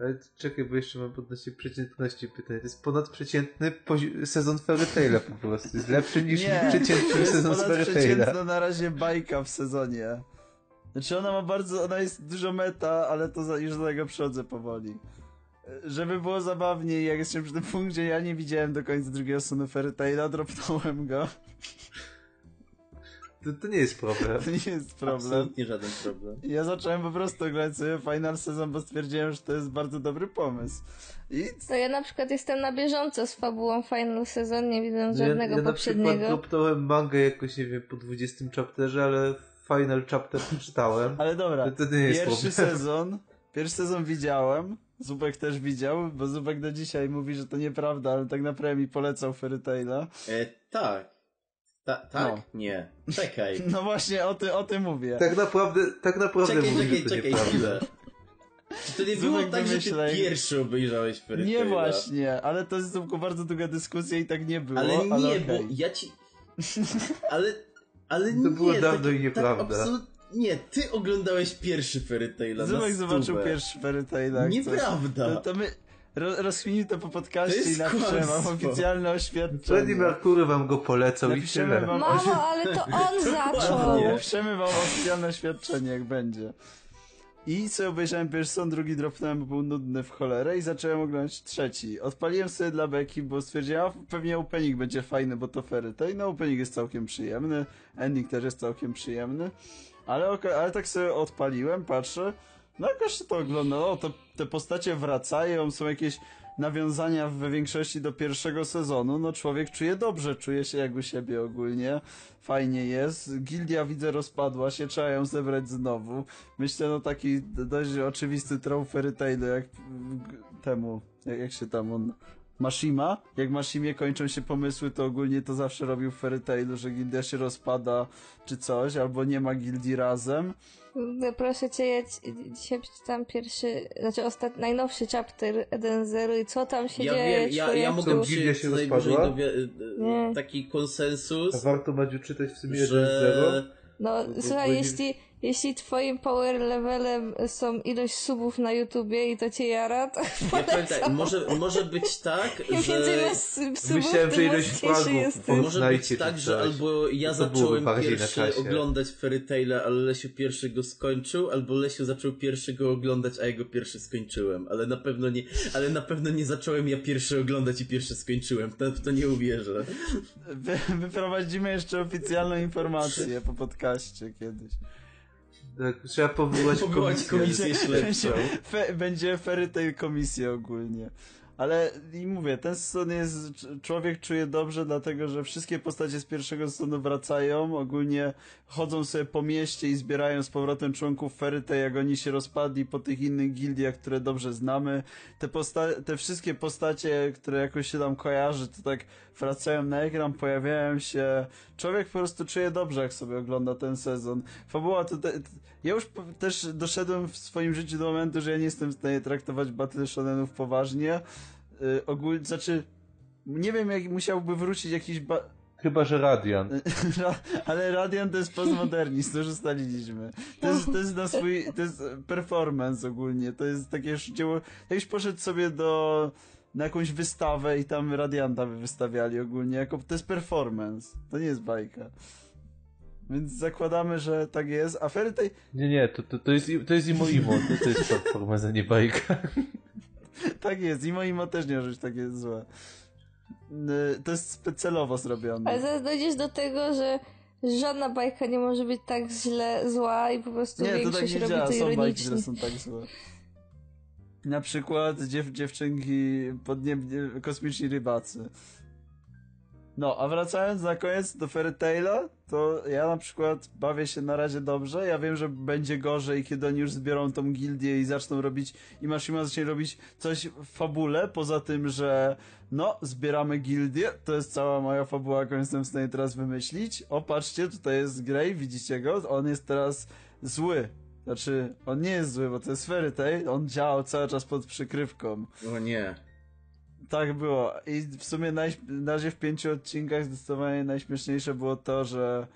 Ale czekaj, bo jeszcze mam odnośnie przeciętności pytanie. To jest ponadprzeciętny pozi- sezon Fairy Taila po prostu. Jest lepszy niż Nie, przeciętny sezon Fairy Taila. na razie bajka w sezonie. Znaczy ona ma bardzo, ona jest dużo meta, ale to za, już do tego przychodzę powoli. Żeby było zabawniej, jak jestem przy tym punkcie, ja nie widziałem do końca drugiego sezonu Fairy Taila, dropnąłem go. To, to nie jest problem. To nie jest problem. Absolutnie żaden problem. Ja zacząłem po prostu oglądać sobie final sezon, bo stwierdziłem, że to jest bardzo dobry pomysł. I To ja na przykład jestem na bieżąco z fabułą Final Season, nie widząc Ja, żadnego ja na poprzedniego. przykład dropnąłem mangę jakoś, nie wiem, po 20 chapterze, ale final chapter przeczytałem. Ale dobra, To- to nie jest pierwszy problem. sezon, pierwszy sezon widziałem, Zubek też widział, bo Zubek do dzisiaj mówi, że to nieprawda, ale tak naprawdę mi polecał Fairy Taila. E, tak. Ta, tak? No. Nie. Czekaj. No właśnie, o, ty, o tym mówię. Tak naprawdę, tak naprawdę Czekaj, mówię, czekaj, to czekaj chwilę. Czy to nie było tak, że ty pierwszy obejrzałeś Fairy Nie właśnie, ale to jest bardzo długa dyskusja i tak nie było, Ale ale, nie, okej. bo ja ci... Ale... Ale To nie, było dawno tak, i nieprawda. Tak absolut... Nie, ty oglądałeś pierwszy Fairy Taila Zubek na zobaczył pierwszy Fairy Taila. Nieprawda. To, to my ro, rozchwinij to po podcaście i napiszemy wam oficjalne oświadczenie. Freddie Mercury wam go polecał i Napiszemy tyle. wam- Mamo, ale to on zaczął! Napiszemy wam oficjalne oświadczenie, jak będzie. I sobie obejrzałem pierwszy sezon, drugi dropnąłem, bo był nudny w cholerę i zacząłem oglądać trzeci. Odpaliłem sobie dla Beki, bo stwierdziłem, a pewnie opening będzie fajny, bo to Fairy Tail. No opening jest całkiem przyjemny, ending też jest całkiem przyjemny. Ale, ale tak sobie odpaliłem, patrzę, no jakoś się to ogląda, no to te postacie wracają, są jakieś nawiązania we większości do pierwszego sezonu, no człowiek czuje dobrze, czuje się jak u siebie ogólnie, fajnie jest, gildia widzę rozpadła się, trzeba ją zebrać znowu, myślę no taki dość oczywisty troll Fairy Tailu, jak temu, jak, się tam on... Mashima, jak Mashimie kończą się pomysły, to ogólnie to zawsze robił w Fairy Tailu, że gildia się rozpada czy coś, albo nie ma gildii razem. No, Proszę cię, ja dzisiaj przeczytam pierwszy, znaczy ostat, najnowszy chapter 1.0 i co tam się Ja dzieje, wiem, ja, ja mogę przyjąć się dowie- Nie. e, taki konsensus, A warto Madziu czytać w sumie 1.0? że... No, Bo- słuchaj, bo- jeśli, jeśli twoim power levelem są ilość subów na YouTubie i to cię jara, to Ja powiem tak, może, może być tak, im więcej że... masz subów, Myślałem, że ilość po- Może być Fortnite tak, że coś. albo ja To byłoby zacząłem bardziej na pierwszy czasie. oglądać Fairy Taila, ale Lesiu pierwszy go skończył, albo Lesiu zaczął pierwszy go oglądać, a ja go pierwszy skończyłem. Ale na pewno nie, ale na pewno nie zacząłem ja pierwszy oglądać i pierwszy skończyłem. To, w to nie uwierzę. Wy, wyprowadzimy jeszcze oficjalną informację po podcaście kiedyś. Tak, trzeba powołać Powołać komisję. komisję śledczą. Fe, będzie Fairy Tail komisja ogólnie. Ale i mówię, ten sezon jest, cz- człowiek czuje dobrze, dlatego że wszystkie postacie z pierwszego sezonu wracają, ogólnie chodzą sobie po mieście i zbierają z powrotem członków Tail, jak oni się rozpadli po tych innych gildiach, które dobrze znamy. Te, posta- te wszystkie postacie, które jakoś się tam kojarzy, to tak wracają na ekran, pojawiają się. Człowiek po prostu czuje dobrze, jak sobie ogląda ten sezon. Fabuła to... Te, ja już też doszedłem w swoim życiu do momentu, że ja nie jestem w stanie traktować Battle Shonenów poważnie. Yy, ogólnie, znaczy... Nie wiem, jak musiałby wrócić jakiś ba- Chyba, że Radiant. Ra- ale Radiant to jest postmodernizm, to już ustaliliśmy. To jest, to jest na swój, to jest performance ogólnie, to jest takie dzieło, jakbyś poszedł sobie do, na jakąś wystawę i tam Radianta by wystawiali ogólnie, jako, to jest performance, to nie jest bajka. Więc zakładamy, że tak jest, a Fairy Tail, Nie, nie, to, to, to jest, to jest imo imo, to, to jest platforma, za nie bajka. tak jest, i moim też nie może być takie złe. Y, To jest celowo zrobione. Ale zaraz dojdziesz do tego, że żadna bajka nie może być tak źle zła i po prostu Nie, to tak większość nie robi działa. to Są bajki, ironicznie. które są tak złe. Na przykład dziew, dziewczynki podniebnie, kosmiczni rybacy. No, a wracając na koniec do Fairy Taila, to ja na przykład bawię się na razie dobrze. Ja wiem, że będzie gorzej, kiedy oni już zbiorą tą gildię i zaczną robić, i Mashima zacznie robić coś w fabule, poza tym, że no, zbieramy gildię, to jest cała moja fabuła, jaką jestem w stanie teraz wymyślić. O, patrzcie, tutaj jest Grey, widzicie go? On jest teraz zły. Znaczy, on nie jest zły, bo to jest Fairy Tail, on działał cały czas pod przykrywką. O nie. Tak było. I w sumie naj, na razie w pięciu odcinkach zdecydowanie najśmieszniejsze było to, że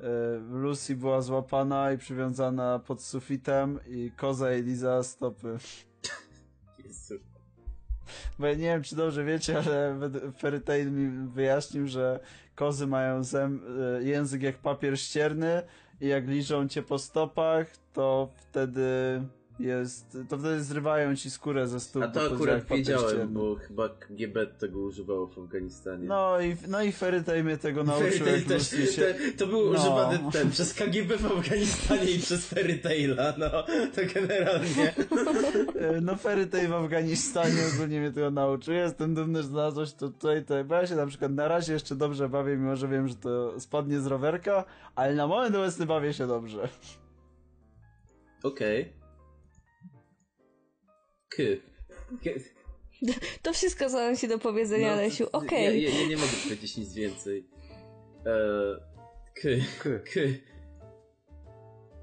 y, Lucy była złapana i przywiązana pod sufitem i koza i liza stopy. Jezu. Bo ja nie wiem, czy dobrze wiecie, ale Fairy Tail mi wyjaśnił, że kozy mają zem, y, język jak papier ścierny i jak liżą cię po stopach, to wtedy jest, to wtedy zrywają ci skórę ze stóp. A to akurat wiedziałem, bo chyba KGB tego używało w Afganistanie. No i, no i Fairy mnie tego nauczył. Fairy też, się... to, to był no. używany ten, przez KGB w Afganistanie i przez Fairy Taila, no, to generalnie. no Fairy w Afganistanie ogólnie mnie tego nauczył. Jestem dumny, że znalazłeś to tutaj, tutaj, bo ja się na przykład na razie jeszcze dobrze bawię, mimo że wiem, że to spadnie z rowerka, ale na moment obecny bawię się dobrze. Okej. Okay. K. To wszystko, co mam ci do powiedzenia, no, Lesiu. Okej. Okay. Ja, ja, ja, nie mogę powiedzieć nic więcej. Eee, k. K. K.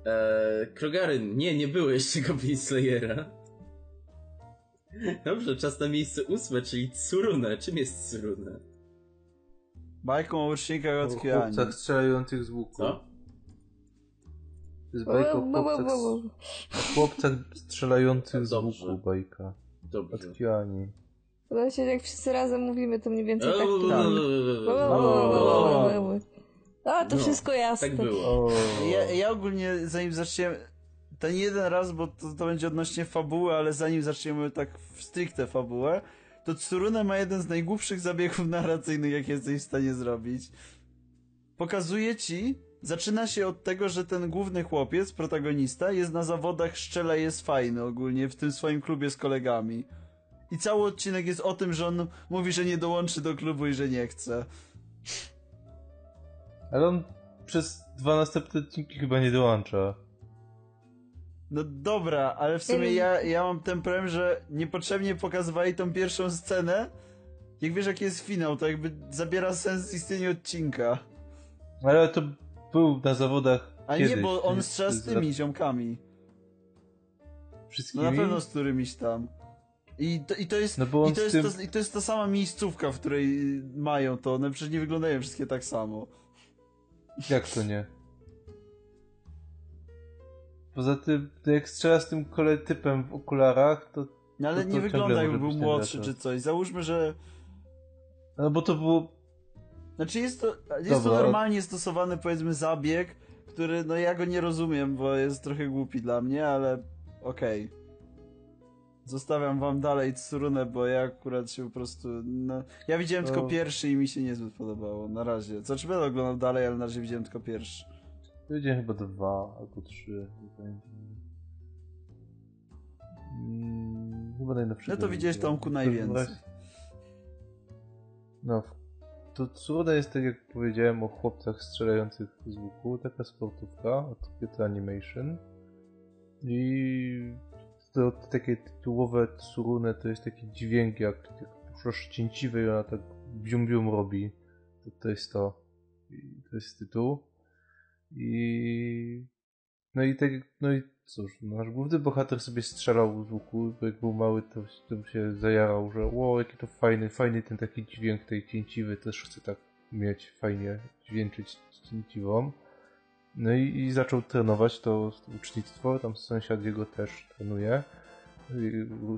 Eee, Krogaryn. Nie, nie było jeszcze Goblin Slayera. Dobrze, czas na miejsce ósme, czyli Tsurune. Czym jest Tsurune? Bajką o łucznikach od Kiani. Strzelających z łuku. Co? Jest bajka o chłopcach, o chłopcach strzelających z łuku, bajka. Dobrze. Od Kiani. Właśnie jak wszyscy razem mówimy, to mniej więcej tak. A, to wszystko jasne. Tak było. Ja, ja ogólnie, zanim zaczniemy, ten jeden raz, bo to, to będzie odnośnie fabuły, ale zanim zaczniemy tak w stricte fabułę, to Tsurune ma jeden z najgłupszych zabiegów narracyjnych, jakie jesteś w stanie zrobić. Pokazuje ci, Zaczyna się od tego, że ten główny chłopiec, protagonista, jest na zawodach szczela jest fajny ogólnie w tym swoim klubie z kolegami. I cały odcinek jest o tym, że on mówi, że nie dołączy do klubu i że nie chce. Ale on przez dwa następne odcinki chyba nie dołącza. No dobra, ale w sumie ja, ja mam ten problem, że niepotrzebnie pokazywali tą pierwszą scenę. Jak wiesz, jaki jest finał, to jakby zabiera sens istnienia odcinka. Ale to był na zawodach A kiedyś, nie, bo on strzela z tymi ziomkami. Wszystkimi? No na pewno z którymiś tam. I to, i to jest, no i to jest, tym... to, i to jest ta sama miejscówka, w której mają to. One przecież nie wyglądają wszystkie tak samo. Jak to nie? Poza tym, jak strzela z tym typem w okularach, to. No ale to, to nie wygląda jakby był młodszy czy coś. Załóżmy, że. No bo to było znaczy jest to, jest to normalnie stosowany powiedzmy zabieg, który no ja go nie rozumiem, bo jest trochę głupi dla mnie, ale okej. Okay. Zostawiam wam dalej Tsurunę, bo ja akurat się po prostu, no, ja widziałem tylko pierwszy i mi się niezbyt podobało, na razie. Znaczy będę oglądał dalej, ale na razie widziałem tylko pierwszy. Widziałem chyba dwa albo trzy. Hmm, chyba najnowszy. No to widziałeś Tomku najwięcej. No, to trudne jest, tak jak powiedziałem, o chłopcach strzelających z łuku, taka sportówka od Kyoto Animation. I to, to takie tytułowe Tsurune to jest taki dźwięk jak, jak rozcięciwy i ona tak bium bium robi. To, to jest to. I to jest tytuł. I no i tak, no i cóż, nasz główny bohater sobie strzelał z łuku, bo jak był mały, to, to się zajarał, że wow, jaki to fajny, fajny ten taki dźwięk tej cięciwy, też chce tak mieć, fajnie dźwięczyć cięciwą. No i, i zaczął trenować to ucznictwo, tam sąsiad jego też trenuje,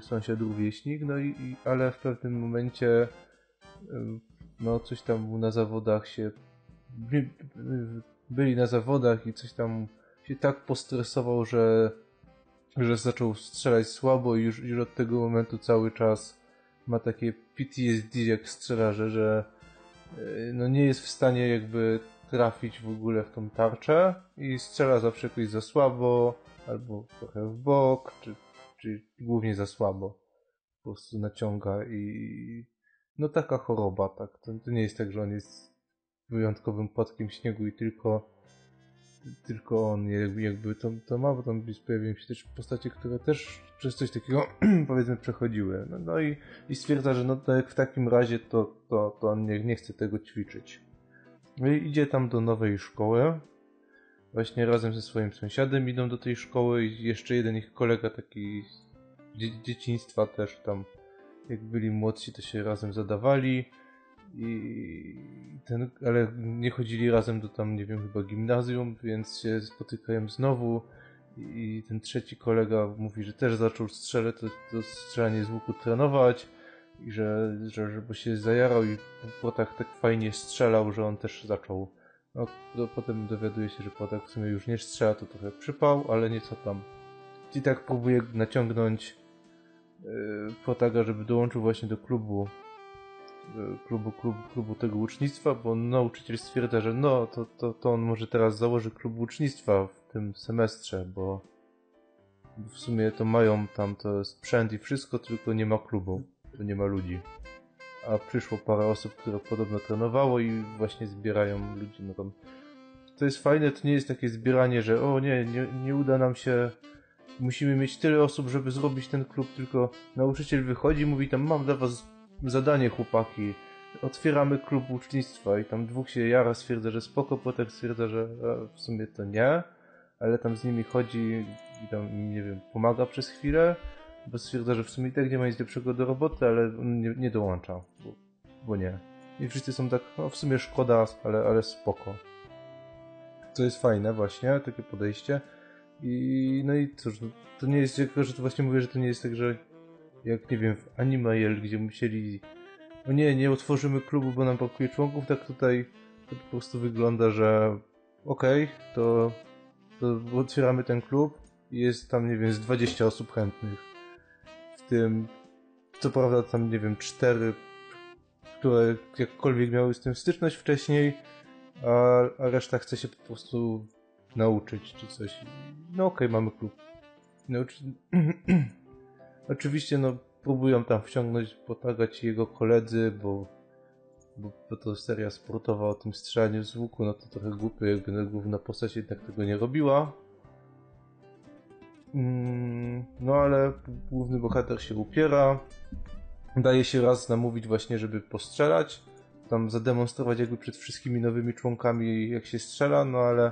sąsiad rówieśnik, no i, i ale w pewnym momencie no coś tam na zawodach się byli na zawodach i coś tam się tak postresował, że, że zaczął strzelać słabo i już, już od tego momentu cały czas ma takie PTSD jak strzelaże, że e, no nie jest w stanie jakby trafić w ogóle w tą tarczę i strzela zawsze jakoś za słabo albo trochę w bok, czy, czy głównie za słabo. Po prostu naciąga i no taka choroba, tak. To, to nie jest tak, że on jest wyjątkowym płatkiem śniegu i tylko tylko on jakby, to, to ma, tam pojawiają się też postacie, które też przez coś takiego powiedzmy przechodziły. No, no i, i stwierdza, że no to jak w takim razie to, to, to on nie, nie chce tego ćwiczyć. No i idzie tam do nowej szkoły. Właśnie razem ze swoim sąsiadem idą do tej szkoły i jeszcze jeden ich kolega taki z dzieciństwa też tam jak byli młodsi to się razem zadawali i ten, ale nie chodzili razem do tam, nie wiem, chyba gimnazjum, więc się spotykają znowu i ten trzeci kolega mówi, że też zaczął strzelać, to, to strzelanie z łuku trenować i że, że żeby się zajarał i w płotach tak fajnie strzelał, że on też zaczął. No, to potem dowiaduje się, że płotak w sumie już nie strzela, to trochę przypał, ale nieco tam. I tak próbuje naciągnąć yy, żeby dołączył właśnie do klubu klubu, klubu, klubu tego ucznictwa, bo nauczyciel stwierdza, że no, to, to, to on może teraz założy klub ucznictwa w tym semestrze, bo w sumie to mają tam to sprzęt i wszystko, tylko nie ma klubu, to nie ma ludzi. A przyszło parę osób, które podobno trenowało i właśnie zbierają ludzi. No tam. To jest fajne, to nie jest takie zbieranie, że o nie, nie, nie uda nam się musimy mieć tyle osób, żeby zrobić ten klub, tylko nauczyciel wychodzi i mówi tam mam dla was zadanie chłopaki, otwieramy klub ucznictwa i tam dwóch się jara stwierdza, że spoko, potem stwierdza, że w sumie to nie, ale tam z nimi chodzi i tam, nie wiem, pomaga przez chwilę, bo stwierdza, że w sumie tak nie ma nic lepszego do roboty, ale nie, nie dołącza, bo, bo, nie. I wszyscy są tak, no w sumie szkoda, ale, ale spoko. To jest fajne właśnie, takie podejście. I no i cóż, to nie jest, jako że to właśnie mówię, że to nie jest tak, że jak nie wiem, w Animael, gdzie musieli no nie, nie otworzymy klubu, bo nam brakuje członków, tak tutaj to po prostu wygląda, że okej, okay, to, to otwieramy ten klub i jest tam, nie wiem, z 20 osób chętnych. W tym, co prawda tam, nie wiem, cztery, które jakkolwiek miały z tym styczność wcześniej, a, a reszta chce się po prostu nauczyć czy coś. No okej, okay, mamy klub. Nauczy... Oczywiście, no, próbują tam wciągnąć, potagać jego koledzy, bo, bo, bo to seria sportowa o tym strzelaniu z łuku, no to trochę głupio, jakby główna postać jednak tego nie robiła. Mm, no ale główny bohater się upiera. Daje się raz namówić właśnie, żeby postrzelać. Tam zademonstrować jakby przed wszystkimi nowymi członkami jak się strzela, no ale,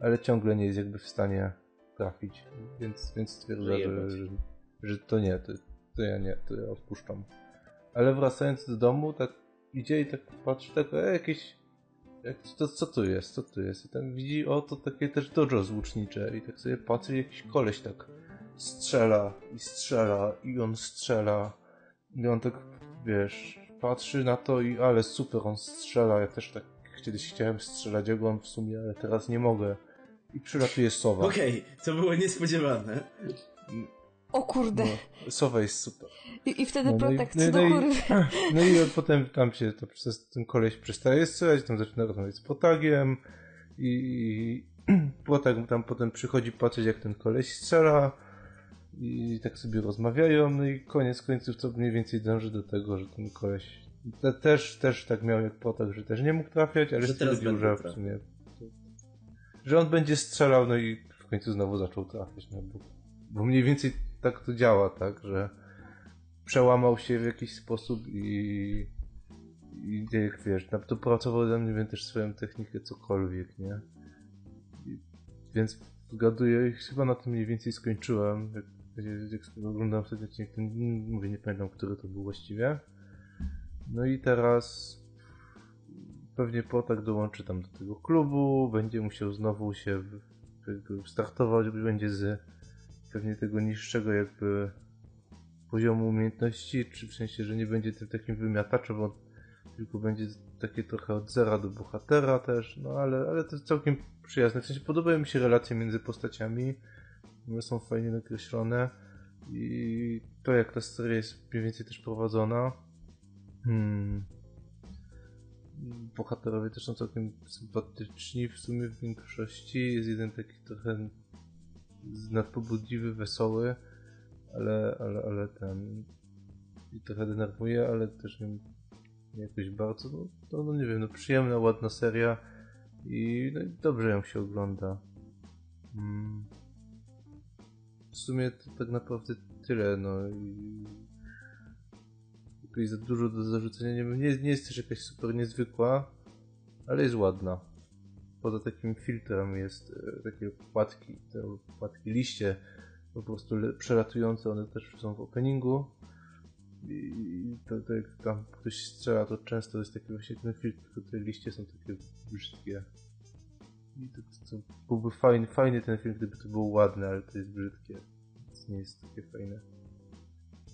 ale ciągle nie jest jakby w stanie trafić. Więc, więc stwierdza, że, że że to nie, to, to ja nie, to ja odpuszczam. Ale wracając do domu, tak idzie i tak patrzy, tak, e, jakieś, jak, to, co tu jest, co tu jest? I tam widzi, o, to takie też dojo złucznicze i tak sobie patrzy, jakiś koleś tak strzela i strzela i on strzela i on tak, wiesz, patrzy na to i ale super, on strzela, ja też tak kiedyś chciałem strzelać on w sumie, ale teraz nie mogę. I przylatuje sowa. Okej, okay, to było niespodziewane. O kurde. No, sowa jest super. I, i wtedy no, no, no, no, kurde. No i potem tam się to przez ten koleś przestaje strzelać, tam zaczyna rozmawiać z Potagiem i, i Potag tam potem przychodzi patrzeć jak ten koleś strzela i tak sobie rozmawiają, no i koniec końców to mniej więcej dąży do tego, że ten koleś te, też, też tak miał jak Potag, że też nie mógł trafiać, ale że stwierdził, że w sumie że on będzie strzelał, no i w końcu znowu zaczął trafiać, no bo, bo mniej więcej tak to działa, tak, że przełamał się w jakiś sposób i, i jak wiesz, to pracował ze mnie, wiem też swoją technikę, cokolwiek, nie? I, więc zgaduję, chyba na tym mniej więcej skończyłem, jak, jak oglądam sobie odcinek, ten, mówię, nie pamiętam, który to był właściwie. No i teraz pewnie Potak dołączy tam do tego klubu, będzie musiał znowu się startować, będzie z pewnie tego niższego jakby poziomu umiejętności, czy w sensie, że nie będzie tym takim wymiataczem, bo tylko będzie takie trochę od zera do bohatera też, no ale, ale to jest całkiem przyjazne. W sensie podobają mi się relacje między postaciami, one są fajnie nakreślone i to jak ta seria jest mniej więcej też prowadzona. Hmm. Bohaterowie też są całkiem sympatyczni w sumie w większości. Jest jeden taki trochę nadpobudliwy, wesoły, ale, ale, ale ten i trochę denerwuje, ale też nie jakoś bardzo, no, no, no nie wiem, no przyjemna, ładna seria i, no, i dobrze ją się ogląda. Mm. W sumie to tak naprawdę tyle, no i jakoś za dużo do zarzucenia nie, nie, nie jest też jakaś super niezwykła, ale jest ładna. Poza takim filtrem jest e, takie płatki, te płatki liście po prostu przelatujące, one też są w openingu. I to, to jak tam ktoś strzela, to często jest taki właśnie ten filtr, tylko te liście są takie brzydkie. I to, to, to byłby fajny, fajny ten film, gdyby to było ładne, ale to jest brzydkie. Więc nie jest takie fajne.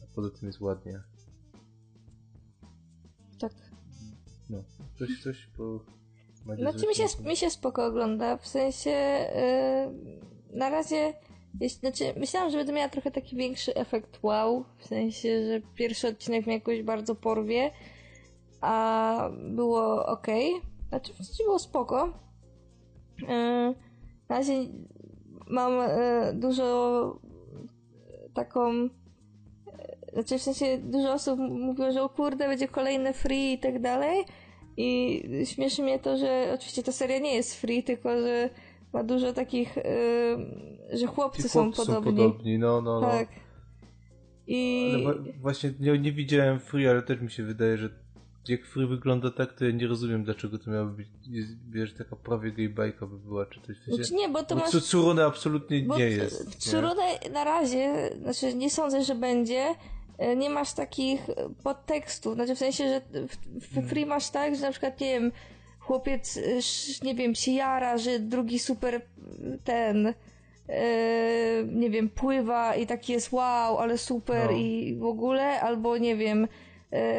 A poza tym jest ładnie. Tak. No, coś, coś po... Znaczy mi się, mi się spoko ogląda, w sensie yy, na razie jeśli, znaczy, myślałam, że będę miała trochę taki większy efekt wow, w sensie, że pierwszy odcinek mnie jakoś bardzo porwie, a było ok. Znaczy, w sensie było spoko. Yy, na razie mam yy, dużo taką znaczy w sensie dużo osób mówiło, że o kurde, będzie kolejne free i tak dalej. I śmieszy mnie to, że oczywiście ta seria nie jest free, tylko że ma dużo takich, yy, że chłopcy, Ci są chłopcy podobni. są podobni, no, no, no. Tak. I Ale właśnie nie, nie widziałem Free, ale też mi się wydaje, że jak Free wygląda tak, to ja nie rozumiem, dlaczego to miało być, wiesz, taka prawie gay bajka by była, czy coś. W sensie, znaczy nie, bo to bo masz... Tsurune absolutnie Bo nie jest. nie? Tsurune na razie, znaczy nie sądzę, że będzie. E, Nie masz takich e, podtekstów. Znaczy w sensie, że w, Hmm. Free masz tak, że na przykład, nie wiem, chłopiec, e, nie wiem, się jara, że drugi super ten, nie wiem, pływa i taki jest wow, ale super No. i w ogóle, albo nie wiem,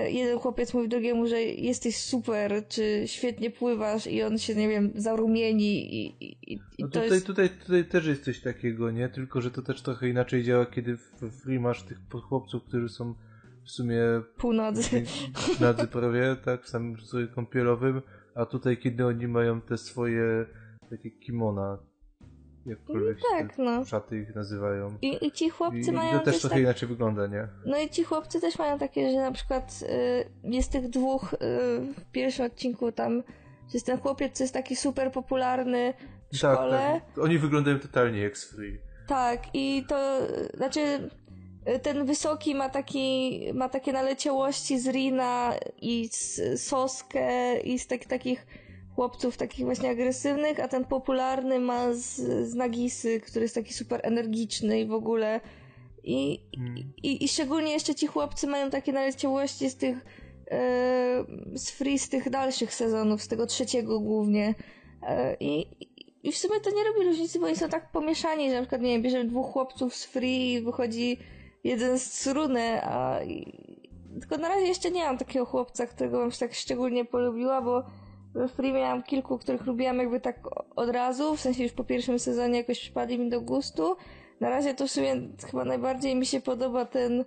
jeden chłopiec mówi drugiemu, że jesteś super, czy świetnie pływasz i on się, nie wiem, zarumieni i, i, i No tutaj, jest... tutaj, tutaj też jest coś takiego, nie? Tylko, że to też trochę inaczej działa, kiedy w w masz tych chłopców, którzy są w sumie Północy. nadzy prawie, tak, w samym stroju kąpielowym, a tutaj, kiedy oni mają te swoje takie kimona, jakkolwiek się tak, no. szaty ich nazywają. I, I ci chłopcy I, mają to też trochę tak, inaczej wygląda, nie? No i ci chłopcy też mają takie, że na przykład y, jest tych dwóch y, w pierwszym odcinku tam, jest ten chłopiec, co jest taki super popularny w Tak, szkole. tak. Oni wyglądają totalnie jak Free. Tak, i to znaczy y, ten wysoki ma taki ma takie naleciałości z Rina i z Soskę i z tak, takich chłopców takich właśnie agresywnych, a ten popularny ma z, z Nagisy, który jest taki super energiczny i w ogóle. I, i, i szczególnie jeszcze ci chłopcy mają takie naleciałości z tych e, z free z tych dalszych sezonów, z tego trzeciego głównie. E, i, i w sumie to nie robi różnicy, bo oni są tak pomieszani, że na przykład, nie wiem, bierzemy dwóch chłopców z free i wychodzi jeden z Tsurune, a i, tylko na razie jeszcze nie mam takiego chłopca, którego bym się tak szczególnie polubiła, bo we Free miałam kilku, których lubiłam jakby tak od razu, w sensie już po pierwszym sezonie jakoś przypadli mi do gustu. Na razie to w sumie chyba najbardziej mi się podoba ten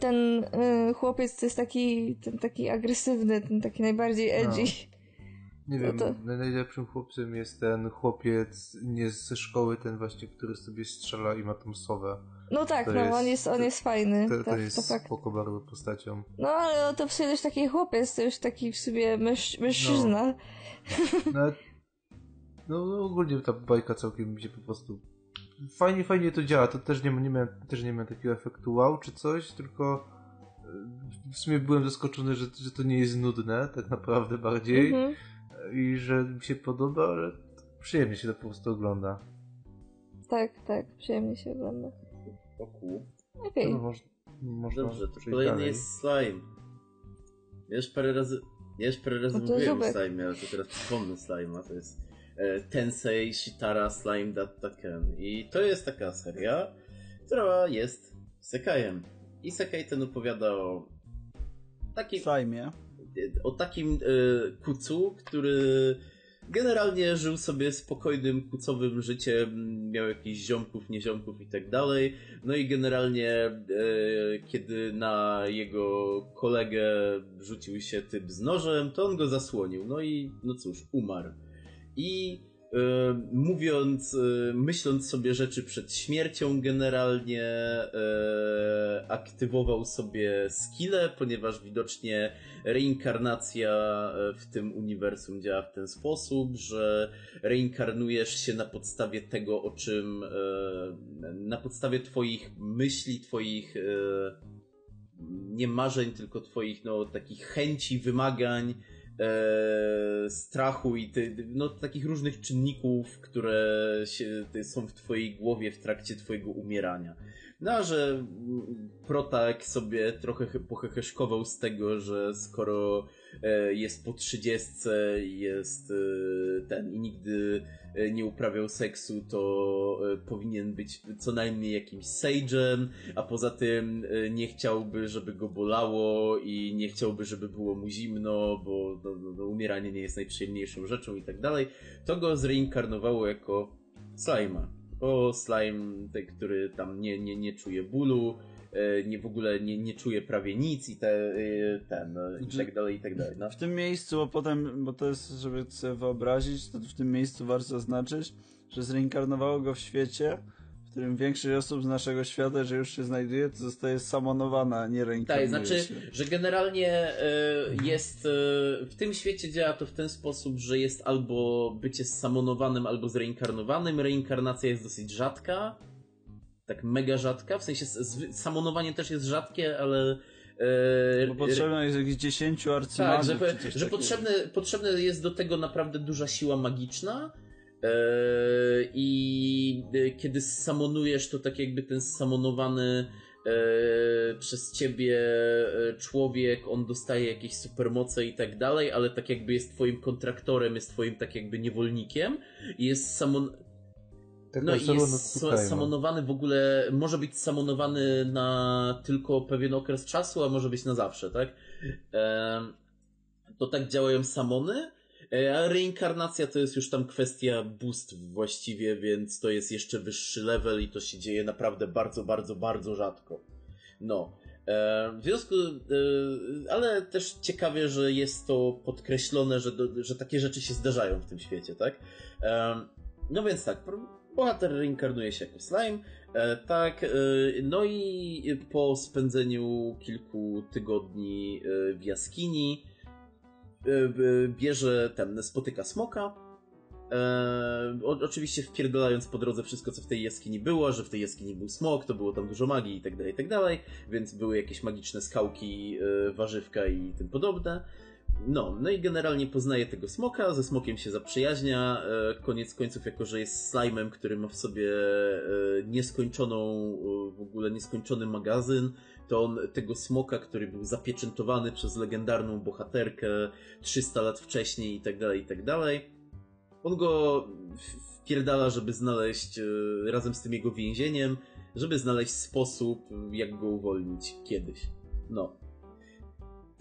ten y, chłopiec, to jest taki ten taki agresywny, ten taki najbardziej edgy. Nie No wiem, to- naj- najlepszym chłopcem jest ten chłopiec nie ze szkoły, ten właśnie, który sobie strzela i ma tą sowę. No tak, To no jest- on jest, on jest fajny. To, to tak, jest to fakt. spoko bardzo postacią. No ale to w sumie też taki chłopiec, to już taki w sobie męż, mężczyzna. No, ale- no, no ogólnie ta bajka całkiem mi się po prostu... Fajnie, fajnie to działa, to też nie, nie miałem, też nie miałem takiego efektu wow czy coś, tylko e, w sumie byłem zaskoczony, że, że to nie jest nudne, tak naprawdę bardziej Mhm. i że mi się podoba, ale przyjemnie się to po prostu ogląda. Tak, tak, przyjemnie się ogląda. Oku. Okej. No, moż, można Dobrze, to kolejny dalej. jest slime. Ja już parę razy, ja już parę razy No mówiłem o slime, ale to teraz przypomnę slime'a, to jest e, Tensei Shitara Slime Dattaken. I to jest taka seria, która jest sekajem. I sekaj ten opowiada o takim, Slajmie. o takim e, kucu, który generalnie żył sobie spokojnym, kucowym życiem, miał jakichś ziomków, nieziomków i tak dalej. No i generalnie, e, kiedy na jego kolegę rzucił się typ z nożem, to on go zasłonił. No i, no cóż, umarł. I mówiąc, myśląc sobie rzeczy przed śmiercią generalnie aktywował sobie skille, ponieważ widocznie reinkarnacja w tym uniwersum działa w ten sposób, że reinkarnujesz się na podstawie tego, o czym, na podstawie twoich myśli, twoich nie marzeń, tylko twoich, no, takich chęci, wymagań, strachu i ty, no, takich różnych czynników, które się, są w twojej głowie w trakcie twojego umierania. No, że Protak sobie trochę poheheszkował z tego, że skoro e, jest po trzydziestce jest e, ten i nigdy e, nie uprawiał seksu, to powinien być co najmniej jakimś sage'em, a poza tym nie chciałby, żeby go bolało i nie chciałby, żeby było mu zimno, bo no, no, no umieranie nie jest najprzyjemniejszą rzeczą i tak dalej. To go zreinkarnowało jako Slime'a o slime, ten, który tam nie, nie, nie czuje bólu, e, nie w ogóle nie, nie czuje prawie nic i te, e, ten, i znaczy, tak dalej, i tak dalej. No. W tym miejscu, bo potem, bo to jest, żeby sobie wyobrazić, to w tym miejscu warto zaznaczyć, że zreinkarnowało go w świecie, którym większość osób z naszego świata, że już się znajduje, to zostaje samonowana, nie reinkarnuje Tak, znaczy, się. że generalnie y, jest, y, w tym świecie działa to w ten sposób, że jest albo bycie samonowanym, albo zreinkarnowanym. Reinkarnacja jest dosyć rzadka, tak mega rzadka, w sensie samonowanie też jest rzadkie, ale Yy, Bo potrzebne jest jakieś 10 arcymagów. Tak, że, że potrzebne, potrzebne jest do tego naprawdę duża siła magiczna, E, I e, kiedy samonujesz, to tak jakby ten samonowany e, przez ciebie człowiek, on dostaje jakieś supermoce i tak dalej, ale tak jakby jest twoim kontraktorem, jest twoim tak jakby niewolnikiem i jest samon... Tak, no i jest samonowany w ogóle, może być samonowany na tylko pewien okres czasu, a może być na zawsze, tak? To tak działają samony. E, a reinkarnacja to jest już tam kwestia boost właściwie, więc to jest jeszcze wyższy level i to się dzieje naprawdę bardzo, bardzo, bardzo rzadko. No. E, w związku, e, ale też ciekawie, że jest to podkreślone, że, że takie rzeczy się zdarzają w tym świecie, tak? No więc tak, bohater reinkarnuje się jako slime, tak, no i po spędzeniu kilku tygodni w jaskini, E, bierze ten, spotyka smoka. E, oczywiście wpierdalając po drodze wszystko, co w tej jaskini było, że w tej jaskini był smok, to było tam dużo magii i tak dalej, tak dalej, więc były jakieś magiczne skałki, e, warzywka i tym podobne. No, no i generalnie poznaje tego smoka, ze smokiem się zaprzyjaźnia, e, koniec końców, jako że jest slime'em, który ma w sobie e, nieskończoną, w ogóle nieskończony magazyn, to on tego smoka, który był zapieczętowany przez legendarną bohaterkę 300 lat wcześniej i tak dalej, i tak dalej, on go wpierdala, żeby znaleźć, e, razem z tym jego więzieniem, żeby znaleźć sposób, jak go uwolnić kiedyś. No.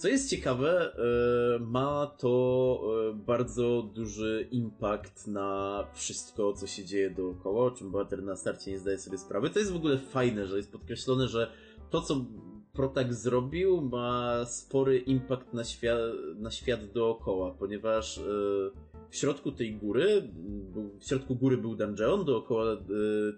Co jest ciekawe, e, ma to e, bardzo duży impact na wszystko, co się dzieje dookoła, o czym bohater na starcie nie zdaje sobie sprawy. To jest w ogóle fajne, że jest podkreślone, że to, co Protak zrobił, ma spory impact na świat, na świat dookoła, ponieważ e, w środku tej góry, w środku góry był dungeon, dookoła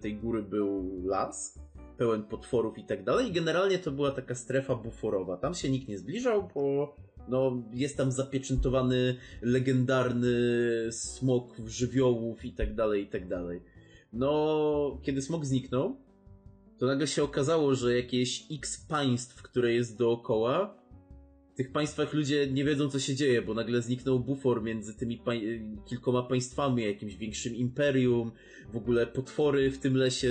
tej góry był las, pełen potworów i tak dalej. I generalnie to była taka strefa buforowa. Tam się nikt nie zbliżał, bo no, jest tam zapieczętowany legendarny smok żywiołów i tak dalej, i tak dalej. No, kiedy smok zniknął, to nagle się okazało, że jakieś x państw, które jest dookoła, w tych państwach ludzie nie wiedzą, co się dzieje, bo nagle zniknął bufor między tymi pa kilkoma państwami, jakimś większym imperium. W ogóle potwory w tym lesie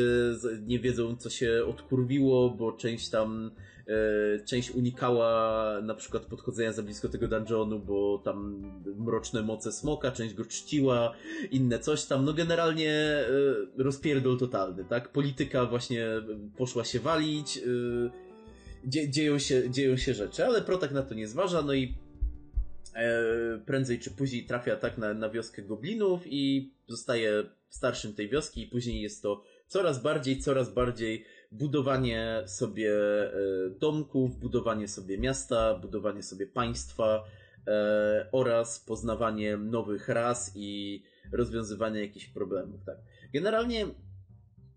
nie wiedzą, co się odkurwiło, bo część tam, e, część unikała na przykład podchodzenia za blisko tego dungeonu, bo tam mroczne moce smoka, część go czciła, inne coś tam. No generalnie e, rozpierdol totalny, tak? Polityka właśnie poszła się walić. E, dzie dzieją, się, dzieją się rzeczy, ale Protak na to nie zważa, no i e, prędzej czy później trafia tak na, na wioskę goblinów i zostaje starszym tej wioski i później jest to coraz bardziej, coraz bardziej budowanie sobie e, domków, budowanie sobie miasta, budowanie sobie państwa e, oraz poznawanie nowych ras i rozwiązywania jakichś problemów, tak. Generalnie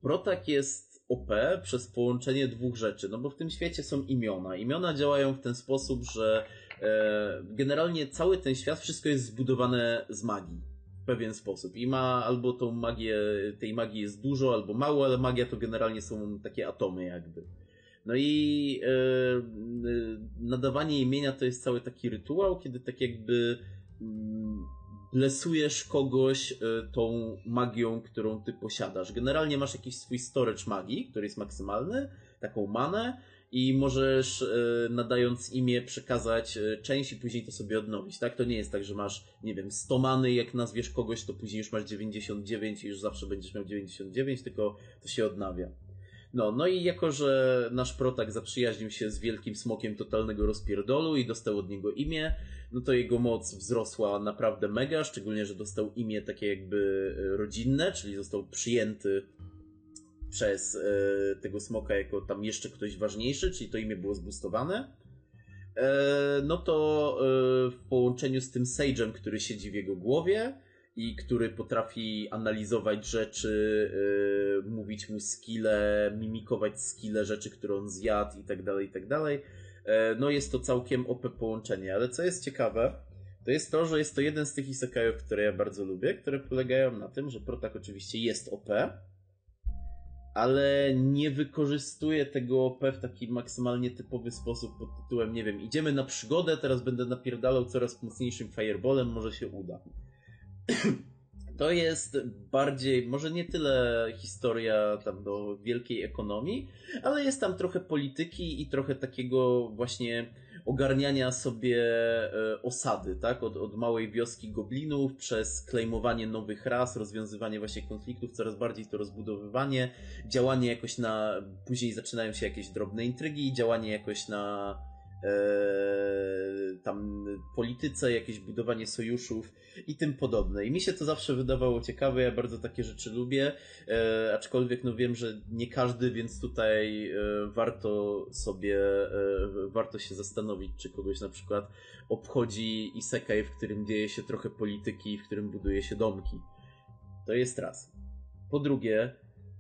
Protak jest OP przez połączenie dwóch rzeczy, no bo w tym świecie są imiona. Imiona działają w ten sposób, że e, generalnie cały ten świat, wszystko jest zbudowane z magii w pewien sposób. I ma albo tą magię, tej magii jest dużo, albo mało, ale magia to generalnie są takie atomy jakby. No i e, nadawanie imienia to jest cały taki rytuał, kiedy tak jakby mm, blesujesz kogoś e, tą magią, którą ty posiadasz. Generalnie masz jakiś swój storage magii, który jest maksymalny, taką manę i możesz e, nadając imię przekazać e, część i później to sobie odnowić, tak? To nie jest tak, że masz, nie wiem, 100 many, jak nazwiesz kogoś, to później już masz 99 i już zawsze będziesz miał 99, tylko to się odnawia. No, no i jako, że nasz protak zaprzyjaźnił się z wielkim smokiem totalnego rozpierdolu i dostał od niego imię, no to jego moc wzrosła naprawdę mega, szczególnie, że dostał imię takie jakby e, rodzinne, czyli został przyjęty przez e, tego smoka jako tam jeszcze ktoś ważniejszy, czyli to imię było zbustowane. E, no to w połączeniu z tym Sage'em, który siedzi w jego głowie i który potrafi analizować rzeczy, mówić mu skille, mimikować skille rzeczy, które on zjadł i tak dalej, i tak dalej E, no jest to całkiem OP połączenie, ale co jest ciekawe, to jest to, że jest to jeden z tych isekajów, które ja bardzo lubię, które polegają na tym, że Protak oczywiście jest OP, ale nie wykorzystuje tego OP w taki maksymalnie typowy sposób pod tytułem, nie wiem, idziemy na przygodę, teraz będę napierdalał coraz mocniejszym fireballem, może się uda. to jest bardziej, może nie tyle historia tam do wielkiej ekonomii, ale jest tam trochę polityki i trochę takiego właśnie ogarniania sobie e, osady, tak? Od, od małej wioski goblinów, przez klejmowanie nowych ras, rozwiązywanie właśnie konfliktów, coraz bardziej to rozbudowywanie, działanie jakoś na, później zaczynają się jakieś drobne intrygi, działanie jakoś na tam polityce, jakieś budowanie sojuszów i tym podobne. I mi się to zawsze wydawało ciekawe, ja bardzo takie rzeczy lubię, e, aczkolwiek no wiem, że nie każdy, więc tutaj e, warto sobie, warto się zastanowić, czy kogoś na przykład obchodzi isekaj, w którym dzieje się trochę polityki, w którym buduje się domki. To jest raz. Po drugie,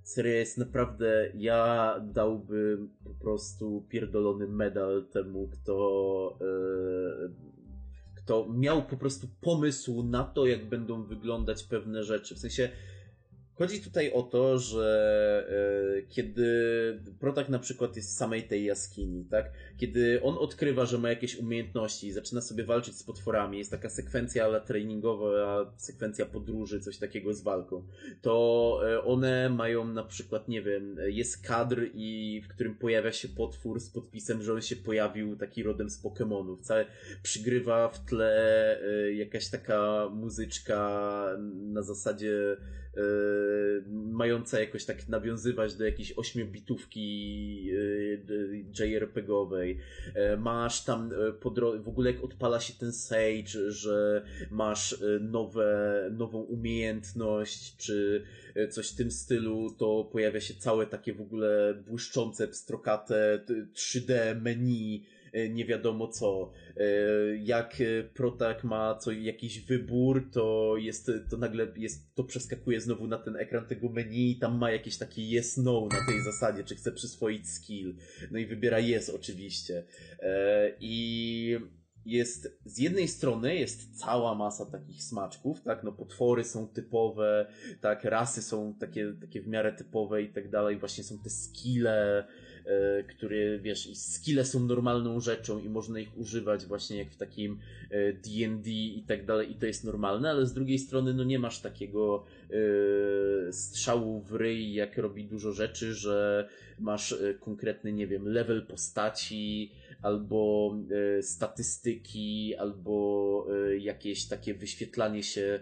seria jest naprawdę, ja dałbym po prostu pierdolony medal temu, kto, e, kto miał po prostu pomysł na to, jak będą wyglądać pewne rzeczy. W sensie, Chodzi tutaj o to, że e, kiedy Protak na przykład jest w samej tej jaskini, tak? Kiedy on odkrywa, że ma jakieś umiejętności i zaczyna sobie walczyć z potworami, jest taka sekwencja ale treningowa, sekwencja podróży, coś takiego z walką, to e, one mają na przykład, nie wiem, jest kadr i w którym pojawia się potwór z podpisem, że on się pojawił taki rodem z Pokémonów. Całe przygrywa w tle e, jakaś taka muzyczka na zasadzie mająca jakoś tak nawiązywać do jakiejś ośmiobitówki yy, JRPG-owej. Yy, masz tam w ogóle jak odpala się ten Sage, że masz nowe, nową umiejętność, czy coś w tym stylu, to pojawia się całe takie w ogóle błyszczące, pstrokate 3D menu, nie wiadomo co. E, jak Protak ma co, jakiś wybór, to jest, to nagle jest, to przeskakuje znowu na ten ekran tego menu i tam ma jakieś takie yes, no na tej zasadzie, czy chce przyswoić skill. No i wybiera yes oczywiście. E, I jest z jednej strony jest cała masa takich smaczków, tak, no potwory są typowe, tak, rasy są takie, takie w miarę typowe i tak dalej, właśnie są te skille, E, które, wiesz, skille są normalną rzeczą i można ich używać właśnie jak w takim D&D e, i tak dalej i to jest normalne, ale z drugiej strony no nie masz takiego e, strzału w ryj, jak robi dużo rzeczy, że masz konkretny, nie wiem, level postaci, albo statystyki, albo jakieś takie wyświetlanie się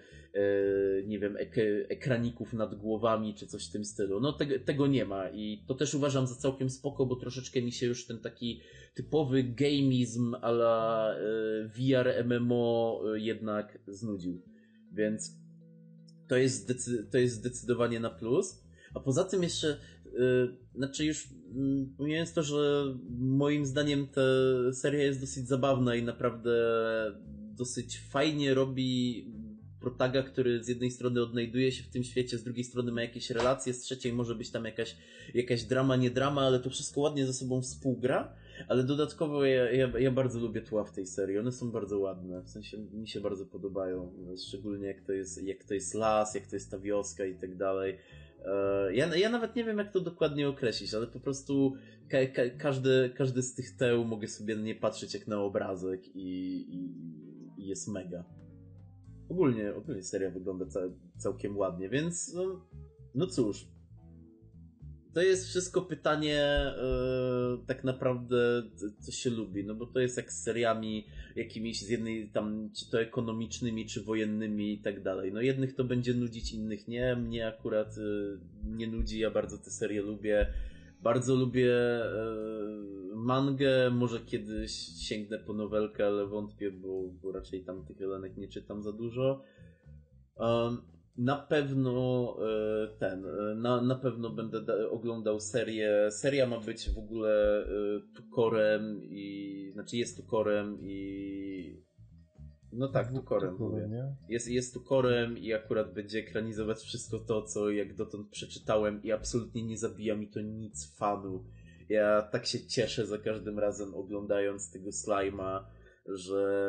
nie wiem, ek ekraników nad głowami, czy coś w tym stylu. No te tego nie ma i to też uważam za całkiem spoko, bo troszeczkę mi się już ten taki typowy gamizm ala e, VR MMO e, jednak znudził. Więc to jest, to jest zdecydowanie na plus. A poza tym jeszcze, yy, znaczy już yy, pomijając to, że moim zdaniem ta seria jest dosyć zabawna i naprawdę dosyć fajnie robi protaga, który z jednej strony odnajduje się w tym świecie, z drugiej strony ma jakieś relacje, z trzeciej może być tam jakaś, jakaś drama, nie drama, ale to wszystko ładnie ze sobą współgra. Ale dodatkowo ja, ja, ja bardzo lubię tła w tej serii. One są bardzo ładne. W sensie mi się bardzo podobają. Szczególnie jak to jest, jak to jest las, jak to jest ta wioska i tak dalej. E, ja, ja nawet nie wiem, jak to dokładnie określić, ale po prostu ka ka każdy, każdy z tych teł mogę sobie nie patrzeć jak na obrazek i, i, i jest mega. Ogólnie, ogólnie seria wygląda ca całkiem ładnie, więc no, no cóż, to jest wszystko pytanie yy, tak naprawdę, co się lubi, no bo to jest jak z seriami jakimiś z jednej tam, czy to ekonomicznymi, czy wojennymi i tak dalej. No jednych to będzie nudzić, innych nie. Mnie akurat yy, nie nudzi, ja bardzo te serie lubię. Bardzo lubię yy, mangę, może kiedyś sięgnę po nowelkę, ale wątpię, bo, bo raczej tam tych elenek nie czytam za dużo. Na pewno e, ten, e, na, na pewno będę oglądał serię. Seria ma być w ogóle e, tukorem i, znaczy jest tukorem i no tak, tukorem. Jest, jest tukorem i akurat będzie ekranizować wszystko to, co jak dotąd przeczytałem i absolutnie nie zabija mi to nic fanu. Ja tak się cieszę za każdym razem oglądając tego slajma, że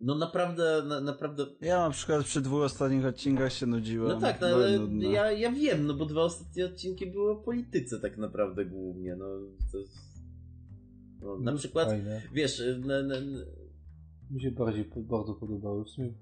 no naprawdę, na, naprawdę. Ja na przykład przy dwóch ostatnich odcinkach się nudziłem. No tak, no, ale ja, ja wiem, no bo dwa ostatnie odcinki były o polityce tak naprawdę głównie, no to no, na no, przykład, wiesz, na, na, mi się bardziej bardzo podobały. W sumie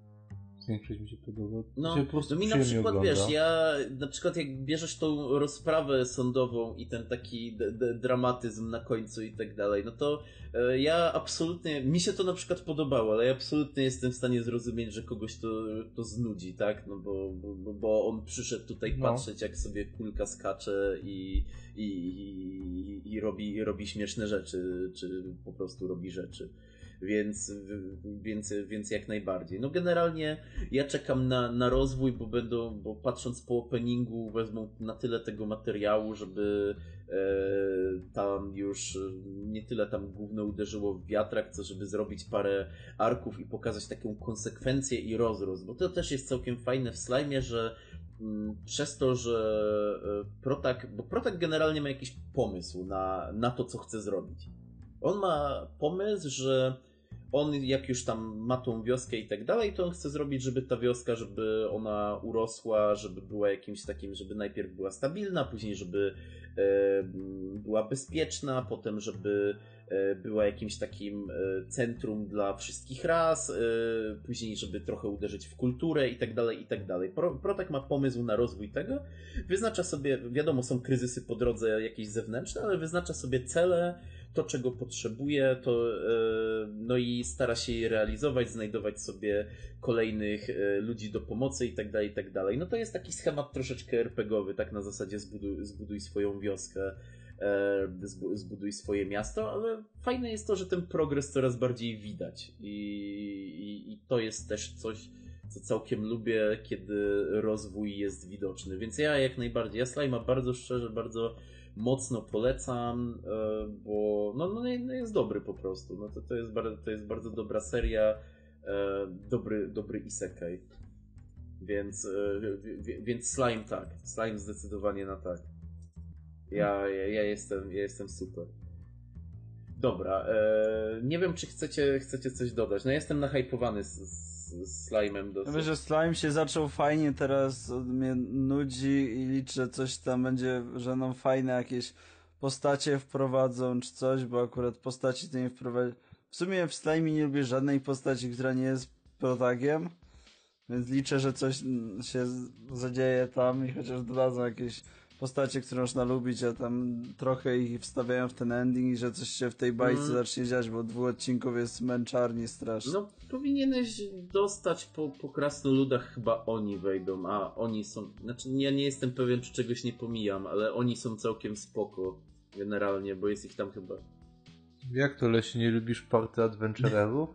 większość mi się podoba. No, się no mi na przykład, ogląda. wiesz, ja na przykład jak bierzesz tą rozprawę sądową i ten taki dramatyzm na końcu i tak dalej, no to e, ja absolutnie, mi się to na przykład podobało, ale ja absolutnie jestem w stanie zrozumieć, że kogoś to, to znudzi, tak? No bo, bo, bo on przyszedł tutaj no. patrzeć, jak sobie kulka skacze i, i, i, i, robi, i robi śmieszne rzeczy, czy po prostu robi rzeczy więc, więc, więc jak najbardziej. No generalnie ja czekam na, na rozwój, bo będą, bo patrząc po openingu wezmą na tyle tego materiału, żeby e, tam już nie tyle tam główne uderzyło w wiatrak, co żeby zrobić parę arków i pokazać taką konsekwencję i rozrost, bo to też jest całkiem fajne w slime, że mm, przez to, że e, Protak, bo Protak generalnie ma jakiś pomysł na, na to, co chce zrobić. On ma pomysł, że on jak już tam ma tą wioskę i tak dalej, to on chce zrobić, żeby ta wioska, żeby ona urosła, żeby była jakimś takim, żeby najpierw była stabilna, później żeby e, była bezpieczna, potem żeby e, była jakimś takim e, centrum dla wszystkich ras, e, później żeby trochę uderzyć w kulturę i tak dalej, i tak dalej. Pro, Protek ma pomysł na rozwój tego, wyznacza sobie, wiadomo są kryzysy po drodze jakieś zewnętrzne, ale wyznacza sobie cele, to, czego potrzebuje, to e, no i stara się je realizować, znajdować sobie kolejnych e, ludzi do pomocy i tak dalej, i tak dalej. No to jest taki schemat troszeczkę RPGowy, tak na zasadzie zbuduj, zbuduj swoją wioskę, e, zbuduj swoje miasto, ale fajne jest to, że ten progres coraz bardziej widać i, i, i to jest też coś, co całkiem lubię, kiedy rozwój jest widoczny. Więc ja jak najbardziej, ja Slime'a bardzo szczerze, bardzo mocno polecam, e, bo no, no, no jest dobry po prostu. No to, to, jest, bardzo, to jest bardzo dobra seria, e, dobry, dobry isekai. Więc, e, więc slime tak. Slime zdecydowanie na tak. Ja, ja, ja, jestem, ja jestem super. Dobra, nie wiem, czy chcecie, chcecie coś dodać. No jestem nahypowany z, z slime'em dosyć. Myślę, że slime się zaczął fajnie, teraz mnie nudzi i liczę, coś tam będzie, że nam fajne jakieś postacie wprowadzą czy coś, bo akurat postaci to nie wprowadzi. W sumie w slime nie lubię żadnej postaci, która nie jest protagiem, więc liczę, że coś się zadzieje tam i chociaż dodadzą jakieś postacie, które można lubić, a tam trochę ich wstawiają w ten ending i że coś się w tej bajce mm. zacznie dziać, bo dwóch odcinków jest męczarni strasznie. No, powinieneś dostać po, po krasnoludach chyba oni wejdą, a oni są, znaczy ja nie jestem pewien, czy czegoś nie pomijam, ale oni są całkiem spoko generalnie, bo jest ich tam chyba jak to, Lesi, nie lubisz party adventurerów?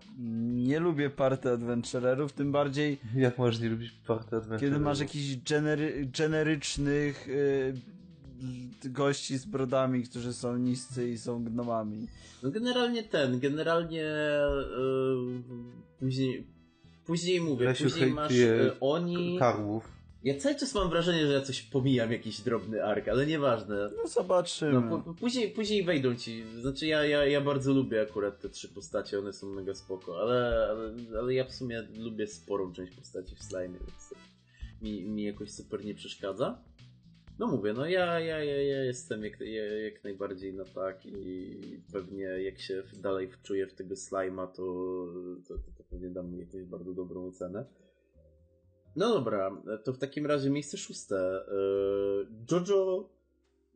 Nie lubię party adventurerów, tym bardziej... Jak możesz nie lubić party adventurerów? Kiedy masz jakichś genery generycznych yy, gości z brodami, którzy są niscy i są gnomami. No generalnie ten, generalnie yy, później później mówię, Lesiu później masz e, oni... Karłów. Ja cały czas mam wrażenie, że ja coś pomijam, jakiś drobny ark, ale nieważne. No zobaczymy. No, po, później, później wejdą ci. Znaczy ja, ja, ja bardzo lubię akurat te trzy postacie, one są mega spoko, ale, ale, ale ja w sumie lubię sporą część postaci w slime, więc mi, mi jakoś super nie przeszkadza. No mówię, no ja, ja, ja, ja jestem jak, jak najbardziej na tak i pewnie jak się dalej wczuję w tego slima, to, to, to, to pewnie dam mu jakąś bardzo dobrą ocenę. No dobra, to w takim razie miejsce szóste. E, Jojo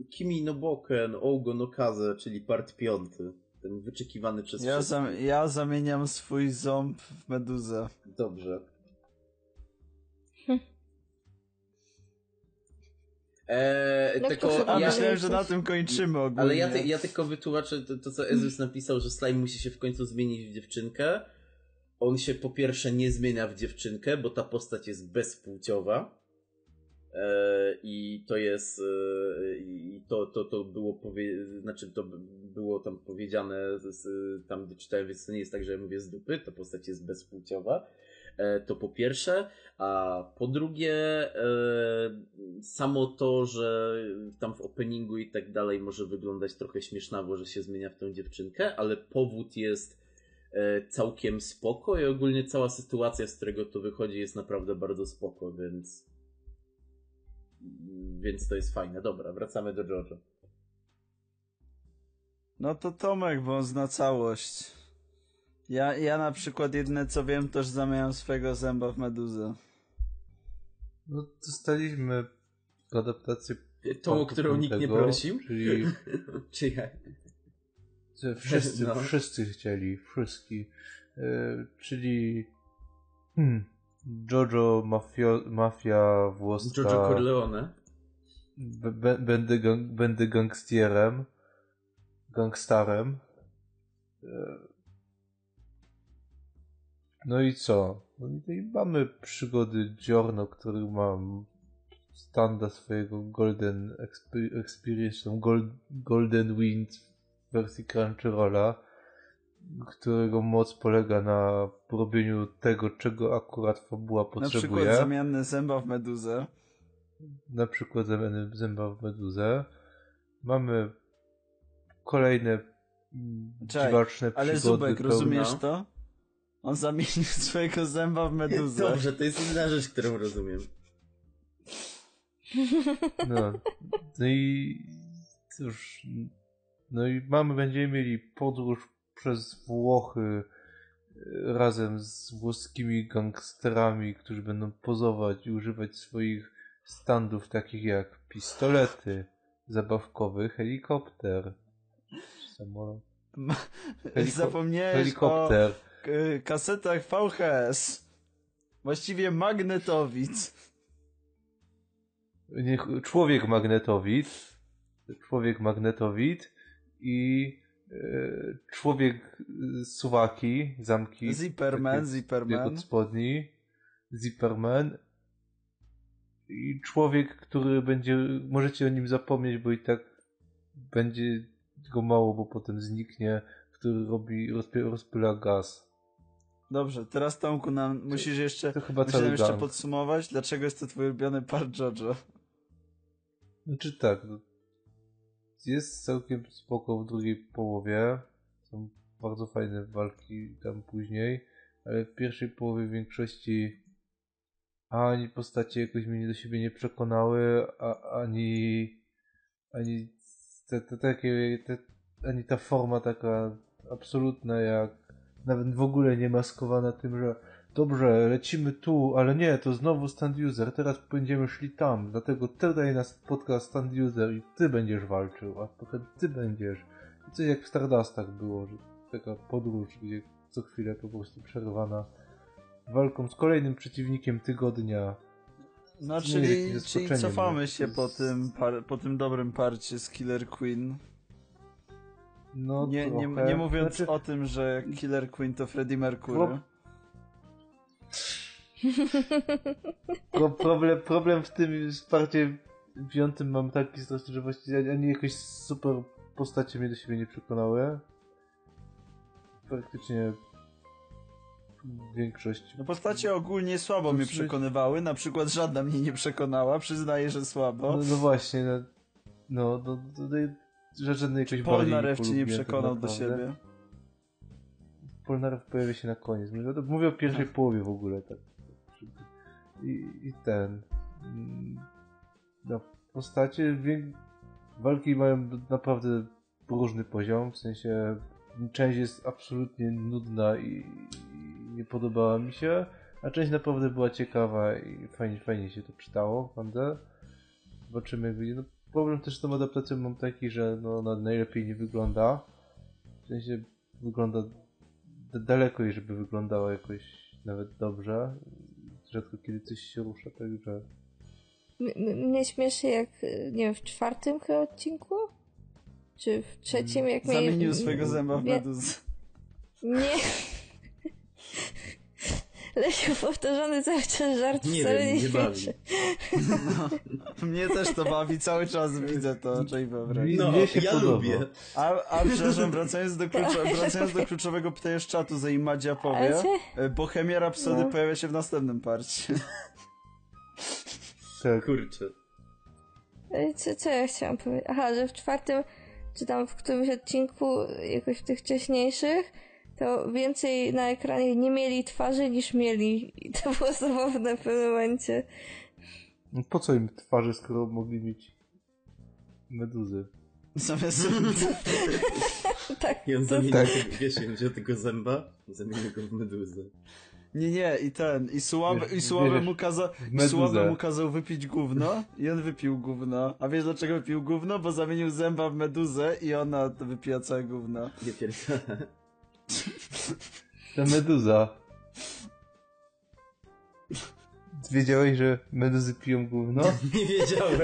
Kimi no Boken Ougo no Kaze, czyli part piąty. Ten wyczekiwany przez ja, zam ja zamieniam swój ząb w meduzę. Dobrze. Eee, no tylko, a ja, myślałem, że na tym kończymy ogólnie. Ale ja, ty, ja tylko wytłumaczę to, to co Ezus napisał, że slime musi się w końcu zmienić w dziewczynkę on się po pierwsze nie zmienia w dziewczynkę, bo ta postać jest bezpłciowa. E, I to jest, e, i to, to, to było powie, znaczy to było tam powiedziane, z, tam czytałem, więc to nie jest tak, że ja mówię z dupy, ta postać jest bezpłciowa. E, to po pierwsze, a po drugie, samo to, że tam w openingu i tak dalej może wyglądać trochę śmiesznawo, że się zmienia w tą dziewczynkę, ale powód jest całkiem spoko i ogólnie cała sytuacja, z którego to wychodzi jest naprawdę bardzo spoko, więc więc to jest fajne. Dobra, wracamy do Jojo. No to Tomek, bo on zna całość. Ja, ja na przykład jedyne co wiem, to że zamieniam swojego zęba w meduzę. No dostaliśmy adaptację Tą, o którą nikt nie prosił? Czyli... Czy ja? Wszyscy, no. wszyscy chcieli, wszystki. E, czyli hmm, Jojo mafio, Mafia włoska. Jojo Corleone. Będę, gang, będę gangstierem. Gangstarem. E, no i co? No i mamy przygody Giorno, który ma standa swojego Golden Experience, Golden Wind wersji Crunchyrolla, którego moc polega na robieniu tego, czego akurat fabuła potrzebuje. Na przykład zamiany zęba w meduzę. Na przykład zamiany zęba w meduzę. Mamy kolejne Czaj, dziwaczne ale przygody. Ale Zubek, rozumiesz to? On zamienił swojego zęba w meduzę. Dobrze, to jest inna rzecz, którą rozumiem. No, no i cóż, no i mamy, będziemy mieli podróż przez Włochy e, razem z włoskimi gangsterami, którzy będą pozować i używać swoich standów takich jak pistolety zabawkowy, helikopter, samolot. Heliko Zapomniałeś helikopter. o kasetach VHS. Właściwie magnetowic. Nie, człowiek magnetowic. Człowiek magnetowid i e, człowiek z suwaki, zamki. Zipperman, Zipperman. spodni. Zipperman. I człowiek, który będzie, możecie o nim zapomnieć, bo i tak będzie go mało, bo potem zniknie, który robi, rozpyla gaz. Dobrze, teraz Tomku nam musisz jeszcze, to chyba cały jeszcze podsumować, dlaczego jest to twój ulubiony part JoJo. Znaczy tak, no, jest całkiem spoko w drugiej połowie. Są bardzo fajne walki tam później, ale w pierwszej połowie w większości ani postacie jakoś mnie do siebie nie przekonały, a, ani ani te, te, takie, te, ani ta forma taka absolutna jak nawet w ogóle nie maskowana tym, że dobrze, lecimy tu, ale nie, to znowu stand user, teraz będziemy szli tam, dlatego tutaj nas spotka stand user i ty będziesz walczył, a potem ty będziesz. I coś jak w Stardustach było, że taka podróż, gdzie co chwilę po prostu przerwana walką z kolejnym przeciwnikiem tygodnia. No, czyli, czyli cofamy się po tym, par, po tym dobrym parcie z Killer Queen. No, nie, nie, nie mówiąc znaczy... o tym, że Killer Queen to Freddie Mercury. Pro Pro, problem, problem w tym wsparcie piątym mam taki straszny, że właściwie ani jakoś super postacie mnie do siebie nie przekonały. Praktycznie większość. No postacie ogólnie słabo mnie przekonywały, na przykład żadna mnie nie przekonała, przyznaję, że słabo. No, no właśnie, no, no, no, no, no żadnej czegoś Polnarew cię nie przekonał do siebie. Polnarew pojawia się na koniec. Mówię o pierwszej połowie w ogóle, tak. I, i ten... Mm, no, postacie, walki mają naprawdę różny poziom, w sensie część jest absolutnie nudna i, i nie podobała mi się, a część naprawdę była ciekawa i fajnie, fajnie się to czytało, prawda? Zobaczymy jak wyjdzie. No, problem też z tą adaptacją mam taki, że no, ona najlepiej nie wygląda. W sensie wygląda daleko i żeby wyglądała jakoś nawet dobrze. Rzadko kiedy coś się rusza, także... mnie śmieszy jak, nie wiem, w czwartym chyba odcinku? Czy w trzecim, jak mi... Zamienił swojego zęba w meduzę. Nie. Lesiu powtarzany cały czas żart nie wcale wiem, nie, nie bawi. No, mnie też to bawi, cały czas widzę to, Jay No, mnie się ja podoba. lubię. A, a przepraszam, wracając do, kluczo, wracając do kluczowego pytania z czatu, zanim Madzia powie, e, Bohemia Rhapsody no. pojawia się w następnym parcie. Tak. Kurczę. Co, co ja chciałam powiedzieć? Aha, że w czwartym, czy tam w którymś odcinku, jakoś w tych wcześniejszych, to więcej na ekranie nie mieli twarzy niż mieli. I to było zabawne w pewnym momencie. No po co im twarzy, skoro mogli mieć meduzy? Zamiast... tak. I on zamienił, Tak. tego, wiesz, jak wziął tego zęba, zamienił go w meduzę. Nie, nie, i ten, i Suławe, Wiesz, i Suławe wiesz, mu mu kazał wypić gówno i on wypił gówno. A wiesz dlaczego wypił gówno? Bo zamienił zęba w meduzę i ona to wypiła całe gówno. Nie pierdolę. Ta meduza. Wiedziałeś, że meduzy piją gówno? Nie wiedziałem.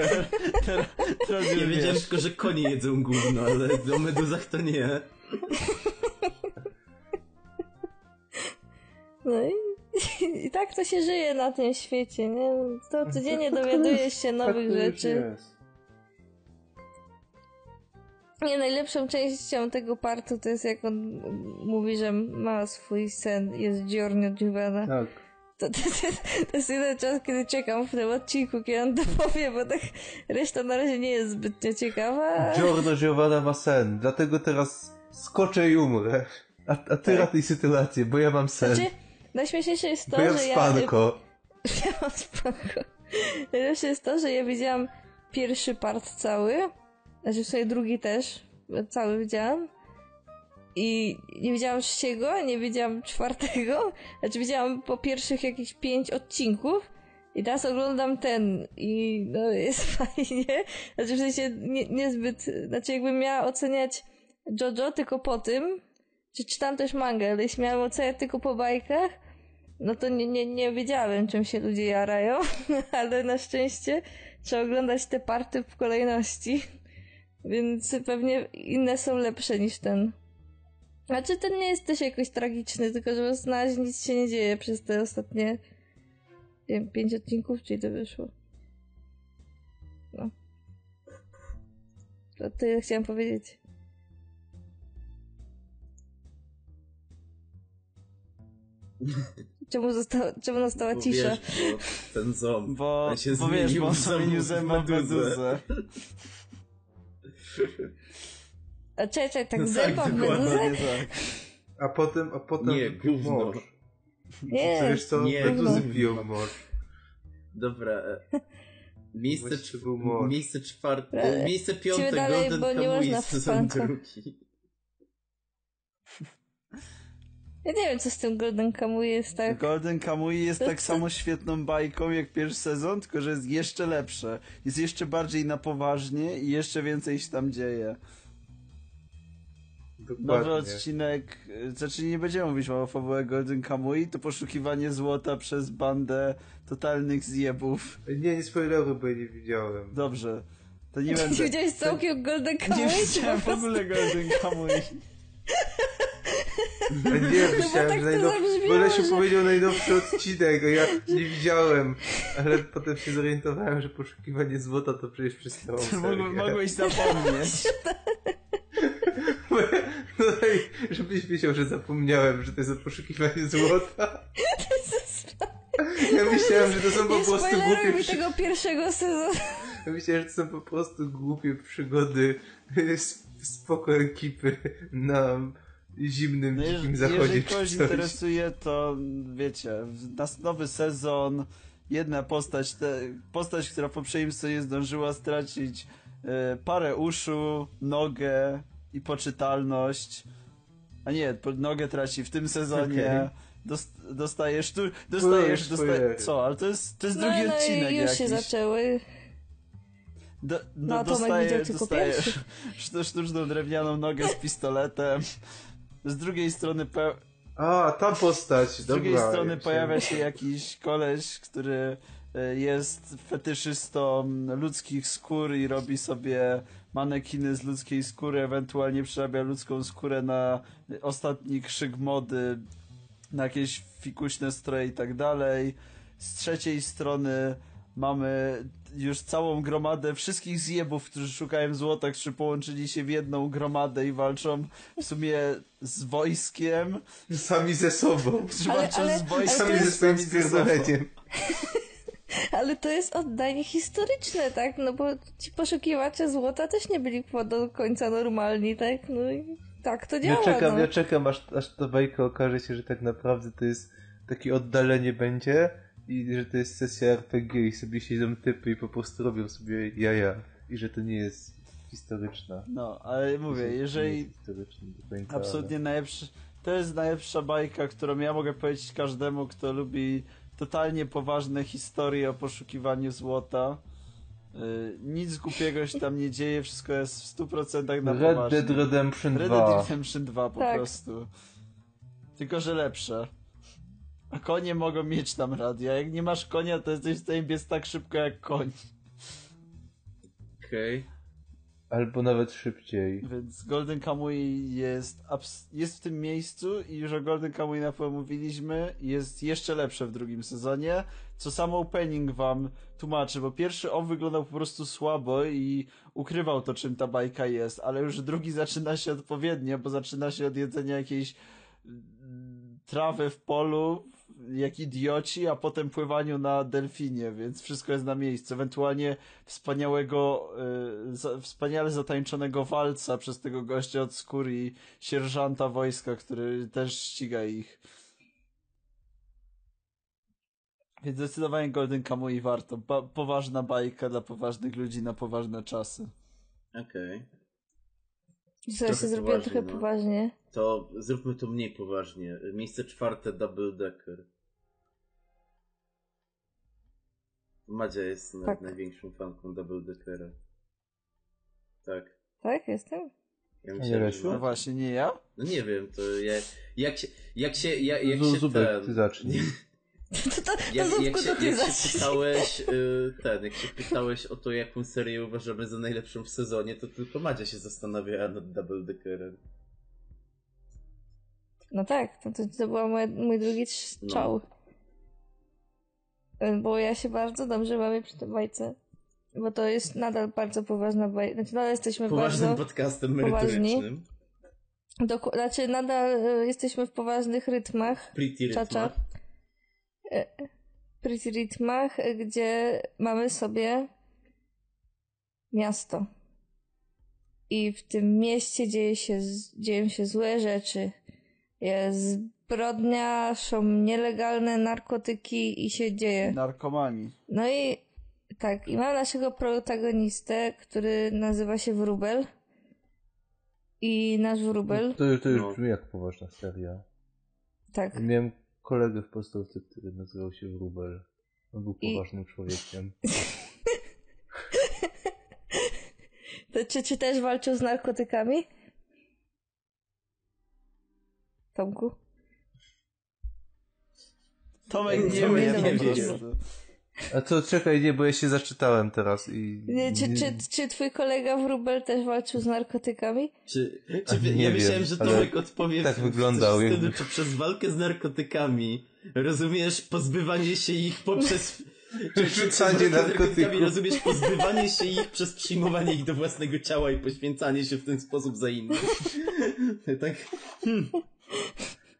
Teraz, teraz Ja wiedziałem wiesz. tylko, że konie jedzą gówno, ale o meduzach to nie. No i, i tak to się żyje na tym świecie, nie? To codziennie dowiadujesz się Tak nowych to już rzeczy. jest. Nie, najlepszą częścią tego partu to jest jak on mówi, że ma swój sen, jest Giorno Giovanna. Tak. To, to, to, to jest jeden czas, kiedy czekam w tym odcinku, kiedy on to powie, bo tak reszta na razie nie jest zbytnio ciekawa. Giorno Giovanna ma sen, dlatego teraz skoczę i umrę. A, a ty Tak. ratuj sytuację, bo ja mam sen. Znaczy, najśmieszniejsze jest to, bo ja że ja... spanko. Ja mam spoko. Najlepsze jest to, że ja widziałam pierwszy part cały, znaczy w sumie drugi też, cały widziałam. I nie widziałam trzeciego, nie widziałam czwartego, znaczy widziałam po pierwszych jakieś pięć odcinków. I teraz oglądam ten i no jest fajnie, znaczy w sensie nie, niezbyt, znaczy jakbym miała oceniać JoJo tylko po tym, czy czytam też mangę, ale jeśli miałam oceniać tylko po bajkach, no to nie, nie, nie wiedziałem, czym się ludzie jarają, ale na szczęście trzeba oglądać te party w kolejności, więc pewnie inne są lepsze niż ten. Znaczy ten nie jest też jakoś tragiczny, tylko że na razie nic się nie dzieje przez te ostatnie nie wiem, pięć odcinków, czyli to wyszło. No. To tyle chciałam powiedzieć. Czemu, została, czemu nastała Bo cisza? Wiesz, bo ten ząb. Bo, się bo wiesz, zmienił bo on w zęba w meduzę. meduzę. A czekaj, czekaj, tak No tak, zęba w dokładnie. meduzę? Dokładnie tak. A potem, a potem Nie, pił morz. Nie. To wiesz co, Nie, meduzy piją morz. Dobra. Miejsce, miejsce czwarte, miejsce piąte dalej, Golden bo nie Kamuy można w sezon drugi. Ja nie wiem, co z tym Golden Kamuy jest tak. Golden Kamuy jest To- tak to- samo świetną bajką jak pierwszy sezon, tylko że jest jeszcze lepsze. Jest jeszcze bardziej na poważnie i jeszcze więcej się tam dzieje. Nowy Dokładnie. odcinek, y, znaczy nie będziemy mówić o fabułę Golden Kamuy, to poszukiwanie złota przez bandę totalnych zjebów. Nie, nie spoileruj, bo nie widziałem. Dobrze. To nie Ty będę. widziałeś całkiem Golden Kamuy? Nie widziałem w ogóle Golden Kamuy. Nie, myślałem, tak że najnow... zabrzmiało, Bo Lesiu że- powiedział najnowszy odcinek, a ja nie widziałem. Ale potem się zorientowałem, że poszukiwanie złota to przecież przez całą Mogłem- serię. Mogłeś zapomnieć. no i żebyś wiedział, że zapomniałem, że to jest o poszukiwaniu złota. Ja myślałem, że to są po Nie prostu głupie przy... tego pierwszego sezonu. Ja myślałem, że to są po prostu głupie przygody spoko ekipy na zimnym, No, dzikim jeż- zachodzie. jeżeli coś. interesuje, to wiecie, nas nowy sezon, jedna postać, te, postać, która w poprzednim sezonie zdążyła stracić e, parę uszu, nogę i poczytalność. A nie, nogę traci w tym sezonie. Dost, dostajesz tu, dostajesz, Spoiler, dostaje, spoiler. co, ale to jest, to jest No, drugi no odcinek i już jakiś. się zaczęły. Do, No, no, Tomek dostaje, widział tylko dostaje pierwszy. sztu- sztuczną drewnianą nogę z pistoletem. Z drugiej strony A, ta postać, z dobra. drugiej strony ja pojawia się jakiś koleś, który e, jest fetyszystą ludzkich skór i robi sobie manekiny z ludzkiej skóry, ewentualnie przerabia ludzką skórę na ostatni krzyk mody, na jakieś fikuśne stroje i tak dalej. Z trzeciej strony mamy już całą gromadę wszystkich zjebów, którzy szukają złota, którzy połączyli się w jedną gromadę i walczą w sumie z wojskiem. Sami ze sobą. Którzy Ale- walczą ale- z ale wojskiem. Sami ze swoim. Ale to jest oddanie historyczne, tak? No bo ci poszukiwacze złota też nie byli po do końca normalni, tak? No i tak to działa. Ja czekam, no. ja czekam, aż, aż ta bajka okaże się, że tak naprawdę to jest takie oddalenie będzie i że to jest sesja RPG i sobie siedzą typy i po prostu robią sobie jaja i że to nie jest historyczna. No, ale mówię, To jeżeli końca, absolutnie najlepszy, to jest najlepsza bajka, którą ja mogę powiedzieć każdemu, kto lubi totalnie poważne historie o poszukiwaniu złota. Yy, nic głupiego się tam nie dzieje, wszystko jest w 100% na ale... Red poważnie. Dead Redemption Red 2. Dead Redemption 2 po Tak. prostu. Tylko, że lepsze. A konie mogą mieć tam radio. Jak nie masz konia, to jesteś w stanie biec tak szybko jak koń. Okej. Albo nawet szybciej. Więc Golden Kamuy jest, jest w tym miejscu i już o Golden Kamuy na pewno mówiliśmy. Jest jeszcze lepsze w drugim sezonie. Co sam opening wam tłumaczy, bo pierwszy on wyglądał po prostu słabo i ukrywał to, czym ta bajka jest, ale już drugi zaczyna się odpowiednio, bo zaczyna się od jedzenia jakiejś mm, trawy w polu, jak idioci, a potem pływaniu na delfinie, więc wszystko jest na miejscu. Ewentualnie wspaniałego, y, wspaniale zatańczonego walca przez tego gościa od skóry i sierżanta wojska, który też ściga ich. Więc zdecydowanie Golden Kamuy warto. Ba poważna bajka dla poważnych ludzi na poważne czasy. Okej. Trochę się zrobiłem trochę no. poważnie. To zróbmy to mniej poważnie. Miejsce czwarte Double Decker. Madzia jest Tak. największą fanką Double Deckera. Tak. Tak, jestem? Ja nie myślałem, że No właśnie, nie ja? No nie wiem, to jak, jak się, jak się, jak, jak się Zubek, ten... ty zacznij. To, to, to Jak, Zupku, jak, się, to jak się pytałeś, y, ten, jak się pytałeś o to, jaką serię uważamy za najlepszą w sezonie, to tylko Madzia się zastanawiała nad Double Deckerem. No tak, to, to, to był mój, mój drugi strzał. Bo ja się bardzo dobrze bawię przy tej bajce. Bo to jest nadal bardzo poważna bajka. Znaczy nadal jesteśmy Poważnym bardzo... podcastem poważni. merytorycznym. Doku... Znaczy nadal e, jesteśmy w poważnych rytmach. Pretty. Rytmach. Pretty rytmach, e, gdzie mamy sobie miasto. I w tym mieście dzieje się, dzieją się złe rzeczy. Jest zbrodnia, są nielegalne narkotyki i się dzieje. Narkomani. No i tak, i mam naszego protagonistę, który nazywa się Wróbel. I nasz Wróbel, To, to już No. brzmi jak poważna seria. tak. Miałem kolegę w podstawce, który nazywał się Wróbel. On był I- poważnym człowiekiem. To czy, czy też walczył z narkotykami? Tomku? Tomek nie Tomek wie nie po wie. prostu. A co, czekaj, nie, bo ja się zaczytałem teraz i... Nie, czy, czy, czy twój kolega Wróbel też walczył z narkotykami? Czy, czy nie ja wiem, myślałem, że Tomek odpowie tak w- wyglądał, jakby. wtedy, czy przez walkę z narkotykami rozumiesz pozbywanie się ich poprzez... Rzucanie narkotyków. rozumiesz pozbywanie się ich przez przyjmowanie ich do własnego ciała i poświęcanie się w ten sposób za innych? tak.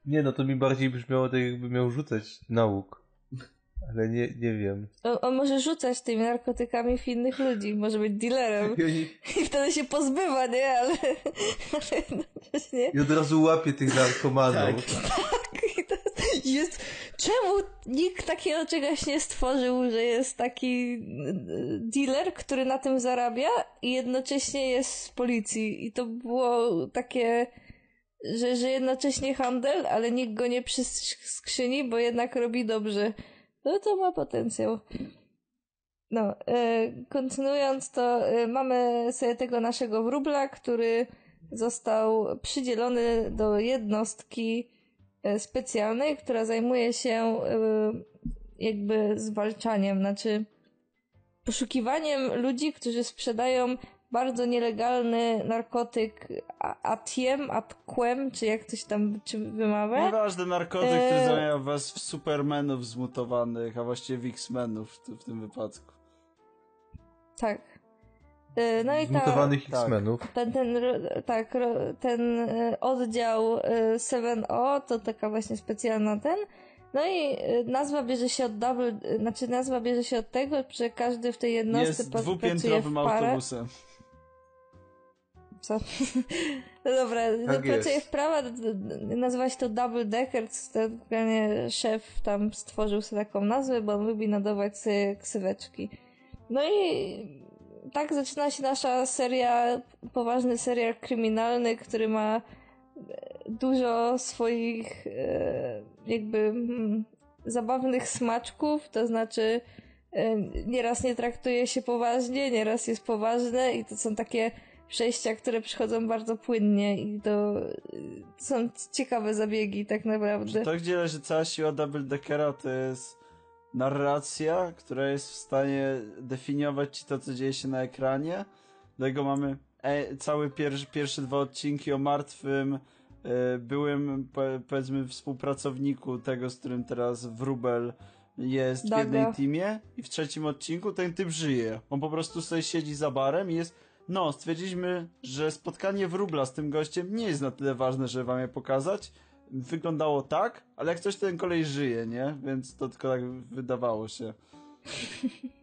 Nie no, to mi bardziej brzmiało tak jakby miał rzucać nauk. Ale nie, nie wiem. On, on może rzucać tymi narkotykami w innych ludzi, może być dealerem. I oni... I wtedy się pozbywa, nie? Ale, ale jednocześnie... I od razu łapie tych narkomanów. Tak. I to jest... Czemu nikt takiego czegoś nie stworzył, że jest taki e, dealer, który na tym zarabia i jednocześnie jest z policji. I to było takie, że, że jednocześnie handel, ale nikt go nie przy skrzyni, bo jednak robi dobrze. No to ma potencjał. No, e, kontynuując to, e, mamy sobie tego naszego wróbla, który został przydzielony do jednostki e, specjalnej, która zajmuje się jakby zwalczaniem, znaczy poszukiwaniem ludzi, którzy sprzedają bardzo nielegalny narkotyk Atiem, Atquem, czy jak ktoś tam czy wymawia. Nieważny narkotyk, e... który zamienia was w supermenów zmutowanych, a właściwie w X-menów w, w tym wypadku. Tak. E, no i Zmutowanych ta, X-menów. Tak, ten, ten, tak, ten e, oddział 7O to taka właśnie specjalna ten. No i nazwa bierze się od double, znaczy nazwa bierze się od tego, że każdy w tej jednostce Jest dwupiętrowym autobusem. Co? No dobra, tak no, pracuję w prawa, nazywa się to Double Decker, generalnie szef tam stworzył sobie taką nazwę, bo on lubi nadawać sobie ksyweczki. No i tak zaczyna się nasza seria, poważny serial kryminalny, który ma dużo swoich e, jakby hmm, zabawnych smaczków, to znaczy e, nieraz nie traktuje się poważnie, nieraz jest poważne i to są takie przejścia, które przychodzą bardzo płynnie i to są ciekawe zabiegi tak naprawdę. To gdzie że cała siła Double Deckera to jest narracja, która jest w stanie definiować ci to, co dzieje się na ekranie. Dlatego mamy e, cały pierwszy, pierwsze dwa odcinki o martwym e, byłym, po, powiedzmy, współpracowniku tego, z którym teraz Wrubel jest Daga. w jednej teamie i w trzecim odcinku ten typ żyje. On po prostu sobie siedzi za barem i jest no, stwierdziliśmy, że spotkanie wróbla z tym gościem nie jest na tyle ważne, żeby wam je pokazać. Wyglądało tak, ale jak coś ten kolej żyje, nie? Więc to tylko tak wydawało się.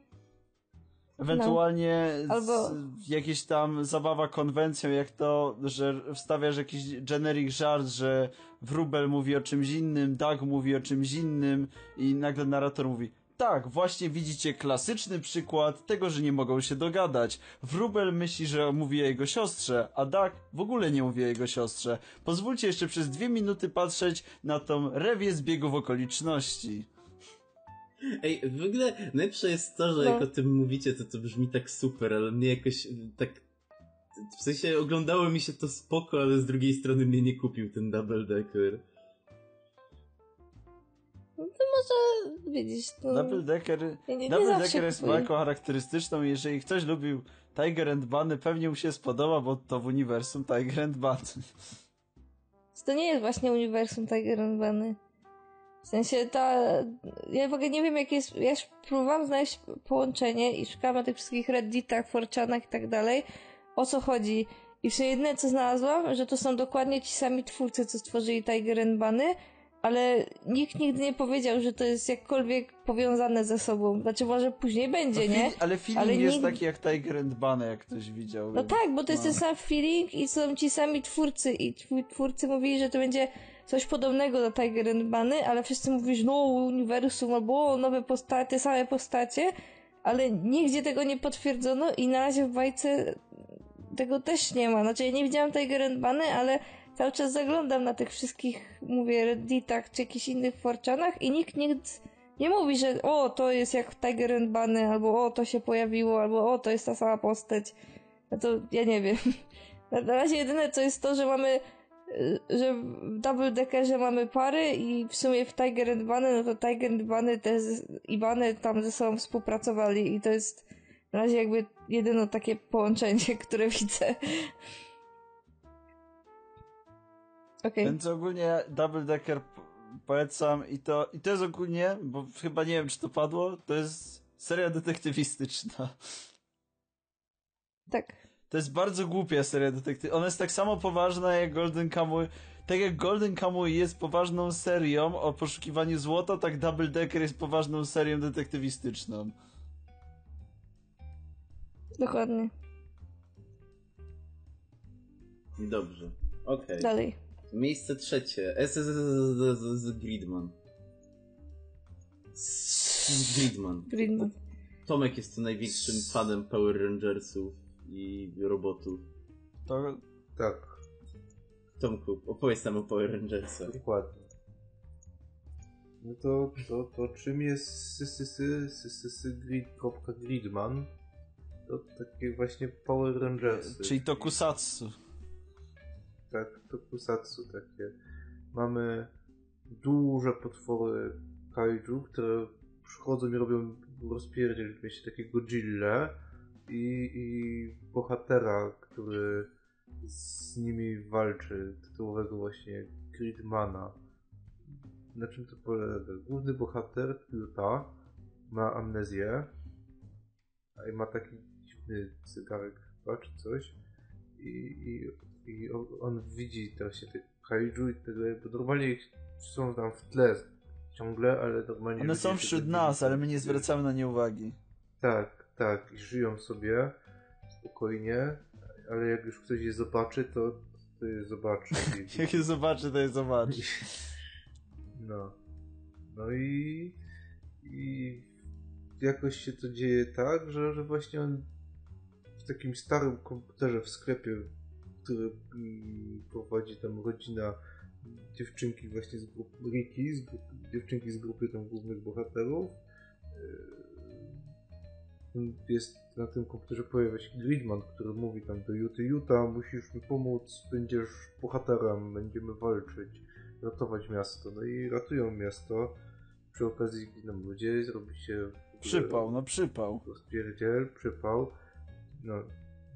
Ewentualnie no. Albo... jakieś tam zabawa konwencją, jak to, że wstawiasz jakiś generic żart, że wróbel mówi o czymś innym, Doug mówi o czymś innym i nagle narrator mówi tak, właśnie widzicie klasyczny przykład tego, że nie mogą się dogadać. Wróbel myśli, że mówi o jego siostrze, a Duck w ogóle nie mówi o jego siostrze. Pozwólcie jeszcze przez dwie minuty patrzeć na tą rewię zbiegów okoliczności. Ej, w ogóle najlepsze jest to, że no. jak o tym mówicie, to to brzmi tak super, ale mnie jakoś tak... W sensie oglądało mi się to spoko, ale z drugiej strony mnie nie kupił ten Double Decker. No to może, widzisz, to... Double Decker, nie, nie, Double Decker jest marką charakterystyczną jeżeli ktoś lubił Tiger and Bunny, pewnie mu się spodoba, bo to w uniwersum Tiger and Bunny. To nie jest właśnie uniwersum Tiger and Bunny. W sensie ta... Ja w ogóle nie wiem, jak jest... Ja próbowałam znaleźć połączenie i szukałam na tych wszystkich redditach, forczanach i tak dalej, o co chodzi. I jedyne, co znalazłam, że to są dokładnie ci sami twórcy, co stworzyli Tiger and Bunny, ale nikt nigdy nie powiedział, że to jest jakkolwiek powiązane ze sobą. Znaczy może później będzie, nie? ale feeling ale jest taki jak Tiger and Bunny, jak ktoś widział. No tak, bo to jest no. ten sam feeling i są ci sami twórcy i twórcy mówili, że to będzie coś podobnego do Tiger and Bunny, ale wszyscy mówisz, no uniwersum albo nowe postacie, te same postacie, ale nigdzie tego nie potwierdzono i na razie w bajce tego też nie ma. Znaczy ja nie widziałam Tiger and Bunny, ale cały czas zaglądam na tych wszystkich, mówię, redditach czy jakichś innych forczanach i nikt, nikt nie mówi, że o, to jest jak Tiger and Bunny, albo o, to się pojawiło, albo o, to jest ta sama postać. No to ja nie wiem. Na, na razie jedyne co jest to, że mamy y, że w Double Deckerze mamy pary i w sumie w Tiger and Bunny, no to Tiger and Bunny te i Bunny tam ze sobą współpracowali i to jest na razie jakby jedyne takie połączenie, które widzę. Okay. Więc ogólnie Double Decker polecam i to, i to jest ogólnie, bo chyba nie wiem czy to padło, to jest seria detektywistyczna. Tak. To jest bardzo głupia seria detektywów. Ona jest tak samo poważna jak Golden Kamuy. Tak jak Golden Kamuy jest poważną serią o poszukiwaniu złota, tak Double Decker jest poważną serią detektywistyczną. Dokładnie. Dobrze. Okej. Dalej. Miejsce trzecie. SSS Gridman. Gridman. Greenman. Tomek jest tu największym fanem Power Rangersów i robotów. To Tak, Tomku, opowiedz nam o Power Rangersach. dokładnie. No to, to, to czym jest Sysysy, Sysysy Grid.Gridman? To takie właśnie Power Rangersy. czyli to Kusatsu. Tak, to kusatsu takie. Mamy duże potwory kaiju, które przychodzą i robią rozpierdziel, wiecie, takiego Godzilla i, i bohatera, który z nimi walczy, tytułowego właśnie Gridmana. Na czym to polega? Główny bohater, Yuta, ma amnezję i ma taki dziwny cygarek chyba, czy coś i, i i on, widzi właśnie te kaiju i tyle, bo normalnie ich są tam w tle ciągle, ale normalnie... One są wśród nas, ale my nie zwracamy na nie uwagi. Tak, tak, i żyją sobie spokojnie, ale jak już ktoś je zobaczy, to, to je zobaczy. Jak je zobaczy, to je zobaczy. no. No i... i jakoś się to dzieje tak, że, że właśnie on w takim starym komputerze w sklepie, który mm, prowadzi tam rodzina dziewczynki właśnie z grupy Riki, z grupy, dziewczynki z grupy tam głównych bohaterów. Yy, Jest na tym komputerze pojawia się Gridman, który mówi tam do Juty, Juta, musisz mi pomóc, będziesz bohaterem, będziemy walczyć, ratować miasto. No i ratują miasto. Przy okazji giną ludzie, zrobi się Przypał, no przypał. rozpierdziel, przypał. No,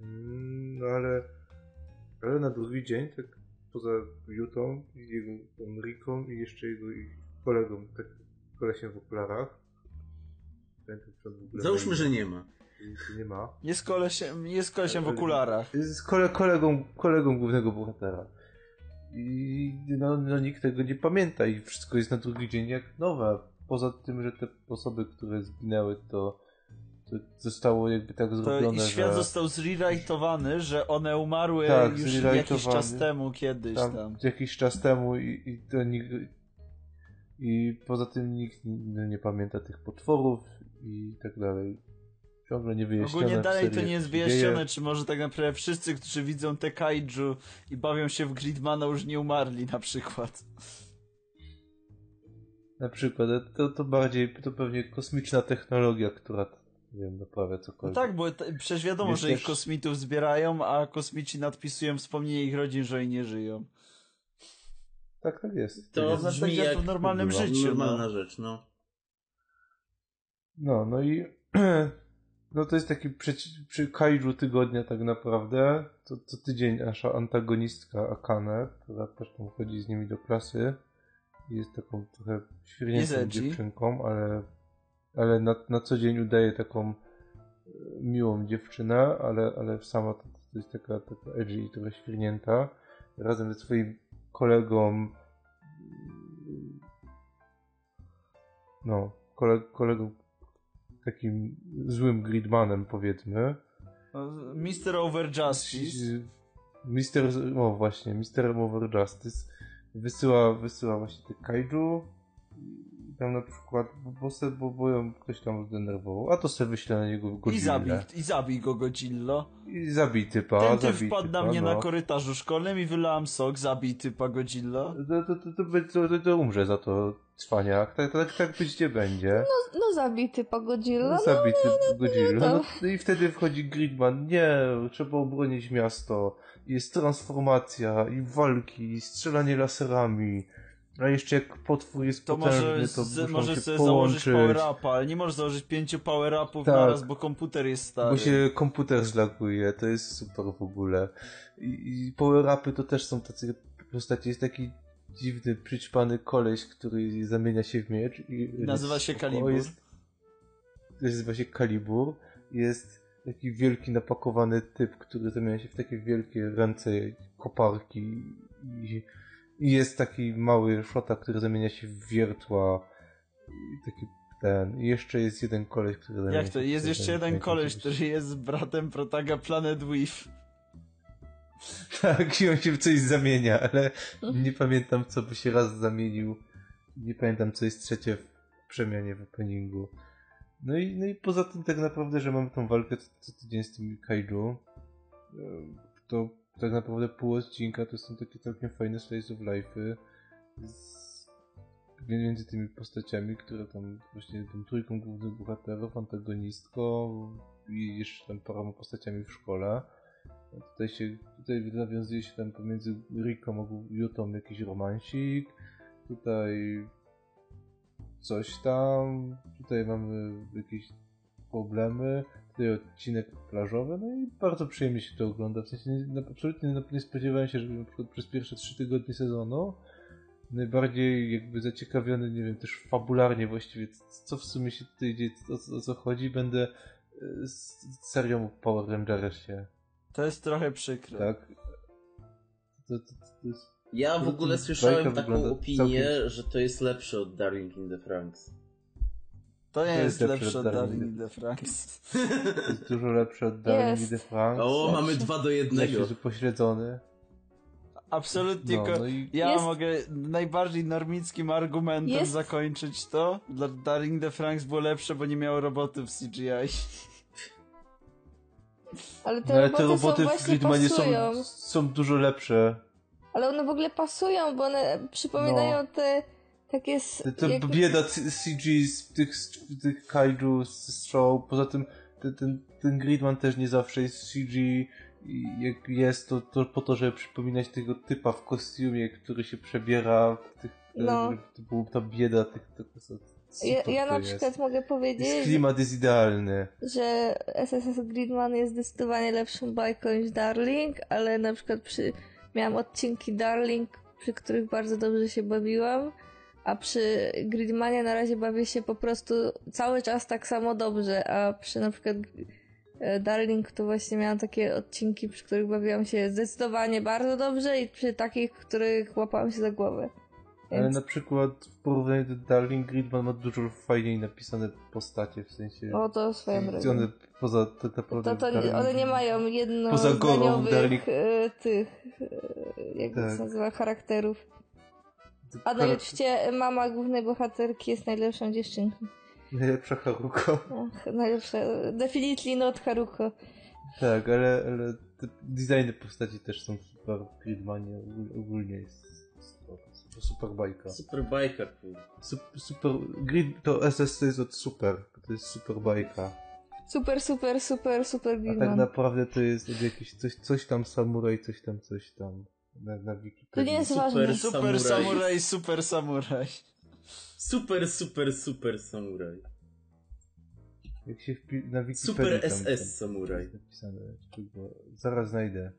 mm, no ale, ale na drugi dzień, tak poza Jutą i jego Riką i jeszcze jego i kolegą, tak kolesiem w okularach. Pamiętam, czy on w ogóle Załóżmy, że nie ma. Nie ma. Jest kolesiem, jest kolesiem w okularach. Z kole, kolegą, kolegą głównego bohatera. I no, no nikt tego nie pamięta i wszystko jest na drugi dzień jak nowe. Poza tym, że te osoby, które zginęły, to zostało jakby tak To zrobione, i świat że został zrewritowany, że one umarły Tak, już jakiś czas temu, kiedyś tam, tam. jakiś czas temu i, i to nikt, i poza tym nikt nie, pamięta tych potworów i tak dalej. Ciągle nie wyjaśnione Ogólnie dalej to nie jest dzieje. wyjaśnione, czy może tak naprawdę wszyscy, którzy widzą te kaiju i bawią się w Gridmana już nie umarli na przykład. Na przykład, to, to bardziej, to pewnie kosmiczna technologia, która, wiem, naprawia No cokolwiek. tak, bo t- przecież wiadomo, Wiesz że ich kosmitów zbierają, a kosmici nadpisują wspomnienie ich rodzin, że oni nie żyją. tak, tak jest. To To znaczy, brzmi tak jak jak w normalnym było. życiu. normalna No. rzecz, no. No, no i no to jest taki przy, przy kaiju tygodnia tak naprawdę. To co tydzień nasza antagonistka Akane, która też tam chodzi z nimi do klasy. Jest taką trochę Jest świrniętą dziewczynką, ale, ale na, na co dzień udaje taką e, miłą dziewczynę, ale, ale sama to, to jest taka, taka edgy i trochę świrnięta. Razem ze swoim kolegą no, kole, kolegą takim złym gridmanem powiedzmy. Mr. Over Justice. Mister, o właśnie, Mister Over Justice wysyła, wysyła właśnie te kaiju tam na przykład, bo, se, bo, bo ją ktoś tam zdenerwował, a to sobie wyśle na niego I Godzilla. zabij, I zabij go Godzillo. I zabij typa, Ten typ zabij wpadł typa, na mnie no. na korytarzu szkolnym i wylałam sok, zabij typa Godzilla. To, to, to, to, to, to, umrze za to cwaniak, tak, tak, tak być nie będzie. No zabity po Godzilla. No, Zabity Godzilla. to- No, no i wtedy wchodzi Gridman. Nie, trzeba obronić miasto. Jest transformacja i walki, i strzelanie laserami. A jeszcze jak potwór jest To potężny, może, to z, może się sobie założyć połączyć. power-upa, ale nie możesz założyć pięciu power-upów Tak. naraz, bo komputer jest stary. Bo się komputer zlaguje, to jest super w ogóle. I, i power-upy to też są tacy postaci. Jest taki dziwny, przyćpany koleś, który zamienia się w miecz. I Nazywa się Kalibur. Jest, nazywa się Kalibur. Jest taki wielki, napakowany typ, który zamienia się w takie wielkie ręce koparki i, i jest taki mały szota, który zamienia się w wiertła i taki ten. I jeszcze jest jeden koleś, który zamienia Jak to? Jest ten- jeszcze jeden koleś, który jest bratem protaga Planet Weave. Tak, i on się w coś zamienia, ale nie pamiętam, co by się raz zamienił. Nie pamiętam, co jest trzecie w przemianie w openingu. No i, no i poza tym tak naprawdę, że mamy tą walkę co, co tydzień z tymi kaiju, to tak naprawdę pół odcinka to są takie całkiem fajne slice of life'y z, między tymi postaciami, które tam właśnie tą trójką głównych bohaterów, antagonistką i jeszcze tam paroma postaciami w szkole. Tutaj się, tutaj nawiązuje się tam pomiędzy Riką a Jutą jakiś romansik. Tutaj coś tam. Tutaj mamy jakieś problemy. Tutaj odcinek plażowy. No i bardzo przyjemnie się to ogląda. W sensie nie, absolutnie nie, nie spodziewałem się, że na przykład przez pierwsze trzy tygodnie sezonu najbardziej jakby zaciekawiony, nie wiem, też fabularnie właściwie, co w sumie się tutaj dzieje, o, co- o co chodzi, będę e, z serią Power Rangersie. To jest trochę przykre. Tak. To, to, to jest... Ja w ogóle słyszałem taką opinię, całkiem- że to jest lepsze od Darling in the Franks. To nie To jest jest lepsze lepsze od Darling Darling in the Franks. To jest dużo lepsze od Darling the Franks. O, mamy dwa do jednego. jest upośledzony. Absolutnie. No, no i Ja Jest- mogę najbardziej normickim argumentem Jest- zakończyć to. Dla Darling in the Franks było lepsze, bo nie miało roboty w CGI. Ale te no, ale roboty, te roboty są w Gridmanie są, są dużo lepsze. Ale one w ogóle pasują, bo one przypominają te takie... To, to jak- bieda CG z tych, tych kaiju z show. Poza tym ten, ten, ten Gridman też nie zawsze jest CG. I jak jest, to, to po to, żeby przypominać tego typa w kostiumie, który się przebiera w tych... No. To była ta bieda tych... To, to, Ja, ja na jest. przykład mogę Jest powiedzieć, klimat jest idealny. że SSS Gridman jest zdecydowanie lepszą bajką niż Darling, ale na przykład przy... miałam odcinki Darling, przy których bardzo dobrze się bawiłam, a przy Gridmanie na razie bawię się po prostu cały czas tak samo dobrze, a przy na przykład e, Darling to właśnie miałam takie odcinki, przy których bawiłam się zdecydowanie bardzo dobrze i przy takich, których łapałam się za głowę. Ale Więc... na przykład w porównaniu do Darling Gridman ma dużo fajniej napisane postacie, w sensie... O, to swoją drogą. one poza tak naprawdę... To, to, Darling- one nie mają jednozdaniowych Darling- e, tych, e, jak to Tak. się nazywa, charakterów. A oczywiście mama głównej bohaterki jest najlepszą dziewczynką. Najlepsza Haruko. Ach, najlepsza, definitely not Haruko. Tak, ale, ale te designy postaci też są super w Gridmanie. Ogól- Ogólnie jest super, super, bajka. Super bajka. Super, super, Grid to SS to jest od super. To jest super bajka. Super, super, super, super A tak naprawdę to jest od jakieś coś, coś tam samuraj, coś tam, coś tam. Na, na Wikipedii. To nie jest Super ważne. Super Samuraj. super samuraj. Super, super, super samuraj. Jak się wpi- na Wikipedii Super tam, SS tam samuraj. napisane. Czego- Zaraz znajdę.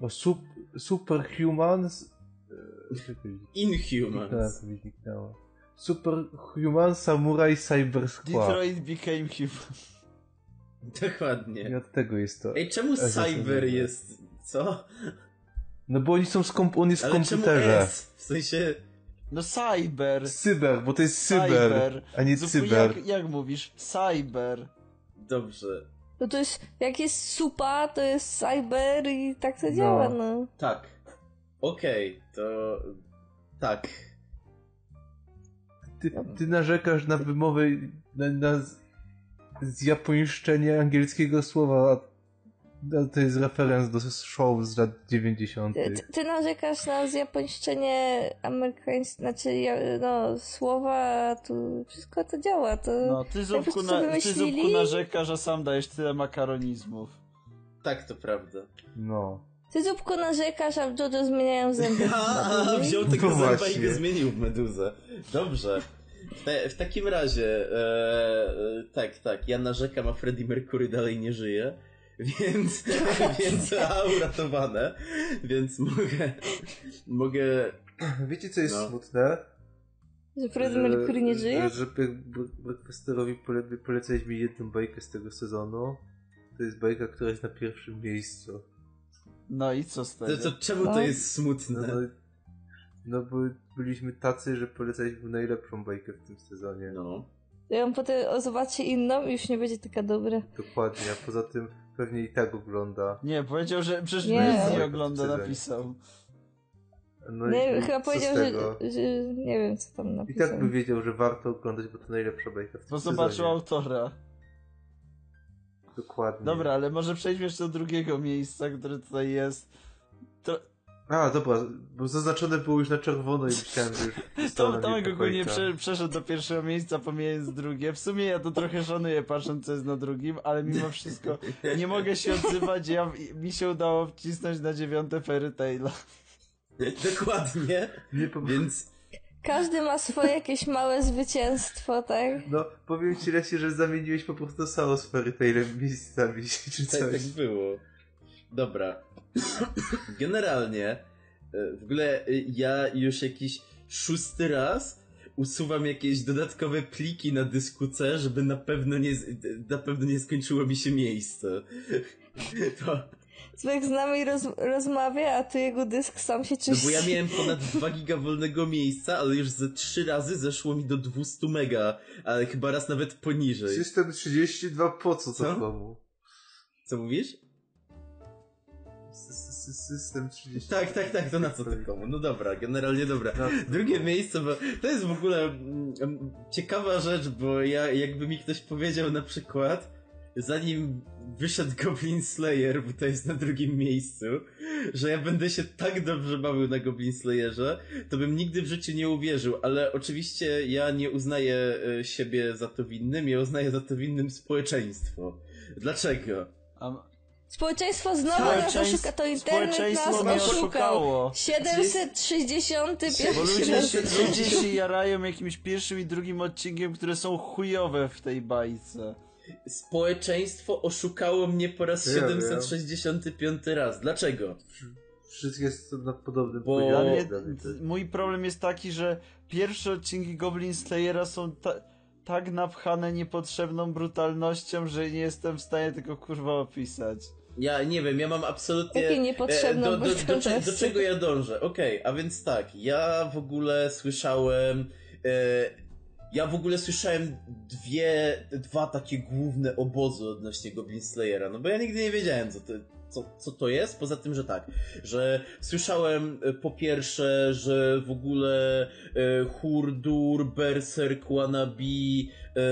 O, sup, Superhumans... e, Tak, Inhumans. Superhuman Samurai Cyber Squad. Detroit became human. I Dokładnie. od tego jest to. Ej, czemu SS Cyber jest... Co? No bo oni są z komp- on jest w Ale czemu komputerze. S? W sensie... No cyber. Cyber, bo to jest cyber, a nie Zup- cyber. Jak, jak mówisz? Cyber. Dobrze. No to jest, jak jest supa, to jest cyber i tak to No. działa, no. Tak. Okej, to... Tak. Ty, ty narzekasz na wymowę, na, na z- zjapońszczenie angielskiego słowa, to jest referenc do show z lat 90. Ty, ty- narzekasz na zjapońszczenie amerykańskie, znaczy no, słowa, tu wszystko to działa, to... No, ty Zupku, Jakbyście na, ty Zupku narzekasz, a sam dajesz tyle makaronizmów. Tak, to prawda. No. Ty zupko narzekasz, a w JoJo zmieniają zęby. A, a, wziął tego No zęba i go zmienił w meduzę. Dobrze. W, te, w takim razie, e, e, tak, tak, ja narzekam, a Freddie Mercury dalej nie żyje, więc, więc uratowane, więc mogę, mogę, Wiecie co jest No. smutne? Że Freddie Mercury nie żyje? Że, że Blackbusterowi pole, polecałeś mi jedną bajkę z tego sezonu. To jest bajka, która jest na pierwszym miejscu. No i co z tego? To, to czemu to No. jest smutne? No, no, no bo byliśmy tacy, że polecaliśmy najlepszą bajkę w tym sezonie. No. Ja ją potem zobaczy inną i już nie będzie taka dobra. Dokładnie, a poza tym pewnie i tak ogląda. Nie, powiedział, że przecież Nie. nic nie ogląda, napisał. No nie, i chyba powiedział, że, że nie wiem co tam I napisał. tak by wiedział, że warto oglądać, bo to najlepsza bajka w tym Bo zobaczył sezonie. autora. Dokładnie. Dobra, ale może przejdźmy jeszcze do drugiego miejsca, które tutaj jest. To, A, dobra, bo zaznaczone było już na czerwono i myślałem, że już zostało to, na Tomek ogólnie prze, przeszedł do pierwszego miejsca, pomijając drugie. W sumie ja to trochę szanuję, patrząc co jest na drugim, ale mimo wszystko nie mogę się odzywać. Ja, mi się udało wcisnąć na dziewiąte Fairy Taila. Dokładnie. Więc Każdy ma swoje jakieś małe zwycięstwo, tak? No, powiem ci Lesi, że zamieniłeś po prostu Sao z Fairy Tailem miejscami, czy tak, coś. tak było. Dobra. Generalnie, e, w ogóle e, ja już jakiś szósty raz usuwam jakieś dodatkowe pliki na dysku C, żeby na pewno nie, na pewno nie skończyło mi się miejsce. To, Człowiek z nami roz, rozmawia, a tu jego dysk sam się no czyści. bo ja miałem ponad 2 giga wolnego miejsca, ale już ze trzy razy zeszło mi do 200 mega, ale chyba raz nawet poniżej. System 32, po co to Co? komu? Co mówisz? Sy- sy- System 30. Tak, tak, tak, to na co to komu? No dobra, generalnie dobra. Drugie miejsce, bo to jest w ogóle mm, ciekawa rzecz, bo ja, jakby mi ktoś powiedział na przykład, zanim wyszedł Goblin Slayer, bo to jest na drugim miejscu, że ja będę się tak dobrze bawił na Goblin Slayerze, to bym nigdy w życiu nie uwierzył, ale oczywiście ja nie uznaję e, siebie za to winnym, ja uznaję za to winnym społeczeństwo. Dlaczego? A, Społeczeństwo znowu nas oszuka, to internet społeczeństwo nas oszukał. oszukało. 761 bo ludzie się, 760. ludzie się jarają jakimś pierwszym i drugim odcinkiem, które są chujowe w tej bajce. Społeczeństwo oszukało mnie po raz Ja wiem. 765 raz. Dlaczego? Wszystkie są na podobnym Bo- poziomie. mój problem jest taki, że pierwsze odcinki Goblin Slayera są ta, tak napchane niepotrzebną brutalnością, że nie jestem w stanie tego kurwa opisać. Ja nie wiem, ja mam absolutnie. Jakie niepotrzebną e, do, do, do, do brutalnością? czego ja dążę? Okej, a więc tak, ja w ogóle słyszałem. E, ja w ogóle słyszałem dwie, dwa takie główne obozy odnośnie Goblin Slayera, no bo ja nigdy nie wiedziałem, co to, co, co to jest, poza tym, że tak, że słyszałem e, po pierwsze, że w ogóle e, Hurdur, Berserk, Wannabe, e,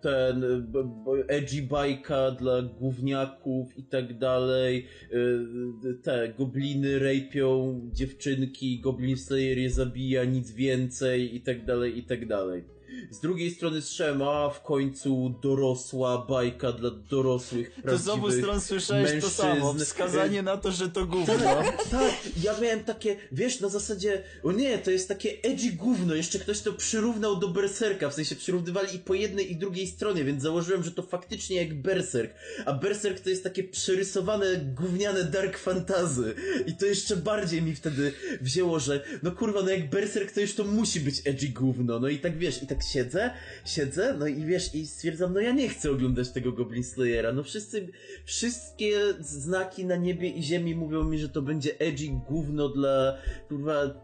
ten e, edgy bajka dla gówniaków i tak dalej, e, te gobliny rejpią dziewczynki, Goblin Slayer je zabija, nic więcej i tak dalej, i tak dalej. Z drugiej strony słyszałem, a w końcu dorosła bajka dla dorosłych, To z obu stron słyszałeś to samo. mężczyzn. Wskazanie na to, że to gówno. Tak, tak, ja miałem takie, wiesz, na zasadzie, o nie, to jest takie edgy gówno, jeszcze ktoś to przyrównał do Berserka, w sensie przyrównywali i po jednej i drugiej stronie, więc założyłem, że to faktycznie jak Berserk, a Berserk to jest takie przerysowane, gówniane dark fantazy i to jeszcze bardziej mi wtedy wzięło, że no kurwa, no jak Berserk to już to musi być edgy gówno, no i tak wiesz, i tak siedzę, siedzę, no i wiesz, i stwierdzam, no ja nie chcę oglądać tego Goblin Slayera, no wszyscy, wszystkie znaki na niebie i ziemi mówią mi, że to będzie edgy gówno dla, kurwa,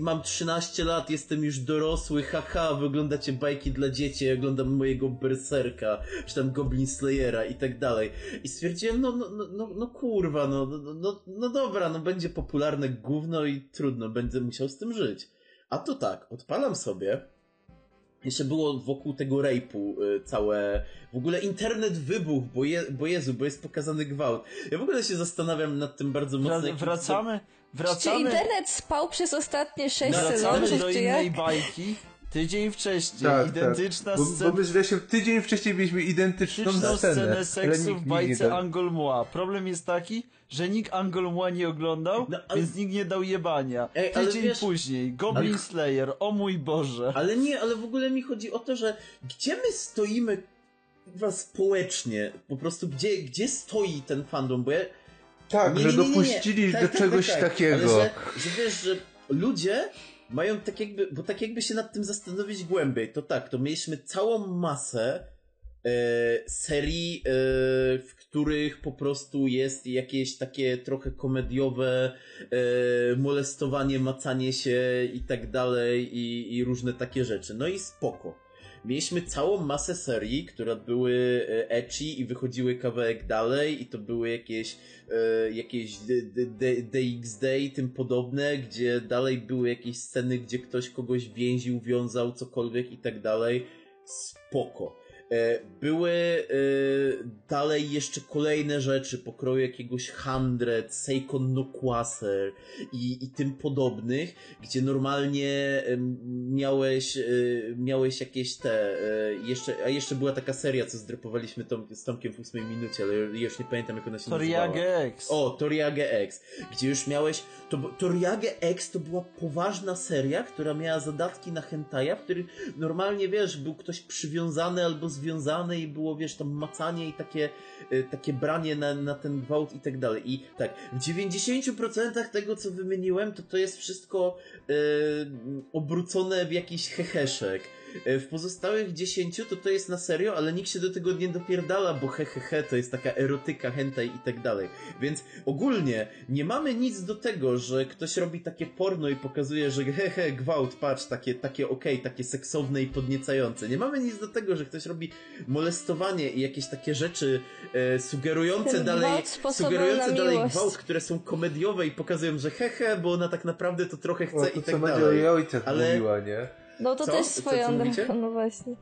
mam 13 lat, jestem już dorosły, haha, wy oglądacie bajki dla dzieci, ja oglądam mojego Berserka, czy tam Goblin Slayera i tak dalej. I stwierdziłem, no, no, no, no, no kurwa, no, no, no, no dobra, no będzie popularne gówno i trudno, będę musiał z tym żyć. A to tak, odpalam sobie, jeszcze było wokół tego rape'u y, całe... W ogóle internet wybuchł, bo, je, bo Jezu, bo jest pokazany gwałt. Ja w ogóle się zastanawiam nad tym bardzo mocno. Wra- jakim wracamy, Czy wracamy, internet spał przez ostatnie 6 wracamy sezonów, do czy innej jak? bajki. Tydzień wcześniej, Tak, identyczna tak. Bo, scena. bo my z Lesiem tydzień wcześniej mieliśmy identyczną Identyczną scenę. scenę seksu w bajce dał. Angolmois. Problem jest taki, że nikt Angolmois nie oglądał, No, ale- więc nikt nie dał jebania. Ej, ale Tydzień wiesz- później, Goblin ale- Slayer, o mój Boże. Ale nie, ale w ogóle mi chodzi o to, że gdzie my stoimy kurwa, społecznie? Po prostu gdzie, gdzie stoi ten fandom? Bo ja... Tak, Nie, że nie, nie, dopuścili Tak, do tak, czegoś tak, tak. takiego. Ale że, że wiesz, że ludzie mają tak jakby, bo tak jakby się nad tym zastanowić głębiej, to tak, to mieliśmy całą masę serii, w których po prostu jest jakieś takie trochę komediowe molestowanie, macanie się i tak dalej i, i różne takie rzeczy. No i spoko mieliśmy całą masę serii, które były e, ecchi i wychodziły kawałek dalej i to były jakieś e, jakieś DXD i tym podobne, gdzie dalej były jakieś sceny, gdzie ktoś kogoś więził, wiązał, cokolwiek i tak dalej. Spoko. E, były e, dalej jeszcze kolejne rzeczy pokroju jakiegoś Hundred, Seikon no Quasar i, i tym podobnych, gdzie normalnie miałeś, e, miałeś jakieś te, jeszcze, a jeszcze była taka seria, co zdrypowaliśmy Tom, z Tomkiem w ósmej minucie, ale już nie pamiętam jak ona się Toriage nazywała. X. O, Toriage X, gdzie już miałeś, to, Toriage X to była poważna seria, która miała zadatki na hentaja, w których normalnie, wiesz, był ktoś przywiązany albo związane i było, wiesz, tam macanie i takie, y, takie branie na, na ten gwałt i tak dalej. I tak, w 90% tego, co wymieniłem, to to jest wszystko yy, obrócone w jakiś heheszek. E, w pozostałych dziesięciu to to jest na serio, ale nikt się do tego nie dopierdala, bo hehehe, he, he, to jest taka erotyka, hentai i tak dalej. Więc ogólnie nie mamy nic do tego, że ktoś robi takie porno i pokazuje, że hehe, he, gwałt, patrz, takie, takie okej, okay, takie seksowne i podniecające. Nie mamy nic do tego, że ktoś robi molestowanie i jakieś takie rzeczy e, sugerujące Ten dalej, sugerujące dalej gwałt, które są komediowe i pokazują, że hehe, he, bo ona tak naprawdę to trochę chce o, to, i tak dalej. O ojcach ale... mówiła, nie? No to co? też swoją drogą, no właśnie.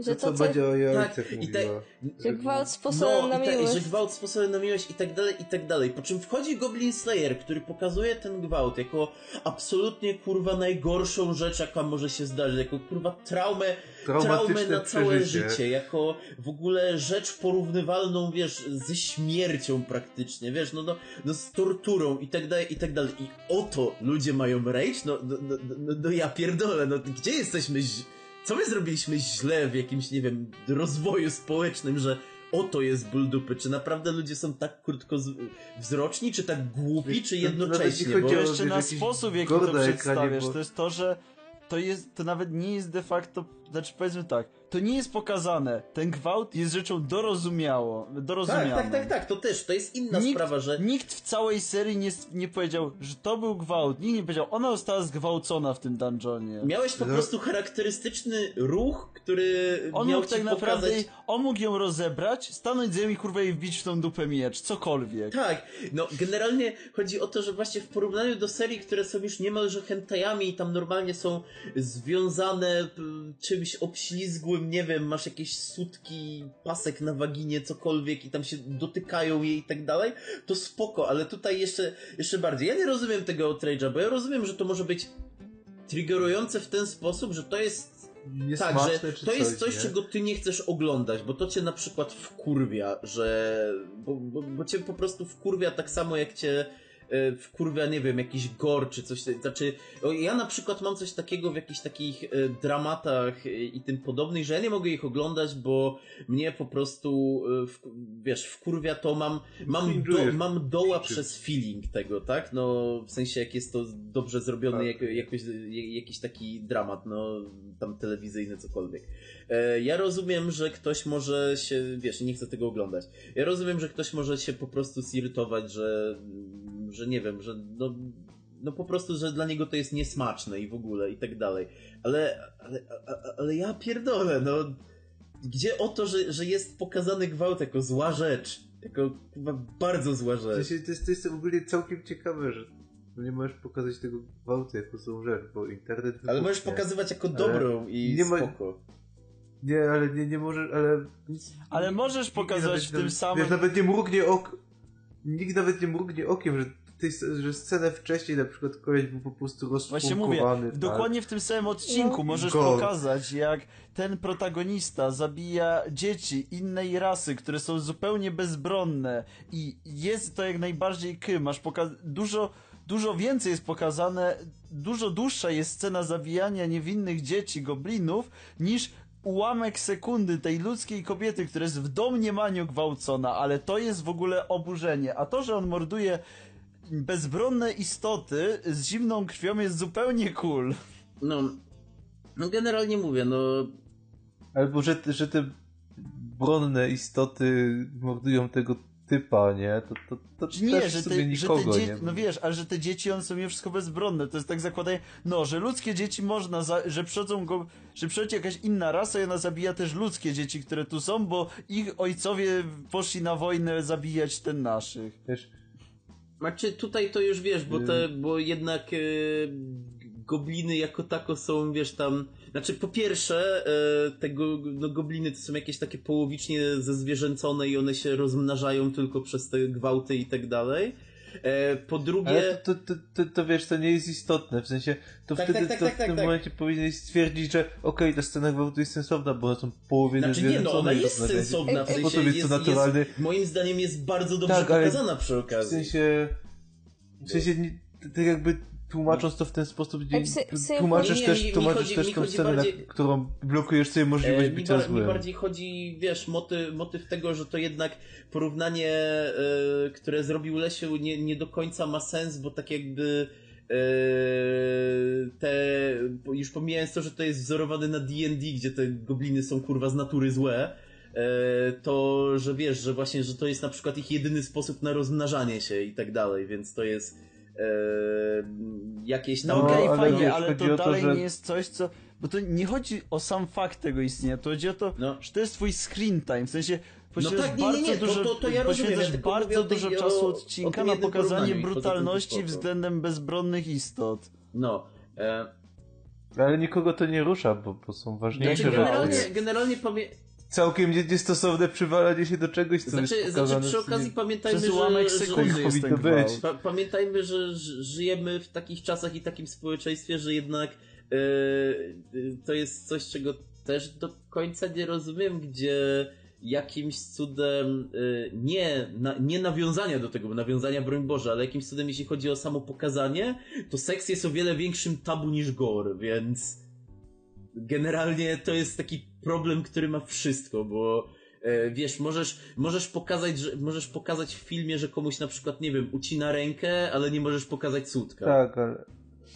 Że to, co, co będzie o tak, i te, że gwałt sposobem no, na miłość. że gwałt sposobem na miłość i tak dalej, i tak dalej. Po czym wchodzi Goblin Slayer, który pokazuje ten gwałt jako absolutnie kurwa najgorszą rzecz, jaka może się zdarzyć, jako kurwa traumę, traumę na całe przeżycie. życie, jako w ogóle rzecz porównywalną, wiesz, ze śmiercią praktycznie, wiesz, no, no, no z torturą i tak dalej, i tak dalej. I oto ludzie mają rage? No, no, no, no, no ja pierdolę, no gdzie jesteśmy co my zrobiliśmy źle w jakimś, nie wiem, rozwoju społecznym, że oto jest ból dupy? Czy naprawdę ludzie są tak krótkowzroczni, czy tak głupi, czy jednocześnie? Bo jeszcze na sposób, w jaki to przedstawiasz, bo... to jest to, że to jest, to nawet nie jest de facto, znaczy powiedzmy tak, to nie jest pokazane. Ten gwałt jest rzeczą dorozumiało, dorozumianą. Tak, tak, tak, tak, to też, to jest inna nikt, sprawa, że... Nikt w całej serii nie, nie powiedział, że to był gwałt, nikt nie powiedział, ona została zgwałcona w tym dungeonie. Miałeś po prostu charakterystyczny ruch, który on miał mógł tak pokazać... naprawdę, on mógł ją rozebrać, stanąć z i kurwa i wbić w tą dupę miecz, cokolwiek. Tak, no generalnie chodzi o to, że właśnie w porównaniu do serii, które są już niemalże hentajami i tam normalnie są związane czymś obślizgłym, nie wiem, masz jakieś sutki, pasek na waginie, cokolwiek i tam się dotykają jej i tak dalej, to spoko, ale tutaj jeszcze, jeszcze bardziej. Ja nie rozumiem tego outrage'a, bo ja rozumiem, że to może być triggerujące w ten sposób, że to jest tak, że to jest coś, nie? czego ty nie chcesz oglądać, bo to cię na przykład wkurwia, że. Bo, bo, bo cię po prostu wkurwia tak samo jak cię w kurwia, nie wiem, jakiś gor czy coś, znaczy, ja na przykład mam coś takiego w jakichś takich e, dramatach i tym podobnych, że ja nie mogę ich oglądać, bo mnie po prostu, e, wiesz, w kurwia to mam, mam, do, mam doła przez feeling tego, tak? No, w sensie jak jest to dobrze zrobiony, tak. jak, jakoś, jakiś taki dramat, no, tam telewizyjny, cokolwiek. Ja rozumiem, że ktoś może się, wiesz, nie chcę tego oglądać. Ja rozumiem, że ktoś może się po prostu zirytować, że że nie wiem, że no, no po prostu, że dla niego to jest niesmaczne i w ogóle i tak dalej. Ale, ale, ale, ale ja pierdolę, no gdzie o to, że, że jest pokazany gwałt jako zła rzecz, jako chyba bardzo zła rzecz. To, jest, to jest ogólnie całkiem ciekawe, że nie możesz pokazać tego gwałtu jako złą rzecz, bo internet... Ale możesz pokazywać jako dobrą i nie spoko. Ma... Nie, ale nie, nie możesz, ale... Ale możesz pokazać w tym samym... Wiesz, nawet nie mrugnie ok... Nikt nawet nie mrugnie okiem, że tej, że scenę wcześniej na przykład koleś był po prostu rozczłonkowany. Właśnie mówię, tak? dokładnie w tym samym odcinku no. możesz pokazać, jak ten protagonista zabija dzieci innej rasy, które są zupełnie bezbronne i jest to jak najbardziej kym. Masz poka- dużo dużo więcej jest pokazane, dużo dłuższa jest scena zabijania niewinnych dzieci, goblinów, niż ułamek sekundy tej ludzkiej kobiety, która jest w domniemaniu gwałcona, ale to jest w ogóle oburzenie. A to, że on morduje bezbronne istoty z zimną krwią jest zupełnie cool. No, no generalnie mówię, no... Albo, że, że te bezbronne istoty mordują tego typa, nie? To, to, to nie, też że te, nikogo, że te nie? dzieci, no wiesz, ale że te dzieci, one są mimo wszystko bezbronne, to jest tak zakładanie, no, że ludzkie dzieci można, za, że przychodzą go, że przychodzi jakaś inna rasa i ona zabija też ludzkie dzieci, które tu są, bo ich ojcowie poszli na wojnę zabijać ten naszych. Wiesz, Znaczy tutaj to już wiesz, bo te, bo jednak e, gobliny jako tako są, wiesz, tam... Znaczy po pierwsze, e, tego, no gobliny to są jakieś takie połowicznie zezwierzęcone i one się rozmnażają tylko przez te gwałty i tak dalej. E, po drugie... ale to, to, to, to, wiesz, to nie jest istotne, w sensie, to Tak, wtedy tak, tak, to tak, w tak, tym tak. momencie powinieneś stwierdzić, że okej, ta scena gwałtu jest sensowna, bo są w połowie Znaczy nie, no ona jest sensowna, w sensie jest jest, to naturalny. jest, moim zdaniem jest bardzo dobrze pokazana przy W okazji. sensie, w sensie, tak jakby tłumacząc to w ten sposób, gdzie tłumaczysz też, mi- mi tłumaczysz też mi tą scenę, bardziej- na którą blokujesz sobie możliwość E, mi, bycia mi złym. bardziej chodzi, wiesz, motyw, motyw tego, że to jednak porównanie, e, które zrobił Lesiu, nie, nie do końca ma sens, bo tak jakby e, te, już pomijając to, że to jest wzorowane na D&D, gdzie te gobliny są kurwa z natury złe, e, to, że wiesz, że właśnie, że to jest na przykład ich jedyny sposób na rozmnażanie się i tak dalej, więc to jest jakieś tam... No okej, ale fajnie, wiesz, ale to o to, dalej że- nie jest coś, co... Bo to nie chodzi o sam fakt tego istnienia, to chodzi o to, No. że to jest twój screen time, w sensie poświęcasz tak, nie, nie, nie, to- dużo, to- to ja rozumiem, poświęcasz ja bardzo dużo o- czasu o odcinka na pokazanie brutalności względem bezbronnych istot. No. E, Ale nikogo to nie rusza, bo, bo są ważniejsze Znaczy, rzeczy. generalnie, generalnie. Całkiem nie- niestosowne przywalanie się do czegoś, co Znaczy, jest pokazane... znaczy przy okazji nie- pamiętajmy, że, ułamek sekundy jest ten być. pa, pamiętajmy, że żyjemy w takich czasach i takim społeczeństwie, że jednak e, to jest coś, czego też do końca nie rozumiem, gdzie jakimś cudem e, nie, na, nie nawiązania do tego, bo nawiązania broń Boże, ale jakimś cudem jeśli chodzi o samo pokazanie, to seks jest o wiele większym tabu niż gore, więc generalnie to jest taki problem, który ma wszystko, bo e, wiesz, możesz, możesz pokazać, że, możesz pokazać w filmie, że komuś na przykład, nie wiem, ucina rękę, ale nie możesz pokazać sutka. Tak, ale...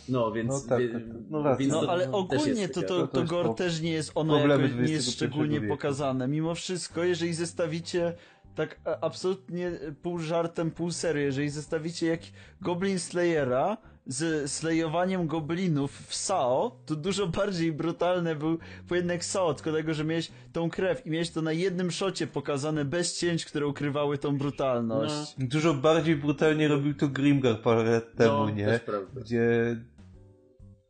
No, więc, No tak, wie- tak, tak. No więc No to ale ogólnie to, to, to gore po- też nie jest, ono jakoś nie jest szczególnie wieku. pokazane. Mimo wszystko, jeżeli zestawicie tak a- absolutnie pół żartem, pół serio, jeżeli zestawicie jak Goblin Slayera z slejowaniem goblinów w SAO, to dużo bardziej brutalne był pojedynek SAO, tylko tego, że miałeś tą krew i miałeś to na jednym szocie pokazane bez cięć, które ukrywały tą brutalność. No. Dużo bardziej brutalnie robił to Grimgar parę lat temu, no, nie? też prawda. Gdzie...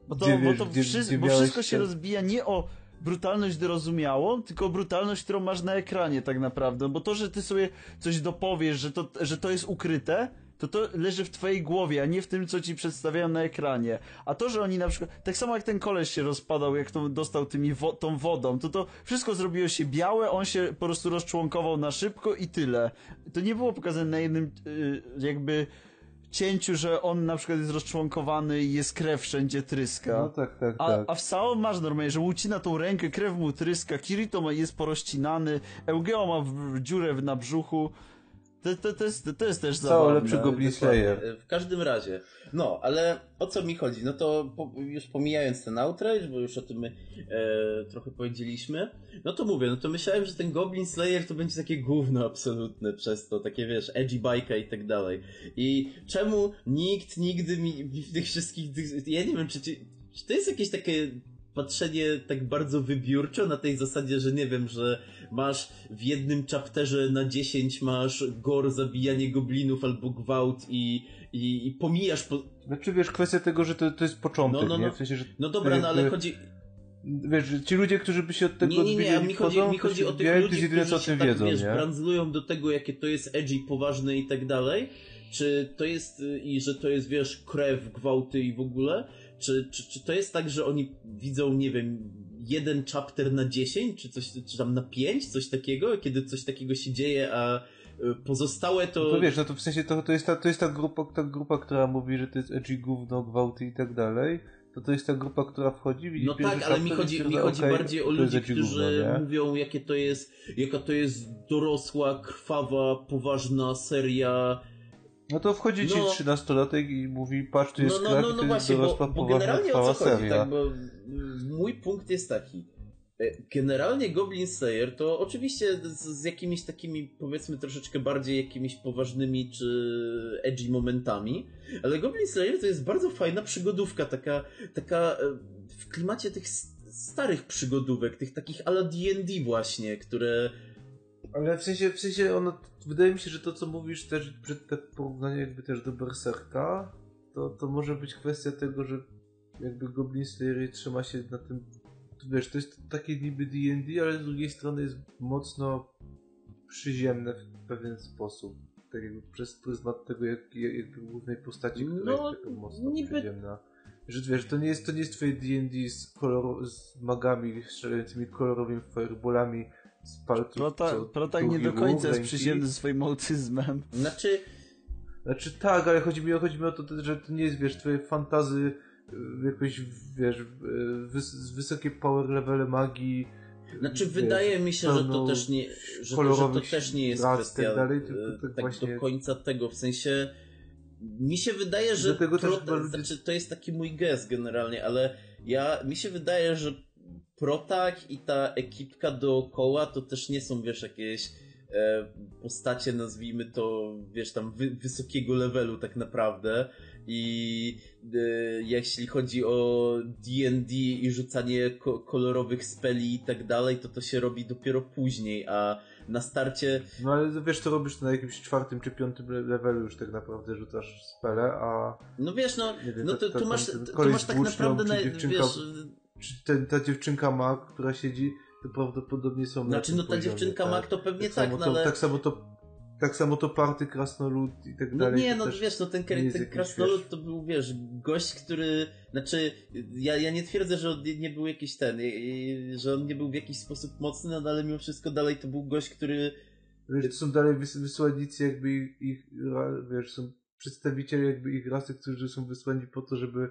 Bo to, Gdzie bo to gdzie- wszy- gdzie bo wszystko się rozbija nie o brutalność zrozumiałą, tylko o brutalność, którą masz na ekranie tak naprawdę. Bo to, że ty sobie coś dopowiesz, że to, że to jest ukryte, to to leży w twojej głowie, a nie w tym, co ci przedstawiają na ekranie. A to, że oni na przykład, tak samo jak ten koleś się rozpadał, jak to dostał tymi wo tą wodą, to to wszystko zrobiło się białe, on się po prostu rozczłonkował na szybko i tyle. To nie było pokazane na jednym y, jakby cięciu, że on na przykład jest rozczłonkowany i jest krew wszędzie tryska. No tak, tak, A, tak. a w Sao masz normalnie, że ucina tą rękę, krew mu tryska, Kirito ma, jest porozcinany, Eugeo ma w, w dziurę na brzuchu. To, to, to, jest, to jest też zabawne. lepszy Goblin. Slayer. W każdym razie. No, ale o co mi chodzi? No to po, już pomijając ten outrage, bo już o tym my e, trochę powiedzieliśmy, no to mówię, no to myślałem, że ten Goblin Slayer to będzie takie gówno absolutne przez to, takie wiesz, edgy bajka i tak dalej. I czemu nikt nigdy mi, w tych wszystkich, tych, ja nie wiem, czy, czy, czy to jest jakieś takie patrzenie tak bardzo wybiórczo na tej zasadzie, że nie wiem, że masz w jednym chapterze na 10 masz gore, zabijanie goblinów albo gwałt i, i, i pomijasz po... Znaczy wiesz, kwestia tego, że to, to jest początek, No, no, no. nie? W sensie, że No dobra, no ale chodzi... Wiesz, ci ludzie, którzy by się od tego Nie, nie, nie, odbili mi chodzi, wchodzą, mi chodzi o tych jest ludzi, jedyne, co o którzy tym się tak, wiedzą, wiesz, nie? brandzlują do tego, jakie to jest edgy, poważne i tak dalej, czy to jest, i że to jest, wiesz, krew, gwałty i w ogóle, czy, czy, czy to jest tak, że oni widzą, nie wiem, jeden chapter na 10, czy coś, czy tam na 5, coś takiego, kiedy coś takiego się dzieje, a y, pozostałe to... No wiesz, no to w sensie to, to, jest ta, to jest ta grupa, ta grupa, która mówi, że to jest edgy gówno, gwałty i tak dalej. To to jest ta grupa, która wchodzi, widzi No tak, ale mi chodzi, mi chodzi okej, bardziej o ludzi, którzy gówno, mówią, jakie to jest, jaka to jest dorosła, krwawa, poważna seria. No to wchodzi ci No. 13-latek i mówi, patrz, tu jest no, no, no, no to jest właśnie, bo, dorosła, bo generalnie o co chodzi, tak, bo mm, mój punkt jest taki. E, generalnie Goblin Slayer to oczywiście z, z, jakimiś takimi, powiedzmy, troszeczkę bardziej jakimiś poważnymi czy edgy momentami, ale Goblin Slayer to jest bardzo fajna przygodówka, taka, taka e, w klimacie tych starych przygodówek, tych takich ala D&D właśnie, które... Ale w sensie, w sensie ono, wydaje mi się, że to co mówisz też, przed te porównanie jakby też do Berserka, to, to może być kwestia tego, że jakby Goblin Slayer trzyma się na tym wiesz, to jest takie niby D&D, ale z drugiej strony jest mocno przyziemne w pewien sposób. Tak jakby przez pryzmat tego jak, jakby głównej postaci, która no, jest taka mocno niby... przyziemna. Że wiesz, to nie jest, to nie jest twoje D&D z, kolor, z magami strzelającymi kolorowymi fireballami palców. Prota, Protak nie do końca jest przyziemny swoim autyzmem. Znaczy... Znaczy tak, ale chodzi mi, chodzi mi o to, że to nie jest, wiesz, twoje fantazy jakoś, wiesz, wys wysokie power levely magii. Znaczy, wiesz, wydaje mi się, że to też nie, że, że to też nie jest tak kwestia tak, dalej, tylko tak, tak właśnie... do końca tego, w sensie mi się wydaje, że pro, ludzie... znaczy, to jest taki mój gest generalnie, ale ja, mi się wydaje, że Protak i ta ekipka dookoła to też nie są, wiesz, jakieś e, postacie, nazwijmy to, wiesz, tam wy, wysokiego levelu tak naprawdę. I e, jeśli chodzi o D&D i rzucanie ko kolorowych speli i tak dalej, to to się robi dopiero później, a na starcie... No ale wiesz, to robisz na jakimś czwartym czy piątym levelu już tak naprawdę rzucasz spele, a... No wiesz, no, wiem, no to, tu masz, tu masz tak naprawdę, na, wiesz... Czy ten, ta dziewczynka ma, która siedzi, to prawdopodobnie są Znaczy, no ta poziomie, dziewczynka tak? ma, to pewnie tak, tak no ale... Tak samo to tak samo to party krasnolud i tak no dalej. Nie, no wiesz, no ten, ten krasnolud wiesz... to był, wiesz, gość, który, znaczy, ja, ja nie twierdzę, że on nie był jakiś ten, że on nie był w jakiś sposób mocny, no ale mimo wszystko dalej to był gość, który... Wiesz, to są dalej wys wysłannicy jakby ich, ich, wiesz, są przedstawiciele jakby ich rasy, którzy są wysłani po to, żeby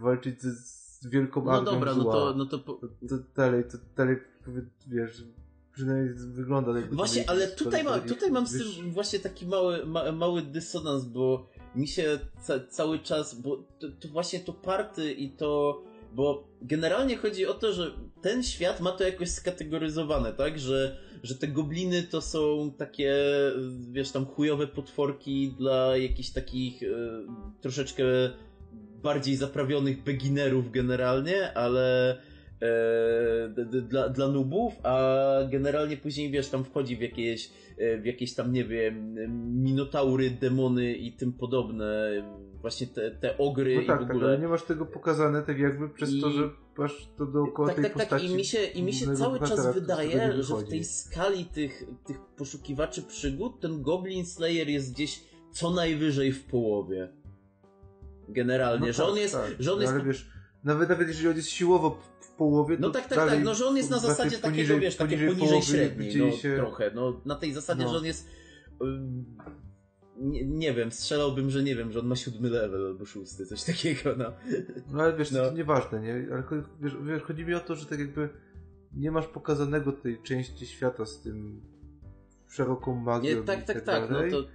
walczyć z, z wielką No dobra, no to... No to, po... to, to dalej, to dalej, wiesz przynajmniej wygląda jakby Właśnie, ale tutaj, ma, tutaj mam z tym właśnie taki mały, ma, mały dysonans, bo mi się ca cały czas, bo to, to, właśnie to party i to, bo generalnie chodzi o to, że ten świat ma to jakoś skategoryzowane, tak, że, że te gobliny to są takie, wiesz, tam chujowe potworki dla jakichś takich e, troszeczkę bardziej zaprawionych beginnerów generalnie, ale e, dla, dla nubów, a generalnie później, wiesz, tam wchodzi w jakieś, e, w jakieś tam, nie wiem, minotaury, demony i tym podobne, właśnie te, te ogry no tak, i w tak, ogóle. ale nie masz tego pokazane tak jakby przez I... to, że masz to dookoła tak, tej tak, postaci. Tak, i mi się, i mi się cały czas wydaje, że w tej skali tych, tych poszukiwaczy przygód ten Goblin Slayer jest gdzieś co najwyżej w połowie. Generalnie, no że, tak, on jest, tak. że on jest. Ale wiesz, nawet, nawet jeżeli on jest siłowo połowie. No tak, tak, tak, no że on jest na zasadzie takiego, wiesz, takie poniżej, poniżej średniej, no się... trochę, no na tej zasadzie, no. że on jest nie, nie, wiem, strzelałbym, że nie wiem, że on ma siódmy level albo szósty, coś takiego, no. No ale wiesz, no. to nieważne, nie? Ale wiesz, wiesz, chodzi mi o to, że tak jakby nie masz pokazanego tej części świata z tym szeroką magią nie, tak, tak, tak, tak, no to...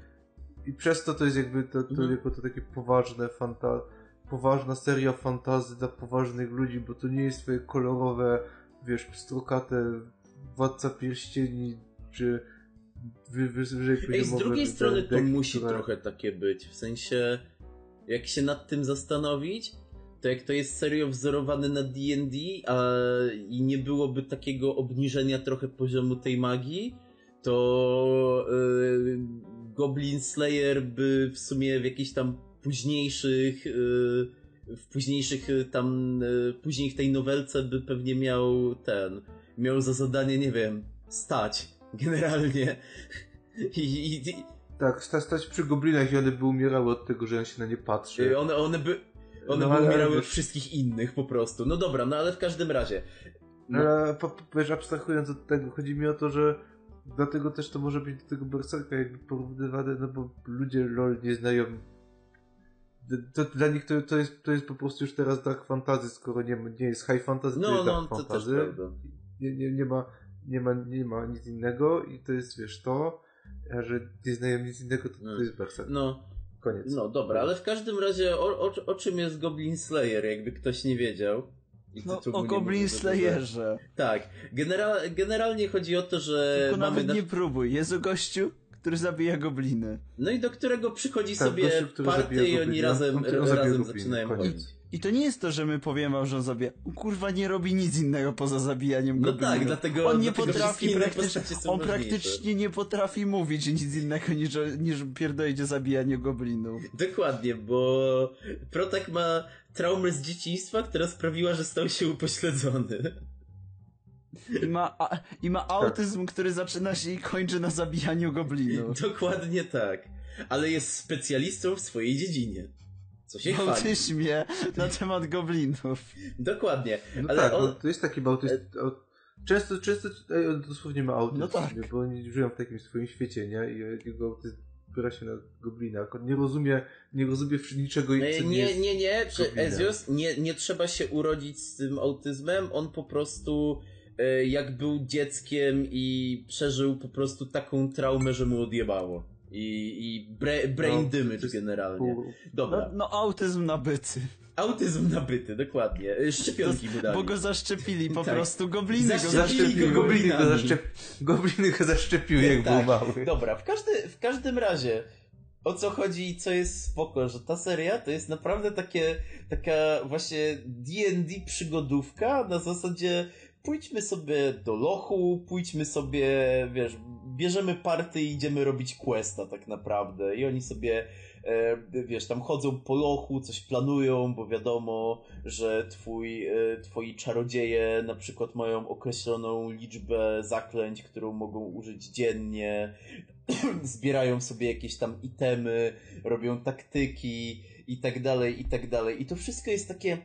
I przez to to jest jakby to, to, mhm. jako to takie poważne fanta poważna seria fantazy dla poważnych ludzi, bo to nie jest twoje kolorowe, wiesz, pstrokate Władca Pierścieni, czy wy, wyżej Ej, z drugiej strony to musi które... trochę takie być, w sensie jak się nad tym zastanowić, to jak to jest serio wzorowane na D&D a i nie byłoby takiego obniżenia trochę poziomu tej magii, to yy, Goblin Slayer by w sumie w jakiś tam późniejszych y, w późniejszych y, tam y, później w tej nowelce by pewnie miał ten miał za zadanie, nie wiem, stać generalnie. I, i, i... Tak, stać, przy goblinach i one by umierały od tego, że on się na nie patrzy. One, one by one no, by umierały od wszystkich innych po prostu. No dobra, no ale w każdym razie. No. Ale wiesz, abstrahując od tego, chodzi mi o to, że dlatego też to może być do tego berserka jakby porównywane, no bo ludzie LOL nie znają to, dla nich to, to, jest, to jest po prostu już teraz dark fantasy, skoro nie, nie jest high fantasy, no, to jest no, dark fantasy. Nie, nie, nie, ma, nie, ma, nie ma nic innego i to jest, wiesz, to, a że nie znają nic innego, to, to mm. jest berserk. No. Koniec. No dobra, ale w każdym razie o, o, o czym jest Goblin Slayer, jakby ktoś nie wiedział? I No, o Goblin Slayerze. Tak. General, generalnie chodzi o to, że Tylko mamy... nawet Na... nie próbuj. Jest o gościu, który zabija gobliny. No i do którego przychodzi Tak, sobie gościu, party i oni goblina. razem, On- on zabija razem gobliny, zaczynają chodzić. I to nie jest to, że my powiemy wam, że on zabija. Kurwa nie robi nic innego poza zabijaniem No goblinów. tak, dlatego- On nie dlatego potrafi praktycznie, on praktycznie nie potrafi mówić nic innego niż, niż pierdolić o zabijaniu goblinów. Dokładnie, bo Protek ma traumę z dzieciństwa, która sprawiła, że stał się upośledzony. I ma, a, I ma autyzm, który zaczyna się i kończy na zabijaniu goblinów. Dokładnie tak. Ale jest specjalistą w swojej dziedzinie. Co się autyzmie na temat goblinów. Dokładnie. No Ale tak, on... no, to jest taki bałtyst... Często, często e, on dosłownie ma autyzm, No tak. nie? bo oni żyją w takim swoim świecie, nie? I jego autyzm opiera się na goblinach. On nie rozumie, nie rozumie niczego, co Nie, nie, nie, nie, nie, czy. Ezios, nie, nie trzeba się urodzić z tym autyzmem, on po prostu e, jak był dzieckiem i przeżył po prostu taką traumę, że mu odjebało. I, i bre, brain No, jest generalnie. Dobra, No, no autyzm nabyty. autyzm nabyty, dokładnie. E, Szczepionki mu dali. Bo go zaszczepili, po Tak. prostu gobliny go Zaszczepili zaszczepili. go Gobliny go, zaszczep... Gobliny go zaszczepił, jak Tak, był mały. Dobra, w, każdy, w każdym razie o co chodzi i co jest spoko, że ta seria to jest naprawdę takie, taka właśnie D&D przygodówka na zasadzie pójdźmy sobie do lochu, pójdźmy sobie, wiesz, bierzemy party i idziemy robić questa tak naprawdę i oni sobie e, wiesz, tam chodzą po lochu, coś planują, bo wiadomo, że twój, e, twoi czarodzieje na przykład mają określoną liczbę zaklęć, którą mogą użyć dziennie, zbierają sobie jakieś tam itemy, robią taktyki i tak dalej, i tak dalej. I to wszystko jest takie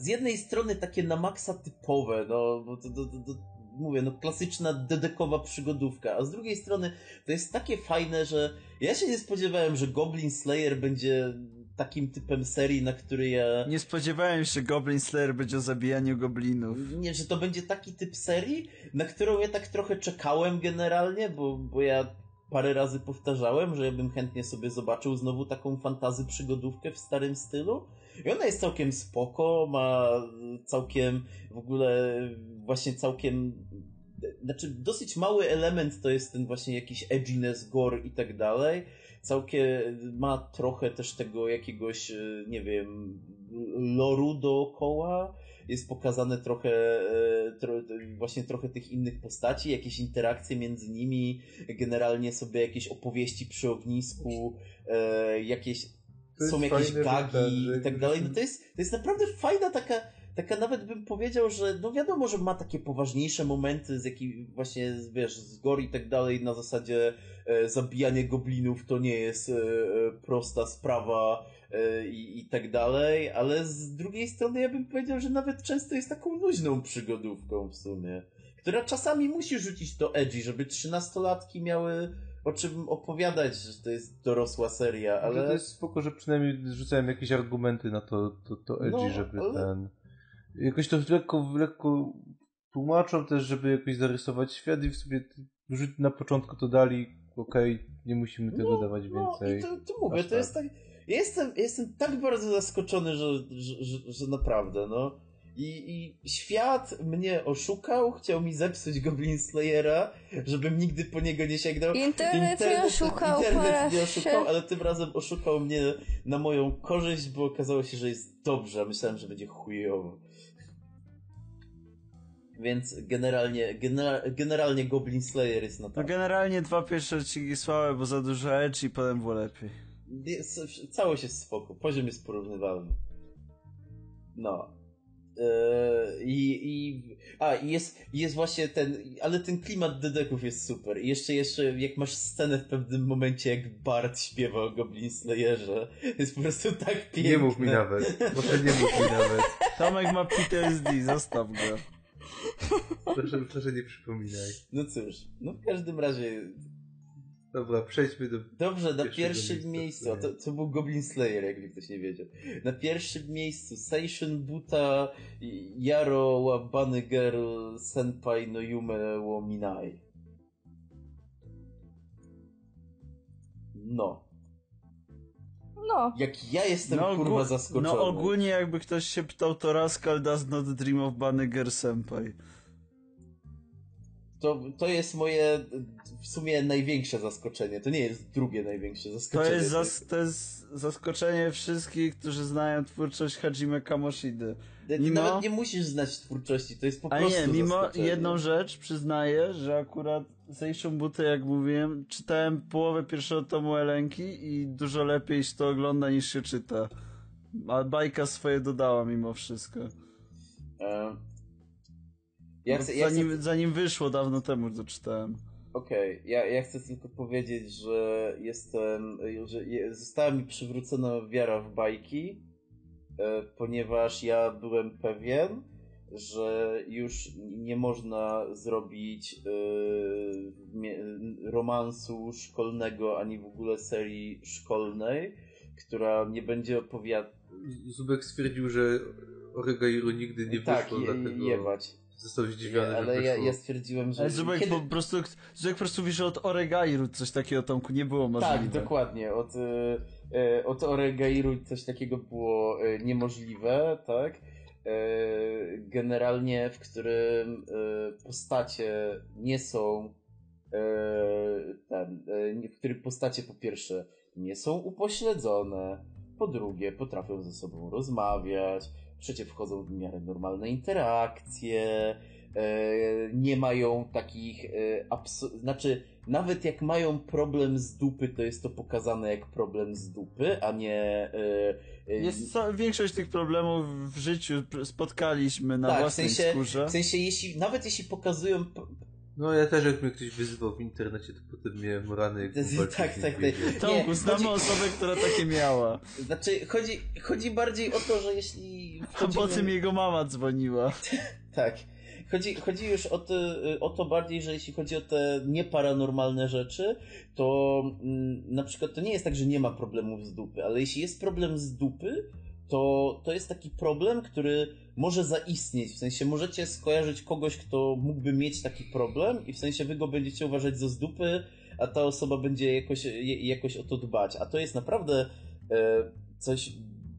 z jednej strony takie na maksa typowe, no, bo to, to, to, mówię, no klasyczna dedekowa przygodówka, a z drugiej strony to jest takie fajne, że ja się nie spodziewałem, że Goblin Slayer będzie takim typem serii, na który ja... Nie spodziewałem się, że Goblin Slayer będzie o zabijaniu goblinów. Nie, że to będzie taki typ serii, na którą ja tak trochę czekałem generalnie, bo, bo ja parę razy powtarzałem, że ja bym chętnie sobie zobaczył znowu taką fantazy przygodówkę w starym stylu. I ona jest całkiem spoko, ma całkiem w ogóle właśnie całkiem znaczy dosyć mały element to jest ten właśnie jakiś edginess, gore i tak dalej. Całkiem ma trochę też tego jakiegoś, e, nie wiem, loru dookoła. Jest pokazane trochę, e, tro, właśnie trochę tych innych postaci, jakieś interakcje między nimi, generalnie sobie jakieś opowieści przy ognisku, e, jakieś są jakieś gagi i tak dalej. No to jest, to jest naprawdę fajna taka, taka nawet bym powiedział, że no wiadomo, że ma takie poważniejsze momenty z jakich właśnie, wiesz, z gore i tak dalej, na zasadzie e, zabijanie goblinów to nie jest e, e, prosta sprawa e, i, i tak dalej, ale z drugiej strony ja bym powiedział, że nawet często jest taką luźną przygodówką w sumie, która czasami musi rzucić to edgy, żeby trzynastolatki miały o czym opowiadać, że to jest dorosła seria, Ale to jest spoko, że przynajmniej rzucałem jakieś argumenty na to, to, to edgy, No, żeby ale- ten... Jakoś to lekko, lekko tłumaczą też, żeby jakoś zarysować świat i w sobie na początku to dali, okej, nie musimy tego dawać więcej. No i to, to mówię, Aż to jest tak. Ja jestem, jestem tak bardzo zaskoczony, że, że, że, że naprawdę, no. I, I świat mnie oszukał, chciał mi zepsuć Goblin Slayera, żebym nigdy po niego nie sięgnął. Internet mnie oszukał internet mnie oszukał, ale tym razem oszukał mnie na moją korzyść, bo okazało się, że jest dobrze, a myślałem, że będzie chujowo. Więc generalnie, genera, generalnie Goblin Slayer jest na No tak. generalnie dwa pierwsze odcinki słabe, bo za dużo edge i potem było lepiej. Jest, całość jest spoko, poziom jest porównywalny. No. Eee, I, i, a, i jest, jest właśnie ten, ale ten klimat dedeków jest super. I jeszcze, jeszcze, jak masz scenę w pewnym momencie, jak Bart śpiewa o Goblin Slayerze, jest po prostu tak piękne. Nie mów mi nawet. Proszę nie mów mi nawet. Tomek ma PTSD, zostaw go. Proszę, proszę nie przypominaj. No cóż, no w każdym razie, Dobra, przejdźmy do... dobrze, na pierwszym miejscu, to, to był Goblin Slayer, jakby ktoś nie wiedział. Na pierwszym miejscu Seishun Buta Yaro wa Bunny Girl Senpai no Yume wo Minai. No. No. Jak ja jestem No, kurwa zaskoczony. No ogólnie jakby ktoś się pytał, to Rascal does not dream of Banneger Senpai. To, to jest moje w sumie największe zaskoczenie. To nie jest drugie największe To zaskoczenie. jest, zas- to jest zaskoczenie wszystkich, którzy znają twórczość Hajime Kamoshidy. Mimo- Nawet nie musisz znać twórczości, to jest po A prostu nie, mimo jedną rzecz przyznaję, że akurat Seishun Buty, jak mówiłem, czytałem połowę pierwszego tomu Elenki i dużo lepiej się to ogląda niż się czyta. A bajka swoje dodała mimo wszystko. E, Ja chcę, ja chcę, zanim, zanim wyszło dawno temu to czytałem. Okej, ja, ja chcę tylko powiedzieć, że jestem, że została mi przywrócona wiara w bajki, e, ponieważ ja byłem pewien, że już nie można zrobić e, romansu szkolnego, ani w ogóle serii szkolnej, która nie będzie opowiadać... Zubek stwierdził, że Oregairu nigdy nie Tak, wyszło, je, dlatego jebać. Został zdziwiony, że ale ja, ja stwierdziłem, że... Ale Zubek kiedy- po prostu, Zubek po prostu wyszło od Oregairu coś takiego Tomku, nie było możliwe. Tak, dokładnie. Od, e, od Oregairu coś takiego było e, niemożliwe, tak? E, Generalnie, w którym e, postacie nie są e, ten, e, nie- w którym postacie po pierwsze nie są upośledzone, po drugie potrafią ze sobą rozmawiać, trzecie wchodzą w miarę normalne interakcje, e, nie mają takich e, absu- znaczy nawet jak mają problem z dupy, to jest to pokazane jak problem z dupy, a nie e, Jest co, większość tych problemów w życiu spotkaliśmy na tak, w własnej sensie, skórze. w sensie jeśli, nawet jeśli pokazują No ja też jak mnie ktoś wyzywał w internecie, to potem miałem rany jak Tak, tak, tak. Tomku, znamy chodzi- osobę, która takie miała. Znaczy, chodzi, chodzi bardziej o to, że jeśli. A po tym jego mama dzwoniła. Tak. Chodzi, chodzi już o to, o to bardziej, że jeśli chodzi o te nieparanormalne rzeczy, to mm, na przykład to nie jest tak, że nie ma problemów z dupy, ale jeśli jest problem z dupy, to to jest taki problem, który może zaistnieć. W sensie możecie skojarzyć kogoś, kto mógłby mieć taki problem i w sensie wy go będziecie uważać za z dupy, a ta osoba będzie jakoś, jakoś o to dbać. A to jest naprawdę e, coś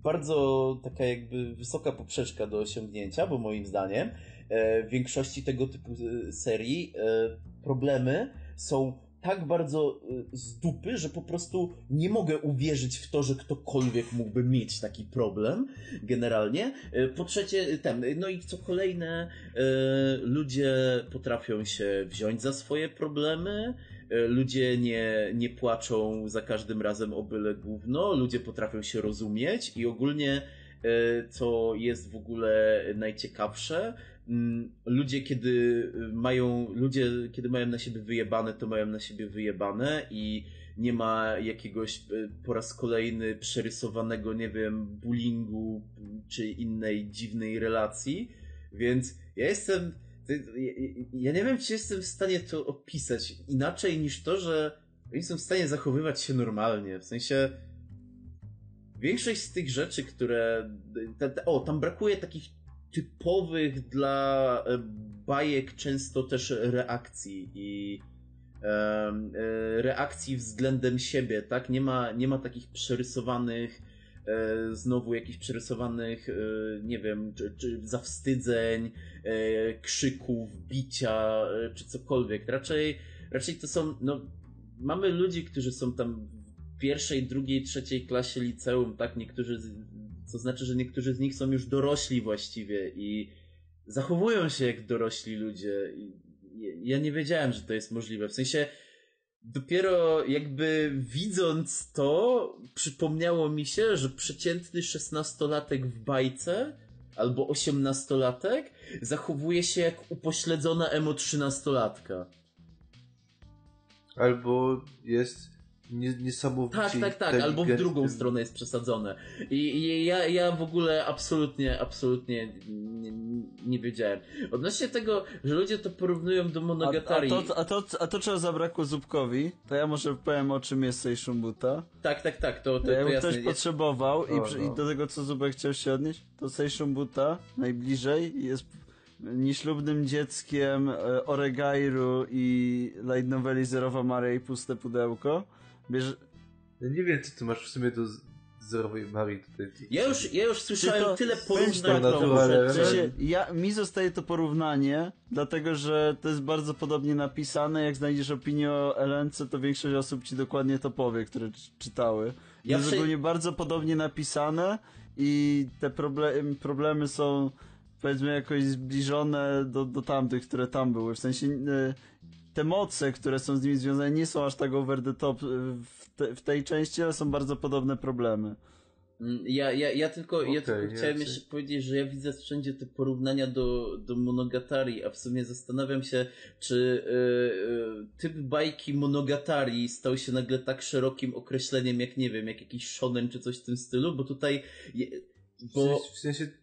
bardzo taka jakby wysoka poprzeczka do osiągnięcia, bo moim zdaniem e, w większości tego typu e, serii e, problemy są tak bardzo e, z dupy, że po prostu nie mogę uwierzyć w to, że ktokolwiek mógłby mieć taki problem generalnie. E, Po trzecie, ten, no i co kolejne, ludzie potrafią się wziąć za swoje problemy, ludzie nie, nie płaczą za każdym razem o byle gówno, ludzie potrafią się rozumieć i ogólnie co jest w ogóle najciekawsze, ludzie kiedy mają, ludzie kiedy mają na siebie wyjebane, to mają na siebie wyjebane i nie ma jakiegoś e, po raz kolejny przerysowanego, nie wiem, bullyingu czy innej dziwnej relacji, więc ja jestem, ja- nie wiem, czy jestem w stanie to opisać inaczej niż to, że oni są w stanie zachowywać się normalnie, w sensie większość z tych rzeczy, które. Te, te, o, tam brakuje takich typowych dla e, bajek często też reakcji i e, reakcji względem siebie, tak? Nie ma, nie ma takich przerysowanych e, znowu jakichś przerysowanych, nie wiem, czy, czy zawstydzeń, krzyków, bicia, czy cokolwiek. Raczej, raczej to są, no, mamy ludzi, którzy są tam w pierwszej, drugiej, trzeciej klasie liceum, tak? Niektórzy, co znaczy, że niektórzy z nich są już dorośli właściwie i zachowują się jak dorośli ludzie. Ja nie wiedziałem, że to jest możliwe. W sensie, dopiero jakby widząc to, przypomniało mi się, że przeciętny szesnastolatek w bajce albo osiemnastolatek zachowuje się jak upośledzona emo trzynastolatka. Albo jest niesamowicie Tak, tak, tak, albo w drugą stronę jest przesadzone. I, i ja, ja w ogóle absolutnie, absolutnie nie, nie wiedziałem. Odnośnie tego, że ludzie to porównują do A, a, Monogatari. to, a, to, a to czego zabrakło Zupkowi, to ja może powiem o czym jest Seishun Buta. Tak, tak, tak, to, to, to Jakby jasne. ktoś potrzebował i, przy- no. i do tego co Zubek chciał się odnieść, to Seishun Buta najbliżej jest nieślubnym dzieckiem e, Oregairu i light noveli Zerowa Maria i Puste Pudełko. Bierze... Ja nie wiem, co ty masz w sumie do, zerowej Marii tutaj. Ja już, ja już słyszałem to- tyle porównań. tak, W sensie, ja, mi zostaje to porównanie, dlatego że to jest bardzo podobnie napisane. Jak znajdziesz opinię o Elence, to większość osób ci dokładnie to powie, które czy- czytały. Ja jest ogólnie bardzo podobnie napisane i te proble problemy są powiedzmy jakoś zbliżone do, do tamtych, które tam były. W sensie e, te moce, które są z nimi związane, nie są aż tak over the top e, w, te, w tej części, ale są bardzo podobne problemy. Mm, Ja, ja, ja tylko, ja Okej, tylko ja chciałem ci- jeszcze powiedzieć, że ja widzę wszędzie te porównania do, do Monogatari, a w sumie zastanawiam się, czy yy, typ bajki Monogatari stał się nagle tak szerokim określeniem, jak nie wiem, jak jakiś shonen czy coś w tym stylu, bo tutaj, je, bo... w sensie, w sensie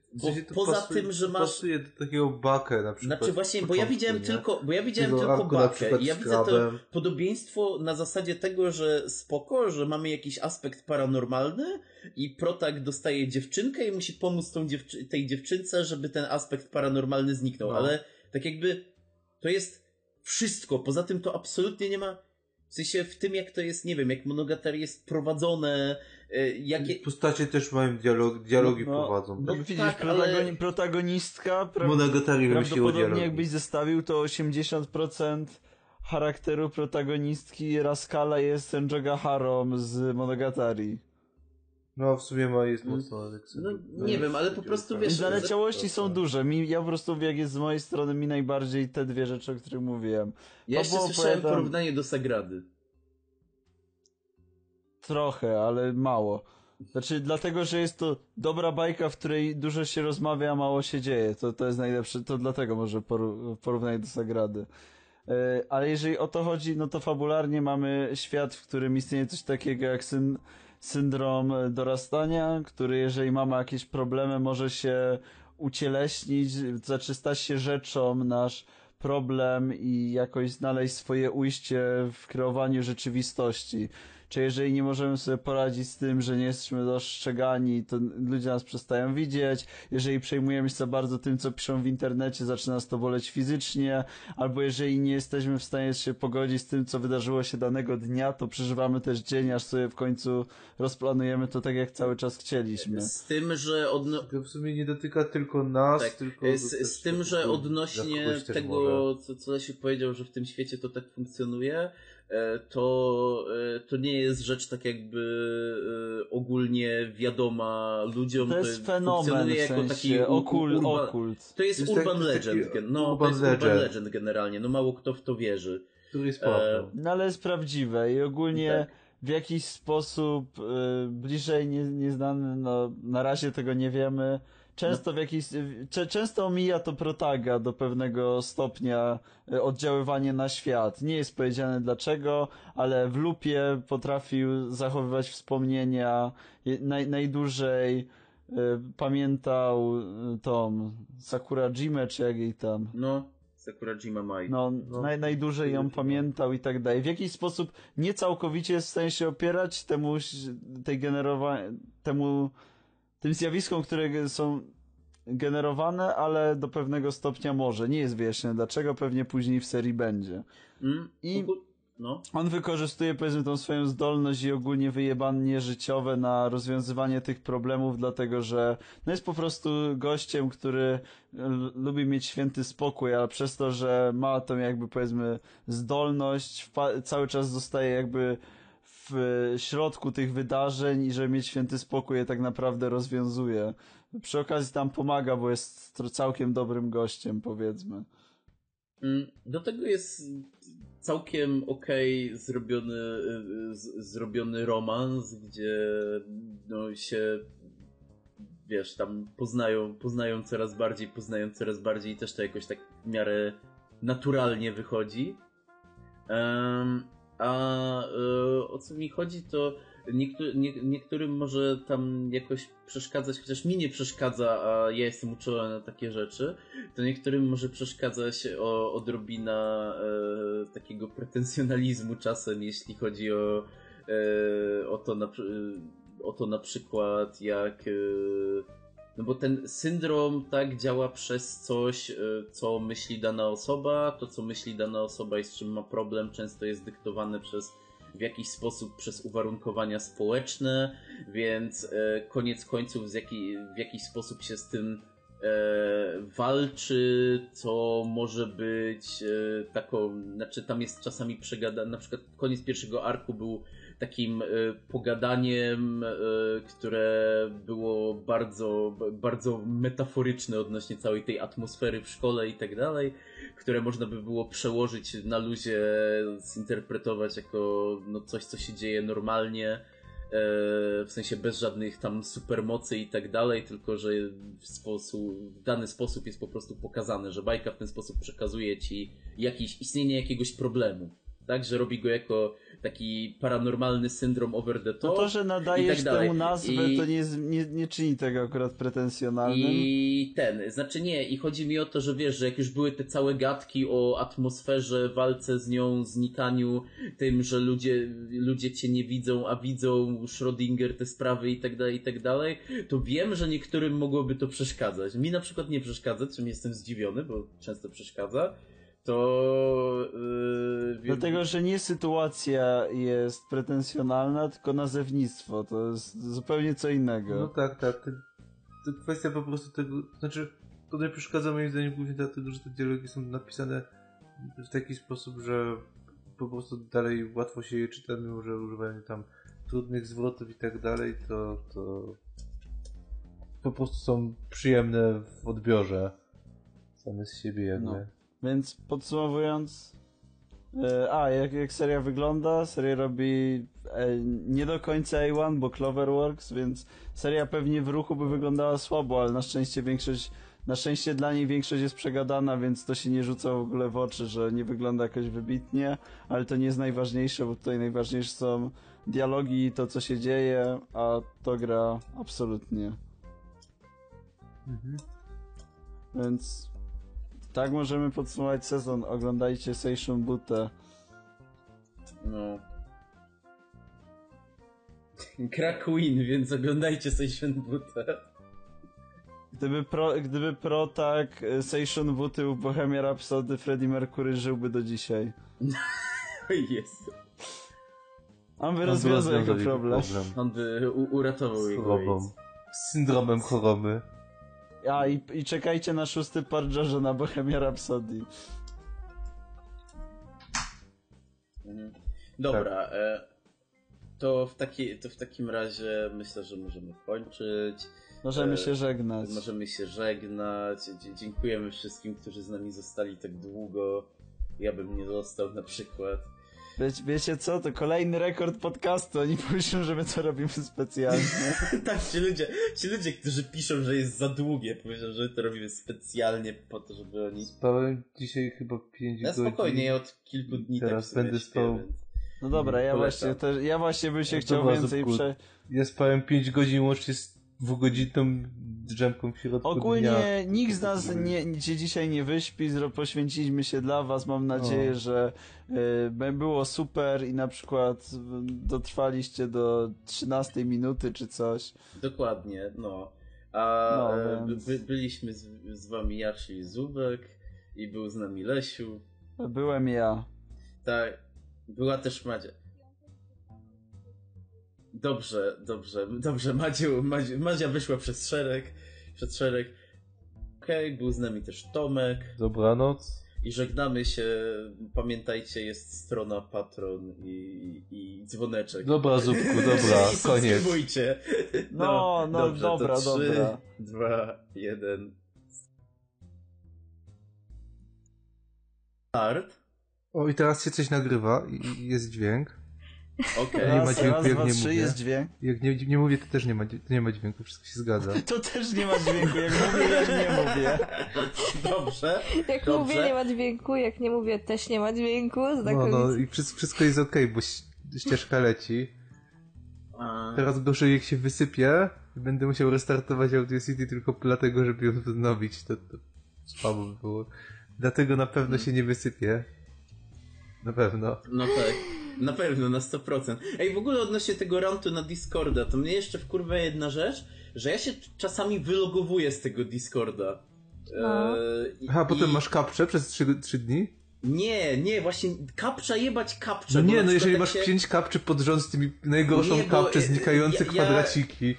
to poza pasuje, tym, że masz- pasuje do takiego bakę na przykład. Znaczy właśnie, bo ja widziałem nie? tylko, bo ja widziałem Tego tylko arku na bakę i ja widzę to podobieństwo na zasadzie tego, że spoko, że mamy jakiś aspekt paranormalny i protak dostaje dziewczynkę i musi pomóc tą dziewczy tej dziewczynce, żeby ten aspekt paranormalny zniknął, No. ale tak jakby to jest wszystko, poza tym to absolutnie nie ma w sensie w tym jak to jest, nie wiem, jak Monogatari jest prowadzone, jakie... Postacie też mają dialog, dialogi No, no, prowadzą. no, Widzisz, tak, protagoni- ale- protagonistka pra- Monogatari prawdopodobnie dialogi. jakbyś zestawił to 80% charakteru protagonistki Raskala jest Senjoga Harom z Monogatari. No w sumie ma jest mocno Aleksa. No, nie wiem, ale po prostu wiesz- naleciałości są duże. Mi, ja po prostu jak jest z mojej strony mi najbardziej te dwie rzeczy, o których mówiłem. Ja jeszcze słyszałem opowiada- porównanie do Sagrady. Trochę, ale mało. Znaczy, dlatego, że jest to dobra bajka, w której dużo się rozmawia, a mało się dzieje. To, to jest najlepsze, to dlatego może porównać do Sagrady. E, Ale jeżeli o to chodzi, no to fabularnie mamy świat, w którym istnieje coś takiego jak syn syndrom dorastania, który jeżeli mamy jakieś problemy, może się ucieleśnić, znaczy stać się rzeczą nasz problem i jakoś znaleźć swoje ujście w kreowaniu rzeczywistości. Czy jeżeli nie możemy sobie poradzić z tym, że nie jesteśmy dostrzegani, to ludzie nas przestają widzieć. Jeżeli przejmujemy się za bardzo tym, co piszą w internecie, zaczyna nas to boleć fizycznie. Albo jeżeli nie jesteśmy w stanie się pogodzić z tym, co wydarzyło się danego dnia, to przeżywamy też dzień, aż sobie w końcu rozplanujemy to tak, jak cały czas chcieliśmy. Z tym, że odno... To w sumie nie dotyka tylko nas, Tak, tylko... z, z tym, że odnośnie tego, co, co Lesiu powiedział, że w tym świecie to tak funkcjonuje, to, e, to nie jest rzecz tak jakby e, ogólnie wiadoma ludziom. To jest fenomen, funkcjonuje w jako taki sensie, u- okul, urban- okult. To jest Jest urban taki- legend. taki gen- No, urban to jest urban legend. legend generalnie. No mało kto w to wierzy. Który jest E. No ale jest prawdziwe i ogólnie Tak. w jakiś sposób y, bliżej nie, nieznany, no na razie tego nie wiemy. Często w jakiś, cze, często omija to protaga do pewnego stopnia y, oddziaływanie na świat. Nie jest powiedziane dlaczego, ale w lupie potrafił zachowywać wspomnienia naj, najdłużej y, pamiętał y, tą Sakura Jimę, czy jak jej tam. No, Sakurajima Mai. No, No, naj, najdłużej ją pamiętał i tak dalej. W jakiś sposób nie całkowicie jest w stanie się opierać temu, tej generowa- temu, tym zjawiskom, które są generowane, ale do pewnego stopnia może. Nie jest wyjaśnione dlaczego, pewnie później w serii będzie. Mm, I- No. On wykorzystuje powiedzmy tą swoją zdolność i ogólnie wyjebanie życiowe na rozwiązywanie tych problemów, dlatego że no jest po prostu gościem, który lubi mieć święty spokój, ale przez to, że ma tą jakby powiedzmy zdolność, cały czas zostaje jakby w środku tych wydarzeń i żeby mieć święty spokój je tak naprawdę rozwiązuje. Przy okazji tam pomaga, bo jest całkiem dobrym gościem, powiedzmy. Mm, Do tego jest całkiem okej zrobiony, y, z- zrobiony romans, gdzie no się wiesz, tam poznają, poznają coraz bardziej, poznają coraz bardziej i też to jakoś tak w miarę naturalnie wychodzi. Em, a y, o co mi chodzi, to nie, niektórym może tam jakoś przeszkadzać, chociaż mi nie przeszkadza, a ja jestem uczulony na takie rzeczy, to niektórym może przeszkadzać o, odrobina e, takiego pretensjonalizmu czasem, jeśli chodzi o, e, o, to na, o to na przykład jak... E, no bo ten syndrom tak działa przez coś, e, co myśli dana osoba, to co myśli dana osoba i z czym ma problem, często jest dyktowane przez w jakiś sposób przez uwarunkowania społeczne, więc e, koniec końców jaki, w jakiś sposób się z tym e, walczy, co może być e, taką, znaczy tam jest czasami przegadane, na przykład koniec pierwszego arku był takim e, pogadaniem, e, które było bardzo, bardzo metaforyczne odnośnie całej tej atmosfery w szkole i tak dalej, które można by było przełożyć na luzie, zinterpretować jako no, coś, co się dzieje normalnie, e, w sensie bez żadnych tam supermocy i tak dalej, tylko że w, sposób, w dany sposób jest po prostu pokazane, że bajka w ten sposób przekazuje ci jakiś, istnienie jakiegoś problemu. Tak, że robi go jako taki paranormalny syndrom over the top. No to, że nadajesz tak temu nazwę, I... to nie, nie, nie czyni tego akurat pretensjonalnym. I ten, znaczy nie, i chodzi mi o to, że wiesz, że jak już były te całe gadki o atmosferze, walce z nią, znikaniu, tym, że ludzie, ludzie cię nie widzą, a widzą Schrödinger, te sprawy i tak dalej, i tak dalej, to wiem, że niektórym mogłoby to przeszkadzać. Mi na przykład nie przeszkadza, czym jestem zdziwiony, bo często przeszkadza to. Yy, Dlatego, że nie sytuacja jest pretensjonalna, tylko nazewnictwo. To jest zupełnie co innego. No tak, tak. To, to kwestia po prostu tego. Znaczy, to nie przeszkadza moim zdaniem głównie dlatego, że te dialogi są napisane w taki sposób, że po prostu dalej łatwo się je czyta, mimo że używają tam trudnych zwrotów i tak dalej, to, to po prostu są przyjemne w odbiorze same z siebie jakby. No. Więc podsumowując, e, a jak, jak seria wygląda, seria robi e, nie do końca A1, bo Cloverworks, więc seria pewnie w ruchu by wyglądała słabo, ale na szczęście większość, na szczęście dla niej większość jest przegadana, więc to się nie rzuca w ogóle w oczy, że nie wygląda jakoś wybitnie, ale to nie jest najważniejsze, bo tutaj najważniejsze są dialogi i to, co się dzieje, a to gra absolutnie. Mhm. Więc tak możemy podsumować sezon. Oglądajcie Seishun Butę. No. Gra Queen, więc oglądajcie Seishun Butę. Gdyby pro, gdyby pro tak Seishun Buty u Bohemia Rhapsody Freddie Mercury żyłby do dzisiaj. Jest. On by rozwiązał jego problem. problem. On by uratował jego Z syndromem choroby. A i, i czekajcie na szósty par Jojo na Bohemia Rhapsody. Mhm. Dobra, tak. e, to, w taki, to w takim razie myślę, że możemy kończyć. Możemy e, się żegnać. Możemy się żegnać. Dziękujemy wszystkim, którzy z nami zostali tak długo. Ja bym nie został na przykład. Wiecie, wiecie co? To kolejny rekord podcastu. Oni pomyślą, że my to robimy specjalnie. tak, ci ludzie, ci ludzie, którzy piszą, że jest za długie, pomyślą, że my to robimy specjalnie po to, żeby oni... Spałem dzisiaj chyba 5 ja godzin. Ja spokojnie, od kilku dni Teraz tak będę spał... Więc... No dobra, ja właśnie, też, ja właśnie bym się no chciał więcej prze... Ja spałem 5 godzin łącznie z dwugodzinną drzemką w środku Ogólnie dnia. nikt z nas nie, się dzisiaj nie wyśpi, poświęciliśmy się dla was, mam nadzieję, o. że y, było super i na przykład dotrwaliście do 13 minuty czy coś. Dokładnie, no. A no, e, więc... by, byliśmy z, z wami ja, czyli Zubek i był z nami Lesiu. Byłem ja. Tak, była też Madzia. Dobrze, dobrze, dobrze, Madziu, Madziu, Madzia wyszła przez szereg, przez szereg. Okej, okay, był z nami też Tomek. Dobranoc. I żegnamy się. Pamiętajcie, jest strona Patron i, i dzwoneczek. Dobra, Zupku, dobra, koniec. No, no, no dobrze, dobra, to 3, dobra. 2, 1. Start. O, i teraz się coś nagrywa i jest dźwięk. Okej. Okay. Nie ma dźwięku, raz, jak dwa, nie trzy, mówię. jest dźwięk. Jak nie, nie mówię, to też nie ma, to nie ma dźwięku, wszystko się zgadza. To też nie ma dźwięku, jak mówię, jak nie mówię. Dobrze. Jak dobrze. mówię, nie ma dźwięku, jak nie mówię, też nie ma dźwięku. No, no i wszystko jest okej, okay, bo ścieżka leci. Teraz gorzej jak się wysypie, będę musiał restartować Audacity tylko dlatego, żeby ją wznowić. To, to słabo by było. Dlatego na pewno się nie wysypie. Na pewno. No tak. Na pewno, na 100%. Ej, w ogóle odnośnie tego rantu na Discorda, to mnie jeszcze wkurwia jedna rzecz, że ja się czasami wylogowuję z tego Discorda. No. E, Aha, i... potem masz kapcze przez 3, 3 dni? Nie, nie, właśnie kapcza jebać kapcze. No nie, no jeżeli jak masz się- pięć kapczy pod rząd z tymi najgorszą Nie, kapcze, e, znikające ja- ja- kwadraciki.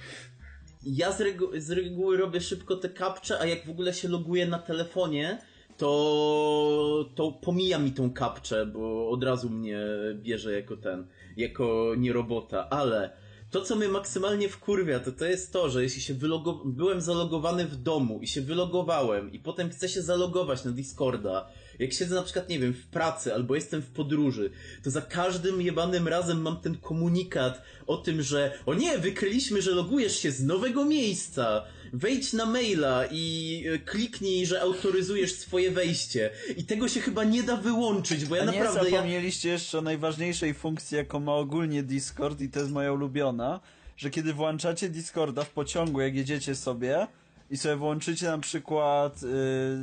Ja z, regu- z reguły robię szybko te kapcze, a jak w ogóle się loguję na telefonie, to, to pomija mi tą kapczę, bo od razu mnie bierze jako ten, jako nie robota, ale to, co mnie maksymalnie wkurwia, to to jest to, że jeśli się wylogo- byłem zalogowany w domu i się wylogowałem i potem chcę się zalogować na Discorda, jak siedzę na przykład, nie wiem, w pracy albo jestem w podróży, to za każdym jebanym razem mam ten komunikat o tym, że o nie, wykryliśmy, że logujesz się z nowego miejsca. Wejdź na maila i e, kliknij, że autoryzujesz swoje wejście. I tego się chyba nie da wyłączyć, bo ja nie naprawdę ja... zapomnieliście jeszcze o najważniejszej funkcji, jaką ma ogólnie Discord i to jest moja ulubiona, że kiedy włączacie Discorda w pociągu, jak jedziecie sobie i sobie włączycie na przykład, yy,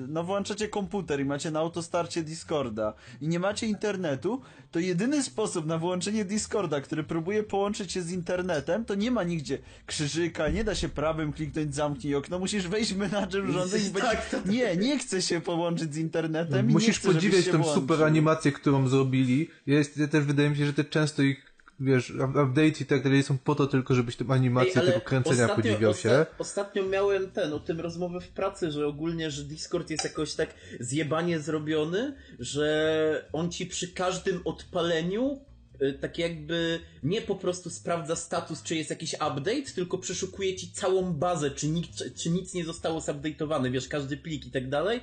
no włączacie komputer i macie na autostarcie Discorda i nie macie internetu, to jedyny sposób na wyłączenie Discorda, który próbuje połączyć się z internetem, to nie ma nigdzie krzyżyka, nie da się prawym kliknąć zamknij okno, musisz wejść w menadżer urządzeń i Tak, będzie... Nie, nie chcę się połączyć z internetem i nie Musisz chcę, podziwiać tą włączył. super animację, którą zrobili. Jest, ja też wydaje mi się, że te często ich, wiesz, up- update i tak dalej są po to tylko, żebyś tą animację Ej, tego kręcenia podziwiał się. osta- ostatnio miałem ten, o tym rozmowę w pracy, że ogólnie, że Discord jest jakoś tak zjebanie zrobiony, że on ci przy każdym odpaleniu y, tak jakby nie po prostu sprawdza status, czy jest jakiś update, tylko przeszukuje ci całą bazę, czy, nic, czy nic nie zostało zupdate'owane, wiesz, każdy plik i tak dalej.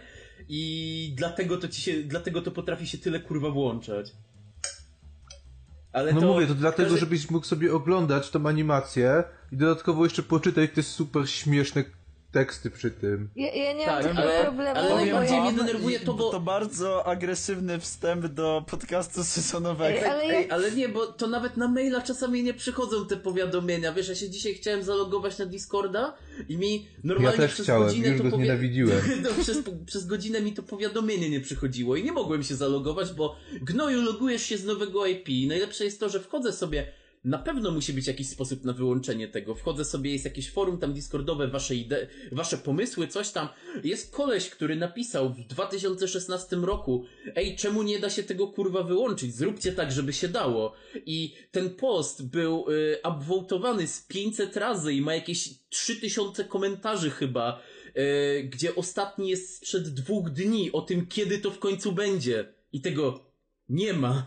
I dlatego to ci się, dlatego to potrafi się tyle kurwa włączać. Ale No to mówię, to dlatego, każdy- żebyś mógł sobie oglądać tą animację i dodatkowo jeszcze poczytać te super śmieszne teksty przy tym. Ja, ja nie Tak, mam ale- problemu, ale najbardziej mnie denerwuje to, bo- To bardzo agresywny wstęp do podcastu sezonowego. Ej, ale Ej, ja- ej, ale nie, bo to nawet na maila czasami nie przychodzą te powiadomienia. Wiesz, ja się dzisiaj chciałem zalogować na Discorda i mi normalnie Ja też przez chciałem, godzinę już to powie... no, przez, przez godzinę mi to powiadomienie nie przychodziło i nie mogłem się zalogować, bo gnoju logujesz się z nowego IP. I najlepsze jest to, że wchodzę sobie na pewno musi być jakiś sposób na wyłączenie tego. Wchodzę sobie, jest jakieś forum tam Discordowe, wasze ide- wasze pomysły, coś tam. Jest koleś, który napisał w 2016 roku, ej, czemu nie da się tego kurwa wyłączyć? Zróbcie tak, żeby się dało. I ten post był y, upvotowany z 500 razy i ma jakieś 3000 komentarzy chyba, y, gdzie ostatni jest sprzed dwóch dni o tym, kiedy to w końcu będzie. I tego nie ma.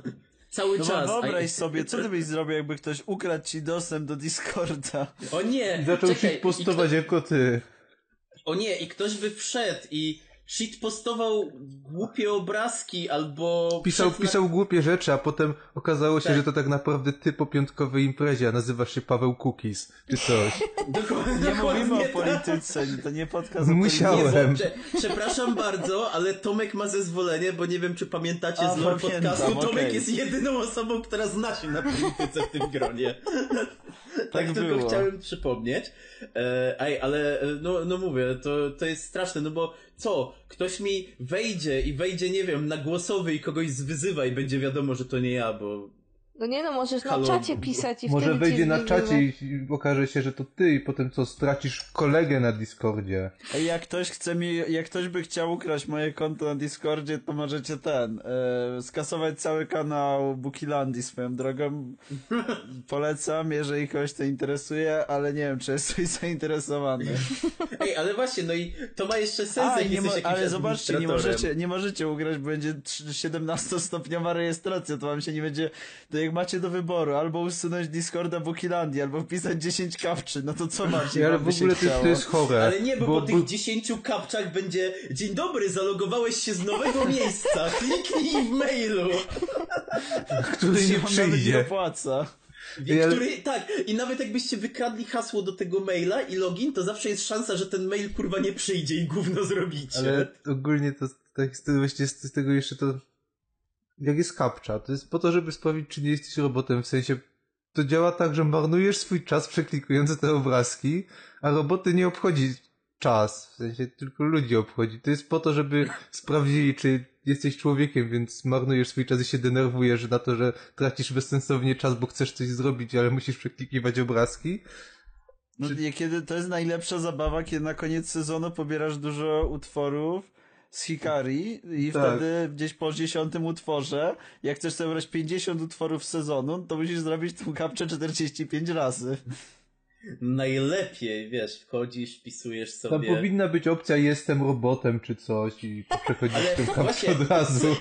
Cały No czas. A- wyobraź sobie, co ty byś zrobił, jakby ktoś ukradł ci dostęp do Discorda. O nie! Zaczął się postować jako ty. O nie, i ktoś by wszedł i shit postował głupie obrazki albo. Pisał, pisał głupie rzeczy, a potem okazało się, Tak. że to tak naprawdę ty po piątkowej imprezie, a nazywasz się Paweł Cookies, czy coś. Dokładnie, Nie mówimy o tak. polityce, to nie podcast Musiałem. Nie, bo, prze, przepraszam bardzo, ale Tomek ma zezwolenie, bo nie wiem, czy pamiętacie A, z lore podcastu. Tomek okej. jest jedyną osobą, która zna się na polityce w tym gronie. tak, Tak tylko było. chciałem przypomnieć. E, ej, ale e, no, no mówię, to, to jest straszne, no bo co? Ktoś mi wejdzie i wejdzie, nie wiem, na głosowy i kogoś zwyzywa i będzie wiadomo, że to nie ja, bo No nie no, możesz na Halo. czacie pisać i Może wejdzie na czacie i okaże się, że to ty i potem co, stracisz kolegę na Discordzie. Ej, jak ktoś chce mi, jak ktoś by chciał ukraść moje konto na Discordzie, to możecie ten, e, skasować cały kanał Bukilandii swoją drogą. Polecam, jeżeli kogoś to interesuje, ale nie wiem, czy jesteś zainteresowany. Ej, ale właśnie, no i to ma jeszcze sens, A, jak nie jesteś ale zobaczcie, nie możecie, nie możecie ugrać, bo będzie trz- 17-stopniowa rejestracja, to wam się nie będzie, to jak macie do wyboru, albo usunąć Discorda Bukilandii, albo wpisać 10 kapczy, no to co macie? Ale w ogóle to, to jest chore. Ale nie, bo, po tych 10 kapczach będzie Dzień dobry, zalogowałeś się z nowego miejsca. Kliknij w mailu. który się nie nawet nie przyjdzie. opłaca. Ale- który, tak, i nawet jakbyście wykradli hasło do tego maila i login, to zawsze jest szansa, że ten mail kurwa nie przyjdzie i gówno zrobicie. Ale ogólnie to tak właśnie z tego jeszcze to jak jest kapcza, to jest po to, żeby sprawdzić, czy nie jesteś robotem, w sensie to działa tak, że marnujesz swój czas przeklikując te obrazki, a roboty nie obchodzi czas, w sensie tylko ludzi obchodzi. To jest po to, żeby sprawdzili, czy jesteś człowiekiem, więc marnujesz swój czas i się denerwujesz na to, że tracisz bezsensownie czas, bo chcesz coś zrobić, ale musisz przeklikiwać obrazki. No, nie, kiedy to jest najlepsza zabawa, kiedy na koniec sezonu pobierasz dużo utworów z Hikari i Tak. wtedy gdzieś po dziesiątym utworze, jak chcesz sobie brać 50 utworów sezonu, to musisz zrobić tą kapczę 45 razy. Najlepiej, wiesz, wchodzisz, wpisujesz Tam sobie... powinna być opcja jestem robotem czy coś i przechodzisz właśnie- kapcie od razu.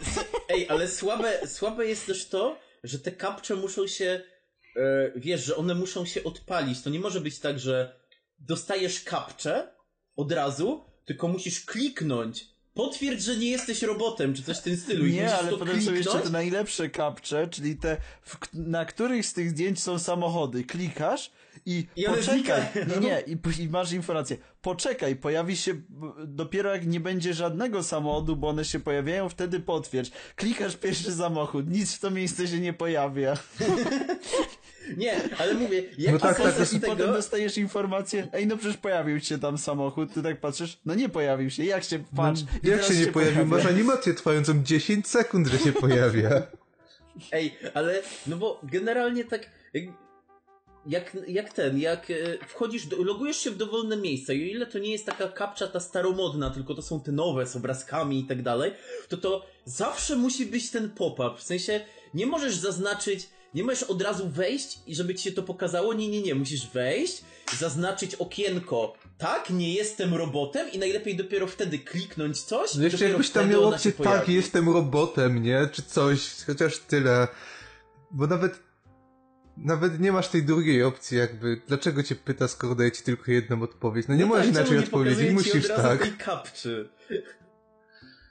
Ej, ale słabe, słabe jest też to, że te kapcze muszą się, e, wiesz, że one muszą się odpalić. To nie może być tak, że dostajesz kapczę od razu, tylko musisz kliknąć. Potwierdź, że nie jesteś robotem, czy coś w tym stylu. I Nie, ale potem są jeszcze te najlepsze kapcze, czyli te, w, na których z tych zdjęć są samochody. Klikasz i, I poczekaj. Nie, i, i masz informację. Poczekaj, pojawi się dopiero jak nie będzie żadnego samochodu, bo one się pojawiają, wtedy potwierdź. Klikasz pierwszy samochód, nic w to miejsce się nie pojawia. Nie, ale mówię, jak No tak, tak, potem, I tego... potem dostajesz informację, ej no przecież pojawił się tam samochód, ty tak patrzysz, no nie pojawił się, jak się, patrz. i No, jak się nie pojawił? pojawia. Masz animację trwającą 10 sekund, że się pojawia. Ej, ale no bo generalnie tak jak, jak, ten, jak e, wchodzisz, do, logujesz się w dowolne miejsca i o ile to nie jest taka kapcza ta staromodna, tylko to są te nowe z obrazkami i tak dalej, to to zawsze musi być ten pop-up. W sensie nie możesz zaznaczyć, nie możesz od razu wejść i żeby ci się to pokazało. Nie, nie, nie. Musisz wejść, zaznaczyć okienko. Tak, nie jestem robotem i najlepiej dopiero wtedy kliknąć coś. No jeszcze jakbyś tam miał opcję, tak, pojawi. jestem robotem, nie? Czy coś, chociaż tyle. Bo nawet, nawet nie masz tej drugiej opcji jakby. Dlaczego cię pyta, skoro daje ci tylko jedną odpowiedź? No nie No możesz tak, inaczej nie odpowiedzieć, musisz od razu tak. tej kapczy.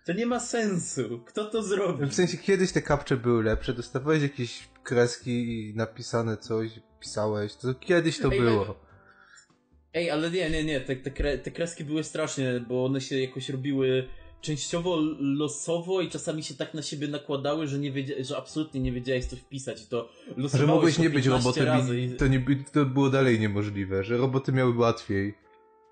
To nie ma sensu. Kto to zrobi? W sensie kiedyś te kapcze były lepsze, dostawałeś jakieś kreski i napisane coś, pisałeś, to kiedyś to Ej, było. Ej, ale nie, nie, nie. Te, te, kre, te kreski były strasznie, bo one się jakoś robiły częściowo losowo i czasami się tak na siebie nakładały, że, nie wiedzia- że absolutnie nie wiedziałeś co wpisać. I To Że mogłeś to nie być 15 robotem i to, nie, to było dalej niemożliwe, że roboty miały łatwiej.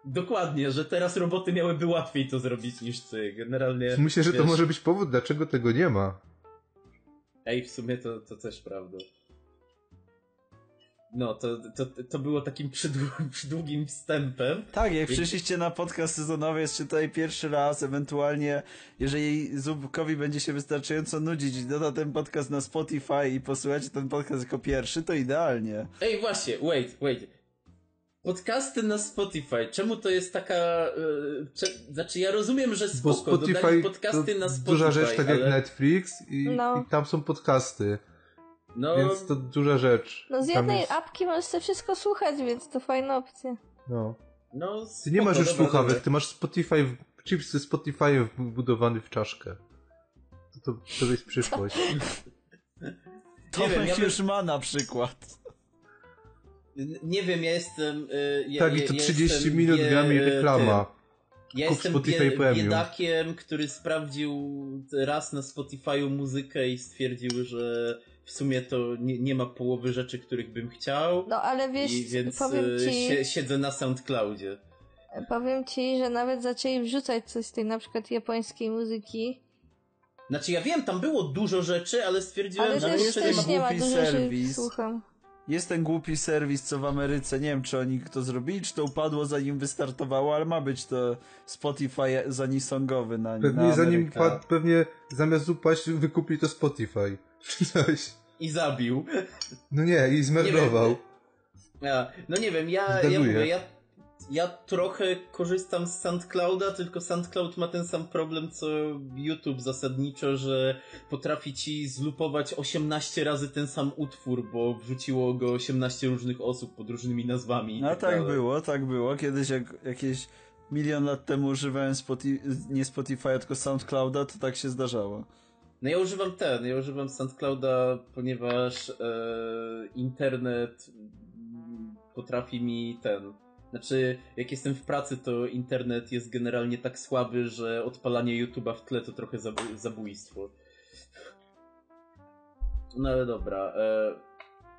Dokładnie, że teraz roboty miałyby łatwiej to zrobić niż ty. Generalnie. Myślę, że to wiesz, może być powód, dlaczego tego nie ma. Ej, w sumie to, to też prawda. No, to, to, to było takim przydługim, przydługim wstępem. Tak, jak przyszliście na podcast sezonowy, jesteście tutaj pierwszy raz, ewentualnie jeżeli Zubkowi będzie się wystarczająco nudzić i doda ten podcast na Spotify i posłuchacie ten podcast jako pierwszy, to idealnie. Ej, właśnie, wait, wait. Podcasty na Spotify. Czemu to jest taka. Yy, cze... Znaczy, ja rozumiem, że Bo spoko, dodali Spotify podcasty to na Spotify. duża rzecz, tak ale... jak Netflix i, No. i tam są podcasty, No, więc to duża rzecz. No z jednej jest- apki możesz sobie wszystko słuchać, więc to fajna opcja. No. no. Ty nie spoko, masz już słuchawek, ty masz Spotify, w- chip ze Spotify wbudowany w czaszkę. To, to, to jest przyszłość. Tomek wiem, ja bym- już ma na przykład. Nie wiem, ja jestem. Yy, ja, tak, i to ja 30 jestem minut bie- gra mi reklama. Ja Kup jestem Spotify bie- biedakiem, który sprawdził raz na Spotify'u muzykę i stwierdził, że w sumie to nie, nie ma połowy rzeczy, których bym chciał. No ale wiesz, I więc powiem y, ci, sie, siedzę na SoundCloudzie. powiem ci, że nawet zaczęli wrzucać coś z tej na przykład japońskiej muzyki. Znaczy ja wiem, tam było dużo rzeczy, ale stwierdziłem, Ale że też, jeszcze też nie ma... dużo, serwis. słucham. Jest ten głupi serwis, co w Ameryce, nie wiem czy oni to zrobili, czy to upadło zanim wystartowało, ale ma być to Spotify zanisongowy na Pewnie na zanim wpadł, pewnie zamiast upaść wykupi to Spotify. Czy coś. I zabił. No nie, i zmerdował. No nie wiem, ja, ja mówię, ja, ja trochę korzystam z SoundClouda, tylko SoundCloud ma ten sam problem co YouTube zasadniczo, że potrafi ci zlupować 18 razy ten sam utwór, bo wrzuciło go 18 różnych osób pod różnymi nazwami. No tak, tak było, tak było. Kiedyś jak jakieś milion lat temu używałem Spotify, nie Spotify'a, tylko SoundClouda, to tak się zdarzało. No ja używam ten, ja używam SoundClouda, ponieważ e, internet potrafi mi ten. Znaczy, jak jestem w pracy, to internet jest generalnie tak słaby, że odpalanie YouTube'a w tle to trochę zabu- zabójstwo. No ale dobra. E,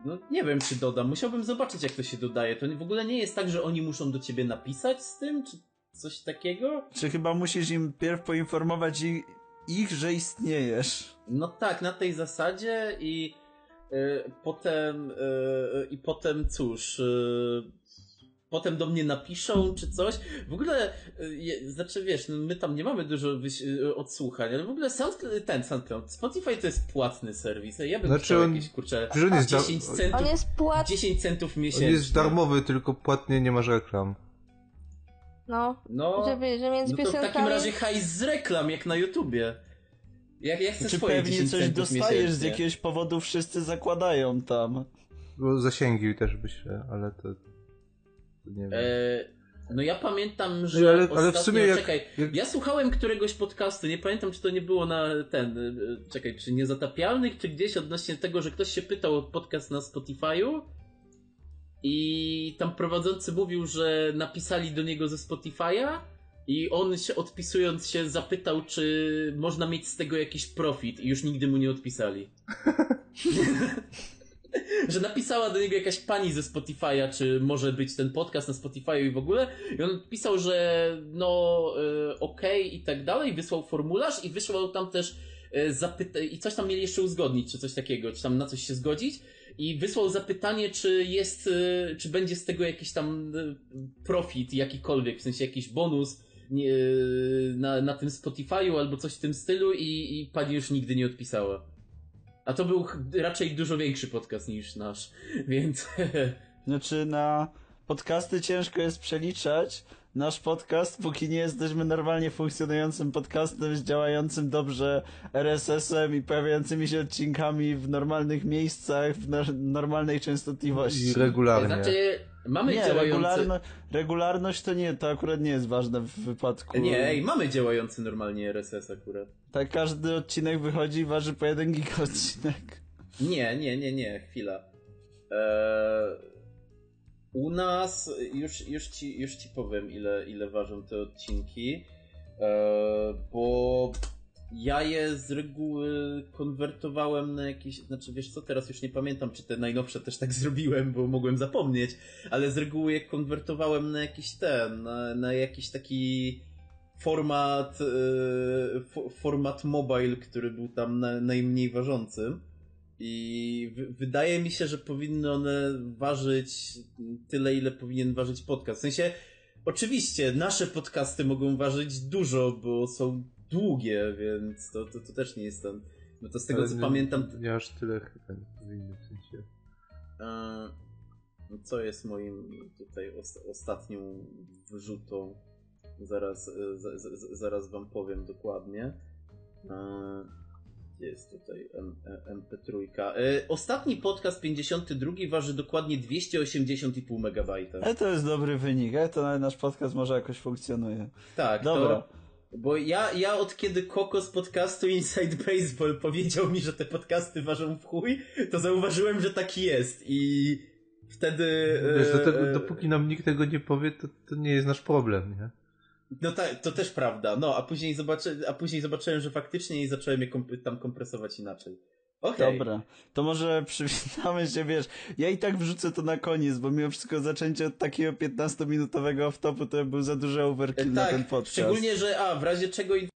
no nie wiem, czy dodam. Musiałbym zobaczyć, jak to się dodaje. To w ogóle nie jest tak, że oni muszą do ciebie napisać z tym, czy coś takiego? Czy chyba musisz im pierw poinformować ich, ich że istniejesz? No tak, na tej zasadzie i y, potem y, i potem cóż, potem do mnie napiszą czy coś. W ogóle, y, je, znaczy wiesz, no my tam nie mamy dużo y, odsłuchań, ale w ogóle SoundCloud, ten SoundCloud, Spotify to jest płatny serwis. Ja bym znaczy chciał on, jakieś, kurczę, on jest 10 centów, on jest płatny. 10 centów miesięcznie. On jest darmowy, tylko płatnie nie masz reklam. No, no żeby, że między no to piosenkami... w takim razie hajs z reklam, jak na YouTubie. Jak ja chcę Czy swoje pewnie 10 coś dostajesz z miesięcznie. jakiegoś powodu, wszyscy zakładają tam. Bo zasięgi też myślę, ale to... nie wiem. E, no ja pamiętam, że No, ale- ale ostatnio, w sumie jak- czekaj, jak- ja słuchałem któregoś podcastu, nie pamiętam czy to nie było na ten, e, czekaj, czy niezatapialnych, czy gdzieś odnośnie tego, że ktoś się pytał o podcast na Spotify'u i tam prowadzący mówił, że napisali do niego ze Spotify'a i on się odpisując się zapytał, czy można mieć z tego jakiś profit i już nigdy mu nie odpisali. że napisała do niego jakaś pani ze Spotify'a, czy może być ten podcast na Spotify'u i w ogóle. I on pisał, że no y, okej i tak dalej, wysłał formularz i wysłał tam też y, zapyta i coś tam mieli jeszcze uzgodnić, czy coś takiego, czy tam na coś się zgodzić. I wysłał zapytanie, czy jest, y, czy będzie z tego jakiś tam y, profit jakikolwiek, w sensie jakiś bonus nie, na, na tym Spotify'u albo coś w tym stylu i, i pani już nigdy nie odpisała. A to był raczej dużo większy podcast niż nasz, więc Znaczy na podcasty ciężko jest przeliczać. Nasz podcast, póki nie jesteśmy normalnie funkcjonującym podcastem z działającym dobrze RSS-em i pojawiającymi się odcinkami w normalnych miejscach, w no- normalnej częstotliwości. I regularnie. znaczy mamy nie, działający... regularno, regularność to nie, to akurat nie jest ważne w wypadku. Nie, ej, mamy działający normalnie RSS akurat. Tak każdy odcinek wychodzi i waży po jeden giga odcinek. Nie, nie, nie, nie, chwila. Eee, u nas, już, już, ci, już ci powiem, ile, ile ważą te odcinki, eee, bo ja je z reguły konwertowałem na jakieś, znaczy wiesz co, teraz już nie pamiętam, czy te najnowsze też tak zrobiłem, bo mogłem zapomnieć, ale z reguły je konwertowałem na jakiś ten, na, na jakiś taki format, e, fo- format mobile, który był tam na, najmniej ważącym. I wydaje mi się, że powinny one ważyć tyle, ile powinien ważyć podcast. W sensie, oczywiście, nasze podcasty mogą ważyć dużo, bo są długie, więc to, to, to też nie jest ten. No to z tego Ale co nie- pamiętam. Nie aż tyle chyba powinny w sensie. E, co jest moim tutaj os- ostatnią wyrzutą? Zaraz, e, z, z, z- zaraz wam powiem dokładnie. E, Gdzie jest tutaj M, e, MP3? E, ostatni podcast 52 waży dokładnie 280,5 MB. Ale to jest dobry wynik, ale to nawet nasz podcast może jakoś funkcjonuje. Tak, Dobra. to. Bo ja, ja od kiedy Koko z podcastu Inside Baseball powiedział mi, że te podcasty ważą w chuj, to zauważyłem, że tak jest i wtedy... Wiesz, e, dopóki nam nikt tego nie powie, to, to nie jest nasz problem, nie? No tak, to też prawda. No, a później, zobaczy, a później zobaczyłem, że faktycznie i zacząłem je komp- tam kompresować inaczej. Okej. Dobra, to może przywitamy się, wiesz, ja i tak wrzucę to na koniec, bo mimo wszystko zaczęcie od takiego 15-minutowego off-topu to był za duży overkill na Tak, ten podcast. szczególnie, że a, w razie czego